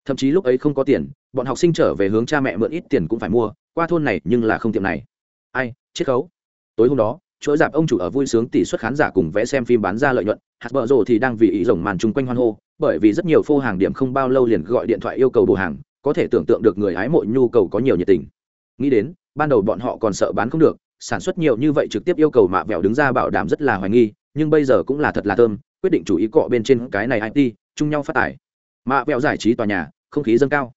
Thậm chí lúc ấy không có tiền, bọn học sinh trở về hướng cha mẹ mượn ít tiền cũng phải mua, qua thôn này nhưng là không tiệm này. Ai, chiết khấu. Tối hôm đó, chuỗi dạp ông chủ ở vui sướng tỷ suất khán giả cùng vẽ xem phim bán ra lợi nhuận hạt bờ rồ thì đang vì ý rồng màn chung quanh hoan hô, bởi vì rất nhiều phô hàng điểm không bao lâu liền gọi điện thoại yêu cầu đồ hàng, có thể tưởng tượng được người hái mộ nhu cầu có nhiều nhiệt tình. Nghĩ đến, ban đầu bọn họ còn sợ bán không được sản xuất nhiều như vậy trực tiếp yêu cầu mạ vẹo đứng ra bảo đảm rất là hoài nghi, nhưng bây giờ cũng là thật là thơm, quyết định chủ ý cọ bên trên cái này it chung nhau phát tải. Mạ vẹo giải trí tòa nhà, không khí dâng cao.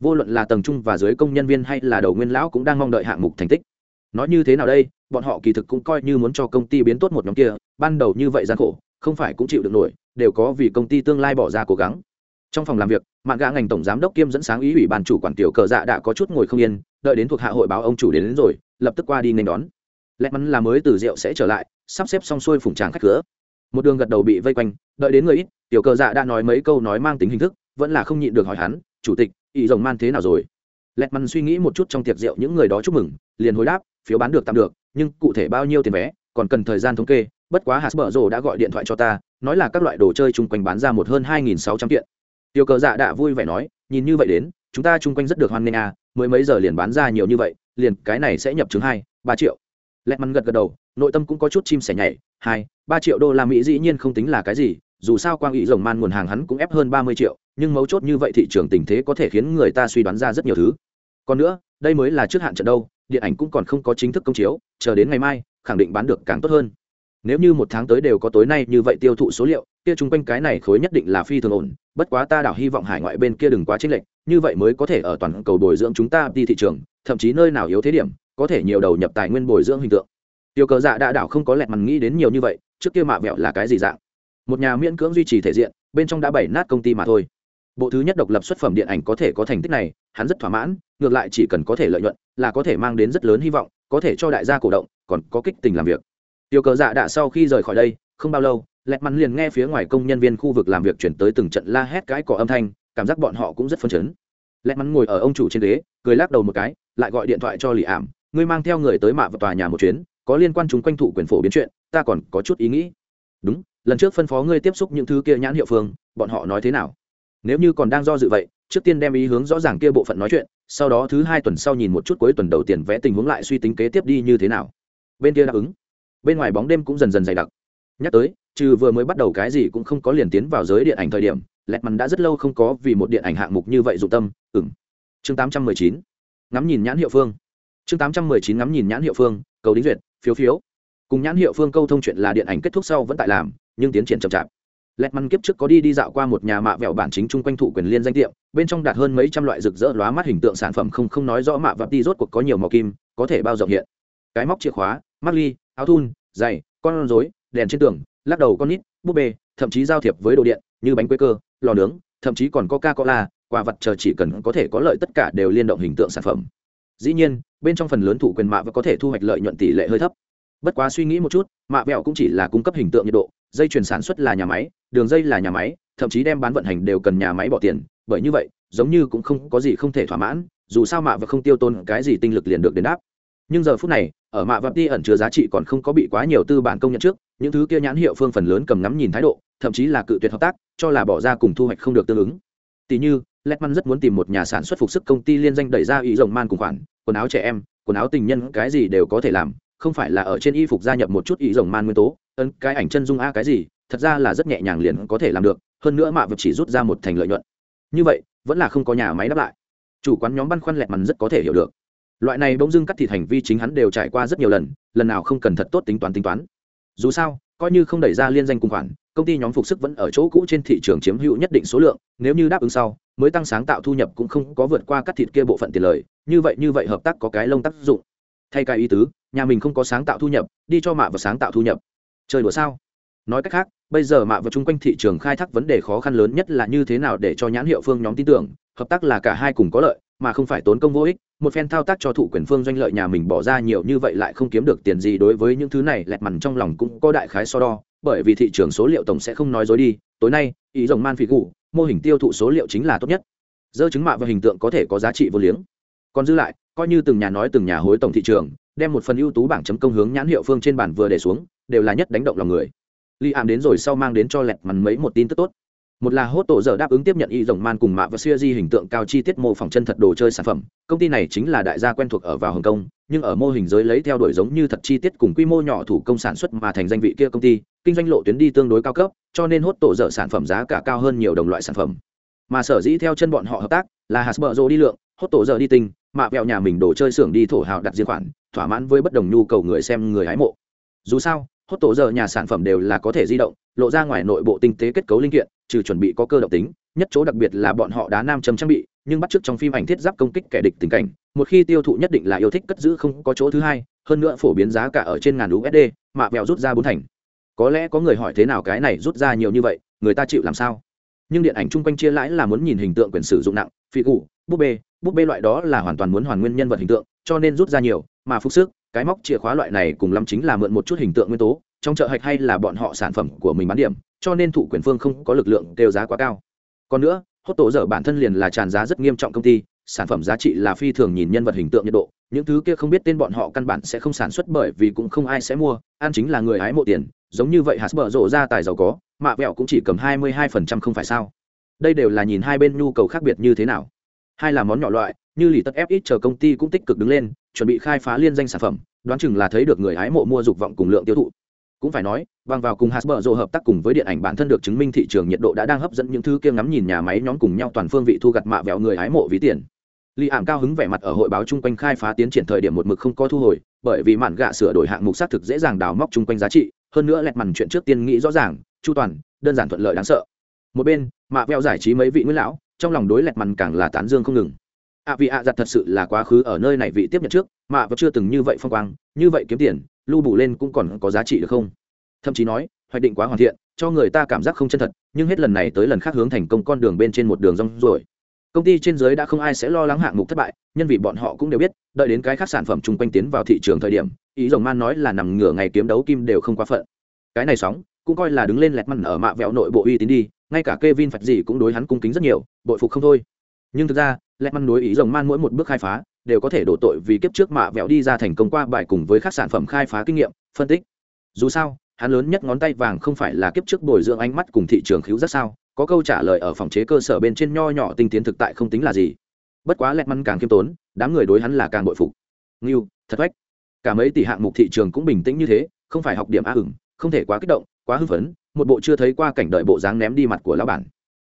Vô luận là tầng trung và dưới công nhân viên hay là đầu nguyên lão cũng đang mong đợi hạng mục thành tích. Nói như thế nào đây, bọn họ kỳ thực cũng coi như muốn cho công ty biến tốt một nhóm kia, ban đầu như vậy gian khổ, không phải cũng chịu được nổi, đều có vì công ty tương lai bỏ ra cố gắng. Trong phòng làm việc mạng gã ngành tổng giám đốc kiêm dẫn sáng ý ủy ban chủ quản tiểu cờ dạ đã có chút ngồi không yên đợi đến thuộc hạ hội báo ông chủ đến, đến rồi lập tức qua đi nên đón. Lẽ mắn là mới từ rượu sẽ trở lại sắp xếp xong xuôi phủng tràng khách cửa. Một đường gật đầu bị vây quanh đợi đến người ít tiểu cờ dạ đã nói mấy câu nói mang tính hình thức vẫn là không nhịn được hỏi hắn chủ tịch ý rồng man thế nào rồi? Lẹt mắn suy nghĩ một chút trong tiệc rượu những người đó chúc mừng liền hồi đáp phiếu bán được tạm được nhưng cụ thể bao nhiêu tiền vé còn cần thời gian thống kê bất quá hạt bở rồ đã gọi điện thoại cho ta nói là các loại đồ chơi chung quanh bán ra một hơn hai nghìn sáu trăm kiện tiêu cờ dạ đã vui vẻ nói, nhìn như vậy đến, chúng ta chung quanh rất được hoan nghênh à mới mấy giờ liền bán ra nhiều như vậy, liền cái này sẽ nhập chứng hai, ba triệu. Lẹt mắn gật gật đầu, nội tâm cũng có chút chim sẻ nhảy, hai, ba triệu đô la mỹ dĩ nhiên không tính là cái gì, dù sao quang ý rồng man nguồn hàng hắn cũng ép hơn ba mươi triệu, nhưng mấu chốt như vậy thị trường tình thế có thể khiến người ta suy đoán ra rất nhiều thứ. Còn nữa, đây mới là trước hạn trận đâu, điện ảnh cũng còn không có chính thức công chiếu, chờ đến ngày mai, khẳng định bán được càng tốt hơn. Nếu như một tháng tới đều có tối nay như vậy tiêu thụ số liệu, kia chung quanh cái này khối nhất định là phi thường ổn bất quá ta đảo hy vọng hải ngoại bên kia đừng quá chênh lệch, như vậy mới có thể ở toàn cầu bồi dưỡng chúng ta đi thị trường, thậm chí nơi nào yếu thế điểm, có thể nhiều đầu nhập tài nguyên bồi dưỡng hình tượng. Tiêu cờ dạ đã đảo không có lẹt mằn nghĩ đến nhiều như vậy, trước kia mạ vẹo là cái gì dạng? Một nhà miễn cưỡng duy trì thể diện, bên trong đã bảy nát công ty mà thôi. Bộ thứ nhất độc lập xuất phẩm điện ảnh có thể có thành tích này, hắn rất thỏa mãn, ngược lại chỉ cần có thể lợi nhuận, là có thể mang đến rất lớn hy vọng, có thể cho đại gia cổ động, còn có kích tình làm việc. Tiêu cờ dạ đã sau khi rời khỏi đây, không bao lâu lẹt mắn liền nghe phía ngoài công nhân viên khu vực làm việc chuyển tới từng trận la hét cái cỏ âm thanh, cảm giác bọn họ cũng rất phấn chấn. Lẹt mắn ngồi ở ông chủ trên ghế, cười lắc đầu một cái, lại gọi điện thoại cho lì ảm, ngươi mang theo người tới mạ vào tòa nhà một chuyến, có liên quan chúng quanh thụ quyền phổ biến chuyện, ta còn có chút ý nghĩ. Đúng, lần trước phân phó ngươi tiếp xúc những thứ kia nhãn hiệu phương, bọn họ nói thế nào? Nếu như còn đang do dự vậy, trước tiên đem ý hướng rõ ràng kia bộ phận nói chuyện, sau đó thứ hai tuần sau nhìn một chút cuối tuần đầu tiền vẽ tình huống lại suy tính kế tiếp đi như thế nào. Bên kia đáp ứng. Bên ngoài bóng đêm cũng dần dần dày đặc nhắc tới, trừ vừa mới bắt đầu cái gì cũng không có liền tiến vào giới điện ảnh thời điểm lẹt mắn đã rất lâu không có vì một điện ảnh hạng mục như vậy dụng tâm ừng chương 819 ngắm nhìn nhãn hiệu phương. Chương 819 ngắm nhìn nhãn hiệu phương, cầu đính duyệt, phiếu phiếu. Cùng nhãn hiệu phương câu thông chuyện là điện ảnh kết thúc sau vẫn tại làm, nhưng tiến triển chậm chạp. Lẹt mắn kiếp trước có đi đi dạo qua một nhà mạ vẹo bản chính chung quanh thụ quyền liên danh tiệm, bên trong đạt hơn mấy trăm loại rực rỡ lóa mắt hình tượng sản phẩm không không nói rõ mạ vặp đi rốt cuộc có nhiều màu kim, có thể bao rộng hiện. Cái móc chìa khóa, mắc ly, áo thun, giày, con rối đèn trên tường, lắc đầu con nít, búp bê, thậm chí giao thiệp với đồ điện, như bánh quế cơ, lò nướng, thậm chí còn coca cola quà vật chờ chỉ cần có thể có lợi tất cả đều liên động hình tượng sản phẩm. Dĩ nhiên, bên trong phần lớn thủ quyền mạ và có thể thu hoạch lợi nhuận tỷ lệ hơi thấp. Bất quá suy nghĩ một chút, mạ vẹo cũng chỉ là cung cấp hình tượng nhiệt độ, dây chuyển sản xuất là nhà máy, đường dây là nhà máy, thậm chí đem bán vận hành đều cần nhà máy bỏ tiền, bởi như vậy, giống như cũng không có gì không thể thỏa mãn, dù sao mạ và không tiêu tôn cái gì tinh lực liền được đền đáp nhưng giờ phút này, ở mạ vật đi ẩn chứa giá trị còn không có bị quá nhiều tư bản công nhận trước, những thứ kia nhãn hiệu phương phần lớn cầm ngắm nhìn thái độ, thậm chí là cự tuyệt hợp tác, cho là bỏ ra cùng thu hoạch không được tương ứng. Tỷ như, Letman rất muốn tìm một nhà sản xuất phục sức công ty liên danh đẩy ra ý rồng man cùng khoản, quần áo trẻ em, quần áo tình nhân, cái gì đều có thể làm, không phải là ở trên y phục gia nhập một chút ý rồng man nguyên tố, ấn cái ảnh chân dung a cái gì, thật ra là rất nhẹ nhàng liền có thể làm được, hơn nữa mạ vật chỉ rút ra một thành lợi nhuận. Như vậy, vẫn là không có nhà máy đáp lại. Chủ quán nhóm băn khoăn lẹt mằn rất có thể hiểu được loại này bỗng dưng cắt thịt hành vi chính hắn đều trải qua rất nhiều lần lần nào không cần thật tốt tính toán tính toán. Dù sao, coi như không đẩy ra liên danh cùng khoản, công ty nhóm phục sức vẫn ở chỗ cũ trên thị trường chiếm hữu nhất định số lượng, nếu như đáp ứng sau, mới tăng sáng tạo thu nhập cũng không có vượt qua cắt thịt kia bộ phận tiền lời, như vậy như vậy hợp tác có cái lông tác dụng. Thay cái ý tứ, nhà mình không có sáng tạo thu nhập, đi cho mạ và sáng tạo thu nhập. Chơi đùa sao? Nói cách khác, bây giờ mạ và chung quanh thị trường khai thác vấn đề khó khăn lớn nhất là như thế nào để cho nhãn hiệu phương nhóm tin tưởng, hợp tác là cả hai cùng có lợi mà không phải tốn công vô ích, một phen thao tác cho thụ quyền phương doanh lợi nhà mình bỏ ra nhiều như vậy lại không kiếm được tiền gì đối với những thứ này, lẹt mằn trong lòng cũng có đại khái so đo, bởi vì thị trường số liệu tổng sẽ không nói dối đi, tối nay, ý rồng man phỉ cụ mô hình tiêu thụ số liệu chính là tốt nhất. Dơ chứng mạ và hình tượng có thể có giá trị vô liếng. Còn dư lại, coi như từng nhà nói từng nhà hối tổng thị trường, đem một phần ưu tú bảng chấm công hướng nhãn hiệu phương trên bản vừa để xuống, đều là nhất đánh động lòng người. Li ảm đến rồi sau mang đến cho lẹt mằn mấy một tin tức tốt một là hốt tổ giờ đáp ứng tiếp nhận y rồng man cùng mạ và siêu di hình tượng cao chi tiết mô phỏng chân thật đồ chơi sản phẩm. Công ty này chính là đại gia quen thuộc ở vào hồng kông, nhưng ở mô hình giới lấy theo đuổi giống như thật chi tiết cùng quy mô nhỏ thủ công sản xuất mà thành danh vị kia công ty, kinh doanh lộ tuyến đi tương đối cao cấp, cho nên hốt tổ dở sản phẩm giá cả cao hơn nhiều đồng loại sản phẩm. Mà sở dĩ theo chân bọn họ hợp tác là hạt bờ rô đi lượng hốt tổ dở đi tinh, mạ vẹo nhà mình đồ chơi xưởng đi thổ hào đặt riêng khoản, thỏa mãn với bất đồng nhu cầu người xem người hái mộ. Dù sao hốt tổ giờ nhà sản phẩm đều là có thể di động, lộ ra ngoài nội bộ tinh tế kết cấu linh kiện, trừ chuẩn bị có cơ động tính, nhất chỗ đặc biệt là bọn họ đá nam châm trang bị, nhưng bắt chước trong phim ảnh thiết giáp công kích kẻ địch tình cảnh, một khi tiêu thụ nhất định là yêu thích cất giữ không có chỗ thứ hai, hơn nữa phổ biến giá cả ở trên ngàn usd mà vẹo rút ra bốn thành. Có lẽ có người hỏi thế nào cái này rút ra nhiều như vậy, người ta chịu làm sao? Nhưng điện ảnh chung quanh chia lãi là muốn nhìn hình tượng quyền sử dụng nặng, phi cụ búp bê búp bê loại đó là hoàn toàn muốn hoàn nguyên nhân vật hình tượng, cho nên rút ra nhiều, mà phúc sức cái móc chìa khóa loại này cùng lắm chính là mượn một chút hình tượng nguyên tố, trong chợ hạch hay là bọn họ sản phẩm của mình bán điểm, cho nên thụ quyền phương không có lực lượng kêu giá quá cao. Còn nữa, hốt tổ dở bản thân liền là tràn giá rất nghiêm trọng công ty, sản phẩm giá trị là phi thường nhìn nhân vật hình tượng nhiệt độ, những thứ kia không biết tên bọn họ căn bản sẽ không sản xuất bởi vì cũng không ai sẽ mua an chính là người hái mộ tiền, giống như vậy hạt bở rộ ra tài giàu có, mạ vẹo cũng chỉ cầm hai mươi hai phần trăm không phải sao. Đây đều là nhìn hai bên nhu cầu khác biệt như thế nào. Hai là món nhỏ loại, như lì tất ít chờ công ty cũng tích cực đứng lên chuẩn bị khai phá liên danh sản phẩm đoán chừng là thấy được người hái mộ mua dục vọng cùng lượng tiêu thụ cũng phải nói bằng vào cùng hasbro hợp tác cùng với điện ảnh bản thân được chứng minh thị trường nhiệt độ đã đang hấp dẫn những thứ kia ngắm nhìn nhà máy nhóm cùng nhau toàn phương vị thu gặt mạ vẹo người hái mộ ví tiền Lý ảm cao hứng vẻ mặt ở hội báo chung quanh khai phá tiến triển thời điểm một mực không có thu hồi, bởi vì mạn gạ sửa đổi hạng mục xác thực dễ dàng đào móc chung quanh giá trị, hơn nữa lẹt màn chuyện trước tiên nghĩ rõ ràng, chu toàn, đơn giản thuận lợi đáng sợ. Một bên, mạ vẹo giải trí mấy vị nguyên lão, trong lòng đối lẹt màn càng là tán dương không ngừng. À vì ạ giặt thật sự là quá khứ ở nơi này vị tiếp nhận trước, mạ vẫn chưa từng như vậy phong quang, như vậy kiếm tiền, lưu bù lên cũng còn có giá trị được không? Thậm chí nói, hoạch định quá hoàn thiện, cho người ta cảm giác không chân thật, nhưng hết lần này tới lần khác hướng thành công con đường bên trên một đường rong rồi công ty trên giới đã không ai sẽ lo lắng hạng mục thất bại nhân vì bọn họ cũng đều biết đợi đến cái khác sản phẩm chung quanh tiến vào thị trường thời điểm ý rồng man nói là nằm ngửa ngày kiếm đấu kim đều không quá phận. Cái này sóng cũng coi là đứng lên lẹt mặn ở mạ vẹo nội bộ uy tín đi ngay cả Kevin phật gì cũng đối hắn cung kính rất nhiều bội phục không thôi nhưng thực ra lẹt măn đối ý rồng man mỗi một bước khai phá, đều có thể đổ tội vì kiếp trước mạ vẹo đi ra thành công qua bài cùng với các sản phẩm khai phá kinh nghiệm, phân tích. Dù sao, hắn lớn nhất ngón tay vàng không phải là kiếp trước bồi dưỡng ánh mắt cùng thị trường khíu rất sao? Có câu trả lời ở phòng chế cơ sở bên trên nho nhỏ tinh tiến thực tại không tính là gì. Bất quá lẹ măn càng khiêm tốn, đám người đối hắn là càng bội phục. Nghiêu thật vách. Cả mấy tỷ hạng mục thị trường cũng bình tĩnh như thế, không phải học điểm a hửng không thể quá kích động, quá hưng phấn, một bộ chưa thấy qua cảnh đợi bộ dáng ném đi mặt của lão bản.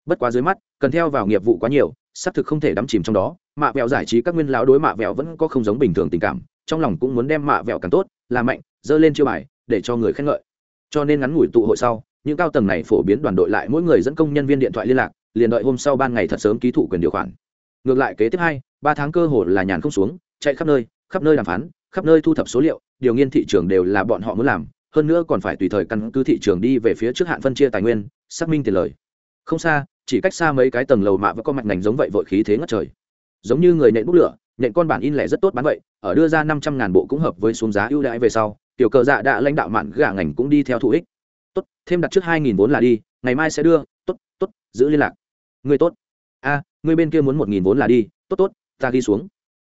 Bất quá dưới mắt, cần theo vào nghiệp vụ quá nhiều xác thực không thể đắm chìm trong đó, mạ vẹo giải trí các nguyên lão đối mạ vẹo vẫn có không giống bình thường tình cảm, trong lòng cũng muốn đem mạ vẹo càng tốt làm mạnh dơ lên chiêu bài, để cho người khen ngợi. Cho nên ngắn ngủi tụ hội sau, những cao tầng này phổ biến đoàn đội lại mỗi người dẫn công nhân viên điện thoại liên lạc, liền đợi hôm sau ban ngày thật sớm ký thụ quyền điều khoản. Ngược lại kế tiếp hai, ba tháng cơ hồ là nhàn không xuống, chạy khắp nơi khắp nơi đàm phán, khắp nơi thu thập số liệu, điều nghiên thị trường đều là bọn họ muốn làm, hơn nữa còn phải tùy thời căn cứ thị trường đi về phía trước hạn phân chia tài nguyên, xác minh tiền lời. Không xa chỉ cách xa mấy cái tầng lầu mạ vẫn có mạch ngành giống vậy vội khí thế ngất trời. Giống như người nện bút lửa nện con bản in lẻ rất tốt bán vậy ở đưa ra năm trăm ngàn bộ cũng hợp với xuống giá ưu đãi về sau tiểu cờ dạ đã lãnh đạo mạn gà ngành cũng đi theo thụ ích. Tốt thêm đặt trước hai nghìn vốn là đi ngày mai sẽ đưa tốt tốt giữ liên lạc. Người tốt. A à, người bên kia muốn một nghìn vốn là đi tốt tốt ta ghi xuống.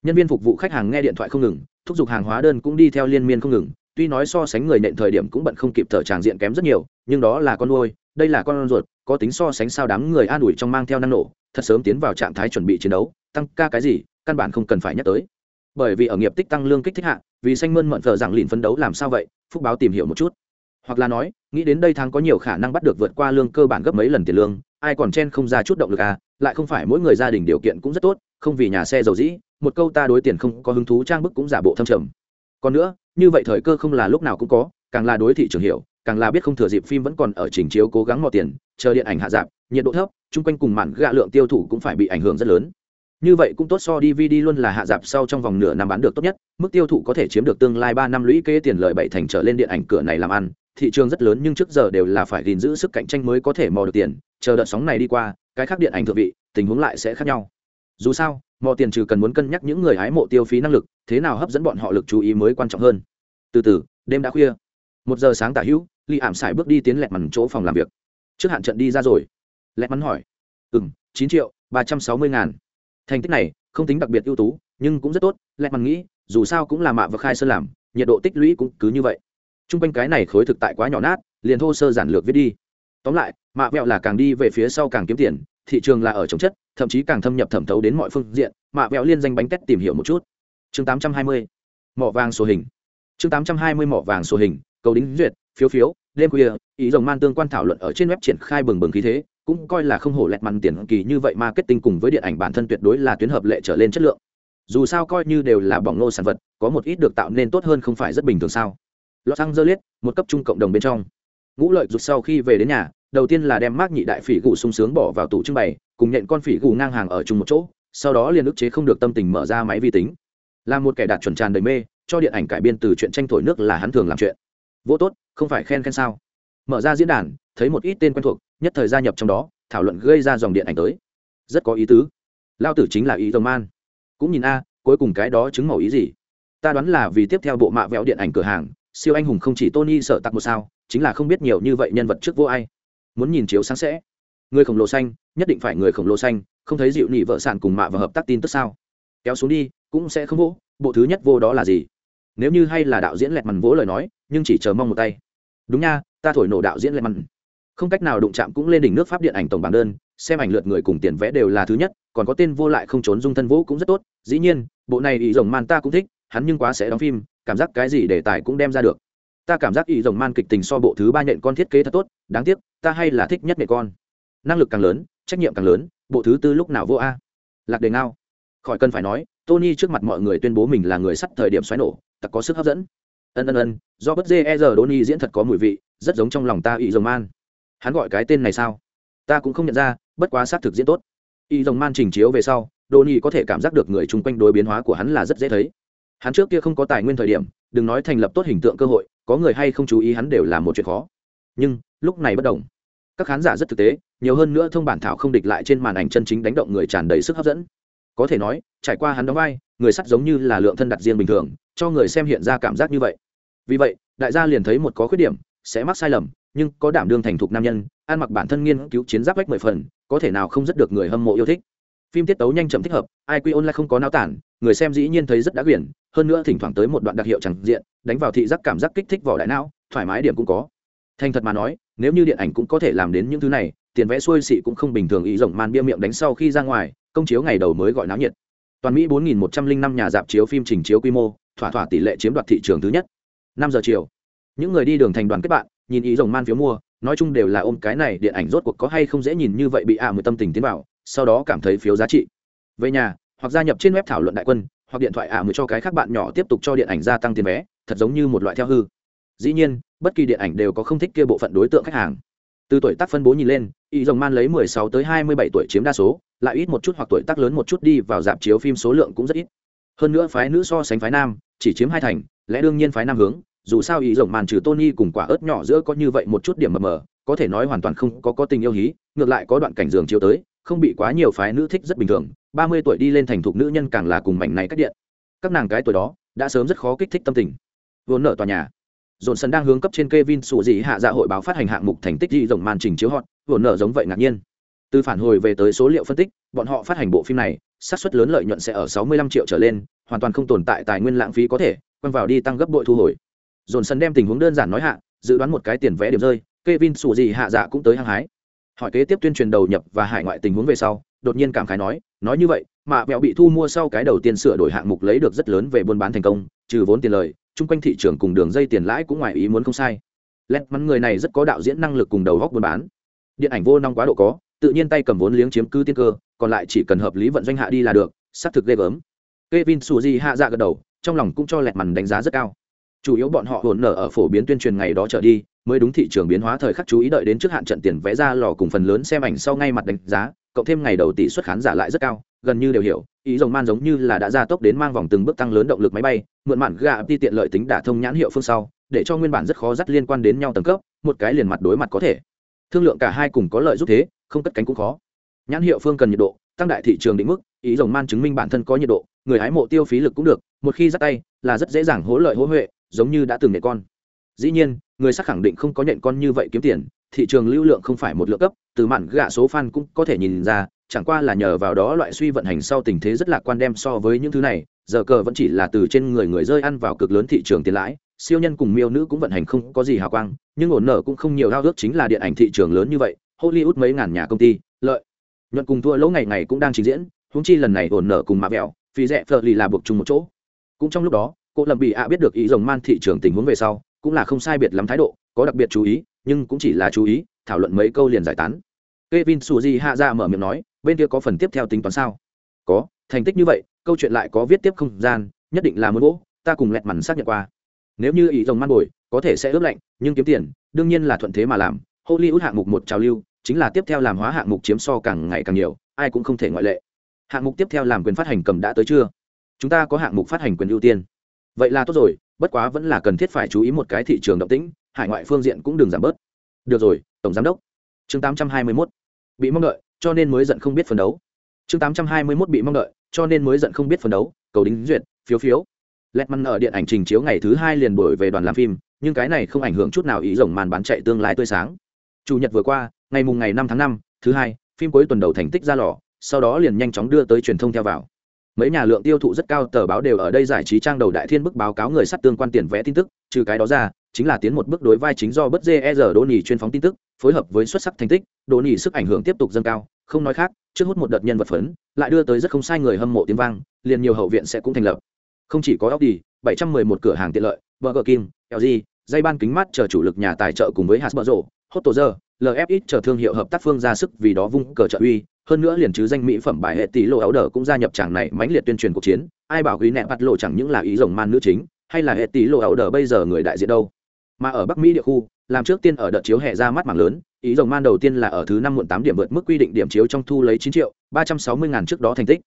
Nhân viên phục vụ khách hàng nghe điện thoại không ngừng thúc giục hàng hóa đơn cũng đi theo liên miên không ngừng tuy nói so sánh người nện thời điểm cũng bận không kịp thở tràng diện kém rất nhiều nhưng đó là con nuôi đây là con ruột, có tính so sánh sao đám người an ủi trong mang theo năng nổ, thật sớm tiến vào trạng thái chuẩn bị chiến đấu, tăng ca cái gì, căn bản không cần phải nhắc tới. Bởi vì ở nghiệp tích tăng lương kích thích hạ, vì xanh mơn mận thờ rằng lìn phấn đấu làm sao vậy, phúc báo tìm hiểu một chút. Hoặc là nói, nghĩ đến đây tháng có nhiều khả năng bắt được vượt qua lương cơ bản gấp mấy lần tiền lương, ai còn chen không ra chút động lực à lại không phải mỗi người gia đình điều kiện cũng rất tốt, không vì nhà xe giàu dĩ, một câu ta đối tiền không có hứng thú trang bức cũng giả bộ thâm trầm. Còn nữa, như vậy thời cơ không là lúc nào cũng có, càng là đối thị trường hiểu càng là biết không thừa dịp phim vẫn còn ở trình chiếu cố gắng mò tiền, chờ điện ảnh hạ giảm nhiệt độ thấp, chung quanh cùng mảng gạ lượng tiêu thụ cũng phải bị ảnh hưởng rất lớn. Như vậy cũng tốt so dvd luôn là hạ dạp sau trong vòng nửa năm bán được tốt nhất, mức tiêu thụ có thể chiếm được tương lai ba năm lũy kế tiền lợi bảy thành trở lên điện ảnh cửa này làm ăn, thị trường rất lớn nhưng trước giờ đều là phải gìn giữ sức cạnh tranh mới có thể mò được tiền, chờ đợt sóng này đi qua, cái khác điện ảnh thượng vị, tình huống lại sẽ khác nhau. Dù sao, mò tiền trừ cần muốn cân nhắc những người hái mộ tiêu phí năng lực, thế nào hấp dẫn bọn họ lực chú ý mới quan trọng hơn. Từ từ, đêm đã khuya. Một giờ sáng tả hữu li ảm xài bước đi tiến lẹt mằn chỗ phòng làm việc. Trước hạn trận đi ra rồi. Lẹt mắn hỏi. Ừ m chín triệu, ba trăm sáu mươi ngàn. Thành tích này, không tính đặc biệt ưu tú, nhưng cũng rất tốt. Lẹt mằn nghĩ, dù sao cũng là mạ và khai sơn làm, nhiệt độ tích lũy cũng cứ như vậy. T r u n g quanh cái này khối thực tại quá nhỏ nát, liền thô sơ giản lược viết đi. Tóm lại, mạ vẹo là càng đi về phía sau càng kiếm tiền, thị trường là ở chống chất, thậm chí càng thâm nhập thẩm thấu đến mọi phương diện. Mạ vẹo liên danh bánh tét tìm hiểu một chút. Chương 820. mỏ vàng số hình. Chương 820 mỏ vàng số hình, cầu đính duyệt phiếu phiếu đêm khuya ý rồng man tương quan thảo luận ở trên web triển khai bừng bừng khí thế cũng coi là không hổ lẹt mặn tiền kỳ như vậy marketing cùng với điện ảnh bản thân tuyệt đối là tuyến hợp lệ trở lên chất lượng dù sao coi như đều là bỏng nô sản vật có một ít được tạo nên tốt hơn không phải rất bình thường sao Los Angeles, một cấp trung cộng đồng bên trong. Ngũ Lợi rụt sau khi về đến nhà, đầu tiên là đem mác nhị đại phỉ gù sung sướng bỏ vào tủ trưng bày, cùng nhện con phỉ gù ngang hàng ở chung một chỗ, sau đó liền ức chế không được tâm tình mở ra máy vi tính. Là một kẻ đạt chuẩn tràn đầy mê, cho điện ảnh cải biên từ chuyện tranh thổi nước là hắn thường làm chuyện. Vô tốt, không phải khen khen sao? Mở ra diễn đàn, thấy một ít tên quen thuộc, nhất thời gia nhập trong đó, thảo luận gây ra dòng điện ảnh tới. Rất có ý tứ. Lao tử chính là ý tờ man. Cũng nhìn a, cuối cùng cái đó chứng màu ý gì? Ta đoán là vì tiếp theo bộ mạ vẹo điện ảnh cửa hàng, siêu anh hùng không chỉ tony sợ tặc một sao chính là không biết nhiều như vậy nhân vật trước vô ai muốn nhìn chiếu sáng sẽ người khổng lồ xanh nhất định phải người khổng lồ xanh không thấy dịu nị vợ sản cùng mạ và hợp tác tin tức sao kéo xuống đi cũng sẽ không vỗ bộ thứ nhất vô đó là gì nếu như hay là đạo diễn lẹt mằn vỗ lời nói nhưng chỉ chờ mong một tay. Đúng nha, ta thổi nổ đạo diễn lẹt mặn. Không cách nào đụng chạm cũng lên đỉnh nước pháp điện ảnh tổng bảng đơn, xem ảnh lượt người cùng tiền vẽ đều là thứ nhất, còn có tên vô lại không trốn dung thân vũ cũng rất tốt, dĩ nhiên, bộ này ý rồng man ta cũng thích, hắn nhưng quá sẽ đóng phim, cảm giác cái gì đề tài cũng đem ra được. Ta cảm giác ý rồng man kịch tình so bộ thứ ba nhện con thiết kế thật tốt, đáng tiếc, ta hay là thích nhất nhện con. Năng lực càng lớn, trách nhiệm càng lớn, bộ thứ tư lúc nào vô a? Lạc đề ngao. Khỏi cần phải nói, tony trước mặt mọi người tuyên bố mình là người sắt thời điểm xoáy nổ tặc có sức hấp dẫn. Ân ân ân do bất dê e giờ đoni diễn thật có mùi vị, rất giống trong lòng ta ý dòng man. Hắn gọi cái tên này sao? Ta cũng không nhận ra, bất quá xác thực diễn tốt. Y dòng man trình chiếu về sau, đô nhi có thể cảm giác được người chung quanh đối biến hóa của hắn là rất dễ thấy. Hắn trước kia không có tài nguyên thời điểm, đừng nói thành lập tốt hình tượng cơ hội, có người hay không chú ý hắn đều là một chuyện khó. Nhưng, lúc này bất đồng. Các khán giả rất thực tế, nhiều hơn nữa thông bản thảo không địch lại trên màn ảnh chân chính đánh động người tràn đầy sức hấp dẫn. Có thể nói, trải qua hắn đóng vai, người sắt giống như là lượng thân đặt riêng bình thường, cho người xem hiện ra cảm giác như vậy vì vậy, đại gia liền thấy một có khuyết điểm, sẽ mắc sai lầm, nhưng có đảm đương thành thục nam nhân, ăn mặc bản thân nghiên cứu chiến giáp vách mười phần, có thể nào không rất được người hâm mộ yêu thích. Phim tiết tấu nhanh chậm thích hợp, ai quy lại không có nao tản, người xem dĩ nhiên thấy rất đã quyển, hơn nữa thỉnh thoảng tới một đoạn đặc hiệu chẳng diện, đánh vào thị giác cảm giác kích thích vỏ đại não, thoải mái điểm cũng có. Thành thật mà nói, nếu như điện ảnh cũng có thể làm đến những thứ này, tiền vẽ xuôi xị cũng không bình thường ý rộng màn bia miệng đánh sau khi ra ngoài, công chiếu ngày đầu mới gọi náo nhiệt. Toàn mỹ 4.105 nhà dạp chiếu phim trình chiếu quy mô, thỏa thỏa tỷ lệ chiếm đoạt thị trường thứ nhất năm giờ chiều. Những người đi đường thành đoàn kết bạn, nhìn ý rồng man phiếu mua, nói chung đều là ôm cái này điện ảnh rốt cuộc có hay không dễ nhìn như vậy bị ạ à tâm tình tiến vào, sau đó cảm thấy phiếu giá trị. Về nhà, hoặc gia nhập trên web thảo luận đại quân, hoặc điện thoại ạ à cho cái khác bạn nhỏ tiếp tục cho điện ảnh gia tăng tiền vé, thật giống như một loại theo hư. Dĩ nhiên, bất kỳ điện ảnh đều có không thích kia bộ phận đối tượng khách hàng. Từ tuổi tác phân bố nhìn lên, ý rồng man lấy 16 tới 27 tuổi chiếm đa số, lại ít một chút hoặc tuổi tác lớn một chút đi vào dạp chiếu phim số lượng cũng rất ít. Hơn nữa phái nữ so sánh phái nam, chỉ chiếm hai thành, lẽ đương nhiên phái nam hướng dù sao ý rồng màn trừ tony cùng quả ớt nhỏ giữa có như vậy một chút điểm mờ mờ có thể nói hoàn toàn không có có tình yêu hí ngược lại có đoạn cảnh giường chiếu tới không bị quá nhiều phái nữ thích rất bình thường ba mươi tuổi đi lên thành thục nữ nhân càng là cùng mảnh này cắt điện. Các nàng cái tuổi đó đã sớm rất khó kích thích tâm tình. Vốn nợ tòa nhà. Dồn sân đang hướng cấp trên Kevin sủ dị hạ dạ hội báo phát hành hạng mục thành tích dị rộng màn trình chiếu hot, vốn nợ giống vậy ngạc nhiên. Từ phản hồi về tới số liệu phân tích, bọn họ phát hành bộ phim này, xác suất lớn lợi nhuận sẽ ở 65 triệu trở lên, hoàn toàn không tồn tại tài nguyên lãng phí có thể, quăng vào đi tăng gấp bội thu hồi dồn sân đem tình huống đơn giản nói hạ, dự đoán một cái tiền vẽ điểm rơi, Kevin sủ gì hạ dạ cũng tới hăng hái. Hỏi kế tiếp tuyên truyền đầu nhập và hải ngoại tình huống về sau, đột nhiên cảm khái nói nói như vậy, mà mẹo bị thu mua sau cái đầu tiên sửa đổi hạng mục lấy được rất lớn về buôn bán thành công, trừ vốn tiền lời, chung quanh thị trường cùng đường dây tiền lãi cũng ngoài ý muốn không sai. Lẹt mắn người này rất có đạo diễn năng lực cùng đầu góc buôn bán. Điện ảnh vô năng quá độ có, tự nhiên tay cầm vốn liếng chiếm cứ tiên cơ, còn lại chỉ cần hợp lý vận doanh hạ đi là được, xác thực ghê gớm. Kevin Suji hạ dạ gật đầu, trong lòng cũng cho lẹt mằn đánh giá rất cao chủ yếu bọn họ hồn nở ở phổ biến tuyên truyền ngày đó trở đi, mới đúng thị trường biến hóa thời khắc chú ý đợi đến trước hạn trận tiền vẽ ra lò cùng phần lớn xem ảnh sau ngay mặt đánh giá, cộng thêm ngày đầu tỷ suất khán giả lại rất cao, gần như đều hiểu, ý rồng man giống như là đã ra tốc đến mang vòng từng bước tăng lớn động lực máy bay, mượn mạn gạ đi tiện lợi tính đả thông nhãn hiệu phương sau, để cho nguyên bản rất khó dắt liên quan đến nhau tầng cấp, một cái liền mặt đối mặt có thể. Thương lượng cả hai cùng có lợi giúp thế, không cất cánh cũng khó. Nhãn hiệu phương cần nhiệt độ, tăng đại thị trường định mức, ý rồng man chứng minh bản thân có nhiệt độ, người hái mộ tiêu phí lực cũng được, một khi dắt tay, là rất dễ dàng hỗ lợi hỗ huệ giống như đã từng nhện con. Dĩ nhiên, người sắc khẳng định không có nhện con như vậy kiếm tiền, thị trường lưu lượng không phải một lượng cấp, từ mạn gạ số fan cũng có thể nhìn ra, chẳng qua là nhờ vào đó loại suy vận hành sau tình thế rất lạc quan đem so với những thứ này, giờ cờ vẫn chỉ là từ trên người người rơi ăn vào cực lớn thị trường tiền lãi, siêu nhân cùng miêu nữ cũng vận hành không có gì hào quang, nhưng ổn nở cũng không nhiều hao ước chính là điện ảnh thị trường lớn như vậy, hollywood mấy ngàn nhà công ty, lợi nhuận cùng thua lỗ ngày ngày cũng đang trình diễn húng chi lần này ổn nở cùng mạ vẹo phí rẻ phờ lì là buộc chung một chỗ. Cũng trong lúc đó cô lâm bị ạ biết được ý rồng man thị trường tình huống về sau cũng là không sai biệt lắm thái độ có đặc biệt chú ý nhưng cũng chỉ là chú ý thảo luận mấy câu liền giải tán Kevin Suji hạ ra mở miệng nói, bên kia có phần tiếp theo tính toán sao? Có, thành tích như vậy, câu chuyện lại có viết tiếp không gian, nhất định là muốn gỗ, ta cùng lẹt mằn xác nhận qua. Nếu như ý rồng man bồi, có thể sẽ ướp lạnh, nhưng kiếm tiền, đương nhiên là thuận thế mà làm. Hollywood hạng mục một trào lưu, chính là tiếp theo làm hóa hạng mục chiếm so càng ngày càng nhiều, ai cũng không thể ngoại lệ. Hạng mục tiếp theo làm quyền phát hành cầm đã tới chưa? Chúng ta có hạng mục phát hành quyền ưu tiên vậy là tốt rồi, bất quá vẫn là cần thiết phải chú ý một cái thị trường động tĩnh, hải ngoại phương diện cũng đừng giảm bớt. Được rồi, tổng giám đốc. Chương 821. bị mong đợi, cho nên mới giận không biết phấn đấu. Chương 821 bị mong đợi, cho nên mới giận không biết phấn đấu, cầu đính duyệt, phiếu phiếu. Lẹt măn ở điện ảnh trình chiếu ngày thứ hai liền đổi về đoàn làm phim, nhưng cái này không ảnh hưởng chút nào ý rồng màn bán chạy tương lai tươi sáng. Chủ nhật vừa qua, ngày mùng ngày năm tháng năm, thứ hai, phim cuối tuần đầu thành tích ra lò, sau đó liền nhanh chóng đưa tới truyền thông theo vào mấy nhà lượng tiêu thụ rất cao, tờ báo đều ở đây giải trí trang đầu đại thiên bức báo cáo người sắt tương quan tiền vẽ tin tức, trừ cái đó ra, chính là tiến một bước đối vai chính do bất dê e rờ đô nỉ chuyên phóng tin tức, phối hợp với xuất sắc thành tích đô nỉ sức ảnh hưởng tiếp tục dâng cao. Không nói khác, trước hút một đợt nhân vật phấn, lại đưa tới rất không sai người hâm mộ tiếng vang, liền nhiều hậu viện sẽ cũng thành lập. Không chỉ có Audi 711 cửa hàng tiện lợi, Burger King LG dây ban kính mắt chờ chủ lực nhà tài trợ cùng với Hasbro Hottozer LFX chờ thương hiệu hợp tác phương ra sức vì đó vung cờ trợ uy hơn nữa liền chứ danh mỹ phẩm bài hệ tỷ lộ áo đờ cũng gia nhập chàng này mãnh liệt tuyên truyền cuộc chiến, ai bảo ghi nẹ bắt lộ chẳng những là ý rồng man nữ chính, hay là hệ tỷ lộ áo đờ bây giờ người đại diện đâu. Mà ở bắc mỹ địa khu, làm trước tiên ở đợt chiếu hè ra mắt mảng lớn, ý rồng man đầu tiên là ở thứ năm muộn tám điểm vượt mức quy định điểm chiếu trong thu lấy chín triệu ba trăm sáu mươi ngàn trước đó thành tích.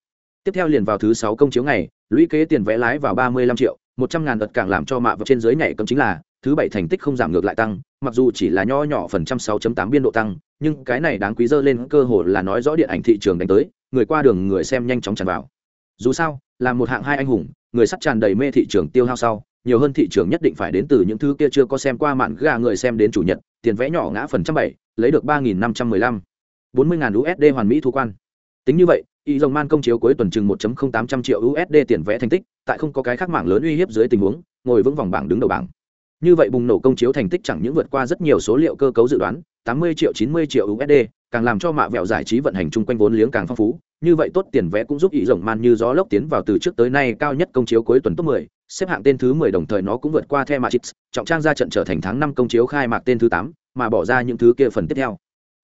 Tiếp theo liền vào thứ sáu công chiếu ngày, lũy kế tiền vẽ lái vào ba mươi lăm triệu, một trăm ngàn đợt càng làm cho mạ vật trên dưới nhảy cấm chính là, thứ bảy thành tích không giảm ngược lại tăng, mặc dù chỉ là nho nhỏ phần trăm sáu tám biên độ tăng nhưng cái này đáng quý dơ lên cơ hội là nói rõ điện ảnh thị trường đánh tới, người qua đường người xem nhanh chóng tràn vào. Dù sao, là một hạng hai anh hùng, người sắp tràn đầy mê thị trường tiêu hao sau, nhiều hơn thị trường nhất định phải đến từ những thứ kia chưa có xem qua mạn gà người xem đến chủ nhật, tiền vẽ nhỏ ngã phần trăm bảy, lấy được ba nghìn năm trăm mười lăm. bốn mươi ngàn usd hoàn mỹ thu quan. Tính như vậy, y dòng man công chiếu cuối tuần chừng 1.0800 triệu usd tiền vẽ thành tích, tại không có cái khác mạng lớn uy hiếp dưới tình huống, ngồi vững vòng bảng đứng đầu bảng như vậy bùng nổ công chiếu thành tích chẳng những vượt qua rất nhiều số liệu cơ cấu dự đoán 80 triệu 90 triệu usd càng làm cho mạ vẹo giải trí vận hành chung quanh vốn liếng càng phong phú như vậy tốt tiền vẽ cũng giúp ý rồng man như gió lốc tiến vào từ trước tới nay cao nhất công chiếu cuối tuần top 10, xếp hạng tên thứ 10 đồng thời nó cũng vượt qua The Matrix, trọng trang ra trận trở thành tháng 5 công chiếu khai mạc tên thứ 8, mà bỏ ra những thứ kia phần tiếp theo.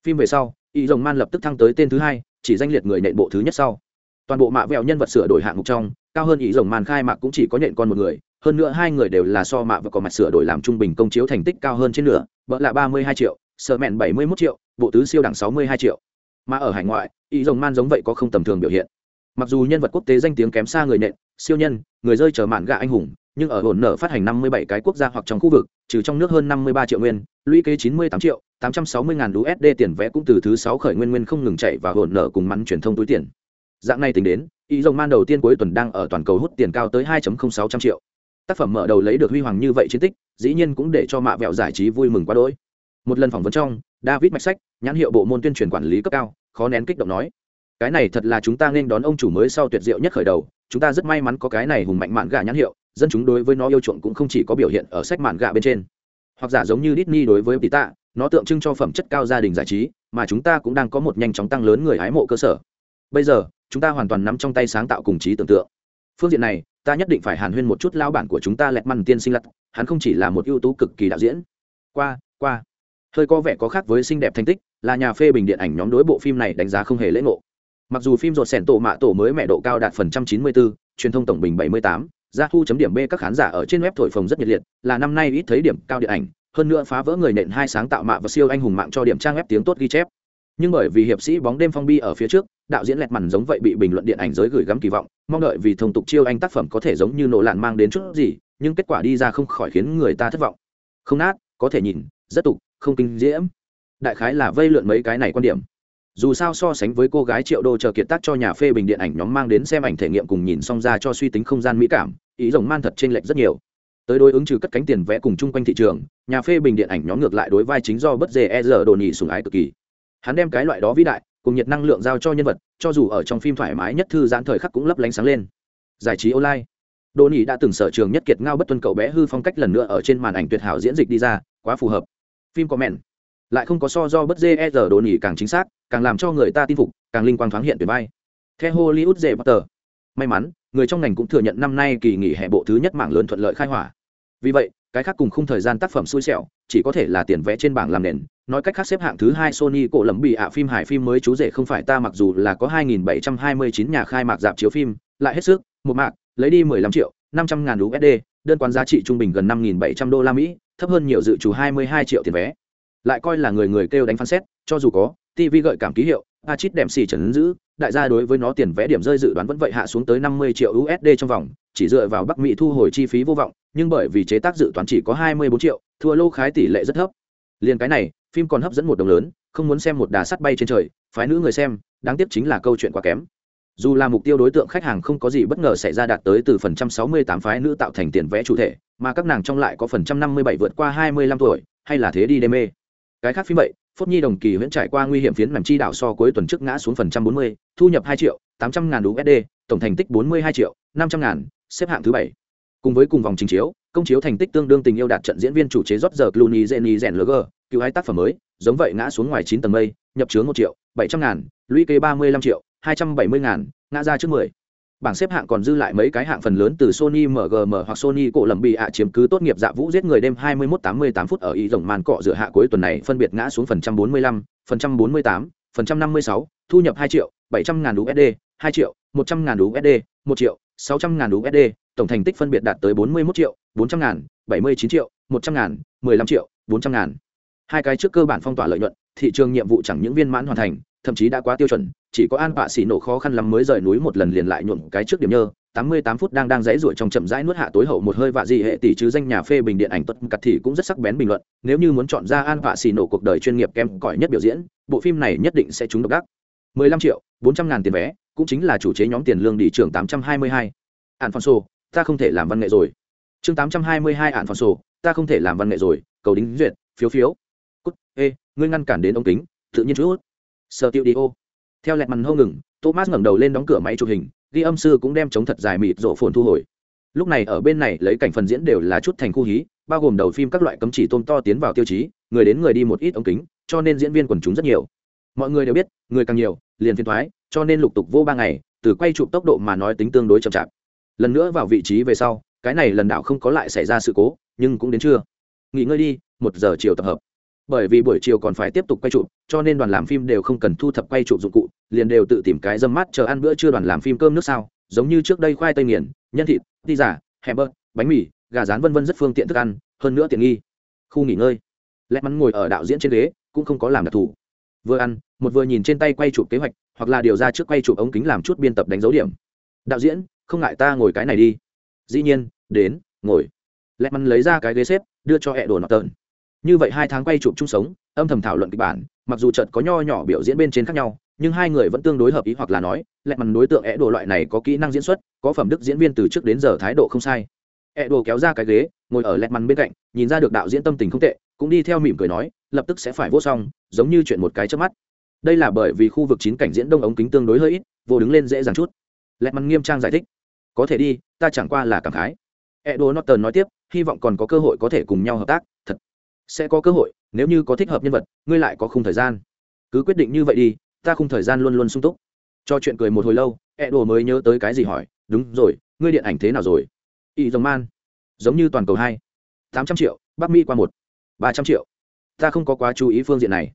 Phim về sau, ý rồng man lập tức thăng tới tên thứ 2, chỉ danh liệt người nện bộ thứ nhất sau. Toàn bộ mạ vẹo nhân vật sửa đổi hạng mục trong, cao hơn ý rồng man khai mạc cũng chỉ có nện con một người, hơn nữa hai người đều là so mạ và có mặt sửa đổi làm trung bình công chiếu thành tích cao hơn trên nửa, vợ là 32 triệu, sợ mẹn 71 triệu, bộ tứ siêu đẳng 62 triệu. Mà ở hải ngoại, ý rồng man giống vậy có không tầm thường biểu hiện. Mặc dù nhân vật quốc tế danh tiếng kém xa người nện siêu nhân người rơi chờ mạn gạ anh hùng nhưng ở hồn nợ phát hành 57 cái quốc gia hoặc trong khu vực trừ trong nước hơn 53 triệu nguyên lũy kế 98 triệu 860 ngàn usd tiền vẽ cũng từ thứ sáu khởi nguyên nguyên không ngừng chạy và hồn nợ cùng mắn truyền thông túi tiền. Dạng này tính đến ý rồng man đầu tiên cuối tuần đang ở toàn cầu hút tiền cao tới 2.0600 triệu tác phẩm mở đầu lấy được huy hoàng như vậy chiến tích, dĩ nhiên cũng để cho mạ vẹo giải trí vui mừng quá đỗi. Một lần phỏng vấn trong, david mạch sách, nhãn hiệu bộ môn tuyên truyền quản lý cấp cao, khó nén kích động nói, cái này thật là chúng ta nên đón ông chủ mới sau tuyệt diệu nhất khởi đầu, chúng ta rất may mắn có cái này hùng mạnh mạn gà nhãn hiệu, dân chúng đối với nó yêu chuộng cũng không chỉ có biểu hiện ở sách mạn gà bên trên. Hoặc giả giống như Disney đối với tỷ tạ, nó tượng trưng cho phẩm chất cao gia đình giải trí, mà chúng ta cũng đang có một nhanh chóng tăng lớn người hái mộ cơ sở. Bây giờ, chúng ta hoàn toàn nắm trong tay sáng tạo cùng trí tưởng tượng. Phương diện này ta nhất định phải hàn huyên một chút lao bản của chúng ta lẹt măn tiên sinh lặt, hắn không chỉ là một ưu tú cực kỳ đạo diễn. Qua qua. Hơi có vẻ có khác với xinh đẹp thành tích, là nhà phê bình điện ảnh nhóm đối bộ phim này đánh giá không hề lễ ngộ. Mặc dù phim rột sẻn tổ mạ tổ mới mẹ độ cao đạt phần trăm chín mươi bốn, truyền thông tổng bình bảy mươi tám ra thu chấm điểm b các khán giả ở trên web thổi phồng rất nhiệt liệt, là năm nay ít thấy điểm cao điện ảnh, hơn nữa phá vỡ người nện hai sáng tạo mạ và siêu anh hùng mạng cho điểm trang web tiếng tốt ghi chép. Nhưng bởi vì hiệp sĩ bóng đêm phong bi ở phía trước, đạo diễn lẹt mằn giống vậy bị bình luận điện ảnh giới gửi gắm kỳ vọng mong đợi vì thông tục chiêu anh tác phẩm có thể giống như nổ lạn mang đến chút gì, nhưng kết quả đi ra không khỏi khiến người ta thất vọng. Không nát, có thể nhìn, rất tục, không kinh diễm. Đại khái là vây lượn mấy cái này quan điểm. Dù sao so sánh với cô gái triệu đô chờ kiệt tác cho nhà phê bình điện ảnh nhóm mang đến xem ảnh thể nghiệm cùng nhìn xong ra cho suy tính không gian mỹ cảm, ý rồng man thật t r ê n lệch rất nhiều. Tới đối ứng trừ cất cánh tiền vẽ cùng chung quanh thị trường, nhà phê bình điện ảnh nhóm ngược lại đối vai chính do bất dề e rờ đồ nhì sùng ái cực kỳ. Hắn đem cái loại đó vĩ đại cùng nhiệt năng lượng giao cho nhân vật, cho dù ở trong phim thoải mái nhất thư giãn thời khắc cũng lấp lánh sáng lên. Giải trí online. Đô nỉ đã từng sở trường nhất kiệt ngao bất tuân cậu bé hư phong cách lần nữa ở trên màn ảnh tuyệt hảo diễn dịch đi ra, quá phù hợp. Phim comment. Lại không có so do bất dê e giờ Đô nhì càng chính xác, càng làm cho người ta tin phục, càng linh quang thoáng hiện tuyệt vai. Theo hollywood dễ potter may mắn, người trong ngành cũng thừa nhận năm nay kỳ nghỉ hè bộ thứ nhất mạng lớn thuận lợi khai hỏa. Vì vậy, cái khác cùng không thời gian tác phẩm xui xẻo, chỉ có thể là tiền vẽ trên bảng làm nền nói cách khác xếp hạng thứ hai sony cổ lầm bị ạ phim hải phim mới chú rể không phải ta, mặc dù là có 2.729 nhà khai mạc dạp chiếu phim, lại hết sức, một mạc, lấy đi 15 triệu 500 ngàn usd đơn quán giá trị trung bình gần 5.700 đô la mỹ, thấp hơn nhiều dự trù 22 triệu tiền vé. Lại coi là người người kêu đánh phán xét, cho dù có tv gợi cảm ký hiệu, a chít đệm xì trần giữ, đại gia đối với nó tiền vé điểm rơi dự đoán vẫn vậy hạ xuống tới 50 triệu usd trong vòng, chỉ dựa vào bắc mỹ thu hồi chi phí vô vọng, nhưng bởi vì chế tác dự toán chỉ có 24 triệu, thua lô khái tỷ lệ rất thấp. Liền cái này phim còn hấp dẫn một đồng lớn, không muốn xem một đà sắt bay trên trời, phái nữ người xem, đáng tiếc chính là câu chuyện quá kém. Dù là mục tiêu đối tượng khách hàng không có gì bất ngờ xảy ra đạt tới từ phần trăm sáu mươi tám phái nữ tạo thành tiền vẽ chủ thể, mà các nàng trong lại có phần trăm năm mươi bảy vượt qua hai mươi lăm tuổi, hay là thế đi đê mê. Cái khác phim vậy phốt nhi đồng kỳ huyễn trải qua nguy hiểm phiến nằm chi đảo so cuối tuần trước ngã xuống phần trăm bốn mươi, thu nhập hai triệu, tám trăm ngàn usd tổng thành tích bốn mươi hai triệu, năm trăm ngàn, xếp hạng thứ bảy. Cùng với cùng vòng trình chiếu, công chiếu thành tích tương đương tình yêu đạt trận diễn viên chủ chế rót giờ Cluny Jenny rèn lg cứu hai tác phẩm mới giống vậy ngã xuống ngoài chín tầng mây nhập chướng một triệu bảy trăm ngàn lũy kế ba mươi lăm triệu hai trăm bảy mươi ngàn ngã ra trước mười bảng xếp hạng còn dư lại mấy cái hạng phần lớn từ Sony MGM hoặc Sony cổ lầm bị ạ chiếm cứ tốt nghiệp dạ vũ giết người đêm 21-88 phút ở y rồng màn cọ giữa hạ cuối tuần này phân biệt ngã xuống phần trăm 45, phần trăm 48, phần trăm 56, thu nhập 2 triệu, 700 ngàn USD, 2 triệu, 100 ngàn USD, 1 triệu, 600 ngàn USD, tổng thành tích phân biệt đạt tới 41 triệu, 400 ngàn, 79 triệu, 100 ngàn, 15 triệu, 400 ngàn. Hai cái trước cơ bản phong tỏa lợi nhuận, thị trường nhiệm vụ chẳng những viên mãn hoàn thành, thậm chí đã quá tiêu chuẩn, chỉ có an bạ xỉ nổ khó khăn lắm mới rời núi một lần liền lại nhuộm cái trước điểm nhơ. Tám mươi tám phút đang đang dãy ruổi trong chậm rãi nuốt hạ tối hậu một hơi vạ gì hệ tỷ chứ danh nhà phê bình điện ảnh tuất cặt thì cũng rất sắc bén bình luận nếu như muốn chọn ra an bạ xì nổ cuộc đời chuyên nghiệp kem cỏi nhất biểu diễn bộ phim này nhất định sẽ trúng độc đắc. mười lăm triệu bốn trăm ngàn tiền vé cũng chính là chủ chế nhóm tiền lương đi trường tám trăm hai mươi hai. Ạn phong sô ta không thể làm văn nghệ rồi. Chương tám trăm hai mươi hai ạn phong sô ta không thể làm văn nghệ rồi cầu đính duyệt phiếu phiếu cút, ê, ngươi ngăn cản đến ống kính, tự nhiên chút. Sợ tiêu đi ô theo lẹt màn hô ngừng, thomas ngẩng đầu lên đóng cửa máy chụp hình, ghi âm sư cũng đem chống thật dài mịt rộ phồn thu hồi. Lúc này ở bên này lấy cảnh phần diễn đều là chút thành khu hí, bao gồm đầu phim các loại cấm chỉ tôm to tiến vào tiêu chí, người đến người đi một ít ống kính, cho nên diễn viên quần chúng rất nhiều. Mọi người đều biết, người càng nhiều, liền phiên thoái cho nên lục tục vô ba ngày, từ quay chụp tốc độ mà nói tính tương đối chậm chạp. Lần nữa vào vị trí về sau, cái này lần đạo không có lại xảy ra sự cố, nhưng cũng đến trưa. Nghỉ ngơi đi, một giờ chiều tập hợp bởi vì buổi chiều còn phải tiếp tục quay chụp cho nên đoàn làm phim đều không cần thu thập quay chụp dụng cụ, liền đều tự tìm cái dâm mát chờ ăn bữa trưa đoàn làm phim cơm nước sao, giống như trước đây khoai tây nghiền, nhân thịt đi giả hẹ bơ bánh mì, gà rán vân vân rất phương tiện thức ăn, hơn nữa tiện nghi. Khu nghỉ ngơi. Lẽ mắn ngồi ở đạo diễn trên ghế, cũng không có làm đặc thù. Vừa ăn, một vừa nhìn trên tay quay chụp kế hoạch, hoặc là điều ra trước quay chụp ống kính làm chút biên tập đánh dấu điểm. Đạo diễn, không ngại ta ngồi cái này đi. Dĩ nhiên, đến, ngồi. Lẹ mắn lấy ra cái ghế xếp, đưa cho hẹ đồ nọt tợn như vậy hai tháng quay chụp chung sống âm thầm thảo luận kịch bản mặc dù trận có nho nhỏ biểu diễn bên trên khác nhau nhưng hai người vẫn tương đối hợp ý hoặc là nói lẹ mằn đối tượng é đồ loại này có kỹ năng diễn xuất có phẩm đức diễn viên từ trước đến giờ thái độ không sai. É đồ kéo ra cái ghế ngồi ở lẹ mằn bên cạnh nhìn ra được đạo diễn tâm tình không tệ cũng đi theo mỉm cười nói lập tức sẽ phải vô xong giống như chuyện một cái trước mắt. Đây là bởi vì khu vực chín cảnh diễn đông ống kính tương đối hơi ít vô đứng lên dễ dàng chút. Lẹ mằn nghiêm trang giải thích. Có thể đi ta chẳng qua là cảm khái. Edo Norton nói tiếp, hy vọng còn có cơ hội có thể cùng nhau hợp tác, thật sẽ có cơ hội, nếu như có thích hợp nhân vật, ngươi lại có khung thời gian. Cứ quyết định như vậy đi, ta khung thời gian luôn luôn sung túc. Cho chuyện cười một hồi lâu e đồ mới nhớ tới cái gì hỏi, đúng rồi, ngươi điện ảnh thế nào rồi? Y giống man, giống như toàn cầu hai, tám trăm triệu, bắc mỹ qua một, ba trăm triệu. Ta không có quá chú ý phương diện này.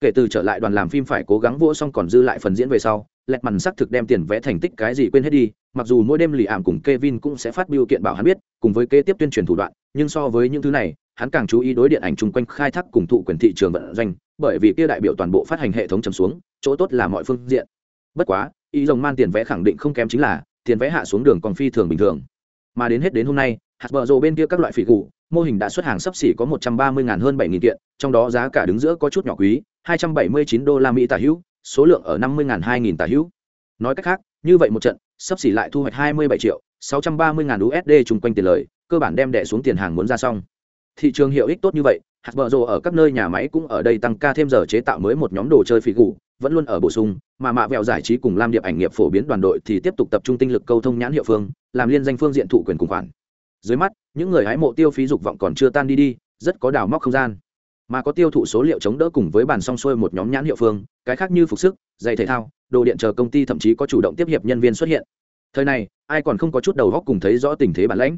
Kể từ trở lại đoàn làm phim phải cố gắng vỗ xong còn dư lại phần diễn về sau, lẹt mằn xác thực đem tiền vẽ thành tích cái gì quên hết đi, mặc dù mỗi đêm lì ảm cùng Kevin cũng sẽ phát biểu kiện bảo hắn biết, cùng với kế tiếp tuyên truyền thủ đoạn, nhưng so với những thứ này hắn càng chú ý đối điện ảnh chung quanh khai thác cùng thụ quyền thị trường vận doanh, bởi vì kia đại biểu toàn bộ phát hành hệ thống trầm xuống, chỗ tốt là mọi phương diện. Bất quá, ý dòng man tiền vẽ khẳng định không kém chính là, tiền vẽ hạ xuống đường còn phi thường bình thường. Mà đến hết đến hôm nay, hạt bờ rộ bên kia các loại phỉ cụ mô hình đã xuất hàng sắp xỉ có một trăm ba mươi hơn bảy kiện, trong đó giá cả đứng giữa có chút nhỏ quý, hai trăm bảy mươi chín đô la mỹ tả hữu, số lượng ở năm mươi hai nghìn tả hữu. Nói cách khác, như vậy một trận sắp xỉ lại thu hoạch hai mươi bảy triệu sáu trăm ba mươi usd chung quanh tiền lời, cơ bản đem đẻ xuống tiền hàng muốn ra xong thị trường hiệu ích tốt như vậy, hạt bờ rồ ở các nơi nhà máy cũng ở đây tăng ca thêm giờ chế tạo mới một nhóm đồ chơi phỉ gù, vẫn luôn ở bổ sung, mà mạ vẹo giải trí cùng lam điệp ảnh nghiệp phổ biến đoàn đội thì tiếp tục tập trung tinh lực câu thông nhãn hiệu phương, làm liên danh phương diện thụ quyền cùng khoản. Dưới mắt, những người hái mộ tiêu phí dục vọng còn chưa tan đi đi, rất có đào móc không gian. Mà có tiêu thụ số liệu chống đỡ cùng với bàn song xuôi một nhóm nhãn hiệu phương, cái khác như phục sức, giày thể thao, đồ điện chờ công ty thậm chí có chủ động tiếp hiệp nhân viên xuất hiện. Thời này, ai còn không có chút đầu góc cùng thấy rõ tình thế bản lãnh?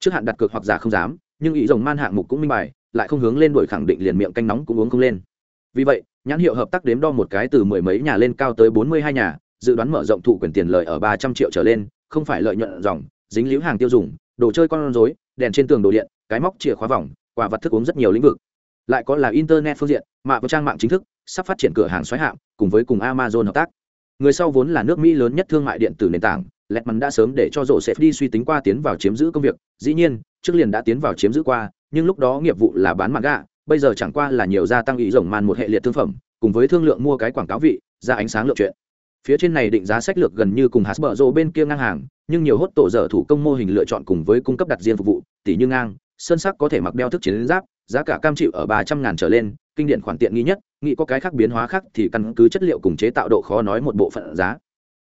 Trước hạn đặt cược hoặc giả không dám nhưng ý rồng man hạng mục cũng minh bài, lại không hướng lên đuổi khẳng định liền miệng canh nóng cũng uống không lên. Vì vậy, nhãn hiệu hợp tác đếm đo một cái từ mười mấy nhà lên cao tới bốn mươi hai nhà, dự đoán mở rộng thụ quyền tiền lợi ở ba trăm triệu trở lên, không phải lợi nhuận dòng, dính líu hàng tiêu dùng, đồ chơi con rối, đèn trên tường đồ điện, cái móc chìa khóa vòng quả vật thức uống rất nhiều lĩnh vực. Lại có là internet phương diện mạng và trang mạng chính thức, sắp phát triển cửa hàng xoáy hạng, cùng với cùng amazon hợp tác người sau vốn là nước mỹ lớn nhất thương mại điện tử nền tảng Letman đã sớm để cho rổ sẽ đi suy tính qua tiến vào chiếm giữ công việc. Dĩ nhiên, trước liền đã tiến vào chiếm giữ qua, nhưng lúc đó nghiệp vụ là bán mặt gạ, bây giờ chẳng qua là nhiều gia tăng ý rồng màn một hệ liệt thương phẩm, cùng với thương lượng mua cái quảng cáo vị, ra ánh sáng lượng chuyện. Phía trên này định giá sách lược gần như cùng Hasbro bên kia ngang hàng, nhưng nhiều hốt tổ dở thủ công mô hình lựa chọn cùng với cung cấp đặt riêng phục vụ tỷ như ngang sơn sắc có thể mặc đeo thức chiến giáp, giá cả cam chịu ở ba trăm ngàn trở lên, kinh điển khoản tiện nghi nhất, nghĩ có cái khác biến hóa khác thì căn cứ chất liệu cùng chế tạo độ khó nói một bộ phận giá.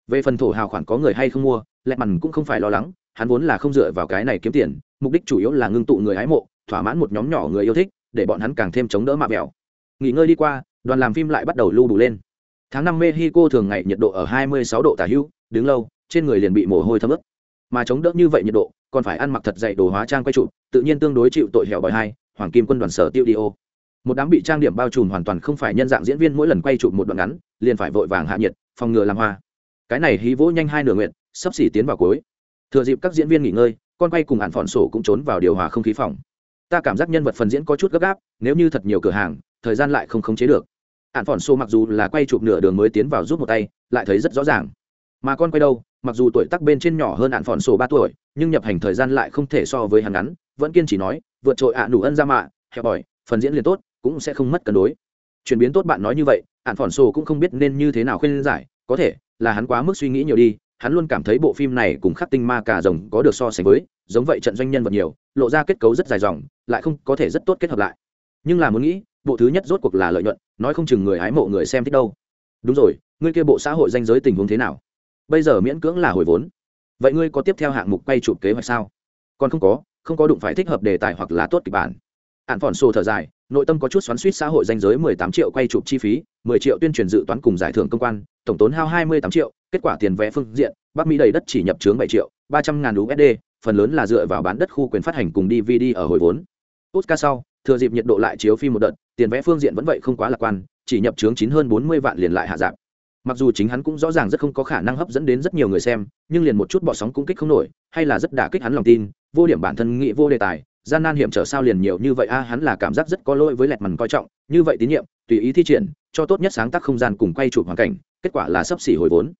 Về phần thổ hào khoản có người hay không mua, lẹ mằn cũng không phải lo lắng, hắn vốn là không dựa vào cái này kiếm tiền, mục đích chủ yếu là ngưng tụ người hái mộ, thỏa mãn một nhóm nhỏ người yêu thích, để bọn hắn càng thêm chống đỡ mạ mẹo nghỉ ngơi đi qua, đoàn làm phim lại bắt đầu lưu đủ lên. Tháng năm mexico thường ngày nhiệt độ ở 26 độ tả hữu, đứng lâu, trên người liền bị mồ hôi thấm ướt. Mà chống đỡ như vậy nhiệt độ còn phải ăn mặc thật dày đồ hóa trang quay trụ, tự nhiên tương đối chịu tội hẻo bòi hai, hoàng kim quân đoàn sở tiêu đi ô. Một đám bị trang điểm bao trùm hoàn toàn không phải nhân dạng diễn viên mỗi lần quay trụ một đoạn ngắn, liền phải vội vàng hạ nhiệt, phòng ngừa làm hoa. Cái này hí vỗ nhanh hai nửa nguyện sắp xỉ tiến vào cuối. Thừa dịp các diễn viên nghỉ ngơi, con quay cùng hạn phòn sổ cũng trốn vào điều hòa không khí phòng. Ta cảm giác nhân vật phần diễn có chút gấp gáp, nếu như thật nhiều cửa hàng, thời gian lại không khống chế được. Hạn phòn sổ mặc dù là quay chụp nửa đường mới tiến vào giúp một tay, lại thấy rất rõ ràng. Mà con quay đâu mặc dù tuổi tác bên trên nhỏ hơn hạn phòn sổ ba tuổi, nhưng nhập hành thời gian lại không thể so với hắn ngắn, vẫn kiên trì nói, vượt trội ạ đủ ân ra mạ, hẹp bòi, phần diễn liền tốt, cũng sẽ không mất cân đối. Chuyển biến tốt bạn nói như vậy, ạn phòn sổ cũng không biết nên như thế nào khuyên giải, có thể là hắn quá mức suy nghĩ nhiều đi, hắn luôn cảm thấy bộ phim này cùng khắc tinh ma cả rồng có được so sánh với, giống vậy trận doanh nhân vật nhiều, lộ ra kết cấu rất dài dòng, lại không có thể rất tốt kết hợp lại. Nhưng là muốn nghĩ, bộ thứ nhất rốt cuộc là lợi nhuận, nói không chừng người hái mộ người xem thích đâu. Đúng rồi, ngươi kia bộ xã hội danh giới tình huống thế nào? Bây giờ miễn cưỡng là hồi vốn. Vậy ngươi có tiếp theo hạng mục quay chụp kế hoạch sao? Còn không có không có đụng phải thích hợp đề tài hoặc là tốt kịch bản. Hạn phòn xô thở dài, nội tâm có chút xoắn suýt xã hội danh giới 18 triệu quay chụp chi phí 10 triệu tuyên truyền dự toán cùng giải thưởng công quan, tổng tốn hao 28 triệu, kết quả tiền vé phương diện, bắc mỹ đầy đất chỉ nhập trướng 7 triệu 300 ngàn usd phần lớn là dựa vào bán đất khu quyền phát hành cùng dvd ở hồi vốn. Oscar sau, thừa dịp nhiệt độ lại chiếu phim một đợt, tiền vé phương diện vẫn vậy không quá lạc quan, chỉ nhập trướng chín hơn 40 vạn liền lại hạ giảm mặc dù chính hắn cũng rõ ràng rất không có khả năng hấp dẫn đến rất nhiều người xem, nhưng liền một chút bọ sóng cũng kích không nổi, hay là rất đả kích hắn lòng tin, vô điểm bản thân nghĩ vô đề tài, gian nan hiểm trở sao liền nhiều như vậy a, hắn là cảm giác rất có lỗi với lẹt mằn coi trọng, như vậy tín nhiệm, tùy ý thi triển, cho tốt nhất sáng tác không gian cùng quay chụp hoàn cảnh, kết quả là sấp xỉ hồi vốn.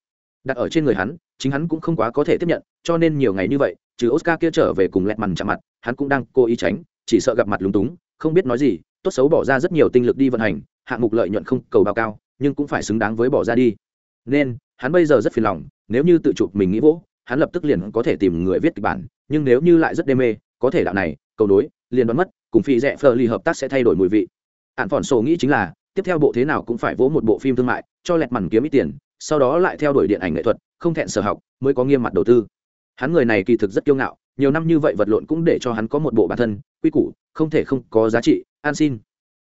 Đặt ở trên người hắn, chính hắn cũng không quá có thể tiếp nhận, cho nên nhiều ngày như vậy, trừ oscar kia trở về cùng lẹt mằn chạm mặt, hắn cũng đang cố ý tránh, chỉ sợ gặp mặt lúng túng, không biết nói gì, tốt xấu bỏ ra rất nhiều tinh lực đi vận hành, hạng mục lợi nhuận không cầu bao cao nhưng cũng phải xứng đáng với bỏ ra đi. Nên, hắn bây giờ rất phiền lòng, nếu như tự chụp mình nghĩ vỗ, hắn lập tức liền có thể tìm người viết kịch bản, nhưng nếu như lại rất đê mê, có thể đạo này, cầu nối, liền đoán mất, cùng phi rẽ phờ ly hợp tác sẽ thay đổi mùi vị. Hạn phỏn sổ nghĩ chính là, tiếp theo bộ thế nào cũng phải vỗ một bộ phim thương mại, cho lẹt mằn kiếm ít tiền, sau đó lại theo đuổi điện ảnh nghệ thuật, không thẹn sở học, mới có nghiêm mặt đầu tư. Hắn người này kỳ thực rất kiêu ngạo, nhiều năm như vậy vật lộn cũng để cho hắn có một bộ bản thân, quy củ, không thể không có giá trị, an xin.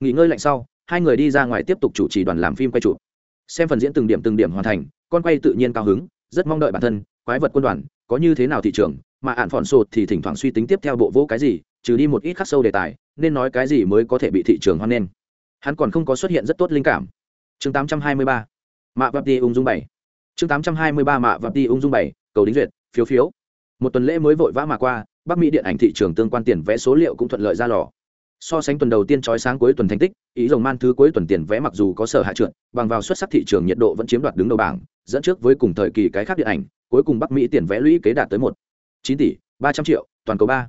Nghỉ ngơi lạnh sau hai người đi ra ngoài tiếp tục chủ trì đoàn làm phim quay chụp. Xem phần diễn từng điểm từng điểm hoàn thành, con quay tự nhiên cao hứng, rất mong đợi bản thân, quái vật quân đoàn, có như thế nào thị trường, mà ạn phòn sột thì thỉnh thoảng suy tính tiếp theo bộ vô cái gì, trừ đi một ít khắc sâu đề tài, nên nói cái gì mới có thể bị thị trường hoan nghênh. Hắn còn không có xuất hiện rất tốt linh cảm. Chương 823 mạ vập đi ung dung bảy. Chương 823 mạ vập đi ung dung bảy, cầu đính duyệt, phiếu phiếu. Một tuần lễ mới vội vã mà qua, bắc mỹ điện ảnh thị trường tương quan tiền vẽ số liệu cũng thuận lợi ra lò so sánh tuần đầu tiên trói sáng cuối tuần thành tích, ý rồng man thứ cuối tuần tiền vẽ mặc dù có sở hạ trượt, bằng vào xuất sắc thị trường nhiệt độ vẫn chiếm đoạt đứng đầu bảng, dẫn trước với cùng thời kỳ cái khác điện ảnh, cuối cùng bắc mỹ tiền vẽ lũy kế đạt tới một chín tỷ, ba trăm triệu, toàn cầu ba,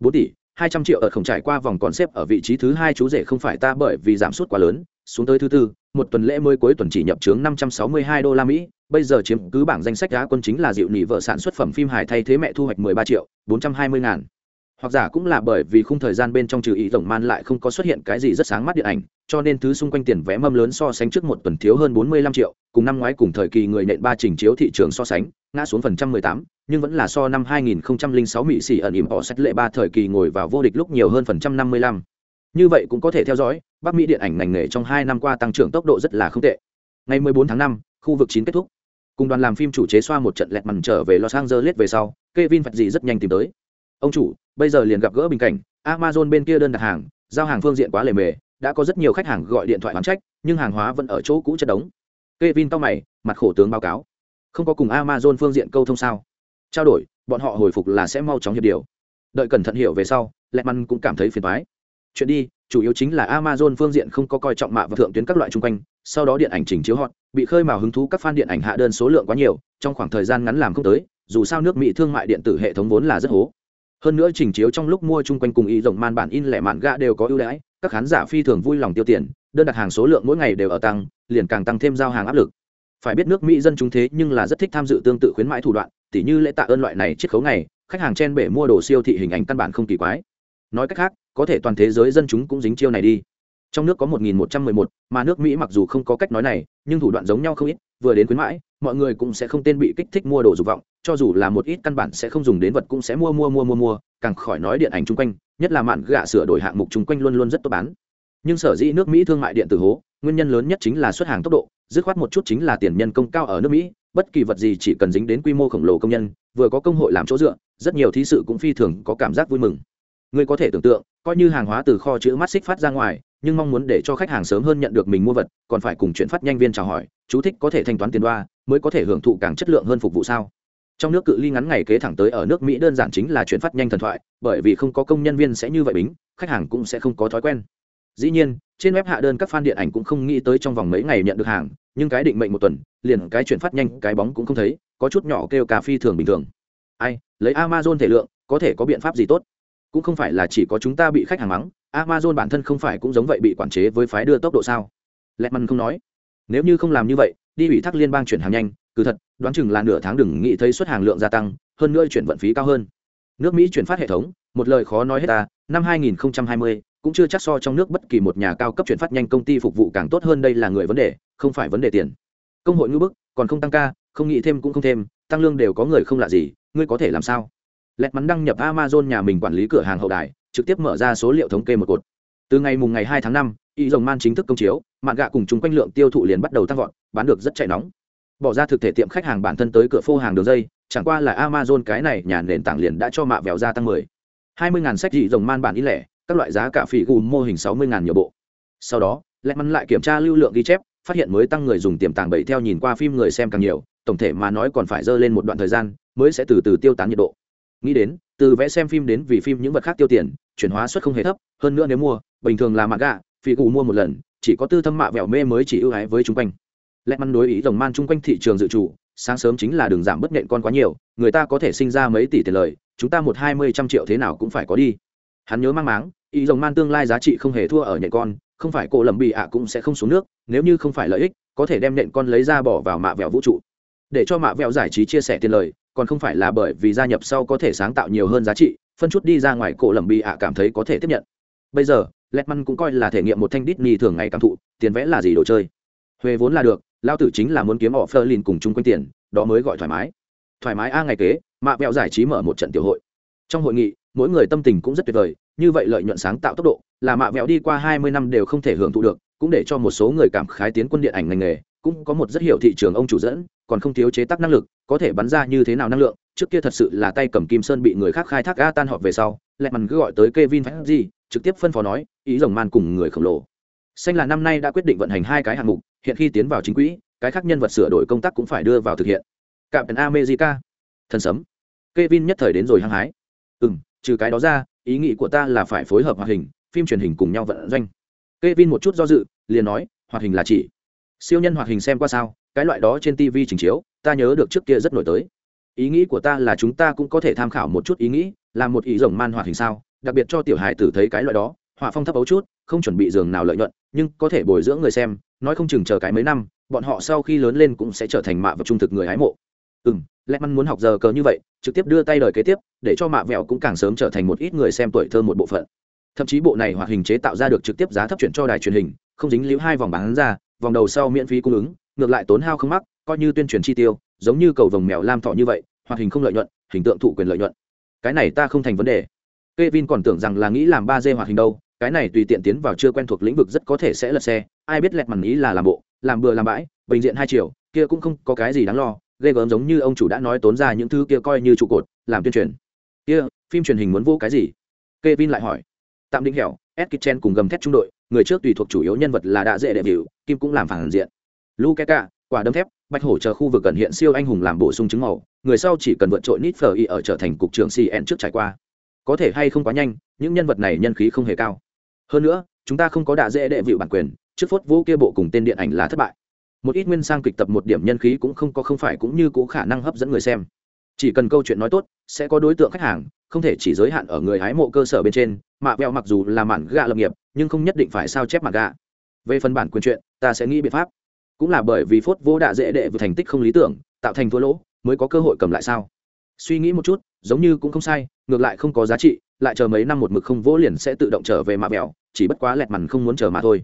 bốn tỷ, hai trăm triệu ở không trải qua vòng còn xếp ở vị trí thứ hai chú rể không phải ta bởi vì giảm sút quá lớn, xuống tới thứ tư, một tuần lễ mới cuối tuần chỉ nhập chướng năm trăm sáu mươi hai đô la mỹ, bây giờ chiếm cứ bảng danh sách giá quân chính là dịu nỉ vợ sản xuất phẩm phim hài thay thế mẹ thu hoạch mười ba triệu bốn trăm hai mươi ngàn hoặc giả cũng là bởi vì khung thời gian bên trong trừ ý tổng man lại không có xuất hiện cái gì rất sáng mắt điện ảnh, cho nên thứ xung quanh tiền vé mâm lớn so sánh trước một tuần thiếu hơn bốn mươi lăm triệu, cùng năm ngoái cùng thời kỳ người nện ba trình chiếu thị trường so sánh, ngã xuống phần trăm mười tám, nhưng vẫn là so năm hai nghìn sáu mỹ xỉ ẩn ỉm họ sách lệ ba thời kỳ ngồi vào vô địch lúc nhiều hơn phần trăm năm mươi lăm. Như vậy cũng có thể theo dõi, bắc mỹ điện ảnh ngành nghề trong hai năm qua tăng trưởng tốc độ rất là không tệ. Ngày mười bốn tháng năm, khu vực chín kết thúc. Cùng đoàn làm phim chủ chế xoa một trận lẹt mằn trở về los angeles về sau, Kevin phật gì rất nhanh tìm tới. Ông chủ bây giờ liền gặp gỡ bình cảnh, amazon bên kia đơn đặt hàng, giao hàng phương diện quá lề mề, đã có rất nhiều khách hàng gọi điện thoại hoán trách, nhưng hàng hóa vẫn ở chỗ cũ chất đống. Kevin tao mày, mặt khổ tướng báo cáo. Không có cùng amazon phương diện câu thông sao? Trao đổi, bọn họ hồi phục là sẽ mau chóng hiệp điều. Đợi cẩn thận hiểu về sau lẹ măn cũng cảm thấy phiền thoái chuyện đi, chủ yếu chính là amazon phương diện không có coi trọng mạ và thượng tuyến các loại chung quanh, sau đó điện ảnh chỉnh chiếu họ bị khơi mào hứng thú các fan điện ảnh hạ đơn số lượng quá nhiều, trong khoảng thời gian ngắn làm không tới, dù sao nước mỹ thương mại điện tử hệ thống vốn là rất hố hơn nữa chỉnh chiếu trong lúc mua chung quanh cùng y rộng man bản in lẻ mạn gạ đều có ưu đãi các khán giả phi thường vui lòng tiêu tiền đơn đặt hàng số lượng mỗi ngày đều ở tăng liền càng tăng thêm giao hàng áp lực. Phải biết nước mỹ dân chúng thế nhưng là rất thích tham dự tương tự khuyến mãi thủ đoạn tỉ như lễ tạ ơn loại này chiết khấu này khách hàng chen bể mua đồ siêu thị hình ảnh căn bản không kỳ quái. Nói cách khác có thể toàn thế giới dân chúng cũng dính chiêu này đi. Trong nước có 1111, mà nước mỹ mặc dù không có cách nói này nhưng thủ đoạn giống nhau không ít vừa đến khuyến mãi mọi người cũng sẽ không tên bị kích thích mua đồ dục vọng, cho dù là một ít căn bản sẽ không dùng đến vật cũng sẽ mua mua mua mua mua, càng khỏi nói điện ảnh chung quanh, nhất là mạn gạ sửa đổi hạng mục chung quanh luôn luôn rất tốt bán. Nhưng sở dĩ nước mỹ thương mại điện tử hố, nguyên nhân lớn nhất chính là xuất hàng tốc độ, dứt khoát một chút chính là tiền nhân công cao ở nước mỹ, bất kỳ vật gì chỉ cần dính đến quy mô khổng lồ công nhân, vừa có công hội làm chỗ dựa, rất nhiều thí sự cũng phi thường có cảm giác vui mừng. Người có thể tưởng tượng, coi như hàng hóa từ kho chữ mắt xích phát ra ngoài, nhưng mong muốn để cho khách hàng sớm hơn nhận được mình mua vật, còn phải cùng chuyển phát nhanh viên chào hỏi, chú thích có thể thanh toán tiền đoa mới có thể hưởng thụ càng chất lượng hơn phục vụ sao? Trong nước cự ly ngắn ngày kế thẳng tới ở nước mỹ đơn giản chính là chuyển phát nhanh thần thoại, bởi vì không có công nhân viên sẽ như vậy bính, khách hàng cũng sẽ không có thói quen. Dĩ nhiên, trên web hạ đơn các fan điện ảnh cũng không nghĩ tới trong vòng mấy ngày nhận được hàng, nhưng cái định mệnh một tuần, liền cái chuyển phát nhanh, cái bóng cũng không thấy, có chút nhỏ kêu cà phi thường bình thường. Ai, lấy amazon thể lượng, có thể có biện pháp gì tốt? Cũng không phải là chỉ có chúng ta bị khách hàng mắng, amazon bản thân không phải cũng giống vậy bị quản chế với phái đưa tốc độ sao? Lẹt măn không nói. Nếu như không làm như vậy đi ủy thác liên bang chuyển hàng nhanh, cứ thật, đoán chừng là nửa tháng đừng nghĩ thấy xuất hàng lượng gia tăng, hơn nữa chuyển vận phí cao hơn. Nước mỹ chuyển phát hệ thống, một lời khó nói hết ta, năm 2020 cũng chưa chắc so trong nước bất kỳ một nhà cao cấp chuyển phát nhanh công ty phục vụ càng tốt hơn đây là người vấn đề, không phải vấn đề tiền. Công hội ngữ bức, còn không tăng ca, không nghĩ thêm cũng không thêm, tăng lương đều có người không lạ gì, ngươi có thể làm sao? Lẹt mắn đăng nhập amazon nhà mình quản lý cửa hàng hậu đài, trực tiếp mở ra số liệu thống kê một cột. Từ ngày mùng ngày hai tháng năm, y dòng man chính thức công chiếu mạng gạ cùng chúng quanh lượng tiêu thụ liền bắt đầu tăng vọt bán được rất chạy nóng. Bỏ ra thực thể tiệm khách hàng bản thân tới cửa phô hàng đường dây, chẳng qua là amazon cái này nhà nền tảng liền đã cho mạ vẹo ra tăng mười. Hai mươi ngàn sách dị dòng man bản in lẻ, các loại giá cả phỉ gù mô hình sáu mươi ngàn nhiều bộ. Sau đó lẹ mắn lại kiểm tra lưu lượng ghi chép, phát hiện mới tăng người dùng tiềm tàng bậy theo nhìn qua phim người xem càng nhiều, tổng thể mà nói còn phải dơ lên một đoạn thời gian, mới sẽ từ từ tiêu tán nhiệt độ. Nghĩ đến, từ vẽ xem phim đến vì phim những vật khác tiêu tiền, chuyển hóa suất không hề thấp, hơn nữa nếu mua, bình thường là mạ gạ, phỉ gù mua một lần, chỉ có tư thâm mạ vẹo mê mới chỉ ưu ái với chúng quanh lẹ măn đối ý rồng man chung quanh thị trường dự trù sáng sớm chính là đường giảm bất nhện con quá nhiều người ta có thể sinh ra mấy tỷ tiền lời chúng ta một hai mươi trăm triệu thế nào cũng phải có đi. Hắn nhớ mang máng ý rồng man tương lai giá trị không hề thua ở nhện con không phải cổ lầm bị ạ cũng sẽ không xuống nước nếu như không phải lợi ích có thể đem nhện con lấy ra bỏ vào mạ vẹo vũ trụ. Để cho mạ vẹo giải trí chia sẻ tiền lời còn không phải là bởi vì gia nhập sau có thể sáng tạo nhiều hơn giá trị phân chút đi ra ngoài cổ lầm bị ạ cảm thấy có thể tiếp nhận. Bây giờ Letman cũng coi là thể nghiệm một thanh đít ni thường ngày cảm thụ, tiền vẽ là gì đồ chơi huê vốn là được, lao tử chính là muốn kiếm họ Flerlin cùng chung quanh tiền, đó mới gọi thoải mái. Thoải mái a ngày kế, mạ vẹo giải trí mở một trận tiểu hội. Trong hội nghị, mỗi người tâm tình cũng rất tuyệt vời, như vậy lợi nhuận sáng tạo tốc độ, là mạ vẹo đi qua hai mươi năm đều không thể hưởng thụ được, cũng để cho một số người cảm khái tiến quân điện ảnh ngành nghề, cũng có một rất hiểu thị trường ông chủ dẫn, còn không thiếu chế tác năng lực, có thể bắn ra như thế nào năng lượng, trước kia thật sự là tay cầm kim sơn bị người khác khai thác a tan họp về sau, lẹ mằn cứ gọi tới Kevin gì trực tiếp phân phó nói, ý rồng man cùng người khổng lồ. Xanh là năm nay đã quyết định vận hành hai cái hạng mục, hiện khi tiến vào chính quỹ, cái khác nhân vật sửa đổi công tác cũng phải đưa vào thực hiện. Captain America, thần sấm. Kevin nhất thời đến rồi hăng hái. Ừm, trừ cái đó ra, ý nghĩ của ta là phải phối hợp hoạt hình, phim truyền hình cùng nhau vận doanh. Kevin một chút do dự, liền nói, hoạt hình là chỉ siêu nhân hoạt hình xem qua sao, cái loại đó trên TV trình chiếu, ta nhớ được trước kia rất nổi tới ý nghĩ của ta là chúng ta cũng có thể tham khảo một chút ý nghĩ làm một ý rồng man hoạt hình sao đặc biệt cho tiểu hài tử thấy cái loại đó họa phong thấp ấu chút không chuẩn bị giường nào lợi nhuận nhưng có thể bồi dưỡng người xem nói không chừng chờ cái mấy năm, bọn họ sau khi lớn lên cũng sẽ trở thành mạ và trung thực người hái mộ. Ừ m lẽ măn muốn học giờ cờ như vậy, trực tiếp đưa tay đời kế tiếp, để cho mạ vẹo cũng càng sớm trở thành một ít người xem tuổi thơ một bộ phận. Thậm chí bộ này hoạt hình chế tạo ra được trực tiếp giá thấp chuyển cho đài truyền hình, không dính líu hai vòng bán ra, vòng đầu sau miễn phí cung ứng, ngược lại tốn hao không mắc, coi như tuyên truyền chi tiêu, giống như cầu vồng mèo lam thọ như vậy, hoạt hình không lợi nhuận, hình tượng thụ quyền lợi nhuận. Cái này ta không thành vấn đề. Kevin còn tưởng rằng là nghĩ làm ba d hoạt hình đâu cái này tùy tiện tiến vào chưa quen thuộc lĩnh vực rất có thể sẽ lật xe, ai biết lẹt màn ý là làm bộ, làm bừa làm bãi bệnh diện hai triệu kia cũng không có cái gì đáng lo, ghê gớm giống như ông chủ đã nói tốn ra những thứ kia coi như trụ cột, làm tuyên truyền. Kia, phim truyền hình muốn vô cái gì? Kevin lại hỏi. Tạm định hẻo, ed kitchen cùng gầm thép trung đội, người trước tùy thuộc chủ yếu nhân vật là đã dễ đệ biểu kim cũng làm phản diện. Luke quả đấm thép, bạch hổ chờ khu vực gần hiện siêu anh hùng làm bổ sung chứng màu, người sau chỉ cần vượt trội nít phở y ở trở thành cục trưởng cn trước trải qua. Có thể hay không quá nhanh, những nhân vật này nhân khí không hề cao hơn nữa, chúng ta không có đạ dễ đệ vịu bản quyền, trước phốt vô kia bộ cùng tên điện ảnh là thất bại. Một ít nguyên sang kịch tập một điểm nhân khí cũng không có không phải cũng như cũ khả năng hấp dẫn người xem. Chỉ cần câu chuyện nói tốt, sẽ có đối tượng khách hàng, không thể chỉ giới hạn ở người hái mộ cơ sở bên trên mạ vẹo mặc dù là mản gạ lập nghiệp, nhưng không nhất định phải sao chép mặt gạ. Về phần bản quyền chuyện, ta sẽ nghĩ biện pháp. Cũng là bởi vì phốt vô đạ dễ đệ vừa thành tích không lý tưởng, tạo thành thua lỗ, mới có cơ hội cầm lại sao. Suy nghĩ một chút, giống như cũng không sai, ngược lại không có giá trị lại chờ mấy năm một mực không vỗ liền sẽ tự động trở về mạ vẹo, chỉ bất quá lẹt mằn không muốn chờ mà thôi.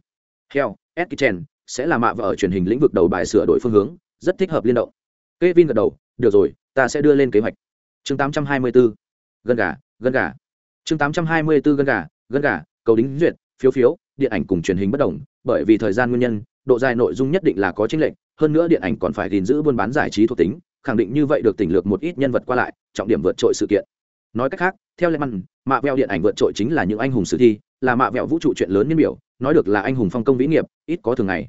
Heo ed kitchen sẽ là mạ vợ ở truyền hình lĩnh vực đầu bài sửa đổi phương hướng, rất thích hợp liên động. Kevin gật đầu, được rồi, ta sẽ đưa lên kế hoạch. Chương 824 gân gà gân gà. Chương 824 gân gà gân gà, cầu đính duyệt, phiếu phiếu, điện ảnh cùng truyền hình bất đồng, bởi vì thời gian nguyên nhân, độ dài nội dung nhất định là có chính lệnh hơn nữa điện ảnh còn phải gìn giữ buôn bán giải trí thuộc tính, khẳng định như vậy được tỉnh lược một ít nhân vật qua lại, trọng điểm vượt trội sự kiện. Nói cách khác theo lệ măn mạ vẹo điện ảnh vượt trội chính là những anh hùng sử thi, là mạ vẹo vũ trụ chuyện lớn nhân biểu nói được là anh hùng phong công vĩ nghiệp, ít có thường ngày.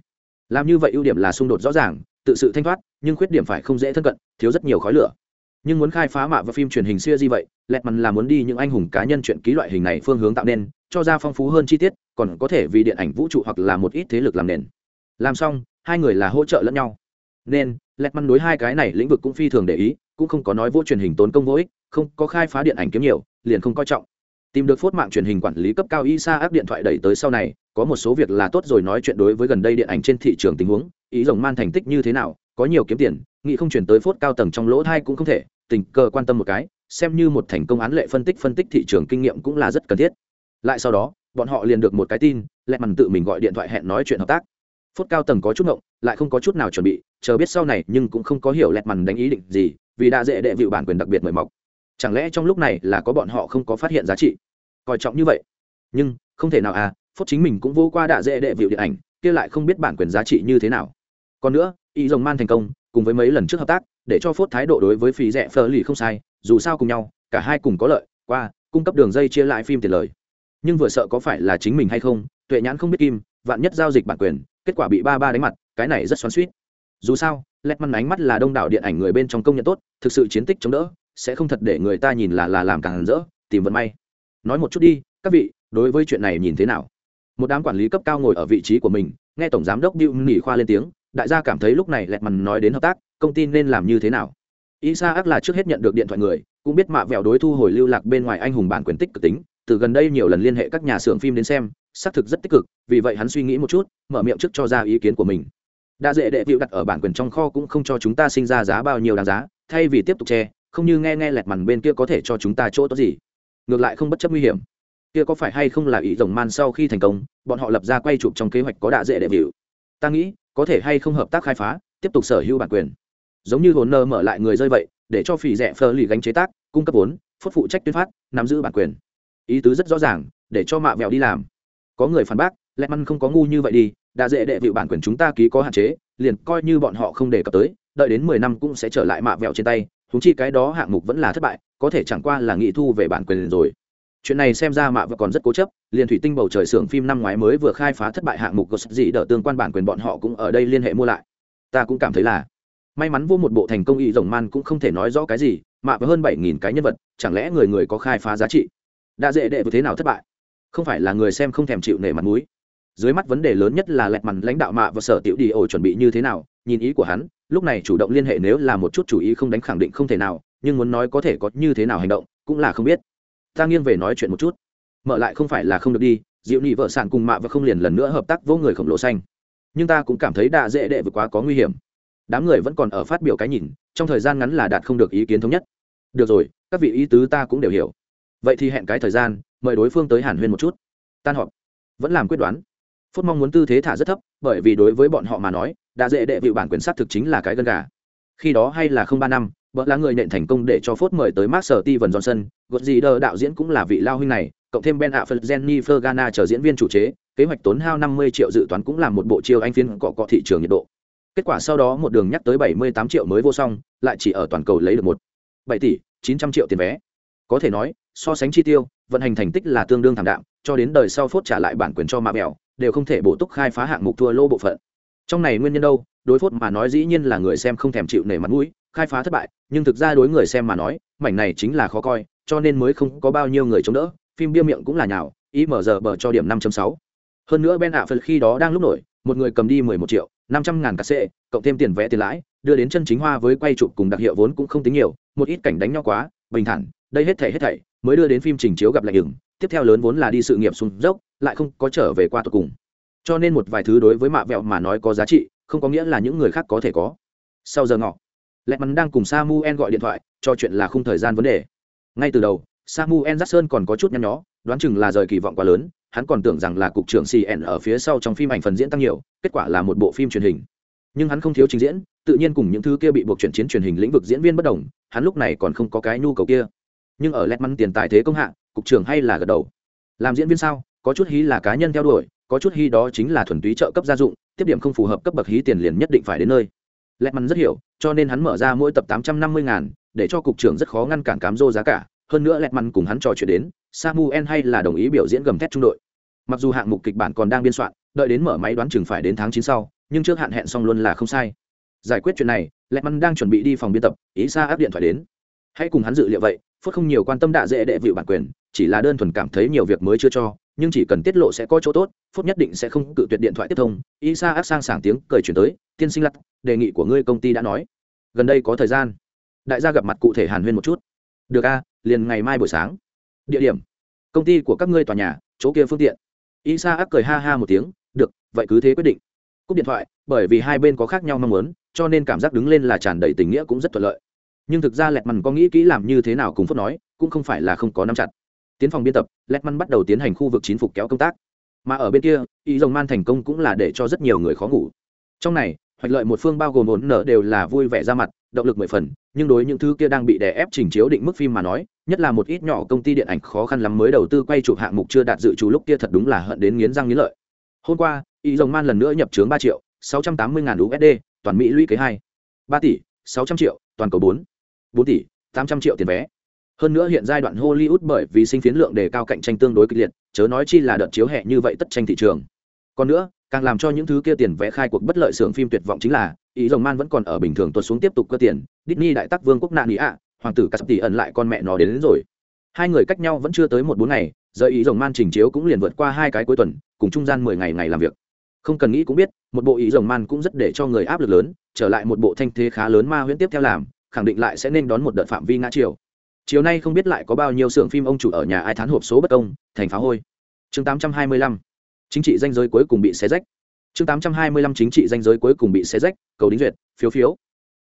Làm như vậy ưu điểm là xung đột rõ ràng, tự sự thanh thoát, nhưng khuyết điểm phải không dễ thân cận, thiếu rất nhiều khói lửa. Nhưng muốn khai phá mạ và phim truyền hình xưa gì vậy lẹt mặn là muốn đi những anh hùng cá nhân chuyện ký loại hình này phương hướng tạo nên, cho ra phong phú hơn chi tiết, còn có thể vì điện ảnh vũ trụ hoặc là một ít thế lực làm nền. Làm xong, hai người là hỗ trợ lẫn nhau. Nên lẹt măn đối hai cái này lĩnh vực cũng phi thường để ý, cũng không có nói vô truyền hình tốn công vô ích, không có khai phá điện ảnh kiếm nhiều liền không coi trọng. Tìm được phốt mạng truyền hình quản lý cấp cao isa áp điện thoại đẩy tới sau này, có một số việc là tốt rồi nói chuyện đối với gần đây điện ảnh trên thị trường tình huống, ý rồng man thành tích như thế nào, có nhiều kiếm tiền, nghĩ không chuyển tới phốt cao tầng trong lỗ thai cũng không thể, tình cờ quan tâm một cái, xem như một thành công án lệ phân tích phân tích thị trường kinh nghiệm cũng là rất cần thiết. Lại sau đó, bọn họ liền được một cái tin, lẹ mằn tự mình gọi điện thoại hẹn nói chuyện hợp tác. Phốt cao tầng có chút ngộng, lại không có chút nào chuẩn bị, chờ biết sau này nhưng cũng không có hiểu lẹt mằn đánh ý định gì, vì đã dễ đệ vịu bản quyền đặc biệt mời mọc chẳng lẽ trong lúc này là có bọn họ không có phát hiện giá trị? Coi trọng như vậy. Nhưng, không thể nào à phốt chính mình cũng vô qua đạ dễ đệ vịu điện ảnh, kia lại không biết bản quyền giá trị như thế nào. Còn nữa, y rồng man thành công, cùng với mấy lần trước hợp tác, để cho phốt thái độ đối với phí rẻ phờ lì không sai, dù sao cùng nhau, cả hai cùng có lợi, qua, cung cấp đường dây chia lại phim tiền lời. Nhưng vừa sợ có phải là chính mình hay không, tuệ nhãn không biết kim, vạn nhất giao dịch bản quyền, kết quả bị ba ba đánh mặt, cái này rất xoắn suýt dù sao lẹt măn ánh mắt là đông đảo điện ảnh người bên trong công nhận tốt, thực sự chiến tích chống đỡ sẽ không thật để người ta nhìn là là làm càng rỡ, tìm vận may. Nói một chút đi, các vị, đối với chuyện này nhìn thế nào? Một đám quản lý cấp cao ngồi ở vị trí của mình, nghe tổng giám đốc bill nghỉ khoa lên tiếng, đại gia cảm thấy lúc này lẹt mằn nói đến hợp tác, công ty nên làm như thế nào? Isa ác là trước hết nhận được điện thoại người, cũng biết mạ vẹo đối thu hồi lưu lạc bên ngoài anh hùng bản quyền tích cực tính, từ gần đây nhiều lần liên hệ các nhà xưởng phim đến xem, xác thực rất tích cực, vì vậy hắn suy nghĩ một chút, mở miệng trước cho ra ý kiến của mình. Đa dễ đệ vịu đặt ở bản quyền trong kho cũng không cho chúng ta sinh ra giá bao nhiêu đáng giá, thay vì tiếp tục che không như nghe nghe lẹt mằn bên kia có thể cho chúng ta chỗ tốt gì? Ngược lại không bất chấp nguy hiểm. Kia có phải hay không là ý rồng man sau khi thành công, bọn họ lập ra quay chụp trong kế hoạch có đạ dễ đệ vịu ta nghĩ, có thể hay không hợp tác khai phá, tiếp tục sở hữu bản quyền. Giống như hồn nơ mở lại người rơi vậy, để cho phỉ rẻ phơ lì gánh chế tác, cung cấp vốn, phốt phụ trách tuyên phát, nắm giữ bản quyền. Ý tứ rất rõ ràng, để cho mạ vẹo đi làm. Có người phản bác, lẹt măn không có ngu như vậy đi đã dễ đệ vịu bản quyền chúng ta ký có hạn chế, liền coi như bọn họ không đề cập tới, đợi đến mười năm cũng sẽ trở lại mạ vẹo trên tay chúng chi cái đó hạng mục vẫn là thất bại, có thể chẳng qua là nghị thu về bản quyền rồi. Chuyện này xem ra mạ vẫn còn rất cố chấp, liền thủy tinh bầu trời xưởng phim năm ngoái mới vừa khai phá thất bại hạng mục có gì đỡ tương quan bản quyền bọn họ cũng ở đây liên hệ mua lại. Ta cũng cảm thấy là, may mắn vô một bộ thành công y rồng man cũng không thể nói rõ cái gì, mạ với hơn bảy nghìn cái nhân vật, chẳng lẽ người người có khai phá giá trị? Đã dễ đệ vừa thế nào thất bại? Không phải là người xem không thèm chịu nể mặt mũi. Dưới mắt vấn đề lớn nhất là lẹt mặt lãnh đạo mạ và sở tiểu đi ổ chuẩn bị như thế nào, nhìn ý của hắn lúc này chủ động liên hệ nếu là một chút chủ ý không đánh khẳng định không thể nào, nhưng muốn nói có thể có như thế nào hành động, cũng là không biết. Ta nghiêng về nói chuyện một chút. Mở lại không phải là không được đi, diệu nhị vợ sản cùng mạ và không liền lần nữa hợp tác vô người khổng lồ xanh. Nhưng ta cũng cảm thấy đạ dễ đệ vượt quá có nguy hiểm. Đám người vẫn còn ở phát biểu cái nhìn, trong thời gian ngắn là đạt không được ý kiến thống nhất. Được rồi, các vị ý tứ ta cũng đều hiểu. Vậy thì hẹn cái thời gian, mời đối phương tới hàn huyên một chút. Tan họp. Vẫn làm quyết đoán. Phút mong muốn tư thế thả rất thấp, bởi vì đối với bọn họ mà nói đã dễ đệ vịu bản quyền sát thực chính là cái gân gà. Khi đó hay là không ba năm, vợ là người nện thành công để cho phốt mời tới mark sở ti vần johnson gột gì đờ đạo diễn cũng là vị lao huynh này, cộng thêm ben affleck jenny fergana chờ diễn viên chủ chế, kế hoạch tốn hao năm mươi triệu dự toán cũng là một bộ chiêu anh phiên cọ cọ thị trường nhiệt độ. Kết quả sau đó một đường nhắc tới bảy mươi tám triệu mới vô song, lại chỉ ở toàn cầu lấy được một, bảy tỷ chín trăm triệu tiền vé. Có thể nói, so sánh chi tiêu, vận hành thành tích là tương đương thảm đạm, cho đến đời sau phốt trả lại bản quyền cho mạ mèo đều không thể bổ túc khai phá hạng mục thua lô bộ phận trong này nguyên nhân đâu? Đối phốt mà nói dĩ nhiên là người xem không thèm chịu nể mặt mũi, khai phá thất bại, nhưng thực ra đối người xem mà nói, mảnh này chính là khó coi, cho nên mới không có bao nhiêu người chống đỡ. Phim bia miệng cũng là nhào ý mở giờ bờ cho điểm 5.6. hơn nữa ben ạ khi đó đang lúc nổi, một người cầm đi 11 triệu 500 ngàn cà xệ cộng thêm tiền vẽ tiền lãi, đưa đến chân chính hoa với quay chụp cùng đặc hiệu vốn cũng không tính nhiều, một ít cảnh đánh nhau quá, bình thản, đây hết thảy hết thảy, mới đưa đến phim trình chiếu gặp lại ửng. Tiếp theo lớn vốn là đi sự nghiệp xuống dốc, lại không có trở về qua tụ cùng cho nên một vài thứ đối với mạ vẹo mà nói có giá trị, không có nghĩa là những người khác có thể có. Sau giờ ngọ lẹt mắn đang cùng samuel gọi điện thoại, cho chuyện là không thời gian vấn đề. Ngay từ đầu, samuel jackson còn có chút nhăn nhó, đoán chừng là rời kỳ vọng quá lớn, hắn còn tưởng rằng là cục trưởng cn ở phía sau trong phim ảnh phần diễn tăng nhiều, kết quả là một bộ phim truyền hình. Nhưng hắn không thiếu trình diễn, tự nhiên cùng những thứ kia bị buộc chuyển chiến truyền hình lĩnh vực diễn viên bất đồng, hắn lúc này còn không có cái nhu cầu kia. Nhưng ở lẹt mắn tiền tài thế công hạ, cục trưởng hay là gật đầu. Làm diễn viên sao, có chút hí là cá nhân theo đuổi có chút hy đó chính là thuần túy trợ cấp gia dụng, tiếp điểm không phù hợp cấp bậc hí tiền liền nhất định phải đến nơi. Lẹt mắn rất hiểu, cho nên hắn mở ra mỗi tập tám trăm năm mươi ngàn, để cho cục trưởng rất khó ngăn cản cám dô giá cả. Hơn nữa lẹt mắn cùng hắn trò chuyện đến, samuel hay là đồng ý biểu diễn gầm thét trung đội. Mặc dù hạng mục kịch bản còn đang biên soạn, đợi đến mở máy đoán chừng phải đến tháng chín sau, nhưng trước hạn hẹn xong luôn là không sai. Giải quyết chuyện này lẹt mắn đang chuẩn bị đi phòng biên tập, ý xa áp điện thoại đến. Hãy cùng hắn dự liệu vậy phước không nhiều quan tâm đạ dễ đệ vịu bản quyền, chỉ là đơn thuần cảm thấy nhiều việc mới chưa cho nhưng chỉ cần tiết lộ sẽ có chỗ tốt, phút nhất định sẽ không cự tuyệt điện thoại tiếp thông. Y sa áp sang sảng tiếng cười chuyển tới, tiên sinh lặt đề nghị của ngươi công ty đã nói. Gần đây có thời gian. Đại gia gặp mặt cụ thể hàn huyên một chút. Được a, liền ngày mai buổi sáng. Địa điểm? Công ty của các ngươi tòa nhà, chỗ kia phương tiện. Y sa áp cười ha ha một tiếng, được, vậy cứ thế quyết định. Cúp điện thoại, bởi vì hai bên có khác nhau mong muốn, cho nên cảm giác đứng lên là tràn đầy tình nghĩa cũng rất thuận lợi. Nhưng thực ra lẹt mằn có nghĩ kỹ làm như thế nào cùng phúc nói, cũng không phải là không có nắm chặt tiến phòng biên tập, letman bắt đầu tiến hành khu vực chín phục kéo công tác. Mà ở bên kia ý rồng man thành công cũng là để cho rất nhiều người khó ngủ. Trong này, hoạch lợi một phương bao gồm ổn nợ đều là vui vẻ ra mặt, động lực mười phần, nhưng đối những thứ kia đang bị đè ép trình chiếu định mức phim mà nói, nhất là một ít nhỏ công ty điện ảnh khó khăn lắm mới đầu tư quay chụp hạng mục chưa đạt dự trù lúc kia thật đúng là hận đến nghiến răng nghiến lợi. Hôm qua ý rồng man lần nữa nhập trướng ba triệu, sáu trăm tám mươi ngàn usd toàn mỹ lũy kế hai. Ba tỷ, sáu trăm triệu, toàn cầu bốn. Bốn tỷ, tám trăm triệu tiền vé hơn nữa hiện giai đoạn hollywood bởi vì sinh phiến lượng đề cao cạnh tranh tương đối kịch liệt chớ nói chi là đợt chiếu hẹ như vậy tất tranh thị trường. Còn nữa càng làm cho những thứ kia tiền vẽ khai cuộc bất lợi xưởng phim tuyệt vọng chính là ý rồng man vẫn còn ở bình thường tuột xuống tiếp tục cơ tiền Disney đại tắc vương quốc nạn ý ạ hoàng tử cắt tỷ ẩn lại con mẹ nó đến, đến rồi. Hai người cách nhau vẫn chưa tới một bốn ngày giờ ý rồng man trình chiếu cũng liền vượt qua hai cái cuối tuần cùng trung gian mười ngày ngày làm việc. Không cần nghĩ cũng biết một bộ ý rồng man cũng rất để cho người áp lực lớn trở lại một bộ thanh thế khá lớn ma huyễn tiếp theo làm khẳng định lại sẽ nên đón một đợt phạm vi ngã chiều chiều nay không biết lại có bao nhiêu xưởng phim ông chủ ở nhà ai thán hộp số bất công, thành phá hôi. Chương 825 chính trị danh giới cuối cùng bị xé rách. Chương 825 chính trị danh giới cuối cùng bị xé rách, cầu đính duyệt, phiếu phiếu.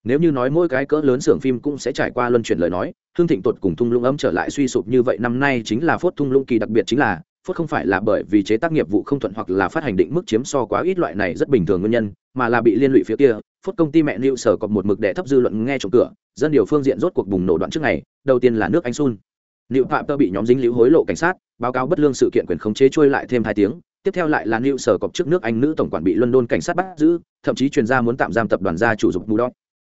Nếu như nói mỗi cái cỡ lớn xưởng phim cũng sẽ trải qua luân chuyển lời nói, hương thịnh tuột cùng thung lũng ấm trở lại suy sụp như vậy năm nay chính là phốt thung lũng kỳ đặc biệt chính là, phốt không phải là bởi vì chế tác nghiệp vụ không thuận hoặc là phát hành định mức chiếm so quá ít loại này rất bình thường nguyên nhân, mà là bị liên lụy phía kia, phốt công ty mẹ lưu sở còn một mực đẻ thấp dư luận nghe trộm cửa dân điều phương diện rốt cuộc bùng nổ đoạn trước ngày, đầu tiên là nước anh sun. Liệu phạm tơ bị nhóm dính liễu hối lộ cảnh sát, báo cáo bất lương sự kiện quyền khống chế trôi lại thêm hai tiếng, tiếp theo lại là liệu sở cọp trước nước anh nữ tổng quản bị london cảnh sát bắt giữ, thậm chí chuyên gia muốn tạm giam tập đoàn gia chủ dục mù đọc.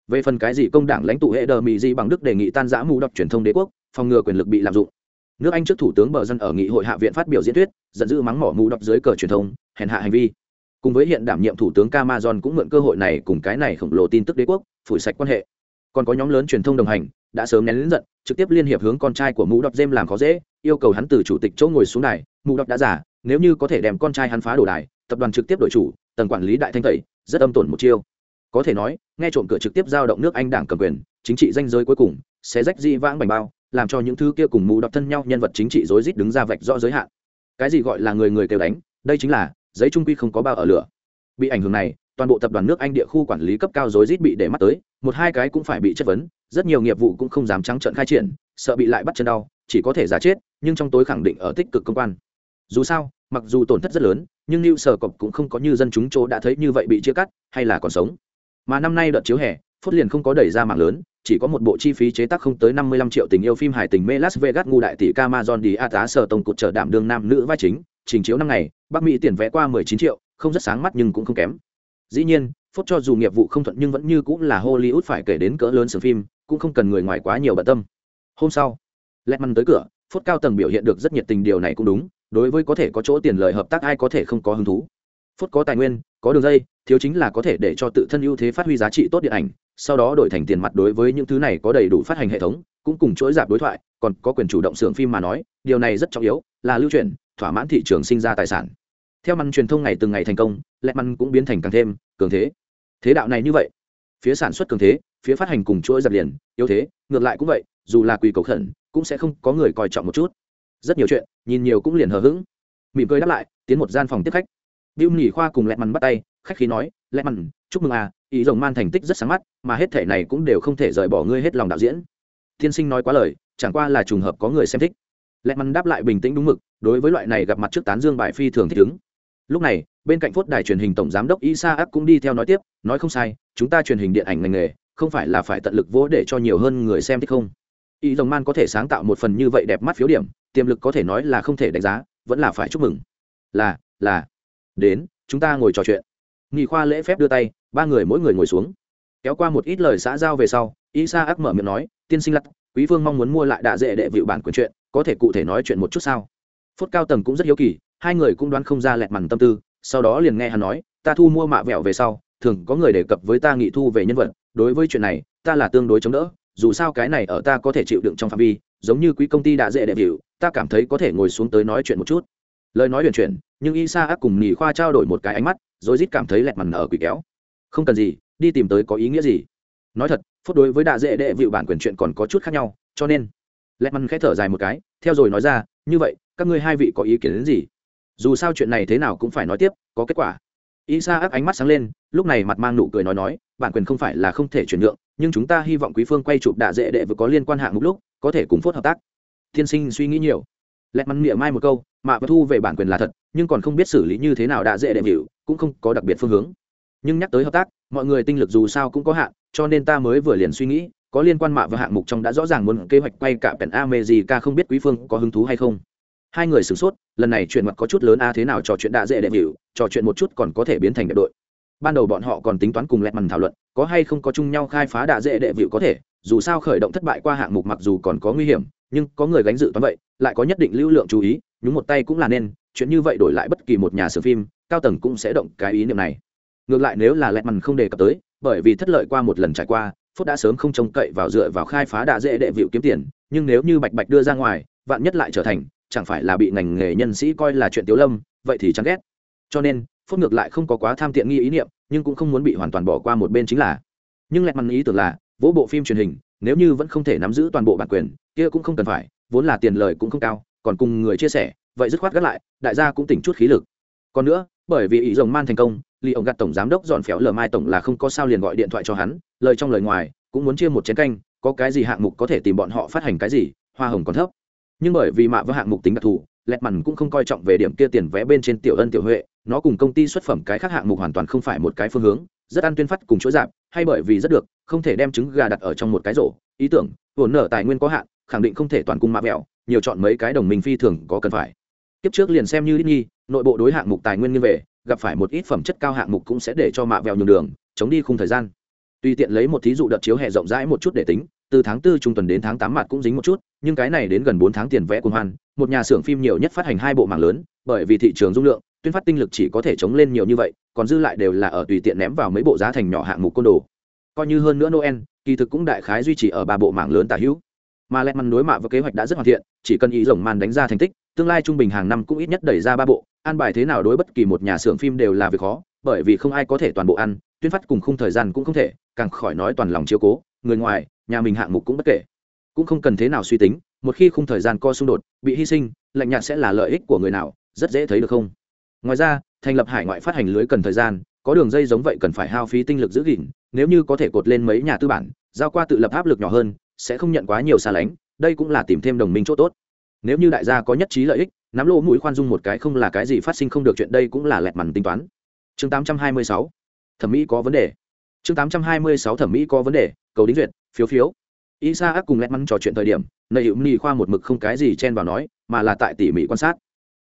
Về phần cái gì công đảng lãnh tụ hệ đờ mỹ di bằng đức đề nghị tan giã mù đọc truyền thông đế quốc, phòng ngừa quyền lực bị lạm dụng. Nước anh trước thủ tướng bờ dân ở nghị hội hạ viện phát biểu diễn thuyết, giận dữ mắng mỏ mù đọc dưới cờ truyền thông, hèn hạ hành vi. Cùng với hiện đảm nhiệm thủ tướng Camazon cũng mượn cơ hội này cùng cái này khổng lồ tin tức đế quốc, phủi sạch quan hệ còn có nhóm lớn truyền thông đồng hành, đã sớm nén lính giận, trực tiếp liên hiệp hướng con trai của mũ đọc dêm làm khó dễ, yêu cầu hắn từ chủ tịch chỗ ngồi xuống đài, mũ đọc đã giả nếu như có thể đem con trai hắn phá đổ đài, tập đoàn trực tiếp đổi chủ, tầng quản lý đại thanh tẩy, rất âm tổn một chiêu. Có thể nói, nghe trộm cửa trực tiếp giao động nước anh đảng cầm quyền, chính trị danh giới cuối cùng sẽ rách di vãng bành bao, làm cho những thứ kia cùng mù đọc thân nhau nhân vật chính trị rối rít đứng ra vạch rõ giới hạn. Cái gì gọi là người người kêu đánh, đây chính là giấy trung quy không có bao ở lửa. Bị ảnh hưởng này toàn bộ tập đoàn nước anh địa khu quản lý cấp cao rối rít bị để mắt tới một hai cái cũng phải bị chất vấn rất nhiều nghiệp vụ cũng không dám trắng trợn khai triển sợ bị lại bắt chân đau chỉ có thể giả chết nhưng trong tối khẳng định ở tích cực công quan dù sao mặc dù tổn thất rất lớn nhưng new sở cọc cũng không có như dân chúng chỗ đã thấy như vậy bị chia cắt hay là còn sống mà năm nay đợt chiếu hè phút liền không có đẩy ra mạng lớn chỉ có một bộ chi phí chế tác không tới 55 triệu tình yêu phim hài tình mê Las Vegas ngu đại tỷ Amazon đi A sở tổng cột trở đảm đương nam nữ vai chính, trình chiếu năm ngày, Bắc Mỹ tiền vé qua 19 triệu, không rất sáng mắt nhưng cũng không kém. Dĩ nhiên, phốt cho dù nghiệp vụ không thuận nhưng vẫn như cũng là Hollywood phải kể đến cỡ lớn sưởng phim, cũng không cần người ngoài quá nhiều bận tâm. Hôm sau, lẹt măn tới cửa, phốt cao tầng biểu hiện được rất nhiệt tình điều này cũng đúng, đối với có thể có chỗ tiền lời hợp tác ai có thể không có hứng thú. phốt có tài nguyên, có đường dây, thiếu chính là có thể để cho tự thân ưu thế phát huy giá trị tốt điện ảnh, sau đó đổi thành tiền mặt đối với những thứ này có đầy đủ phát hành hệ thống cũng cùng chuỗi giảm đối thoại còn có quyền chủ động xưởng phim mà nói điều này rất trọng yếu là lưu truyền thỏa mãn thị trường sinh ra tài sản theo măn truyền thông ngày từng ngày thành công, lẹ măn cũng biến thành càng thêm cường thế. Thế đạo này như vậy, phía sản xuất cường thế, phía phát hành cùng chuỗi dập liền, yếu thế, ngược lại cũng vậy, dù là quỳ cầu khẩn, cũng sẽ không có người coi trọng một chút. Rất nhiều chuyện, nhìn nhiều cũng liền hờ hững. Mỉm cười đáp lại, tiến một gian phòng tiếp khách. Bill nghỉ khoa cùng lẹ măn bắt tay, khách khí nói, lẹ măn chúc mừng à ý rồng man thành tích rất sáng mắt, mà hết thể này cũng đều không thể rời bỏ ngươi hết lòng đạo diễn. Tiên sinh nói quá lời, chẳng qua là trùng hợp có người xem thích. Lẹ măn đáp lại bình tĩnh đúng mực, đối với loại này gặp mặt trước tán dương bài phi thường thích ứng lúc này, bên cạnh phốt đài truyền hình tổng giám đốc isa áp cũng đi theo nói tiếp, nói không sai, chúng ta truyền hình điện ảnh ngành nghề, không phải là phải tận lực vỗ để cho nhiều hơn người xem thích không? Y dòng man có thể sáng tạo một phần như vậy đẹp mắt phiếu điểm, tiềm lực có thể nói là không thể đánh giá, vẫn là phải chúc mừng. Là là. Đến, chúng ta ngồi trò chuyện. Nghị khoa lễ phép đưa tay, ba người mỗi người ngồi xuống. Kéo qua một ít lời xã giao về sau isa ác mở miệng nói, tiên sinh lặt quý vương mong muốn mua lại đạ dễ đệ vịu bản quyền chuyện, có thể cụ thể nói chuyện một chút sao? Phốt cao tầng cũng rất hiếu kỳ hai người cũng đoán không ra lẹt mằn tâm tư, sau đó liền nghe hắn nói, ta thu mua mạ vẹo về sau, thường có người đề cập với ta nghị thu về nhân vật, đối với chuyện này, ta là tương đối chống đỡ, dù sao cái này ở ta có thể chịu đựng trong phạm vi, giống như quý công ty đã dễ đệ hiệu ta cảm thấy có thể ngồi xuống tới nói chuyện một chút. Lời nói huyền chuyển, nhưng y sa ác cùng nghỉ khoa trao đổi một cái ánh mắt, rồi rít cảm thấy lẹt mằn ở quỷ kéo. Không cần gì, đi tìm tới có ý nghĩa gì? Nói thật, phút đối với đạ dễ đệ vịu bản quyền chuyện còn có chút khác nhau, cho nên lẹt mằn khẽ thở dài một cái, theo rồi nói ra, như vậy, các ngươi hai vị có ý kiến đến gì? Dù sao chuyện này thế nào cũng phải nói tiếp, có kết quả. Y sa ác ánh mắt sáng lên, lúc này mặt mang nụ cười nói nói, bản quyền không phải là không thể chuyển nhượng, nhưng chúng ta hy vọng quý phương quay chụp đạ dễ đệ vừa có liên quan hạng mục lúc, có thể cùng phốt hợp tác. Tiên sinh suy nghĩ nhiều. Lẹt mắn miệng mai một câu mạ và thu về bản quyền là thật, nhưng còn không biết xử lý như thế nào đạ dễ đệ vịu cũng không có đặc biệt phương hướng. Nhưng nhắc tới hợp tác, mọi người tinh lực dù sao cũng có hạn, cho nên ta mới vừa liền suy nghĩ, có liên quan mạ và hạng mục trong đã rõ ràng muốn kế hoạch quay cả pèn a mê gì ca không biết quý phương có hứng thú hay không hai người sửng sốt, lần này chuyện mặt có chút lớn a, thế nào trò chuyện đã dễ đệ hiệu trò chuyện một chút còn có thể biến thành đẹp đội. Ban đầu bọn họ còn tính toán cùng lẹt mằn thảo luận, có hay không có chung nhau khai phá đạ dễ đệ vịu có thể, dù sao khởi động thất bại qua hạng mục mặc dù còn có nguy hiểm, nhưng có người gánh dự toán vậy, lại có nhất định lưu lượng chú ý, nhúng một tay cũng là nên, chuyện như vậy đổi lại bất kỳ một nhà sử phim, cao tầng cũng sẽ động cái ý niệm này. Ngược lại nếu là lẹt mằn không đề cập tới, bởi vì thất lợi qua một lần trải qua, phúc đã sớm không trông cậy vào dựa vào khai phá đạ dễ đệ vịu kiếm tiền, nhưng nếu như bạch bạch đưa ra ngoài, vạn nhất lại trở thành chẳng phải là bị ngành nghề nhân sĩ coi là chuyện tiếu lâm, vậy thì chẳng ghét. Cho nên, phúc ngược lại không có quá tham tiện nghi ý niệm, nhưng cũng không muốn bị hoàn toàn bỏ qua một bên chính là. Nhưng lẹt mặt ý tưởng là, vỗ bộ phim truyền hình, nếu như vẫn không thể nắm giữ toàn bộ bản quyền, kia cũng không cần phải, vốn là tiền lời cũng không cao, còn cùng người chia sẻ, vậy dứt khoát gắt lại, đại gia cũng tỉnh chút khí lực. Còn nữa, bởi vì ý rồng man thành công li ông gặt tổng giám đốc dọn phéo lờ mai tổng là không có sao liền gọi điện thoại cho hắn, lời trong lời ngoài, cũng muốn chia một chén canh, có cái gì hạng mục có thể tìm bọn họ phát hành cái gì, hoa hồng còn thấp nhưng bởi vì mạ vỡ hạng mục tính đặc thù lẹt mằn cũng không coi trọng về điểm kia tiền vẽ bên trên tiểu ân tiểu huệ. Nó cùng công ty xuất phẩm cái khác hạng mục hoàn toàn không phải một cái phương hướng rất ăn tuyên phát cùng chuỗi dạp hay bởi vì rất được không thể đem trứng gà đặt ở trong một cái rổ. Ý tưởng vốn nở tài nguyên có hạn khẳng định không thể toàn cung mạ vẹo, nhiều chọn mấy cái đồng minh phi thường có cần phải. Kiếp trước liền xem như Disney, nội bộ đối hạng mục tài nguyên như về gặp phải một ít phẩm chất cao hạng mục cũng sẽ để cho mạ vẹo nhường đường chống đi khung thời gian. Tùy tiện lấy một thí dụ đợt chiếu hè rộng rãi một chút để tính từ tháng 4 trung tuần đến tháng 8 mặt cũng dính một chút, nhưng cái này đến gần bốn tháng tiền vẽ cuồng hoan, một nhà xưởng phim nhiều nhất phát hành hai bộ mảng lớn, bởi vì thị trường dung lượng, tuyên phát tinh lực chỉ có thể chống lên nhiều như vậy, còn dư lại đều là ở tùy tiện ném vào mấy bộ giá thành nhỏ hạng mục côn đồ. Coi như hơn nữa noel, kỳ thực cũng đại khái duy trì ở ba bộ mảng lớn tả hữu. Mà lẹt măn đối mạ với kế hoạch đã rất hoàn thiện, chỉ cần ý rồng man đánh ra thành tích, tương lai trung bình hàng năm cũng ít nhất đẩy ra ba bộ, an bài thế nào đối bất kỳ một nhà xưởng phim đều là việc khó, bởi vì không ai có thể toàn bộ ăn, tuyên phát cùng khung thời gian cũng không thể, càng khỏi nói toàn lòng chiếu cố, người ngoài nhà mình hạng mục cũng bất kể. Cũng không cần thế nào suy tính, một khi khung thời gian co xung đột, bị hy sinh, lạnh nhạt sẽ là lợi ích của người nào, rất dễ thấy được không? Ngoài ra, thành lập hải ngoại phát hành lưới cần thời gian, có đường dây giống vậy cần phải hao phí tinh lực giữ gìn, nếu như có thể cột lên mấy nhà tư bản, giao qua tự lập áp lực nhỏ hơn, sẽ không nhận quá nhiều xa lánh, đây cũng là tìm thêm đồng minh chỗ tốt. Nếu như đại gia có nhất trí lợi ích, nắm lỗ mũi khoan dung một cái không là cái gì phát sinh không được chuyện đây cũng là lẹt mằn tính toán. Chương 826 thẩm mỹ có vấn đề. Chương 826 thẩm mỹ có vấn đề, cầu đính duyệt phiếu phiếu. Isa ác cùng lẹt mắn trò chuyện thời điểm nầy hữu ni khoa một mực không cái gì chen vào nói, mà là tại tỉ mỉ quan sát.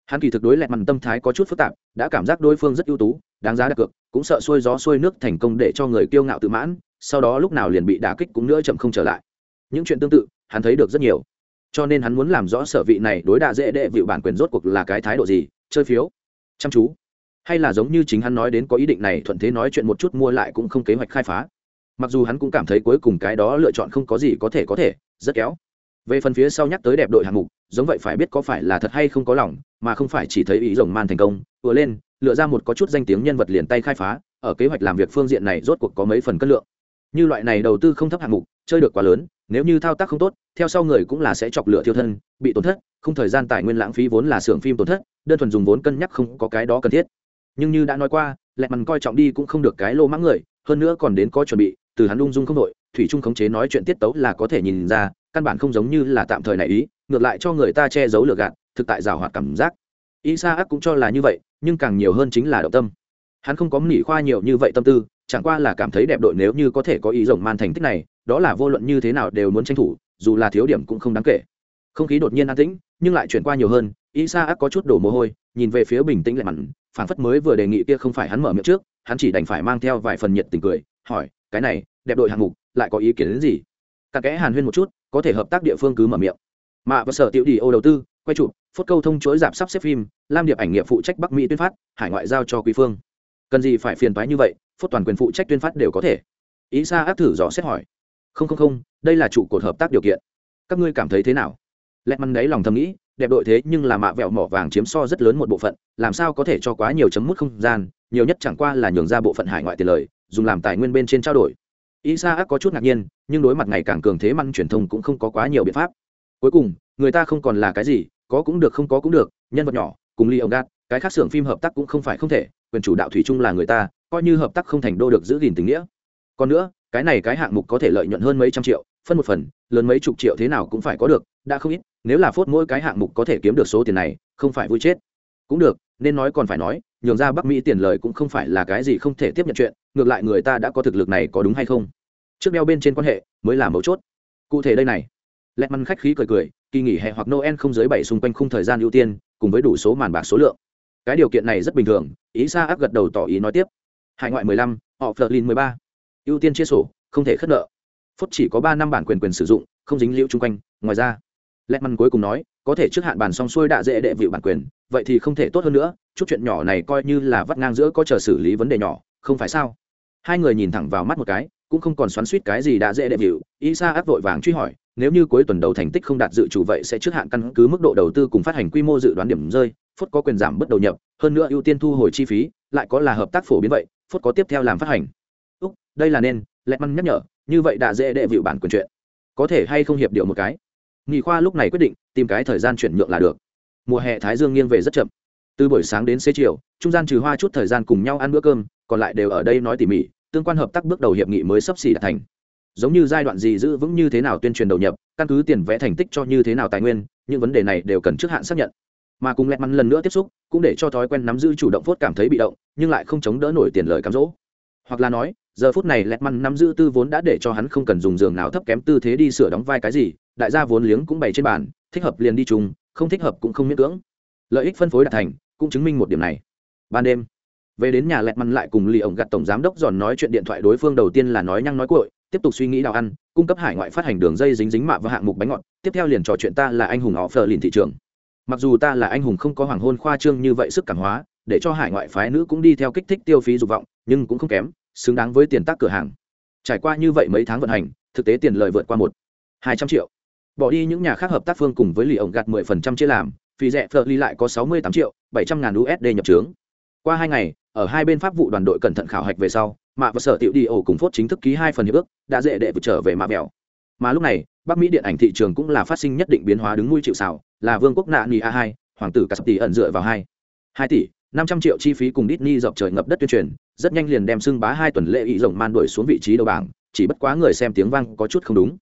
Hắn kỳ thực đối lẹt mắn tâm thái có chút phức tạp, đã cảm giác đối phương rất ưu tú, đáng giá đặt cược, cũng sợ xuôi gió xuôi nước thành công để cho người kiêu ngạo tự mãn, sau đó lúc nào liền bị đả kích cũng nữa chậm không trở lại. Những chuyện tương tự, hắn thấy được rất nhiều. Cho nên hắn muốn làm rõ sở vị này đối đạ dễ đệ vịu bản quyền rốt cuộc là cái thái độ gì, chơi phiếu. Chăm chú. Hay là giống như chính hắn nói đến có ý định này thuận thế nói chuyện một chút mua lại cũng không kế hoạch khai phá mặc dù hắn cũng cảm thấy cuối cùng cái đó lựa chọn không có gì có thể có thể, rất kéo. Về phần phía sau nhắc tới đẹp đội hạng mục, giống vậy phải biết có phải là thật hay không có lòng, mà không phải chỉ thấy ý rồng man thành công, vừa lên, lựa ra một có chút danh tiếng nhân vật liền tay khai phá, ở kế hoạch làm việc phương diện này rốt cuộc có mấy phần cân lượng. Như loại này đầu tư không thấp hạng mục, chơi được quá lớn, nếu như thao tác không tốt, theo sau người cũng là sẽ chọc lửa thiêu thân, bị tổn thất, không thời gian tài nguyên lãng phí vốn là xưởng phim tổn thất, đơn thuần dùng vốn cân nhắc không có cái đó cần thiết. Nhưng như đã nói qua lẹ mằn coi trọng đi cũng không được cái lô mãng người, hơn nữa còn đến có chuẩn bị từ hắn ung dung không đội, thủy trung khống chế nói chuyện tiết tấu là có thể nhìn ra, căn bản không giống như là tạm thời này ý, ngược lại cho người ta che giấu lừa gạt, thực tại rào hoạt cảm giác. Isaac cũng cho là như vậy, nhưng càng nhiều hơn chính là động tâm. Hắn không có nghỉ khoa nhiều như vậy tâm tư, chẳng qua là cảm thấy đẹp đội nếu như có thể có ý rộng man thành tích này, đó là vô luận như thế nào đều muốn tranh thủ, dù là thiếu điểm cũng không đáng kể. Không khí đột nhiên an tĩnh, nhưng lại chuyển qua nhiều hơn, isaac có chút đổ mồ hôi, nhìn về phía bình tĩnh lại mặn phản phất mới vừa đề nghị kia không phải hắn mở miệng trước, hắn chỉ đành phải mang theo vài phần nhiệt tình cười, hỏi cái này, đẹp đội hạng mục, lại có ý kiến đến gì? Cặn kẽ hàn huyên một chút, có thể hợp tác địa phương cứ mở miệng. Mạ và sở tiểu đi ô đầu tư, quay chụp, phốt câu thông chối giảm sắp xếp phim, lam điệp ảnh nghiệp phụ trách bắc mỹ tuyên phát, hải ngoại giao cho quý phương. Cần gì phải phiền toái như vậy, phốt toàn quyền phụ trách tuyên phát đều có thể. Ý xa áp thử dò xét hỏi. Không không không, đây là trụ cột hợp tác điều kiện. Các ngươi cảm thấy thế nào? Lẹt măn đấy lòng thầm nghĩ, đẹp đội thế nhưng là mạ vẹo mỏ vàng chiếm so rất lớn một bộ phận, làm sao có thể cho quá nhiều chấm mút không gian, nhiều nhất chẳng qua là nhường ra bộ phận hải ngoại tiền lời dùng làm tài nguyên bên trên trao đổi Isaac có chút ngạc nhiên, nhưng đối mặt ngày càng cường thế măn truyền thông cũng không có quá nhiều biện pháp. Cuối cùng, người ta không còn là cái gì, có cũng được không có cũng được, nhân vật nhỏ, cùng Lee Gạt, cái khác xưởng phim hợp tác cũng không phải không thể, quyền chủ đạo thủy chung là người ta, coi như hợp tác không thành đô được giữ gìn tình nghĩa. Còn nữa, cái này cái hạng mục có thể lợi nhuận hơn mấy trăm triệu, phân một phần, lớn mấy chục triệu thế nào cũng phải có được, đã không ít, nếu là phốt mỗi cái hạng mục có thể kiếm được số tiền này, không phải vui chết. Cũng được, nên nói còn phải nói, nhường ra Bắc Mỹ tiền lời cũng không phải là cái gì không thể tiếp nhận chuyện, ngược lại người ta đã có thực lực này có đúng hay không? trước đeo bên trên quan hệ mới là mấu chốt. Cụ thể đây này. Lẹt măn khách khí cười cười kỳ nghỉ hè hoặc noel không dưới bảy xung quanh khung thời gian ưu tiên cùng với đủ số màn bạc số lượng. Cái điều kiện này rất bình thường ý xa áp gật đầu tỏ ý nói tiếp. Hải ngoại 15, họ fleur mười ba. Ưu tiên chia sổ không thể khất nợ. Phút chỉ có ba năm bản quyền quyền sử dụng không dính liễu chung quanh ngoài ra. Lẹt măn cuối cùng nói có thể trước hạn bàn xong xuôi đã dễ đệ vịu bản quyền vậy thì không thể tốt hơn nữa, chút chuyện nhỏ này coi như là vắt ngang giữa có chờ xử lý vấn đề nhỏ, không phải sao? Hai người nhìn thẳng vào mắt một cái, cũng không còn xoắn suýt cái gì đã dễ đệm hiệu isa áp vội vàng truy hỏi, nếu như cuối tuần đầu thành tích không đạt dự chủ vậy sẽ trước hạn căn cứ mức độ đầu tư cùng phát hành quy mô dự đoán điểm rơi, phút có quyền giảm bất đầu nhập, hơn nữa ưu tiên thu hồi chi phí, lại có là hợp tác phổ biến vậy, phút có tiếp theo làm phát hành. Úc, đây là nên lẹt măn nhắc nhở, như vậy đã dễ đệ vịu bản quyền chuyện. Có thể hay không hiệp điệu một cái? Nghỉ khoa lúc này quyết định, tìm cái thời gian chuyển nhượng là được mùa hè thái dương nghiêng về rất chậm. Từ buổi sáng đến xế chiều, trung gian trừ hoa chút thời gian cùng nhau ăn bữa cơm, còn lại đều ở đây nói tỉ mỉ, tương quan hợp tác bước đầu hiệp nghị mới sắp xỉ đạt thành. Giống như giai đoạn gì giữ vững như thế nào tuyên truyền đầu nhập, căn cứ tiền vẽ thành tích cho như thế nào tài nguyên, những vấn đề này đều cần trước hạn xác nhận. Mà cùng lẹt mắn lần nữa tiếp xúc, cũng để cho thói quen nắm giữ chủ động phốt cảm thấy bị động, nhưng lại không chống đỡ nổi tiền lời cám dỗ. Hoặc là nói, giờ phút này lẹt mắn nắm giữ tư vốn đã để cho hắn không cần dùng giường nào thấp kém tư thế đi sửa đóng vai cái gì, đại gia vốn liếng cũng bày trên bàn, thích hợp liền đi chung không thích hợp cũng không miễn cưỡng. Lợi ích phân phối đạt thành, cũng chứng minh một điểm này. Ban đêm, về đến nhà lẹt măn lại cùng lì ổng gặt tổng giám đốc giòn nói chuyện điện thoại đối phương đầu tiên là nói nhăng nói cội tiếp tục suy nghĩ đào ăn, cung cấp hải ngoại phát hành đường dây dính dính mạ và hạng mục bánh ngọt, tiếp theo liền trò chuyện ta là anh hùng họ phờ lìn thị trường. Mặc dù ta là anh hùng không có hoàng hôn khoa trương như vậy sức cảm hóa, để cho hải ngoại phái nữ cũng đi theo kích thích tiêu phí dục vọng, nhưng cũng không kém, xứng đáng với tiền tác cửa hàng. Trải qua như vậy mấy tháng vận hành, thực tế tiền lời vượt qua một, hai trăm triệu bỏ đi những nhà khác hợp tác phương cùng với lì ổng gạt mười phần trăm chia làm phí rẻ phở ly lại có sáu mươi tám triệu, bảy trăm ngàn usd nhập trướng. Qua hai ngày, ở hai bên pháp vụ đoàn đội cẩn thận khảo hạch về sau, mạ và sở tiểu đi ổ cùng phốt chính thức ký hai phần hiệp ước, đã dễ đệ vượt trở về mạ bèo. mà lúc này, bắc mỹ điện ảnh thị trường cũng là phát sinh nhất định biến hóa đứng nuôi chịu xảo là vương quốc nạ ni a hai, hoàng tử cà tỷ ẩn dựa vào hai. Hai tỷ, năm trăm triệu chi phí cùng Disney dọc trời ngập đất tuyên truyền, rất nhanh liền đem xưng bá hai tuần lễ ý rồng man đuổi xuống vị trí đầu bảng, chỉ bất quá người xem tiếng vang có chút không đúng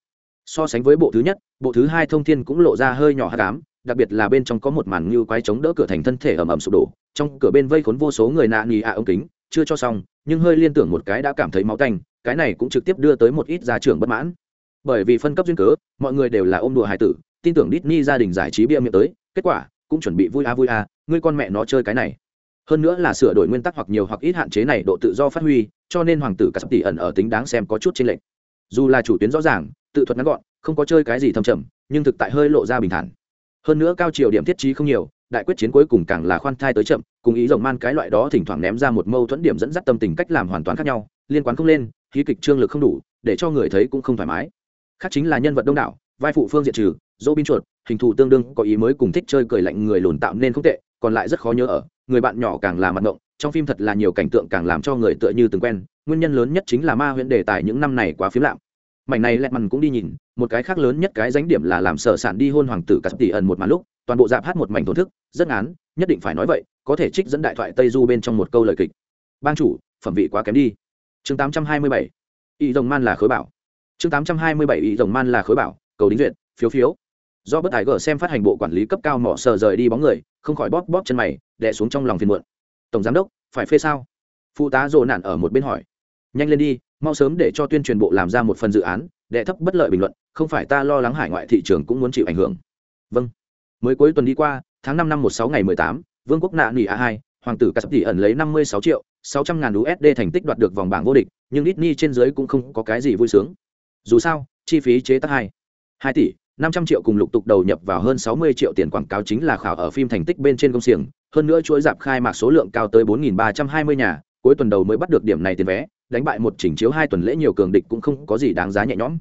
so sánh với bộ thứ nhất, bộ thứ hai thông thiên cũng lộ ra hơi nhỏ hát cám đặc biệt là bên trong có một màn như quái chống đỡ cửa thành thân thể ầm ầm sụp đổ, trong cửa bên vây khốn vô số người nạ nghỉ ạ ống kính, chưa cho xong, nhưng hơi liên tưởng một cái đã cảm thấy máu tanh, cái này cũng trực tiếp đưa tới một ít gia trưởng bất mãn. Bởi vì phân cấp duyên cớ, mọi người đều là ôm đùa hài tử, tin tưởng Disney gia đình giải trí bia miệng tới, kết quả, cũng chuẩn bị vui a vui a, ngươi con mẹ nó chơi cái này. Hơn nữa là sửa đổi nguyên tắc hoặc nhiều hoặc ít hạn chế này độ tự do phát huy, cho nên hoàng tử cả sắp tỷ ẩn ở tính đáng xem có chút chênh lệch. Dù là chủ tuyến rõ ràng tự thuật ngắn gọn, không có chơi cái gì thâm trầm, nhưng thực tại hơi lộ ra bình thản. Hơn nữa cao chiều điểm thiết trí không nhiều, đại quyết chiến cuối cùng càng là khoan thai tới chậm, cùng ý rồng man cái loại đó thỉnh thoảng ném ra một mâu thuẫn điểm dẫn dắt tâm tình cách làm hoàn toàn khác nhau, liên quan không lên, khí kịch trương lực không đủ, để cho người thấy cũng không thoải mái. Khác chính là nhân vật đông đảo, vai phụ phương diện trừ, dỗ bin chuột, hình thù tương đương, có ý mới cùng thích chơi cười lạnh người lùn tạo nên không tệ, còn lại rất khó nhớ ở, người bạn nhỏ càng là mặt ngộng, trong phim thật là nhiều cảnh tượng càng làm cho người tựa như từng quen, nguyên nhân lớn nhất chính là ma huyễn đề tài những năm này quá phiếm lạm mảnh này lẹt mằn cũng đi nhìn, một cái khác lớn nhất cái dánh điểm là làm sở sản đi hôn hoàng tử cắt tỷ ẩn một màn lúc, toàn bộ dạp hát một mảnh thổn thức, rất ngán, nhất định phải nói vậy, có thể trích dẫn đại thoại tây du bên trong một câu lời kịch. Ban chủ, phẩm vị quá kém đi. Chương tám trăm hai mươi bảy. Ý rồng man là khối bảo. Chương tám trăm hai mươi bảy ý rồng man là khối bảo, cầu đính duyệt, phiếu phiếu. Do bất tài gở xem phát hành bộ quản lý cấp cao mỏ sờ rời đi bóng người, không khỏi bóp bóp chân mày, đè xuống trong lòng phiền muộn. Tổng giám đốc, phải phê sao? Phụ tá rộ nạn ở một bên hỏi nhanh lên đi, mau sớm để cho tuyên truyền bộ làm ra một phần dự án, đệ thấp bất lợi bình luận, không phải ta lo lắng hải ngoại thị trường cũng muốn chịu ảnh hưởng. Vâng. Mới cuối tuần đi qua, tháng năm năm một sáu ngày mười tám, vương quốc nạ nỉ a hai, hoàng tử cà tỷ ẩn lấy năm mươi sáu triệu sáu trăm ngàn usd thành tích đoạt được vòng bảng vô địch, nhưng Disney trên dưới cũng không có cái gì vui sướng. Dù sao, chi phí chế tác hai hai tỷ năm trăm triệu cùng lục tục đầu nhập vào hơn sáu mươi triệu tiền quảng cáo chính là khảo ở phim thành tích bên trên công xiềng hơn nữa chuỗi dạp khai mạc số lượng cao tới bốn nghìn ba trăm hai mươi nhà, cuối tuần đầu mới bắt được điểm này tiền vé đánh bại một chỉnh chiếu hai tuần lễ nhiều cường địch cũng không có gì đáng giá nhẹ nhõm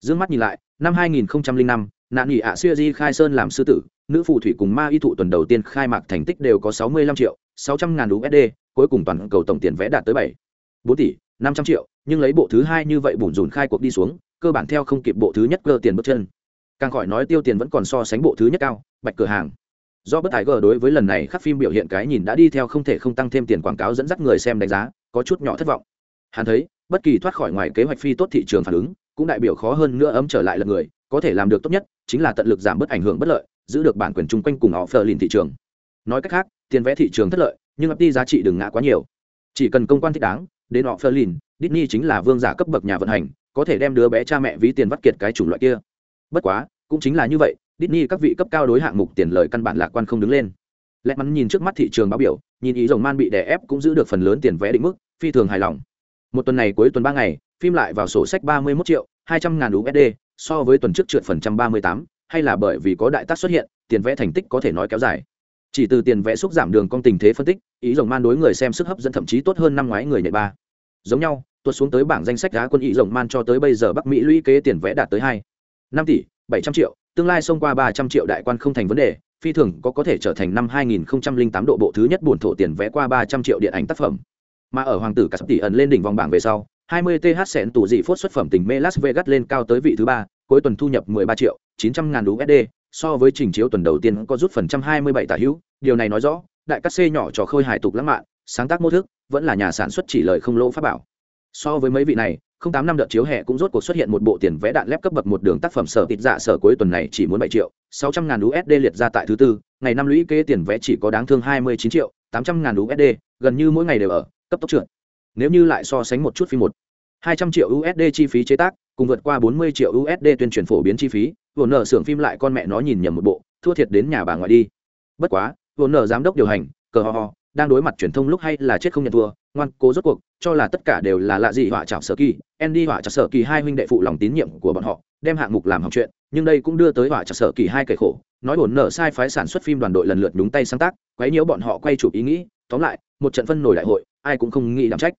Dương mắt nhìn lại, năm 2005, nạn nghỉ ạ Xưa Di khai sơn làm sư tử, nữ phù thủy cùng ma y thụ tuần đầu tiên khai mạc thành tích đều có 65 triệu, 600 ngàn USD, cuối cùng toàn cầu tổng tiền vẽ đạt tới 7, 4 tỷ, 500 triệu, nhưng lấy bộ thứ hai như vậy bùn rùn khai cuộc đi xuống, cơ bản theo không kịp bộ thứ nhất cơ tiền bước chân. Càng khỏi nói tiêu tiền vẫn còn so sánh bộ thứ nhất cao, bạch cửa hàng. Do bất tài gờ đối với lần này khắc phim biểu hiện cái nhìn đã đi theo không thể không tăng thêm tiền quảng cáo dẫn dắt người xem đánh giá, có chút nhỏ thất vọng. Hắn thấy, bất kỳ thoát khỏi ngoài kế hoạch phi tốt thị trường phản ứng, cũng đại biểu khó hơn nữa ấm trở lại lần người có thể làm được tốt nhất chính là tận lực giảm bớt ảnh hưởng bất lợi giữ được bản quyền chung quanh cùng họ phờ lìn thị trường. Nói cách khác tiền vẽ thị trường thất lợi nhưng ấp đi giá trị đừng ngã quá nhiều. Chỉ cần công quan thích đáng đến họ phờ lìn Disney chính là vương giả cấp bậc nhà vận hành có thể đem đứa bé cha mẹ ví tiền vắt kiệt cái chủng loại kia. Bất quá cũng chính là như vậy Disney các vị cấp cao đối hạng mục tiền lời căn bản lạc quan không đứng lên. Lẽ mắn nhìn trước mắt thị trường báo biểu nhìn ý rồng man bị đè ép cũng giữ được phần lớn tiền vé định mức phi thường hài lòng một tuần này cuối tuần ba ngày phim lại vào sổ sách ba mươi 31 triệu hai trăm ngàn USD, so với tuần trước trượt phần trăm ba mươi tám, hay là bởi vì có đại tác xuất hiện, tiền vẽ thành tích có thể nói kéo dài. Chỉ từ tiền vẽ xúc giảm đường con tình thế phân tích, ý rồng man đối người xem sức hấp dẫn thậm chí tốt hơn năm ngoái người nhật ba. Giống nhau, tuột xuống tới bảng danh sách giá quân ý rồng man cho tới bây giờ Bắc Mỹ lũy kế tiền vẽ đạt tới hai năm tỷ bảy trăm triệu, tương lai xông qua ba trăm triệu đại quan không thành vấn đề, phi thường có có thể trở thành năm 2008 độ bộ thứ nhất buồn thổ tiền vẽ qua 300 triệu điện ảnh tác phẩm. Mà ở hoàng tử cả tỷ ẩn lên đỉnh vòng bảng về sau, 20 th sẹn tủ dị phốt xuất phẩm tình mê las vegas lên cao tới vị thứ ba cuối tuần thu nhập 13 triệu 900 ngàn usd so với trình chiếu tuần đầu tiên có rút phần trăm 27 tả hữu. Điều này nói rõ đại cắt xê nhỏ trò khôi hài tục lãng mạn sáng tác mô thức vẫn là nhà sản xuất chỉ lời không lỗ pháp bảo. So với mấy vị này không tám năm đợt chiếu hè cũng rốt cuộc xuất hiện một bộ tiền vẽ đạn lép cấp bậc một đường tác phẩm sở tịt dạ sở cuối tuần này chỉ muốn bảy triệu sáu trăm ngàn USD liệt ra tại thứ tư, ngày năm lũy kế tiền vẽ chỉ có đáng thương hai mươi chín triệu tám trăm ngàn USD, gần như mỗi ngày đều ở cấp tốc trượt. Nếu như lại so sánh một chút phim một 200 triệu USD chi phí chế tác, cùng vượt qua 40 triệu USD tuyên truyền phổ biến chi phí, vốn nợ xưởng phim lại con mẹ nó nhìn nhầm một bộ, thua thiệt đến nhà bà ngoại đi. Bất quá, vốn nợ giám đốc điều hành, cờ ho ho, đang đối mặt truyền thông lúc hay là chết không nhận thua, ngoan cố rốt cuộc, cho là tất cả đều là lạ gì họa chảo sở kỳ, Andy họa chảo sở kỳ hai huynh đệ phụ lòng tín nhiệm của bọn họ, đem hạng mục làm hỏng chuyện, nhưng đây cũng đưa tới họa chảo sở kỳ hai kẻ khổ, nói vốn nợ sai phái sản xuất phim đoàn đội lần lượt đúng tay sáng tác, quấy nhiễu bọn họ quay chụp ý nghĩ, tóm lại, một trận phân nổi đại hội, ai cũng không nghĩ đảm trách.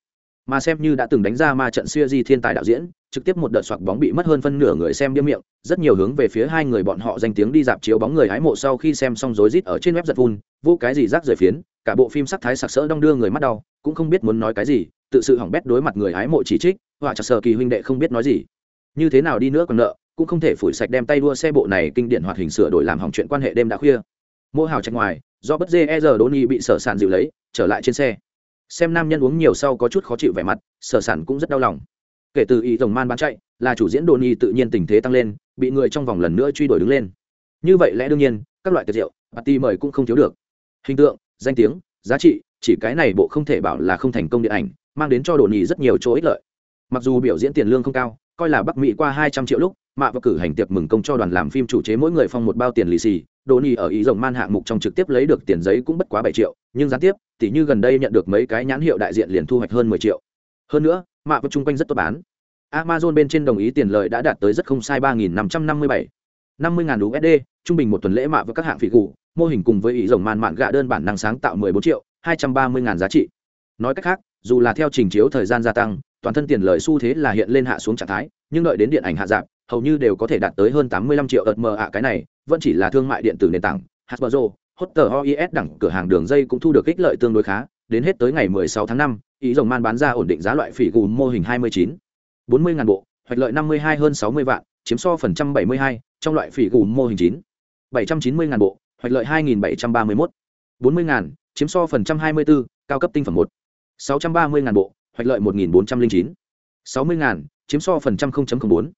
Mà xem như đã từng đánh ra ma trận siêu di thiên tài đạo diễn, trực tiếp một đợt soạc bóng bị mất hơn phân nửa người xem điếm miệng, rất nhiều hướng về phía hai người bọn họ danh tiếng đi dạp chiếu bóng người hái mộ sau khi xem xong rối rít ở trên web giật vun vô cái gì rác rời phiến, cả bộ phim sắc thái sặc sỡ đong đưa người mắt đau, cũng không biết muốn nói cái gì, tự sự hỏng bét đối mặt người hái mộ chỉ trích, họa chặt sờ kỳ huynh đệ không biết nói gì. Như thế nào đi nữa còn nợ, cũng không thể phủi sạch đem tay đua xe bộ này kinh điển hoạt hình sửa đổi làm hỏng chuyện quan hệ đêm đã khuya. Mô hào trạch ngoài, do bất dê e giờ đô ni bị sở sản dịu lấy, trở lại trên xe xem nam nhân uống nhiều sau có chút khó chịu vẻ mặt, sở sản cũng rất đau lòng. Kể từ ý rồng man bán chạy, là chủ diễn đồ nhi tự nhiên tình thế tăng lên, bị người trong vòng lần nữa truy đuổi đứng lên. Như vậy lẽ đương nhiên, các loại tiệc rượu, party mời cũng không thiếu được. Hình tượng, danh tiếng, giá trị, chỉ cái này bộ không thể bảo là không thành công điện ảnh, mang đến cho đồ nhi rất nhiều chỗ ích lợi. Mặc dù biểu diễn tiền lương không cao, coi là bắc mỹ qua hai trăm triệu lúc, mạ và cử hành tiệc mừng công cho đoàn làm phim chủ chế mỗi người phong một bao tiền lì xì đồ nỉ ở ý rồng man hạng mục trong trực tiếp lấy được tiền giấy cũng bất quá bảy triệu, nhưng gián tiếp, tỉ như gần đây nhận được mấy cái nhãn hiệu đại diện liền thu hoạch hơn mười triệu. Hơn nữa, mạ và chung quanh rất tốt bán. Amazon bên trên đồng ý tiền lợi đã đạt tới rất không sai ba nghìn năm trăm năm mươi bảy. năm mươi ngàn usd trung bình một tuần lễ mạ với các hạng phỉ cụ mô hình cùng với ý rồng man mạn gạ đơn bản năng sáng tạo mười bốn triệu, hai trăm ba mươi ngàn giá trị. Nói cách khác, dù là theo trình chiếu thời gian gia tăng, toàn thân tiền lợi xu thế là hiện lên hạ xuống trạng thái, nhưng đợi đến điện ảnh hạ giảm hầu như đều có thể đạt tới hơn tám mươi lăm triệu ợt mờ ạ. Cái này vẫn chỉ là thương mại điện tử nền tảng. Hasbro hot ois đẳng cửa hàng đường dây cũng thu được ích lợi tương đối khá. Đến hết tới ngày 16 tháng 5, ý rồng man bán ra ổn định giá loại phỉ gù mô hình 29, 40 ngàn bộ hoạch lợi 52 hơn 60 vạn chiếm so phần trăm 72, trong loại phỉ gù mô hình 9, 790 ngàn bộ hoạch lợi 2731, 40 ngàn chiếm so phần trăm 24, cao cấp tinh phẩm 1, 630 ngàn bộ hoạch lợi 1409, 60 ngàn chiếm so phần trăm 0.04,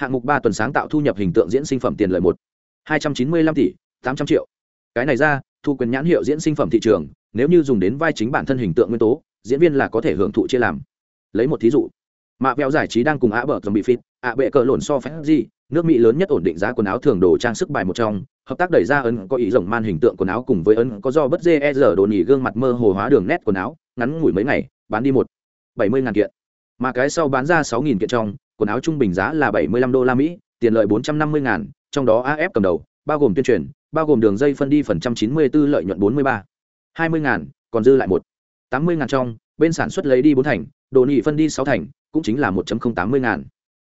hạng mục ba tuần sáng tạo thu nhập hình tượng diễn sinh phẩm tiền lợi một. Hai trăm chín mươi lăm tỷ, tám trăm triệu. Cái này ra, thu quyền nhãn hiệu diễn sinh phẩm thị trường, nếu như dùng đến vai chính bản thân hình tượng nguyên tố, diễn viên là có thể hưởng thụ chia làm. Lấy một thí dụ. Mạ vẹo giải trí đang cùng ạ bờ dòng bị phít ạ bệ cờ lộn so phép gì nước mỹ lớn nhất ổn định giá quần áo thường đồ trang sức bài một trong, hợp tác đẩy ra ấn có ý rộng man hình tượng quần áo cùng với ấn có do bất dê e giờ đồ nhì gương mặt mơ hồ hóa đường nét quần áo, ngắn ngủi mấy ngày, bán đi một bảy mươi ngàn kiện. Mà cái sau bán ra sáu nghìn kiện trong quần áo trung bình giá là bảy mươi lăm đô la mỹ, tiền lợi bốn trăm năm mươi ngàn, trong đó af cầm đầu, bao gồm tuyên truyền, bao gồm đường dây phân đi phần trăm chín mươi 94 lợi nhuận bốn mươi ba. hai mươi ngàn, còn dư lại một. tám mươi ngàn trong, bên sản xuất lấy đi bốn thành, đồ nị phân đi sáu thành, cũng chính là một tám mươi ngàn.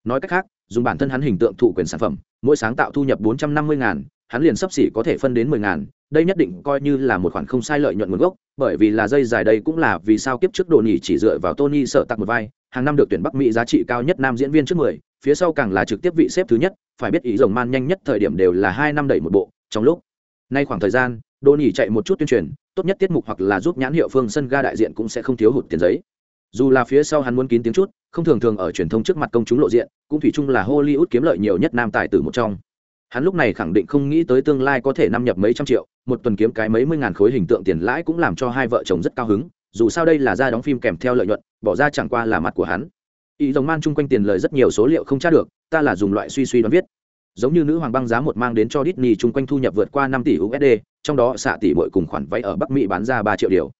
Nói cách khác, dùng bản thân hắn hình tượng thụ quyền sản phẩm, mỗi sáng tạo thu nhập bốn trăm năm mươi ngàn hắn liền sắp xỉ có thể phân đến mười ngàn, đây nhất định coi như là một khoản không sai lợi nhuận nguồn gốc, bởi vì là dây dài đây cũng là vì sao kiếp trước đồ nhỉ chỉ dựa vào tony sợ tặng một vai, hàng năm được tuyển bắc mỹ giá trị cao nhất nam diễn viên trước mười, phía sau càng là trực tiếp vị xếp thứ nhất, phải biết ý rồng man nhanh nhất thời điểm đều là hai năm đẩy một bộ, trong lúc, nay khoảng thời gian, đồ nhỉ chạy một chút tuyên truyền, tốt nhất tiết mục hoặc là giúp nhãn hiệu phương sân ga đại diện cũng sẽ không thiếu hụt tiền giấy. Dù là phía sau hắn muốn kín tiếng chút, không thường thường ở truyền thông trước mặt công chúng lộ diện, cũng thủy chung là hollywood kiếm lợi nhiều nhất nam tài tử một trong hắn lúc này khẳng định không nghĩ tới tương lai có thể năm nhập mấy trăm triệu một tuần kiếm cái mấy mươi ngàn khối hình tượng tiền lãi cũng làm cho hai vợ chồng rất cao hứng dù sao đây là ra đóng phim kèm theo lợi nhuận bỏ ra chẳng qua là mặt của hắn ý dòng man chung quanh tiền lời rất nhiều số liệu không tra được ta là dùng loại suy suy đoán viết giống như nữ hoàng băng giá một mang đến cho Disney chung quanh thu nhập vượt qua năm tỷ USD, trong đó xạ tỷ mỗi cùng khoản vay ở Bắc Mỹ bán ra ba triệu điều.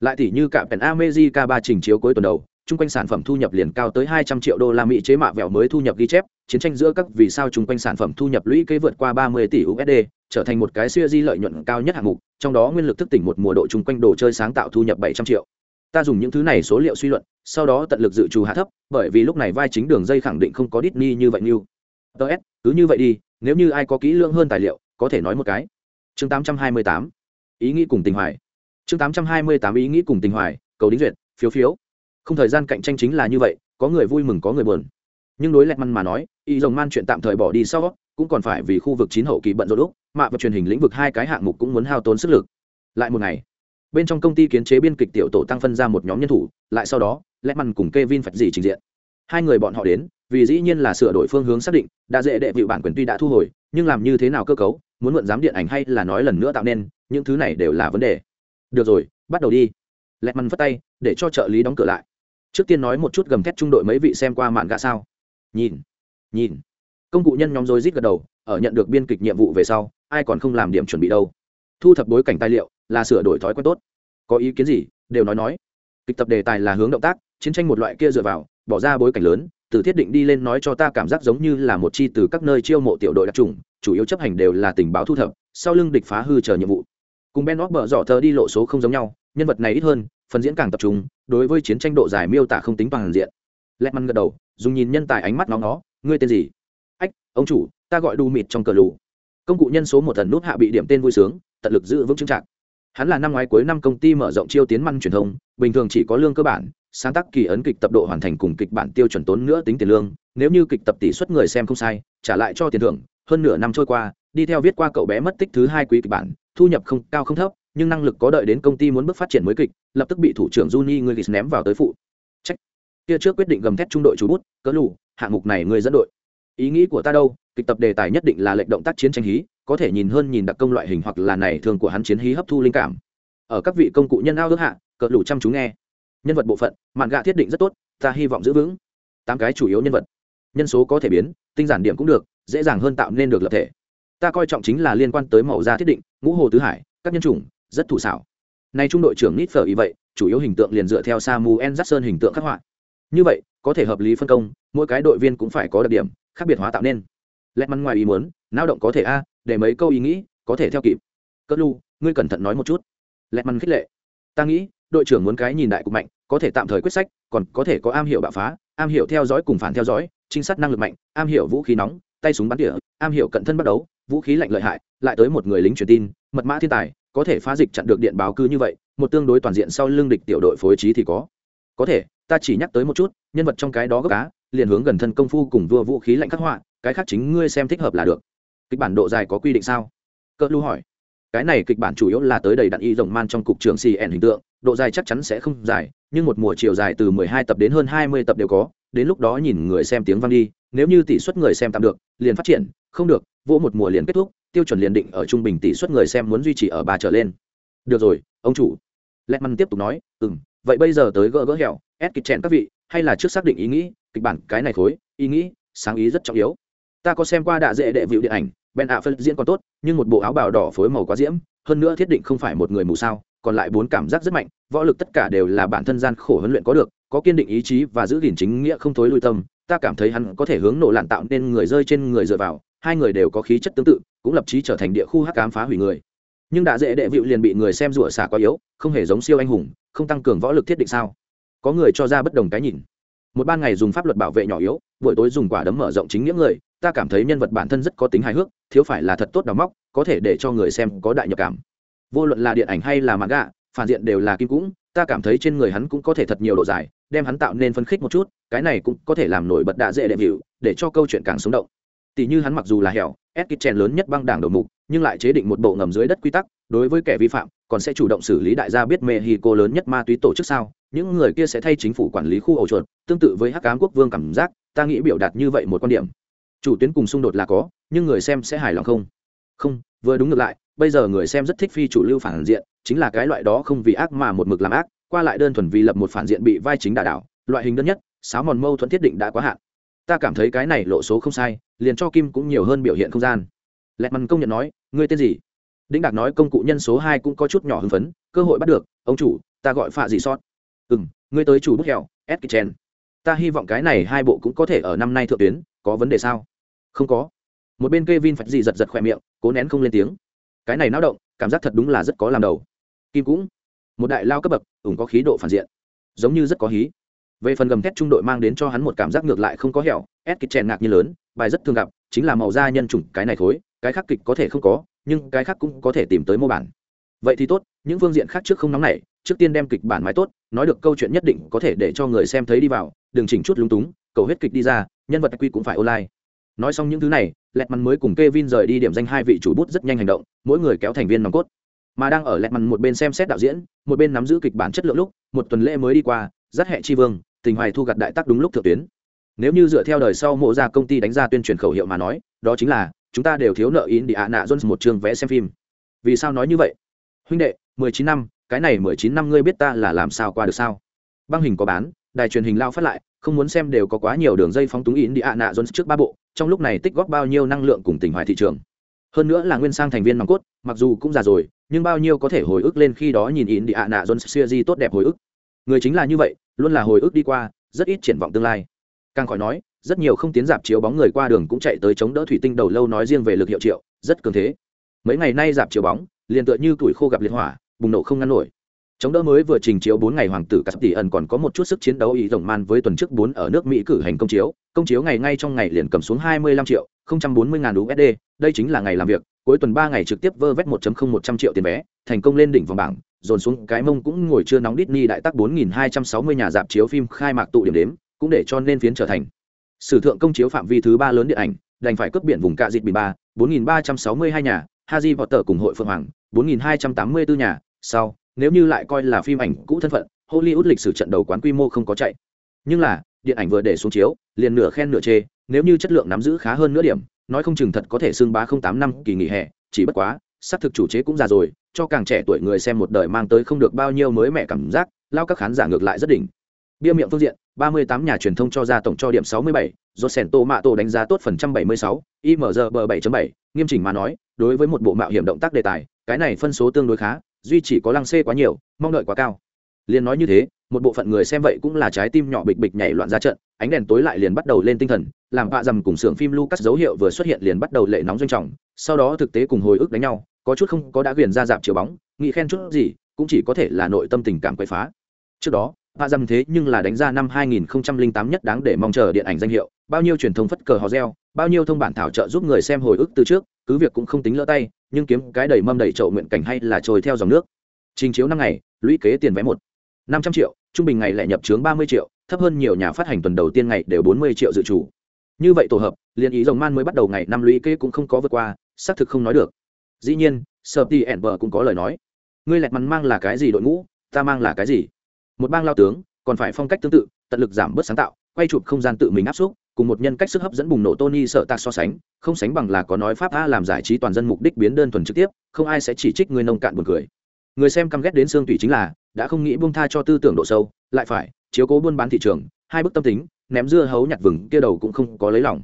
Lại tỷ như cả Pen America ba trình chiếu cuối tuần đầu, chung quanh sản phẩm thu nhập liền cao tới 200 triệu đô la Mỹ chế mạ vẹo mới thu nhập ghi chép, chiến tranh giữa các vì sao chung quanh sản phẩm thu nhập lũy kế vượt qua 30 tỷ USD, trở thành một cái siêu di lợi nhuận cao nhất hạng mục, trong đó nguyên lực thức tỉnh một mùa độ chung quanh đồ chơi sáng tạo thu nhập 700 triệu. Ta dùng những thứ này số liệu suy luận, sau đó tận lực dự trù hạ thấp, bởi vì lúc này vai chính đường dây khẳng định không có Disney như vậy như. DS, cứ như vậy đi, nếu như ai có kỹ lưỡng hơn tài liệu, có thể nói một cái. Chương 828. Ý nghĩ cùng tình hoài. Chương 828 ý nghĩ cùng tình hoài, cầu đính duyệt, phiếu phiếu không thời gian cạnh tranh chính là như vậy, có người vui mừng có người buồn. Nhưng đối lẹt măn mà nói, y dòng man chuyện tạm thời bỏ đi sau, cũng còn phải vì khu vực chín hậu kỳ bận rộn lúc mạ và truyền hình lĩnh vực hai cái hạng mục cũng muốn hao tốn sức lực. Lại một ngày, bên trong công ty kiến chế biên kịch tiểu tổ tăng phân ra một nhóm nhân thủ, lại sau đó, lẹt măn cùng Kevin phải gì trình diện. Hai người bọn họ đến, vì dĩ nhiên là sửa đổi phương hướng xác định, đã dễ đệ vịu bản quyền tuy đã thu hồi, nhưng làm như thế nào cơ cấu, muốn mượn giám điện ảnh hay là nói lần nữa tạo nên, những thứ này đều là vấn đề. Được rồi, bắt đầu đi. Lẹt măn phất tay, để cho trợ lý đóng cửa lại trước tiên nói một chút gầm thét trung đội mấy vị xem qua mạn gạ sao? Nhìn nhìn. Công cụ nhân nhóm rối rít gật đầu, ở nhận được biên kịch nhiệm vụ về sau, ai còn không làm điểm chuẩn bị đâu. Thu thập bối cảnh tài liệu, là sửa đổi thói quen tốt. Có ý kiến gì, đều nói nói. Kịch tập đề tài là hướng động tác, chiến tranh một loại kia dựa vào, bỏ ra bối cảnh lớn, từ thiết định đi lên nói cho ta cảm giác giống như là một chi từ các nơi chiêu mộ tiểu đội đặc trùng, chủ yếu chấp hành đều là tình báo thu thập, sau lưng địch phá hư chờ nhiệm vụ. Cùng ben óc bở dọ thơ đi lộ số không giống nhau nhân vật này ít hơn, phần diễn càng tập trung, đối với chiến tranh độ dài miêu tả không tính bằng diện. Lẹt măn gật đầu, dùng nhìn nhân tài ánh mắt nó nó ngươi tên gì? Ách, ông chủ, ta gọi đu mịt trong cờ lù. Công cụ nhân số một thần nút hạ bị điểm tên vui sướng, tận lực giữ vững chứng trạng. Hắn là năm ngoái cuối năm công ty mở rộng chiêu tiến măn truyền thông, bình thường chỉ có lương cơ bản, sáng tác kỳ ấn kịch tập độ hoàn thành cùng kịch bản tiêu chuẩn tốn nữa tính tiền lương, nếu như kịch tập tỷ suất người xem không sai, trả lại cho tiền thưởng. Hơn nửa năm trôi qua, đi theo viết qua cậu bé mất tích thứ hai quý kịch bản, thu nhập không, cao không thấp nhưng năng lực có đợi đến công ty muốn bước phát triển mới kịch, lập tức bị thủ trưởng Juni người ném vào tới phụ. Trách. Kia trước quyết định gầm thét trung đội chủ bút, cỡ lù, hạng mục này người dẫn đội. Ý nghĩ của ta đâu? Kịch tập đề tài nhất định là lệnh động tác chiến tranh hí, có thể nhìn hơn nhìn đặc công loại hình hoặc là này thường của hắn chiến hí hấp thu linh cảm. Ở các vị công cụ nhân ao ước hạ, cỡ lù chăm chú nghe. Nhân vật bộ phận, mạn gạ thiết định rất tốt, ta hy vọng giữ vững. Tám cái chủ yếu nhân vật. Nhân số có thể biến, tinh giản điểm cũng được, dễ dàng hơn tạo nên được lập thể. Ta coi trọng chính là liên quan tới màu da thiết định, ngũ hồ tứ hải, các nhân chủng rất thủ xảo. Nay trung đội trưởng nít phở ý vậy, chủ yếu hình tượng liền dựa theo samuel jackson hình tượng khắc họa. Như vậy, có thể hợp lý phân công, mỗi cái đội viên cũng phải có đặc điểm, khác biệt hóa tạo nên. Lẹt mắn ngoài ý muốn lao động có thể a, để mấy câu ý nghĩ có thể theo kịp. Cất lu ngươi cẩn thận nói một chút. Lẹt mắn khích lệ. Ta nghĩ, đội trưởng muốn cái nhìn đại cục mạnh, có thể tạm thời quyết sách, còn có thể có am hiểu bạo phá, am hiểu theo dõi cùng phản theo dõi, trinh sát năng lực mạnh, am hiểu vũ khí nóng, tay súng bắn tỉa, am hiểu cận thân bắt đấu, vũ khí lạnh lợi hại, lại tới một người lính truyền tin, mật mã thiên tài có thể phá dịch chặn được điện báo cứ như vậy, một tương đối toàn diện sau lưng địch tiểu đội phối trí thì có. Có thể, ta chỉ nhắc tới một chút, nhân vật trong cái đó gấp cá, liền hướng gần thân công phu cùng vua vũ khí lạnh khắc họa, cái khác chính ngươi xem thích hợp là được. Kịch bản độ dài có quy định sao? Cỡ lưu hỏi. Cái này kịch bản chủ yếu là tới đầy đạn y rộng man trong cục trường cn hình tượng, độ dài chắc chắn sẽ không dài, nhưng một mùa chiều dài từ 12 tập đến hơn 20 tập đều có, đến lúc đó nhìn người xem tiếng vang đi, nếu như tỷ suất người xem tạm được, liền phát triển, không được, vỗ một mùa liền kết thúc tiêu chuẩn liền định ở trung bình tỷ suất người xem muốn duy trì ở ba trở lên. Được rồi, ông chủ. Lẹt măn tiếp tục nói ừ m vậy bây giờ tới gỡ gỡ hẹo, ép kịch chèn các vị, hay là trước xác định ý nghĩ, kịch bản, cái này khối, ý nghĩ, sáng ý rất trọng yếu. Ta có xem qua đạ dễ đệ vịu điện ảnh, ben ạ phân diễn còn tốt, nhưng một bộ áo bào đỏ phối màu quá diễm, hơn nữa thiết định không phải một người mù sao, còn lại bốn cảm giác rất mạnh, võ lực tất cả đều là bản thân gian khổ huấn luyện có được, có kiên định ý chí và giữ gìn chính nghĩa không thối lui tâm, ta cảm thấy hắn có thể hướng nổ lạn tạo nên người rơi trên người dựa vào hai người đều có khí chất tương tự, cũng lập trí trở thành địa khu hắc ám phá hủy người. Nhưng đã dễ đệ vịu liền bị người xem rủa xả quá yếu, không hề giống siêu anh hùng, không tăng cường võ lực thiết định sao? Có người cho ra bất đồng cái nhìn. Một ban ngày dùng pháp luật bảo vệ nhỏ yếu, buổi tối dùng quả đấm mở rộng chính nghĩa người, ta cảm thấy nhân vật bản thân rất có tính hài hước, thiếu phải là thật tốt đóng móc, có thể để cho người xem có đại nhập cảm. Vô luận là điện ảnh hay là manga, phản diện đều là kim cũng, ta cảm thấy trên người hắn cũng có thể thật nhiều độ dài, đem hắn tạo nên phân khích một chút, cái này cũng có thể làm nổi bật đạ dễ đệ vịu, để cho câu chuyện càng sống động tỷ như hắn mặc dù là hẻo ép kích chèn lớn nhất băng đảng đầu mục, nhưng lại chế định một bộ ngầm dưới đất quy tắc, đối với kẻ vi phạm, còn sẽ chủ động xử lý đại gia biết mexico lớn nhất ma túy tổ chức sao? Những người kia sẽ thay chính phủ quản lý khu ổ chuột, tương tự với hắc cám quốc vương cảm giác, ta nghĩ biểu đạt như vậy một quan điểm. Chủ tuyến cùng xung đột là có, nhưng người xem sẽ hài lòng không? Không, vừa đúng ngược lại, bây giờ người xem rất thích phi chủ lưu phản diện, chính là cái loại đó không vì ác mà một mực làm ác, qua lại đơn thuần vì lập một phản diện bị vai chính đà đảo. Loại hình đơn nhất, sáo mòn mâu thuẫn thiết định đã quá hạn ta cảm thấy cái này lộ số không sai, liền cho kim cũng nhiều hơn biểu hiện không gian. Lẹt mằn công nhận nói, ngươi tên gì? Đĩnh đạc nói công cụ nhân số hai cũng có chút nhỏ hưng phấn, cơ hội bắt được, ông chủ, ta gọi phạ gì sót. Ừ m ngươi tới chủ bức hẹo, ed kitchen ta hy vọng cái này hai bộ cũng có thể ở năm nay thượng tuyến, có vấn đề sao? Không có. Một bên k e vin phải dị giật giật khỏe miệng, cố nén không lên tiếng. Cái này náo động, cảm giác thật đúng là rất có làm đầu. Kim cũng, một đại lao cấp bậc, ủng có khí độ phản diện. Giống như rất có hí về phần gầm thét trung đội mang đến cho hắn một cảm giác ngược lại không có hẻo ép kịch chèn ngạc như lớn, bài rất thường gặp, chính là màu da nhân chủng, cái này thối, cái khác kịch có thể không có, nhưng cái khác cũng có thể tìm tới mô bản. Vậy thì tốt, những phương diện khác trước không nóng này trước tiên đem kịch bản mái tốt, nói được câu chuyện nhất định có thể để cho người xem thấy đi vào, đừng chỉnh chút lúng túng, cầu huyết kịch đi ra, nhân vật quy cũng phải online. Nói xong những thứ này lẹt mắn mới cùng k e vin rời đi điểm danh hai vị chủ bút rất nhanh hành động, mỗi người kéo thành viên nòng cốt. Mà đang ở lẹt mắn một bên xem xét đạo diễn, một bên nắm giữ kịch bản chất lượng lúc, một tuần lễ mới đi qua rất hệ chi vương, tình hoài thu gặt đại tác đúng lúc thượng tuyến. Nếu như dựa theo đời sau mộ ra công ty đánh ra tuyên truyền khẩu hiệu mà nói, đó chính là, chúng ta đều thiếu nợ in đi ạ nạ jones một chương vẽ xem phim. Vì sao nói như vậy? Huynh đệ, mười chín năm, cái này mười chín năm ngươi biết ta là làm sao qua được sao? Băng hình có bán, đài truyền hình lao phát lại, không muốn xem đều có quá nhiều đường dây phóng túng in đi ạ nạ jones trước ba bộ, trong lúc này tích góp bao nhiêu năng lượng cùng tình hoài thị trường. Hơn nữa là nguyên sang thành viên nòng cốt, mặc dù cũng già rồi, nhưng bao nhiêu có thể hồi ức lên khi đó nhìn in đi ạ nạ jones siêu di tốt đẹp hồi ức người chính là như vậy, luôn là hồi ức đi qua, rất ít triển vọng tương lai. Càng khỏi nói, rất nhiều không tiến dạp chiếu bóng người qua đường cũng chạy tới chống đỡ thủy tinh đầu lâu nói riêng về lực hiệu triệu, rất cường thế. Mấy ngày nay dạp chiếu bóng, liền tựa như tuổi khô gặp liệt hỏa, bùng nổ không ngăn nổi. Chống đỡ mới vừa trình chiếu bốn ngày hoàng tử cắt tỷ ẩn còn có một chút sức chiến đấu ý rồng man với tuần trước bốn ở nước mỹ cử hành công chiếu công chiếu ngày ngay trong ngày liền cầm xuống hai mươi lăm triệu không trăm bốn mươi ngàn usd đây chính là ngày làm việc cuối tuần ba ngày trực tiếp vơ vét một một trăm triệu tiền vé thành công lên đỉnh vòng bảng dồn xuống cái mông cũng ngồi chưa nóng Disney đại tác 4260 nhà dạp chiếu phim khai mạc tụ điểm đếm, cũng để cho nên phiến trở thành sử thượng công chiếu phạm vi thứ ba lớn điện ảnh, đành phải cướp biển vùng cạ dịch bị ba, 4362 nhà, Haji Potter cùng hội Phượng Hoàng, 4284 nhà, sau, nếu như lại coi là phim ảnh cũ thân phận, Hollywood lịch sử trận đầu quán quy mô không có chạy. Nhưng là, điện ảnh vừa để xuống chiếu, liền nửa khen nửa chê, nếu như chất lượng nắm giữ khá hơn nửa điểm, nói không chừng thật có thể xưng bá 08 năm kỳ nghỉ hè, chỉ bất quá, xác thực chủ chế cũng già rồi, cho càng trẻ tuổi người xem một đời mang tới không được bao nhiêu mới mẻ cảm giác lao các khán giả ngược lại rất đỉnh. Bia miệng phương diện 38 nhà truyền thông cho ra tổng cho điểm 67, do sèn tô mạ tô đánh giá tốt phần trăm 76, img bờ 7.7, nghiêm chỉnh mà nói đối với một bộ mạo hiểm động tác đề tài cái này phân số tương đối khá duy chỉ có lăng xê quá nhiều mong đợi quá cao. Liền nói như thế một bộ phận người xem vậy cũng là trái tim nhỏ bịch bịch nhảy loạn ra trận, ánh đèn tối lại liền bắt đầu lên tinh thần, làm vạ dầm cùng xưởng phim lucas dấu hiệu vừa xuất hiện liền bắt đầu lệ nóng doanh trọng, sau đó thực tế cùng hồi ức đánh nhau, có chút không có đã quyền ra dạp chiều bóng, nghĩ khen chút gì, cũng chỉ có thể là nội tâm tình cảm quậy phá. Trước đó, vạ dầm thế nhưng là đánh ra năm 2008 nhất đáng để mong chờ điện ảnh danh hiệu, bao nhiêu truyền thông phất cờ hò reo, bao nhiêu thông bản thảo trợ giúp người xem hồi ức từ trước, cứ việc cũng không tính lỡ tay, nhưng kiếm cái đầy mâm đầy chậu nguyện cảnh hay là trôi theo dòng nước. Trình chiếu năm ngày, lũy kế tiền vé một năm trăm triệu, trung bình ngày lại nhập chướng ba mươi triệu, thấp hơn nhiều nhà phát hành tuần đầu tiên ngày đều bốn mươi triệu dự trù. Như vậy tổ hợp liên ý dòng man mới bắt đầu ngày năm lũy kế cũng không có vượt qua, xác thực không nói được. Dĩ nhiên sợ ti ẻn cũng có lời nói. Ngươi lẹt mắn mang là cái gì đội ngũ, ta mang là cái gì? Một bang lao tướng, còn phải phong cách tương tự, tận lực giảm bớt sáng tạo, quay chụp không gian tự mình áp xúc cùng một nhân cách sức hấp dẫn bùng nổ tony sợ ta so sánh, không sánh bằng là có nói pháp a làm giải trí toàn dân mục đích biến đơn thuần trực tiếp, không ai sẽ chỉ trích người nông cạn buồn cười. Người xem căm ghét đến xương tủy chính là đã không nghĩ buông tha cho tư tưởng độ sâu, lại phải chiếu cố buôn bán thị trường, hai bức tâm tính, ném dưa hấu nhặt vừng, kia đầu cũng không có lấy lòng.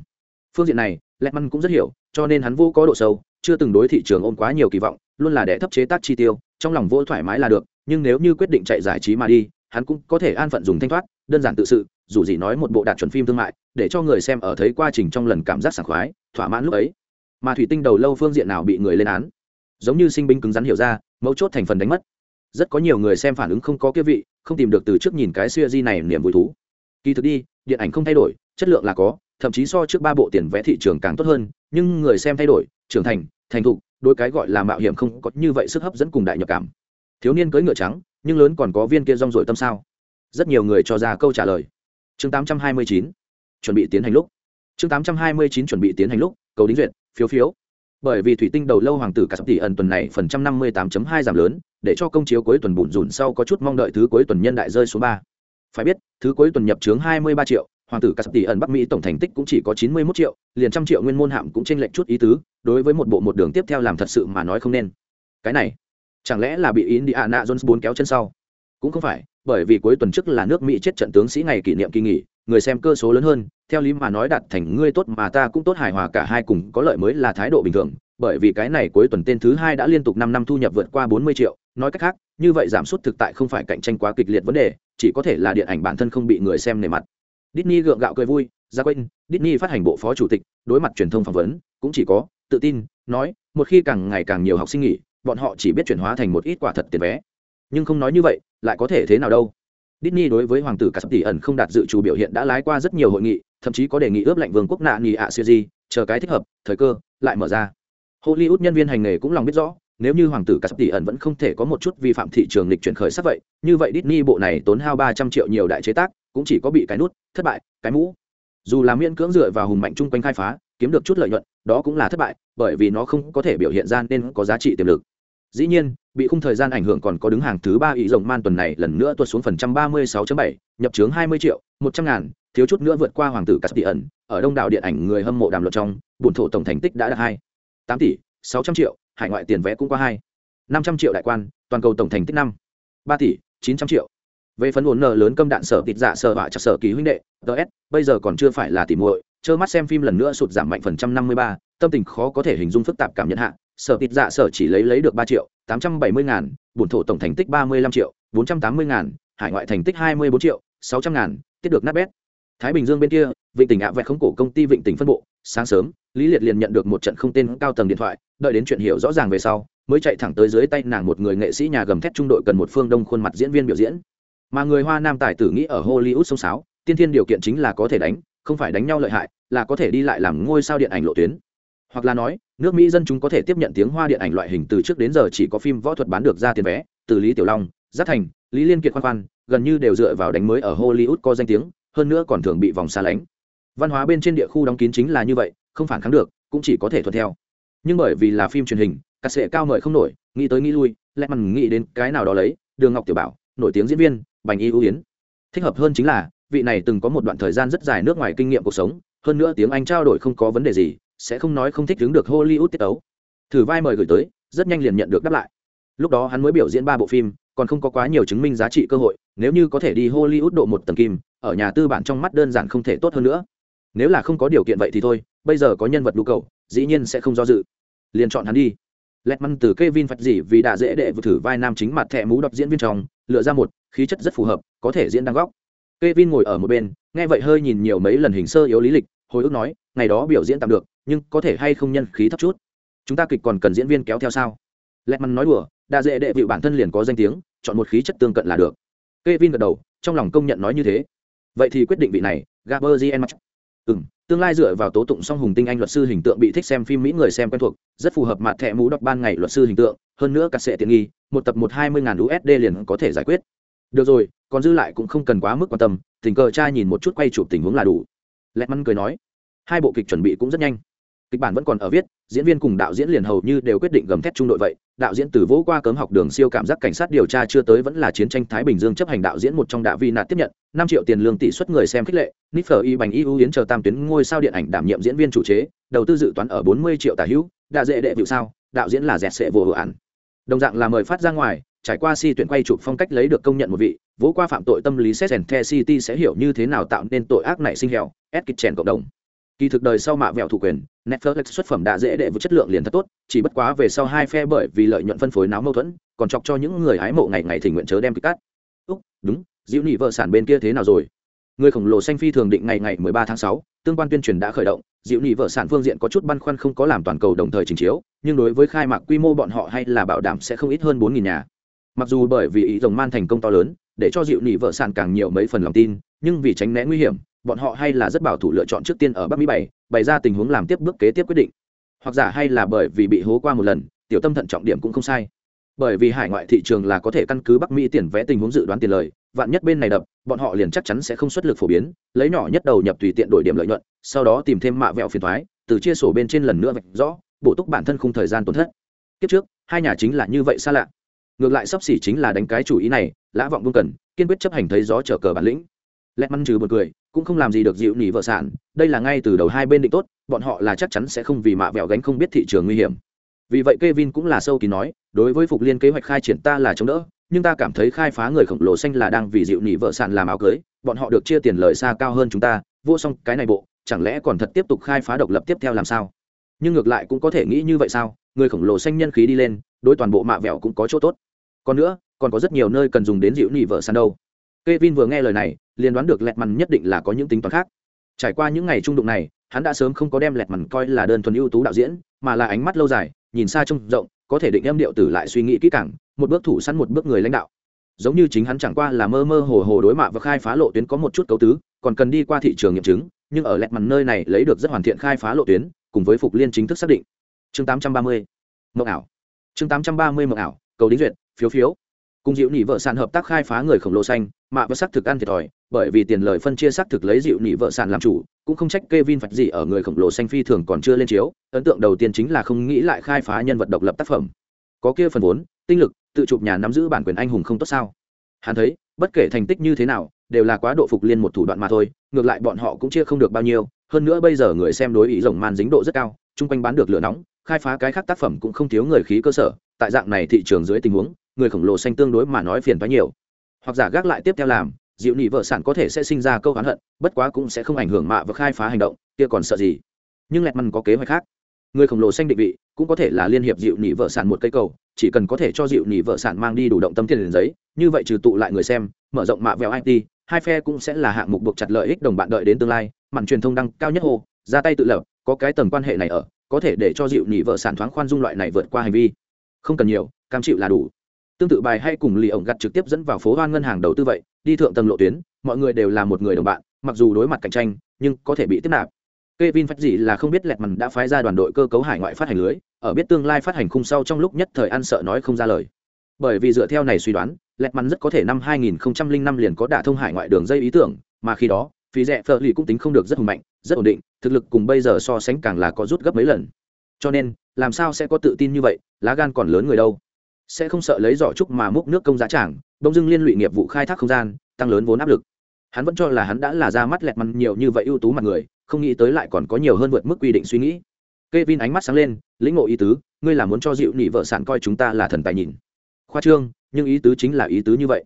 Phương diện này lẹt cũng rất hiểu, cho nên hắn vô có độ sâu, chưa từng đối thị trường ôm quá nhiều kỳ vọng, luôn là để thấp chế tác chi tiêu, trong lòng vô thoải mái là được, nhưng nếu như quyết định chạy giải trí mà đi, hắn cũng có thể an phận dùng thanh thoát, đơn giản tự sự, dù gì nói một bộ đạt chuẩn phim thương mại, để cho người xem ở thấy quá trình trong lần cảm giác sảng khoái, thỏa mãn lúc ấy. Mà thủy tinh đầu lâu phương diện nào bị người lên án? Giống như sinh binh cứng rắn hiểu ra, mấu chốt thành phần đánh mất rất có nhiều người xem phản ứng không có kia vị không tìm được từ trước nhìn cái xuya di này niềm vui thú. Kỳ thực đi điện ảnh không thay đổi chất lượng là có thậm chí so trước ba bộ tiền vẽ thị trường càng tốt hơn nhưng người xem thay đổi trưởng thành thành thục đôi cái gọi là mạo hiểm không có như vậy sức hấp dẫn cùng đại nhập cảm. Thiếu niên cưỡi ngựa trắng nhưng lớn còn có viên kia rong rổi tâm sao? Rất nhiều người cho ra câu trả lời. Chương 829, chuẩn bị tiến hành lúc. Chương 829 chuẩn bị tiến hành lúc cầu đính duyệt phiếu phiếu. Bởi vì thủy tinh đầu lâu hoàng tử cả sắp tỷ ẩn tuần này phần trăm năm mươi tám hai giảm lớn để cho công chiếu cuối tuần bùn rùn sau có chút mong đợi thứ cuối tuần nhân đại rơi số ba. Phải biết, thứ cuối tuần nhập chướng hai mươi ba triệu, hoàng tử cả sắp tỷ ẩn bắc mỹ tổng thành tích cũng chỉ có chín mươi 91 triệu, liền trăm triệu nguyên môn hạm cũng chênh lệch chút ý tứ, đối với một bộ một đường tiếp theo làm thật sự mà nói không nên. Cái này, chẳng lẽ là bị indiana jones bốn kéo chân sau? Cũng không phải, bởi vì cuối tuần trước là nước mỹ chết trận tướng sĩ ngày kỷ niệm kỳ nghỉ, người xem cơ số lớn hơn, theo lý mà nói đạt thành ngươi tốt mà ta cũng tốt hài hòa cả hai cùng có lợi mới là thái độ bình thường bởi vì cái này cuối tuần tên thứ hai đã liên tục năm năm thu nhập vượt qua bốn mươi triệu. Nói cách khác như vậy giảm sút thực tại không phải cạnh tranh quá kịch liệt vấn đề chỉ có thể là điện ảnh bản thân không bị người xem nề mặt. Disney gượng gạo cười vui ra quên Disney phát hành bộ phó chủ tịch đối mặt truyền thông phỏng vấn cũng chỉ có tự tin nói một khi càng ngày càng nhiều học sinh nghỉ bọn họ chỉ biết chuyển hóa thành một ít quả thật tiền vé. Nhưng không nói như vậy lại có thể thế nào đâu. Disney đối với hoàng tử cả sắp tỷ ẩn không đạt dự trù biểu hiện đã lái qua rất nhiều hội nghị, thậm chí có đề nghị ướp lạnh vương quốc nạ nhì ạ siêu gì, chờ cái thích hợp, thời cơ lại mở ra. Hollywood nhân viên hành nghề cũng lòng biết rõ, nếu như hoàng tử cát sắp tỷ ẩn vẫn không thể có một chút vi phạm thị trường lịch chuyển khởi sắc vậy, như vậy Disney bộ này tốn hao 300 triệu nhiều đại chế tác, cũng chỉ có bị cái nút, thất bại, cái mũ. Dù là miễn cưỡng dựa vào hùng mạnh trung quanh khai phá, kiếm được chút lợi nhuận, đó cũng là thất bại, bởi vì nó không có thể biểu hiện ra nên có giá trị tiềm lực. Dĩ nhiên bị khung thời gian ảnh hưởng còn có đứng hàng thứ ba ý rồng man tuần này lần nữa tuột xuống phần trăm ba mươi sáu bảy nhập trướng hai mươi triệu một trăm ngàn thiếu chút nữa vượt qua hoàng tử cát tỷ ẩn. Ở đông đảo điện ảnh người hâm mộ đàm luận trong buồn thổ tổng thành tích đã đạt hai tám tỷ, sáu trăm triệu, hải ngoại tiền vé cũng qua hai, năm trăm triệu đại quan, toàn cầu tổng thành tích năm, ba tỷ, chín trăm triệu. Về phần ổn nợ lớn câm đạn sở tịt dạ sở họa chặt sở ký huynh đệ ts bây giờ còn chưa phải là tỉ muội, trơ mắt xem phim lần nữa sụt giảm mạnh phần trăm năm mươi ba, tâm tình khó có thể hình dung phức tạp cảm nhận hạ, sở tịt dạ sở chỉ lấy lấy được ba triệu, tám trăm bảy mươi ngàn, bổn thổ tổng thành tích ba mươi lăm triệu, bốn trăm tám mươi ngàn, hải ngoại thành tích hai mươi bốn triệu, sáu trăm ngàn, tiết được nát bét thái bình dương bên kia, vịnh tỉnh ạ vẹt không cổ công ty vịnh tỉnh phân bộ, sáng sớm, lý liệt liền nhận được một trận không tên cao tầng điện thoại, đợi đến chuyện hiểu rõ ràng về sau, mới chạy thẳng tới dưới tay nàng một người nghệ sĩ nhà gầm thét trung đội cần một phương đông khuôn mặt diễn viên biểu diễn. Mà người hoa nam tài tử nghĩ ở hollywood sông sáo, tiên thiên điều kiện chính là có thể đánh, không phải đánh nhau lợi hại, là có thể đi lại làm ngôi sao điện ảnh lộ tuyến. Hoặc là nói, nước mỹ dân chúng có thể tiếp nhận tiếng hoa điện ảnh loại hình từ trước đến giờ chỉ có phim võ thuật bán được ra tiền vé, từ lý tiểu long giác thành, lý liên kiệt khoan khoan, gần như đều dựa vào đánh mới ở hollywood có danh tiếng hơn nữa còn thường bị vòng xa lánh. Văn hóa bên trên địa khu đóng kín chính là như vậy, không phản kháng được, cũng chỉ có thể thuận theo. Nhưng bởi vì là phim truyền hình cắt sệ cao mời không nổi, nghĩ tới nghĩ lui lẽ mằn nghĩ đến cái nào đó lấy, đường ngọc tiểu bảo, nổi tiếng diễn viên, bành y ưu yến. Thích hợp hơn chính là, vị này từng có một đoạn thời gian rất dài nước ngoài kinh nghiệm cuộc sống, hơn nữa tiếng anh trao đổi không có vấn đề gì, sẽ không nói không thích đứng được hollywood tiết tấu. Thử vai mời gửi tới, rất nhanh liền nhận được đáp lại. Lúc đó hắn mới biểu diễn ba bộ phim, còn không có quá nhiều chứng minh giá trị cơ hội, nếu như có thể đi hollywood độ một tầng kim ở nhà tư bản trong mắt đơn giản không thể tốt hơn nữa. Nếu là không có điều kiện vậy thì thôi, bây giờ có nhân vật nhu cầu, dĩ nhiên sẽ không do dự. Liền chọn hắn đi. Lẹt măn từ Kevin phật gì vì đã dễ đệ vừa thử vai nam chính mặt thẻ mũ đọc diễn viên trong, lựa ra một, khí chất rất phù hợp, có thể diễn đang góc. Kevin ngồi ở một bên, nghe vậy hơi nhìn nhiều mấy lần hình sơ yếu lý lịch, hồi ức nói, ngày đó biểu diễn tạm được, nhưng có thể hay không nhân khí thấp chút? Chúng ta kịch còn cần diễn viên kéo theo sao? Lẹt măn nói đùa, đã dễ đệ vịu bản thân liền có danh tiếng, chọn một khí chất tương cận là được. K e vin gật đầu, trong lòng công nhận nói như thế vậy thì quyết định vị này gaber gn ừ m tương lai dựa vào tố tụng song hùng tinh anh luật sư hình tượng bị thích xem phim mỹ người xem quen thuộc, rất phù hợp mặt thẻ mũ đọc ban ngày luật sư hình tượng, hơn nữa cắt sệ tiện nghi, một tập một hai mươi ngàn usd liền có thể giải quyết. Được rồi, còn dư lại cũng không cần quá mức quan tâm, tình cờ cha nhìn một chút quay chụp tình huống là đủ. Lẹt mắn cười nói, hai bộ kịch chuẩn bị cũng rất nhanh kịch bản vẫn còn ở viết, diễn viên cùng đạo diễn liền hầu như đều quyết định gầm thét trung đội vậy. Đạo diễn từ vỗ qua cấm học đường siêu cảm giác cảnh sát điều tra chưa tới vẫn là chiến tranh thái bình dương chấp hành đạo diễn một trong đạo vi nạt tiếp nhận, năm triệu tiền lương tỷ suất người xem khích lệ niffer y bành y ưu yến chờ tam tuyến ngôi sao điện ảnh đảm nhiệm diễn viên chủ chế, đầu tư dự toán ở bốn mươi triệu tả hữu đa dễ đệ vụ sao, đạo diễn là dẹt sệ vô hữu ản. Đồng dạng là mời phát ra ngoài, trải qua si tuyển quay chụp phong cách lấy được công nhận một vị vỗ qua phạm tội tâm lý xét rèn the city sẽ hiểu như thế nào tạo nên tội ác này sinh hẹo ép kịch chèn cộng đồng kỳ thực đời sau mạ vẹo thủ quyền netflix xuất phẩm đã dễ đệ với chất lượng liền thật tốt chỉ bất quá về sau hai phe bởi vì lợi nhuận phân phối náo mâu thuẫn còn chọc cho những người hái mộ ngày ngày thỉnh nguyện chớ đem kịch cắt. Úc đúng diệu nị vợ sản bên kia thế nào rồi? Người khổng lồ xanh phi thường định ngày ngày 13 tháng 6, tương quan tuyên truyền đã khởi động diệu nị vợ sản phương diện có chút băn khoăn không có làm toàn cầu đồng thời trình chiếu nhưng đối với khai mạc quy mô bọn họ hay là bảo đảm sẽ không ít hơn 4.000 nhà. Mặc dù bởi vì ý rồng man thành công to lớn để cho diệu nị vợ sản càng nhiều mấy phần lòng tin nhưng vì tránh né nguy hiểm bọn họ hay là rất bảo thủ lựa chọn trước tiên ở bắc mỹ bảy bày ra tình huống làm tiếp bước kế tiếp quyết định. Hoặc giả hay là bởi vì bị hố qua một lần, tiểu tâm thận trọng điểm cũng không sai. Bởi vì hải ngoại thị trường là có thể căn cứ bắc mỹ tiền vẽ tình huống dự đoán tiền lời, vạn nhất bên này đập, bọn họ liền chắc chắn sẽ không xuất lực phổ biến, lấy nhỏ nhất đầu nhập tùy tiện đổi điểm lợi nhuận, sau đó tìm thêm mạ vẹo phiền thoái, từ chia sổ bên trên lần nữa vạch rõ, bổ túc bản thân không thời gian tổn thất. Kiếp trước, hai nhà chính là như vậy xa lạ. Ngược lại sắp xỉ chính là đánh cái chủ ý này, lã vọng vương cần, kiên quyết chấp hành thấy gió trở cờ bản lĩnh. Lẹt măn trừ một cười cũng không làm gì được dịu nỉ vợ sản, đây là ngay từ đầu hai bên định tốt, bọn họ là chắc chắn sẽ không vì mạ vẹo gánh không biết thị trường nguy hiểm. Vì vậy Kevin cũng là sâu kín nói, đối với phục liên kế hoạch khai triển ta là chống đỡ, nhưng ta cảm thấy khai phá người khổng lồ xanh là đang vì dịu nỉ vợ sản làm áo cưới, bọn họ được chia tiền lời xa cao hơn chúng ta vô xong cái này bộ, chẳng lẽ còn thật tiếp tục khai phá độc lập tiếp theo làm sao? Nhưng ngược lại cũng có thể nghĩ như vậy sao? Người khổng lồ xanh nhân khí đi lên, đối toàn bộ mạ vẹo cũng có chỗ tốt. Còn nữa, còn có rất nhiều nơi cần dùng đến dịu nỉ vợ sản đâu. Kevin vừa nghe lời này, liền đoán được lẹt mằn nhất định là có những tính toán khác. Trải qua những ngày trung đụng này, hắn đã sớm không có đem lẹt mằn coi là đơn thuần ưu tú đạo diễn, mà là ánh mắt lâu dài, nhìn xa trông rộng, có thể định em điệu tử lại suy nghĩ kỹ càng, một bước thủ sẵn một bước người lãnh đạo. Giống như chính hắn chẳng qua là mơ mơ hồ hồ đối mạ và khai phá lộ tuyến có một chút cấu tứ, còn cần đi qua thị trường nghiệm chứng, nhưng ở lẹt mằn nơi này lấy được rất hoàn thiện khai phá lộ tuyến, cùng với phục liên chính thức xác định. Chương 830. Mộng ảo. Chương 830 mộng ảo, cầu đính duyệt, phiếu phiếu cùng dịu nỉ vợ sản hợp tác khai phá người khổng lồ xanh mạ và xác thực ăn thiệt thòi, bởi vì tiền lời phân chia xác thực lấy dịu nỉ vợ sản làm chủ, cũng không trách Kevin phạch gì ở người khổng lồ xanh phi thường còn chưa lên chiếu, ấn tượng đầu tiên chính là không nghĩ lại khai phá nhân vật độc lập tác phẩm. Có kia phần vốn, tinh lực, tự chụp nhà nắm giữ bản quyền anh hùng không tốt sao? Hắn thấy, bất kể thành tích như thế nào, đều là quá độ phục liên một thủ đoạn mà thôi, ngược lại bọn họ cũng chia không được bao nhiêu, hơn nữa bây giờ người xem đối ý rồng man dính độ rất cao, chung quanh bán được lửa nóng, khai phá cái khác tác phẩm cũng không thiếu người khí cơ sở, tại dạng này thị trường dưới tình huống người khổng lồ xanh tương đối mà nói phiền toái nhiều. Hoặc giả gác lại tiếp theo làm, dịu nị vợ sản có thể sẽ sinh ra câu hắn hận, bất quá cũng sẽ không ảnh hưởng mạ và khai phá hành động, kia còn sợ gì? Nhưng lẹt măn có kế hoạch khác. Người khổng lồ xanh định vị, cũng có thể là liên hiệp dịu nị vợ sản một cây cầu, chỉ cần có thể cho dịu nị vợ sản mang đi đủ động tâm tiền liền giấy, như vậy trừ tụ lại người xem, mở rộng mạ vẹo it hai phe cũng sẽ là hạng mục buộc chặt lợi ích đồng bạn đợi đến tương lai mặn truyền thông đăng cao nhất hồ ra tay tự lập, có cái tầng quan hệ này ở, có thể để cho dịu nị vợ sản thoáng khoan dung loại này vượt qua hành vi. Không cần nhiều, cam chịu là đủ tương tự bài hay cùng lì ổng gặt trực tiếp dẫn vào phố hoan ngân hàng đầu tư vậy đi thượng tầng lộ tuyến mọi người đều là một người đồng bạn mặc dù đối mặt cạnh tranh nhưng có thể bị tiếp nạp Kevin phát gì là không biết lẹt mằn đã phái ra đoàn đội cơ cấu hải ngoại phát hành lưới, ở biết tương lai phát hành khung sau trong lúc nhất thời ăn sợ nói không ra lời. Bởi vì dựa theo này suy đoán, lẹt mằn rất có thể năm 2005 liền có đả thông hải ngoại đường dây ý tưởng, mà khi đó, phí rẻ phở lì cũng tính không được rất hùng mạnh, rất ổn định, thực lực cùng bây giờ so sánh càng là có rút gấp mấy lần. Cho nên, làm sao sẽ có tự tin như vậy, lá gan còn lớn người đâu sẽ không sợ lấy giỏ trúc mà múc nước công giá trảng đông dưng liên lụy nghiệp vụ khai thác không gian, tăng lớn vốn áp lực. Hắn vẫn cho là hắn đã là ra mắt lẹt mặt nhiều như vậy ưu tú mặt người, không nghĩ tới lại còn có nhiều hơn vượt mức quy định suy nghĩ. Kevin ánh mắt sáng lên, lĩnh ngộ ý tứ, ngươi là muốn cho dịu nị vợ sản coi chúng ta là thần tài nhìn. Khoa trương, nhưng ý tứ chính là ý tứ như vậy.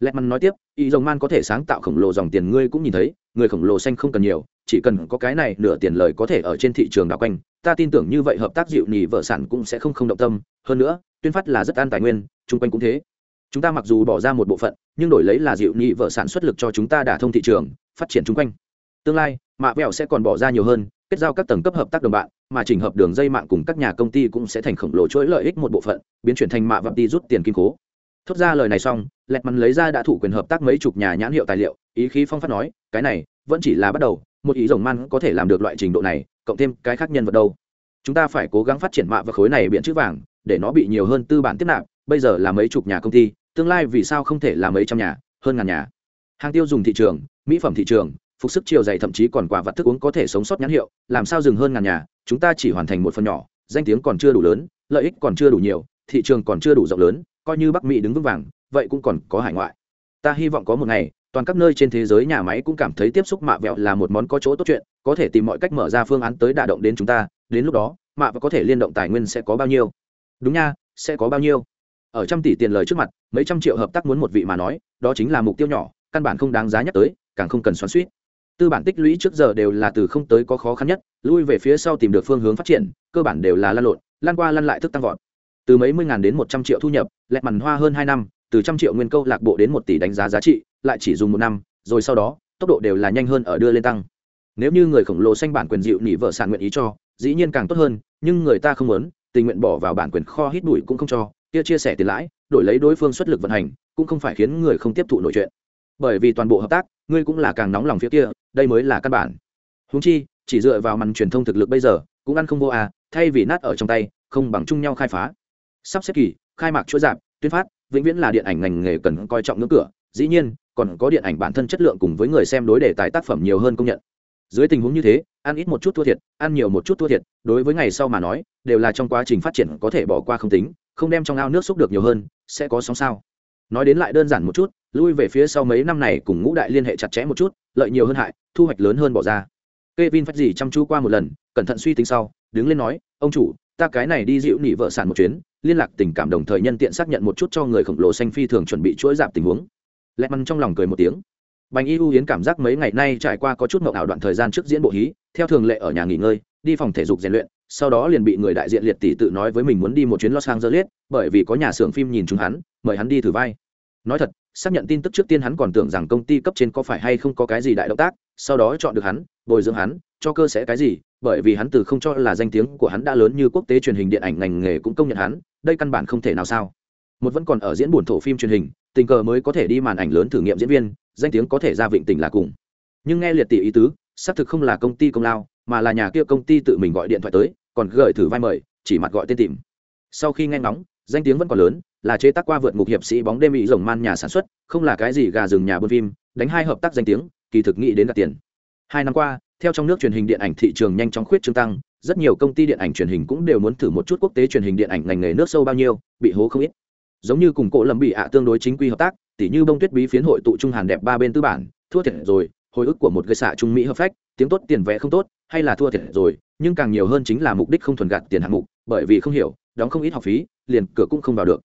Lẹt mặt nói tiếp, ý dòng man có thể sáng tạo khổng lồ dòng tiền ngươi cũng nhìn thấy, người khổng lồ xanh không cần nhiều chỉ cần có cái này nửa tiền lời có thể ở trên thị trường đảo quanh, ta tin tưởng như vậy hợp tác dịu nhì vợ sản cũng sẽ không không động tâm. Hơn nữa, tuyên phát là rất an tài nguyên, chung quanh cũng thế. Chúng ta mặc dù bỏ ra một bộ phận, nhưng đổi lấy là dịu nhì vợ sản xuất lực cho chúng ta đả thông thị trường, phát triển chung quanh. Tương lai, mạ vẹo sẽ còn bỏ ra nhiều hơn, kết giao các tầng cấp hợp tác đồng bạn, mà chỉnh hợp đường dây mạng cùng các nhà công ty cũng sẽ thành khổng lồ chuỗi lợi ích một bộ phận, biến chuyển thành mạ vạm đi rút tiền kim cố. Thốt ra lời này xong, lẹt mắn lấy ra đã thủ quyền hợp tác mấy chục nhà nhãn hiệu tài liệu, ý khí phong phát nói, cái này vẫn chỉ là bắt đầu một ý rồng man có thể làm được loại trình độ này, cộng thêm cái khác nhân vật đâu. Chúng ta phải cố gắng phát triển mạ và khối này biện chữ vàng, để nó bị nhiều hơn tư bản tiếp nạp, bây giờ là mấy chục nhà công ty, tương lai vì sao không thể là mấy trăm nhà, hơn ngàn nhà. Hàng tiêu dùng thị trường, mỹ phẩm thị trường, phục sức chiều dày thậm chí còn quả vật thức uống có thể sống sót nhãn hiệu, làm sao dừng hơn ngàn nhà, chúng ta chỉ hoàn thành một phần nhỏ, danh tiếng còn chưa đủ lớn, lợi ích còn chưa đủ nhiều, thị trường còn chưa đủ rộng lớn, coi như bắc mỹ đứng vững vàng, vậy cũng còn có hải ngoại. Ta hy vọng có một ngày toàn các nơi trên thế giới nhà máy cũng cảm thấy tiếp xúc mạ vẹo là một món có chỗ tốt chuyện, có thể tìm mọi cách mở ra phương án tới đả động đến chúng ta, đến lúc đó, mạ và có thể liên động tài nguyên sẽ có bao nhiêu? Đúng nha, sẽ có bao nhiêu? Ở trăm tỷ tiền lời trước mặt, mấy trăm triệu hợp tác muốn một vị mà nói, đó chính là mục tiêu nhỏ, căn bản không đáng giá nhắc tới, càng không cần xoắn suýt tư bản tích lũy trước giờ đều là từ không tới có khó khăn nhất, lui về phía sau tìm được phương hướng phát triển, cơ bản đều là lăn lộn, lan qua lăn lại thức tăng vọt. Từ mấy mươi ngàn đến một trăm triệu thu nhập, lẹt mằn hoa hơn hai năm, từ trăm triệu nguyên câu lạc bộ đến một tỷ đánh giá giá trị lại chỉ dùng một năm rồi sau đó tốc độ đều là nhanh hơn ở đưa lên tăng. Nếu như người khổng lồ xanh bản quyền dịu nỉ vợ sản nguyện ý cho dĩ nhiên càng tốt hơn nhưng người ta không muốn tình nguyện bỏ vào bản quyền kho hít bụi cũng không cho kia chia sẻ tiền lãi đổi lấy đối phương xuất lực vận hành cũng không phải khiến người không tiếp thụ nội chuyện. Bởi vì toàn bộ hợp tác ngươi cũng là càng nóng lòng phía kia đây mới là căn bản. Húng chi chỉ dựa vào màn truyền thông thực lực bây giờ cũng ăn không vô à thay vì nát ở trong tay không bằng chung nhau khai phá. Sắp xếp kỳ khai mạc chuỗi giảm, tuyên phát vĩnh viễn là điện ảnh ngành nghề cần coi trọng ngưỡng cửa dĩ nhiên còn có điện ảnh bản thân chất lượng cùng với người xem đối đề tài tác phẩm nhiều hơn công nhận. Dưới tình huống như thế, ăn ít một chút thua thiệt, ăn nhiều một chút thua thiệt, đối với ngày sau mà nói, đều là trong quá trình phát triển có thể bỏ qua không tính, không đem trong ao nước xúc được nhiều hơn, sẽ có sóng sao. Nói đến lại đơn giản một chút, lui về phía sau mấy năm này cùng ngũ đại liên hệ chặt chẽ một chút, lợi nhiều hơn hại, thu hoạch lớn hơn bỏ ra. Kevin phát gì chăm chú qua một lần, cẩn thận suy tính sau, đứng lên nói, ông chủ, ta cái này đi dịu nỉ vợ sản một chuyến, liên lạc tình cảm đồng thời nhân tiện xác nhận một chút cho người khổng lồ xanh phi thường chuẩn bị chuỗi giảm tình huống lẹt măn trong lòng cười một tiếng. Bành y u hiến cảm giác mấy ngày nay trải qua có chút mậu ảo đoạn thời gian trước diễn bộ hí, theo thường lệ ở nhà nghỉ ngơi, đi phòng thể dục rèn luyện, sau đó liền bị người đại diện liệt tỷ tự nói với mình muốn đi một chuyến los angeles, bởi vì có nhà xưởng phim nhìn chúng hắn, mời hắn đi thử vai. Nói thật, xác nhận tin tức trước tiên hắn còn tưởng rằng công ty cấp trên có phải hay không có cái gì đại động tác, sau đó chọn được hắn, bồi dưỡng hắn, cho cơ sẽ cái gì, bởi vì hắn từ không cho là danh tiếng của hắn đã lớn như quốc tế truyền hình điện ảnh ngành nghề cũng công nhận hắn, đây căn bản không thể nào sao. Một vẫn còn ở diễn buồn thổ phim truyền hình tình cờ mới có thể đi màn ảnh lớn thử nghiệm diễn viên, danh tiếng có thể ra vịnh tỉnh là cùng. Nhưng nghe liệt tỷ ý tứ, xác thực không là công ty công lao, mà là nhà kia công ty tự mình gọi điện thoại tới, còn gửi thử vai mời, chỉ mặt gọi tên tìm. Sau khi nghe ngóng, danh tiếng vẫn còn lớn, là chế tác qua vượt ngục hiệp sĩ bóng đêm bị rồng man nhà sản xuất, không là cái gì gà rừng nhà bơm phim, đánh hai hợp tác danh tiếng, kỳ thực nghĩ đến đặt tiền. Hai năm qua, theo trong nước truyền hình điện ảnh thị trường nhanh chóng khuyết trương tăng, rất nhiều công ty điện ảnh truyền hình cũng đều muốn thử một chút quốc tế truyền hình điện ảnh ngành nghề nước sâu bao nhiêu, bị hố không ít giống như cùng cổ lầm bị ạ tương đối chính quy hợp tác, tỉ như bông tuyết bí phiến hội tụ trung hàn đẹp ba bên tư bản, thua thiệt rồi, hồi ức của một gây xạ trung mỹ hợp phách, tiếng tốt tiền vẽ không tốt, hay là thua thiệt rồi, nhưng càng nhiều hơn chính là mục đích không thuần gạt tiền hạng mục, bởi vì không hiểu, đóng không ít học phí, liền cửa cũng không vào được.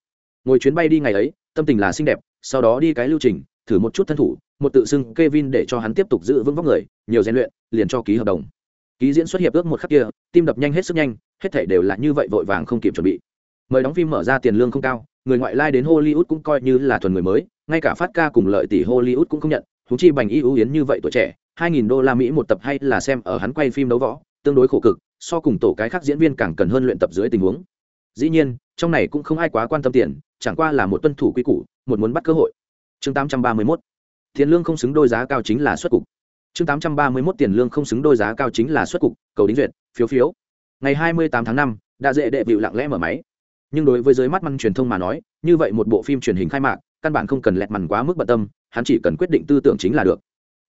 Ngồi chuyến bay đi ngày ấy, tâm tình là xinh đẹp, sau đó đi cái lưu trình, thử một chút thân thủ, một tự xưng Kevin để cho hắn tiếp tục giữ vững vóc người, nhiều rèn luyện, liền cho ký hợp đồng. Ký diễn xuất hiệp ước một khắc kia, tim đập nhanh hết sức nhanh, hết thể đều là như vậy vội vàng không kịp chuẩn bị. Mời đóng phim mở ra tiền lương không cao người ngoại lai đến hollywood cũng coi như là thuần người mới, ngay cả phát ca cùng lợi tỷ hollywood cũng không nhận thú chi bành y ưu yến như vậy tuổi trẻ, hai nghìn đô la mỹ một tập hay là xem ở hắn quay phim đấu võ, tương đối khổ cực, so cùng tổ cái khác diễn viên càng cần hơn luyện tập dưới tình huống. Dĩ nhiên, trong này cũng không ai quá quan tâm tiền, chẳng qua là một tuân thủ quy củ, một muốn bắt cơ hội. Chương tám trăm ba mươi 831 tiền lương không xứng đôi giá cao chính là xuất cục. Chương tám trăm ba mươi 831 tiền lương không xứng đôi giá cao chính là xuất cục, cầu đính duyệt, phiếu phiếu. Ngày hai mươi tám tháng năm, đã dễ đệ vịu lặng lẽ mở máy nhưng đối với giới mắt măn truyền thông mà nói, như vậy một bộ phim truyền hình khai mạc, căn bản không cần lẹt mằn quá mức bận tâm, hắn chỉ cần quyết định tư tưởng chính là được.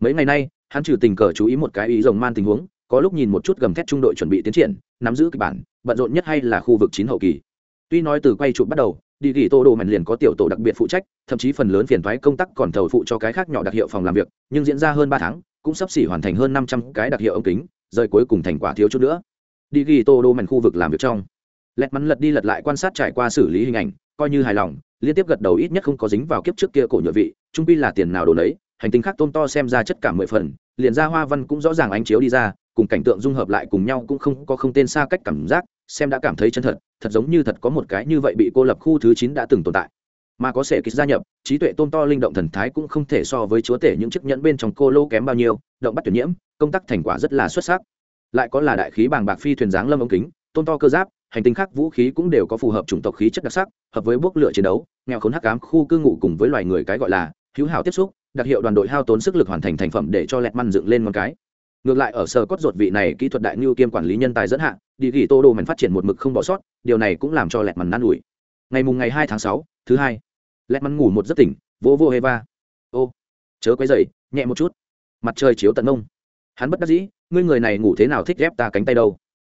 Mấy ngày nay, hắn trừ tình cờ chú ý một cái ý rồng man tình huống, có lúc nhìn một chút gầm thét trung đội chuẩn bị tiến triển, nắm giữ kịch bản, bận rộn nhất hay là khu vực chín hậu kỳ. Tuy nói từ quay chụp bắt đầu, đi ghi tô đồ mạnh liền có tiểu tổ đặc biệt phụ trách, thậm chí phần lớn phiền thoái công tác còn thầu phụ cho cái khác nhỏ đặc hiệu phòng làm việc, nhưng diễn ra hơn ba tháng, cũng sắp xỉ hoàn thành hơn năm trăm cái đặc hiệu ống kính, rời cuối cùng thành quả thiếu chút nữa. Đi ghi tô đồ mạnh khu vực làm việc trong lẹt mắn lật đi lật lại quan sát trải qua xử lý hình ảnh, coi như hài lòng, liên tiếp gật đầu ít nhất không có dính vào kiếp trước kia cổ nhựa vị, trung pi là tiền nào đồ đấy hành tinh khác tôm to xem ra chất cả mười phần, liền ra hoa văn cũng rõ ràng ánh chiếu đi ra, cùng cảnh tượng dung hợp lại cùng nhau cũng không có không tên xa cách cảm giác, xem đã cảm thấy chân thật thật giống như thật có một cái như vậy bị cô lập khu thứ chín đã từng tồn tại. Mà có sẻ kích gia nhập, trí tuệ tôm to linh động thần thái cũng không thể so với chúa tể những chiếc nhẫn bên trong cô lô kém bao nhiêu, động bắt tuyển nhiễm, công tác thành quả rất là xuất sắc. Lại có là đại khí bàng bạc phi thuyền dáng lâm ống kính tôn to cơ giáp hành tinh khác vũ khí cũng đều có phù hợp chủng tộc khí chất đặc sắc, hợp với bước lựa chiến đấu, nghèo khốn hắc ám khu cư ngụ cùng với loài người cái gọi là hữu hảo tiếp xúc, đặc hiệu đoàn đội hao tốn sức lực hoàn thành thành phẩm để cho lẹt măn dựng lên một cái. Ngược lại ở sở cốt ruột vị này kỹ thuật đại ngưu kiêm quản lý nhân tài dẫn hạ địa ghi tô đồ mảnh phát triển một mực không bỏ sót, điều này cũng làm cho lẹt măn năn ủi ngày mùng ngày hai tháng sáu, thứ hai, lẹt măn ngủ một giấc tỉnh, vô vô heva ô, chớ quấy dậy nhẹ một chút. Mặt trời chiếu tận mông. Hắn bất đắc dĩ, ngươi người này ngủ thế nào thích ghép ta cánh tay đâu?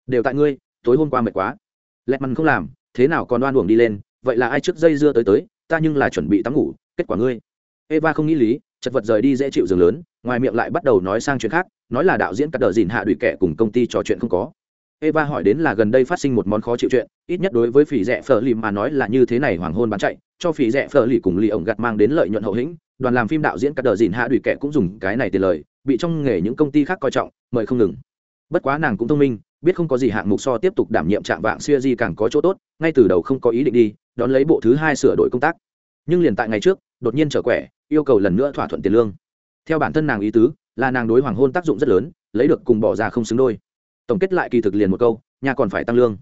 Đều tại ngươi, tối hôm qua mệt quá lẹt mằn không làm, thế nào còn đoan uổng đi lên, vậy là ai trước dây dưa tới tới, ta nhưng là chuẩn bị tắm ngủ, kết quả ngươi. Eva không nghĩ lý, chật vật rời đi dễ chịu giường lớn, ngoài miệng lại bắt đầu nói sang chuyện khác, nói là đạo diễn cắt đờ dìn hạ đuổi kẻ cùng công ty trò chuyện không có. Eva hỏi đến là gần đây phát sinh một món khó chịu chuyện, ít nhất đối với phỉ rẻ phở lì mà nói là như thế này hoàng hôn bán chạy, cho phỉ rẻ phở lì cùng lì ổng gặt mang đến lợi nhuận hậu hĩnh, đoàn làm phim đạo diễn cắt đờ dìn hạ đuổi kẻ cũng dùng cái này tiền lời, bị trong nghề những công ty khác coi trọng, mời không ngừng. Bất quá nàng cũng thông minh biết không có gì hạng mục so tiếp tục đảm nhiệm trạng vạng xuya di càng có chỗ tốt, ngay từ đầu không có ý định đi, đón lấy bộ thứ hai sửa đổi công tác. Nhưng liền tại ngày trước, đột nhiên trở quẻ, yêu cầu lần nữa thỏa thuận tiền lương. Theo bản thân nàng ý tứ, là nàng đối hoàng hôn tác dụng rất lớn, lấy được cùng bỏ ra không xứng đôi. Tổng kết lại kỳ thực liền một câu, nhà còn phải tăng lương.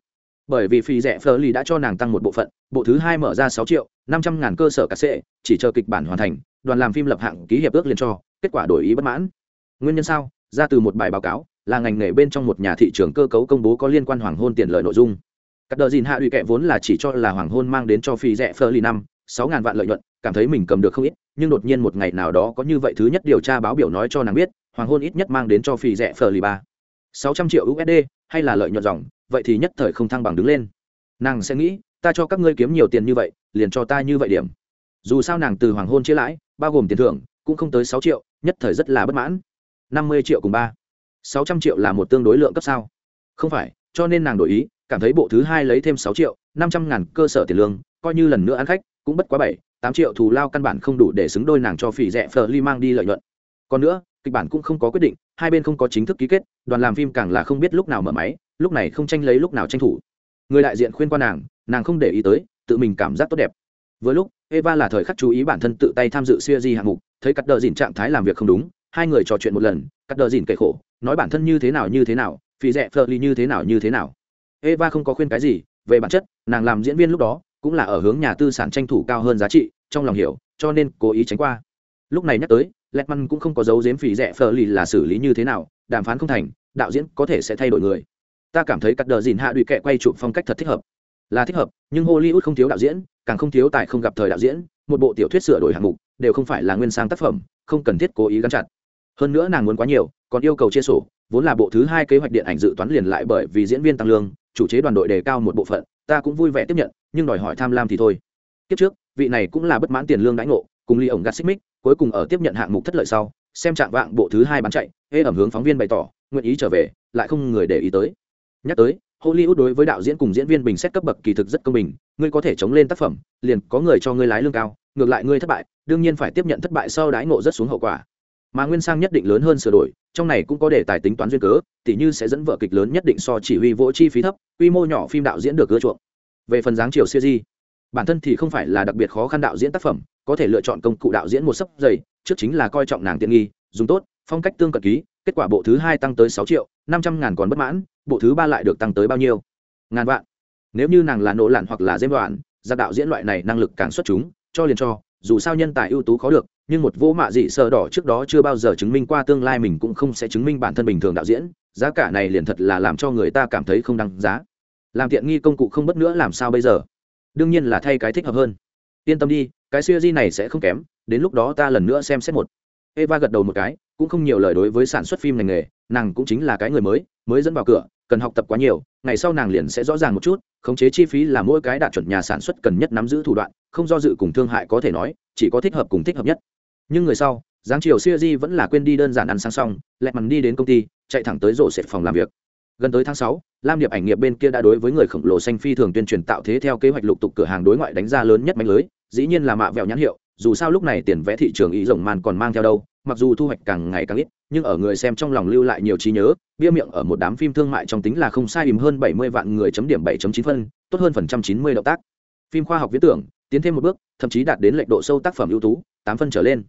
Bởi vì phi rẻ phơ ly đã cho nàng tăng một bộ phận, bộ thứ hai mở ra sáu triệu, năm trăm ngàn cơ sở cà sệ, chỉ chờ kịch bản hoàn thành, đoàn làm phim lập hạng ký hiệp ước liền cho, kết quả đổi ý bất mãn. Nguyên nhân sao? Ra từ một bài báo cáo là ngành nghề bên trong một nhà thị trường cơ cấu công bố có liên quan hoàng hôn tiền lợi nội dung. Các đợt dìn hạ ủy kệ vốn là chỉ cho là hoàng hôn mang đến cho phi rẻ phơ ly năm, sáu ngàn vạn lợi nhuận, cảm thấy mình cầm được không ít, nhưng đột nhiên một ngày nào đó có như vậy thứ nhất điều tra báo biểu nói cho nàng biết, hoàng hôn ít nhất mang đến cho phi rẻ phờ lì ba. Sáu trăm triệu usd hay là lợi nhuận dòng, vậy thì nhất thời không thăng bằng đứng lên. Nàng sẽ nghĩ, ta cho các ngươi kiếm nhiều tiền như vậy, liền cho ta như vậy điểm. Dù sao nàng từ hoàng hôn chia lãi, bao gồm tiền thưởng, cũng không tới sáu triệu, nhất thời rất là bất mãn. Năm mươi triệu cùng ba sáu trăm triệu là một tương đối lượng cấp sao? Không phải, cho nên nàng đổi ý, cảm thấy bộ thứ hai lấy thêm sáu triệu, năm trăm ngàn cơ sở tiền lương, coi như lần nữa ăn khách, cũng bất quá bảy, tám triệu thù lao căn bản không đủ để xứng đôi nàng cho phỉ rẻ phờ ly mang đi lợi nhuận. Còn nữa, kịch bản cũng không có quyết định, hai bên không có chính thức ký kết, đoàn làm phim càng là không biết lúc nào mở máy, lúc này không tranh lấy lúc nào tranh thủ. Người đại diện khuyên qua nàng nàng không để ý tới, tự mình cảm giác tốt đẹp. Với lúc, eva là thời khắc chú ý bản thân tự tay tham dự siêu di hạng mục, thấy cắt đờ dìn trạng thái làm việc không đúng, hai người trò chuyện một lần cắt đờ dìn kể khổ nói bản thân như thế nào như thế nào phỉ rẻ phờ ly như thế nào như thế nào. Eva không có khuyên cái gì về bản chất, nàng làm diễn viên lúc đó cũng là ở hướng nhà tư sản tranh thủ cao hơn giá trị, trong lòng hiểu, cho nên cố ý tránh qua. Lúc này nhắc tới lẹt măn cũng không có dấu giếm phỉ rẻ phờ ly là xử lý như thế nào, đàm phán không thành, đạo diễn có thể sẽ thay đổi người. Ta cảm thấy cắt đờ dìn hạ đụy kẹ quay chụp phong cách thật thích hợp. Là thích hợp, nhưng hollywood không thiếu đạo diễn, càng không thiếu tại không gặp thời đạo diễn, một bộ tiểu thuyết sửa đổi hạng mục đều không phải là nguyên sang tác phẩm, không cần thiết cố ý gắn chặt. Hơn nữa nàng muốn quá nhiều còn yêu cầu chia sổ, vốn là bộ thứ hai kế hoạch điện ảnh dự toán liền lại bởi vì diễn viên tăng lương, chủ chế đoàn đội đề cao một bộ phận, ta cũng vui vẻ tiếp nhận, nhưng đòi hỏi tham lam thì thôi. Kiếp trước, vị này cũng là bất mãn tiền lương đãi ngộ, cùng ly ổng gạt xích mích, cuối cùng ở tiếp nhận hạng mục thất lợi sau, xem trạng vạng bộ thứ hai bán chạy hễ ẩm hướng phóng viên bày tỏ, nguyện ý trở về, lại không người để ý tới. Nhắc tới, hollywood đối với đạo diễn cùng diễn viên bình xét cấp bậc kỳ thực rất công bình, ngươi có thể chống lên tác phẩm, liền có người cho ngươi lái lương cao, ngược lại ngươi thất bại, đương nhiên phải tiếp nhận thất bại sau đãi ngộ rất xuống hậu quả mà nguyên sang nhất định lớn hơn sửa đổi, trong này cũng có đề tài tính toán duyên cớ, tỉ như sẽ dẫn vở kịch lớn nhất định so chỉ huy vỗ chi phí thấp, quy mô nhỏ phim đạo diễn được ưa chuộng. Về phần dáng chiều siêu di bản thân thì không phải là đặc biệt khó khăn đạo diễn tác phẩm, có thể lựa chọn công cụ đạo diễn một sấp dày trước chính là coi trọng nàng tiện nghi, dùng tốt, phong cách tương cận ký, kết quả bộ thứ hai tăng tới sáu triệu, năm trăm ngàn còn bất mãn, bộ thứ ba lại được tăng tới bao nhiêu? Ngàn vạn. Nếu như nàng là nỗ lặn hoặc là dêm đoạn giặc đạo diễn loại này năng lực càng xuất chúng, cho liền cho, dù sao nhân tài ưu tú khó được nhưng một vô mạ dị sợ đỏ trước đó chưa bao giờ chứng minh qua tương lai mình cũng không sẽ chứng minh bản thân bình thường đạo diễn. Giá cả này liền thật là làm cho người ta cảm thấy không đăng giá. Làm tiện nghi công cụ không bất nữa làm sao bây giờ? Đương nhiên là thay cái thích hợp hơn. Yên tâm đi, cái siêu di này sẽ không kém, đến lúc đó ta lần nữa xem xét một. Eva gật đầu một cái, cũng không nhiều lời đối với sản xuất phim ngành nghề, nàng cũng chính là cái người mới mới dẫn vào cửa, cần học tập quá nhiều, ngày sau nàng liền sẽ rõ ràng một chút, khống chế chi phí là mỗi cái đạt chuẩn nhà sản xuất cần nhất nắm giữ thủ đoạn, không do dự cùng thương hại có thể nói, chỉ có thích hợp cùng thích hợp nhất nhưng người sau giáng chiều siêu di vẫn là quên đi đơn giản ăn sáng xong lẹt mằn đi đến công ty, chạy thẳng tới rổ sệt phòng làm việc. Gần tới tháng sáu, lam điệp ảnh nghiệp bên kia đã đối với người khổng lồ xanh phi thường tuyên truyền tạo thế theo kế hoạch lục tục cửa hàng đối ngoại đánh ra lớn nhất mạnh lưới, dĩ nhiên là mạ vẹo nhãn hiệu, dù sao lúc này tiền vẽ thị trường ý rồng màn còn mang theo đâu, mặc dù thu hoạch càng ngày càng ít, nhưng ở người xem trong lòng lưu lại nhiều trí nhớ, bia miệng ở một đám phim thương mại trong tính là không sai ìm hơn bảy mươi vạn người chấm điểm 7.9 phân, tốt hơn phần trăm chín mươi động tác. Phim khoa học viễn tưởng tiến thêm một bước, thậm chí đạt đến lệch độ sâu tác phẩm ưu tú, tám phân trở lên.